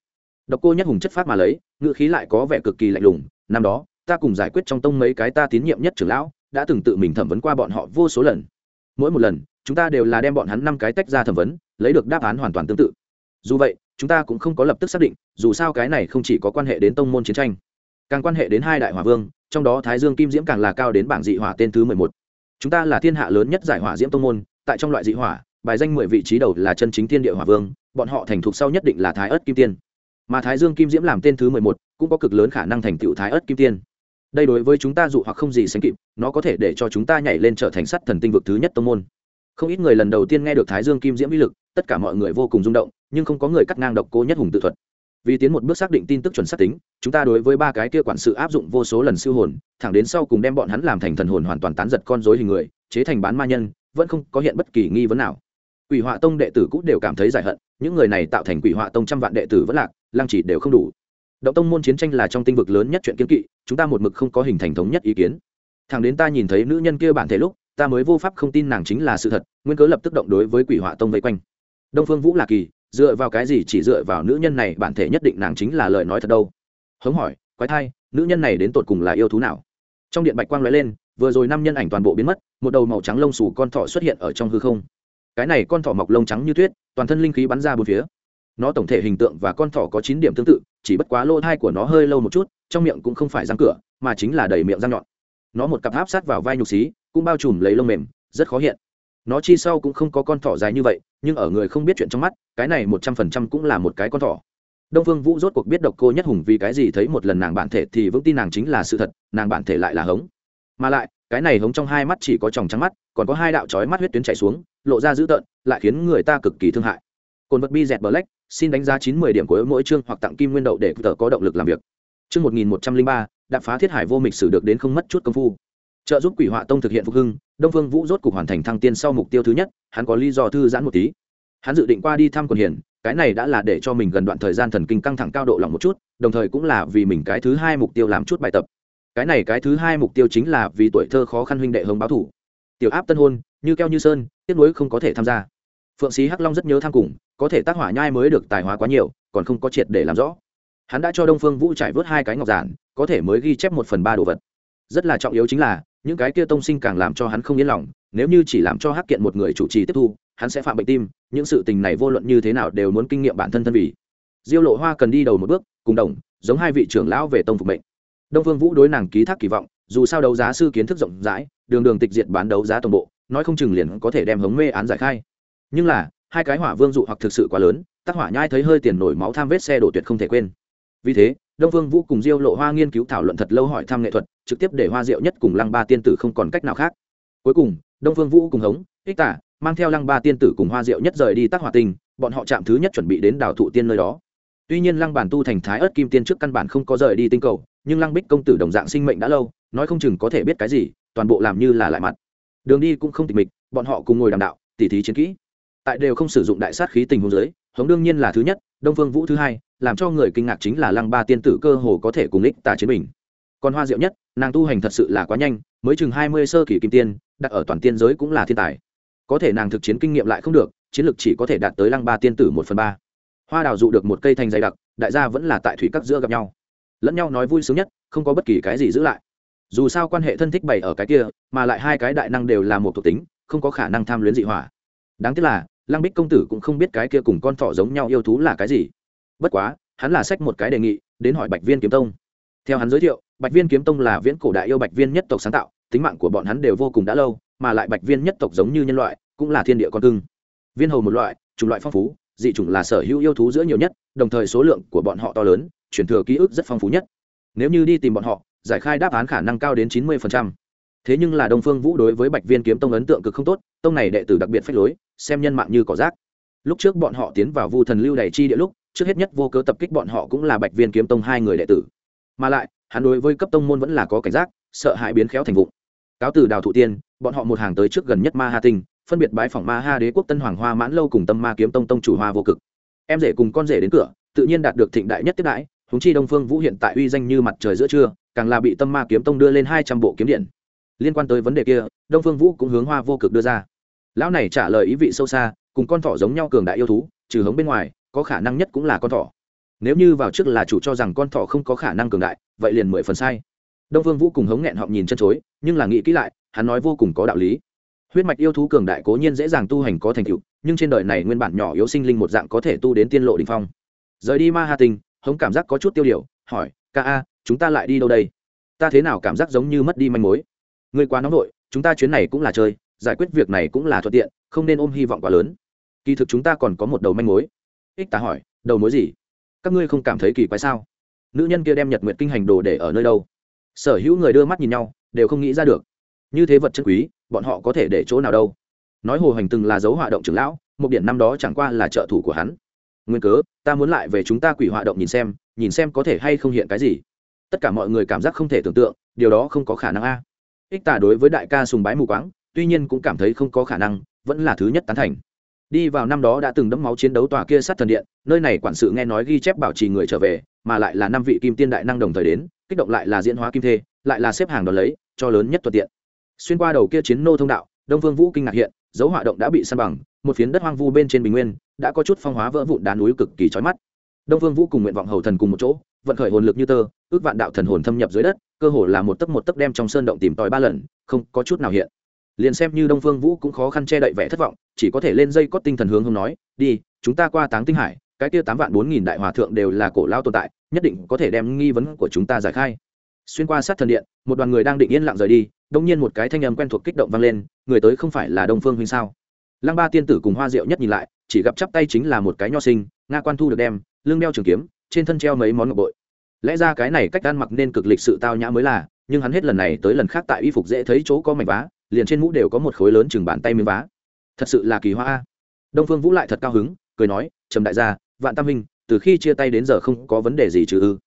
S1: Độc cô nhất hùng chất phát mà lấy, ngữ khí lại có vẻ cực kỳ lạnh lùng, năm đó, ta cùng giải quyết trong tông mấy cái ta tín nhiệm nhất trưởng lão, đã từng tự mình thẩm vấn qua bọn họ vô số lần mỗi một lần, chúng ta đều là đem bọn hắn năm cái tách ra thẩm vấn, lấy được đáp án hoàn toàn tương tự. Dù vậy, chúng ta cũng không có lập tức xác định, dù sao cái này không chỉ có quan hệ đến tông môn chiến tranh, càng quan hệ đến hai đại hỏa vương, trong đó thái dương kim diễm càng là cao đến bảng dị hỏa tên thứ mười một. Chúng ta là thiên hạ lớn nhất giải hỏa diễm tông môn, tại trong loại dị hỏa, bài danh mười vị trí đầu là chân chính thiên địa hỏa vương, bọn họ thành thục sau nhất định là thái ớt kim tiên. Mà thái dương kim diễm làm tên thứ mười một, cũng có cực lớn khả năng thành tựu thái ớt kim tiên đây đối với chúng ta dụ hoặc không gì sánh kịp, nó có thể để cho chúng ta nhảy lên trở thành sắt thần tinh vực thứ nhất tông môn. Không ít người lần đầu tiên nghe được thái dương kim diễm uy lực, tất cả mọi người vô cùng rung động, nhưng không có người cắt ngang độc cố nhất hùng tự thuật. Vì tiến một bước xác định tin tức chuẩn xác tính, chúng ta đối với ba cái kia quản sự áp dụng vô số lần siêu hồn, thẳng đến sau cùng đem bọn hắn làm thành thần hồn hoàn toàn tán giật con dối hình người, chế thành bán ma nhân, vẫn không có hiện bất kỳ nghi vấn nào. Quỷ họa tông đệ tử cũng đều cảm thấy giải hận, những người này tạo thành quỷ họa tông trăm vạn đệ tử vẫn lạc, lăng chỉ đều không đủ động tông môn chiến tranh là trong tinh vực lớn nhất chuyện kiên kỵ, chúng ta một mực không có hình thành thống nhất ý kiến. Thằng đến ta nhìn thấy nữ nhân kia bản thể lúc, ta mới vô pháp không tin nàng chính là sự thật, nguyên cớ lập tức động đối với quỷ họa tông vây quanh. Đông phương vũ là kỳ, dựa vào cái gì chỉ dựa vào nữ nhân này bản thể nhất định nàng chính là lời nói thật đâu? Hống hỏi, quái thai, nữ nhân này đến tột cùng là yêu thú nào? Trong điện bạch quang lóe lên, vừa rồi năm nhân ảnh toàn bộ biến mất, một đầu màu trắng lông xù con thỏ xuất hiện ở trong hư không. Cái này con thỏ mọc lông trắng như tuyết, toàn thân linh khí bắn ra bốn phía nó tổng thể hình tượng và con thỏ có chín điểm tương tự, chỉ bất quá lỗ thai của nó hơi lâu một chút, trong miệng cũng không phải răng cửa, mà chính là đầy miệng răng nhọn. Nó một cặp áp sát vào vai nhục xí cũng bao trùm lấy lông mềm, rất khó hiện. Nó chi sau cũng không có con thỏ dài như vậy, nhưng ở người không biết chuyện trong mắt, cái này một trăm phần trăm cũng là một cái con thỏ. Đông phương vũ rốt cuộc biết độc cô nhất hùng vì cái gì thấy một lần nàng bản thể thì vững tin nàng chính là sự thật, nàng bản thể lại là hống. Mà lại, cái này hống trong hai mắt chỉ có tròng trắng mắt, còn có hai đạo trói mắt huyết tuyến chảy xuống, lộ ra dữ tợn, lại khiến người ta cực kỳ thương hại. Cồn vật bi dẹt black xin đánh giá chín mươi điểm của mỗi chương hoặc tặng kim nguyên đậu để tờ có động lực làm việc. Chương một nghìn một trăm linh ba đạp phá thiết hải vô mịch sử được đến không mất chút công phu. Trợ giúp quỷ họa tông thực hiện phục hưng, đông phương vũ rốt cục hoàn thành thăng tiên sau mục tiêu thứ nhất, hắn có lý do thư giãn một tí. Hắn dự định qua đi thăm quần hiền, cái này đã là để cho mình gần đoạn thời gian thần kinh căng thẳng cao độ lòng một chút, đồng thời cũng là vì mình cái thứ hai mục tiêu làm chút bài tập. Cái này cái thứ hai mục tiêu chính là vì tuổi thơ khó khăn huynh đệ hồng báo thủ. Tiểu áp tân hôn, như keo như sơn, tiếc nối không có thể tham gia phượng sĩ hắc long rất nhớ tham cùng, có thể tác hỏa nhai mới được tài hóa quá nhiều, còn không có triệt để làm rõ. Hắn đã cho đông phương vũ trải vớt hai cái ngọc giản, có thể mới ghi chép một phần ba đồ vật. Rất là trọng yếu chính là, những cái kia tông sinh càng làm cho hắn không yên lòng, nếu như chỉ làm cho hắc kiện một người chủ trì tiếp thu, hắn sẽ phạm bệnh tim, những sự tình này vô luận như thế nào đều muốn kinh nghiệm bản thân thân vì diêu lộ hoa cần đi đầu một bước, cùng đồng, giống hai vị trưởng lão về tông phục mệnh. Đông phương vũ đối nàng ký thác kỳ vọng, dù sao đấu giá sư kiến thức rộng rãi, đường đường tịch diệt bán đấu giá tổng bộ, nói không chừng liền có thể đem hống mê án giải khai nhưng là hai cái hỏa vương dụ hoặc thực sự quá lớn tác hỏa nhai thấy hơi tiền nổi máu tham vết xe đổ tuyệt không thể quên. Vì thế đông vương vũ cùng diêu lộ hoa nghiên cứu thảo luận thật lâu hỏi thăm nghệ thuật trực tiếp để hoa diệu nhất cùng lăng ba tiên tử không còn cách nào khác. Cuối cùng đông vương vũ cùng hống ích tả mang theo lăng ba tiên tử cùng hoa diệu nhất rời đi tác hỏa tình, bọn họ chạm thứ nhất chuẩn bị đến đảo thụ tiên nơi đó. Tuy nhiên lăng bản tu thành thái ớt kim tiên trước căn bản không có rời đi tinh cầu nhưng lăng bích công tử đồng dạng sinh mệnh đã lâu nói không chừng có thể biết cái gì toàn bộ làm như là lại mặt. Đường đi cũng không tịch mịch bọn họ cùng ngồi đàm đạo tỉ thí chiến kỹ tại đều không sử dụng đại sát khí tình huống giới hống đương nhiên là thứ nhất, đông phương vũ thứ hai, làm cho người kinh ngạc chính là lăng ba tiên tử cơ hồ có thể cùng ích tà chiến bình. Còn hoa diệu nhất, nàng tu hành thật sự là quá nhanh, mới chừng hai mươi sơ kỷ kim tiên, đặt ở toàn tiên giới cũng là thiên tài. Có thể nàng thực chiến kinh nghiệm lại không được, chiến lược chỉ có thể đạt tới lăng ba tiên tử một phần ba. Hoa đào dụ được một cây thành dày đặc, đại gia vẫn là tại thủy các giữa gặp nhau. Lẫn nhau nói vui sướng nhất, không có bất kỳ cái gì giữ lại. Dù sao quan hệ thân thích bày ở cái kia, mà lại hai cái đại năng đều là một thuộc tính, không có khả năng tham luyến dị hỏa. Đáng tiếc là lăng bích công tử cũng không biết cái kia cùng con thỏ giống nhau yêu thú là cái gì. Bất quá, hắn là sách một cái đề nghị, đến hỏi bạch viên kiếm tông. Theo hắn giới thiệu, bạch viên kiếm tông là viễn cổ đại yêu bạch viên nhất tộc sáng tạo, tính mạng của bọn hắn đều vô cùng đã lâu, mà lại bạch viên nhất tộc giống như nhân loại, cũng là thiên địa con cưng. Viên hầu một loại, chủng loại phong phú, dị chủng là sở hữu yêu thú giữa nhiều nhất, đồng thời số lượng của bọn họ to lớn chuyển thừa ký ức rất phong phú nhất. Nếu như đi tìm bọn họ, giải khai đáp án khả năng cao đến chín mươi phần trăm thế nhưng là đông phương vũ đối với bạch viên kiếm tông ấn tượng cực không tốt, tông này đệ tử đặc biệt phách lối, xem nhân mạng như cỏ rác. Lúc trước bọn họ tiến vào vu thần lưu đầy chi địa lúc, trước hết nhất vô cớ tập kích bọn họ cũng là bạch viên kiếm tông hai người đệ tử. Mà lại, hắn đối với cấp tông môn vẫn là có cảnh giác, sợ hãi biến khéo thành vụ cáo từ đào thụ tiên, bọn họ một hàng tới trước gần nhất ma ha tinh, phân biệt bái phỏng ma ha đế quốc tân hoàng hoa mãn lâu cùng tâm ma kiếm tông tông chủ hoa vô cực. Em rể cùng con rể đến cửa, tự nhiên đạt được thịnh đại nhất tiếp đãi húng chi đông phương vũ hiện tại uy danh như mặt trời giữa trưa, càng là bị tâm ma kiếm tông đưa lên hai trăm bộ kiếm điện liên quan tới vấn đề kia, đông phương vũ cũng hướng hoa vô cực đưa ra. Lão này trả lời ý vị sâu xa, cùng con thỏ giống nhau cường đại yêu thú, trừ hống bên ngoài, có khả năng nhất cũng là con thỏ. Nếu như vào trước là chủ cho rằng con thỏ không có khả năng cường đại, vậy liền mười phần sai. Đông phương vũ cùng hống nghẹn họng nhìn chân chối, nhưng là nghĩ kỹ lại, hắn nói vô cùng có đạo lý. Huyết mạch yêu thú cường đại cố nhiên dễ dàng tu hành có thành tựu, nhưng trên đời này nguyên bản nhỏ yếu sinh linh một dạng có thể tu đến tiên lộ đình phong. Rời đi ma hà tình hống cảm giác có chút tiêu điều, hỏi, ca a, chúng ta lại đi đâu đây? Ta thế nào cảm giác giống như mất đi manh mối? Ngươi quá nóng vội, chúng ta chuyến này cũng là chơi, giải quyết việc này cũng là thuận tiện, không nên ôm hy vọng quá lớn. Kỳ thực chúng ta còn có một đầu manh mối. Ích tá hỏi, đầu mối gì? Các ngươi không cảm thấy kỳ quái sao? Nữ nhân kia đem nhật nguyện kinh hành đồ để ở nơi đâu? Sở hữu người đưa mắt nhìn nhau, đều không nghĩ ra được. Như thế vật chân quý, bọn họ có thể để chỗ nào đâu? Nói hồ hành từng là dấu họa động trưởng lão một điểm năm đó chẳng qua là trợ thủ của hắn. Nguyên cớ, ta muốn lại về chúng ta quỷ họa động nhìn xem nhìn xem có thể hay không hiện cái gì. Tất cả mọi người cảm giác không thể tưởng tượng, điều đó không có khả năng a ích tả đối với đại ca sùng bái mù quáng, tuy nhiên cũng cảm thấy không có khả năng, vẫn là thứ nhất tán thành. Đi vào năm đó đã từng đẫm máu chiến đấu tòa kia sát thần điện, nơi này quản sự nghe nói ghi chép bảo trì người trở về, mà lại là năm vị kim tiên đại năng đồng thời đến, kích động lại là diễn hóa kim thê, lại là xếp hàng đón lấy, cho lớn nhất thuận tiện. Xuyên qua đầu kia chiến nô thông đạo, đông vương vũ kinh ngạc hiện, dấu hỏa động đã bị san bằng, một phiến đất hoang vu bên trên bình nguyên, đã có chút phong hóa vỡ vụn đá núi cực kỳ chói mắt. Đông vương vũ cùng nguyện vọng hầu thần cùng một chỗ vận khởi hồn lực như tơ, ước vạn đạo thần hồn thâm nhập dưới đất, cơ hồ là một tấc một tấc đem trong sơn động tìm tòi ba lần, không có chút nào hiện. Liền xem như đông phương vũ cũng khó khăn che đậy vẻ thất vọng, chỉ có thể lên dây cót tinh thần hướng hướng nói, đi, chúng ta qua táng tinh hải, cái kia tám vạn bốn nghìn đại hòa thượng đều là cổ lao tồn tại, nhất định có thể đem nghi vấn của chúng ta giải khai. Xuyên qua sát thần điện, một đoàn người đang định yên lặng rời đi đông nhiên một cái thanh âm quen thuộc kích động vang lên, người tới không phải là đông phương huynh sao? Lăng ba tiên tử cùng hoa diệu nhất nhìn lại, chỉ gặp chắp tay chính là một cái nho sinh, nga quan thu được đem, lưng đeo trường kiếm trên thân treo mấy món ngọc bội. Lẽ ra cái này cách ăn mặc nên cực lịch sự tao nhã mới là, nhưng hắn hết lần này tới lần khác tại y phục dễ thấy chỗ có mảnh vá, liền trên mũ đều có một khối lớn chừng bàn tay miếng vá. Thật sự là kỳ hoa đông phương vũ lại thật cao hứng, cười nói, trầm đại gia, vạn tam minh từ khi chia tay đến giờ không có vấn đề gì trừ ư?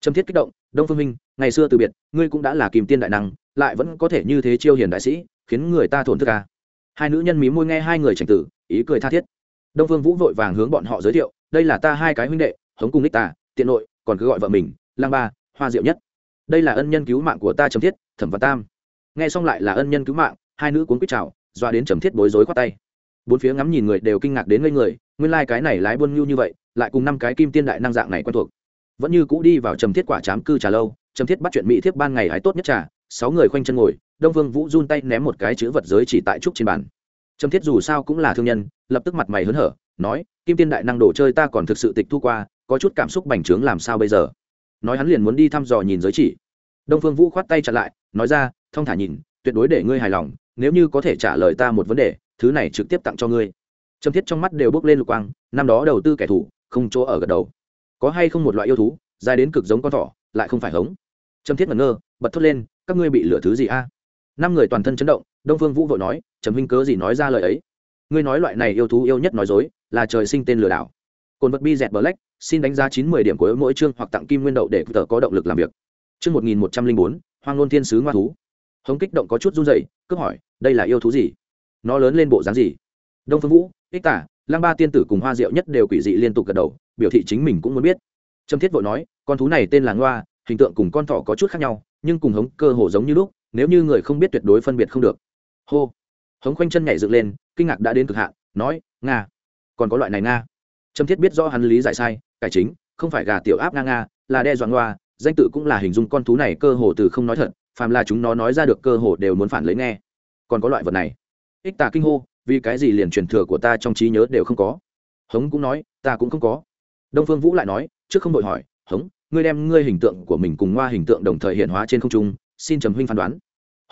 S1: Trầm thiết kích động, đông phương minh ngày xưa từ biệt, ngươi cũng đã là kìm tiên đại năng, lại vẫn có thể như thế chiêu hiền đại sĩ, khiến người ta thổn thức à. hai nữ nhân mí môi nghe hai người trành tử, ý cười tha thiết. Đông phương vũ vội vàng hướng bọn họ giới thiệu, đây là ta hai cái huynh đệ hống cung ních ta tiện nội, còn cứ gọi vợ mình, lang ba, hoa diệu nhất. Đây là ân nhân cứu mạng của ta trầm thiết, thẩm và tam. Nghe xong lại là ân nhân cứu mạng, hai nữ cuốn quýt chào, doa đến trầm thiết bối rối khoát tay. Bốn phía ngắm nhìn người đều kinh ngạc đến ngây người, nguyên lai、like、cái này lái buôn ngưu như vậy, lại cùng năm cái kim tiên đại năng dạng này quen thuộc. Vẫn như cũ đi vào trầm thiết quả chám cư trà lâu, trầm thiết bắt chuyện mỹ thiếp ban ngày hái tốt nhất trà, sáu người khoanh chân ngồi, đông vương vũ run tay ném một cái chữ vật giới chỉ tại trúc trên bàn. Trầm thiết dù sao cũng là thương nhân, lập tức mặt mày hớn hở, nói, kim tiên đại năng đồ chơi ta còn thực sự tịch thu qua có chút cảm xúc bành trướng làm sao bây giờ? Nói hắn liền muốn đi thăm dò nhìn giới chỉ. Đông phương vũ khoát tay chặn lại, nói ra, thong thả nhìn, tuyệt đối để ngươi hài lòng, nếu như có thể trả lời ta một vấn đề, thứ này trực tiếp tặng cho ngươi. Trầm thiết trong mắt đều bước lên lục quang, năm đó đầu tư kẻ thù, không chỗ ở gật đầu. Có hay không một loại yêu thú, dài đến cực giống con thỏ, lại không phải hống? Trầm thiết ngẩn ngơ, bật thốt lên, các ngươi bị lửa thứ gì a? Năm người toàn thân chấn động, đông phương vũ vội nói, trầm huynh cớ gì nói ra lời ấy? Ngươi nói loại này yêu thú yêu nhất nói dối, là trời sinh tên lừa đảo. Cồn vật bi dẹt black xin đánh giá chín mươi điểm của mỗi chương hoặc tặng kim nguyên đậu để tờ có động lực làm việc. Chương một nghìn một trăm linh bốn hoang ngôn thiên sứ ngoa thú. Hống kích động có chút run rẩy, cướp hỏi đây là yêu thú gì? Nó lớn lên bộ dáng gì? Đông phương vũ ích tả lăng ba tiên tử cùng hoa diệu nhất đều quỷ dị liên tục gật đầu biểu thị chính mình cũng muốn biết. Trâm thiết vội nói con thú này tên là ngoa hình tượng cùng con thỏ có chút khác nhau nhưng cùng hống cơ hồ giống như lúc nếu như người không biết tuyệt đối phân biệt không được. Hô. Hống khoanh chân nhảy dựng lên kinh ngạc đã đến cực hạn nói nga. Còn có loại này nga. Trâm thiết biết rõ hắn lý giải sai cải chính, không phải gà tiểu áp nga nga, là đe dọa ngoa danh tự cũng là hình dung con thú này cơ hồ từ không nói thật, phàm là chúng nó nói ra được cơ hồ đều muốn phản lấy nghe. Còn có loại vật này. Ích tà kinh hô, vì cái gì liền truyền thừa của ta trong trí nhớ đều không có? Hống cũng nói, ta cũng không có. Đông phương vũ lại nói, trước không đội hỏi, hống, ngươi đem ngươi hình tượng của mình cùng ngoa hình tượng đồng thời hiện hóa trên không trung, xin trầm huynh phán đoán.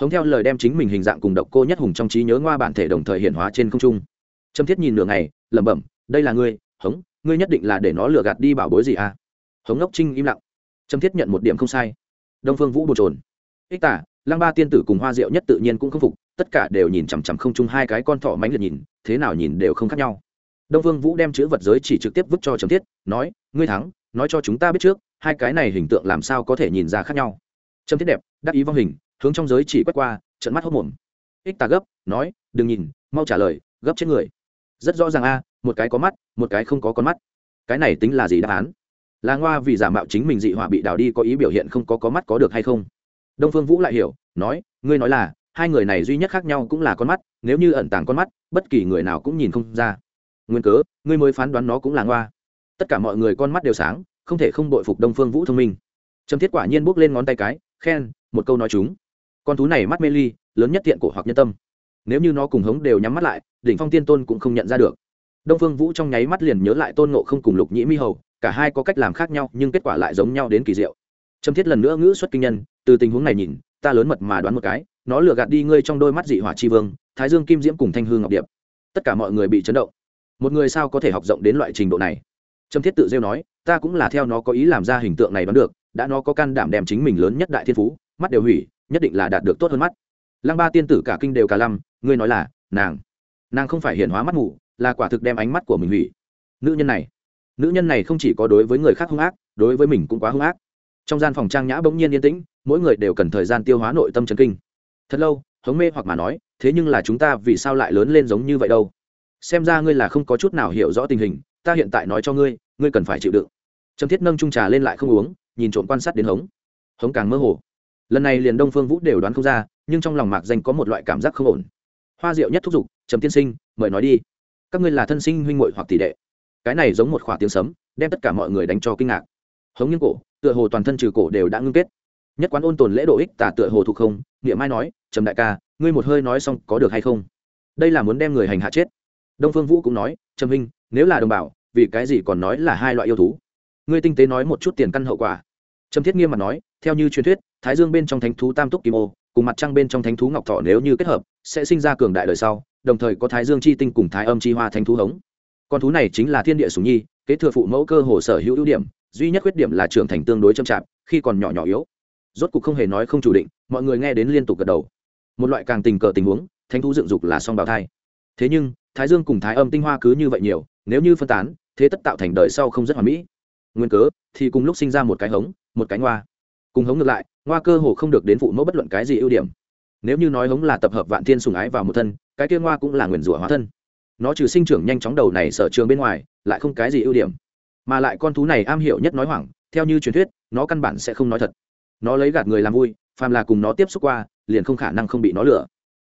S1: Hống theo lời đem chính mình hình dạng cùng độc cô nhất hùng trong trí nhớ ngoa bản thể đồng thời hiện hóa trên không trung. Trâm thiết nhìn nửa ngày, lẩm bẩm, đây là ngươi, hống ngươi nhất định là để nó lừa gạt đi bảo bối gì à? Hống ngốc trinh im lặng. Trâm thiết nhận một điểm không sai. Đông phương vũ bột trồn ích tả, lăng ba tiên tử cùng hoa diệu nhất tự nhiên cũng không phục, tất cả đều nhìn chằm chằm không chung hai cái con thỏ mánh liệt nhìn, thế nào nhìn đều không khác nhau. Đông phương vũ đem chữ vật giới chỉ trực tiếp vứt cho trầm thiết, nói, ngươi thắng, nói cho chúng ta biết trước, hai cái này hình tượng làm sao có thể nhìn ra khác nhau. Trầm thiết đẹp, đắc ý vong hình, hướng trong giới chỉ quét qua trận mắt hốt mồm. Ích ta gấp, nói, đừng nhìn, mau trả lời, gấp chết người. Rất rõ ràng a một cái có mắt, một cái không có con mắt. Cái này tính là gì đáp án? Là ngoa vì giả mạo chính mình dị hỏa bị đào đi có ý biểu hiện không có có mắt có được hay không? Đông phương vũ lại hiểu, nói, ngươi nói là, hai người này duy nhất khác nhau cũng là con mắt, nếu như ẩn tàng con mắt, bất kỳ người nào cũng nhìn không ra. Nguyên cớ, ngươi mới phán đoán nó cũng là ngoa. Tất cả mọi người con mắt đều sáng, không thể không bội phục đông phương vũ thông minh. Trầm thiết quả nhiên bước lên ngón tay cái, khen, một câu nói chúng. Con thú này mắt mê ly, lớn nhất thiện cổ hoặc nhân tâm. Nếu như nó cùng hống đều nhắm mắt lại, đỉnh phong tiên tôn cũng không nhận ra được đông phương vũ trong nháy mắt liền nhớ lại tôn nộ không cùng lục nhĩ mi hầu, cả hai có cách làm khác nhau, nhưng kết quả lại giống nhau đến kỳ diệu. Trâm thiết lần nữa ngữ xuất kinh nhân, từ tình huống này nhìn, ta lớn mật mà đoán một cái, nó lừa gạt đi ngươi trong đôi mắt dị hỏa chi vương, thái dương kim diễm cùng thanh hương ngọc điệp. Tất cả mọi người bị chấn động. Một người sao có thể học rộng đến loại trình độ này? Trâm thiết tự rêu nói, ta cũng là theo nó có ý làm ra hình tượng này đoán được, đã nó có can đảm đem chính mình lớn nhất đại thiên phú, mắt đều hủy, nhất định là đạt được tốt hơn mắt. Lăng ba tiên tử cả kinh đều cả lăm ngươi nói là, nàng nàng không phải hiển hóa mắt ngủ là quả thực đem ánh mắt của mình hủy. Nữ nhân này, nữ nhân này không chỉ có đối với người khác hung ác, đối với mình cũng quá hung ác. Trong gian phòng trang nhã bỗng nhiên yên tĩnh, mỗi người đều cần thời gian tiêu hóa nội tâm chấn kinh. Thật lâu, hống mê hoặc mà nói, thế nhưng là chúng ta vì sao lại lớn lên giống như vậy đâu? Xem ra ngươi là không có chút nào hiểu rõ tình hình, ta hiện tại nói cho ngươi ngươi cần phải chịu đựng. Trầm thiết nâng trung trà lên lại không uống, nhìn trộm quan sát đến hống. Hống càng mơ hồ. Lần này liền đông phương vũ đều đoán không ra, nhưng trong lòng mạc danh có một loại cảm giác không ổn. Hoa diệu nhất thúc giục, trầm tiên sinh, mời nói đi các ngươi là thân sinh huynh muội hoặc tỷ đệ. Cái này giống một khỏa tiếng sấm, đem tất cả mọi người đánh cho kinh ngạc. Hống những cổ, tựa hồ toàn thân trừ cổ đều đã ngưng kết. Nhất quán ôn tồn lễ độ ích tả tựa hồ thuộc không, niệm mai nói, trầm đại ca, ngươi một hơi nói xong có được hay không? Đây là muốn đem người hành hạ chết. Đông phương vũ cũng nói, trầm hình nếu là đồng bào, vì cái gì còn nói là hai loại yêu thú? Ngươi tinh tế nói một chút tiền căn hậu quả. Trầm thiết nghiêm mặt nói, theo như truyền thuyết, thái dương bên trong thánh thú tam túc kim ô, cùng mặt trăng bên trong thánh thú ngọc thọ nếu như kết hợp, sẽ sinh ra cường đại đời sau đồng thời có thái dương chi tinh cùng thái âm chi hoa thanh thú hống. Con thú này chính là thiên địa sùng nhi, kế thừa phụ mẫu cơ hồ sở hữu ưu điểm, duy nhất khuyết điểm là trưởng thành tương đối chậm chạp, khi còn nhỏ nhỏ yếu. Rốt cục không hề nói không chủ định, mọi người nghe đến liên tục gật đầu. Một loại càng tình cờ tình huống, thánh thú dựng dục là song bào thai. Thế nhưng, thái dương cùng thái âm tinh hoa cứ như vậy nhiều, nếu như phân tán, thế tất tạo thành đời sau không rất hoàn mỹ. Nguyên cớ, thì cùng lúc sinh ra một cái hống, một cánh hoa cùng hống ngược lại hoa cơ hồ không được đến phụ mẫu bất luận cái gì ưu điểm. Nếu như nói hống là tập hợp vạn thiên sùng ái vào một thân cái kia hoa cũng là nguyền rủa hóa thân. Nó trừ sinh trưởng nhanh chóng đầu này sở trường bên ngoài, lại không cái gì ưu điểm. Mà lại con thú này am hiểu nhất nói hoảng, theo như truyền thuyết, nó căn bản sẽ không nói thật. Nó lấy gạt người làm vui, phàm là cùng nó tiếp xúc qua, liền không khả năng không bị nó lừa.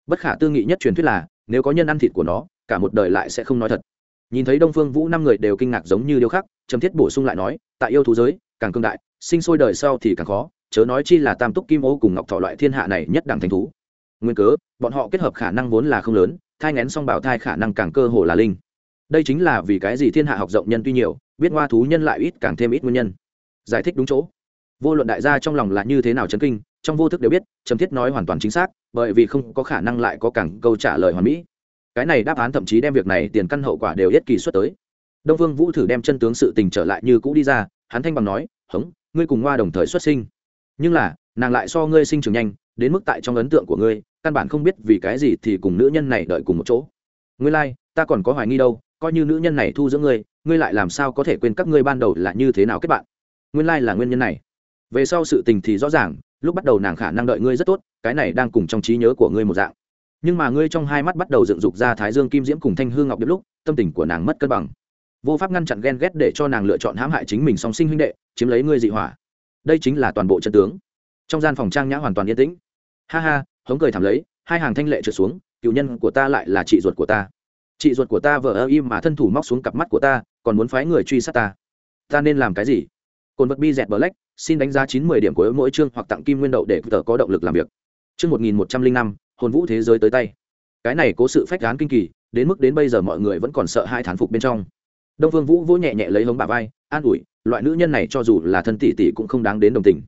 S1: Bất khả tư nghị nhất truyền thuyết là, nếu có nhân ăn thịt của nó, cả một đời lại sẽ không nói thật. Nhìn thấy đông phương vũ năm người đều kinh ngạc giống như điêu khắc, trầm thiết bổ sung lại nói, tại yêu thú giới, càng cương đại, sinh sôi đời sau thì càng khó, chớ nói chi là tam túc kim ô cùng ngọc thọ loại thiên hạ này nhất đẳng thành thú nguyên cớ, bọn họ kết hợp khả năng vốn là không lớn, thai ngén song bảo thai khả năng càng cơ hồ là linh. Đây chính là vì cái gì thiên hạ học rộng nhân tuy nhiều, biết hoa thú nhân lại ít càng thêm ít nguyên nhân. Giải thích đúng chỗ. Vô luận đại gia trong lòng là như thế nào chấn kinh, trong vô thức đều biết, trầm thiết nói hoàn toàn chính xác, bởi vì không có khả năng lại có càng câu trả lời hoàn mỹ. Cái này đáp án thậm chí đem việc này tiền căn hậu quả đều yết kỳ xuất tới. Đông vương vũ thử đem chân tướng sự tình trở lại như cũ đi ra, hắn thanh bằng nói, hống, ngươi cùng hoa đồng thời xuất sinh. Nhưng là, nàng lại so ngươi sinh trưởng nhanh đến mức tại trong ấn tượng của ngươi căn bản không biết vì cái gì thì cùng nữ nhân này đợi cùng một chỗ. Ngươi lai、like, ta còn có hoài nghi đâu coi như nữ nhân này thu dưỡng ngươi ngươi lại làm sao có thể quên các ngươi ban đầu là như thế nào kết bạn? Nguyên lai、like、là nguyên nhân này. Về sau sự tình thì rõ ràng lúc bắt đầu nàng khả năng đợi ngươi rất tốt cái này đang cùng trong trí nhớ của ngươi một dạng. Nhưng mà ngươi trong hai mắt bắt đầu dựng dục ra thái dương kim diễm cùng thanh hương ngọc điệp lúc tâm tình của nàng mất cân bằng. Vô pháp ngăn chặn ghen ghét để cho nàng lựa chọn hãm hại chính mình song sinh huynh đệ chiếm lấy ngươi dị hỏa. Đây chính là toàn bộ chân tướng. Trong gian phòng trang nhã hoàn toàn yên tĩnh ha ha, hống cười thảm lấy, hai hàng thanh lệ trượt xuống, cựu nhân của ta lại là chị ruột của ta. Chị ruột của ta vợ ơ im mà thân thủ móc xuống cặp mắt của ta, còn muốn phái người truy sát ta. Ta nên làm cái gì? Cồn vật bi dẹt bờ lách xin đánh giá chín mươi điểm của mỗi chương hoặc tặng kim nguyên đậu để tờ có động lực làm việc. Chương một nghìn một trăm linh năm, hồn vũ thế giới tới tay. Cái này có sự phách gán kinh kỳ, đến mức đến bây giờ mọi người vẫn còn sợ hai thán phục bên trong. Đông phương vũ vỗ nhẹ nhẹ lấy hống bà vai, an ủi, loại nữ nhân này cho dù là thân tỷ tỷ cũng không đáng đến đồng tình.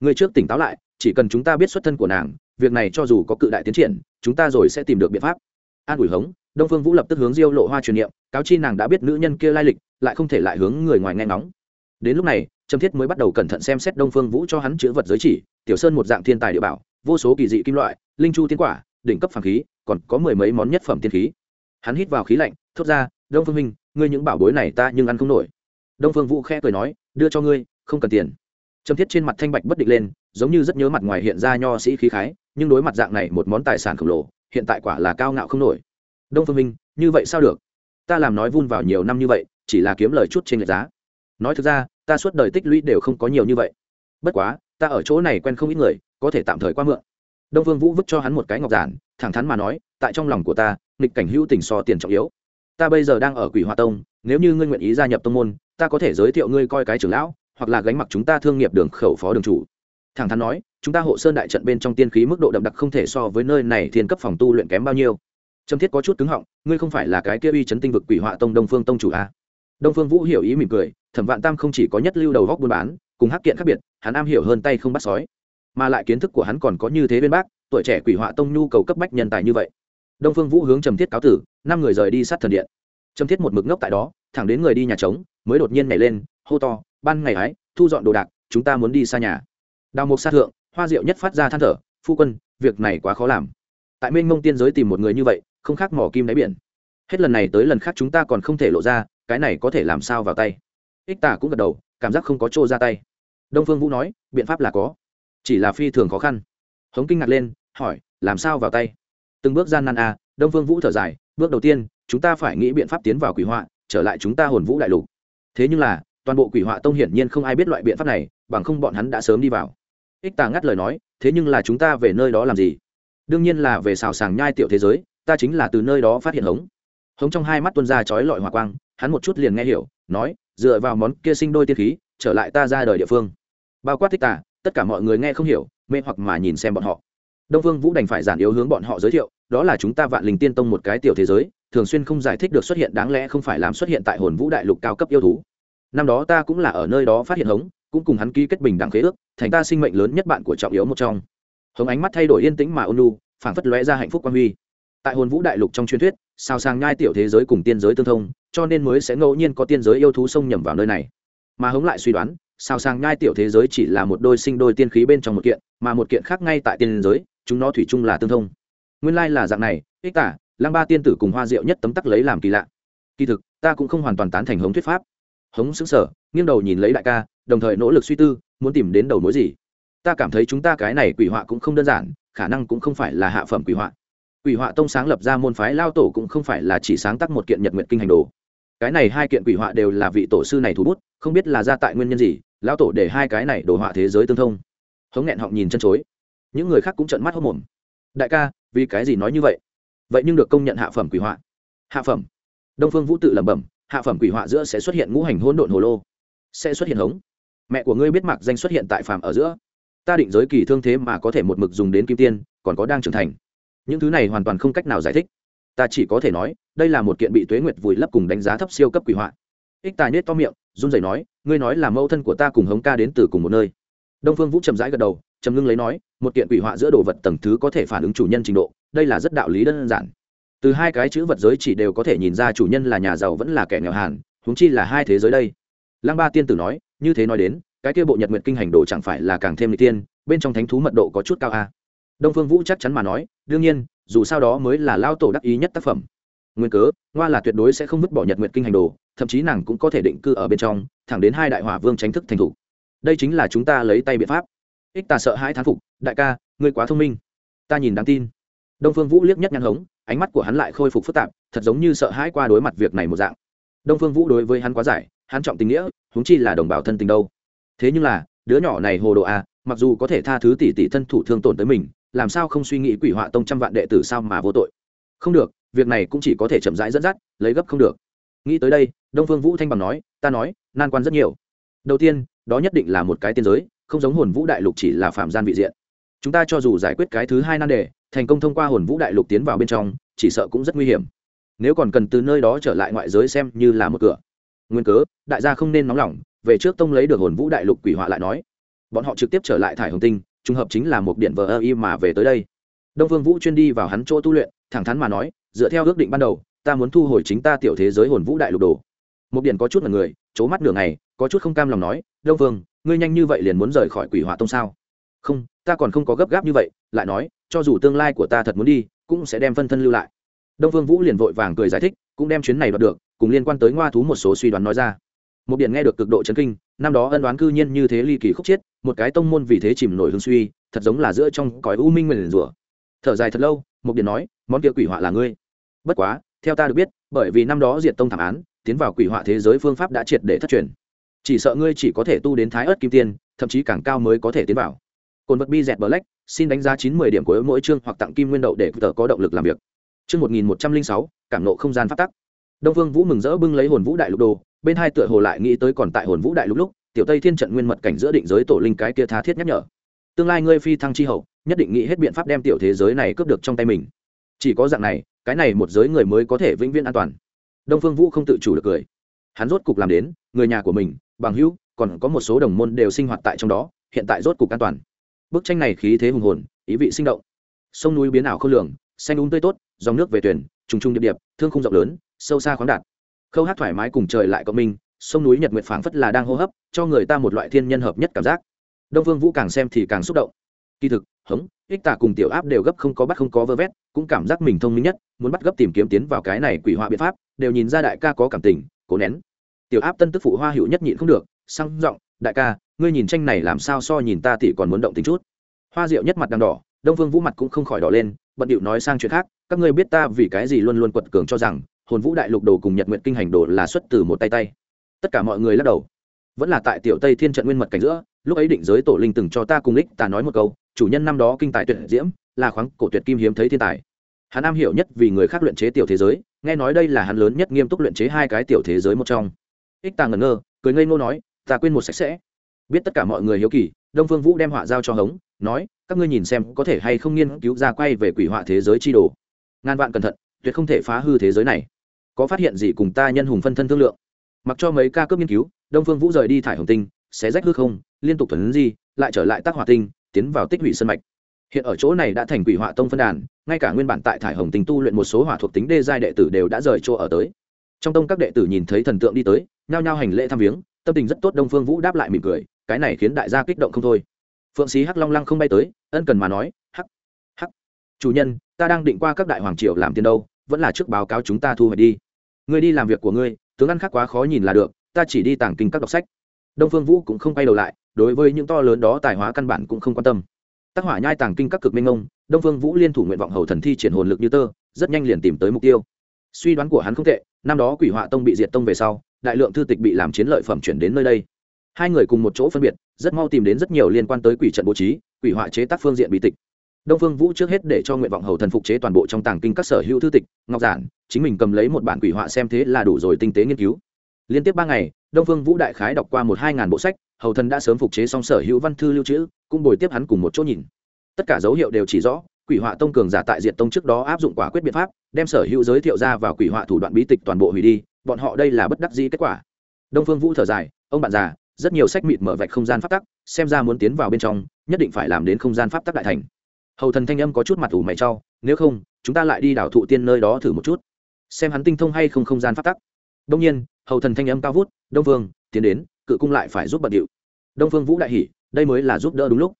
S1: Người trước tỉnh táo lại chỉ cần chúng ta biết xuất thân của nàng, việc này cho dù có cự đại tiến triển, chúng ta rồi sẽ tìm được biện pháp. An ủi hống, đông phương vũ lập tức hướng diêu lộ hoa truyền niệm, cáo chi nàng đã biết nữ nhân kia lai lịch, lại không thể lại hướng người ngoài nghe ngóng. Đến lúc này, trầm thiết mới bắt đầu cẩn thận xem xét đông phương vũ cho hắn chữ vật giới chỉ, tiểu sơn một dạng thiên tài địa bảo, vô số kỳ dị kim loại, linh chu tiến quả, đỉnh cấp phàm khí, còn có mười mấy món nhất phẩm tiên khí. Hắn hít vào khí lạnh, thốt ra, đông phương minh, ngươi những bảo bối này ta nhưng ăn không nổi. Đông phương vũ khẽ cười nói, đưa cho ngươi, không cần tiền. Trầm thiết trên mặt thanh bạch bất định lên giống như rất nhớ mặt ngoài hiện ra nho sĩ khí khái, nhưng đối mặt dạng này một món tài sản khổng lồ, hiện tại quả là cao ngạo không nổi. Đông phương minh, như vậy sao được? Ta làm nói vun vào nhiều năm như vậy, chỉ là kiếm lời chút trên lệch giá. Nói thực ra, ta suốt đời tích lũy đều không có nhiều như vậy. Bất quá, ta ở chỗ này quen không ít người, có thể tạm thời qua mượn. Đông phương vũ vứt cho hắn một cái ngọc giản, thẳng thắn mà nói, tại trong lòng của ta, nghịch cảnh hữu tình so tiền trọng yếu. Ta bây giờ đang ở quỷ hoa tông, nếu như ngươi nguyện ý gia nhập tông môn, ta có thể giới thiệu ngươi coi cái trưởng lão, hoặc là gánh mặc chúng ta thương nghiệp đường khẩu phó đường chủ thẳng thắn nói, chúng ta hộ sơn đại trận bên trong tiên khí mức độ đậm đặc không thể so với nơi này thiên cấp phòng tu luyện kém bao nhiêu. Trầm thiết có chút cứng họng, ngươi không phải là cái kia uy chấn tinh vực quỷ họa tông đông phương tông chủ a đông phương vũ hiểu ý mỉm cười, thẩm vạn tam không chỉ có nhất lưu đầu góc buôn bán, cùng hắc kiện khác biệt, hắn am hiểu hơn tay không bắt sói. Mà lại kiến thức của hắn còn có như thế bên bác, tuổi trẻ quỷ họa tông nhu cầu cấp bách nhân tài như vậy. Đông phương vũ hướng trầm thiết cáo tử, năm người rời đi sát thần điện. Trầm thiết một mực ngốc tại đó, thẳng đến người đi nhà trống, mới đột nhiên nhảy lên, hô to, ban ngày ái, thu dọn đồ đạc, chúng ta muốn đi xa nhà đào mục sát thượng hoa diệu nhất phát ra than thở phu quân việc này quá khó làm. Tại mênh mông tiên giới tìm một người như vậy không khác mỏ kim đáy biển. Hết lần này tới lần khác chúng ta còn không thể lộ ra cái này có thể làm sao vào tay? Ích tả cũng gật đầu cảm giác không có chỗ ra tay. Đông phương vũ nói biện pháp là có chỉ là phi thường khó khăn. Hống kinh ngạc lên hỏi làm sao vào tay? Từng bước gian nan a à, đông phương vũ thở dài bước đầu tiên chúng ta phải nghĩ biện pháp tiến vào quỷ họa trở lại chúng ta hồn vũ đại lục. Thế nhưng là toàn bộ quỷ họa tông hiển nhiên không ai biết loại biện pháp này bằng không bọn hắn đã sớm đi vào ích tà ngắt lời nói, thế nhưng là chúng ta về nơi đó làm gì? Đương nhiên là về xào sàng nhai tiểu thế giới, ta chính là từ nơi đó phát hiện hống. Hống trong hai mắt tuân ra chói lọi hỏa quang, hắn một chút liền nghe hiểu, nói, dựa vào món kia sinh đôi tiên khí, trở lại ta ra đời địa phương. Bao quát thích tà, tất cả mọi người nghe không hiểu, mê hoặc mà nhìn xem bọn họ. Đông vương vũ đành phải giản yếu hướng bọn họ giới thiệu, đó là chúng ta vạn linh tiên tông một cái tiểu thế giới, thường xuyên không giải thích được xuất hiện, đáng lẽ không phải làm xuất hiện tại hồn vũ đại lục cao cấp yêu thú. Năm đó ta cũng là ở nơi đó phát hiện hống cũng cùng hắn ký kết bình đẳng khế ước, thành ta sinh mệnh lớn nhất bạn của trọng yếu một trong. Hống ánh mắt thay đổi yên tĩnh mà ôn lu phảng phất lóe ra hạnh phúc quan huy. Tại hồn vũ đại lục trong truyền thuyết sao sang nhai tiểu thế giới cùng tiên giới tương thông, cho nên mới sẽ ngẫu nhiên có tiên giới yêu thú xông nhầm vào nơi này. Mà hống lại suy đoán sao sang nhai tiểu thế giới chỉ là một đôi sinh đôi tiên khí bên trong một kiện, mà một kiện khác ngay tại tiên giới, chúng nó thủy chung là tương thông. Nguyên lai là dạng này, ích tả, lăng ba tiên tử cùng hoa diệu nhất tấm tắc lấy làm kỳ lạ. Kỳ thực, ta cũng không hoàn toàn tán thành hống thuyết pháp. Hống xứng sở nghiêng đầu nhìn lấy đại ca đồng thời nỗ lực suy tư, muốn tìm đến đầu mối gì. Ta cảm thấy chúng ta cái này quỷ họa cũng không đơn giản, khả năng cũng không phải là hạ phẩm quỷ họa. Quỷ họa tông sáng lập ra môn phái lao tổ cũng không phải là chỉ sáng tác một kiện nhật nguyện kinh hành đồ. Cái này hai kiện quỷ họa đều là vị tổ sư này thủ bút, không biết là ra tại nguyên nhân gì, lao tổ để hai cái này đồ họa thế giới tương thông. Hống nghẹn họng nhìn chân chối. Những người khác cũng trợn mắt hốc mồm. Đại ca, vì cái gì nói như vậy? Vậy nhưng được công nhận hạ phẩm quỷ họa. Hạ phẩm. Đông phương vũ tự lẩm bẩm, hạ phẩm quỷ họa giữa sẽ xuất hiện ngũ hành hỗn độn hồ lô. Sẽ xuất hiện hống mẹ của ngươi biết mặc danh xuất hiện tại phàm ở giữa. Ta định giới kỳ thương thế mà có thể một mực dùng đến kim tiên, còn có đang trưởng thành. Những thứ này hoàn toàn không cách nào giải thích. Ta chỉ có thể nói, đây là một kiện bị tuế nguyệt vùi lấp cùng đánh giá thấp siêu cấp quỷ họa. Ích tài nết to miệng, run rẩy nói, ngươi nói là mẫu thân của ta cùng hống ca đến từ cùng một nơi. Đông phương vũ chậm rãi gật đầu chầm ngưng lấy nói, một kiện quỷ họa giữa đồ vật tầng thứ có thể phản ứng chủ nhân trình độ, đây là rất đạo lý đơn giản. Từ hai cái chữ vật giới chỉ đều có thể nhìn ra chủ nhân là nhà giàu vẫn là kẻ nghèo hàn huống chi là hai thế giới đây. Lăng ba tiên tử nói như thế nói đến, cái kia bộ nhật nguyệt kinh hành đồ chẳng phải là càng thêm n tiên, bên trong thánh thú mật độ có chút cao a. À. đông phương vũ chắc chắn mà nói, đương nhiên, dù sao đó mới là lao tổ đắc ý nhất tác phẩm. Nguyên cớ ngoa là tuyệt đối sẽ không vứt bỏ nhật nguyệt kinh hành đồ, thậm chí nàng cũng có thể định cư ở bên trong, thẳng đến hai đại hỏa vương tránh thức thành thủ. Đây chính là chúng ta lấy tay biện pháp. Ích ta sợ hãi thán phục, đại ca, ngươi quá thông minh. Ta nhìn đáng tin. Đông phương vũ liếc nhất nhăn hống, ánh mắt của hắn lại khôi phục phức tạp, thật giống như sợ hãi qua đối mặt việc này một dạng. Đông phương vũ đối với hắn quá giải hắn trọng tình nghĩa huống chi là đồng bào thân tình đâu. Thế nhưng là đứa nhỏ này hồ đồ à, mặc dù có thể tha thứ tỷ tỷ thân thủ thương tổn tới mình làm sao không suy nghĩ quỷ họa tông trăm vạn đệ tử sao mà vô tội? Không được việc này cũng chỉ có thể chậm rãi dẫn dắt lấy gấp không được. Nghĩ tới đây đông phương vũ thanh bằng nói ta nói nan quan rất nhiều. Đầu tiên đó nhất định là một cái tiên giới không giống hồn vũ đại lục chỉ là phạm gian vị diện. Chúng ta cho dù giải quyết cái thứ hai nan đề thành công thông qua hồn vũ đại lục tiến vào bên trong chỉ sợ cũng rất nguy hiểm. Nếu còn cần từ nơi đó trở lại ngoại giới xem như là một cửa nguyên cớ, đại gia không nên nóng lòng, về trước tông lấy được hồn vũ đại lục quỷ họa lại nói. Bọn họ trực tiếp trở lại thải hồng tinh, trùng hợp chính là một điện vờ ơ y mà về tới đây. Đông vương vũ chuyên đi vào hắn chỗ tu luyện, thẳng thắn mà nói, dựa theo ước định ban đầu, ta muốn thu hồi chính ta tiểu thế giới hồn vũ đại lục đồ. Một điện có chút là người c mắt nửa ngày, có chút không cam lòng nói, đông vương, ngươi nhanh như vậy liền muốn rời khỏi quỷ họa tông sao? Không, ta còn không có gấp gáp như vậy, lại nói, cho dù tương lai của ta thật muốn đi, cũng sẽ đem phân thân lưu lại. Đông vương vũ liền vội vàng cười giải thích, cũng đem chuyến này đoạt được cùng liên quan tới ngoa thú một số suy đoán nói ra. Một điện nghe được cực độ chấn kinh, năm đó ân đoán cư nhiên như thế ly kỳ khúc chiết một cái tông môn vì thế chìm nổi hương suy, thật giống là giữa trong cõi u minh nguyền rủa. Thở dài thật lâu một điện nói, món kia quỷ họa là ngươi. Bất quá, theo ta được biết, bởi vì năm đó diệt tông thảm án, tiến vào quỷ họa thế giới phương pháp đã triệt để thất truyền. Chỉ sợ ngươi chỉ có thể tu đến thái ớt kim tiên, thậm chí càng cao mới có thể tiến vào. Cồn vật bi dẹt black, xin đánh giá chín mươi điểm của mỗi chương hoặc tặng kim nguyên đậu để tờ có động lực làm việc. Chương một nghìn một trăm linh sáu, cảm nộ không gian phát tắc đông phương vũ mừng rỡ bưng lấy hồn vũ đại lục đồ, bên hai tựa hồ lại nghĩ tới còn tại hồn vũ đại lục lúc, tiểu tây thiên trận nguyên mật cảnh giữa định giới tổ linh cái kia tha thiết nhắc nhở. Tương lai ngươi phi thăng chi hậu, nhất định nghĩ hết biện pháp đem tiểu thế giới này cướp được trong tay mình. Chỉ có dạng này, cái này một giới người mới có thể vĩnh viễn an toàn. Đông phương vũ không tự chủ được cười. Hắn rốt cục làm đến, người nhà của mình, bằng hữu, còn có một số đồng môn đều sinh hoạt tại trong đó, hiện tại rốt cục an toàn. Bức tranh này khí thế hùng hồn, ý vị sinh động. Sông núi biến ảo khôn lường, xanh đúng tươi tốt, dòng nước về tuyển trùng trùng điệp điệp, thương không rộng lớn sâu xa khoáng đạt. Khâu hát thoải mái cùng trời lại cộng minh, sông núi nhật nguyệt phảng phất là đang hô hấp, cho người ta một loại thiên nhân hợp nhất cảm giác. Đông phương vũ càng xem thì càng xúc động. Kỳ thực, hống, ích tả cùng tiểu áp đều gấp không có bắt không có vơ vét, cũng cảm giác mình thông minh nhất, muốn bắt gấp tìm kiếm tiến vào cái này quỷ họa biện pháp, đều nhìn ra đại ca có cảm tình, cố nén. Tiểu áp tân tức phụ hoa hữu nhất nhịn không được, sang giọng, đại ca, ngươi nhìn tranh này làm sao so nhìn ta tỷ còn muốn động tính chút. Hoa diệu nhất mặt đang đỏ, đông phương vũ mặt cũng không khỏi đỏ lên, bận điệu nói sang chuyện khác, các ngươi biết ta vì cái gì luôn luôn quật cường cho rằng hồn vũ đại lục đồ cùng nhật nguyện kinh hành đồ là xuất từ một tay tay. Tất cả mọi người lắc đầu. Vẫn là tại tiểu tây thiên trận nguyên mật cảnh giữa, lúc ấy định giới tổ linh từng cho ta cùng ích, ta nói một câu, chủ nhân năm đó kinh tài tuyệt diễm, là khoáng cổ tuyệt kim hiếm thấy thiên tài. Hắn am hiểu nhất vì người khác luyện chế tiểu thế giới, nghe nói đây là hắn lớn nhất nghiêm túc luyện chế hai cái tiểu thế giới một trong. Ích ta ngẩn ngơ, cười ngây ngô nói, ta quên một sạch sẽ. Biết tất cả mọi người hiếu kỳ, đông phương vũ đem họa giao cho hống, nói, các ngươi nhìn xem có thể hay không nghiên cứu ra quay về quỷ họa thế giới chi đồ. Ngàn vạn cẩn thận, tuyệt không thể phá hư thế giới này có phát hiện gì cùng ta nhân hùng phân thân thương lượng? Mặc cho mấy ca cướp nghiên cứu, đông phương vũ rời đi thải hồng tinh, xé rách hư không, liên tục thuần di, lại trở lại tác hỏa tinh, tiến vào tích hủy sân mạch. Hiện ở chỗ này đã thành quỷ họa tông phân đàn, ngay cả nguyên bản tại thải hồng tinh tu luyện một số hỏa thuộc tính đê giai đệ tử đều đã rời chỗ ở tới. Trong tông các đệ tử nhìn thấy thần tượng đi tới, nhao nhao hành lễ thăm viếng, tâm tình rất tốt đông phương vũ đáp lại mỉm cười, cái này khiến đại gia kích động không thôi. Phượng sĩ hắc long lăng không bay tới, ân cần mà nói, hắc hắc, chủ nhân, ta đang định qua các đại hoàng triều làm tiền đâu vẫn là trước báo cáo chúng ta thu hồi đi. Ngươi đi làm việc của ngươi, tướng ăn khác quá khó nhìn là được, ta chỉ đi tàng kinh các đọc sách. Đông phương vũ cũng không quay đầu lại, đối với những to lớn đó tài hóa căn bản cũng không quan tâm. Tác hỏa nhai tàng kinh các cực minh ông, đông phương vũ liên thủ nguyện vọng hầu thần thi triển hồn lực như tơ, rất nhanh liền tìm tới mục tiêu. Suy đoán của hắn không tệ, năm đó quỷ họa tông bị diệt tông về sau, đại lượng thư tịch bị làm chiến lợi phẩm chuyển đến nơi đây. Hai người cùng một chỗ phân biệt, rất mau tìm đến rất nhiều liên quan tới quỷ trận bố trí, quỷ họa chế tác phương diện bí tịch đông phương vũ trước hết để cho nguyện vọng hầu thần phục chế toàn bộ trong tàng kinh các sở hữu thư tịch, ngọc giản, chính mình cầm lấy một bản quỷ họa xem thế là đủ rồi tinh tế nghiên cứu. Liên tiếp ba ngày, đông phương vũ đại khái đọc qua một hai ngàn bộ sách, hầu thần đã sớm phục chế xong sở hữu văn thư lưu trữ, cũng bồi tiếp hắn cùng một chỗ nhìn. Tất cả dấu hiệu đều chỉ rõ, quỷ họa tông cường giả tại diện tông trước đó áp dụng quả quyết biện pháp, đem sở hữu giới thiệu ra vào quỷ họa thủ đoạn bí tịch toàn bộ hủy đi, bọn họ đây là bất đắc dĩ kết quả. Đông phương vũ thở dài, ông bạn già, rất nhiều sách mịt mở vạch không gian pháp tắc, xem ra muốn tiến vào bên trong, nhất định phải làm đến không gian pháp tắc đại thành hầu thần thanh âm có chút mặt ủ mày trao, nếu không chúng ta lại đi đảo thụ tiên nơi đó thử một chút. Xem hắn tinh thông hay không không gian pháp tắc. Đông nhiên hầu thần thanh âm cao vút đông vương tiến đến cự cung lại phải giúp bận điệu. Đông phương vũ đại hỉ đây mới là giúp đỡ đúng lúc.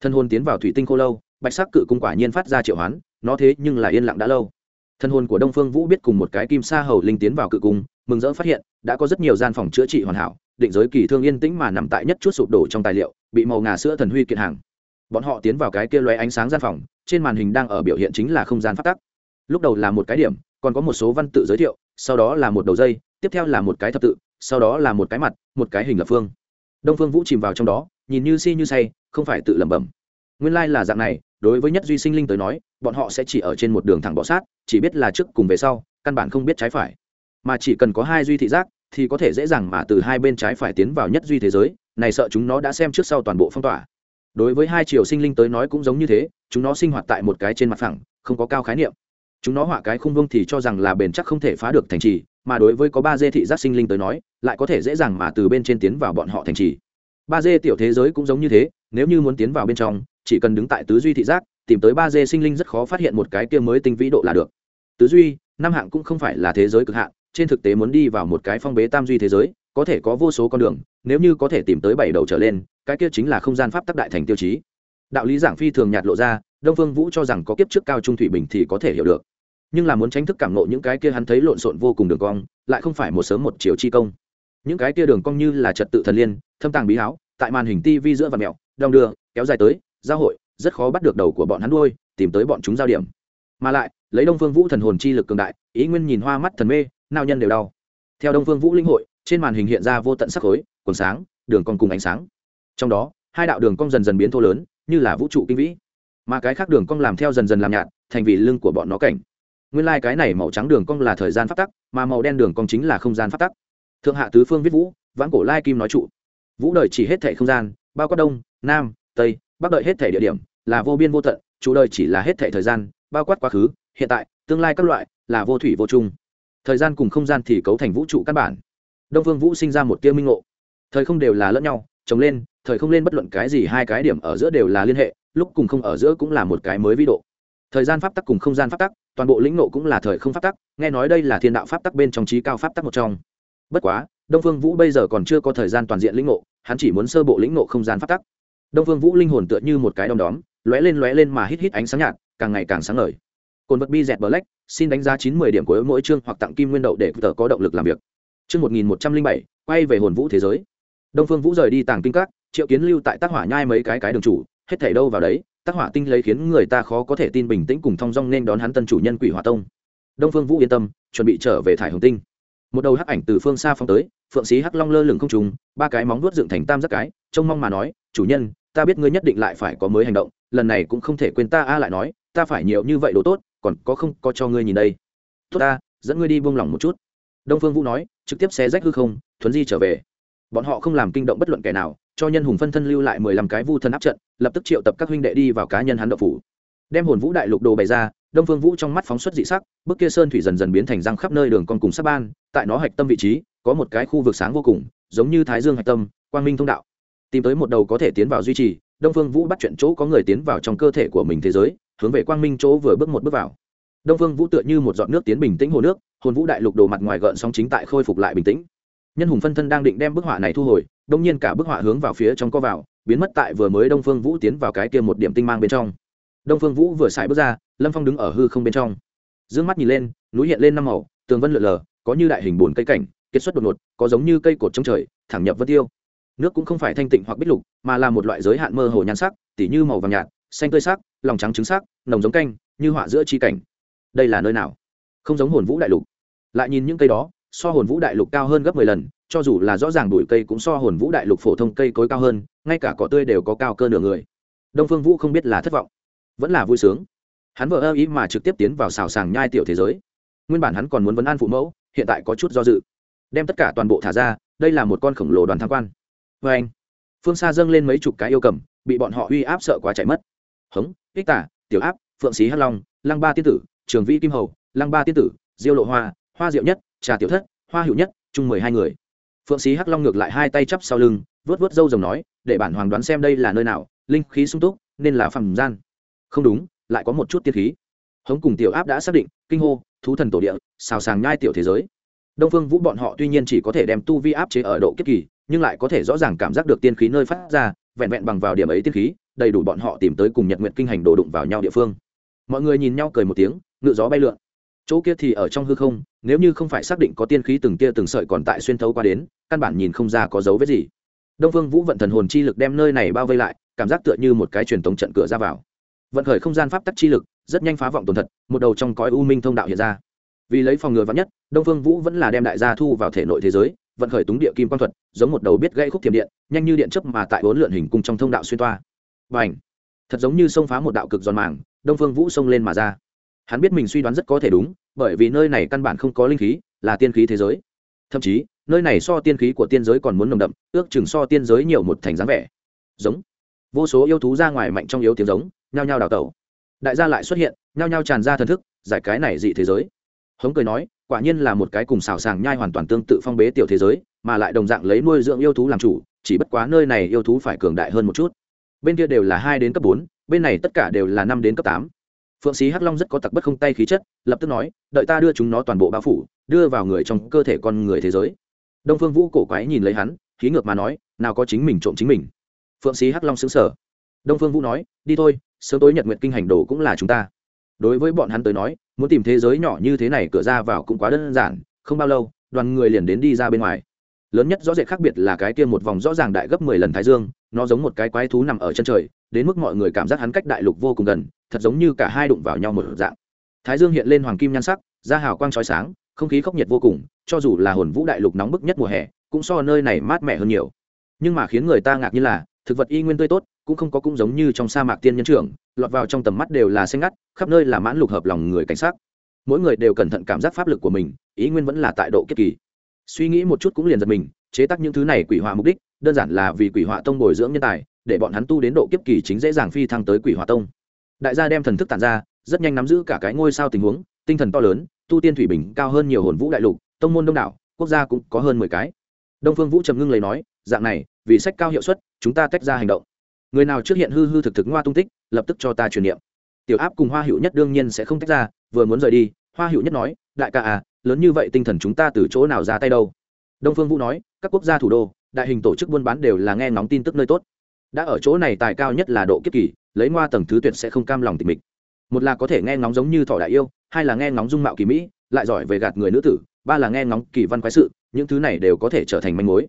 S1: Thân hồn tiến vào thủy tinh cô lâu bạch sắc cự cung quả nhiên phát ra triệu hoán nó thế nhưng là yên lặng đã lâu. Thân hồn của đông phương vũ biết cùng một cái kim sa hầu linh tiến vào cự cung mừng rỡ phát hiện đã có rất nhiều gian phòng chữa trị hoàn hảo định giới kỳ thương yên tĩnh mà nằm tại nhất chút sụp đổ trong tài liệu bị màu ngà sữa thần huy kiện hàng bọn họ tiến vào cái kia lóe ánh sáng gian phòng, trên màn hình đang ở biểu hiện chính là không gian phát tắc. Lúc đầu là một cái điểm, còn có một số văn tự giới thiệu, sau đó là một đầu dây, tiếp theo là một cái thập tự, sau đó là một cái mặt, một cái hình lập phương. Đông phương vũ chìm vào trong đó, nhìn như si như say, không phải tự lẩm bẩm. Nguyên lai、like、là dạng này, đối với nhất duy sinh linh tới nói, bọn họ sẽ chỉ ở trên một đường thẳng bỏ sát, chỉ biết là trước cùng về sau, căn bản không biết trái phải. Mà chỉ cần có hai duy thị giác, thì có thể dễ dàng mà từ hai bên trái phải tiến vào nhất duy thế giới, này sợ chúng nó đã xem trước sau toàn bộ phong tỏa đối với hai chiều sinh linh tới nói cũng giống như thế, chúng nó sinh hoạt tại một cái trên mặt phẳng, không có cao khái niệm. Chúng nó họa cái khung vông thì cho rằng là bền chắc không thể phá được thành trì, mà đối với có ba dê thị giác sinh linh tới nói, lại có thể dễ dàng mà từ bên trên tiến vào bọn họ thành trì. Ba dê tiểu thế giới cũng giống như thế, nếu như muốn tiến vào bên trong, chỉ cần đứng tại tứ duy thị giác, tìm tới ba dê sinh linh rất khó phát hiện một cái kia mới tinh vĩ độ là được. Tứ duy, năm hạng cũng không phải là thế giới cực hạn, trên thực tế muốn đi vào một cái phong bế tam duy thế giới, có thể có vô số con đường, nếu như có thể tìm tới bảy đầu trở lên cái kia chính là không gian pháp tắc đại thành tiêu chí. Đạo lý giảng phi thường nhạt lộ ra, đông phương vũ cho rằng có kiếp trước cao trung thủy bình thì có thể hiểu được. Nhưng là muốn tránh thức cảm nộ những cái kia hắn thấy lộn xộn vô cùng đường cong, lại không phải một sớm một chiều chi công. Những cái kia đường cong như là trật tự thần liên, thâm tàng bí háo tại màn hình tv giữa và mẹo, đong đưa, kéo dài tới, giao hội, rất khó bắt được đầu của bọn hắn đuôi, tìm tới bọn chúng giao điểm. Mà lại, lấy đông phương vũ thần hồn chi lực cường đại, ý nguyên nhìn hoa mắt thần mê nao nhân đều đau. Theo đông phương vũ linh hội, trên màn hình hiện ra vô tận sắc khối, quần sáng, đường cong cùng ánh sáng trong đó, hai đạo đường cong dần dần biến thô lớn, như là vũ trụ kinh vĩ. Mà cái khác đường cong làm theo dần dần làm nhạt, thành vì lưng của bọn nó cảnh. Nguyên lai、like、cái này màu trắng đường cong là thời gian phát tắc, mà màu đen đường cong chính là không gian phát tắc. Thượng hạ tứ phương viết vũ vãn cổ lai kim nói trụ. Vũ đời chỉ hết thể không gian, bao quát đông, nam, tây, bắc đợi hết thể địa điểm, là vô biên vô tận, chủ đời chỉ là hết thể thời gian, bao quát quá khứ, hiện tại, tương lai các loại, là vô thủy vô chung. Thời gian cùng không gian thì cấu thành vũ trụ căn bản. Đông phương vũ sinh ra một tiêu minh ngộ. Thời không đều là lẫn nhau trồng lên, thời không lên bất luận cái gì, hai cái điểm ở giữa đều là liên hệ, lúc cùng không ở giữa cũng là một cái mới vĩ độ thời gian pháp tắc cùng không gian pháp tắc, toàn bộ lĩnh nộ cũng là thời không pháp tắc, nghe nói đây là thiên đạo pháp tắc bên trong trí cao pháp tắc một trong. Bất quá, đông phương vũ bây giờ còn chưa có thời gian toàn diện lĩnh nộ hắn chỉ muốn sơ bộ lĩnh nộ không gian pháp tắc. Đông phương vũ linh hồn tựa như một cái đom đóm, lóe lên lóe lên mà hít hít ánh sáng nhạt, càng ngày càng sáng ngời. Cồn vật bi dẹt black, xin đánh giá chín mươi điểm của mỗi chương hoặc tặng kim nguyên đậu để tờ có động lực làm việc. Chương một nghìn một trăm linh bảy, quay về hồn vũ thế giới đông phương vũ rời đi tàng kinh các, triệu kiến lưu tại tác hỏa nhai mấy cái cái đường chủ, hết thảy đâu vào đấy tác hỏa tinh lấy khiến người ta khó có thể tin bình tĩnh cùng thong dong nên đón hắn tân chủ nhân quỷ hỏa tông. Đông phương vũ yên tâm, chuẩn bị trở về thải hồng tinh. Một đầu hắc ảnh từ phương xa phong tới, phượng sĩ hắc long lơ lửng không trùng ba cái móng vuốt dựng thành tam giác cái, trông mong mà nói, chủ nhân, ta biết ngươi nhất định lại phải có mới hành động, lần này cũng không thể quên ta a lại nói, ta phải nhiều như vậy đồ tốt, còn có không có cho ngươi nhìn đây. Tốt ta, dẫn ngươi đi buông lỏng một chút. Đông phương vũ nói, trực tiếp xé rách hư không, thuấn di trở về bọn họ không làm kinh động bất luận kẻ nào, cho nhân hùng phân thân lưu lại mười lăm cái vu thân áp trận, lập tức triệu tập các huynh đệ đi vào cá nhân hắn độc phủ. Đem hồn vũ đại lục đồ bày ra, đông phương vũ trong mắt phóng xuất dị sắc bức kia sơn thủy dần dần biến thành răng khắp nơi đường con cùng sắp ban, tại nó hạch tâm vị trí, có một cái khu vực sáng vô cùng, giống như thái dương hạch tâm, quang minh thông đạo. Tìm tới một đầu có thể tiến vào duy trì, đông phương vũ bắt chuyện chỗ có người tiến vào trong cơ thể của mình thế giới, hướng về quang minh chỗ vừa bước một bước vào. Đông phương vũ tựa như một giọt nước tiến bình tĩnh hồ nước, hồn vũ đại lục đồ mặt ngoài gợn sóng chính tại khôi phục lại bình tĩnh nhân hùng phân thân đang định đem bức họa này thu hồi đông nhiên cả bức họa hướng vào phía trong co vào, biến mất tại vừa mới đông phương vũ tiến vào cái kia một điểm tinh mang bên trong. Đông phương vũ vừa xài bước ra, lâm phong đứng ở hư không bên trong. D ư ơ n g mắt nhìn lên, núi hiện lên năm màu, tường vân lượn lờ, có như đại hình bồn cây cảnh, kết xuất đột ngột, có giống như cây cột trong trời, thẳng nhập vân tiêu. Nước cũng không phải thanh tịnh hoặc bích lục, mà là một loại giới hạn mơ hồ nhan sắc, tỉ như màu vàng nhạt, xanh tươi sắc, lòng trắng trứng sắc, nồng giống canh, như họa giữa chi cảnh. Đây là nơi nào? Không giống hồn vũ đại lục. Lại nhìn những cây đó so hồn vũ đại lục cao hơn gấp mười lần, cho dù là rõ ràng bụi cây cũng so hồn vũ đại lục phổ thông cây cối cao hơn, ngay cả cỏ tươi đều có cao cơ nửa người. Đông phương vũ không biết là thất vọng, vẫn là vui sướng. Hắn vợ ơ ý mà trực tiếp tiến vào xào sàng nhai tiểu thế giới. Nguyên bản hắn còn muốn vấn an phụ mẫu, hiện tại có chút do dự. Đem tất cả toàn bộ thả ra, đây là một con khổng lồ đoàn tham quan. Vê anh, phương xa dâng lên mấy chục cái yêu cầm, bị bọn họ uy áp sợ quá chạy mất. Hống, ích tả, tiểu áp, phượng xí hắc long, lăng ba tiên tử, trường vĩ kim hầu, lăng ba tiên tử, diêu lộ hoa hoa diệu nhất trà tiểu thất, hoa hữu nhất, chung mười hai người. Phượng sĩ hắc long ngược lại hai tay chắp sau lưng vớt vớt râu rồng nói, để bản hoàng đoán xem đây là nơi nào, linh khí sung túc, nên là phẩm gian. Không đúng, lại có một chút tiên khí. Hống cùng tiểu áp đã xác định, kinh hô, thú thần tổ địa, xào sàng nhai tiểu thế giới. Đông phương vũ bọn họ tuy nhiên chỉ có thể đem tu vi áp chế ở độ kiếp kỳ, nhưng lại có thể rõ ràng cảm giác được tiên khí nơi phát ra, vẹn vẹn bằng vào điểm ấy tiên khí, đầy đủ bọn họ tìm tới cùng nhật nguyện kinh hành đồ đụng vào nhau địa phương. Mọi người nhìn nhau cười một tiếng, ngựa gió bay lượn. Chỗ kia thì ở trong hư không nếu như không phải xác định có tiên khí từng tia từng sợi còn tại xuyên thấu qua đến, căn bản nhìn không ra có dấu vết gì. Đông phương vũ vận thần hồn chi lực đem nơi này bao vây lại, cảm giác tựa như một cái truyền thống trận cửa ra vào. Vận khởi không gian pháp tắc chi lực, rất nhanh phá vọng tồn thật, một đầu trong cõi u minh thông đạo hiện ra. Vì lấy phòng ngừa vắn nhất, đông phương vũ vẫn là đem đại gia thu vào thể nội thế giới, vận khởi túng địa kim quang thuật, giống một đầu biết gây khúc thiểm điện, nhanh như điện chấp mà tại bốn lượn hình cung trong thông đạo xuyên toa. Và ảnh thật giống như xông phá một đạo cực giòn màng, đông phương vũ xông lên mà ra hắn biết mình suy đoán rất có thể đúng, bởi vì nơi này căn bản không có linh khí, là tiên khí thế giới. Thậm chí, nơi này so tiên khí của tiên giới còn muốn nồng đậm, ước chừng so tiên giới nhiều một thành dáng vẻ. Giống. Vô số yêu thú ra ngoài mạnh trong yếu tiếng giống, nhao nhao đào tẩu. Đại gia lại xuất hiện, nhao nhao tràn ra thần thức, giải cái này dị thế giới. Hống cười nói, quả nhiên là một cái cùng xào sàng nhai hoàn toàn tương tự phong bế tiểu thế giới, mà lại đồng dạng lấy nuôi dưỡng yêu thú làm chủ, chỉ bất quá nơi này yêu thú phải cường đại hơn một chút. Bên kia đều là hai đến cấp bốn, bên này tất cả đều là năm đến cấp tám phượng sĩ hắc long rất có tặc bất không tay khí chất, lập tức nói, đợi ta đưa chúng nó toàn bộ bao phủ, đưa vào người trong cơ thể con người thế giới. Đông phương vũ cổ quái nhìn lấy hắn, khí ngược mà nói, nào có chính mình trộm chính mình. Phượng sĩ hắc long xứng sở đông phương vũ nói, đi thôi, sớm tối nhật nguyện kinh hành đồ cũng là chúng ta. Đối với bọn hắn tới nói, muốn tìm thế giới nhỏ như thế này cửa ra vào cũng quá đơn giản, không bao lâu, đoàn người liền đến đi ra bên ngoài lớn nhất rõ rệt khác biệt là cái kia một vòng rõ ràng đại gấp mười lần thái dương, nó giống một cái quái thú nằm ở chân trời, đến mức mọi người cảm giác hắn cách đại lục vô cùng gần, thật giống như cả hai đụng vào nhau một dạng. Thái dương hiện lên hoàng kim nhan sắc, da hào quang trói sáng, không khí khốc nhiệt vô cùng, cho dù là hồn vũ đại lục nóng bức nhất mùa hè, cũng so nơi này mát mẻ hơn nhiều. Nhưng mà khiến người ta ngạc như là, thực vật y nguyên tươi tốt, cũng không có cũng giống như trong sa mạc tiên nhân trưởng, lọt vào trong tầm mắt đều là xanh ngắt, khắp nơi là mãn lục hợp lòng người cảnh sát mỗi người đều cẩn thận cảm giác pháp lực của mình ý nguyên vẫn là tại độ kiếp kỳ suy nghĩ một chút cũng liền giật mình, chế tác những thứ này quỷ họa mục đích, đơn giản là vì quỷ họa tông bồi dưỡng nhân tài, để bọn hắn tu đến độ kiếp kỳ chính dễ dàng phi thăng tới quỷ họa tông. Đại gia đem thần thức tản ra, rất nhanh nắm giữ cả cái ngôi sao tình huống, tinh thần to lớn, tu tiên thủy bình cao hơn nhiều hồn vũ đại lục, tông môn đông đảo, quốc gia cũng có hơn mười cái. Đông phương vũ trầm ngưng lấy nói, dạng này, vì sách cao hiệu suất, chúng ta tách ra hành động. Người nào trước hiện hư hư thực thực ngoa tung tích, lập tức cho ta truyền niệm. Tiểu áp cùng hoa hữu nhất đương nhiên sẽ không tách ra, vừa muốn rời đi hoa hữu nhất nói, đại ca à lớn như vậy tinh thần chúng ta từ chỗ nào ra tay đâu? Đông phương vũ nói, các quốc gia thủ đô, đại hình tổ chức buôn bán đều là nghe ngóng tin tức nơi tốt. Đã ở chỗ này tài cao nhất là độ kiếp kỳ, lấy ngoa tầng thứ tuyệt sẽ không cam lòng tình mình một là có thể nghe ngóng giống như thọ đại yêu, hai là nghe ngóng dung mạo kỳ mỹ, lại giỏi về gạt người nữ tử, ba là nghe ngóng kỳ văn quái sự, những thứ này đều có thể trở thành manh mối.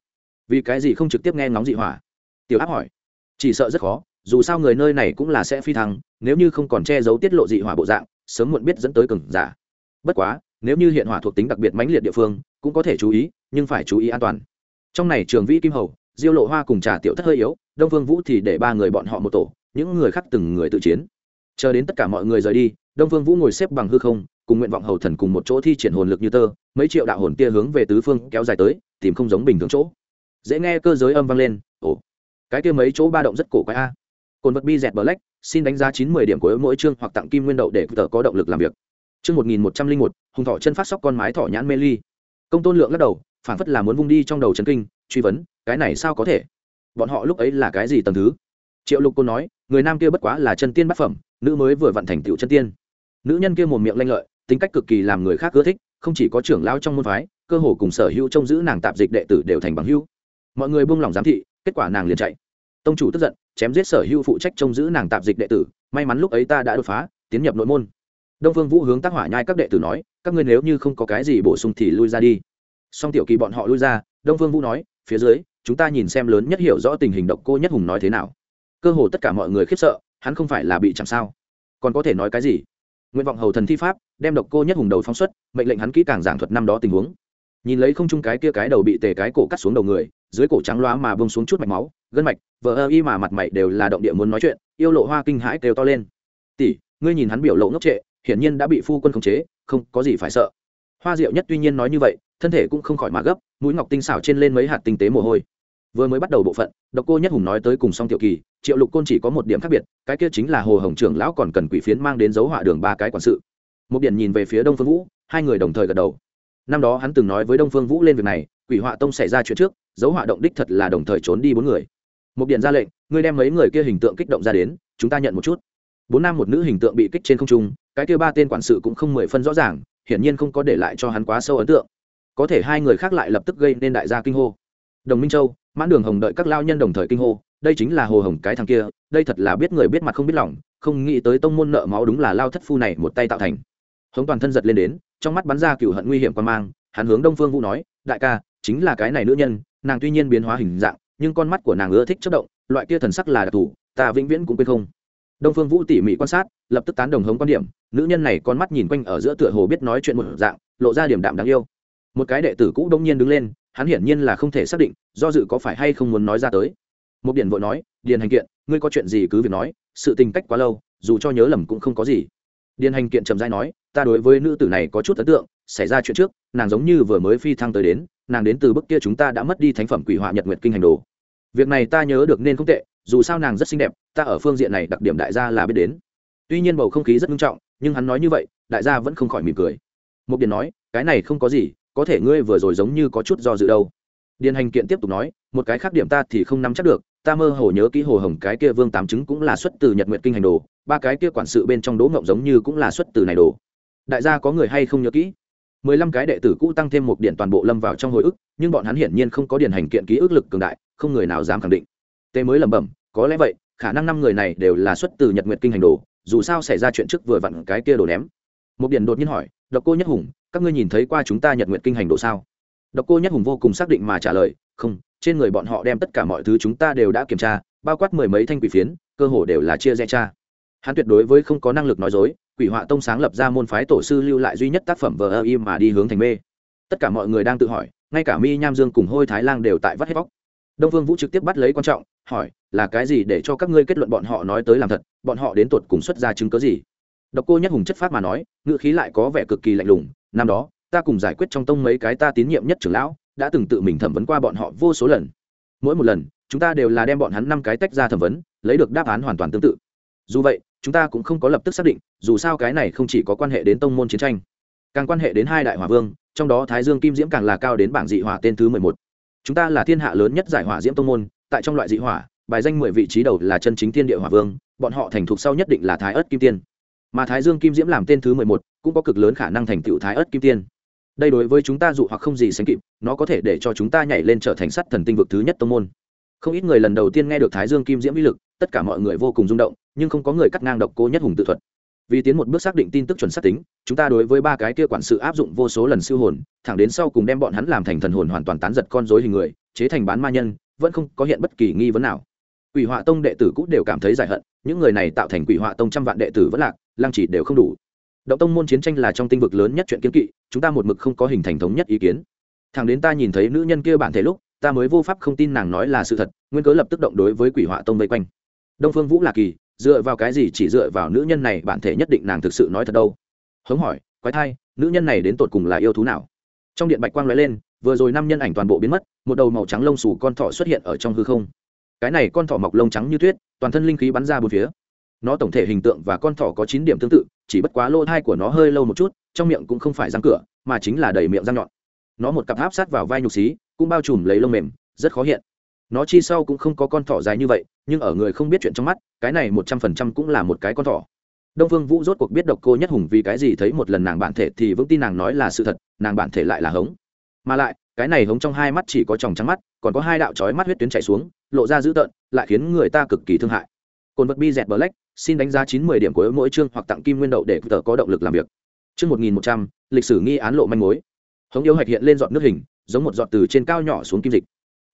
S1: Vì cái gì không trực tiếp nghe ngóng dị hỏa? Tiểu áp hỏi. Chỉ sợ rất khó, dù sao người nơi này cũng là sẽ phi thăng, nếu như không còn che giấu tiết lộ dị hỏa bộ dạng, sớm muộn biết dẫn tới cừng giả bất quá, nếu như hiện hỏa thuộc tính đặc biệt mãnh liệt địa phương, cũng có thể chú ý, nhưng phải chú ý an toàn. Trong này trường vĩ kim hầu, diêu lộ hoa cùng trà tiểu thất hơi yếu, đông vương vũ thì để ba người bọn họ một tổ, những người khác từng người tự chiến. Chờ đến tất cả mọi người rời đi, đông vương vũ ngồi xếp bằng hư không, cùng nguyện vọng hầu thần cùng một chỗ thi triển hồn lực như tơ, mấy triệu đạo hồn tia hướng về tứ phương kéo dài tới, tìm không giống bình thường chỗ. Dễ nghe cơ giới âm vang lên, ồ, cái kia mấy chỗ ba động rất cổ quái a. Cồn vật bi dẹt black, xin đánh giá chín mươi điểm của mỗi chương hoặc tặng kim nguyên đậu để tờ có động lực làm việc chương một nghìn một trăm linh một, hùng thọ chân phát sóc con mái thỏ nhãn mê ly. Công tôn lượng lắc đầu phản phất là muốn vung đi trong đầu chấn kinh, truy vấn, cái này sao có thể? Bọn họ lúc ấy là cái gì tầng thứ? Triệu lục cô nói, người nam kia bất quá là chân tiên bát phẩm, nữ mới vừa vận thành tiểu chân tiên. Nữ nhân kia mồm miệng lanh lợi, tính cách cực kỳ làm người khác ưa thích, không chỉ có trưởng lao trong môn phái, cơ hồ cùng sở hữu trông giữ nàng tạp dịch đệ tử đều thành bằng hữu. Mọi người buông lòng giám thị, kết quả nàng liền chạy. Tông chủ tức giận, chém giết sở hữu phụ trách trông giữ nàng tạp dịch đệ tử, may mắn lúc ấy ta đã đột phá, tiến nhập nội môn đông phương vũ hướng tác hỏa nhai các đệ tử nói, các ngươi nếu như không có cái gì bổ sung thì lui ra đi. Song tiểu kỳ bọn họ lui ra, đông phương vũ nói, phía dưới, chúng ta nhìn xem lớn nhất hiểu rõ tình hình độc cô nhất hùng nói thế nào. Cơ hồ tất cả mọi người khiếp sợ, hắn không phải là bị chẳng sao? Còn có thể nói cái gì? Nguyện vọng hầu thần thi pháp, đem độc cô nhất hùng đầu phóng xuất, mệnh lệnh hắn kỹ càng giảng thuật năm đó tình huống. Nhìn lấy không chung cái kia cái đầu bị tề cái cổ cắt xuống đầu người, dưới cổ trắng loá mà bông xuống chút mạch máu, gân mạch, vờ ơ y mà mặt mày đều là động địa muốn nói chuyện, yêu lộ hoa kinh hãi kêu to lên. Tỷ, ngươi nhìn hắn biểu lộ ngốc trệ hiển nhiên đã bị phu quân khống chế, không có gì phải sợ. Hoa diệu nhất tuy nhiên nói như vậy, thân thể cũng không khỏi mà gấp, mũi ngọc tinh xảo trên lên mấy hạt tinh tế mồ hôi. Vừa mới bắt đầu bộ phận, độc cô nhất hùng nói tới cùng song tiểu kỳ, triệu lục côn chỉ có một điểm khác biệt, cái kia chính là hồ hồng trưởng lão còn cần quỷ phiến mang đến dấu họa đường ba cái quản sự. Một điện nhìn về phía đông phương vũ, hai người đồng thời gật đầu. Năm đó hắn từng nói với đông phương vũ lên việc này, quỷ họa tông xảy ra chuyện trước, dấu họa động đích thật là đồng thời trốn đi bốn người. Một điện ra lệnh, ngươi đem mấy người kia hình tượng kích động ra đến, chúng ta nhận một chút. Bốn nam một nữ hình tượng bị kích trên không trung cái kia ba tên quản sự cũng không mười phân rõ ràng, hiển nhiên không có để lại cho hắn quá sâu ấn tượng. Có thể hai người khác lại lập tức gây nên đại gia kinh hô. Đồng minh châu, mãn đường hồng đợi các lao nhân đồng thời kinh hô, đây chính là hồ hồng cái thằng kia, đây thật là biết người biết mặt không biết lòng, không nghĩ tới tông môn nợ máu đúng là lao thất phu này một tay tạo thành. Hống toàn thân giật lên đến, trong mắt bắn ra cựu hận nguy hiểm quan mang, hắn hướng đông phương vũ nói, đại ca, chính là cái này nữ nhân, nàng tuy nhiên biến hóa hình dạng, nhưng con mắt của nàng ưa thích chất động, loại kia thần sắc là đặc thù, ta vĩnh viễn cũng quên không đông phương vũ tỉ mỉ quan sát, lập tức tán đồng hống quan điểm, nữ nhân này con mắt nhìn quanh ở giữa tựa hồ biết nói chuyện một dạng, lộ ra điểm đạm đáng yêu. Một cái đệ tử cũ đông nhiên đứng lên, hắn hiển nhiên là không thể xác định do dự có phải hay không muốn nói ra tới. Một điện vội nói, điền hành kiện, ngươi có chuyện gì cứ việc nói, sự tình cách quá lâu, dù cho nhớ lầm cũng không có gì. Điền hành kiện trầm dai nói, ta đối với nữ tử này có chút ấn tượng, xảy ra chuyện trước, nàng giống như vừa mới phi thăng tới đến, nàng đến từ bức kia chúng ta đã mất đi thánh phẩm quỷ họa nhật nguyệt kinh hành đồ việc này ta nhớ được nên không tệ, dù sao nàng rất xinh đẹp, ta ở phương diện này đặc điểm đại gia là biết đến. Tuy nhiên bầu không khí rất nghiêm trọng, nhưng hắn nói như vậy, đại gia vẫn không khỏi mỉm cười. Một điện nói, cái này không có gì, có thể ngươi vừa rồi giống như có chút do dự đâu. Điền hành kiện tiếp tục nói, một cái khác điểm ta thì không nắm chắc được, ta mơ hồ nhớ kỹ hồ hồng cái kia vương tám chứng cũng là xuất từ nhật nguyện kinh hành đồ, ba cái kia quản sự bên trong đố ngộng giống như cũng là xuất từ này đồ. Đại gia có người hay không nhớ kỹ? Mười lăm cái đệ tử cũ tăng thêm một điện toàn bộ lâm vào trong hồi ức, nhưng bọn hắn hiển nhiên không có điền hành kiện ký ức lực cường đại không người nào dám khẳng định. Tê mới lẩm bẩm, có lẽ vậy, khả năng năm người này đều là xuất từ nhật nguyện kinh hành đồ, dù sao xảy ra chuyện trước vừa vặn cái kia đồ ném. Một điện đột nhiên hỏi, độc cô nhất hùng, các ngươi nhìn thấy qua chúng ta nhật nguyện kinh hành đồ sao? Độc cô nhất hùng vô cùng xác định mà trả lời, không, trên người bọn họ đem tất cả mọi thứ chúng ta đều đã kiểm tra, bao quát mười mấy thanh quỷ phiến, cơ hồ đều là chia rẽ cha hắn tuyệt đối với không có năng lực nói dối, quỷ họa tông sáng lập ra môn phái tổ sư lưu lại duy nhất tác phẩm vờ ơ im mà đi hướng thành mê. Tất cả mọi người đang tự hỏi, ngay cả mi nham dương cùng hôi thái lang đều tại vắt hết vóc đông vương vũ trực tiếp bắt lấy quan trọng, hỏi, là cái gì để cho các ngươi kết luận bọn họ nói tới làm thật? Bọn họ đến tuột cùng xuất ra chứng cớ gì? Độc cô nhất hùng chất phát mà nói, ngữ khí lại có vẻ cực kỳ lạnh lùng, năm đó, ta cùng giải quyết trong tông mấy cái ta tín nhiệm nhất trưởng lão, đã từng tự mình thẩm vấn qua bọn họ vô số lần. Mỗi một lần, chúng ta đều là đem bọn hắn năm cái tách ra thẩm vấn, lấy được đáp án hoàn toàn tương tự. Dù vậy, chúng ta cũng không có lập tức xác định, dù sao cái này không chỉ có quan hệ đến tông môn chiến tranh, càng quan hệ đến hai đại hỏa vương, trong đó thái dương kim diễm càng là cao đến bảng dị hỏa tên thứ mười một chúng ta là thiên hạ lớn nhất giải hỏa diễm tông môn, tại trong loại dị hỏa, bài danh mười vị trí đầu là chân chính thiên địa hỏa vương, bọn họ thành thục sau nhất định là thái ớt kim tiên. Mà thái dương kim diễm làm tên thứ mười một, cũng có cực lớn khả năng thành tựu thái ớt kim tiên. Đây đối với chúng ta dụ hoặc không gì sánh kịp, nó có thể để cho chúng ta nhảy lên trở thành sắt thần tinh vực thứ nhất tông môn. Không ít người lần đầu tiên nghe được thái dương kim diễm uy lực, tất cả mọi người vô cùng rung động, nhưng không có người cắt ngang độc cố nhất hùng tự thuật vì tiến một bước xác định tin tức chuẩn xác tính, chúng ta đối với ba cái kia quản sự áp dụng vô số lần siêu hồn, thẳng đến sau cùng đem bọn hắn làm thành thần hồn hoàn toàn tán giật con dối hình người, chế thành bán ma nhân, vẫn không có hiện bất kỳ nghi vấn nào. Quỷ họa tông đệ tử cũng đều cảm thấy giải hận, những người này tạo thành quỷ họa tông trăm vạn đệ tử vẫn lạc, lăng chỉ đều không đủ. Động tông môn chiến tranh là trong tinh vực lớn nhất chuyện kiến kỵ, chúng ta một mực không có hình thành thống nhất ý kiến. Thẳng đến ta nhìn thấy nữ nhân kia bản thể lúc, ta mới vô pháp không tin nàng nói là sự thật, nguyên cớ lập tức động đối với quỷ họa tông vây quanh. Đông phương vũ là kỳ dựa vào cái gì chỉ dựa vào nữ nhân này, bản thể nhất định nàng thực sự nói thật đâu? Hống hỏi, quái thai, nữ nhân này đến tột cùng là yêu thú nào? Trong điện bạch quang nói lên, vừa rồi năm nhân ảnh toàn bộ biến mất, một đầu màu trắng lông xù con thỏ xuất hiện ở trong hư không. Cái này con thỏ mọc lông trắng như tuyết, toàn thân linh khí bắn ra bốn phía. Nó tổng thể hình tượng và con thỏ có chín điểm tương tự, chỉ bất quá lỗ thai của nó hơi lâu một chút, trong miệng cũng không phải răng cửa, mà chính là đầy miệng răng nhọn. Nó một cặp áp sát vào vai nhục xí cũng bao trùm lấy lông mềm, rất khó hiện nó chi sau cũng không có con thỏ dài như vậy, nhưng ở người không biết chuyện trong mắt, cái này một trăm phần trăm cũng là một cái con thỏ. Đông phương vũ rốt cuộc biết độc cô nhất hùng vì cái gì thấy một lần nàng bản thể thì vững tin nàng nói là sự thật, nàng bản thể lại là hống. Mà lại, cái này hống trong hai mắt chỉ có tròng trắng mắt, còn có hai đạo trói mắt huyết tuyến chảy xuống, lộ ra dữ tợn, lại khiến người ta cực kỳ thương hại. Cồn vật bi dẹt black, xin đánh giá chín mươi điểm của mỗi chương hoặc tặng kim nguyên đậu để tờ có động lực làm việc. Chương một nghìn một trăm, lịch sử nghi án lộ manh mối. Hống yếu hạch hiện lên giọt nước hình, giống một giọt từ trên cao nhỏ xuống kim dịch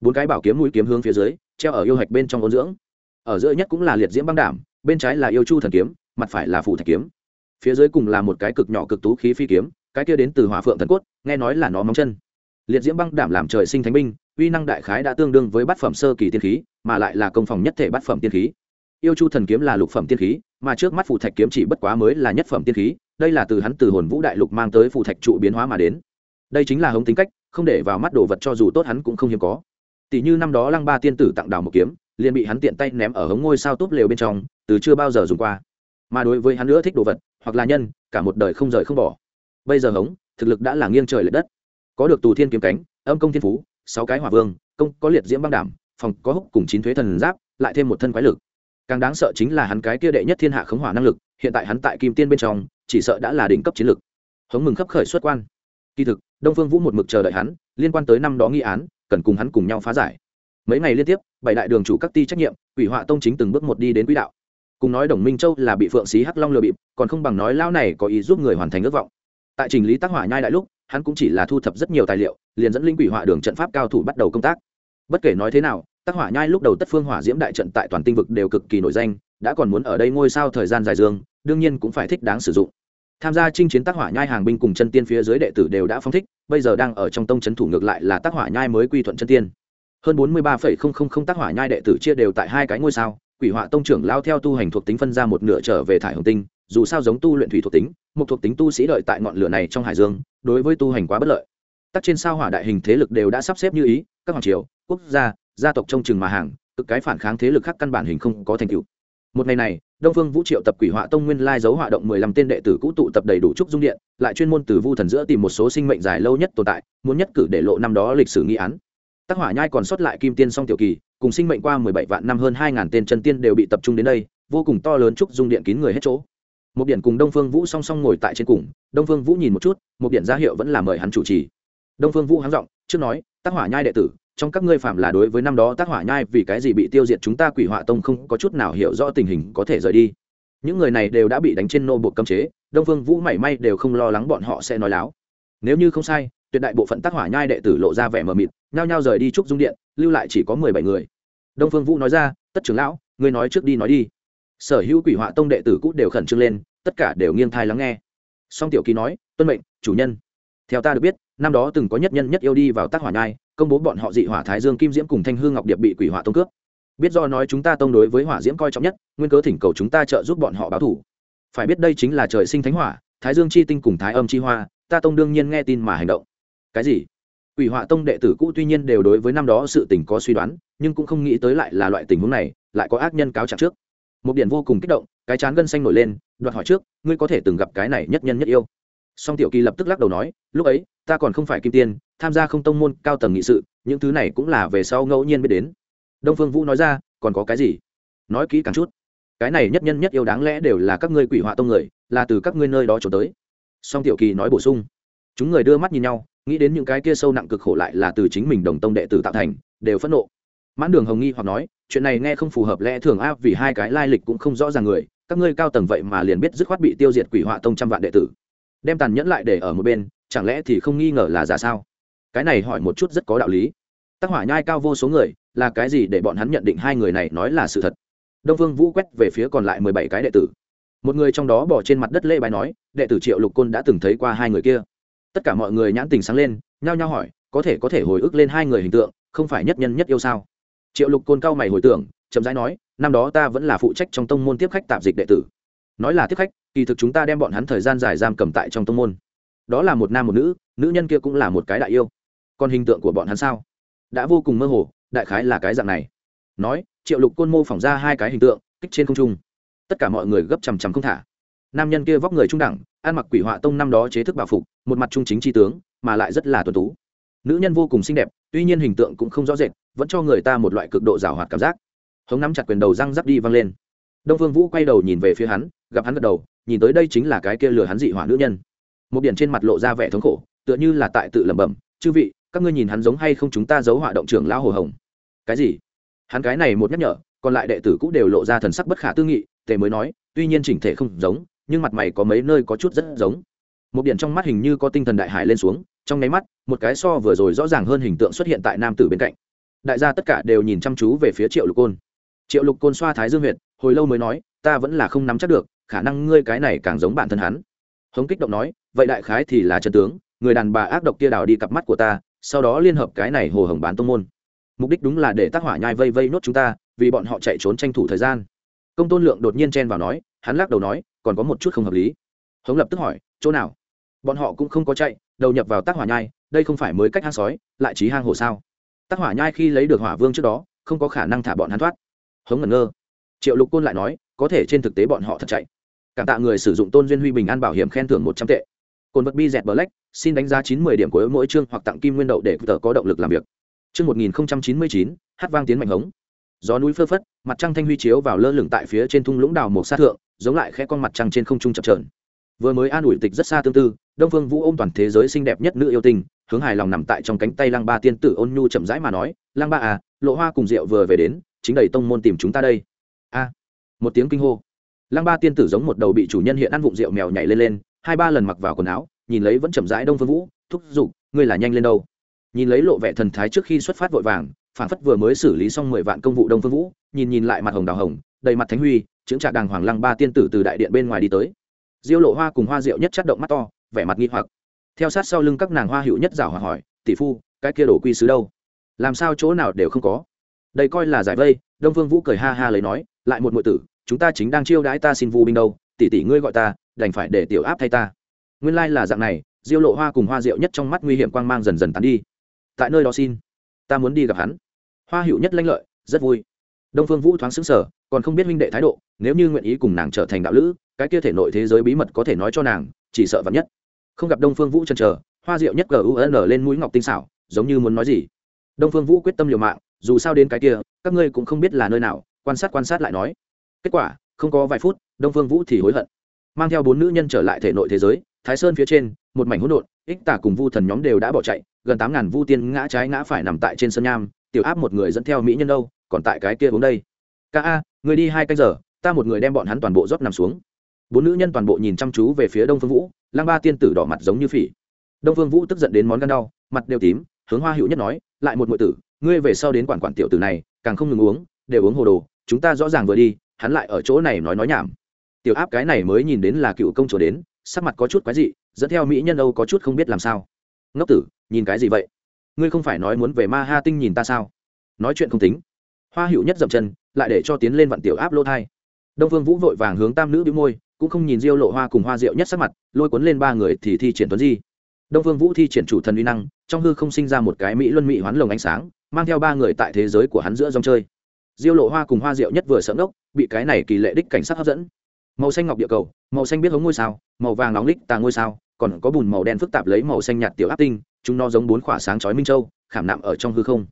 S1: bốn cái bảo kiếm mũi kiếm hướng phía dưới, treo ở yêu hạch bên trong ôn dưỡng. Ở giữa nhất cũng là liệt diễm băng đảm, bên trái là yêu chu thần kiếm, mặt phải là phủ thạch kiếm. Phía dưới cùng là một cái cực nhỏ cực tú khí phi kiếm, cái kia đến từ hỏa phượng thần cốt, nghe nói là nó móng chân. Liệt diễm băng đảm làm trời sinh thánh binh, uy năng đại khái đã tương đương với bát phẩm sơ kỳ tiên khí, mà lại là công phòng nhất thể bát phẩm tiên khí. Yêu chu thần kiếm là lục phẩm tiên khí, mà trước mắt phù thạch kiếm chỉ bất quá mới là nhất phẩm tiên khí, đây là từ hắn từ hồn vũ đại lục mang tới phù thạch trụ biến hóa mà đến. Đây chính là hống tính cách, không để vào mắt đồ vật cho dù tốt hắn cũng không hiếm có tỷ như năm đó lăng ba tiên tử tặng đào một kiếm, liền bị hắn tiện tay ném ở hống ngôi sao túp lều bên trong, từ chưa bao giờ dùng qua. Mà đối với hắn nữa thích đồ vật, hoặc là nhân, cả một đời không rời không bỏ. Bây giờ hống, thực lực đã là nghiêng trời l ệ đất. Có được tù thiên kiếm cánh, âm công thiên phú, sáu cái hỏa vương, công, có liệt diễm băng đảm, phòng, có húc cùng chín thuế thần giáp, lại thêm một thân quái lực. Càng đáng sợ chính là hắn cái kia đệ nhất thiên hạ khống hỏa năng lực, hiện tại hắn tại kim tiên bên trong, chỉ sợ đã là đỉnh cấp chiến lực. Hống mừng khấp khởi xuất quan. Kỳ thực, đông phương vũ một mực chờ đợi hắn, liên quan tới năm đó nghi án cần cùng hắn cùng nhau phá giải. Mấy ngày liên tiếp, bảy đại đường chủ các ty trách nhiệm, quỷ họa tông chính từng bước một đi đến quỹ đạo. Cùng nói đồng minh châu là bị phượng xí hắc long lừa bịp, còn không bằng nói lao này có ý giúp người hoàn thành ước vọng. Tại trình lý tác hỏa nhai đại lúc, hắn cũng chỉ là thu thập rất nhiều tài liệu, liền dẫn linh quỷ họa đường trận pháp cao thủ bắt đầu công tác. Bất kể nói thế nào, tác hỏa nhai lúc đầu tất phương hỏa diễm đại trận tại toàn tinh vực đều cực kỳ nổi danh, đã còn muốn ở đây ngôi sao thời gian dài dương, đương nhiên cũng phải thích đáng sử dụng tham gia chinh chiến tác hỏa nhai hàng binh cùng chân tiên phía dưới đệ tử đều đã phong thích, bây giờ đang ở trong tông c thủ ngược lại là tác hỏa nhai mới quy thuận chân tiên. Hơn bốn mươi ba tác hỏa nhai đệ tử chia đều tại hai cái ngôi sao, quỷ họa tông trưởng lao theo tu hành thuộc tính phân ra một nửa trở về thải hồng tinh, dù sao giống tu luyện thủy thuộc tính, một thuộc tính tu sĩ đợi tại ngọn lửa này trong hải dương, đối với tu hành quá bất lợi. Tắc trên sao hỏa đại hình thế lực đều đã sắp xếp như ý, các hoàng triều, quốc gia gia tộc trong chừng mà hàng, cực cái phản kháng thế lực khác căn bản hình không có thành tựu. Một ngày này đông phương vũ triệu tập quỷ họa tông nguyên lai dấu họa động mười lăm tên đệ tử cũ tụ tập đầy đủ trúc dung điện, lại chuyên môn từ vu thần giữa tìm một số sinh mệnh dài lâu nhất tồn tại, muốn nhất cử để lộ năm đó lịch sử nghi án. Tác hỏa nhai còn sót lại kim tiên song tiểu kỳ, cùng sinh mệnh qua mười bảy vạn năm hơn hai ngàn tên chân tiên đều bị tập trung đến đây, vô cùng to lớn trúc dung điện kín người hết chỗ. Một điện cùng đông phương vũ song song ngồi tại trên cùng, đông phương vũ nhìn một chút một điện ra hiệu vẫn là mời hắn chủ trì. Đông phương vũ háng giọng, trước nói, tác hỏa nhai đệ tử trong các ngươi phạm là đối với năm đó tác hỏa nhai vì cái gì bị tiêu diệt chúng ta quỷ họa tông không có chút nào hiểu rõ tình hình có thể rời đi. Những người này đều đã bị đánh trên nô buộc cấm chế, đông phương vũ mảy may đều không lo lắng bọn họ sẽ nói láo. Nếu như không sai, tuyệt đại bộ phận tác hỏa nhai đệ tử lộ ra vẻ mờ mịt, nhao nhao rời đi trúc dung điện, lưu lại chỉ có mười bảy người. Đông phương vũ nói ra, tất trưởng lão, ngươi nói trước đi nói đi. Sở hữu quỷ họa tông đệ tử cũ đều khẩn trương lên, tất cả đều nghiêng thai lắng nghe. Song tiểu kỳ nói, tuân mệnh, chủ nhân. Theo ta được biết, năm đó từng có nhất nhân nhất yêu đi vào tác hỏa nhai công bố bọn họ dị hỏa thái dương kim diễm cùng thanh hương ngọc điệp bị quỷ hỏa tông cướp. Biết do nói chúng ta tông đối với hỏa diễm coi trọng nhất, nguyên cớ thỉnh cầu chúng ta trợ giúp bọn họ báo thủ. Phải biết đây chính là trời sinh thánh hỏa, thái dương chi tinh cùng thái âm chi hoa, ta tông đương nhiên nghe tin mà hành động. Cái gì? Quỷ hỏa tông đệ tử cũ tuy nhiên đều đối với năm đó sự tình có suy đoán, nhưng cũng không nghĩ tới lại là loại tình huống này, lại có ác nhân cáo trạng trước. Một điện vô cùng kích động, cái chán gân xanh nổi lên, đoạt hỏi trước, ngươi có thể từng gặp cái này nhất nhân nhất yêu? Song tiểu kỳ lập tức lắc đầu nói, lúc ấy, ta còn không phải kim tiên, tham gia không tông môn cao tầng nghị sự, những thứ này cũng là về sau ngẫu nhiên biết đến. Đông phương vũ nói ra, còn có cái gì? Nói kỹ càng chút. Cái này nhất nhân nhất yêu đáng lẽ đều là các ngươi quỷ họa tông người, là từ các ngươi nơi đó trốn tới. Song tiểu kỳ nói bổ sung, chúng người đưa mắt nhìn nhau, nghĩ đến những cái kia sâu nặng cực khổ lại là từ chính mình đồng tông đệ tử tạo thành, đều phẫn nộ. Mãn đường hồng nghi hoặc nói, chuyện này nghe không phù hợp lẽ thường áp vì hai cái lai lịch cũng không rõ ràng người, các ngươi cao tầng vậy mà liền biết dứt khoát bị tiêu diệt quỷ họa tông trăm vạn đệ tử đem tàn nhẫn lại để ở một bên, chẳng lẽ thì không nghi ngờ là giả sao? Cái này hỏi một chút rất có đạo lý. Tác hỏa nhai cao vô số người, là cái gì để bọn hắn nhận định hai người này nói là sự thật? Đông vương vũ quét về phía còn lại mười bảy cái đệ tử. Một người trong đó bỏ trên mặt đất lễ bài nói, đệ tử triệu lục côn đã từng thấy qua hai người kia. Tất cả mọi người nhãn tình sáng lên, nhao nhao hỏi, có thể có thể hồi ức lên hai người hình tượng, không phải nhất nhân nhất yêu sao? Triệu lục côn cao mày hồi tưởng, chậm rãi nói, năm đó ta vẫn là phụ trách trong tông môn tiếp khách tạp dịch đệ tử. Nói là tiếp khách kỳ thực chúng ta đem bọn hắn thời gian dài giam cầm tại trong tông môn. Đó là một nam một nữ nữ nhân kia cũng là một cái đại yêu. Còn hình tượng của bọn hắn sao? Đã vô cùng mơ hồ, đại khái là cái dạng này. Nói, triệu lục côn mô phỏng ra hai cái hình tượng, kích trên không trung. Tất cả mọi người gấp chằm chằm không thả. Nam nhân kia vóc người trung đẳng, ăn mặc quỷ họa tông năm đó chế thức bảo phục, một mặt trung chính tri tướng, mà lại rất là tuần tú. Nữ nhân vô cùng xinh đẹp, tuy nhiên hình tượng cũng không rõ rệt, vẫn cho người ta một loại cực độ rào hoạt cảm giác. Hống nắm chặt quyền đầu răng rắc đi văng lên. Đông phương vũ quay đầu nhìn về phía hắn, gặp hắn gật đầu nhìn tới đây chính là cái kia lừa hắn dị hỏa nữ nhân. Một điển trên mặt lộ ra vẻ thống khổ, tựa như là tại tự lẩm bẩm, chư vị, các ngươi nhìn hắn giống hay không chúng ta giấu hỏa động trưởng lão hồ hồng? Cái gì? Hắn cái này một nhắc nhở, còn lại đệ tử cũng đều lộ ra thần sắc bất khả tư nghị, tề mới nói, tuy nhiên chỉnh thể không giống, nhưng mặt mày có mấy nơi có chút rất giống. Một điển trong mắt hình như có tinh thần đại hải lên xuống, trong nháy mắt, một cái so vừa rồi rõ ràng hơn hình tượng xuất hiện tại nam tử bên cạnh. Đại gia tất cả đều nhìn chăm chú về phía triệu lục côn. Triệu lục côn xoa thái dương huyệt, hồi lâu mới nói, ta vẫn là không nắm chắc được khả năng ngươi cái này càng giống bản thân hắn. Hống kích động nói, vậy đại khái thì là chân tướng, người đàn bà ác độc kia đào đi cặp mắt của ta, sau đó liên hợp cái này hồ hồng bán tông môn. Mục đích đúng là để tác hỏa nhai vây vây nốt chúng ta, vì bọn họ chạy trốn tranh thủ thời gian. Công tôn lượng đột nhiên chen vào nói, hắn lắc đầu nói, còn có một chút không hợp lý. Hống lập tức hỏi, chỗ nào? Bọn họ cũng không có chạy, đầu nhập vào tác hỏa nhai, đây không phải mới cách hang sói, lại trí hang hồ sao? Tác hỏa nhai khi lấy được hỏa vương trước đó, không có khả năng thả bọn hắn thoát. Hống ngẩn ngơ. Triệu lục côn lại nói có thể trên thực tế bọn họ thật chạy. Cảm tạ người sử dụng tôn duyên huy bình an bảo hiểm khen thưởng một trăm tệ. Cồn vật bi dẹt black, xin đánh giá chín mươi điểm của mỗi chương hoặc tặng kim nguyên đậu để tờ có động lực làm việc. Chương một nghìn chín mươi chín, hát vang tiến mạnh hống. Gió núi phơ phất, mặt trăng thanh huy chiếu vào lơ lửng tại phía trên thung lũng đào một sát thượng, giống lại khẽ con mặt trăng trên không trung chập trờn vừa mới an ủi tịch rất xa tương tư, đông phương vũ ôm toàn thế giới xinh đẹp nhất nữ yêu tình hướng hài lòng nằm tại trong cánh tay lăng ba tiên tử ôn nhu chậm rãi mà nói, lăng ba à lộ hoa cùng rượu vừa về đến, chính đầy tông môn tìm chúng ta đây. A một tiếng kinh hô. Lăng ba tiên tử giống một đầu bị chủ nhân hiện ăn vụng rượu mèo nhảy lên lên, hai ba lần mặc vào quần áo, nhìn lấy vẫn chậm rãi đông phương vũ, thúc giục, ngươi là nhanh lên đâu? Nhìn lấy lộ vẻ thần thái trước khi xuất phát vội vàng, phản phất vừa mới xử lý xong mười vạn công vụ đông phương vũ, nhìn nhìn lại mặt hồng đào hồng, đầy mặt thánh huy chứng trạc đàng hoàng lăng ba tiên tử từ đại điện bên ngoài đi tới. Diêu lộ hoa cùng hoa rượu nhất chất động mắt to, vẻ mặt nghi hoặc. Theo sát sau lưng các nàng hoa hữu nhất rảo hòa hỏi, tỷ phu, cái kia đổ quy sứ đâu? Làm sao chỗ nào đều không có? Đây coi là giải vây, đông phương vũ cười ha ha lấy nói, lại một ngụy tử chúng ta chính đang chiêu đãi ta xin vu binh đâu, tỷ tỷ ngươi gọi ta, đành phải để tiểu áp thay ta. Nguyên lai là dạng này, diêu lộ hoa cùng hoa rượu nhất trong mắt nguy hiểm quang mang dần dần tán đi. Tại nơi đó xin, ta muốn đi gặp hắn. Hoa hữu nhất lanh lợi, rất vui. Đông phương vũ thoáng xứng sở còn không biết huynh đệ thái độ, nếu như nguyện ý cùng nàng trở thành đạo lữ, cái kia thể nội thế giới bí mật có thể nói cho nàng, chỉ sợ vắn nhất. Không gặp đông phương vũ chân chờ, hoa rượu nhất gun lên mũi ngọc tinh xảo, giống như muốn nói gì. Đông phương vũ quyết tâm liều mạng, dù sao đến cái kia, các ngươi cũng không biết là nơi nào, quan sát quan sát lại nói kết quả, không có vài phút, đông phương vũ thì hối hận. Mang theo bốn nữ nhân trở lại thể nội thế giới, thái sơn phía trên, một mảnh hỗn độn, ích tả cùng vu thần nhóm đều đã bỏ chạy, gần tám ngàn vu tiên ngã trái ngã phải nằm tại trên sân nham, tiểu áp một người dẫn theo mỹ nhân đâu, còn tại cái kia uống đây. Ca a, người đi hai canh giờ, ta một người đem bọn hắn toàn bộ rót nằm xuống. Bốn nữ nhân toàn bộ nhìn chăm chú về phía đông phương vũ, lang ba tiên tử đỏ mặt giống như phỉ. Đông phương vũ tức giận đến món gan đau, mặt đều tím, hướng hoa hữu nhất nói, lại một ngụy tử, ngươi về sau đến quản quản tiểu tử này, càng không ngừng uống, đều uống hồ đồ, chúng ta rõ ràng vừa đi hắn lại ở chỗ này nói nói nhảm. Tiểu áp cái này mới nhìn đến là cựu công chúa đến, sắc mặt có chút quái dị, dẫn theo mỹ nhân âu có chút không biết làm sao. Ngốc tử, nhìn cái gì vậy? Ngươi không phải nói muốn về ma ha tinh nhìn ta sao? Nói chuyện không tính. Hoa hữu nhất dậm chân, lại để cho tiến lên vặn tiểu áp lô thai. Đông phương vũ vội vàng hướng tam nữ bị môi, cũng không nhìn diêu lộ hoa cùng hoa rượu nhất sắc mặt, lôi cuốn lên ba người thì thi triển tuấn di. Đông phương vũ thi triển chủ thần uy năng, trong hư không sinh ra một cái mỹ luân mỹ hoán lồng ánh sáng, mang theo ba người tại thế giới của hắn giữa dòng chơi diêu lộ hoa cùng hoa rượu nhất vừa sợ ngốc, bị cái này kỳ lệ đích cảnh sắc hấp dẫn. Màu xanh ngọc địa cầu, màu xanh biết hống ngôi sao, màu vàng nóng lích tà ngôi sao, còn có bùn màu đen phức tạp lấy màu xanh nhạt tiểu áp tinh, chúng nó giống bốn khỏa sáng chói minh châu, khảm nạm ở trong hư không.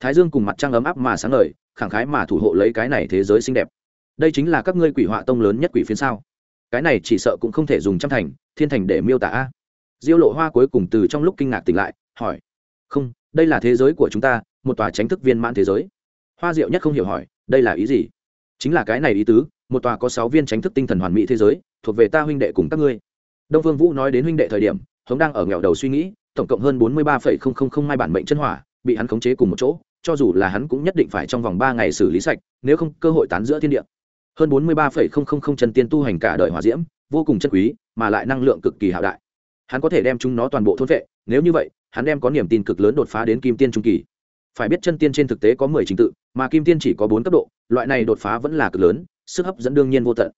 S1: Thái dương cùng mặt trăng ấm áp mà sáng ngời, khẳng khái mà thủ hộ lấy cái này thế giới xinh đẹp. Đây chính là các ngươi quỷ họa tông lớn nhất quỷ phiến sao? Cái này chỉ sợ cũng không thể dùng trăm thành, thiên thành để miêu tả a. diêu lộ hoa cuối cùng từ trong lúc kinh ngạc tỉnh lại, hỏi, không, đây là thế giới của chúng ta, một tòa tránh thức viên mãn thế giới hoa diệu nhất không hiểu hỏi, đây là ý gì? Chính là cái này ý tứ, một tòa có sáu viên tránh thức tinh thần hoàn mỹ thế giới, thuộc về ta huynh đệ cùng các ngươi. Đông phương vũ nói đến huynh đệ thời điểm, hống đang ở nghèo đầu suy nghĩ, tổng cộng hơn bốn mươi ba phẩy không không không hai bản mệnh chân hỏa, bị hắn khống chế cùng một chỗ, cho dù là hắn cũng nhất định phải trong vòng ba ngày xử lý sạch, nếu không cơ hội tán giữa thiên địa. Hơn bốn mươi ba phẩy không không không chân tiên tu hành cả đời hỏa diễm, vô cùng chân quý, mà lại năng lượng cực kỳ hạo đại. Hắn có thể đem chúng nó toàn bộ thôn vệ, nếu như vậy, hắn đem có niềm tin cực lớn đột phá đến kim tiên trung kỳ phải biết chân tiên trên thực tế có mười trình tự, mà kim tiên chỉ có bốn cấp độ, loại này đột phá vẫn là cực lớn, sức hấp dẫn đương nhiên vô tận.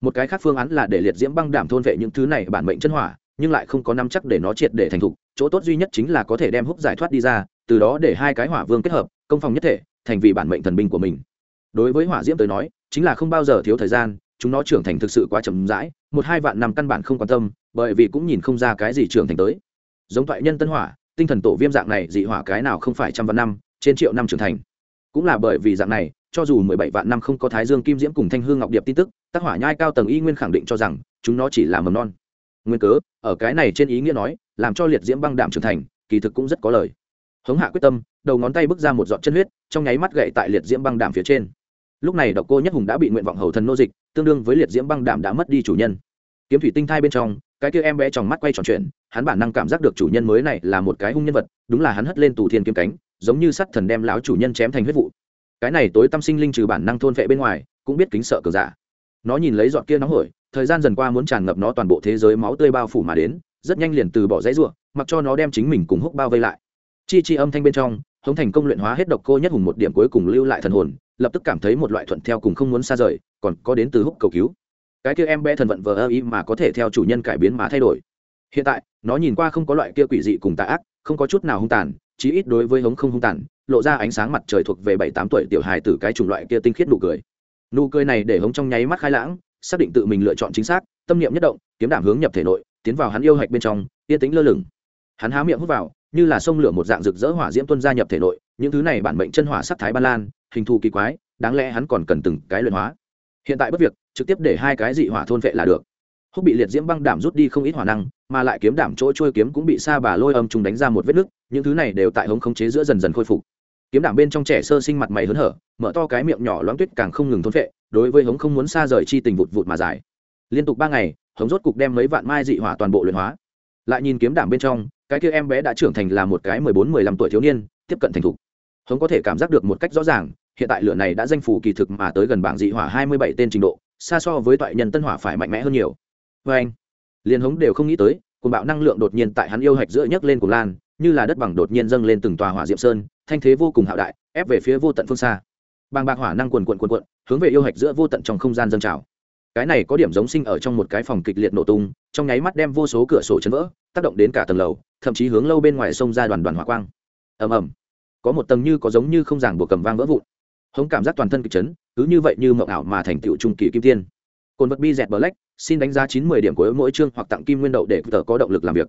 S1: Một cái khác phương án là để liệt diễm băng đảm thôn vệ những thứ này bản mệnh chân hỏa, nhưng lại không có năm chắc để nó triệt để thành thục, chỗ tốt duy nhất chính là có thể đem húc giải thoát đi ra, từ đó để hai cái hỏa vương kết hợp, công phòng nhất thể, thành vì bản mệnh thần binh của mình. Đối với hỏa diễm tới nói, chính là không bao giờ thiếu thời gian, chúng nó trưởng thành thực sự quá chậm rãi, một hai vạn năm căn bản không quan tâm, bởi vì cũng nhìn không ra cái gì trưởng thành tới. Giống thoại nhân tân hỏa, tinh thần tổ viêm dạng này dị hỏa cái nào không phải trăm vạn năm trên triệu năm trưởng thành. Cũng là bởi vì dạng này, cho dù mười bảy vạn năm không có thái dương kim diễm cùng thanh hương ngọc điệp tin tức tác hỏa nhai cao tầng y nguyên khẳng định cho rằng, chúng nó chỉ là mầm non. Nguyên cớ, ở cái này trên ý nghĩa nói, làm cho liệt diễm băng đạm trưởng thành, kỳ thực cũng rất có lời. Hống hạ quyết tâm, đầu ngón tay bước ra một giọt chân huyết, trong nháy mắt gậy tại liệt diễm băng đạm phía trên. Lúc này độc cô nhất hùng đã bị nguyện vọng hầu thần nô dịch, tương đương với liệt diễm băng đạm đã mất đi chủ nhân. Kiếm thủy tinh thai bên trong, cái kia em bé trong mắt quay tròn chuyện hắn bản năng cảm giác được chủ nhân mới này là một cái hung nhân vật, đúng là hắn hất lên tù thiên kiếm cánh giống như sắt thần đem lão chủ nhân chém thành huyết vụ. Cái này tối tâm sinh linh trừ bản năng thôn vệ bên ngoài, cũng biết kính sợ cờ giả. Nó nhìn lấy giọt kia nóng hổi, thời gian dần qua muốn tràn ngập nó toàn bộ thế giới máu tươi bao phủ mà đến, rất nhanh liền từ bỏ dãy ruộng mặc cho nó đem chính mình cùng húc bao vây lại. Chi chi âm thanh bên trong, hống thành công luyện hóa hết độc cô nhất hùng một điểm cuối cùng lưu lại thần hồn, lập tức cảm thấy một loại thuận theo cùng không muốn xa rời, còn có đến từ húc cầu cứu. Cái kia em bé thần vận vờ ơ ý mà có thể theo chủ nhân cải biến mà thay đổi. Hiện tại, nó nhìn qua không có loại kia quỷ dị cùng tà ác, không có chút nào hung tàn chí ít đối với hống không hung tàn, lộ ra ánh sáng mặt trời thuộc về bảy tám tuổi tiểu hài từ cái chủng loại kia tinh khiết nụ cười. Nụ cười này để hống trong nháy mắt khai lãng, xác định tự mình lựa chọn chính xác, tâm niệm nhất động, kiếm đảm hướng nhập thể nội, tiến vào hắn yêu hạch bên trong, yên tĩnh lơ lửng. Hắn há miệng hút vào, như là sông lửa một dạng rực rỡ hỏa diễm tuân gia nhập thể nội, những thứ này bản mệnh chân hỏa sắc thái ban lan, hình thù kỳ quái, đáng lẽ hắn còn cần từng cái luyện hóa. Hiện tại bất việc, trực tiếp để hai cái dị hỏa thôn vệ là được. Húc bị liệt diễm băng đảm rút đi không ít hỏa năng mà lại kiếm đảm chỗ trôi kiếm cũng bị sa bà lôi âm trùng đánh ra một vết nứt, những thứ này đều tại hống khống chế giữa dần dần khôi phục. Kiếm đảm bên trong trẻ sơ sinh mặt mày hớn hở, mở to cái miệng nhỏ loãng tuyết càng không ngừng thôn vệ đối với hống không muốn xa rời chi tình vụt vụt mà dài liên tục ba ngày, hống rốt cục đem mấy vạn mai dị hỏa toàn bộ luyện hóa. Lại nhìn kiếm đảm bên trong, cái kia em bé đã trưởng thành là một cái mười bốn mười lăm tuổi thiếu niên, tiếp cận thành thục. Hống có thể cảm giác được một cách rõ ràng, hiện tại lửa này đã danh phủ kỳ thực mà tới gần bảng dị hỏa hai mươi bảy tên trình độ, xa so với toại nhân tân hỏa phải mạnh mẽ hơn nhiều. Vê anh liền hống đều không nghĩ tới cùng bạo năng lượng đột nhiên tại hắn yêu hạch giữa nhấc lên cùng lan, như là đất bằng đột nhiên dâng lên từng tòa hỏa diệm sơn, thanh thế vô cùng hạo đại, ép về phía vô tận phương xa. Bàng bạc hỏa năng quần quận quần quận hướng về yêu hạch giữa vô tận trong không gian dâng trào. Cái này có điểm giống sinh ở trong một cái phòng kịch liệt nổ tung, trong nháy mắt đem vô số cửa sổ chấn vỡ, tác động đến cả tầng lầu, thậm chí hướng lâu bên ngoài sông ra đoàn đoàn hỏa quang. Ầm ầm. Có một tầng như có giống như không ràng buộc cầm vang vỡ vụn. Hống cảm giác toàn thân kịch chấn, cứ như vậy như mộng ảo mà thành tựu trung kỳ kim tiên. Cồn vật bi dẹt black xin đánh giá chín mươi điểm của mỗi chương hoặc tặng kim nguyên đậu để tờ có động lực làm việc.